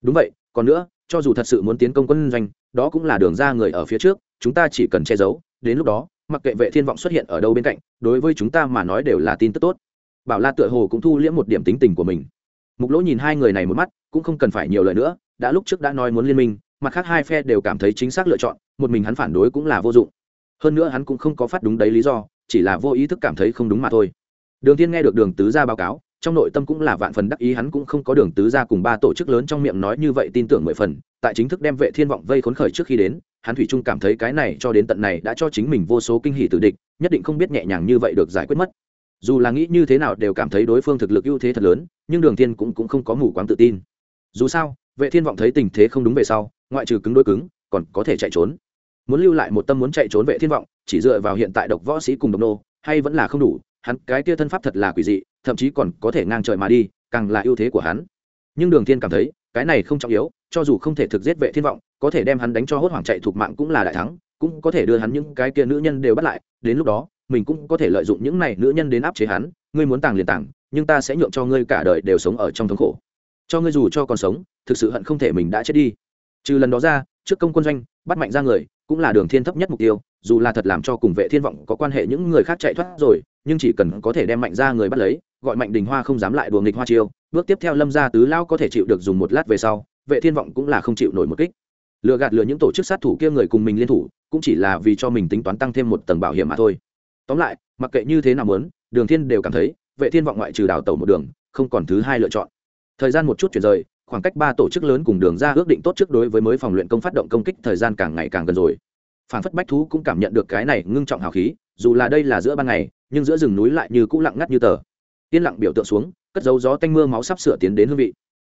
Đúng vậy, còn nữa, cho dù thật sự muốn tiến công quân doanh, đó cũng là đường ra người ở phía trước, chúng ta chỉ cần che giấu, đến lúc đó, mặc kệ vệ thiên vọng xuất hiện ở đâu bên cạnh, đối với chúng ta mà nói đều là tin tức tốt. Bảo la tựa hồ cũng thu liễm một điểm tính tình của mình. Mục lỗ nhìn hai người này một mắt, cũng không cần phải nhiều lời nữa, đã lúc trước đã nói muốn liên minh, mặt khác hai phe đều cảm thấy chính xác lựa chọn, một mình hắn phản đối cũng là vô dụng. Hơn nữa hắn cũng không có phát đúng đấy lý do chỉ là vô ý thức cảm thấy không đúng mà thôi. Đường Thiên nghe được đường tứ gia báo cáo, trong nội tâm cũng là vạn phần đắc ý, hắn cũng không có đường tứ gia cùng ba tổ chức lớn trong miệng nói như vậy tin tưởng mười phần, tại chính thức đem vệ thiên vọng vây khốn khởi trước khi đến, hắn thủy trung cảm thấy cái này cho đến tận này đã cho chính mình vô số kinh hỉ tử địch, nhất định không biết nhẹ nhàng như vậy được giải quyết mất. Dù là nghĩ như thế nào đều cảm thấy đối phương thực lực ưu thế thật lớn, nhưng đường thiên cũng cũng không có mù quáng tự tin. Dù sao, vệ thiên vọng thấy tình thế không đúng về sau, ngoại trừ cứng đối cứng, còn có thể chạy trốn muốn lưu lại một tâm muốn chạy trốn vệ thiên vọng, chỉ dựa vào hiện tại độc võ sĩ cùng độc nô, hay vẫn là không đủ, hắn cái tia thân pháp thật là quỷ dị, thậm chí còn có thể ngang trời mà đi, càng là ưu thế của hắn. Nhưng đường thiên cảm thấy, cái này không trọng yếu, cho dù không thể thực giết vệ thiên vọng, có thể đem hắn đánh cho hốt hoảng chạy thuộc mạng cũng là đại thắng, cũng có thể đưa hắn những cái kia nữ nhân đều bắt lại, đến lúc đó, mình cũng có thể lợi dụng những này nữ nhân đến áp chế hắn, ngươi muốn tàng liền tàng, nhưng ta sẽ nhượng cho ngươi cả đời đều sống ở trong thống khổ. Cho ngươi dù cho còn sống, thực sự hận không thể mình đã chết đi. Trừ lần đó ra, trước công quân doanh, bắt mạnh ra người cũng là đường thiên thấp nhất mục tiêu, dù là thật làm cho cùng vệ thiên vọng có quan hệ những người khác chạy thoát rồi, nhưng chỉ cần có thể đem mạnh ra người bắt lấy, gọi mạnh đình hoa không dám lại đùa nghịch hoa chiêu, bước tiếp theo lâm gia tứ lao có thể chịu được dùng một lát về sau, vệ thiên vọng cũng là không chịu nổi một kích. Lừa gạt lừa những tổ chức sát thủ kia người cùng mình liên thủ, cũng chỉ là vì cho mình tính toán tăng thêm một tầng bảo hiểm mà thôi. Tóm lại, mặc kệ như thế nào muốn, đường thiên đều cảm thấy, vệ thiên vọng ngoại trừ đào tẩu một đường, không còn thứ hai lựa chọn. Thời gian một chút chuyển rời khoảng cách ba tổ chức lớn cùng đường ra ước định tốt trước đối với mới phòng luyện công phát động công kích thời gian càng ngày càng gần rồi. Phản phất bách thú cũng cảm nhận được cái này ngưng trọng hào khí, dù là đây là giữa ban ngày, nhưng giữa rừng núi lại như cũ lặng ngắt như tờ. Yên lặng biểu tượng xuống, cất dấu gió tanh mưa máu sắp sửa tiến đến hương vị.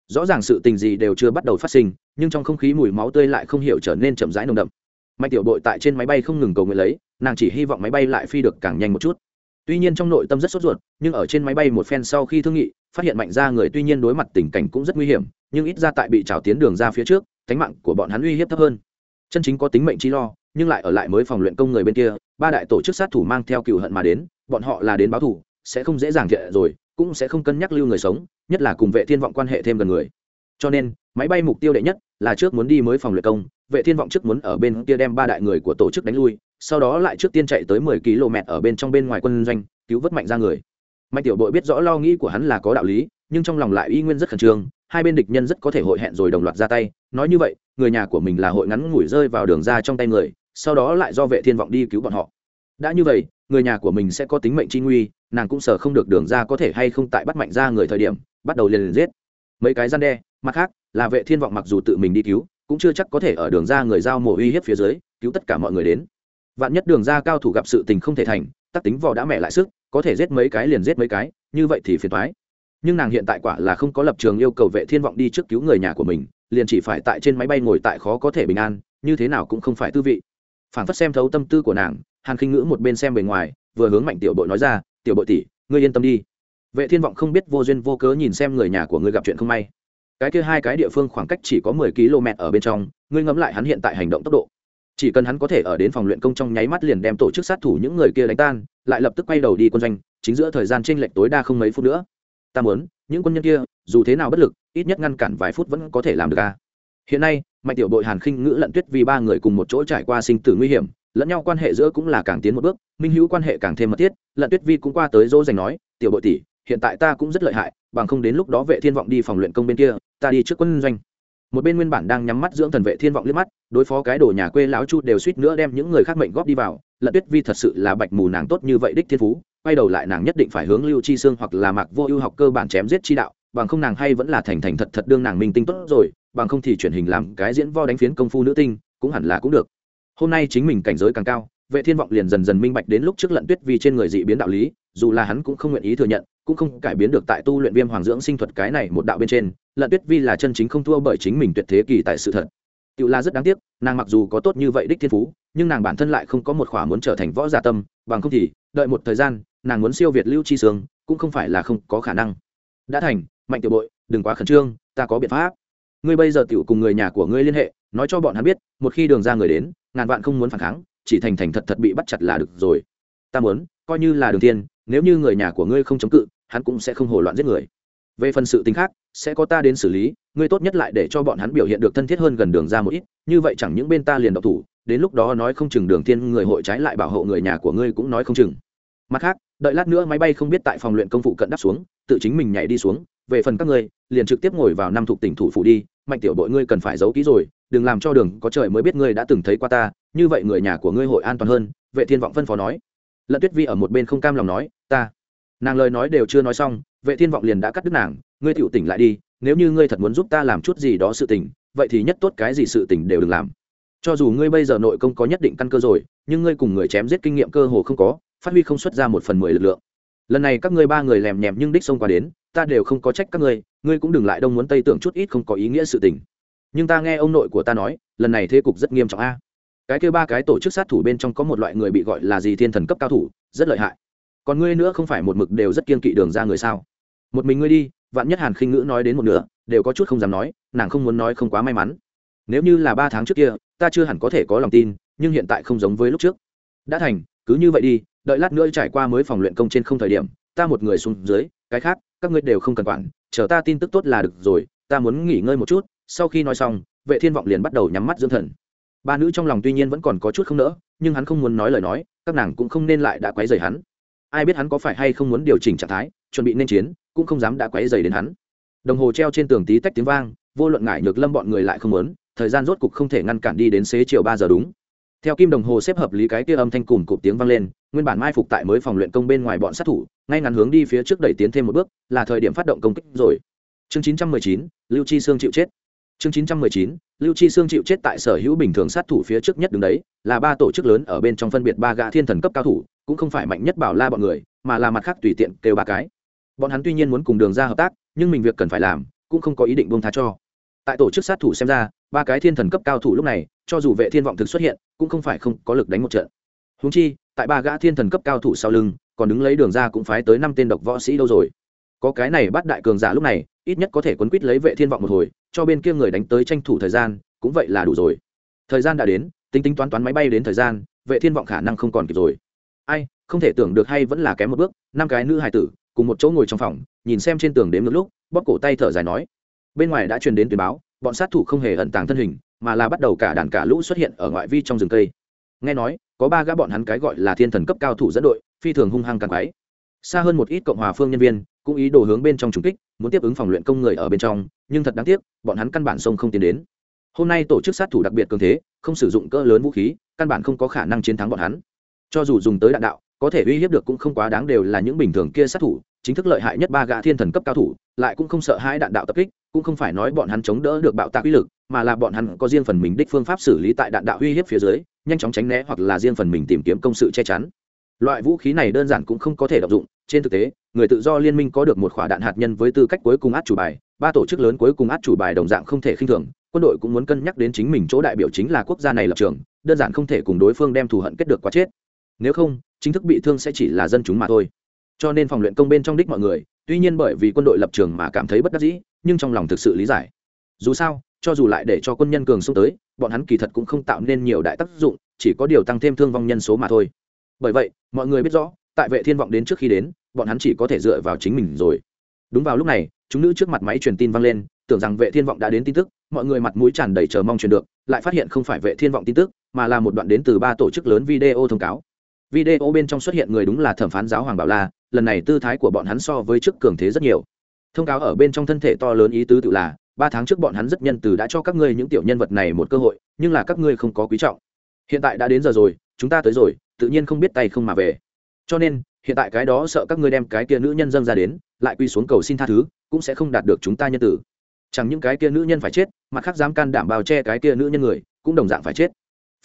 Rõ ràng sự tình gì đều chưa bắt đầu phát sinh, nhưng trong không khí mùi máu tươi lại không hiểu trở nên chậm rãi nồng đậm. Mạnh tiểu đội tại trên máy bay không ngừng cầu nguyện lấy, nàng chỉ hy vọng máy bay lại phi được càng nhanh một chút tuy nhiên trong nội tâm rất sốt ruột, nhưng ở trên máy bay một phen sau khi thương nghị, phát hiện mạnh ra người tuy nhiên đối mặt tình cảnh cũng rất nguy hiểm, nhưng ít ra tại bị trào tiến đường ra phía trước cánh mạng của bọn hắn uy hiếp thấp hơn. Chân chính có tính mệnh chi lo, nhưng lại ở lại mới phòng luyện công người bên kia, ba đại tổ chức sát thủ mang theo cựu hận mà đến, bọn họ là đến báo thủ sẽ không dễ dàng thiện rồi, cũng sẽ không cân nhắc lưu người sống, nhất là cùng vệ thiên vọng quan hệ thêm gần người. Cho nên, máy bay mục tiêu đệ nhất là trước muốn đi mới phòng luyện công, vệ thiên vọng trước muốn ở bên kia đem ba đại người của tổ chức đánh lui sau đó lại trước tiên chạy tới 10 km ở bên trong bên ngoài quân doanh, cứu vớt mạnh ra người. Mạnh tiểu bội biết rõ lo nghĩ của hắn là có đạo lý, nhưng trong lòng lại y nguyên rất khẩn trương, hai bên địch nhân rất có thể hội hẹn rồi đồng loạt ra tay. Nói như vậy, người nhà của mình là hội ngắn ngủi rơi vào đường ra trong tay người, sau đó lại do vệ thiên vọng đi cứu bọn họ. Đã như vậy, người nhà của mình sẽ có tính mệnh chi nguy, nàng cũng sợ không được đường ra có thể hay không tại bắt mạnh ra người thời điểm, bắt đầu liền liền giết. Mấy cái gian đe, mặt khác, là vệ thiên vọng mặc dù tự mình đi cứu, cũng chưa chắc có thể ở đường ra người giao mổ uy hiếp phía dưới, cứu tất cả mọi người đến vạn nhất đường ra cao thủ gặp sự tình không thể thành, tắc tính vò đã mẹ lại sức, có thể giết mấy cái liền giết mấy cái, như vậy thì phiền thoái nhưng nàng hiện tại quả là không có lập trường yêu cầu vệ thiên vọng đi trước cứu người nhà của mình, liền chỉ phải tại trên máy bay ngồi tại khó có thể bình an, như thế nào cũng không phải tư vị. Phản phất xem thấu tâm tư của nàng, hàn khinh ngữ một bên xem bề ngoài, vừa hướng mạnh tiểu bội nói ra, tiểu bội tỷ, ngươi yên tâm đi. Vệ thiên vọng không biết vô duyên vô cớ nhìn xem người nhà của ngươi gặp chuyện không may. Cái kia hai cái địa phương khoảng cách chỉ có 10 km ở bên trong, ngươi ngẫm lại hắn hiện tại hành động tốc độ chỉ cần hắn có thể ở đến phòng luyện công trong nháy mắt liền đem tổ chức sát thủ những người kia đánh tan, lại lập tức quay đầu đi quân doanh, chính giữa thời gian tranh lệch tối đa không mấy phút nữa. Ta muốn, những quân nhân kia, dù thế nào bất lực, ít nhất ngăn cản vài phút vẫn có thể làm được a hiện nay, mạnh tiểu đội hàn khinh ngữ lận tuyết vì ba người cùng một chỗ trải qua sinh tử nguy hiểm, lẫn nhau quan hệ giữa cũng là càng tiến một bước, minh hữu quan hệ càng thêm mật thiết, lận tuyết vi cũng qua tới dỗ dành nói, tiểu bội tỷ, hiện tại ta cũng rất lợi hại, bằng không đến lúc đó vệ thiên vọng đi phòng luyện công bên kia, ta đi trước quân doanh một bên nguyên bản đang nhắm mắt dưỡng thần vệ thiên vọng liếc mắt, đối phó cái đồ nhà quê lão chu đều suýt nữa đem những người khác mệnh góp đi vào, lận tuyết vi thật sự là bạch mù nàng tốt như vậy đích thiên phú, quay đầu lại nàng nhất định phải hướng lưu chi xương hoặc là mạc vô ưu học cơ bản chém giết chi đạo, bằng không nàng hay vẫn là thành thành thật thật đương nàng minh tinh tốt rồi, bằng không thì chuyển hình làm cái diễn vo đánh phiến công phu nữ tinh, cũng hẳn là cũng được. Hôm nay chính mình cảnh giới càng cao, vệ thiên vọng liền dần dần minh bạch đến lúc trước lận tuyết vi trên người dị biến đạo lý dù là hắn cũng không nguyện ý thừa nhận cũng không cải biến được tại tu luyện viêm hoàng dưỡng sinh thuật cái này một đạo bên trên lận tuyết vi là chân chính không thua bởi chính mình tuyệt thế kỳ tại sự thật. Tự la rất đáng tiếc nàng mặc dù có tốt như vậy đích thiên phú nhưng nàng bản thân lại không có một khỏa muốn trở thành võ giả tâm bằng không thì đợi một thời gian nàng muốn siêu việt lưu chi dương, cũng không phải là không có khả năng. Đã thành mạnh tiểu bội đừng quá khẩn trương ta có biện pháp. Ngươi bây giờ tiểu cùng người nhà của ngươi liên hệ nói cho bọn hắn biết một khi đường ra người đến ngàn vạn không muốn phản kháng chỉ thành thành thật thật bị bắt chặt là được rồi. Ta muốn coi như là đường tiên nếu như người nhà của ngươi không chống cự, hắn cũng sẽ không hồ loạn giết người. Về phần sự tính khác, sẽ có ta đến xử lý, ngươi tốt nhất lại để cho bọn hắn biểu hiện được thân thiết hơn gần đường ra một ít, như vậy chẳng những bên ta liền độc thủ, đến lúc đó nói không chừng đường thiên người hội trái lại bảo hộ người nhà của ngươi cũng nói không chừng. Mặt khác, đợi lát nữa máy bay không biết tại phòng luyện công phụ cận đáp xuống, tự chính mình nhảy đi xuống, về phần các ngươi, liền trực tiếp ngồi vào năm thuộc tỉnh thủ phủ đi, mạnh tiểu bội ngươi cần phải giấu kỹ rồi, đừng làm cho đường có trời mới biết ngươi đã từng thấy qua ta, như vậy người nhà của ngươi hội an toàn hơn, vệ thiên vọng phân phó nói lận tuyết vi ở một bên không cam lòng nói, ta. Nàng lời nói đều chưa nói xong, vệ thiên vọng liền đã cắt đứt nàng, ngươi tựu tỉnh lại đi, nếu như ngươi thật muốn giúp ta làm chút gì đó sự tình, vậy thì nhất tốt cái gì sự tình đều đừng làm. Cho dù ngươi bây giờ nội công có nhất định căn cơ rồi, nhưng ngươi cùng người chém giết kinh nghiệm cơ hồ không có, phát huy không xuất ra một phần mười lực lượng. Lần này các ngươi ba người lèm nhèm nhưng đích xông qua đến, ta đều không có trách các ngươi ngươi cũng đừng lại đông muốn tây tưởng chút ít không có ý nghĩa sự tình. Nhưng ta nghe ông nội của ta nói, lần này thế cục rất nghiêm trọng a cái kêu ba cái tổ chức sát thủ bên trong có một loại người bị gọi là gì thiên thần cấp cao thủ, rất lợi hại. Còn ngươi nữa không phải một mực đều rất kiên kỵ đường ra người sao? Một mình ngươi đi, vạn nhất hàn khinh ngữ nói đến một nửa, đều có chút không dám nói, nàng không muốn nói không quá may mắn. Nếu như là ba tháng trước kia, ta chưa hẳn có thể có lòng tin, nhưng hiện tại không giống với lúc trước. Đã thành, cứ như vậy đi, đợi lát nữa trải qua mới phòng luyện công trên không thời điểm, ta một người xuống dưới, cái khác, các ngươi đều không cần quản, chờ ta tin tức tốt là được rồi, ta muốn nghỉ ngơi một chút, sau khi nói xong, vệ thiên vọng liền bắt đầu nhắm mắt dưỡng thần ba nữ trong lòng tuy nhiên vẫn còn có chút không nỡ nhưng hắn không muốn nói lời nói các nàng cũng không nên lại đã quấy rầy hắn. Ai biết hắn có phải hay không muốn điều chỉnh trạng thái chuẩn bị nên chiến cũng không dám đã quấy dày đến hắn. Đồng hồ treo trên tường tí tách tiếng vang vô luận ngại nhược lâm bọn người lại không muốn thời gian rốt cục không thể ngăn cản đi đến xế chiều ba giờ đúng. Theo kim đồng hồ xếp hợp lý cái kia âm thanh cùng cụp tiếng vang lên nguyên bản mai phục tại mới phòng luyện công bên ngoài bọn sát thủ ngay ngắn hướng đi phía trước đẩy tiến thêm một bước là thời điểm phát động công kích rồi. Chương 919, lưu chi sương chịu chết chương 919, lưu chi sương chịu chết tại sở hữu bình thường sát thủ phía trước nhất đứng đấy là ba tổ chức lớn ở bên trong phân biệt ba gã thiên thần cấp cao thủ cũng không phải mạnh nhất bảo la bọn người mà là mặt khác tùy tiện kêu ba cái. Bọn hắn tuy nhiên muốn cùng đường ra hợp tác nhưng mình việc cần phải làm cũng không có ý định buông tha cho. Tại tổ chức sát thủ xem ra ba cái thiên thần cấp cao thủ lúc này cho dù vệ thiên vọng thực xuất hiện cũng không phải không có lực đánh một trận. Húng chi tại ba gã thiên thần cấp cao thủ sau lưng còn đứng lấy đường ra cũng phái tới năm tên độc võ sĩ đâu rồi có cái này bắt đại cường giả lúc này, ít nhất có thể quấn quýt lấy vệ thiên vọng một hồi, cho bên kia người đánh tới tranh thủ thời gian, cũng vậy là đủ rồi. Thời gian đã đến, tính tính toán toán máy bay đến thời gian, vệ thiên vọng khả năng không còn kịp rồi. Ai, không thể tưởng được hay vẫn là kém một bước, năm cái nữ hài tử, cùng một chỗ ngồi trong phòng, nhìn xem trên tường đếm ngược lúc, bóp cổ tay thở dài nói. Bên ngoài đã truyền đến tuyên báo, bọn sát thủ không hề ẩn tàng thân hình, mà là bắt đầu cả đàn cả lũ xuất hiện ở ngoại vi trong rừng cây. Nghe nói, có ba gã bọn hắn cái gọi là thiên thần cấp cao thủ dẫn đội, phi thường hung hăng càng quái. Xa hơn một ít cộng hòa phương nhân viên cũng ý đồ hướng bên trong trùng kích, muốn tiếp ứng phòng luyện công người ở bên trong, nhưng thật đáng tiếc, bọn hắn căn bản sông không tiến đến. Hôm nay tổ chức sát thủ đặc biệt cường thế, không sử dụng cỡ lớn vũ khí, căn bản không có khả năng chiến thắng bọn hắn. Cho dù dùng tới đạn đạo, có thể uy hiếp được cũng không quá đáng đều là những bình thường kia sát thủ, chính thức lợi hại nhất ba gã thiên thần cấp cao thủ, lại cũng không sợ hai đạn đạo tập kích, cũng không phải nói bọn hắn chống đỡ được bạo tạc uy lực, mà là bọn hắn có riêng phần mình đích phương pháp xử lý tại đạn đạo uy hiếp phía dưới, nhanh chóng tránh né hoặc là riêng phần mình tìm kiếm công sự che chắn loại vũ khí này đơn giản cũng không có thể đọc dụng, trên thực tế, người tự do liên minh có được một khỏa đạn hạt nhân với tư cách cuối cùng át chủ bài, ba tổ chức lớn cuối cùng át chủ bài đồng dạng không thể khinh thường, quân đội cũng muốn cân nhắc đến chính mình chỗ đại biểu chính là quốc gia này lập trường, đơn giản không thể cùng đối phương đem thù hận kết được quá chết. Nếu không, chính thức bị thương sẽ chỉ là dân chúng mà thôi. Cho nên phòng luyện công bên trong đích mọi người, tuy nhiên bởi vì quân đội lập trường mà cảm thấy bất đắc dĩ, nhưng trong lòng thực sự lý giải. Dù sao, cho dù lại để cho quân nhân cường xông tới, bọn hắn kỳ thật cũng không tạo nên nhiều đại tác dụng, chỉ có điều tăng thêm thương vong nhân số mà thôi bởi vậy, mọi người biết rõ, tại vệ thiên vọng đến trước khi đến, bọn hắn chỉ có thể dựa vào chính mình rồi. Đúng vào lúc này, chúng nữ trước mặt máy truyền tin vang lên, tưởng rằng vệ thiên vọng đã đến tin tức, mọi người mặt mũi tràn đầy chờ mong truyền được, lại phát hiện không phải vệ thiên vọng tin tức, mà là một đoạn đến từ ba tổ chức lớn video thông cáo. Video bên trong xuất hiện người đúng là thẩm phán giáo hoàng bảo la, lần này tư thái của bọn hắn so với trước cường thế rất nhiều. Thông cáo ở bên trong thân thể to lớn ý tứ tự là, ba tháng trước bọn hắn rất nhân từ đã cho các ngươi những tiểu nhân vật này một cơ hội, nhưng là các ngươi không có quý trọng. Hiện tại đã đến giờ rồi, chúng ta tới rồi tự nhiên không biết tay không mà về. Cho nên, hiện tại cái đó sợ các ngươi đem cái kia nữ nhân dâng ra đến, lại quy xuống cầu xin tha thứ, cũng sẽ không đạt được chúng ta nhân tử. Chẳng những cái kia nữ nhân phải chết mặt khác dám can đảm bao che cái kia nữ nhân người, cũng đồng dạng phải chết.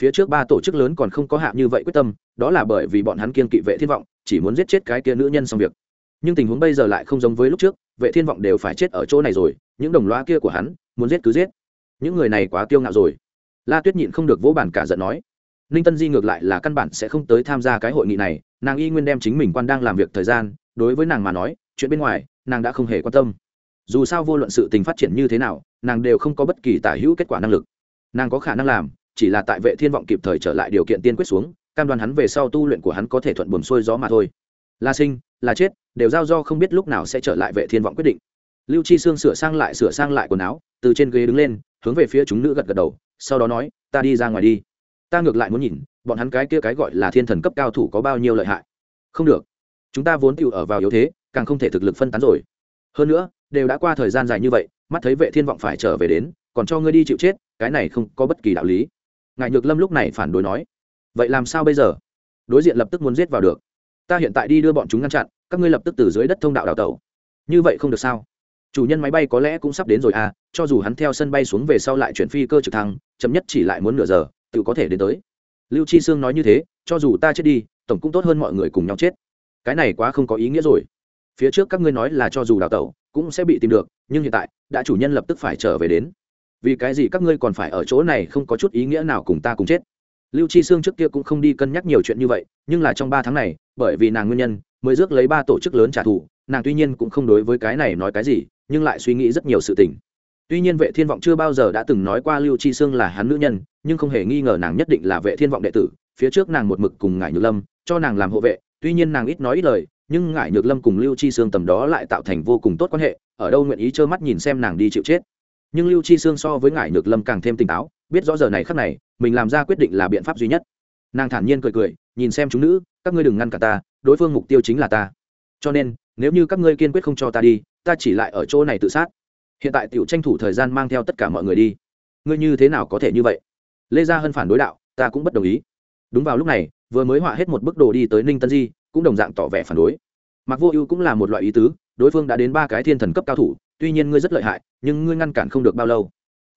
Phía trước ba tổ chức lớn còn không có hạ như vậy quyết tâm, đó là bởi vì bọn hắn kiên kỵ vệ thiên vọng, chỉ muốn giết chết cái kia nữ nhân xong việc. Nhưng tình huống bây giờ lại không giống với lúc trước, vệ thiên vọng đều phải chết ở chỗ này rồi, những đồng loa kia của hắn, muốn giết cứ giết. Những người này quá tiêu ngạo rồi. La tuyết nhịn không được vỗ bản cả giận nói ninh tân di ngược lại là căn bản sẽ không tới tham gia cái hội nghị này, nàng y nguyên đem chính mình quan đang làm việc thời gian, đối với nàng mà nói, chuyện bên ngoài, nàng đã không hề quan tâm. Dù sao vô luận sự tình phát triển như thế nào, nàng đều không có bất kỳ tả hữu kết quả năng lực. Nàng có khả năng làm, chỉ là tại vệ thiên vọng kịp thời trở lại điều kiện tiên quyết xuống, cam đoan hắn về sau tu luyện của hắn có thể thuận buồm xuôi gió mà thôi. Là sinh, là chết, đều giao do không biết lúc nào sẽ trở lại vệ thiên vọng quyết định. Lưu chi sương sửa sang lại, sửa sang lại quần áo, từ trên ghế đứng lên, hướng về phía chúng nữ gật gật đầu, sau đó nói, ta đi ra ngoài đi ta ngược lại muốn nhìn, bọn hắn cái kia cái gọi là thiên thần cấp cao thủ có bao nhiêu lợi hại. Không được. Chúng ta vốn tựu ở vào yếu thế, càng không thể thực lực phân tán rồi. Hơn nữa, đều đã qua thời gian dài như vậy, mắt thấy vệ thiên vọng phải trở về đến, còn cho ngươi đi chịu chết, cái này không có bất kỳ đạo lý. Ngài nhược lâm lúc này phản đối nói, vậy làm sao bây giờ? Đối diện lập tức muốn giết vào được. Ta hiện tại đi đưa bọn chúng ngăn chặn, các ngươi lập tức từ dưới đất thông đạo đào tẩu. Như vậy không được sao? Chủ nhân máy bay có lẽ cũng sắp đến rồi à cho dù hắn theo sân bay xuống về sau lại chuyển phi cơ trực thăng, chậm nhất chỉ lại muốn nửa giờ tự có thể đến tới. Lưu chi sương nói như thế, cho dù ta chết đi, tổng cũng tốt hơn mọi người cùng nhau chết. Cái này quá không có ý nghĩa rồi. Phía trước các ngươi nói là cho dù đào tẩu, cũng sẽ bị tìm được, nhưng hiện tại, đã chủ nhân lập tức phải trở về đến. Vì cái gì các ngươi còn phải ở chỗ này không có chút ý nghĩa nào cùng ta cùng chết? Lưu chi sương trước kia cũng không đi cân nhắc nhiều chuyện như vậy, nhưng là trong ba tháng này, bởi vì nàng nguyên nhân, mới rước lấy ba tổ chức lớn trả thù, nàng tuy nhiên cũng không đối với cái này nói cái gì, nhưng lại suy nghĩ rất nhiều sự tình tuy nhiên vệ thiên vọng chưa bao giờ đã từng nói qua lưu chi sương là hắn nữ nhân, nhưng không hề nghi ngờ nàng nhất định là vệ thiên vọng đệ tử, phía trước nàng một mực cùng ngải nhược lâm cho nàng làm hộ vệ, tuy nhiên nàng ít nói ít lời, nhưng ngải nhược lâm cùng lưu chi sương tầm đó lại tạo thành vô cùng tốt quan hệ, ở đâu nguyện ý trơ mắt nhìn xem nàng đi chịu chết. Nhưng lưu chi sương so với ngải nhược lâm càng thêm tỉnh táo, biết rõ giờ này khắc này, mình làm ra quyết định là biện pháp duy nhất. Nàng thản nhiên cười cười, nhìn xem chúng nữ, các ngươi đừng ngăn cả ta, đối phương mục tiêu chính là ta. Cho nên, nếu như các ngươi kiên quyết không cho ta đi, ta chỉ lại ở chỗ này tự sát hiện tại tiểu tranh thủ thời gian mang theo tất cả mọi người đi. Ngươi như thế nào có thể như vậy? Lê gia hân phản đối đạo, ta cũng bất đồng ý. Đúng vào lúc này, vừa mới họa hết một bức đồ đi tới ninh tân di, cũng đồng dạng tỏ vẻ phản đối. Mặc vô ưu cũng là một loại ý tứ, đối phương đã đến ba cái thiên thần cấp cao thủ, tuy nhiên ngươi rất lợi hại, nhưng ngươi ngăn cản không được bao lâu.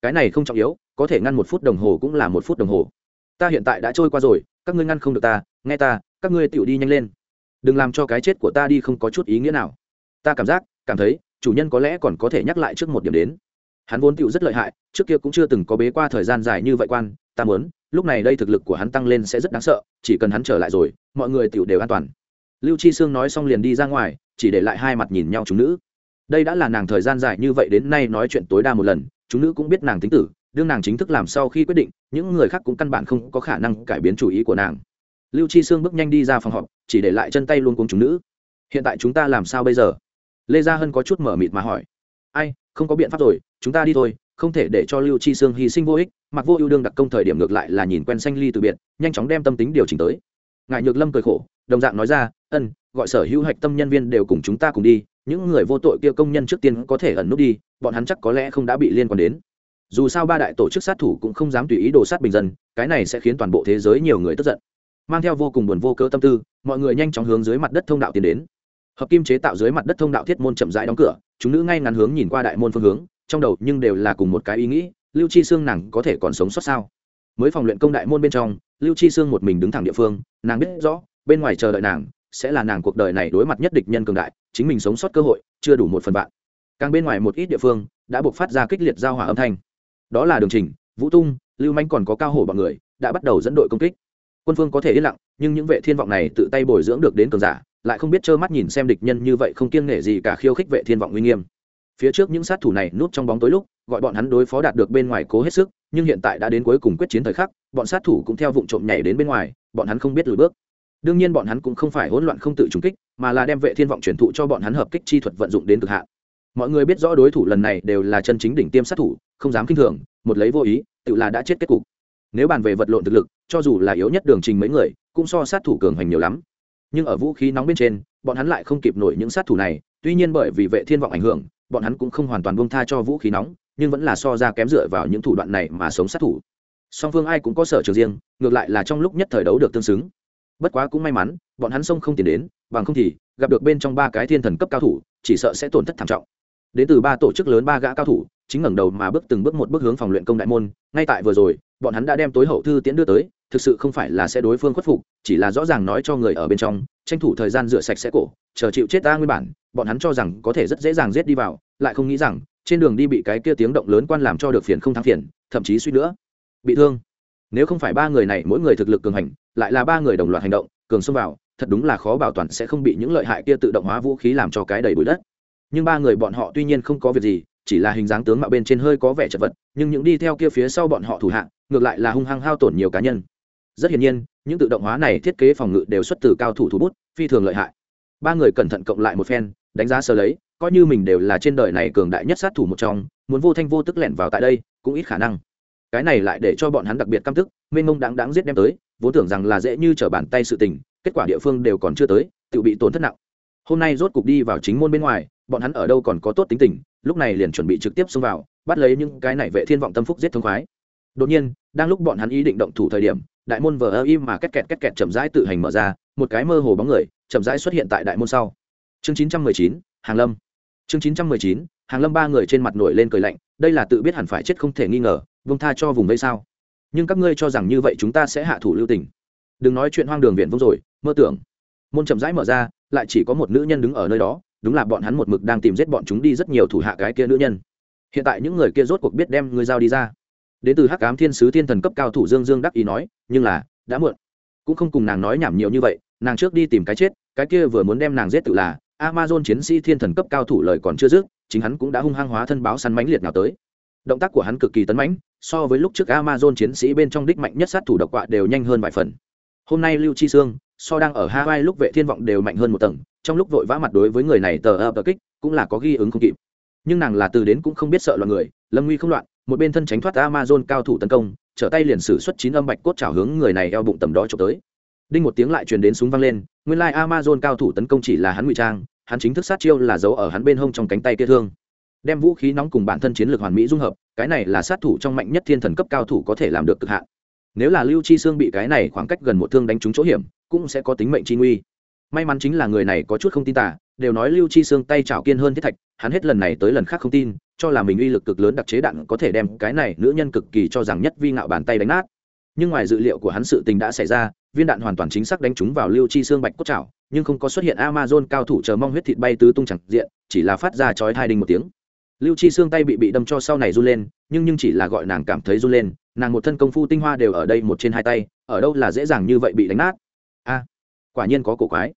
Cái này không trọng yếu, có thể ngăn một phút đồng hồ cũng là một phút đồng hồ. Ta hiện tại đã trôi qua rồi, các ngươi ngăn không được ta, nghe ta, các ngươi tựu đi nhanh lên. Đừng làm cho cái chết của ta đi không có chút ý nghĩa nào. Ta cảm giác, cảm thấy chủ nhân có lẽ còn có thể nhắc lại trước một điểm đến. Hắn vốn tựu rất lợi hại, trước kia cũng chưa từng có bế qua thời gian dài như vậy quan, ta muốn, lúc này đây thực lực của hắn tăng lên sẽ rất đáng sợ, chỉ cần hắn trở lại rồi, mọi người tựu đều an toàn. Lưu chi sương nói xong liền đi ra ngoài, chỉ để lại hai mặt nhìn nhau chúng nữ. Đây đã là nàng thời gian dài như vậy đến nay nói chuyện tối đa một lần, chúng nữ cũng biết nàng tính tử, đương nàng chính thức làm sau khi quyết định, những người khác cũng căn bản không có khả năng cải biến chủ ý của nàng. Lưu chi sương bước nhanh đi ra phòng họp, chỉ để lại chân tay luôn cùng chúng nữ. Hiện tại chúng ta làm sao bây giờ? Lê gia hân có chút mở mịt mà hỏi. Ai, không có biện pháp rồi, chúng ta đi thôi, không thể để cho lưu chi sương hy sinh vô ích mặc vô ưu đương đặc công thời điểm ngược lại là nhìn quen xanh ly từ biệt, nhanh chóng đem tâm tính điều chỉnh tới. Ngại nhược lâm cười khổ, đồng dạng nói ra, ân, gọi sở hữu hạch tâm nhân viên đều cùng chúng ta cùng đi, những người vô tội kia công nhân trước tiên có thể ẩn nút đi, bọn hắn chắc có lẽ không đã bị liên quan đến. Dù sao ba đại tổ chức sát thủ cũng không dám tùy ý đồ sát bình dân, cái này sẽ khiến toàn bộ thế giới nhiều người tức giận. Mang theo vô cùng buồn vô cớ tâm tư, mọi người nhanh chóng hướng dưới mặt đất thông đạo tiến đến hợp kim chế tạo dưới mặt đất thông đạo thiết môn chậm rãi đóng cửa, chúng nữ ngay ngắn hướng nhìn qua đại môn phương hướng, trong đầu nhưng đều là cùng một cái ý nghĩ, lưu chi xương nàng có thể còn sống sót sao? Mới phòng luyện công đại môn bên trong, lưu chi xương một mình đứng thẳng địa phương, nàng biết rõ, bên ngoài chờ đợi nàng, sẽ là nàng cuộc đời này đối mặt nhất địch nhân cường đại, chính mình sống sót cơ hội, chưa đủ một phần bạn càng bên ngoài một ít địa phương, đã buộc phát ra kích liệt giao hỏa âm thanh. Đó là đường trình, vũ tung, lưu manh còn có cao hổ bọn người, đã bắt đầu dẫn đội công kích. Quân phương có thể yên lặng, nhưng những vệ thiên vọng này tự tay bồi dưỡng được đến cường giả lại không biết trơ mắt nhìn xem địch nhân như vậy không kiêng nể gì cả khiêu khích vệ thiên vọng uy nghiêm. Phía trước những sát thủ này núp trong bóng tối lúc, gọi bọn hắn đối phó đạt được bên ngoài cố hết sức, nhưng hiện tại đã đến cuối cùng quyết chiến thời khắc, bọn sát thủ cũng theo vụ trộm nhảy đến bên ngoài, bọn hắn không biết lùi bước. Đương nhiên bọn hắn cũng không phải hỗn loạn không tự trùng kích, mà là đem vệ thiên vọng truyền thụ cho bọn hắn hợp kích chi thuật vận dụng đến cực hạn. Mọi người biết rõ đối thủ lần này đều là chân chính đỉnh tiêm sát thủ, không dám kinh thường, một lấy vô ý, tự là đã chết kết cục. Nếu bàn về vật lộn thực lực, cho dù là yếu nhất đường trình mấy người, cũng so sát thủ cường hành nhiều lắm nhưng ở vũ khí nóng bên trên, bọn hắn lại không kịp nổi những sát thủ này, tuy nhiên bởi vì vệ thiên vọng ảnh hưởng, bọn hắn cũng không hoàn toàn buông tha cho vũ khí nóng, nhưng vẫn là so ra kém dựa vào những thủ đoạn này mà sống sát thủ. Song phương ai cũng có sở trường riêng, ngược lại là trong lúc nhất thời đấu được tương xứng. Bất quá cũng may mắn, bọn hắn sông không tiền đến, bằng không thì gặp được bên trong ba cái thiên thần cấp cao thủ, chỉ sợ sẽ tổn thất thảm trọng. Đến từ ba tổ chức lớn ba gã cao thủ chính ngẩng đầu mà bước từng bước một bước hướng phòng luyện công đại môn, ngay tại vừa rồi, bọn hắn đã đem tối hậu thư tiễn đưa tới, thực sự không phải là sẽ đối phương khuất phục, chỉ là rõ ràng nói cho người ở bên trong, tranh thủ thời gian rửa sạch sẽ cổ, chờ chịu chết ta nguyên bản, bọn hắn cho rằng có thể rất dễ dàng giết đi vào, lại không nghĩ rằng, trên đường đi bị cái kia tiếng động lớn quan làm cho được phiền không thắng phiền, thậm chí suy nữa, bị thương. Nếu không phải ba người này mỗi người thực lực cường hành, lại là ba người đồng loạt hành động, cường xông vào, thật đúng là khó bảo toàn sẽ không bị những lợi hại kia tự động hóa vũ khí làm cho cái đầy bụi đất. Nhưng ba người bọn họ tuy nhiên không có việc gì chỉ là hình dáng tướng mạo bên trên hơi có vẻ chật vật, nhưng những đi theo kia phía sau bọn họ thủ hạng ngược lại là hung hăng hao tổn nhiều cá nhân. Rất hiển nhiên, những tự động hóa này thiết kế phòng ngự đều xuất từ cao thủ thủ bút, phi thường lợi hại. Ba người cẩn thận cộng lại một phen, đánh giá sơ lấy, coi như mình đều là trên đời này cường đại nhất sát thủ một trong, muốn vô thanh vô tức lẻn vào tại đây, cũng ít khả năng. Cái này lại để cho bọn hắn đặc biệt căm tức, mênh mông đáng đáng giết đem tới, vốn tưởng rằng là dễ như trở bàn tay sự tình, kết quả địa phương đều còn chưa tới, tự bị tổn thất nặng. Hôm nay rốt cục đi vào chính môn bên ngoài bọn hắn ở đâu còn có tốt tính tình lúc này liền chuẩn bị trực tiếp xông vào bắt lấy những cái này vệ thiên vọng tâm phúc giết thông khoái. Đột nhiên đang lúc bọn hắn ý định động thủ thời điểm đại môn vờ ơ im mà két kẹt két kẹt chậm rãi tự hành mở ra một cái mơ hồ bóng người chậm rãi xuất hiện tại đại môn sau. Chương 919, hàng lâm. Chương 919, hàng lâm ba người trên mặt nổi lên cười lạnh đây là tự biết hẳn phải chết không thể nghi ngờ vung tha cho vùng vây sao? Nhưng các ngươi cho rằng như vậy chúng ta sẽ hạ thủ lưu tình. Đừng nói chuyện hoang đường viện vông rồi mơ tưởng. Môn chậm rãi mở ra lại chỉ có một nữ nhân đứng ở nơi đó đúng là bọn hắn một mực đang tìm giết bọn chúng đi rất nhiều thủ hạ cái kia nữ nhân. Hiện tại những người kia rốt cuộc biết đem người giao đi ra. Đến từ hắc ám thiên sứ thiên thần cấp cao thủ dương dương đắc ý nói, nhưng là, đã muộn. Cũng không cùng nàng nói nhảm nhiều như vậy, nàng trước đi tìm cái chết, cái kia vừa muốn đem nàng giết tự là, amazon chiến sĩ thiên thần cấp cao thủ lời còn chưa dứt, chính hắn cũng đã hung hăng hóa thân báo săn mãnh liệt nào tới. Động tác của hắn cực kỳ tấn mãnh, so với lúc trước amazon chiến sĩ bên trong đích mạnh nhất sát thủ độc quạ đều nhanh hơn vài phần. Hôm nay lưu chi sương, so đang ở hawaii lúc vệ thiên vọng đều mạnh hơn một tầng trong lúc vội vã mặt đối với người này tờ ập kích, cũng là có ghi ứng không kịp. Nhưng nàng là từ đến cũng không biết sợ loạn người, lâm nguy không loạn, một bên thân tránh thoát amazon cao thủ tấn công, trở tay liền sử xuất chín âm bạch cốt chảo hướng người này eo bụng tầm đó trộm tới. Đinh một tiếng lại truyền đến súng vang lên, nguyên lai like amazon cao thủ tấn công chỉ là hắn ngụy trang, hắn chính thức sát chiêu là giấu ở hắn bên hông trong cánh tay kia thương. Đem vũ khí nóng cùng bản thân chiến lược hoàn mỹ dung hợp, cái này là sát thủ trong mạnh nhất thiên thần cấp cao thủ có thể làm được cực hạn. Nếu là lưu chi xương bị cái này khoảng cách gần một thương đánh trúng chỗ hiểm, cũng sẽ có tính mệnh chi nguy may mắn chính là người này có chút không tin tả đều nói lưu chi xương tay chảo kiên hơn thiết thạch, hắn hết lần này tới lần khác không tin, cho là mình uy lực cực lớn đặc chế đạn có thể đem cái này nữ nhân cực kỳ cho rằng nhất vi ngạo bàn tay đánh nát. Nhưng ngoài dự liệu của hắn sự tình đã xảy ra, viên đạn hoàn toàn chính xác đánh trúng vào lưu chi xương bạch cốt chảo, nhưng không có xuất hiện amazon cao thủ chờ mong huyết thịt bay tứ tung chẳng diện, chỉ là phát ra chói hai đinh một tiếng. Lưu chi xương tay bị bị đâm cho sau này run lên, nhưng nhưng chỉ là gọi nàng cảm thấy run lên, nàng một thân công phu tinh hoa đều ở đây một trên hai tay, ở đâu là dễ dàng như vậy bị đánh nát? A, quả nhiên có cổ quái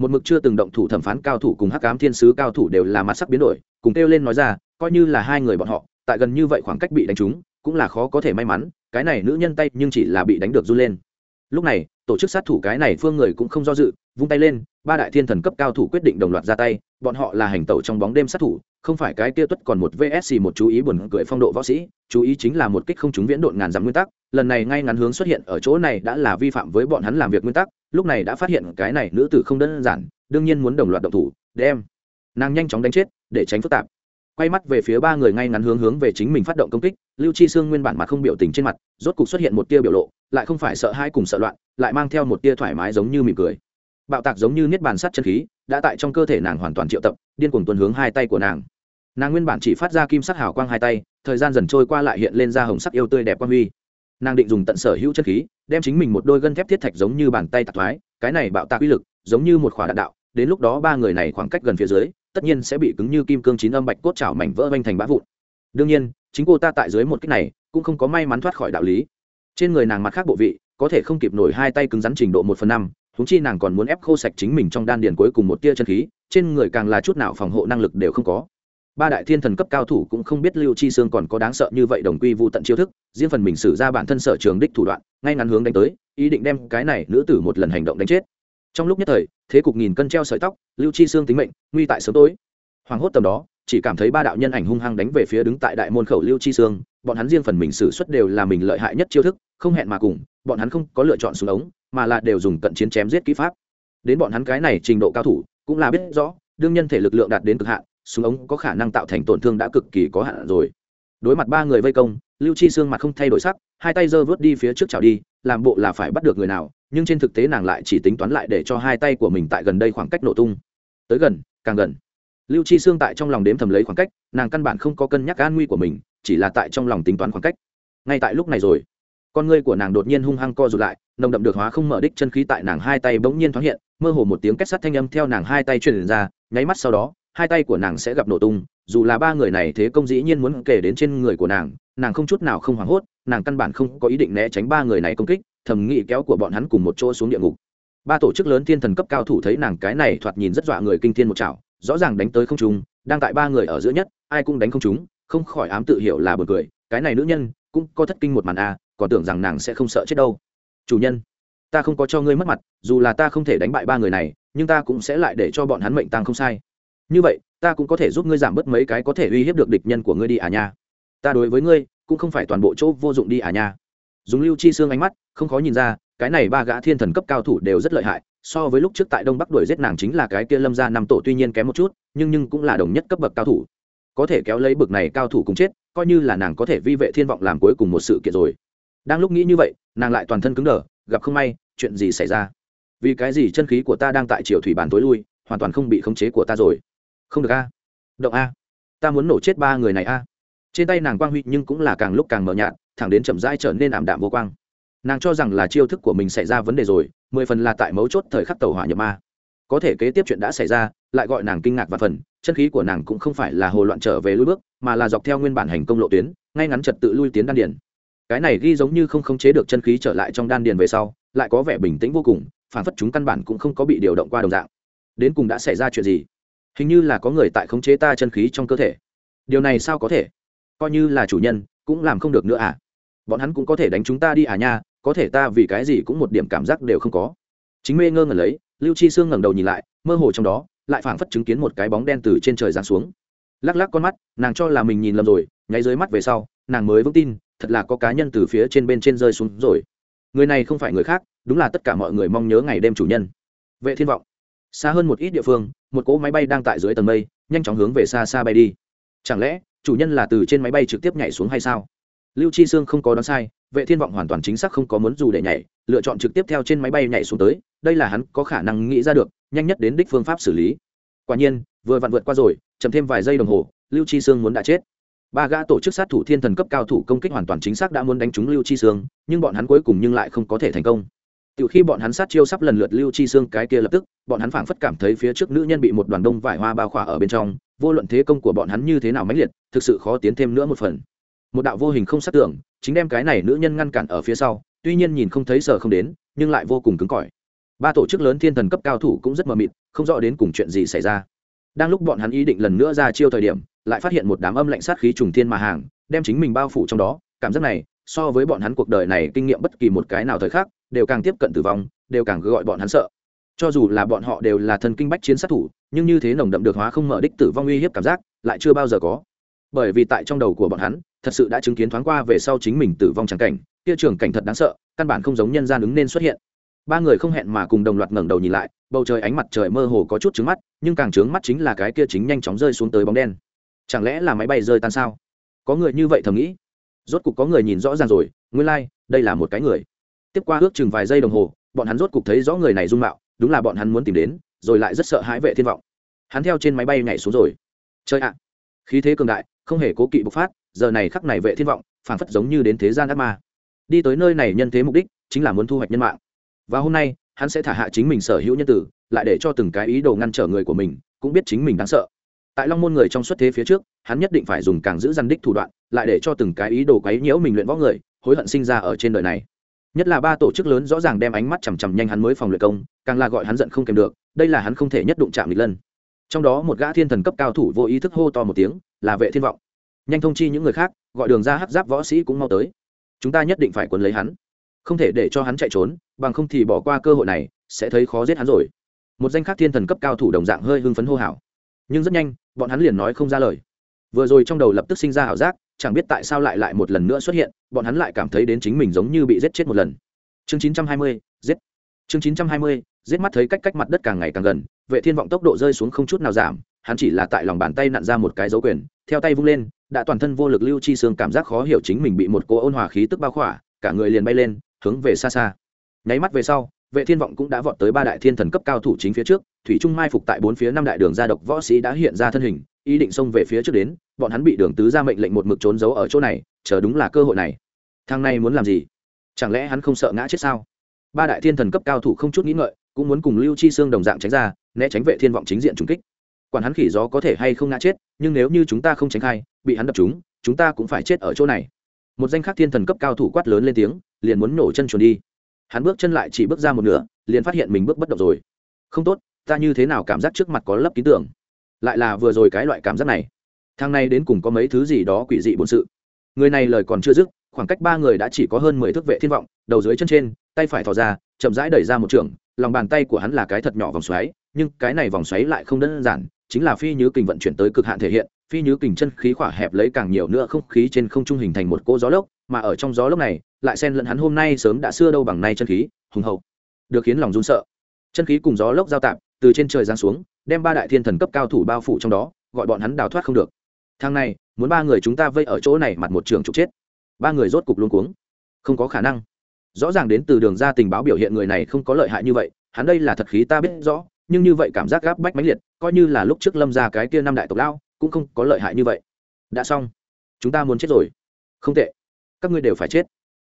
một mực chưa từng động thủ thẩm phán cao thủ cùng hắc cám thiên sứ cao thủ đều là mặt sắc biến đổi, cùng kêu lên nói ra, coi như là hai người bọn họ, tại gần như vậy khoảng cách bị đánh trúng, cũng là khó có thể may mắn, cái này nữ nhân tay nhưng chỉ là bị đánh được run lên. Lúc này, tổ chức sát thủ cái này phương người cũng không do dự, vung tay lên ba đại thiên thần cấp cao thủ quyết định đồng loạt ra tay, bọn họ là hành tẩu trong bóng đêm sát thủ, không phải cái kia tuất còn một vsc một chú ý buồn cười phong độ võ sĩ, chú ý chính là một kích không chúng viễn độn ngàn dặm nguyên tắc, lần này ngay ngắn hướng xuất hiện ở chỗ này đã là vi phạm với bọn hắn làm việc nguyên tắc, lúc này đã phát hiện cái này nữ tử không đơn giản, đương nhiên muốn đồng loạt động thủ, đem nàng nhanh chóng đánh chết, để tránh phức tạp. Quay mắt về phía ba người ngay ngắn hướng hướng về chính mình phát động công kích, lưu chi sương nguyên bản mặt không biểu tình trên mặt, rốt cục xuất hiện một tia biểu lộ, lại không phải sợ hãi cùng sợ loạn, lại mang theo một tia thoải mái giống như mỉm cười bạo tạc giống như niết bàn sắt chân khí, đã tại trong cơ thể nàng hoàn toàn triệu tập, điên cuồng tuần hướng hai tay của nàng. Nàng nguyên bản chỉ phát ra kim sắc hào quang hai tay, thời gian dần trôi qua lại hiện lên ra hồng sắc yêu tươi đẹp quang huy. Nàng định dùng tận sở hữu chân khí, đem chính mình một đôi gân thép thiết thạch giống như bàn tay tạc thoái, cái này bạo tạc uy lực, giống như một khỏa đạn đạo, đến lúc đó ba người này khoảng cách gần phía dưới, tất nhiên sẽ bị cứng như kim cương chín âm bạch cốt chảo mảnh vỡ vanh thành bã vụn. Đương nhiên, chính cô ta tại dưới một cách này, cũng không có may mắn thoát khỏi đạo lý. Trên người nàng mặt khác bộ vị, có thể không kịp nổi hai tay cứng rắn trình độ một phần năm huống chi nàng còn muốn ép khô sạch chính mình trong đan điền cuối cùng một tia chân khí, trên người càng là chút nào phòng hộ năng lực đều không có. Ba đại thiên thần cấp cao thủ cũng không biết lưu chi sương còn có đáng sợ như vậy đồng quy vu tận chiêu thức, riêng phần mình sử ra bản thân sở trường đích thủ đoạn, ngay ngắn hướng đánh tới, ý định đem cái này nữ tử một lần hành động đánh chết. Trong lúc nhất thời, thế cục nghìn cân treo sợi tóc, lưu chi sương tính mệnh, nguy tại sớm tối. Hoàng hốt tầm đó, chỉ cảm thấy ba đạo nhân ảnh hung hăng đánh về phía đứng tại đại môn khẩu lưu chi sương, bọn hắn riêng phần mình sử xuất đều là mình lợi hại nhất chiêu thức, không hẹn mà cùng, bọn hắn không có lựa chọn súng ống mà là đều dùng cận chiến chém giết kỹ pháp. Đến bọn hắn cái này trình độ cao thủ, cũng là biết rõ, đương nhân thể lực lượng đạt đến cực hạn, súng ống có khả năng tạo thành tổn thương đã cực kỳ có hạn rồi. Đối mặt ba người vây công, lưu chi xương mặt không thay đổi sắc, hai tay giơ vớt đi phía trước chảo đi, làm bộ là phải bắt được người nào, nhưng trên thực tế nàng lại chỉ tính toán lại để cho hai tay của mình tại gần đây khoảng cách nổ tung. Tới gần, càng gần. Lưu chi xương tại trong lòng đếm thầm lấy khoảng cách, nàng căn bản không có cân nhắc an nguy của mình, chỉ là tại trong lòng tính toán khoảng cách. Ngay tại lúc này rồi, con ngươi của nàng đột nhiên hung hăng co rụt lại nồng đậm được hóa không mở đích chân khí tại nàng hai tay bỗng nhiên thoáng hiện, mơ hồ một tiếng kết sắt thanh âm theo nàng hai tay truyền ra, nháy mắt sau đó, hai tay của nàng sẽ gặp nổ tung, dù là ba người này thế công dĩ nhiên muốn kể đến trên người của nàng nàng không chút nào không hoảng hốt, nàng căn bản không có ý định né tránh ba người này công kích, thầm nghĩ kéo của bọn hắn cùng một chỗ xuống địa ngục. Ba tổ chức lớn thiên thần cấp cao thủ thấy nàng cái này thoạt nhìn rất dọa người kinh thiên một chảo, rõ ràng đánh tới không trung, đang tại ba người ở giữa nhất, ai cũng đánh không chúng không khỏi ám tự hiểu là bật cười, cái này nữ nhân cũng có thất kinh một màn a, còn tưởng rằng nàng sẽ không sợ chết đâu chủ nhân, ta không có cho ngươi mất mặt, dù là ta không thể đánh bại ba người này, nhưng ta cũng sẽ lại để cho bọn hắn mệnh tăng không sai. Như vậy, ta cũng có thể giúp ngươi giảm bớt mấy cái có thể uy hiếp được địch nhân của ngươi đi à nha. Ta đối với ngươi, cũng không phải toàn bộ chỗ vô dụng đi à nha. Dùng lưu chi xương ánh mắt, không khó nhìn ra, cái này ba gã thiên thần cấp cao thủ đều rất lợi hại, so với lúc trước tại đông bắc đuổi giết nàng chính là cái kia lâm ra năm tổ tuy nhiên kém một chút, nhưng nhưng cũng là đồng nhất cấp bậc cao thủ. Có thể kéo lấy bực này cao thủ cùng chết, coi như là nàng có thể vi vệ thiên vọng làm cuối cùng một sự kiện rồi đang lúc nghĩ như vậy, nàng lại toàn thân cứng đờ, gặp không may, chuyện gì xảy ra? Vì cái gì chân khí của ta đang tại triều thủy bàn tối lui, hoàn toàn không bị khống chế của ta rồi? Không được a. Động a. Ta muốn nổ chết ba người này a. Trên tay nàng quang huy nhưng cũng là càng lúc càng mờ nhạt, thẳng đến chậm rãi trở nên ảm đạm vô quang. Nàng cho rằng là chiêu thức của mình xảy ra vấn đề rồi, mười phần là tại mấu chốt thời khắc tàu hỏa nhập ma. Có thể kế tiếp chuyện đã xảy ra, lại gọi nàng kinh ngạc và phần, chân khí của nàng cũng không phải là hồ loạn trở về lui bước, mà là dọc theo nguyên bản hành công lộ tuyến, ngay ngắn trật tự lui tiến đan điền cái này ghi giống như không khống chế được chân khí trở lại trong đan điền về sau, lại có vẻ bình tĩnh vô cùng, phản phất chúng căn bản cũng không có bị điều động qua đồng dạng. Đến cùng đã xảy ra chuyện gì? Hình như là có người tại khống chế ta chân khí trong cơ thể. Điều này sao có thể? Coi như là chủ nhân, cũng làm không được nữa à? Bọn hắn cũng có thể đánh chúng ta đi à nha, có thể ta vì cái gì cũng một điểm cảm giác đều không có. Chính mê ngơ ngẩn lấy, lưu chi sương ngẩng đầu nhìn lại, mơ hồ trong đó, lại phảng phất chứng kiến một cái bóng đen từ trên trời giáng xuống. Lắc lắc con mắt, nàng cho là mình nhìn lầm rồi, nháy dưới mắt về sau, nàng mới vững tin thật là có cá nhân từ phía trên bên trên rơi xuống rồi. Người này không phải người khác, đúng là tất cả mọi người mong nhớ ngày đêm chủ nhân. Vệ thiên vọng. Xa hơn một ít địa phương, một cỗ máy bay đang tại dưới tầng mây, nhanh chóng hướng về xa xa bay đi. Chẳng lẽ, chủ nhân là từ trên máy bay trực tiếp nhảy xuống hay sao? Lưu chi sương không có đoán sai, vệ thiên vọng hoàn toàn chính xác không có muốn dù để nhảy, lựa chọn trực tiếp theo trên máy bay nhảy xuống tới, đây là hắn có khả năng nghĩ ra được, nhanh nhất đến đích phương pháp xử lý. Quả nhiên, vừa vặn vượt qua rồi, chậm thêm vài giây đồng hồ, lưu chi sương muốn đã chết ba gã tổ chức sát thủ thiên thần cấp cao thủ công kích hoàn toàn chính xác đã muốn đánh trúng lưu chi sương, nhưng bọn hắn cuối cùng nhưng lại không có thể thành công. Từ khi bọn hắn sát chiêu sắp lần lượt lưu chi xương cái kia lập tức, bọn hắn phảng phất cảm thấy phía trước nữ nhân bị một đoàn đông vải hoa bao khỏa ở bên trong, vô luận thế công của bọn hắn như thế nào mãnh liệt, thực sự khó tiến thêm nữa một phần. Một đạo vô hình không sát tưởng, chính đem cái này nữ nhân ngăn cản ở phía sau, tuy nhiên nhìn không thấy sợ không đến, nhưng lại vô cùng cứng cỏi. Ba tổ chức lớn thiên thần cấp cao thủ cũng rất mờ mịt, không rõ đến cùng chuyện gì xảy ra. Đang lúc bọn hắn ý định lần nữa ra chiêu thời điểm lại phát hiện một đám âm lạnh sát khí trùng thiên mà hàng, đem chính mình bao phủ trong đó. Cảm giác này, so với bọn hắn cuộc đời này kinh nghiệm bất kỳ một cái nào thời khác đều càng tiếp cận tử vong, đều càng gọi bọn hắn sợ. Cho dù là bọn họ đều là thần kinh bách chiến sát thủ, nhưng như thế nồng đậm được hóa không mở đích tử vong uy hiếp cảm giác, lại chưa bao giờ có. Bởi vì tại trong đầu của bọn hắn, thật sự đã chứng kiến thoáng qua về sau chính mình tử vong trắng cảnh, kia trường cảnh thật đáng sợ, căn bản không giống nhân gian ứng nên xuất hiện. Ba người không hẹn mà cùng đồng loạt ngẩng đầu nhìn lại, bầu trời ánh mặt trời mơ hồ có chút trứng mắt, nhưng càng trướng mắt chính là cái kia chính nhanh chóng rơi xuống tới bóng đen chẳng lẽ là máy bay rơi tan sao? Có người như vậy thầm nghĩ. Rốt cục có người nhìn rõ ràng rồi nguyên lai、like, đây là một cái người. Tiếp qua ước chừng vài giây đồng hồ bọn hắn rốt cục thấy rõ người này dung mạo đúng là bọn hắn muốn tìm đến rồi lại rất sợ hãi vệ thiên vọng. Hắn theo trên máy bay nhảy xuống rồi. Chơi ạ! Khí thế cường đại không hề cố kỵ bộc phát giờ này khắc này vệ thiên vọng phảng phất giống như đến thế gian ác ma. Đi tới nơi này nhân thế mục đích chính là muốn thu hoạch nhân mạng. Và hôm nay hắn sẽ thả hạ chính mình sở hữu nhân tử lại để cho từng cái ý đồ ngăn trở người của mình cũng biết chính mình đáng sợ tại long môn người trong xuất thế phía trước, hắn nhất định phải dùng càng giữ răn đích thủ đoạn, lại để cho từng cái ý đồ quấy nhiễu mình luyện võ người, hối hận sinh ra ở trên đời này. Nhất là ba tổ chức lớn rõ ràng đem ánh mắt chằm chằm nhanh hắn mới phòng luyện công, càng là gọi hắn giận không kèm được, đây là hắn không thể nhất đụng chạm nghịch lân. Trong đó một gã thiên thần cấp cao thủ vô ý thức hô to một tiếng, là vệ thiên vọng. Nhanh thông chi những người khác, gọi đường ra hắc giáp võ sĩ cũng mau tới. Chúng ta nhất định phải quấn lấy hắn. Không thể để cho hắn chạy trốn, bằng không thì bỏ qua cơ hội này, sẽ thấy khó giết hắn rồi. Một danh khác thiên thần cấp cao thủ đồng dạng hơi hưng phấn hô hào nhưng rất nhanh bọn hắn liền nói không ra lời. Vừa rồi trong đầu lập tức sinh ra ảo giác chẳng biết tại sao lại lại một lần nữa xuất hiện bọn hắn lại cảm thấy đến chính mình giống như bị giết chết một lần. Chương 920, giết. Chương 920, giết mắt thấy cách cách mặt đất càng ngày càng gần vệ thiên vọng tốc độ rơi xuống không chút nào giảm hắn chỉ là tại lòng bàn tay nặn ra một cái dấu quyền theo tay vung lên đã toàn thân vô lực lưu chi xương cảm giác khó hiểu chính mình bị một cô ôn hòa khí tức bao khỏa cả người liền bay lên hướng về xa xa. Nháy mắt về sau vệ thiên vọng cũng đã vọt tới ba đại thiên thần cấp cao thủ chính phía trước thủy trung mai phục tại bốn phía năm đại đường gia độc võ sĩ đã hiện ra thân hình, ý định xông về phía trước đến, bọn hắn bị đường tứ ra mệnh lệnh một mực trốn giấu ở chỗ này, chờ đúng là cơ hội này. Thằng này muốn làm gì? Chẳng lẽ hắn không sợ ngã chết sao? Ba đại thiên thần cấp cao thủ không chút nghĩ ngợi, cũng muốn cùng lưu chi xương đồng dạng tránh ra, né tránh vệ thiên vọng chính diện trùng kích. Quản hắn khỉ gió có thể hay không ngã chết, nhưng nếu như chúng ta không tránh khai, bị hắn đập chúng chúng ta cũng phải chết ở chỗ này. Một danh khắc thiên thần cấp cao thủ quát lớn lên tiếng, liền muốn nổ chân chuồn đi. Hắn bước chân lại chỉ bước ra một nửa, liền phát hiện mình bước bất động rồi. Không tốt ta như thế nào cảm giác trước mặt có lấp ký tưởng? Lại là vừa rồi cái loại cảm giác này. Thang này đến cùng có mấy thứ gì đó quỷ dị bổn sự? Người này lời còn chưa dứt, khoảng cách ba người đã chỉ có hơn mười thước vệ thiên vọng, đầu dưới chân trên, tay phải thò ra, chậm rãi đẩy ra một trường, lòng bàn tay của hắn là cái thật nhỏ vòng xoáy, nhưng cái này vòng xoáy lại không đơn giản, chính là phi nhứ kình vận chuyển tới cực hạn thể hiện, phi nhứ kình chân khí khỏa hẹp lấy càng nhiều nữa không khí trên không trung hình thành một cỗ gió lốc, mà ở trong gió lốc này, lại xen lẫn hắn hôm nay sớm đã xưa đâu bằng nay chân khí, hùng hậu. Được khiến lòng run sợ. Chân khí cùng gió lốc giao tạp từ trên trời giáng xuống, đem ba đại thiên thần cấp cao thủ bao phủ trong đó, gọi bọn hắn đào thoát không được. Thang này, muốn ba người chúng ta vây ở chỗ này mặt một trường trục chết. Ba người rốt cục luôn cuống. Không có khả năng. Rõ ràng đến từ đường ra tình báo biểu hiện người này không có lợi hại như vậy, hắn đây là thật khí ta biết rõ, nhưng như vậy cảm giác gáp bách mãnh liệt, coi như là lúc trước lâm ra cái kia năm đại tộc lao, cũng không có lợi hại như vậy. Đã xong. Chúng ta muốn chết rồi. Không tệ. Các ngươi đều phải chết.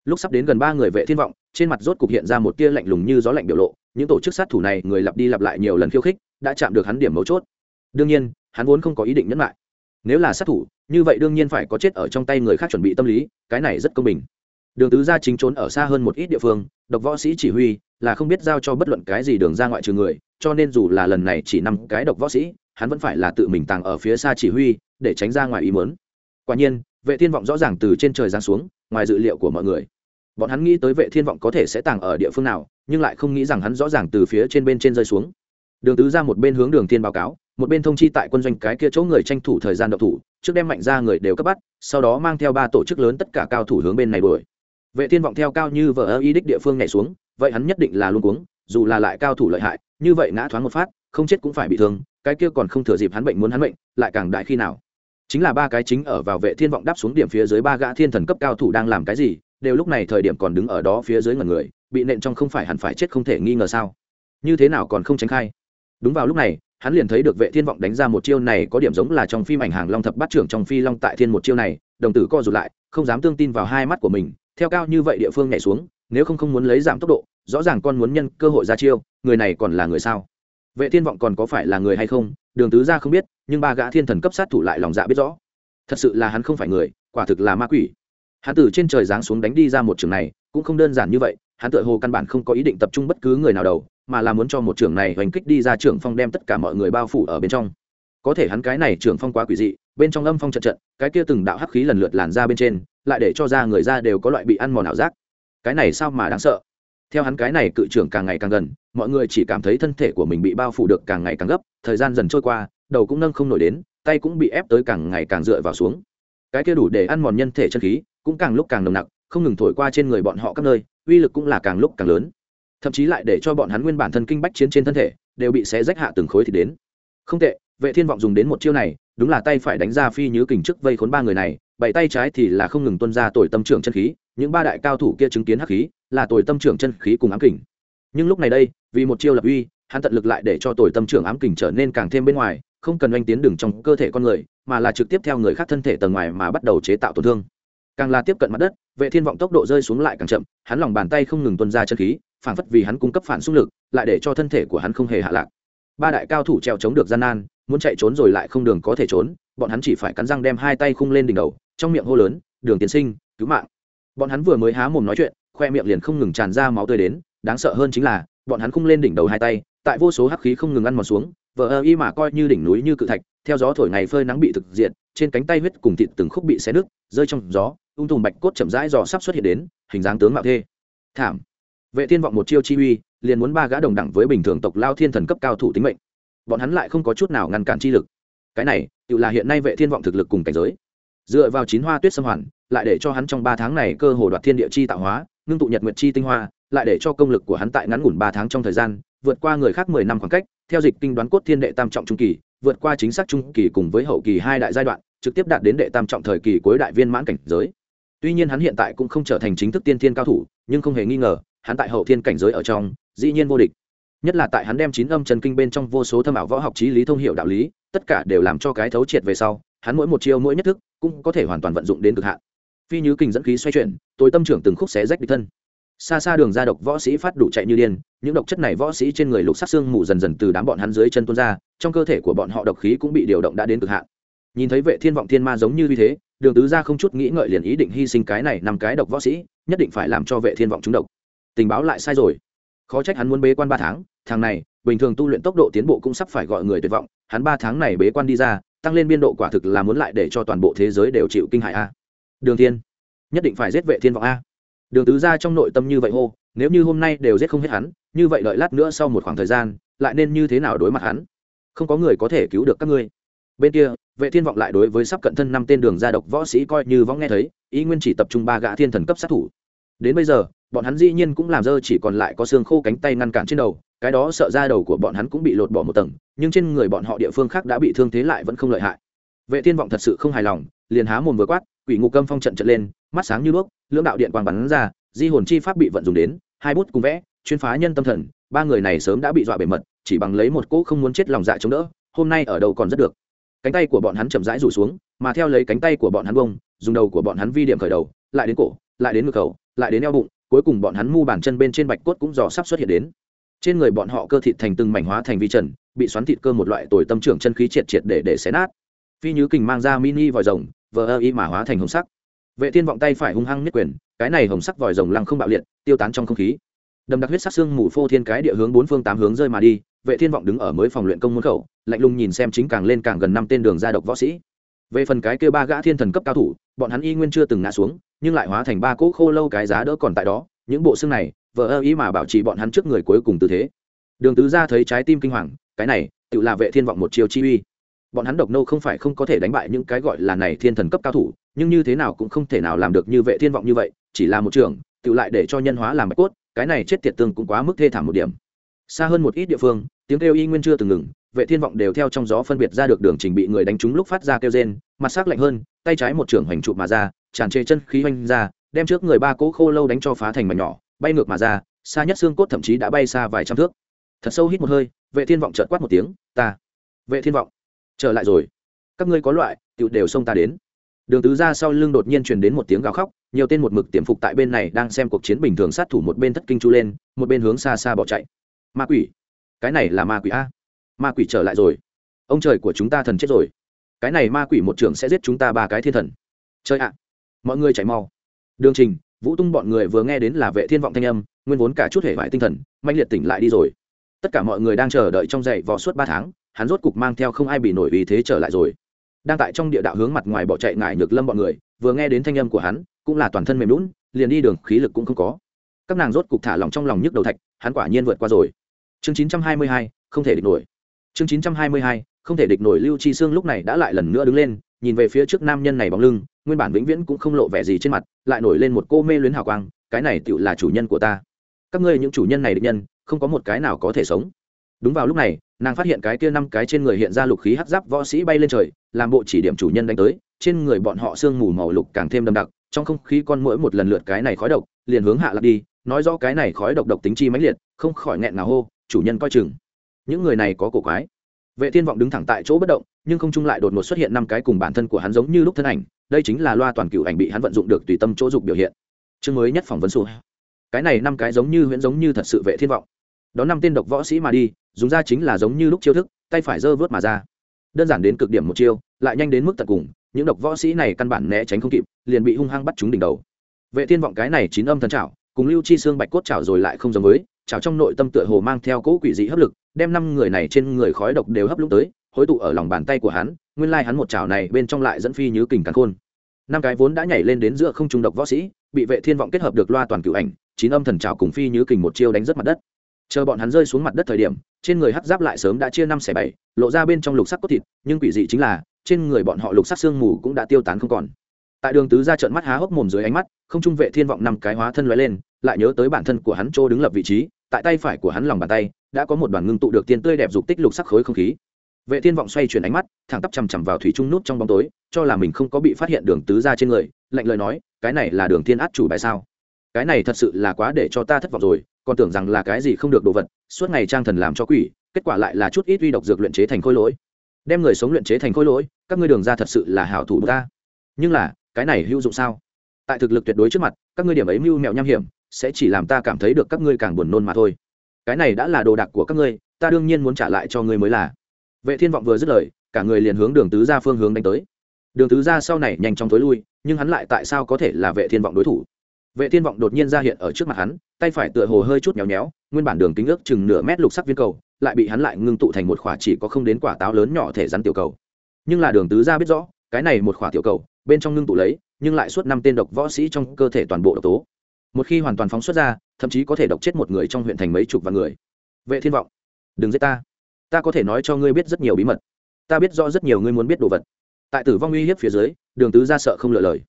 Lúc sắp đến gần ba người vệ thiên vọng, trên mặt rốt cục hiện ra một tia lạnh lùng như gió lạnh biểu lộ những tổ chức sát thủ này người lặp đi lặp lại nhiều lần khiêu khích, đã chạm được hắn điểm mấu chốt. Đương nhiên, hắn vốn không có ý định nhẫn lại nếu là sát thủ, như vậy đương nhiên phải có chết ở trong tay người khác chuẩn bị tâm lý, cái này rất công bình. Đường tứ gia chính trốn ở xa hơn một ít địa phương, độc võ sĩ chỉ huy là không biết giao cho bất luận cái gì đường ra ngoại trừ người, cho nên dù là lần này chỉ năm cái độc võ sĩ, hắn vẫn phải là tự mình tàng ở phía xa chỉ huy, để tránh ra ngoài ý mớn quả nhiên, vệ thiên vọng rõ ràng từ trên trời giáng xuống, ngoài dự liệu của mọi người. Bọn hắn nghĩ tới vệ thiên vọng có thể sẽ tàng ở địa phương nào nhưng lại không nghĩ rằng hắn rõ ràng từ phía trên bên trên rơi xuống. Đường tứ ra một bên hướng đường thiên báo cáo, một bên thông chi tại quân doanh cái kia chỗ người tranh thủ thời gian độc thủ, trước đem mạnh ra người đều cấp bắt, sau đó mang theo ba tổ chức lớn tất cả cao thủ hướng bên này đuổi. Vệ thiên vọng theo cao như vợ ý đích địa phương nhảy xuống, vậy hắn nhất định là luôn cuống, dù là lại cao thủ lợi hại, như vậy ngã thoáng một phát, không chết cũng phải bị thương, cái kia còn không thừa dịp hắn bệnh muốn hắn bệnh lại càng đại khi nào. Chính là ba cái chính ở vào vệ thiên vọng đáp xuống điểm phía dưới ba gã thiên thần cấp cao thủ đang làm cái gì, đều lúc này thời điểm còn đứng ở đó phía dưới ngần người bị nện trong không phải hẳn phải chết không thể nghi ngờ sao? Như thế nào còn không tránh khai? Đúng vào lúc này, hắn liền thấy được vệ thiên vọng đánh ra một chiêu này có điểm giống là trong phim ảnh hàng long thập bát trưởng trong phi long tại thiên một chiêu này, đồng tử co rụt lại, không dám tương tin vào hai mắt của mình, theo cao như vậy địa phương nhảy xuống, nếu không không muốn lấy giảm tốc độ, rõ ràng con muốn nhân cơ hội ra chiêu, người này còn là người sao? Vệ thiên vọng còn có phải là người hay không, đường tứ ra không biết, nhưng ba gã thiên thần cấp sát thủ lại lòng dạ biết rõ. Thật sự là hắn không phải người, quả thực là ma quỷ. Hắn từ trên trời giáng xuống đánh đi ra một trường này, cũng không đơn giản như vậy hắn tựa hồ căn bản không có ý định tập trung bất cứ người nào đầu, mà là muốn cho một trưởng này hoành kích đi ra trưởng phong đem tất cả mọi người bao phủ ở bên trong. Có thể hắn cái này trưởng phong quá quỷ dị, bên trong âm phong trận trận, cái kia từng đạo hắc khí lần lượt làn ra bên trên, lại để cho ra người ra đều có loại bị ăn mòn ảo giác. Cái này sao mà đáng sợ? Theo hắn cái này cự trưởng càng ngày càng gần, mọi người chỉ cảm thấy thân thể của mình bị bao phủ được càng ngày càng gấp, thời gian dần trôi qua, đầu cũng nâng không nổi đến, tay cũng bị ép tới càng ngày càng dựa vào xuống. Cái kia đủ để ăn mòn nhân thể chân khí, cũng càng lúc càng nồng nặc, không ngừng thổi qua trên người bọn họ các nơi uy lực cũng là càng lúc càng lớn. Thậm chí lại để cho bọn hắn nguyên bản thân kinh bách chiến trên thân thể, đều bị xé rách hạ từng khối thì đến. Không tệ, vệ thiên vọng dùng đến một chiêu này, đúng là tay phải đánh ra phi nhứ kình trước vây khốn ba người này bảy tay trái thì là không ngừng tuân ra tội tâm trưởng chân khí, những ba đại cao thủ kia chứng kiến hắc khí, là tội tâm trưởng chân khí cùng ám kình. Nhưng lúc này đây, vì một chiêu lập uy, hắn tận lực lại để cho tội tâm trưởng ám kình trở nên càng thêm bên ngoài, không cần oanh tiến đường trong cơ thể con người, mà là trực tiếp theo người khác thân thể tầng ngoài mà bắt đầu chế tạo tổn thương càng là tiếp cận mặt đất, vệ thiên vọng tốc độ rơi xuống lại càng chậm, hắn lòng bàn tay không ngừng tuân ra chân khí phản phất vì hắn cung cấp phản xung lực, lại để cho thân thể của hắn không hề hạ lạc. Ba đại cao thủ trèo chống được gian nan, muốn chạy trốn rồi lại không đường có thể trốn, bọn hắn chỉ phải cắn răng đem hai tay khung lên đỉnh đầu, trong miệng hô lớn, đường tiến sinh, cứu mạng. Bọn hắn vừa mới há mồm nói chuyện, khoe miệng liền không ngừng tràn ra máu tươi đến, đáng sợ hơn chính là, bọn hắn khung lên đỉnh đầu hai tay, tại vô số hắc khí không ngừng ăn mòn xuống, vờ ơ y mà coi như đỉnh núi như cự thạch, theo gió thổi ngày phơi nắng bị thực diện trên cánh tay huyết cùng thịt từng khúc bị xé nứt, rơi trong gió ung tùm bạch cốt chậm rãi dò sắp xuất hiện đến, hình dáng tướng mạo thê. Thảm. Vệ thiên vọng một chiêu chi uy, liền muốn ba gã đồng đẳng với bình thường tộc lao thiên thần cấp cao thủ tính mệnh. Bọn hắn lại không có chút nào ngăn cản chi lực. Cái này, tự là hiện nay vệ thiên vọng thực lực cùng cảnh giới. Dựa vào chín hoa tuyết xâm hoàn, lại để cho hắn trong ba tháng này cơ hồ đoạt thiên địa chi tạo hóa, ngưng tụ nhật nguyệt chi tinh hoa, lại để cho công lực của hắn tại ngắn ngủn ba tháng trong thời gian, vượt qua người khác mười năm khoảng cách, theo dịch kinh đoán cốt thiên đệ tam trọng trung kỳ, vượt qua chính xác trung kỳ cùng với hậu kỳ hai đại giai đoạn, trực tiếp đạt đến đệ tam trọng thời kỳ cuối đại viên mãn cảnh giới tuy nhiên hắn hiện tại cũng không trở thành chính thức tiên thiên cao thủ, nhưng không hề nghi ngờ, hắn tại hậu thiên cảnh giới ở trong, dĩ nhiên vô địch. Nhất là tại hắn đem chín âm chân kinh bên trong vô số thâm ảo võ học trí lý thông hiệu đạo lý, tất cả đều làm cho cái thấu triệt về sau, hắn mỗi một chiêu mỗi nhất thức cũng có thể hoàn toàn vận dụng đến cực hạn. Phi như kinh dẫn khí xoay chuyển, tối tâm trưởng từng khúc xé rách địch thân. Xa xa đường ra độc võ sĩ phát đủ chạy như điên, những độc chất này võ sĩ trên người lục sát xương mù dần dần từ đám bọn hắn dưới chân tuôn ra, trong cơ thể của bọn họ độc khí cũng bị điều động đã đến cực hạn. Nhìn thấy vệ thiên vọng thiên ma giống như như thế đường tứ gia không chút nghĩ ngợi liền ý định hy sinh cái này năm cái độc võ sĩ, nhất định phải làm cho vệ thiên vọng trúng độc. Tình báo lại sai rồi. Khó trách hắn muốn bế quan ba tháng tháng này, bình thường tu luyện tốc độ tiến bộ cũng sắp phải gọi người tuyệt vọng, hắn ba tháng này bế quan đi ra, tăng lên biên độ quả thực là muốn lại để cho toàn bộ thế giới đều chịu kinh hại a. Đường thiên, nhất định phải giết vệ thiên vọng a. Đường tứ gia trong nội tâm như vậy hô, nếu như hôm nay đều giết không hết hắn, như vậy đợi lát nữa sau một khoảng thời gian, lại nên như thế nào đối mặt hắn? Không có người có thể cứu được các ngươi. Bên kia vệ thiên vọng lại đối với sắp cận thân năm tên đường gia độc võ sĩ coi như võng nghe thấy, ý nguyên chỉ tập trung ba gã thiên thần cấp sát thủ. Đến bây giờ, bọn hắn dĩ nhiên cũng làm dơ chỉ còn lại có xương khô cánh tay ngăn cản trên đầu, cái đó sợ ra đầu của bọn hắn cũng bị lột bỏ một tầng, nhưng trên người bọn họ địa phương khác đã bị thương thế lại vẫn không lợi hại. Vệ thiên vọng thật sự không hài lòng, liền há mồm vừa quát, quỷ ngục câm phong trận trận lên, mắt sáng như đuốc, lưỡng đạo điện quang bắn ra, di hồn chi pháp bị vận dụng đến, hai bút cùng vẽ, chuyên phá nhân tâm thần, ba người này sớm đã bị dọa bề mật, chỉ bằng lấy một cỗ không muốn chết lòng dạ chống đỡ, hôm nay ở đâu còn rất được cánh tay của bọn hắn chậm rãi rủ xuống, mà theo lấy cánh tay của bọn hắn bông, dùng đầu của bọn hắn vi điểm khởi đầu, lại đến cổ, lại đến ngực khẩu, lại đến eo bụng, cuối cùng bọn hắn mu bàn chân bên trên bạch cốt cũng dò sắp xuất hiện đến. Trên người bọn họ cơ thịt thành từng mảnh hóa thành vi trần, bị xoắn thịt cơ một loại tồi tâm trưởng chân khí triệt triệt để để xé nát. Phi nhứ kình mang ra mini vòi rồng, vờ ơ y mà hóa thành hồng sắc. Vệ thiên vọng tay phải hung hăng nhất quyền, cái này hồng sắc vòi rồng lăng không bạo liệt, tiêu tán trong không khí đầm đặc huyết sắc xương mù phô thiên cái địa hướng bốn phương tám hướng rơi mà đi, vệ thiên vọng đứng ở mới phòng luyện công môn khẩu, lạnh lùng nhìn xem chính càng lên càng gần năm tên đường gia độc võ sĩ. Về phần cái kia ba gã thiên thần cấp cao thủ, bọn hắn y nguyên chưa từng ngã xuống, nhưng lại hóa thành ba cỗ khô lâu cái giá đỡ còn tại đó, những bộ xương này vợ ơ ý mà bảo trì bọn hắn trước người cuối cùng tư thế. Đường tứ ra thấy trái tim kinh hoàng, cái này, tự là vệ thiên vọng một chiều chi uy. Bọn hắn độc nô không phải không có thể đánh bại những cái gọi là này thiên thần cấp cao thủ, nhưng như thế nào cũng không thể nào làm được như vệ thiên vọng như vậy, chỉ là một trường, tự lại để cho nhân hóa làm bạch cốt cái này chết tiệt tương cũng quá mức thê thảm một điểm. Xa hơn một ít địa phương, tiếng kêu y nguyên chưa từng ngừng, vệ thiên vọng đều theo trong gió phân biệt ra được đường trình bị người đánh trúng lúc phát ra kêu rên, mặt sắc lạnh hơn, tay trái một trưởng hoành trụ mà ra, tràn trề chân khí hoành ra, đem trước người ba cỗ khô lâu đánh cho phá thành mảnh nhỏ, bay ngược mà ra, xa nhất xương cốt thậm chí đã bay xa vài trăm thước. Thật sâu hít một hơi, vệ thiên vọng chợt quát một tiếng, ta, vệ thiên vọng, trở lại rồi. Các ngươi có loại tựu đều xông ta đến đường tứ ra sau lưng đột nhiên truyền đến một tiếng gào khóc, nhiều tên một mực tiềm phục tại bên này đang xem cuộc chiến bình thường sát thủ một bên thất kinh chu lên, một bên hướng xa xa bỏ chạy. Ma quỷ. Cái này là ma quỷ a. Ma quỷ trở lại rồi. Ông trời của chúng ta thần chết rồi. Cái này ma quỷ một trưởng sẽ giết chúng ta ba cái thiên thần. Chơi ạ. Mọi người chạy mau. Đường trình, vũ tung bọn người vừa nghe đến là vệ thiên vọng thanh âm, nguyên vốn cả chút hệ vải tinh thần mạnh liệt tỉnh lại đi rồi. Tất cả mọi người đang chờ đợi trong dậy vò suốt ba tháng, hắn rốt cục mang theo không ai bị nổi vì thế trở lại rồi đang tại trong địa đạo hướng mặt ngoài bỏ chạy ngải nhược lâm bọn người vừa nghe đến thanh âm của hắn cũng là toàn thân mềm lún liền đi đường khí lực cũng không có. Các nàng rốt cục thả lòng trong lòng nhức đầu thạch hắn quả nhiên vượt qua rồi. Chương 922, không thể địch nổi. Chương 922, không thể địch nổi lưu chi xương lúc này đã lại lần nữa đứng lên nhìn về phía trước nam nhân này bóng lưng nguyên bản vĩnh viễn cũng không lộ vẻ gì trên mặt lại nổi lên một cô mê luyến hào quang cái này tựu là chủ nhân của ta. Các ngươi những chủ nhân này định nhân không có một cái nào có thể sống đúng vào lúc này, nàng phát hiện cái kia năm cái trên người hiện ra lục khí hát giáp võ sĩ bay lên trời, làm bộ chỉ điểm chủ nhân đánh tới, trên người bọn họ sương mù màu lục càng thêm đậm đặc, trong không khí con mỗi một lần lượt cái này khói độc, liền hướng hạ lạc đi, nói rõ cái này khói độc độc tính chi mãnh liệt, không khỏi nghẹn ngào hô, chủ nhân coi chừng. Những người này có cổ quái. Vệ thiên vọng đứng thẳng tại chỗ bất động, nhưng không trung lại đột ngột xuất hiện năm cái cùng bản thân của hắn giống như lúc thân ảnh, đây chính là loa toàn cựu ảnh bị hắn vận dụng được tùy tâm chỗ dục biểu hiện. Chương mới nhất phỏng vấn sụ cái này năm cái giống như huyễn giống như thật sự vệ thiên vọng đó năm tên độc võ sĩ mà đi, dùng ra chính là giống như lúc chiêu thức, tay phải giơ vớt mà ra. Đơn giản đến cực điểm một chiêu, lại nhanh đến mức tận cùng, những độc võ sĩ này căn bản né tránh không kịp, liền bị hung hăng bắt chúng đỉnh đầu. Vệ thiên vọng cái này chín âm thần trảo cùng lưu chi xương bạch cốt trảo rồi lại không giống với trảo trong nội tâm tựa hồ mang theo cỗ quỷ dị hấp lực, đem năm người này trên người khói độc đều hấp lúc tới, hối tụ ở lòng bàn tay của hắn, nguyên lai hắn một chảo này bên trong lại dẫn phi như kình càn khôn. Năm cái vốn đã nhảy lên đến giữa không trung độc võ sĩ, bị vệ thiên vọng kết hợp được loa toàn cửu ảnh, chín âm thần trào cùng phi như kình một chiêu đánh rất mặt đất chờ bọn hắn rơi xuống mặt đất thời điểm, trên người hắc giáp lại sớm đã chia năm xẻ bảy, lộ ra bên trong lục sắc cốt thịt, nhưng quỷ dị chính là, trên người bọn họ lục sắc xương mù cũng đã tiêu tán không còn. Tại đường tứ ra trận mắt há hốc mồm dưới ánh mắt, không trung vệ thiên vọng năm cái hóa thân loại lên, lại nhớ tới bản thân của hắn chỗ đứng lập vị trí, tại tay phải của hắn lòng bàn tay, đã có một đoàn ngưng tụ được tiên tươi đẹp dục tích lục sắc khối không khí. Vệ thiên vọng xoay chuyển ánh mắt, thẳng tắp chằm chằm vào thủy trung nút trong bóng tối, cho là mình không có bị phát hiện đường tứ ra trên người, lạnh lời nói, cái này là đường thiên át chủ bài sao? Cái này thật sự là quá để cho ta thất vọng rồi còn tưởng rằng là cái gì không được đồ vật, suốt ngày trang thần làm cho quỷ, kết quả lại là chút ít uy độc dược luyện chế thành khối lỗi. Đem người sống luyện chế thành khối lỗi, các ngươi đường ra thật sự là hảo thủ ta nhưng là, cái này hữu dụng sao? Tại thực lực tuyệt đối trước mặt, các ngươi điểm ấy mưu mẹo nham hiểm, sẽ chỉ làm ta cảm thấy được các ngươi càng buồn nôn mà thôi. Cái này đã là đồ đạc của các ngươi, ta đương nhiên muốn trả lại cho ngươi mới là. Vệ thiên vọng vừa dứt lời, cả người liền hướng đường tứ ra phương hướng đánh tới. Đường tứ ra sau này nhanh chóng tối lui, nhưng hắn lại tại sao có thể là vệ thiên vọng đối thủ? Vệ thiên vọng đột nhiên ra hiện ở trước mặt hắn tay phải tựa hồ hơi chút nhéo nhéo, nguyên bản đường kính ước chừng nửa mét lục sắc viên cầu, lại bị hắn lại ngưng tụ thành một khỏa chỉ có không đến quả táo lớn nhỏ thể rắn tiểu cầu. Nhưng là đường tứ gia biết rõ, cái này một khỏa tiểu cầu, bên trong ngưng tụ lấy, nhưng lại suốt năm tên độc võ sĩ trong cơ thể toàn bộ độc tố. Một khi hoàn toàn phóng xuất ra, thậm chí có thể độc chết một người trong huyện thành mấy chục vạn người. Vệ thiên vọng, đừng giết ta. Ta có thể nói cho ngươi biết rất nhiều bí mật. Ta biết rõ rất nhiều ngươi muốn biết đồ vật. Tại tử vong uy hiếp phía dưới, đường tứ ra sợ không lựa lời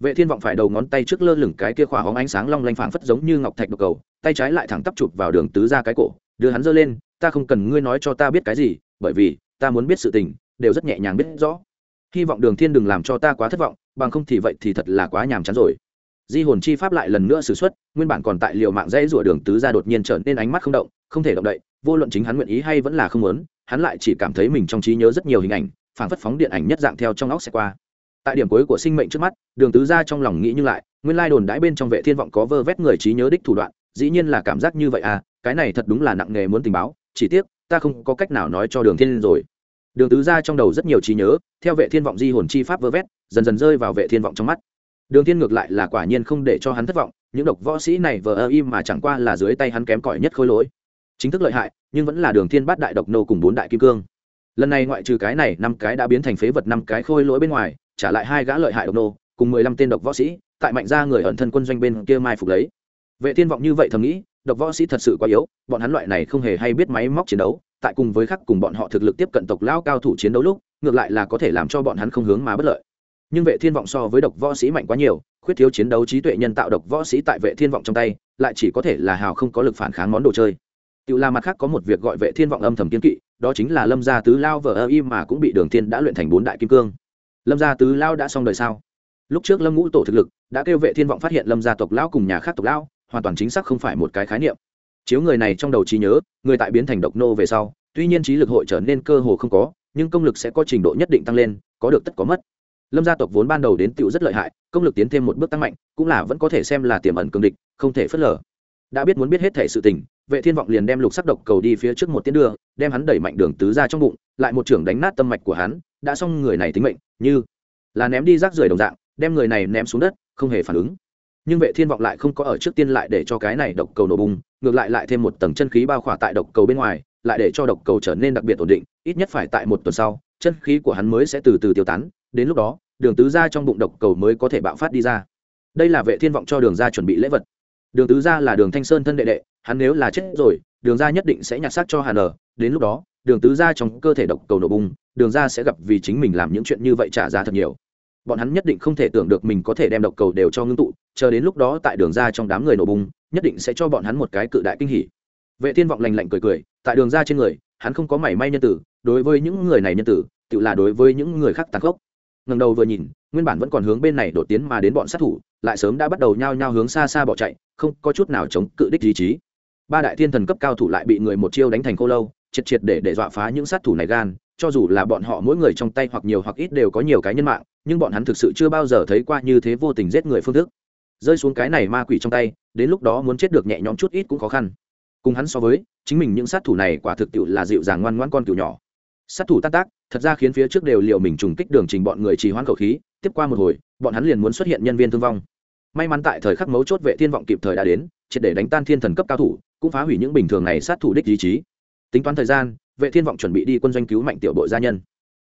vệ thiên vọng phải đầu ngón tay trước lơ lửng cái kia khỏa hóng ánh sáng long lanh phảng phất giống như ngọc thạch độc cầu, tay trái lại thẳng tắp chụp vào đường tứ ra cái cổ, đưa hắn giơ lên, ta không cần ngươi nói cho ta biết cái gì, bởi vì ta muốn biết sự tình, đều rất nhẹ nhàng biết rõ. Hy vọng đường thiên đừng làm cho ta quá thất vọng, bằng không thì vậy thì thật là quá nhàm chán rồi. Di hồn chi pháp lại lần nữa sử xuất, nguyên bản còn tại liều mạng dây rủa đường tứ ra đột nhiên trở nên ánh mắt không động, không thể động đậy, vô luận chính hắn nguyện ý hay vẫn là không muốn, hắn lại chỉ cảm thấy mình trong trí nhớ rất nhiều hình ảnh, phảng phất phóng điện ảnh nhất dạng theo trong óc sẽ qua tại điểm cuối của sinh mệnh trước mắt, đường tứ ra trong lòng nghĩ như lại, nguyên lai đồn đãi bên trong vệ thiên vọng có vơ vét người trí nhớ đích thủ đoạn, dĩ nhiên là cảm giác như vậy à cái này thật đúng là nặng nghề muốn tình báo, chỉ tiếc, ta không có cách nào nói cho đường thiên rồi. Đường tứ ra trong đầu rất nhiều trí nhớ, theo vệ thiên vọng di hồn chi pháp vơ vét, dần dần rơi vào vệ thiên vọng trong mắt. Đường thiên ngược lại là quả nhiên không để cho hắn thất vọng, những độc võ sĩ này vờ ơ im mà chẳng qua là dưới tay hắn kém cỏi nhất khôi lỗi. Chính thức lợi hại, nhưng vẫn là đường thiên bát đại độc nô cùng bốn đại kim cương. Lần này ngoại trừ cái này năm cái đã biến thành phế vật năm cái khôi lỗi bên ngoài trả lại hai gã lợi hại độc nô, cùng mười lăm tên độc võ sĩ, tại mạnh gia người ẩn thân quân doanh bên kia mai phục lấy. Vệ thiên vọng như vậy thầm nghĩ, độc võ sĩ thật sự quá yếu, bọn hắn loại này không hề hay biết máy móc chiến đấu, tại cùng với khắc cùng bọn họ thực lực tiếp cận tộc lão cao thủ chiến đấu lúc, ngược lại là có thể làm cho bọn hắn không hướng mà bất lợi. Nhưng vệ thiên vọng so với độc võ sĩ mạnh quá nhiều, khuyết thiếu chiến đấu trí tuệ nhân tạo độc võ sĩ tại vệ thiên vọng trong tay, lại chỉ có thể là hào không có lực phản kháng món đồ chơi. Tự là mặt khác có một việc gọi vệ thiên vọng âm thầm kiên kỵ, đó chính là lâm gia tứ lao vợ ơ y mà cũng bị đường thiên đã luyện thành bốn đại kim cương lâm gia tứ lao đã xong đời sao? Lúc trước lâm ngũ tổ thực lực đã kêu vệ thiên vọng phát hiện lâm gia tộc lão cùng nhà khác tộc lão hoàn toàn chính xác không phải một cái khái niệm. Chiếu người này trong đầu trí nhớ người tại biến thành độc nô về sau tuy nhiên trí lực hội trở nên cơ hồ không có nhưng công lực sẽ có trình độ nhất định tăng lên có được tất có mất. Lâm gia tộc vốn ban đầu đến tựu rất lợi hại công lực tiến thêm một bước tăng mạnh cũng là vẫn có thể xem là tiềm ẩn cường địch không thể phớt lờ. Đã biết muốn biết hết thể sự tình vệ thiên vọng liền đem lục sắc độc cầu đi phía trước một tiến đường, đem hắn đẩy mạnh đường tứ ra trong bụng lại một trưởng đánh nát tâm mạch của hắn đã xong người này tính mệnh, như là ném đi rác rưởi đồng dạng, đem người này ném xuống đất, không hề phản ứng. Nhưng vệ thiên vọng lại không có ở trước tiên lại để cho cái này độc cầu nổ bùng, ngược lại lại thêm một tầng chân khí bao khỏa tại độc cầu bên ngoài, lại để cho độc cầu trở nên đặc biệt ổn định, ít nhất phải tại một tuần sau, chân khí của hắn mới sẽ từ từ tiêu tán, đến lúc đó, đường tứ ra trong bụng độc cầu mới có thể bạo phát đi ra. Đây là vệ thiên vọng cho đường ra chuẩn bị lễ vật. Đường tứ ra là đường thanh sơn thân đệ đệ, hắn nếu là chết rồi đường ra nhất định sẽ nhặt xác cho Hà ở đến lúc đó, đường tứ ra trong cơ thể độc cầu nổ bung đường ra sẽ gặp vì chính mình làm những chuyện như vậy trả giá thật nhiều. Bọn hắn nhất định không thể tưởng được mình có thể đem độc cầu đều cho ngưng tụ, chờ đến lúc đó tại đường ra trong đám người nổ bung nhất định sẽ cho bọn hắn một cái cự đại kinh hỉ. Vệ thiên vọng lành lạnh cười cười, tại đường ra trên người, hắn không có mảy may nhân tử, đối với những người này nhân tử, tự là đối với những người khác tàn khốc. Ngần đầu vừa nhìn, nguyên bản vẫn còn hướng bên này đột tiến mà đến bọn sát thủ, lại sớm đã bắt đầu nhao nhao hướng xa xa bỏ chạy, không có chút nào chống cự đích ý chí ba đại thiên thần cấp cao thủ lại bị người một chiêu đánh thành cô lâu, triệt triệt để để dọa phá những sát thủ này gan, cho dù là bọn họ mỗi người trong tay hoặc nhiều hoặc ít đều có nhiều cái nhân mạng, nhưng bọn hắn thực sự chưa bao giờ thấy qua như thế vô tình giết người phương thức. Rơi xuống cái này ma quỷ trong tay, đến lúc đó muốn chết được nhẹ nhõm chút ít cũng khó khăn. Cùng hắn so với, chính mình những sát thủ này quả thực tiệu là dịu dàng ngoan ngoan con cựu nhỏ. Sát thủ tan tác, thật ra khiến phía trước đều liệu mình trùng kích đường trình bọn người trì hoãn khẩu khí, tiếp qua một hồi, bọn hắn liền muốn xuất hiện nhân viên thương vong. May mắn tại thời khắc mấu chốt vệ thiên vọng kịp thời đã đến, triệt để đánh tan thiên thần cấp cao thủ cũng phá hủy những bình thường này sát thủ đích ý chí. Tính toán thời gian, vệ thiên vọng chuẩn bị đi quân doanh cứu mạnh tiểu bộ gia nhân.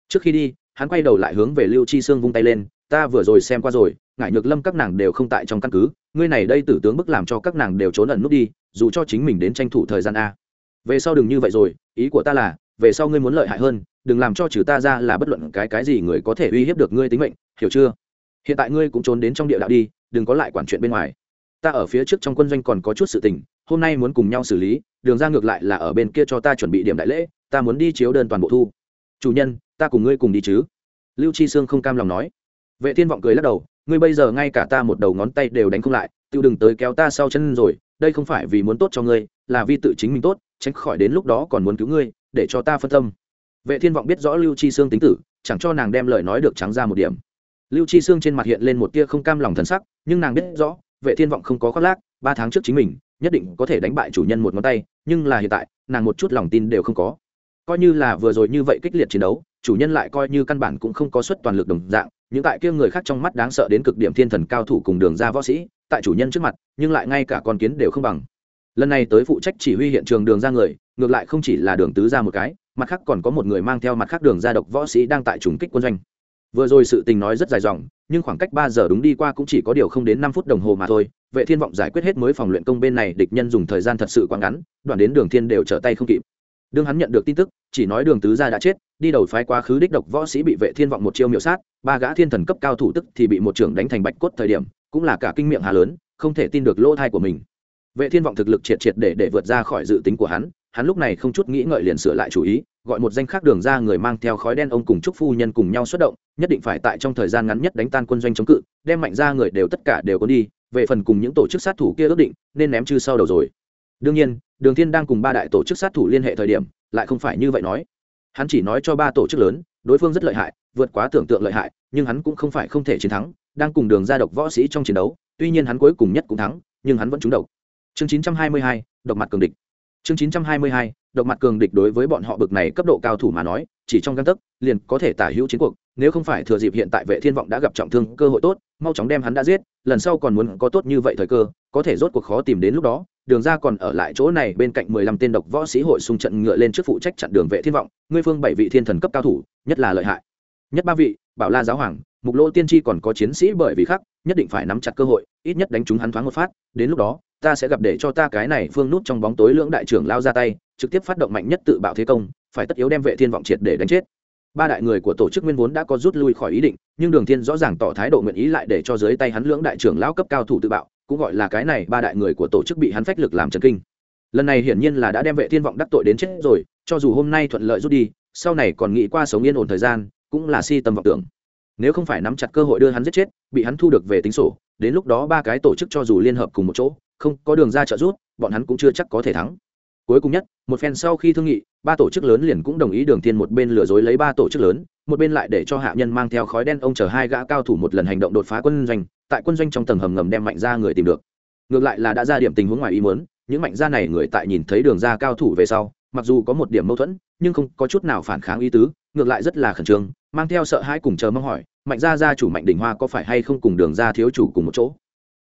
Trước khi đi, hắn quay đầu lại hướng về lưu chi sương vung tay lên, ta vừa rồi xem qua rồi ngại nhược lâm các nàng đều không tại trong căn cứ, ngươi này đây tử tướng bức làm cho các nàng đều trốn ẩn nút đi, dù cho chính mình đến tranh thủ thời gian a. Về sau đừng như vậy rồi, ý của ta là, về sau ngươi muốn lợi hại hơn, đừng làm cho trừ ta ra là bất luận cái cái gì người có thể uy hiếp được ngươi tính mệnh, hiểu chưa? Hiện tại ngươi cũng trốn đến trong địa đạo đi, đừng có lại quản chuyện bên ngoài ta ở phía trước trong quân doanh còn có chút sự tình, hôm nay muốn cùng nhau xử lý, đường ra ngược lại là ở bên kia cho ta chuẩn bị điểm đại lễ, ta muốn đi chiếu đơn toàn bộ thu. Chủ nhân, ta cùng ngươi cùng đi chứ? Lưu chi sương không cam lòng nói. Vệ thiên vọng cười lắc đầu, ngươi bây giờ ngay cả ta một đầu ngón tay đều đánh không lại tự đừng tới kéo ta sau chân rồi, đây không phải vì muốn tốt cho ngươi, là vì tự chính mình tốt, tránh khỏi đến lúc đó còn muốn cứu ngươi, để cho ta phân tâm. Vệ thiên vọng biết rõ lưu chi sương tính tử, chẳng cho nàng đem lời nói được trắng ra một điểm. Lưu chi sương trên mặt hiện lên một tia không cam lòng thần sắc, nhưng nàng biết rõ vệ thiên vọng không có khoác lác, ba tháng trước chính mình, nhất định có thể đánh bại chủ nhân một ngón tay, nhưng là hiện tại, nàng một chút lòng tin đều không có. Coi như là vừa rồi như vậy kích liệt chiến đấu, chủ nhân lại coi như căn bản cũng không có suất toàn lực đồng dạng, những tại kia người khác trong mắt đáng sợ đến cực điểm thiên thần cao thủ cùng đường ra võ sĩ, tại chủ nhân trước mặt, nhưng lại ngay cả con kiến đều không bằng. Lần này tới phụ trách chỉ huy hiện trường đường ra người, ngược lại không chỉ là đường tứ ra một cái, mặt khác còn có một người mang theo mặt khác đường ra độc võ sĩ đang tại trùng kích quân doanh vừa rồi sự tình nói rất dài dòng, nhưng khoảng cách ba giờ đúng đi qua cũng chỉ có điều không đến năm phút đồng hồ mà thôi. Vệ thiên vọng giải quyết hết mới phòng luyện công bên này, địch nhân dùng thời gian thật sự quá ngắn, đoạn đến đường thiên đều trở tay không kịp. Đương hắn nhận được tin tức, chỉ nói đường tứ gia đã chết, đi đầu phái quá khứ đích độc võ sĩ bị vệ thiên vọng một chiêu miểu sát, ba gã thiên thần cấp cao thủ tức thì bị một trưởng đánh thành bạch cốt thời điểm, cũng là cả kinh miệng hà lớn, không thể tin được lỗ thai của mình. Vệ thiên vọng thực lực triệt triệt để để vượt ra khỏi dự tính của hắn hắn lúc này không chút nghĩ ngợi liền sửa lại chủ ý gọi một danh khác đường ra người mang theo khói đen ông cùng chúc phu nhân cùng nhau xuất động nhất định phải tại trong thời gian ngắn nhất đánh tan quân doanh chống cự đem mạnh ra người đều tất cả đều có đi về phần cùng những tổ chức sát thủ kia ước định nên ném chư sau đầu rồi. Đương nhiên đường thiên đang cùng ba đại tổ chức sát thủ liên hệ thời điểm lại không phải như vậy nói. Hắn chỉ nói cho ba tổ chức lớn đối phương rất lợi hại vượt quá tưởng tượng lợi hại nhưng hắn cũng không phải không thể chiến thắng đang cùng đường ra độc võ sĩ trong chiến đấu tuy nhiên hắn cuối cùng nhất cũng thắng nhưng hắn vẫn trúng độc. Chương 922, độc mặt cường địch chương 922, độc mặt cường địch đối với bọn họ bực này cấp độ cao thủ mà nói chỉ trong găng tấc liền có thể tả hữu chiến cuộc nếu không phải thừa dịp hiện tại vệ thiên vọng đã gặp trọng thương cơ hội tốt mau chóng đem hắn đã giết lần sau còn muốn có tốt như vậy thời cơ có thể rốt cuộc khó tìm đến lúc đó đường ra còn ở lại chỗ này bên cạnh mười lăm tên độc võ sĩ hội xung trận ngựa lên trước phụ trách chặn đường vệ thiên vọng ngươi phương bảy vị thiên thần cấp cao thủ nhất là lợi hại. Nhất ba vị bảo la giáo hoàng mục lô tiên tri còn có chiến sĩ bởi vì khác nhất định phải nắm chặt cơ hội ít nhất đánh chúng hắn thoáng một phát đến lúc đó ta sẽ gặp để cho ta cái này phương nút trong bóng tối lưỡng đại trưởng lao ra tay, trực tiếp phát động mạnh nhất tự bạo thế công, phải tất yếu đem vệ thiên vọng triệt để đánh chết. Ba đại người của tổ chức nguyên vốn đã có rút lui khỏi ý định, nhưng đường thiên rõ ràng tỏ thái độ nguyện ý lại để cho dưới tay hắn lưỡng đại trưởng lão cấp cao thủ tự bạo, cũng gọi là cái này ba đại người của tổ chức bị hắn phách lực làm chấn kinh. Lần này hiển nhiên là đã đem vệ thiên vọng đắc tội đến chết rồi, cho dù hôm nay thuận lợi rút đi, sau này còn nghĩ qua sống yên ổn thời gian, cũng là si tâm vọng tưởng. Nếu không phải nắm chặt cơ hội đưa hắn giết chết, bị hắn thu được về tính sổ, đến lúc đó ba cái tổ chức cho dù liên hợp cùng một chỗ không có đường ra trợ rút bọn hắn cũng chưa chắc có thể thắng. Cuối cùng nhất, một phen sau khi thương nghị, ba tổ chức lớn liền cũng đồng ý đường thiên một bên lừa dối lấy ba tổ chức lớn, một bên lại để cho hạ nhân mang theo khói đen ông chờ hai gã cao thủ một lần hành động đột phá quân doanh, tại quân doanh trong tầng hầm ngầm đem mạnh ra người tìm được. Ngược lại là đã ra điểm tình huống ngoài ý muốn, những mạnh gia này người tại nhìn thấy đường ra cao thủ về sau, mặc dù có một điểm mâu thuẫn, nhưng không có chút nào phản kháng ý tứ, ngược lại rất là khẩn trương, mang theo sợ hãi cùng chờ mong hỏi, mạnh gia gia chủ mạnh đình hoa có phải hay không cùng đường ra thiếu chủ cùng một chỗ?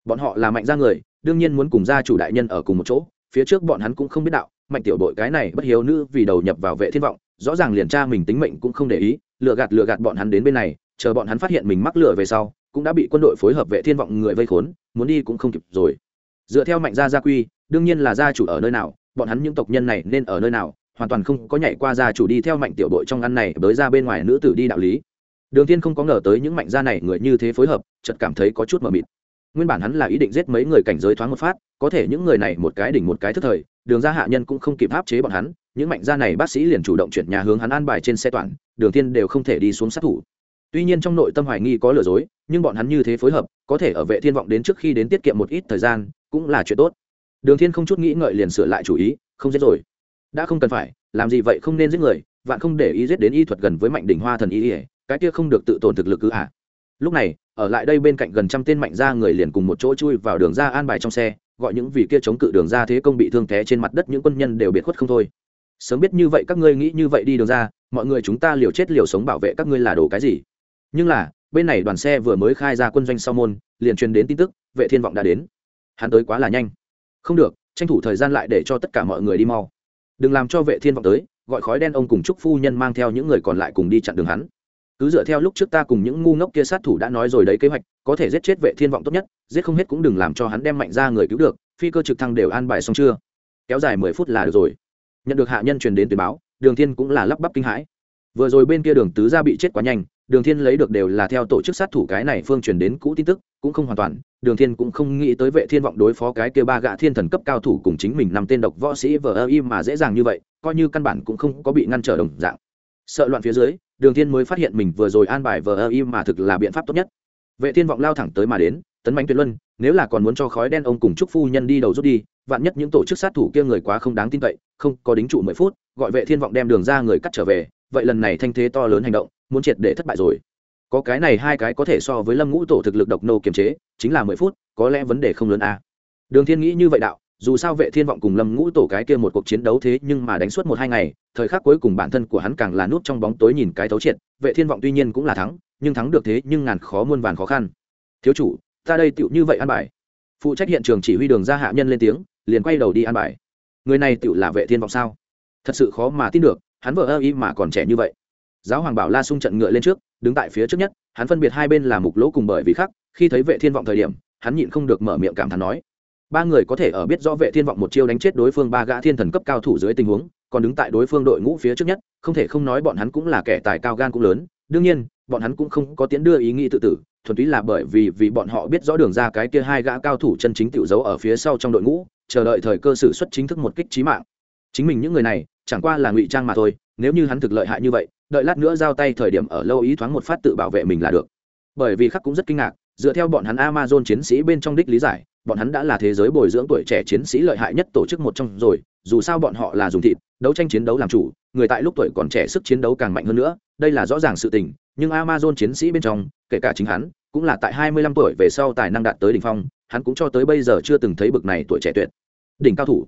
Bọn họ là mạnh gia người đương nhiên muốn cùng gia chủ đại nhân ở cùng một chỗ, phía trước bọn hắn cũng không biết đạo, mạnh tiểu đội cái này bất hiếu nữ vì đầu nhập vào vệ thiên vọng, rõ ràng liền tra mình tính mệnh cũng không để ý, lừa gạt lừa gạt bọn hắn đến bên này, chờ bọn hắn phát hiện mình mắc lừa về sau, cũng đã bị quân đội phối hợp vệ thiên vọng người vây khốn, muốn đi cũng không kịp rồi. Dựa theo mạnh gia gia quy, đương nhiên là gia chủ ở nơi nào, bọn hắn những tộc nhân này nên ở nơi nào, hoàn toàn không có nhảy qua gia chủ đi theo mạnh tiểu đội trong ăn này bới ra bên ngoài nữ tử đi đạo lý. Đường tiên không có ngờ tới những mạnh gia này người như thế phối hợp, chợt cảm thấy có chút mờ mịt nguyên bản hắn là ý định giết mấy người cảnh giới thoáng một phát, có thể những người này một cái đỉnh một cái thức thời, đường ra hạ nhân cũng không kịp áp chế bọn hắn, những mạnh gia này bác sĩ liền chủ động chuyển nhà hướng hắn an bài trên xe toàn, đường tiên đều không thể đi xuống sát thủ. Tuy nhiên trong nội tâm hoài nghi có lừa dối, nhưng bọn hắn như thế phối hợp, có thể ở vệ thiên vọng đến trước khi đến tiết kiệm một ít thời gian, cũng là chuyện tốt. Đường thiên không chút nghĩ ngợi liền sửa lại chủ ý, không giết rồi. Đã không cần phải, làm gì vậy không nên giết người, vạn không để ý giết đến y thuật gần với mạnh đỉnh hoa thần y cái kia không được tự tổn thực lực cứ à. Lúc này ở lại đây bên cạnh gần trăm tên mạnh gia người liền cùng một chỗ chui vào đường ra an bài trong xe, gọi những vị kia chống cự đường ra thế công bị thương té trên mặt đất, những quân nhân đều biệt khuất không thôi. Sớm biết như vậy các ngươi nghĩ như vậy đi đường ra, mọi người chúng ta liều chết liều sống bảo vệ các ngươi là đồ cái gì? Nhưng là, bên này đoàn xe vừa mới khai ra quân doanh sau môn, liền truyền đến tin tức, vệ thiên vọng đã đến. Hắn tới quá là nhanh. Không được, tranh thủ thời gian lại để cho tất cả mọi người đi mau. Đừng làm cho vệ thiên vọng tới, gọi khói đen ông cùng trúc phu nhân mang theo những người còn lại cùng đi chặn đường hắn cứ dựa theo lúc trước ta cùng những ngu ngốc kia sát thủ đã nói rồi đấy kế hoạch, có thể giết chết vệ thiên vọng tốt nhất, giết không hết cũng đừng làm cho hắn đem mạnh ra người cứu được, phi cơ trực thăng đều an bài xong chưa? Kéo dài mười phút là được rồi. Nhận được hạ nhân truyền đến tuyên báo, đường thiên cũng là lắp bắp kinh hãi. Vừa rồi bên kia đường tứ gia bị chết quá nhanh, đường thiên lấy được đều là theo tổ chức sát thủ cái này phương truyền đến cũ tin tức, cũng không hoàn toàn, đường thiên cũng không nghĩ tới vệ thiên vọng đối phó cái kia ba gã thiên thần cấp cao thủ cùng chính mình năm tên độc võ sĩ vờ im mà dễ dàng như vậy, coi như căn bản cũng không có bị ngăn trở đồng dạng. Sợ loạn phía dưới đường thiên mới phát hiện mình vừa rồi an bài vờ ơ im mà thực là biện pháp tốt nhất vệ thiên vọng lao thẳng tới mà đến, tấn bánh tuyệt luân, nếu là còn muốn cho khói đen ông cùng trúc phu nhân đi đầu rút đi, vạn nhất những tổ chức sát thủ kia người quá không đáng tin cậy, không có đính trụ mười phút, gọi vệ thiên vọng đem đường ra người cắt trở về, vậy lần này thanh thế to lớn hành động, muốn triệt để thất bại rồi có cái này hai cái có thể so với lâm ngũ tổ thực lực độc nô kiềm chế, chính là mười phút, có lẽ vấn đề không lớn a à. đường thiên nghĩ như vậy đạo dù sao vệ thiên vọng cùng lâm ngũ tổ cái kia một cuộc chiến đấu thế nhưng mà đánh suốt một hai ngày, thời khắc cuối cùng bản thân của hắn càng là nút trong bóng tối nhìn cái thấu triệt, vệ thiên vọng tuy nhiên cũng là thắng, nhưng thắng được thế nhưng ngàn khó muôn vàn khó khăn. Thiếu chủ, ta đây tựu như vậy an bài. Phụ trách hiện trường chỉ huy đường ra hạ nhân lên tiếng, liền quay đầu đi an bài. Người này tựu là vệ thiên vọng sao? Thật sự khó mà tin được, hắn vợ ơ ý mà còn trẻ như vậy. Giáo hoàng bảo la sung trận ngựa lên trước, đứng tại phía trước nhất, hắn phân biệt hai bên là mục lỗ cùng bởi vì khác khi thấy vệ thiên vọng thời điểm, hắn nhịn không được mở miệng cảm thán nói ba người có thể ở biết rõ vệ thiên vọng một chiêu đánh chết đối phương ba gã thiên thần cấp cao thủ dưới tình huống, còn đứng tại đối phương đội ngũ phía trước nhất, không thể không nói bọn hắn cũng là kẻ tài cao gan cũng lớn. Đương nhiên, bọn hắn cũng không có tiến đưa ý nghĩ tự tử, thuần túy là bởi vì vì bọn họ biết rõ đường ra cái kia hai gã cao thủ chân chính tiểu giấu ở phía sau trong đội ngũ, chờ đợi thời cơ sử xuất chính thức một kích trí mạng. Chính mình những người này, chẳng qua là ngụy trang mà thôi, nếu như hắn thực lợi hại như vậy, đợi lát nữa giao tay thời điểm ở lâu ý thoáng một phát tự bảo vệ mình là được. Bởi vì khắc cũng rất kinh ngạc, dựa theo bọn hắn amazon chiến sĩ bên trong đích lý giải bọn hắn đã là thế giới bồi dưỡng tuổi trẻ chiến sĩ lợi hại nhất tổ chức một trong rồi, dù sao bọn họ là dùng thịt, đấu tranh chiến đấu làm chủ, người tại lúc tuổi còn trẻ sức chiến đấu càng mạnh hơn nữa, đây là rõ ràng sự tình, nhưng amazon chiến sĩ bên trong, kể cả chính hắn, cũng là tại 25 tuổi về sau tài năng đạt tới đỉnh phong, hắn cũng cho tới bây giờ chưa từng thấy bực này tuổi trẻ tuyệt. Đỉnh cao thủ.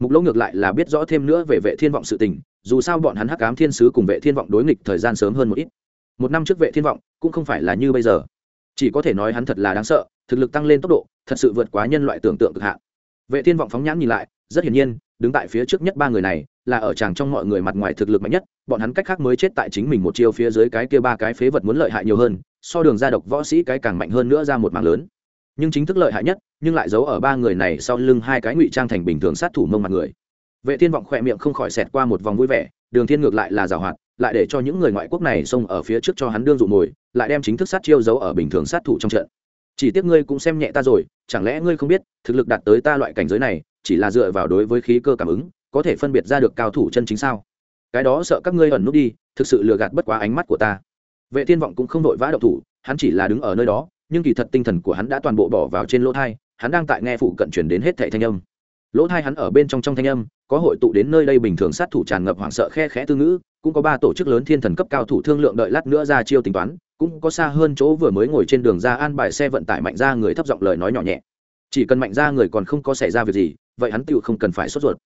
Mục lỗ ngược lại là biết rõ thêm nữa về vệ thiên vọng sự tình, dù sao bọn hắn hắc ám thiên sứ cùng vệ thiên vọng đối nghịch thời gian sớm hơn một ít. Một năm trước vệ thiên vọng cũng không phải là như bây giờ. Chỉ có thể nói hắn thật là đáng sợ thực lực tăng lên tốc độ, thật sự vượt quá nhân loại tưởng tượng cực hạn. Vệ thiên vọng phóng nhãn nhìn lại, rất hiển nhiên, đứng tại phía trước nhất ba người này, là ở chàng trong mọi người mặt ngoài thực lực mạnh nhất, bọn hắn cách khác mới chết tại chính mình một chiêu phía dưới cái kia ba cái phế vật muốn lợi hại nhiều hơn, so đường ra độc võ sĩ cái càng mạnh hơn nữa ra một mạng lớn. Nhưng chính thức lợi hại nhất, nhưng lại giấu ở ba người này sau lưng hai cái ngụy trang thành bình thường sát thủ mông mặt người. Vệ thiên vọng khỏe miệng không khỏi xẹt qua một vòng vui vẻ, đường thiên ngược lại là giảo hoạt, lại để cho những người ngoại quốc này xông ở phía trước cho hắn đương dụ mồi lại đem chính thức sát chiêu giấu ở bình thường sát thủ trong trận chỉ tiếc ngươi cũng xem nhẹ ta rồi, chẳng lẽ ngươi không biết, thực lực đạt tới ta loại cảnh giới này, chỉ là dựa vào đối với khí cơ cảm ứng, có thể phân biệt ra được cao thủ chân chính sao? Cái đó sợ các ngươi ẩn nút đi, thực sự lừa gạt bất quá ánh mắt của ta. Vệ thiên vọng cũng không đội vã động thủ, hắn chỉ là đứng ở nơi đó, nhưng kỳ thật tinh thần của hắn đã toàn bộ bỏ vào trên lỗ thai, hắn đang tại nghe phụ cận chuyển đến hết thệ thanh âm. Lỗ thai hắn ở bên trong trong thanh âm, có hội tụ đến nơi đây bình thường sát thủ tràn ngập hoảng sợ khe khẽ tư ngữ, cũng có ba tổ chức lớn thiên thần cấp cao thủ thương lượng đợi lát nữa ra chiêu tính toán cũng có xa hơn chỗ vừa mới ngồi trên đường ra an bài xe vận tải mạnh ra người thấp giọng lời nói nhỏ nhẹ. Chỉ cần mạnh ra người còn không có xảy ra việc gì, vậy hắn tự không cần phải sốt ruột.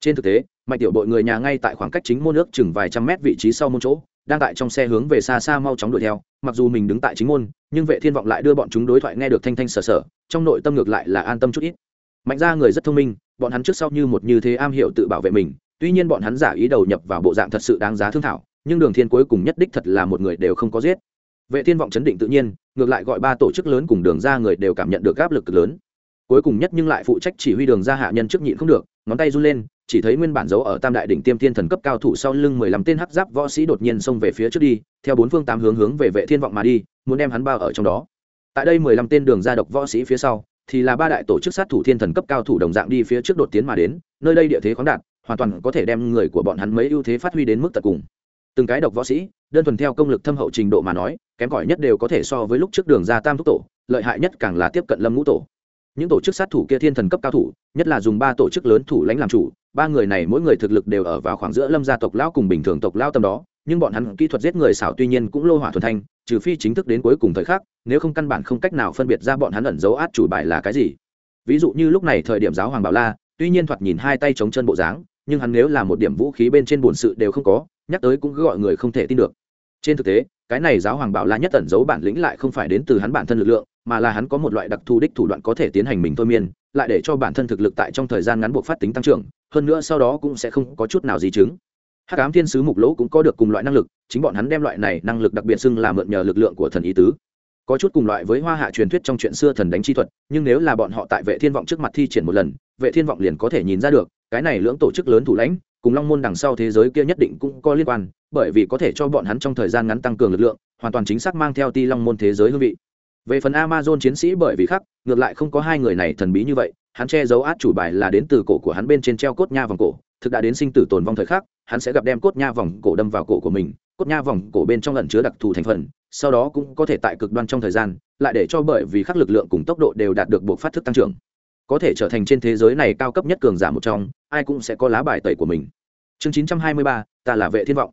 Trên thực tế, mạnh tiểu đội người nhà ngay tại khoảng cách chính môn nước chừng vài trăm mét vị trí sau môn chỗ, đang tại trong xe hướng về xa xa mau chóng đuổi theo. Mặc dù mình đứng tại chính môn, nhưng vệ thiên vọng lại đưa bọn chúng đối thoại nghe được thanh thanh sở sở, trong nội tâm ngược lại là an tâm chút ít. Mạnh ra người rất thông minh, bọn hắn trước sau như một như thế am hiểu tự bảo vệ mình, tuy nhiên bọn hắn giả ý đầu nhập vào bộ dạng thật sự đáng giá thương thảo, nhưng đường thiên cuối cùng nhất đích thật là một người đều không có giết vệ thiên vọng chấn định tự nhiên, ngược lại gọi ba tổ chức lớn cùng đường ra người đều cảm nhận được áp lực cực lớn. Cuối cùng nhất nhưng lại phụ trách chỉ huy đường ra hạ nhân trước nhịn không được, ngón tay run lên, chỉ thấy nguyên bản dấu ở tam đại đỉnh tiêm thiên thần cấp cao thủ sau lưng mười lăm tên hắc giáp võ sĩ đột nhiên xông về phía trước đi, theo bốn phương tám hướng hướng về vệ thiên vọng mà đi, muốn đem hắn bao ở trong đó. Tại đây mười lăm tên đường ra độc võ sĩ phía sau, thì là ba đại tổ chức sát thủ thiên thần cấp cao thủ đồng dạng đi phía trước đột tiến mà đến, nơi đây địa thế khoáng đạt, hoàn toàn có thể đem người của bọn hắn mấy ưu thế phát huy đến mức tận cùng. Từng cái độc võ sĩ đơn thuần theo công lực thâm hậu trình độ mà nói, kém cỏi nhất đều có thể so với lúc trước đường ra tam thúc tổ, lợi hại nhất càng là tiếp cận lâm ngũ tổ. Những tổ chức sát thủ kia thiên thần cấp cao thủ, nhất là dùng ba tổ chức lớn thủ lãnh làm chủ, ba người này mỗi người thực lực đều ở vào khoảng giữa lâm gia tộc lão cùng bình thường tộc lao tầm đó, nhưng bọn hắn kỹ thuật giết người xảo tuy nhiên cũng lô hỏa thuần thanh, trừ phi chính thức đến cuối cùng thời khắc, nếu không căn bản không cách nào phân biệt ra bọn hắn ẩn giấu át chủ bài là cái gì. Ví dụ như lúc này thời điểm giáo hoàng bảo la, tuy nhiên thoạt nhìn hai tay chống chân bộ dáng nhưng hắn nếu là một điểm vũ khí bên trên bổn sự đều không có, nhắc tới cũng cứ gọi người không thể tin được. Trên thực tế, cái này giáo hoàng bảo la nhất ẩn giấu bản lĩnh lại không phải đến từ hắn bản thân lực lượng, mà là hắn có một loại đặc thù đích thủ đoạn có thể tiến hành mình thôi miên, lại để cho bản thân thực lực tại trong thời gian ngắn buộc phát tính tăng trưởng, hơn nữa sau đó cũng sẽ không có chút nào gì chứng. Hắc ám thiên sứ mục lỗ cũng có được cùng loại năng lực, chính bọn hắn đem loại này năng lực đặc biệt xưng là mượn nhờ lực lượng của thần ý tứ. Có chút cùng loại với hoa hạ truyền thuyết trong chuyện xưa thần đánh chi thuật, nhưng nếu là bọn họ tại vệ thiên vọng trước mặt thi triển một lần, vệ thiên vọng liền có thể nhìn ra được cái này lưỡng tổ chức lớn thủ lãnh, cùng long môn đằng sau thế giới kia nhất định cũng có liên quan, bởi vì có thể cho bọn hắn trong thời gian ngắn tăng cường lực lượng, hoàn toàn chính xác mang theo ti long môn thế giới hương vị. Về phần amazon chiến sĩ bởi vì khác, ngược lại không có hai người này thần bí như vậy, hắn che giấu át chủ bài là đến từ cổ của hắn bên trên treo cốt nha vòng cổ, thực đã đến sinh tử tồn vong thời khắc, hắn sẽ gặp đem cốt nha vòng cổ đâm vào cổ của mình, cốt nha vòng cổ bên trong lần chứa đặc thù thành phần, sau đó cũng có thể tại cực đoan trong thời gian, lại để cho bởi vì khắc lực lượng cùng tốc độ đều đạt được buộc phát thức tăng trưởng có thể trở thành trên thế giới này cao cấp nhất cường giả một trong ai cũng sẽ có lá bài tẩy của mình. Chương 923, ta là vệ thiên vọng.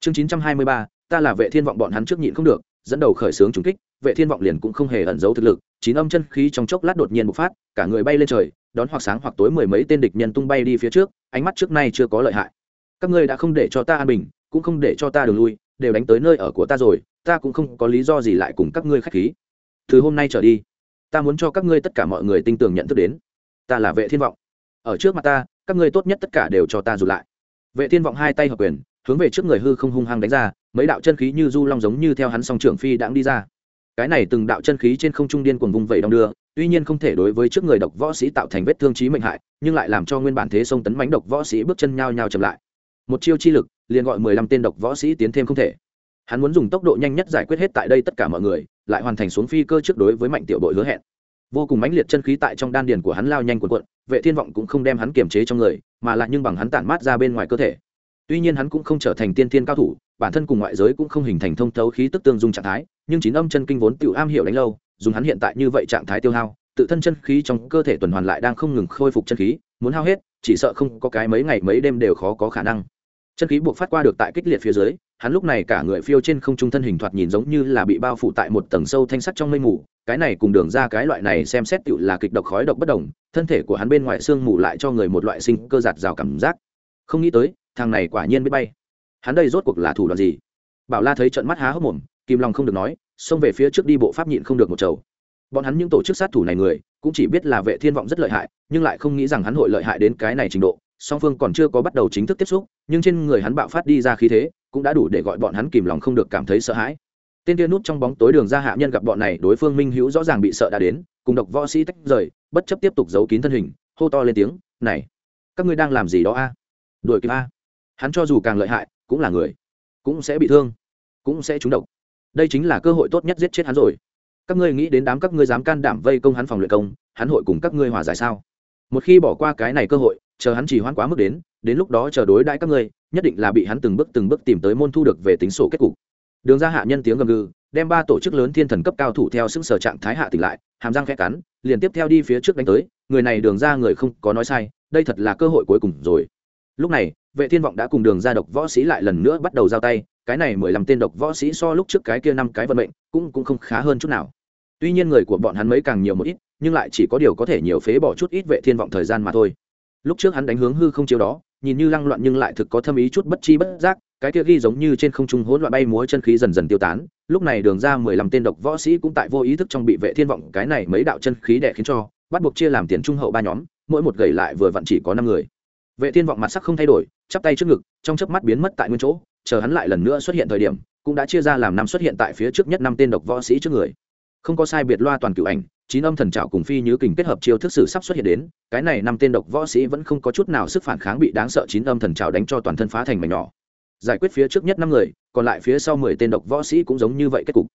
Chương 923, ta là vệ thiên vọng bọn hắn trước nhịn không được dẫn đầu khởi xướng trúng kích vệ thiên vọng liền cũng không hề ẩn giấu thực lực chín âm chân khí trong chốc lát đột nhiên bộc phát cả người bay lên trời đón hoặc sáng hoặc tối mười mấy tên địch nhân tung bay đi phía trước ánh mắt trước nay chưa có lợi hại. Các ngươi đã không để cho ta an bình cũng không để cho ta đường lui đều đánh tới nơi ở của ta rồi ta cũng không có lý do gì lại cùng các ngươi khách khí. Từ hôm nay trở đi ta muốn cho các ngươi tất cả mọi người tin tưởng nhận thức đến. Ta là vệ thiên vọng. Ở trước mặt ta, các ngươi tốt nhất tất cả đều cho ta dù lại. Vệ thiên vọng hai tay hợp quyền, hướng về trước người hư không hung hăng đánh ra, mấy đạo chân khí như du long giống như theo hắn song trưởng phi đãng đi ra. Cái này từng đạo chân khí trên không trung điên cuồng vung vẩy đong đưa, tuy nhiên không thể đối với trước người độc võ sĩ tạo thành vết thương chí mệnh hại, nhưng lại làm cho nguyên bản thế sông tấn mánh độc võ sĩ bước chân nhao nhao chậm lại. Một chiêu chi lực, liền gọi mười lăm tên độc võ sĩ tiến thêm không thể. Hắn muốn dùng tốc độ nhanh nhất giải quyết hết tại đây tất cả mọi người lại hoàn thành xuống phi cơ trước đối với mạnh tiểu đội hứa hẹn. Vô cùng mãnh liệt chân khí tại trong đan điền của hắn lao nhanh cuộn cuộn, vệ thiên vọng cũng không đem hắn kiềm chế trong người, mà lại nhưng bằng hắn tản mát ra bên ngoài cơ thể. Tuy nhiên hắn cũng không trở thành tiên thiên cao thủ, bản thân cùng ngoại giới cũng không hình thành thông thấu khí tức tương dung trạng thái, nhưng chín âm chân kinh vốn tiểu am hiểu đánh lâu, dùng hắn hiện tại như vậy trạng thái tiêu hao, tự thân chân khí trong cơ thể tuần hoàn lại đang không ngừng khôi phục chân khí, muốn hao hết, chỉ sợ không có cái mấy ngày mấy đêm đều khó có khả năng. Chân khí buộc phát qua được tại kích liệt phía dưới hắn lúc này cả người phiêu trên không trung thân hình thoạt nhìn giống như là bị bao phủ tại một tầng sâu thanh sắt trong mây mù. Cái này cùng đường ra cái loại này xem xét tựu là kịch độc khói độc bất đồng, thân thể của hắn bên ngoài xương mù lại cho người một loại sinh cơ giạt rào cảm giác. Không nghĩ tới, thằng này quả nhiên biết bay. Hắn đây rốt cuộc là thủ đoạn gì? Bảo la thấy trận mắt há hốc mồm kim long không được nói, xông về phía trước đi bộ pháp nhịn không được một chầu. Bọn hắn những tổ chức sát thủ này người, cũng chỉ biết là vệ thiên vọng rất lợi hại, nhưng lại không nghĩ rằng hắn hội lợi hại đến cái này trình độ song phương còn chưa có bắt đầu chính thức tiếp xúc, nhưng trên người hắn bạo phát đi ra khí thế, cũng đã đủ để gọi bọn hắn kìm lòng không được cảm thấy sợ hãi. Tên kia nút trong bóng tối đường ra hạ nhân gặp bọn này, đối phương minh hữu rõ ràng bị sợ đã đến, cùng độc võ sĩ tách rời, bất chấp tiếp tục giấu kín thân hình, hô to lên tiếng, này, các ngươi đang làm gì đó a? Đuổi kịp a? Hắn cho dù càng lợi hại, cũng là người, cũng sẽ bị thương, cũng sẽ trúng độc. Đây chính là cơ hội tốt nhất giết chết hắn rồi. Các ngươi nghĩ đến đám các ngươi dám can đảm vây công hắn phòng luyện công, hắn hội cùng các ngươi hòa giải sao? Một khi bỏ qua cái này cơ hội, chờ hắn chỉ hoãn quá mức đến đến lúc đó chờ đối đãi các ngươi, nhất định là bị hắn từng bước từng bước tìm tới môn thu được về tính sổ kết cục. Đường ra hạ nhân tiếng gầm gừ, đem ba tổ chức lớn thiên thần cấp cao thủ theo sức sở trạng thái hạ tỉnh lại, hàm răng khẽ cắn, liền tiếp theo đi phía trước đánh tới, người này đường ra người không có nói sai, đây thật là cơ hội cuối cùng rồi. Lúc này, vệ thiên vọng đã cùng đường ra độc võ sĩ lại lần nữa bắt đầu giao tay, cái này mười lăm tên độc võ sĩ so lúc trước cái kia năm cái vận mệnh cũng cũng không khá hơn chút nào tuy nhiên người của bọn hắn mấy càng nhiều một ít, nhưng lại chỉ có điều có thể nhiều phế bỏ chút ít vệ thiên vọng thời gian mà thôi. Lúc trước hắn đánh hướng hư không chiếu đó, nhìn như lăng loạn nhưng lại thực có thâm ý chút bất chi bất giác, cái kia ghi giống như trên không trung hỗn loạn bay múa chân khí dần dần tiêu tán, lúc này đường ra mười lăm tên độc võ sĩ cũng tại vô ý thức trong bị vệ thiên vọng cái này mấy đạo chân khí đẻ khiến cho, bắt buộc chia làm tiền trung hậu ba nhóm, mỗi một gầy lại vừa vặn chỉ có năm người. Vệ thiên vọng mặt sắc không thay đổi, chắp tay trước ngực, trong chớp mắt biến mất tại nguyên chỗ, chờ hắn lại lần nữa xuất hiện thời điểm, cũng đã chia ra làm năm xuất hiện tại phía trước nhất năm tên độc võ sĩ trước người không có sai biệt loa toàn cựu ảnh, chín âm thần trảo cùng phi như kình kết hợp chiêu thức sử sắp xuất hiện đến, cái này năm tên độc võ sĩ vẫn không có chút nào sức phản kháng bị đáng sợ chín âm thần trảo đánh cho toàn thân phá thành mảnh nhỏ. Giải quyết phía trước nhất năm người, còn lại phía sau mười tên độc võ sĩ cũng giống như vậy kết cục.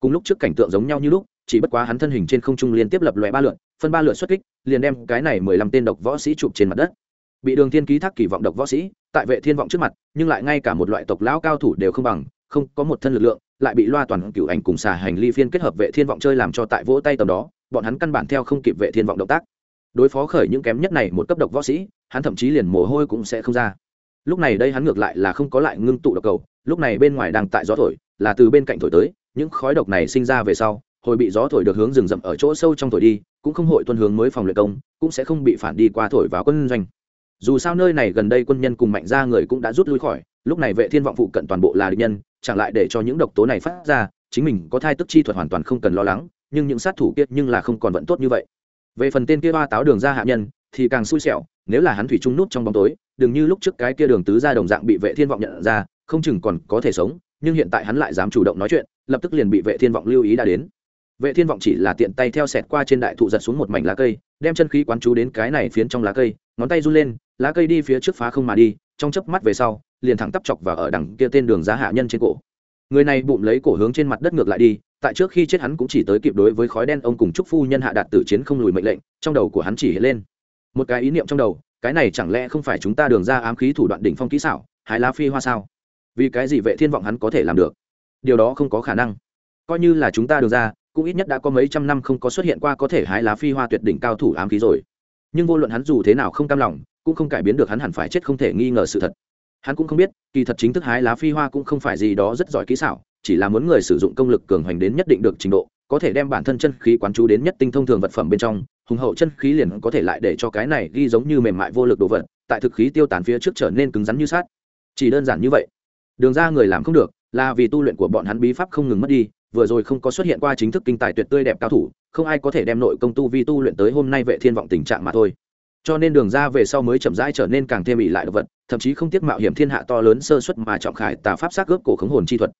Cùng lúc trước cảnh tượng giống nhau như lúc, chỉ bất quá hắn thân hình trên không trung liên tiếp lập loại ba lượn, phân ba lượn xuất kích, liền đem cái này mười lăm tên độc võ sĩ chụp trên mặt đất. Bị đường thiên ký thác kỳ vọng độc võ sĩ, tại vệ thiên vọng trước mặt, nhưng lại ngay cả một loại tộc lão cao thủ đều không bằng, không có một thân lực lượng lại bị loa toàn cửu ảnh cùng xà hành ly phiên kết hợp vệ thiên vọng chơi làm cho tại vỗ tay tầm đó, bọn hắn căn bản theo không kịp vệ thiên vọng động tác. Đối phó khởi những kém nhất này một cấp độc võ sĩ, hắn thậm chí liền mồ hôi cũng sẽ không ra. Lúc này đây hắn ngược lại là không có lại ngưng tụ độc cầu, lúc này bên ngoài đang tại gió thổi, là từ bên cạnh thổi tới, những khói độc này sinh ra về sau, hồi bị gió thổi được hướng rừng rậm ở chỗ sâu trong thổi đi, cũng không hội tuân hướng mới phòng luyện công, cũng sẽ không bị phản đi qua thổi vào quân doanh. Dù sao nơi này gần đây quân nhân cùng mạnh ra người cũng đã rút lui khỏi, lúc này vệ thiên vọng phụ cận toàn bộ là địch nhân chẳng lại để cho những độc tố này phát ra, chính mình có thai tức chi thuật hoàn toàn không cần lo lắng, nhưng những sát thủ kia nhưng là không còn vẫn tốt như vậy. Về phần tên kia ba táo đường ra hạ nhân, thì càng xui xẻo, nếu là hắn thủy trung nút trong bóng tối, đừng như lúc trước cái kia đường tứ ra đồng dạng bị vệ thiên vọng nhận ra, không chừng còn có thể sống, nhưng hiện tại hắn lại dám chủ động nói chuyện, lập tức liền bị vệ thiên vọng lưu ý đã đến. Vệ thiên vọng chỉ là tiện tay theo sẹt qua trên đại thụ giật xuống một mảnh lá cây, đem chân khí quán chú đến cái này phiến trong lá cây, ngón tay run lên, lá cây đi phía trước phá không mà đi, trong chớp mắt về sau liền thẳng tắp chọc và ở đằng kia tên đường giá hạ nhân trên cổ. Người này bụng lấy cổ hướng trên mặt đất ngược lại đi, tại trước khi chết hắn cũng chỉ tới kịp đối với khói đen ông cùng trúc phu nhân hạ đạt tử chiến không lùi mệnh lệnh, trong đầu của hắn chỉ hiện lên. Một cái ý niệm trong đầu, cái này chẳng lẽ không phải chúng ta đường ra ám khí thủ đoạn đỉnh phong kỹ xảo, hái lá phi hoa sao? Vì cái gì vệ thiên vọng hắn có thể làm được? Điều đó không có khả năng. Coi như là chúng ta đường ra, cũng ít nhất đã có mấy trăm năm không có xuất hiện qua có thể hái lá phi hoa tuyệt đỉnh cao thủ ám khí rồi. Nhưng vô luận hắn dù thế nào không cam lòng, cũng không cải biến được hắn hẳn phải chết không thể nghi ngờ sự thật hắn cũng không biết, kỳ thật chính thức hái lá phi hoa cũng không phải gì đó rất giỏi kỹ xảo, chỉ là muốn người sử dụng công lực cường hoành đến nhất định được trình độ, có thể đem bản thân chân khí quán chú đến nhất tinh thông thường vật phẩm bên trong, hùng hậu chân khí liền có thể lại để cho cái này ghi giống như mềm mại vô lực đồ vật, tại thực khí tiêu tán phía trước trở nên cứng rắn như sát chỉ đơn giản như vậy. Đường ra người làm không được, là vì tu luyện của bọn hắn bí pháp không ngừng mất đi, vừa rồi không có xuất hiện qua chính thức kinh tài tuyệt tươi đẹp cao thủ, không ai có thể đem nội công tu vi tu luyện tới hôm nay vệ thiên vọng tình trạng mà thôi. Cho nên đường ra về sau mới chậm rãi trở nên càng thêm ỉ lại đồ vật thậm chí không tiếc mạo hiểm thiên hạ to lớn sơ suất mà trọng khải tà pháp xác gớp cổ khống hồn chi thuật.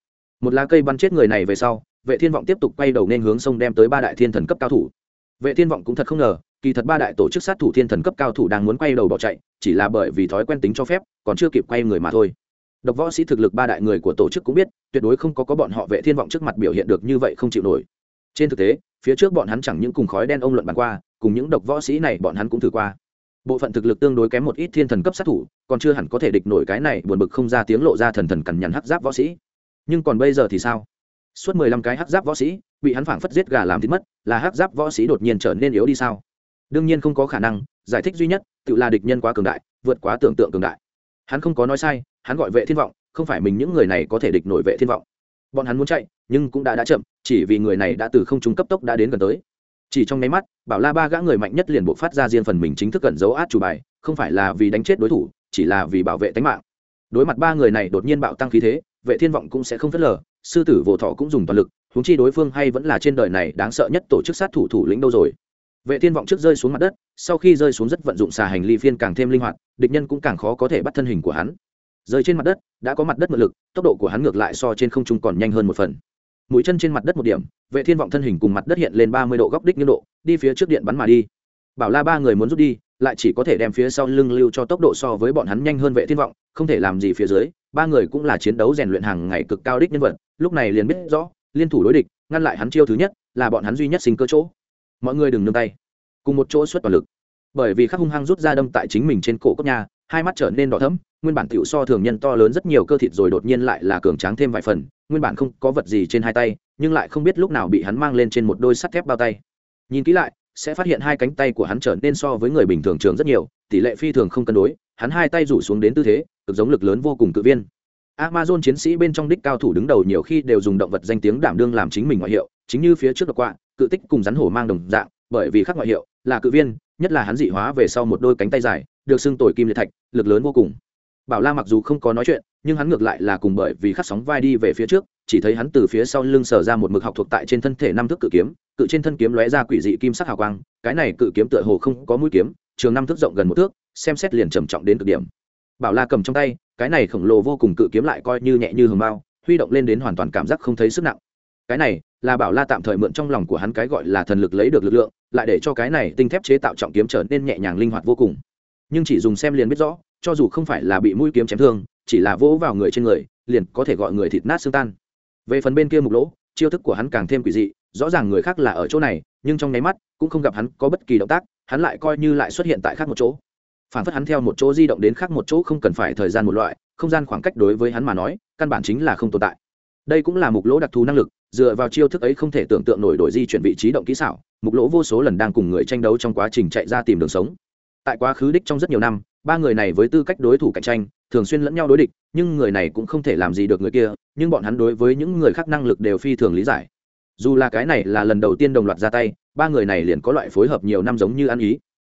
Một lá cây bắn chết người này về sau, vệ thiên vọng tiếp tục quay đầu nên hướng sông đem tới ba đại thiên thần cấp cao thủ. Vệ thiên vọng cũng thật không ngờ, kỳ thật ba đại tổ chức sát thủ thiên thần cấp cao thủ đang muốn quay đầu bỏ chạy, chỉ là bởi vì thói quen tính cho phép, còn chưa kịp quay người mà thôi. Độc võ sĩ thực lực ba đại người của tổ chức cũng biết, tuyệt đối không có có bọn họ vệ thiên vọng trước mặt biểu hiện được như vậy không chịu nổi. Trên thực tế, phía trước bọn hắn chẳng những cùng khói đen ông luận bàn qua, cùng những độc võ sĩ này bọn hắn cũng thử qua bộ phận thực lực tương đối kém một ít thiên thần cấp sát thủ, còn chưa hẳn có thể địch nổi cái này buồn bực không ra tiếng lộ ra thần thần cằn nhằn hắc giáp võ sĩ. Nhưng còn bây giờ thì sao? Suốt mười lăm cái hắc giáp võ sĩ, bị hắn phảng phất giết gà làm thịt mất, là hắc giáp võ sĩ đột nhiên trở nên yếu đi sao? Đương nhiên không có khả năng, giải thích duy nhất, tự là địch nhân quá cường đại, vượt quá tưởng tượng cường đại. Hắn không có nói sai, hắn gọi vệ thiên vọng, không phải mình những người này có thể địch nổi vệ thiên vọng. Bọn hắn muốn chạy, nhưng cũng đã đã chậm, chỉ vì người này đã từ không trung cấp tốc đã đến gần tới chỉ trong nháy mắt, bảo la ba gã người mạnh nhất liền buộc phát ra riêng phần mình chính thức cẩn giấu át chủ bài, không phải là vì đánh chết đối thủ, chỉ là vì bảo vệ tính mạng. Đối mặt ba người này đột nhiên bạo tăng khí thế, vệ thiên vọng cũng sẽ không phớt lờ, sư tử vô thọ cũng dùng toàn lực, huống chi đối phương hay vẫn là trên đời này đáng sợ nhất tổ chức sát thủ thủ lĩnh đâu rồi. Vệ thiên vọng trước rơi xuống mặt đất, sau khi rơi xuống rất vận dụng xà hành ly phiên càng thêm linh hoạt, địch nhân cũng càng khó có thể bắt thân hình của hắn. Rơi trên mặt đất, đã có mặt đất mượn lực, tốc độ của hắn ngược lại so trên không trung còn nhanh hơn một phần mũi chân trên mặt đất một điểm, vệ thiên vọng thân hình cùng mặt đất hiện lên ba mươi độ góc đích như độ, đi phía trước điện bắn mà đi. Bảo la ba người muốn rút đi, lại chỉ có thể đem phía sau lưng lưu cho tốc độ so với bọn hắn nhanh hơn vệ thiên vọng, không thể làm gì phía dưới, ba người cũng là chiến đấu rèn luyện hàng ngày cực cao đích nhân vật, lúc này liền biết rõ, liên thủ đối địch, ngăn lại hắn chiêu thứ nhất, là bọn hắn duy nhất sinh cơ chỗ. Mọi người đừng nương tay. Cùng một chỗ xuất toàn lực. Bởi vì khắc hung hăng rút ra đâm tại chính mình trên cổ cốc nhà hai mắt trở nên đỏ thẫm, nguyên bản tiểu so thường nhân to lớn rất nhiều cơ thịt rồi đột nhiên lại là cường tráng thêm vài phần, nguyên bản không có vật gì trên hai tay, nhưng lại không biết lúc nào bị hắn mang lên trên một đôi sắt thép bao tay. Nhìn kỹ lại, sẽ phát hiện hai cánh tay của hắn trở nên so với người bình thường trường rất nhiều, tỷ lệ phi thường không cân đối, hắn hai tay rủ xuống đến tư thế, cực giống lực lớn vô cùng cự viên. Amazon chiến sĩ bên trong đích cao thủ đứng đầu nhiều khi đều dùng động vật danh tiếng đảm đương làm chính mình ngoại hiệu, chính như phía trước độc quạ cự tích cùng rắn hổ mang đồng dạng, bởi vì khác ngoại hiệu là cự viên, nhất là hắn dị hóa về sau một đôi cánh tay dài được xưng tồi kim liệt thạch, lực lớn vô cùng. Bảo la mặc dù không có nói chuyện, nhưng hắn ngược lại là cùng bởi vì khắc sóng vai đi về phía trước, chỉ thấy hắn từ phía sau lưng sở ra một mực học thuộc tại trên thân thể năm thước cự kiếm, cự trên thân kiếm lóe ra quỷ dị kim sắc hào quang, cái này cự kiếm tựa hồ không có mũi kiếm, trường năm thước rộng gần một thước, xem xét liền trầm trọng đến cực điểm. Bảo la cầm trong tay, cái này khổng lồ vô cùng cự kiếm lại coi như nhẹ như hường bao huy động lên đến hoàn toàn cảm giác không thấy sức nặng. Cái này là bảo la tạm thời mượn trong lòng của hắn cái gọi là thần lực lấy được lực lượng, lại để cho cái này tinh thép chế tạo trọng kiếm trở nên nhẹ nhàng linh hoạt vô cùng nhưng chỉ dùng xem liền biết rõ, cho dù không phải là bị mũi kiếm chém thương, chỉ là vỗ vào người trên người, liền có thể gọi người thịt nát xương tan. Về phần bên kia mục lỗ, chiêu thức của hắn càng thêm quỷ dị, rõ ràng người khác là ở chỗ này, nhưng trong nháy mắt, cũng không gặp hắn có bất kỳ động tác, hắn lại coi như lại xuất hiện tại khác một chỗ. Phản phất hắn theo một chỗ di động đến khác một chỗ không cần phải thời gian một loại, không gian khoảng cách đối với hắn mà nói, căn bản chính là không tồn tại. Đây cũng là mục lỗ đặc thù năng lực, dựa vào chiêu thức ấy không thể tưởng tượng nổi đổi di chuyển vị trí động kỹ xảo, mục lỗ vô số lần đang cùng người tranh đấu trong quá trình chạy ra tìm đường sống tại quá khứ đích trong rất nhiều năm ba người này với tư cách đối thủ cạnh tranh thường xuyên lẫn nhau đối địch nhưng người này cũng không thể làm gì được người kia nhưng bọn hắn đối với những người khác năng lực đều phi thường lý giải. Dù là cái này là lần đầu tiên đồng loạt ra tay ba người này liền có loại phối hợp nhiều năm giống như ăn ý.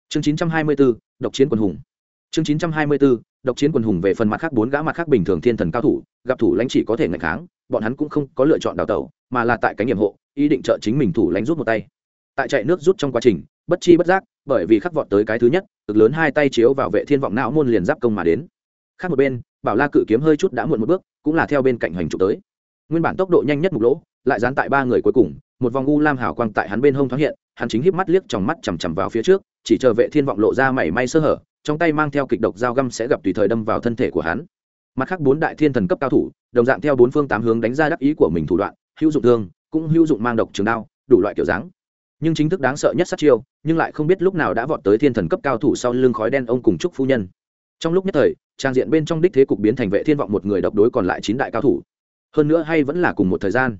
Chương 924, độc chiến quân hùng. Chương 924, độc chiến quân hùng về phần mặt khác bốn gã mặt khác bình thường thiên thần cao thủ gặp thủ lãnh chỉ có thể ngạch kháng bọn hắn cũng không có lựa chọn đào tẩu mà là tại cái nhiệm hộ ý định trợ chính mình thủ lãnh rút một tay. Tại chạy nước rút trong quá trình bất chi bất giác, bởi vì khắc vọt tới cái thứ nhất, cực lớn hai tay chiếu vào vệ thiên vọng não môn liền giáp công mà đến. Khác một bên, bảo la cự kiếm hơi chút đã muộn một bước, cũng là theo bên cạnh hoành trụ tới. Nguyên bản tốc độ nhanh nhất mục lỗ, lại dán tại ba người cuối cùng, một vòng u lam hào quang tại hắn bên hông thoáng hiện, hắn chính híp mắt liếc trong mắt chằm chằm vào phía trước, chỉ chờ vệ thiên vọng lộ ra mảy may sơ hở, trong tay mang theo kịch độc dao găm sẽ gặp tùy thời đâm vào thân thể của hắn. Mặt khác bốn đại thiên thần cấp cao thủ, đồng dạng theo bốn phương tám hướng đánh ra đắc ý của mình thủ đoạn, hữu dụng thương, cũng hữu dụng mang độc trường đao, đủ loại kiểu dáng nhưng chính thức đáng sợ nhất sát chiêu, nhưng lại không biết lúc nào đã vọt tới thiên thần cấp cao thủ sau lưng khói đen ông cùng chúc phu nhân. Trong lúc nhất thời, trang diện bên trong đích thế cục biến thành vệ thiên vọng một người độc đối còn lại chín đại cao thủ. Hơn nữa hay vẫn là cùng một thời gian.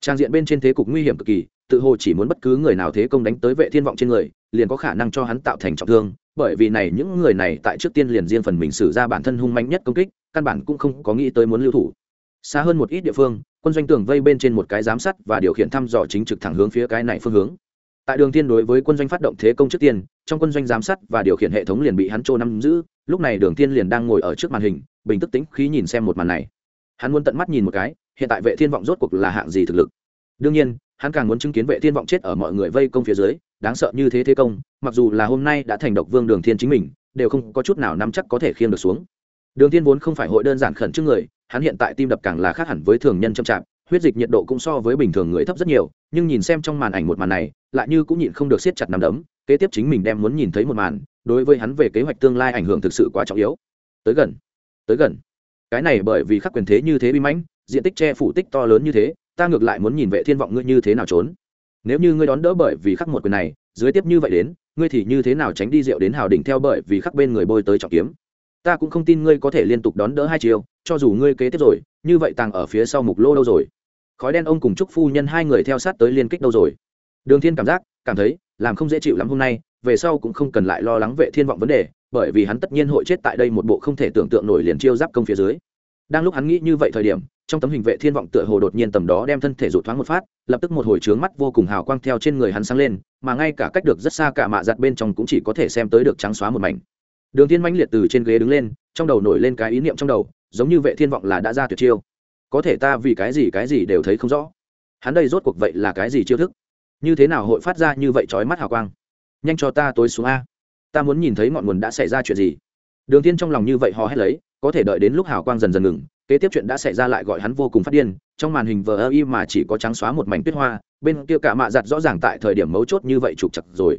Trang diện bên trên thế cục nguy hiểm cực kỳ, tự hồ chỉ muốn bất cứ người nào thế công đánh tới vệ thiên vọng trên người, liền có khả năng cho hắn tạo thành trọng thương, bởi vì này những người này tại trước tiên liền riêng phần mình xử ra bản thân hung mạnh nhất công kích, căn bản cũng không có nghĩ tới muốn lưu thủ. Xa hơn một ít địa phương, quân doanh tường vây bên trên một cái giám sát và điều khiển thăm dò chính trực thẳng hướng phía cái này phương hướng tại đường thiên đối với quân doanh phát động thế công trước tiên, trong quân doanh giám sát và điều khiển hệ thống liền bị hắn trô nắm giữ, lúc này đường thiên liền đang ngồi ở trước màn hình, bình tức tĩnh khí nhìn xem một màn này. Hắn muốn tận mắt nhìn một cái, hiện tại vệ thiên vọng rốt cuộc là hạng gì thực lực. Đương nhiên, hắn càng muốn chứng kiến vệ thiên vọng chết ở mọi người vây công phía dưới, đáng sợ như thế thế công, mặc dù là hôm nay đã thành độc vương đường thiên chính mình, đều không có chút nào nắm chắc có thể khiêng được xuống. Đường thiên vốn không phải hội đơn giản khẩn trước người, hắn hiện tại tim đập càng là khác hẳn với thường nhân chậm chạp huyết dịch nhiệt độ cũng so với bình thường người thấp rất nhiều, nhưng nhìn xem trong màn ảnh một màn này, lại như cũng nhịn không được siết chặt nằm đấm, kế tiếp chính mình đem muốn nhìn thấy một màn, đối với hắn về kế hoạch tương lai ảnh hưởng thực sự quá trọng yếu. Tới gần tới gần. Cái này bởi vì khắc quyền thế như thế bi mãnh, diện tích che phủ tích to lớn như thế, ta ngược lại muốn nhìn vệ thiên vọng ngươi như thế nào trốn. Nếu như ngươi đón đỡ bởi vì khắc một quyền này, dưới tiếp như vậy đến, ngươi thì như thế nào tránh đi rượu đến hào đỉnh theo bởi vì khắc bên người bôi tới trọng kiếm? Ta cũng không tin ngươi có thể liên tục đón đỡ hai chiều cho dù ngươi kế tiếp rồi, như vậy tàng ở phía sau mục lô đâu rồi? Khói đen ông cùng chúc phu nhân hai người theo sát tới liên kích đâu rồi? Đường thiên cảm giác, cảm thấy, làm không dễ chịu lắm hôm nay, về sau cũng không cần lại lo lắng vệ thiên vọng vấn đề, bởi vì hắn tất nhiên hội chết tại đây một bộ không thể tưởng tượng nổi liền chiêu giáp công phía dưới. Đang lúc hắn nghĩ như vậy thời điểm, trong tấm hình vệ thiên vọng tựa hồ đột nhiên tầm đó đem thân thể rụt thoáng một phát, lập tức một hồi trướng mắt vô cùng hào quang theo trên người hắn sáng lên, mà ngay cả cách được rất xa cả mạ giặt bên trong cũng chỉ có thể xem tới được trắng xóa một mảnh. Đường thiên mãnh liệt từ trên ghế đứng lên, trong đầu nổi lên cái ý niệm trong đầu, giống như vệ thiên vọng là đã ra tuyệt chiêu có thể ta vì cái gì cái gì đều thấy không rõ. Hắn đây rốt cuộc vậy là cái gì chiêu thức? Như thế nào hội phát ra như vậy chói mắt hào quang? Nhanh cho ta tối xuống a. Ta muốn nhìn thấy ngọn nguồn đã xảy ra chuyện gì. Đường tiên trong lòng như vậy hò hét lấy, có thể đợi đến lúc hào quang dần dần ngừng, kế tiếp chuyện đã xảy ra lại gọi hắn vô cùng phát điên. Trong màn hình vờ ơ y mà chỉ có trắng xóa một mảnh tuyết hoa, bên kia cả mạ giặt rõ ràng tại thời điểm mấu chốt như vậy trục chặt rồi.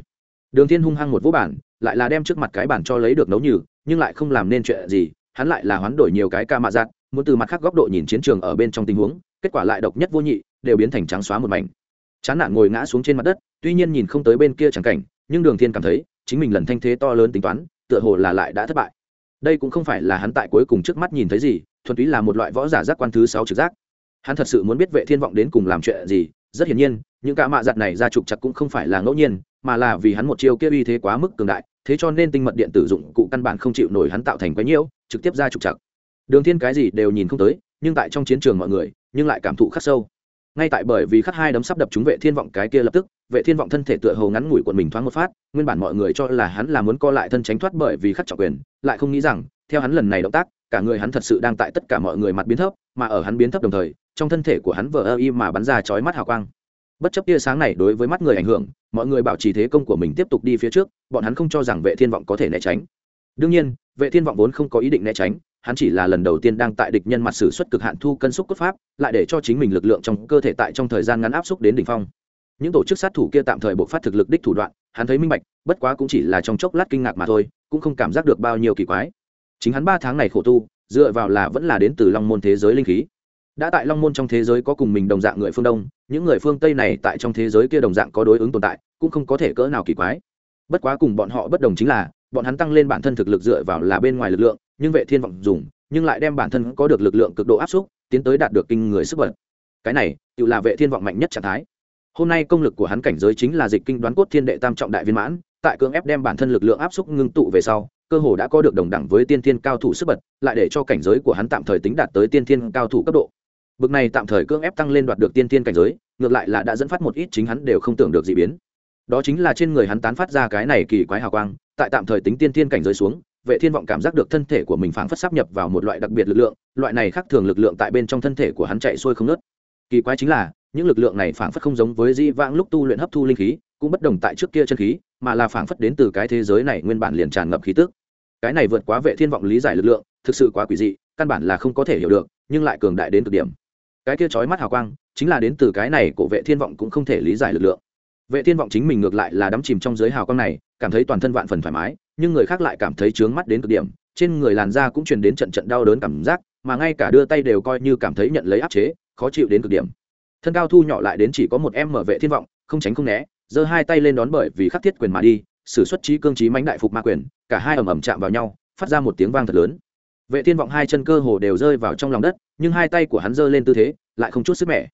Đường tiên hung hăng một vũ bản lại là đem trước mặt cái bản cho lấy được nấu nhừ, nhưng lại không làm nên chuyện gì, hắn lại là hoán đổi nhiều cái ca mạ giặt muốn từ mặt khác góc độ nhìn chiến trường ở bên trong tình huống, kết quả lại độc nhất vô nhị, đều biến thành trắng xóa một mảnh. Chán nản ngồi ngã xuống trên mặt đất, tuy nhiên nhìn không tới bên kia chẳng cảnh, nhưng đường thiên cảm thấy, chính mình lần thanh thế to lớn tính toán, tựa hồ là lại đã thất bại. Đây cũng không phải là hắn tại cuối cùng trước mắt nhìn thấy gì, thuần túy là một loại võ giả giác quan thứ sáu trực giác. Hắn thật sự muốn biết vệ thiên vọng đến cùng làm chuyện gì, rất hiển nhiên, những cả mạ giặt này ra trục chặt cũng không phải là ngẫu nhiên, mà là vì hắn một chiêu kia uy thế quá mức cường đại, thế cho nên tinh mật điện tử dụng cụ căn bản không chịu nổi hắn tạo thành quái nhiễu trực tiếp ra trục chặt đường thiên cái gì đều nhìn không tới, nhưng tại trong chiến trường mọi người, nhưng lại cảm thụ khắc sâu. Ngay tại bởi vì khắc hai đấm sắp đập chúng vệ thiên vọng cái kia lập tức, vệ thiên vọng thân thể tựa hồ ngắn ngủi quần mình thoáng một phát, nguyên bản mọi người cho là hắn là muốn co lại thân tránh thoát bởi vì khắc trọng quyền, lại không nghĩ rằng, theo hắn lần này động tác, cả người hắn thật sự đang tại tất cả mọi người mặt biến thấp, mà ở hắn biến thấp đồng thời, trong thân thể của hắn vờ ơ y mà bắn ra chói mắt hào quang. Bất chấp tia sáng này đối với mắt người ảnh hưởng, mọi người bảo trì thế công của mình tiếp tục đi phía trước, bọn hắn không cho rằng vệ thiên vọng có thể né tránh. Đương nhiên, vệ thiên vọng vốn không có ý định né tránh hắn chỉ là lần đầu tiên đang tại địch nhân mặt sử xuất cực hạn thu cân xúc cốt pháp, lại để cho chính mình lực lượng trong cơ thể tại trong thời gian ngắn áp xúc đến đỉnh phong. Những tổ chức sát thủ kia tạm thời bộc phát thực lực đích thủ đoạn, hắn thấy minh bạch, bất quá cũng chỉ là trong chốc lát kinh ngạc mà thôi, cũng không cảm giác được bao nhiêu kỳ quái. Chính hắn ba tháng này khổ tu, dựa vào là vẫn là đến từ long môn thế giới linh khí. Đã tại long môn trong thế giới có cùng mình đồng dạng người phương đông, những người phương tây này tại trong thế giới kia đồng dạng có đối ứng tồn tại, cũng không có thể cỡ nào kỳ quái. Bất quá cùng bọn họ bất đồng chính là, bọn hắn tăng lên bản thân thực lực dựa vào là bên ngoài lực lượng nhưng vệ thiên vọng dùng, nhưng lại đem bản thân có được lực lượng cực độ áp xúc, tiến tới đạt được kinh người sức bật. Cái này, tự là vệ thiên vọng mạnh nhất trạng thái. Hôm nay công lực của hắn cảnh giới chính là dịch kinh đoán cốt thiên đệ tam trọng đại viên mãn, tại cưỡng ép đem bản thân lực lượng áp xúc ngưng tụ về sau, cơ hồ đã có được đồng đẳng với tiên thiên cao thủ sức bật, lại để cho cảnh giới của hắn tạm thời tính đạt tới tiên thiên cao thủ cấp độ. Bực này tạm thời cưỡng ép tăng lên đoạt được tiên thiên cảnh giới, ngược lại là đã dẫn phát một ít chính hắn đều không tưởng được gì biến. Đó chính là trên người hắn tán phát ra cái này kỳ quái hào quang, tại tạm thời tính tiên thiên cảnh giới xuống vệ thiên vọng cảm giác được thân thể của mình phảng phất sắp nhập vào một loại đặc biệt lực lượng, loại này khác thường lực lượng tại bên trong thân thể của hắn chạy xuôi không nớt kỳ quái chính là, những lực lượng này phảng phất không giống với di vãng lúc tu luyện hấp thu linh khí, cũng bất đồng tại trước kia chân khí, mà là phảng phất đến từ cái thế giới này nguyên bản liền tràn ngập khí tức. Cái này vượt quá vệ thiên vọng lý giải lực lượng, thực sự quá quỷ dị, căn bản là không có thể hiểu được, nhưng lại cường đại đến cực điểm. Cái kia chói mắt hào quang, chính là đến từ cái này của vệ thiên vọng cũng không thể lý giải lực lượng. Vệ thiên vọng chính mình ngược lại là đắm chìm trong giới hào quang này, cảm thấy toàn thân vạn phần thoải mái nhưng người khác lại cảm thấy chướng mắt đến cực điểm, trên người làn da cũng truyền đến trận trận đau đớn cảm giác, mà ngay cả đưa tay đều coi như cảm thấy nhận lấy áp chế, khó chịu đến cực điểm. Thân cao thu nhỏ lại đến chỉ có một em mở vệ thiên vọng, không tránh không né, giơ hai tay lên đón bởi vì khắc thiết quyền mà đi, sử xuất trí cương trí mãnh đại phục ma quyền, cả hai ầm ầm chạm vào nhau, phát ra một tiếng vang thật lớn. Vệ thiên vọng hai chân cơ hồ đều rơi vào trong lòng đất, nhưng hai tay của hắn giơ lên tư thế, lại không chút sức mẻ.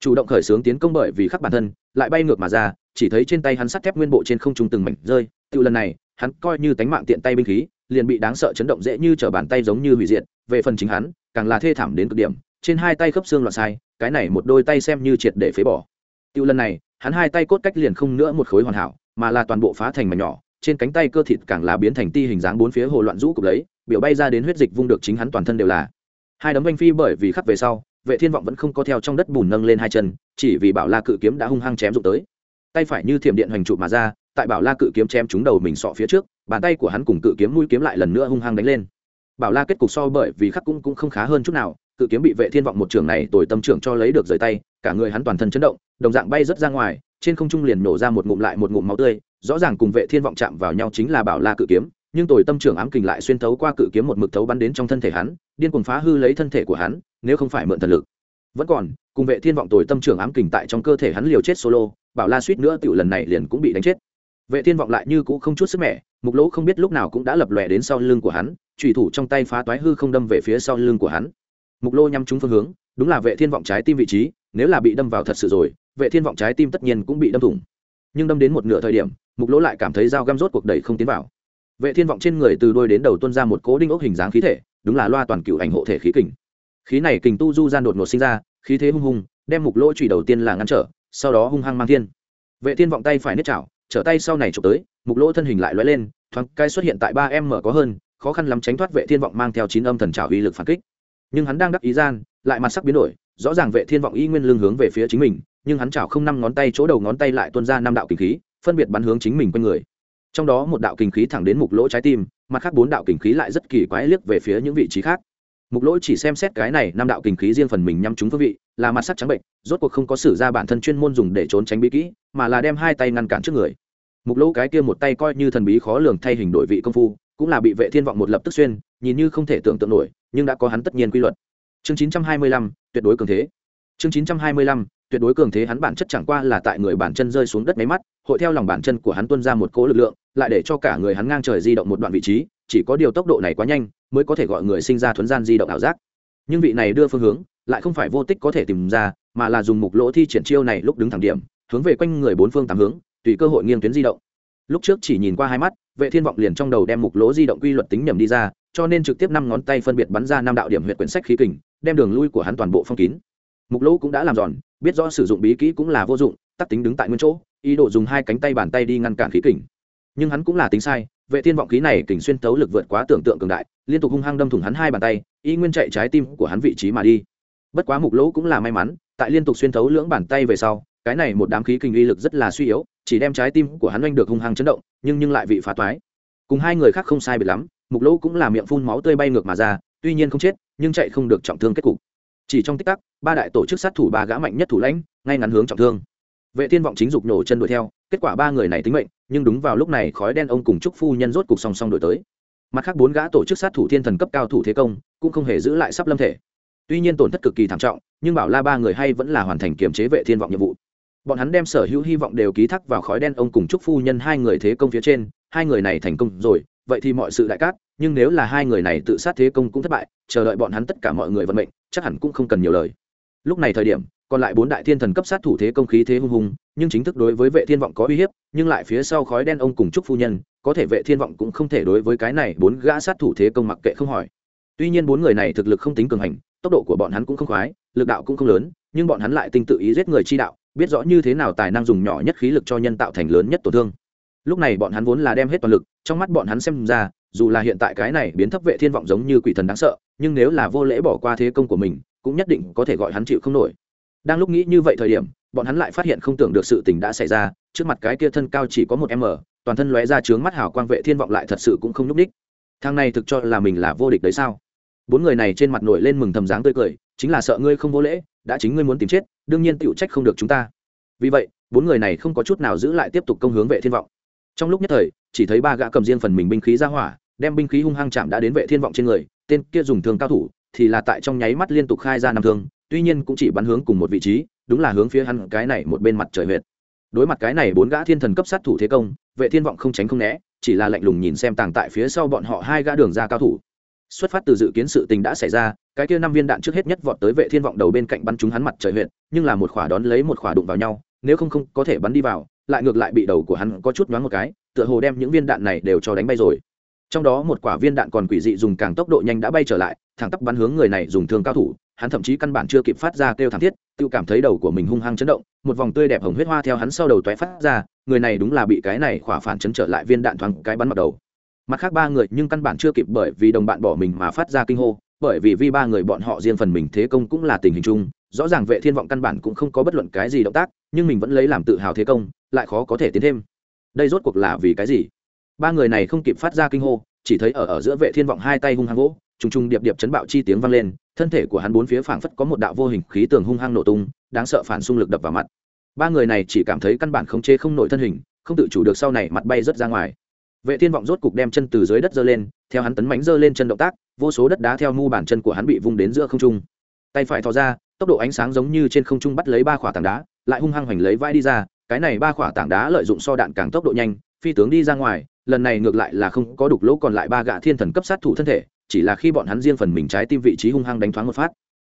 Chủ động khởi xướng tiến công bởi vì khắc bản thân, lại bay ngược mà ra, chỉ thấy trên tay hắn sắt thép nguyên bộ trên không trung từng mảnh rơi tự lần này hắn coi như tánh mạng tiện tay binh khí, liền bị đáng sợ chấn động dễ như trở bàn tay giống như hủy diệt, về phần chính hắn, càng là thê thảm đến cực điểm, trên hai tay khớp xương loạn sai, cái này một đôi tay xem như triệt để phế bỏ. Tiêu lần này, hắn hai tay cốt cách liền không nữa một khối hoàn hảo, mà là toàn bộ phá thành mảnh nhỏ, trên cánh tay cơ thịt càng là biến thành ti hình dáng bốn phía hồ loạn rũ cục lấy, biểu bay ra đến huyết dịch vung được chính hắn toàn thân đều là. Hai đấm anh phi bởi vì khắc về sau, vệ thiên vọng vẫn không có theo trong đất bùn nâng lên hai chân, chỉ vì bảo la cự kiếm đã hung hăng chém rụng tới tay phải như thiểm điện hoành trụ mà ra, tại bảo la cự kiếm chém trúng đầu mình sọ phía trước, bàn tay của hắn cùng cự kiếm mũi kiếm lại lần nữa hung hăng đánh lên. Bảo la kết cục so bởi vì khắc cũng cũng không khá hơn chút nào, cự kiếm bị vệ thiên vọng một trường này tồi tâm trưởng cho lấy được rời tay, cả người hắn toàn thân chấn động, đồng dạng bay rất ra ngoài, trên không trung liền nổ ra một ngụm lại một ngụm máu tươi, rõ ràng cùng vệ thiên vọng chạm vào nhau chính là bảo la cự kiếm, nhưng tồi tâm trưởng ám kình lại xuyên thấu qua cự kiếm một mực thấu bắn đến trong thân thể hắn, điên cuồng phá hư lấy thân thể của hắn, nếu không phải mượn thần lực vẫn còn, cùng vệ thiên vọng tồi tâm trưởng ám kình tại trong cơ thể hắn liều chết solo, bảo la suýt nữa tiểu lần này liền cũng bị đánh chết. Vệ thiên vọng lại như cũ không chút sức mẻ, mục lỗ không biết lúc nào cũng đã lập lòe đến sau lưng của hắn trùy thủ trong tay phá toái hư không đâm về phía sau lưng của hắn. Mục lô nhắm trúng phương hướng, đúng là vệ thiên vọng trái tim vị trí, nếu là bị đâm vào thật sự rồi, vệ thiên vọng trái tim tất nhiên cũng bị đâm thủng. Nhưng đâm đến một nửa thời điểm, mục lỗ lại cảm thấy dao găm rốt cuộc đẩy không tiến vào. Vệ thiên vọng trên người từ đôi đến đầu tuôn ra một cố đinh ốc hình dáng khí thể, đúng là loa toàn cựu ảnh hộ thể khí kình khí này kình tu du gian đột ngột sinh ra, khí thế hung hùng đem mục lỗ trùy đầu tiên là ngăn trở, sau đó hung hăng mang thiên. Vệ thiên vọng tay phải nết chảo, trở tay sau này chụp tới, mục lỗ thân hình lại lóe lên, thoáng cai xuất hiện tại ba em mở có hơn, khó khăn lắm tránh thoát vệ thiên vọng mang theo chín âm thần trảo uy lực phản kích. Nhưng hắn đang đắc ý gian, lại mặt sắc biến đổi, rõ ràng vệ thiên vọng y nguyên lương hướng về phía chính mình, nhưng hắn chảo không năm ngón tay, chỗ đầu ngón tay lại tuôn ra năm đạo kinh khí, phân biệt bắn hướng chính mình quanh người. Trong đó một đạo kinh khí thẳng đến mục lỗ trái tim, mặt khác bốn đạo kinh khí lại rất kỳ quái liếc về phía những vị trí khác mục Lỗi chỉ xem xét cái này năm đạo kinh khí riêng phần mình nhắm trúng phương vị là mặt sắc trắng bệnh rốt cuộc không có sử ra bản thân chuyên môn dùng để trốn tránh bí kỹ mà là đem hai tay ngăn cản trước người. Mục lỗ cái kia một tay coi như thần bí khó lường thay hình đổi vị công phu cũng là bị vệ thiên vọng một lập tức xuyên nhìn như không thể tưởng tượng nổi nhưng đã có hắn tất nhiên quy luật. Chương 925, tuyệt đối cường thế. Chương 925, tuyệt đối cường thế hắn bản chất chẳng qua là tại người bản chân rơi xuống đất máy mắt hội theo lòng bản chân của hắn tuân ra một cỗ lực lượng lại để cho cả người hắn ngang trời di động một đoạn vị trí chỉ có điều tốc độ này quá nhanh mới có thể gọi người sinh ra thuấn gian di động ảo giác. Nhưng vị này đưa phương hướng lại không phải vô tích có thể tìm ra, mà là dùng mục lỗ thi triển chiêu này lúc đứng thẳng điểm, hướng về quanh người bốn phương tám hướng, tùy cơ hội nghiêng tuyến di động. Lúc trước chỉ nhìn qua hai mắt, vệ thiên vọng liền trong đầu đem mục lỗ di động quy luật tính nhầm đi ra, cho nên trực tiếp năm ngón tay phân biệt bắn ra năm đạo điểm huyệt quyển sách khí kình, đem đường lui của hắn toàn bộ phong kín. Mục lỗ cũng đã làm giòn, biết rõ sử dụng bí kỹ cũng là vô dụng, tắc tính đứng tại nguyên chỗ, ý đồ dùng hai cánh tay bàn tay đi ngăn cản khí kình. Nhưng hắn cũng là tính sai vệ thiên vọng khí này kình xuyên tấu lực vượt quá tưởng tượng cường đại, liên tục hung hăng đâm thủng hắn hai bàn tay, y nguyên chạy trái tim của hắn vị trí mà đi. Bất quá mục lỗ cũng là may mắn, tại liên tục xuyên thấu lưỡng bàn tay về sau, cái này một đám khí kình uy lực rất là suy yếu, chỉ đem trái tim của hắn oanh được hung hăng chấn động, nhưng nhưng lại vị phá toái. Cùng hai người khác không sai biệt lắm, mục lỗ cũng là miệng phun máu tươi bay ngược mà ra, tuy nhiên không chết, nhưng chạy không được trọng thương kết cục. Chỉ trong tích tắc, ba đại tổ chức sát thủ ba gã mạnh nhất thủ lãnh, ngay ngắn hướng trọng thương. Vệ thiên vọng chính dục nổ chân đuổi theo kết quả ba người này tính mệnh, nhưng đúng vào lúc này khói đen ông cùng trúc phu nhân rốt cục song song đổi tới. Mặt khác bốn gã tổ chức sát thủ thiên thần cấp cao thủ thế công, cũng không hề giữ lại sắp lâm thể. Tuy nhiên tổn thất cực kỳ thảm trọng, nhưng bảo la ba người hay vẫn là hoàn thành kiềm chế vệ thiên vọng nhiệm vụ. Bọn hắn đem sở hữu hy vọng đều ký thác vào khói đen ông cùng trúc phu nhân hai người thế công phía trên, hai người này thành công rồi, vậy thì mọi sự đại cát, nhưng nếu là hai người này tự sát thế công cũng thất bại, chờ đợi bọn hắn tất cả mọi người vận mệnh, chắc hẳn cũng không cần nhiều lời. Lúc này thời điểm còn lại bốn đại thiên thần cấp sát thủ thế công khí thế hung hùng, nhưng chính thức đối với vệ thiên vọng có uy hiếp, nhưng lại phía sau khói đen ông cùng trúc phu nhân, có thể vệ thiên vọng cũng không thể đối với cái này bốn gã sát thủ thế công mặc kệ không hỏi. Tuy nhiên bốn người này thực lực không tính cường hành, tốc độ của bọn hắn cũng không khoái, lực đạo cũng không lớn, nhưng bọn hắn lại tinh tự ý giết người chi đạo, biết rõ như thế nào tài năng dùng nhỏ nhất khí lực cho nhân tạo thành lớn nhất tổn thương. Lúc này bọn hắn vốn là đem hết toàn lực, trong mắt bọn hắn xem ra, dù là hiện tại cái này biến thấp vệ thiên vọng giống như quỷ thần đáng sợ, nhưng nếu là vô lễ bỏ qua thế công của mình, cũng nhất định có thể gọi hắn chịu không nổi đang lúc nghĩ như vậy thời điểm, bọn hắn lại phát hiện không tưởng được sự tình đã xảy ra, trước mặt cái kia thân cao chỉ có một m toàn thân lóe ra trướng mắt hào quang vệ thiên vọng lại thật sự cũng không nhúc đích thang này thực cho là mình là vô địch đấy sao? Bốn người này trên mặt nổi lên mừng thầm dáng tươi cười, chính là sợ ngươi không vô lễ, đã chính ngươi muốn tìm chết, đương nhiên tựu trách không được chúng ta. Vì vậy, bốn người này không có chút nào giữ lại tiếp tục công hướng vệ thiên vọng. Trong lúc nhất thời, chỉ thấy ba gã cầm riêng phần mình binh khí ra hỏa, đem binh khí hung hăng chạm đã đến vệ thiên vọng trên người, tên kia dùng thương cao thủ, thì là tại trong nháy mắt liên tục khai ra năm thương tuy nhiên cũng chỉ bắn hướng cùng một vị trí, đúng là hướng phía hắn cái này một bên mặt trời huyệt. Đối mặt cái này bốn gã thiên thần cấp sát thủ thế công, vệ thiên vọng không tránh không né, chỉ là lạnh lùng nhìn xem tàng tại phía sau bọn họ hai gã đường ra cao thủ. Xuất phát từ dự kiến sự tình đã xảy ra, cái kia năm viên đạn trước hết nhất vọt tới vệ thiên vọng đầu bên cạnh bắn trúng hắn mặt trời huyện nhưng là một khỏa đón lấy một khỏa đụng vào nhau, nếu không không có thể bắn đi vào, lại ngược lại bị đầu của hắn có chút nhoáng một cái, tựa hồ đem những viên đạn này đều cho đánh bay rồi. Trong đó một quả viên đạn còn quỷ dị dùng càng tốc độ nhanh đã bay trở lại thẳng tắp bắn hướng người này dùng thương cao thủ, hắn thậm chí căn bản chưa kịp phát ra kêu thảm thiết tự cảm thấy đầu của mình hung hăng chấn động, một vòng tươi đẹp hồng huyết hoa theo hắn sau đầu toé phát ra, người này đúng là bị cái này khỏa phản chấn trở lại viên đạn thoáng cái bắn mặt đầu. Mặt khác ba người nhưng căn bản chưa kịp bởi vì đồng bạn bỏ mình mà phát ra kinh hô, bởi vì vi ba người bọn họ riêng phần mình thế công cũng là tình hình chung, rõ ràng vệ thiên vọng căn bản cũng không có bất luận cái gì động tác, nhưng mình vẫn lấy làm tự hào thế công, lại khó có thể tiến thêm. Đây rốt cuộc là vì cái gì? Ba người này không kịp phát ra kinh hô, chỉ thấy ở ở giữa vệ thiên vọng hai tay hung hăng vỗ trùng trùng điệp điệp chấn bạo chi tiếng vang lên, thân thể của hắn bốn phía phảng phất có một đạo vô hình khí tường hung hăng nổ tung, đáng sợ phản xung lực đập vào mặt. Ba người này chỉ cảm thấy căn bản không chế không nổi thân hình, không tự chủ được sau này mặt bay rất ra ngoài. Vệ thiên vọng rốt cục đem chân từ dưới đất giơ lên, theo hắn tấn mánh giơ lên chân động tác, vô số đất đá theo mu bàn chân của hắn bị vung đến giữa không trung. Tay phải thò ra, tốc độ ánh sáng giống như trên không trung bắt lấy ba khỏa tảng đá, lại hung hăng hoành lấy vai đi ra, cái này ba khỏa tảng đá lợi dụng so đạn càng tốc độ nhanh, phi tướng đi ra ngoài, lần này ngược lại là không có đục lỗ còn lại ba gã thiên thần cấp sát thủ thân thể chỉ là khi bọn hắn riêng phần mình trái tim vị trí hung hăng đánh thoáng một phát.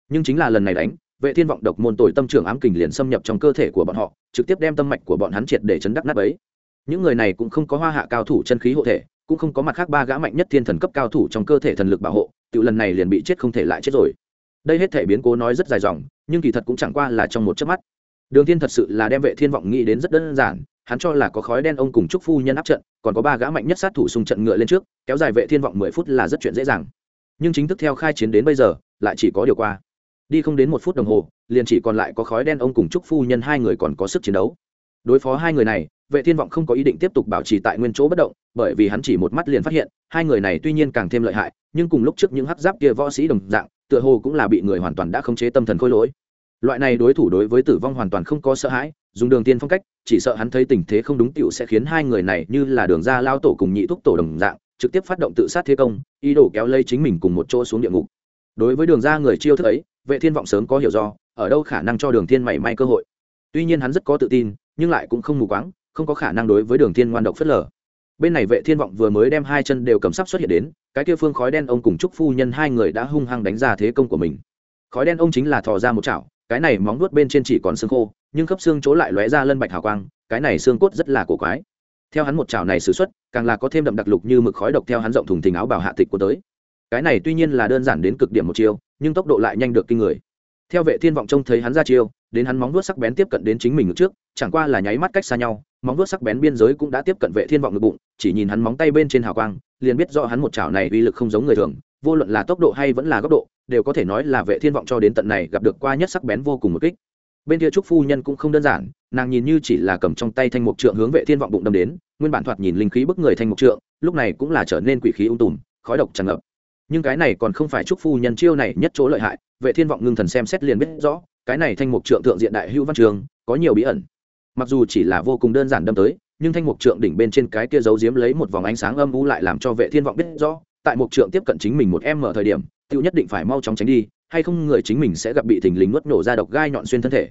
Nhưng chính là lần này đánh, vệ thiên vọng độc môn tội tâm trưởng ám kình liền xâm nhập trong cơ thể của bọn họ, trực tiếp đem tâm mạch của bọn hắn triệt để chấn đắc nát ấy những người này cũng không có hoa hạ cao thủ chân khí hộ thể, cũng không có mặt khác ba gã mạnh nhất thiên thần cấp cao thủ trong cơ thể thần lực bảo hộ, tự lần này liền bị chết không thể lại chết rồi. Đây hết thể biến cố nói rất dài dòng, nhưng kỳ thật cũng chẳng qua là trong một chớp mắt. Đường thiên thật sự là đem vệ thiên vọng nghĩ đến rất đơn giản hắn cho là có khói đen ông cùng trúc phu nhân áp trận, còn có ba gã mạnh nhất sát thủ xung trận ngựa lên trước, kéo dài vệ thiên vọng mười phút là rất chuyện dễ dàng. Nhưng chính thức theo khai chiến đến bây giờ, lại chỉ có điều qua. Đi không đến một phút đồng hồ, liền chỉ còn lại có khói đen ông cùng trúc phu nhân hai người còn có sức chiến đấu. Đối phó hai người này, vệ thiên vọng không có ý định tiếp tục bảo trì tại nguyên chỗ bất động, bởi vì hắn chỉ một mắt liền phát hiện, hai người này tuy nhiên càng thêm lợi hại, nhưng cùng lúc trước những hắc giáp kia võ sĩ đồng dạng, tựa hồ cũng là bị người hoàn toàn đã khống chế tâm thần khôi lỗi loại này đối thủ đối với tử vong hoàn toàn không có sợ hãi, dùng đường tiên phong cách, chỉ sợ hắn thấy tình thế không đúng tựu sẽ khiến hai người này như là đường ra lao tổ cùng nhị thúc tổ đồng dạng, trực tiếp phát động tự sát thế công, ý đồ kéo lây chính mình cùng một chỗ xuống địa ngục. Đối với đường ra người chiêu thức ấy, vệ thiên vọng sớm có hiểu do, ở đâu khả năng cho đường thiên mảy may cơ hội. Tuy nhiên hắn rất có tự tin, nhưng lại cũng không mù quáng, không có khả năng đối với đường thiên ngoan độc phất lờ. Bên này vệ thiên vọng vừa mới đem hai chân đều cầm sắp xuất hiện đến, cái kia phương khói đen ông cùng trúc phu nhân hai người đã hung hăng đánh ra thế công của mình. Khói đen ông chính là thò ra một chảo cái này móng nuốt bên trên chỉ còn xương khô, nhưng khớp xương chỗ lại lóe ra lân bạch hào quang, cái này xương cốt rất là cổ quái. Theo hắn một chảo này sử xuất, càng là có thêm đậm đặc lục như mực khói độc theo hắn rộng thùng thình áo bảo hạ tịch của tới. Cái này tuy nhiên là đơn giản đến cực điểm một chiêu, nhưng tốc độ lại nhanh được kinh người. Theo vệ thiên vọng trông thấy hắn ra chiêu, đến hắn móng vuốt sắc bén tiếp cận đến chính mình ngực trước, chẳng qua là nháy mắt cách xa nhau, móng vuốt sắc bén biên giới cũng đã tiếp cận vệ thiên vọng ngực bụng, chỉ nhìn hắn móng tay bên trên hào quang, liền biết rõ hắn một chảo này uy lực không giống người thường, vô luận là tốc độ hay vẫn là góc độ đều có thể nói là vệ thiên vọng cho đến tận này gặp được qua nhất sắc bén vô cùng một kích. Bên kia trúc phu nhân cũng không đơn giản, nàng nhìn như chỉ là cầm trong tay thanh mục trượng hướng vệ thiên vọng bụng đâm đến, nguyên bản thoạt nhìn linh khí bức người thanh mục trượng, lúc này cũng là trở nên quỷ khí ung tùm, khói độc tràn ngập. Nhưng cái này còn không phải trúc phu nhân chiêu này nhất chỗ lợi hại, vệ thiên vọng ngưng thần xem xét liền biết rõ, cái này thanh mục trượng thượng diện đại hữu văn trường, có nhiều bí ẩn. Mặc dù chỉ là vô cùng đơn giản đâm tới, nhưng thanh mục trượng đỉnh bên trên cái kia giấu giếm lấy một vòng ánh sáng âm u lại làm cho vệ thiên vọng biết rõ, tại mục trượng tiếp cận chính mình một em mở thời điểm tiêu nhất định phải mau chóng tránh đi, hay không người chính mình sẽ gặp bị thình lình nuốt nổ ra độc gai nhọn xuyên thân thể.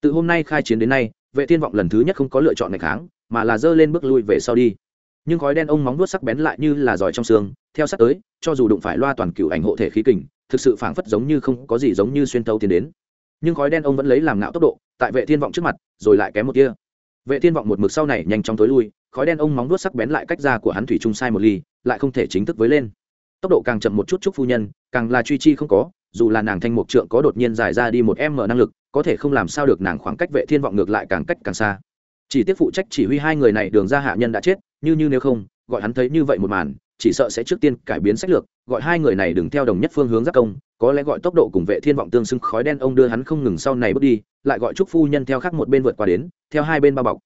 Từ hôm nay khai chiến đến nay, vệ thiên vọng lần thứ nhất không có lựa chọn ngày kháng, mà là dơ lên bước lui về sau đi. Nhưng khói đen ông móng nuốt sắc bén lại như là giỏi trong xương, theo sát tới, cho dù đụng phải loa toàn cựu ảnh hộ thể khí kình, thực sự phảng phất giống như không có gì giống như xuyên tấu tiến đến. Nhưng khói đen ông vẫn lấy làm ngạo tốc độ, tại vệ thiên vọng trước mặt, rồi lại kém một kia vệ thiên vọng một mực sau này nhanh chóng tối lui, khói đen ông móng nuốt sắc bén lại cách ra của hắn thủy trung sai một ly, lại không thể chính thức với lên tốc độ càng chậm một chút chút phu nhân, càng là truy chi không có, dù là nàng thanh mục trượng có đột nhiên dài ra đi một em mở năng lực, có thể không làm sao được nàng khoảng cách vệ thiên vọng ngược lại càng cách càng xa. Chỉ tiếp phụ trách chỉ huy hai người này đường ra hạ nhân đã chết, như như nếu không, gọi hắn thấy như vậy một màn, chỉ sợ sẽ trước tiên cải biến sách lược, gọi hai người này đừng theo đồng nhất phương hướng giác công, có lẽ gọi tốc độ cùng vệ thiên vọng tương xưng khói đen ông đưa hắn không ngừng sau này bước đi, lại gọi trúc phu nhân theo khác một bên vượt qua đến, theo hai bên bao bọc.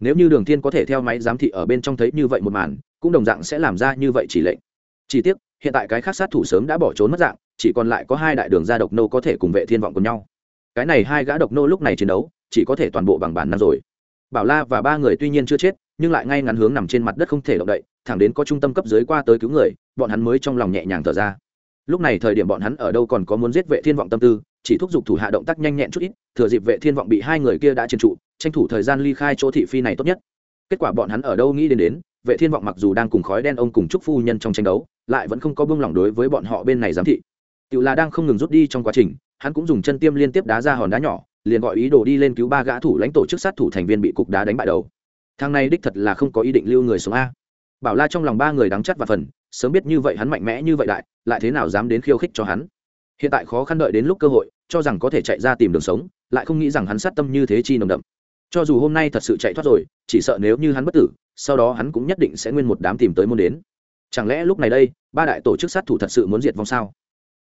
Nếu như đường thiên có thể theo máy giám thị ở bên trong thấy như vậy một màn, cũng đồng dạng sẽ làm ra như vậy chỉ lệnh. Chỉ tiếc hiện tại cái khác sát thủ sớm đã bỏ trốn mất dạng, chỉ còn lại có hai đại đường gia độc nô có thể cùng vệ thiên vọng cùng nhau. Cái này hai gã độc nô lúc này chiến đấu, chỉ có thể toàn bộ bằng bản năng rồi. Bảo la và ba người tuy nhiên chưa chết, nhưng lại ngay ngắn hướng nằm trên mặt đất không thể động đậy, thẳng đến có trung tâm cấp dưới qua tới cứu người, bọn hắn mới trong lòng nhẹ nhàng thở ra. Lúc này thời điểm bọn hắn ở đâu còn có muốn giết vệ thiên vọng tâm tư, chỉ thúc giục thủ hạ động tác nhanh nhẹn chút ít, thừa dịp vệ thiên vọng bị hai người kia đã chiến trụ, tranh thủ thời gian ly khai chỗ thị phi này tốt nhất. Kết quả bọn hắn ở đâu nghĩ đến đến vệ thiên vọng mặc dù đang cùng khói đen ông cùng trúc phu nhân trong tranh đấu, lại vẫn không có buông lỏng đối với bọn họ bên này giám thị. Tự là đang không ngừng rút đi trong quá trình, hắn cũng dùng chân tiêm liên tiếp đá ra hòn đá nhỏ, liền gọi ý đồ đi lên cứu ba gã thủ lãnh tổ chức sát thủ thành viên bị cục đá đánh bại đầu. Thang này đích thật là không có ý định lưu người sống a. Bảo la trong lòng ba người đắng chắt và phần, sớm biết như vậy hắn mạnh mẽ như vậy đại, lại thế nào dám đến khiêu khích cho hắn? Hiện tại khó khăn đợi đến lúc cơ hội, cho rằng có thể chạy ra tìm đường sống, lại không nghĩ rằng hắn sát tâm như thế chi nồng đậm cho dù hôm nay thật sự chạy thoát rồi, chỉ sợ nếu như hắn bất tử, sau đó hắn cũng nhất định sẽ nguyên một đám tìm tới môn đến. Chẳng lẽ lúc này đây, ba đại tổ chức sát thủ thật sự muốn diệt vong sao?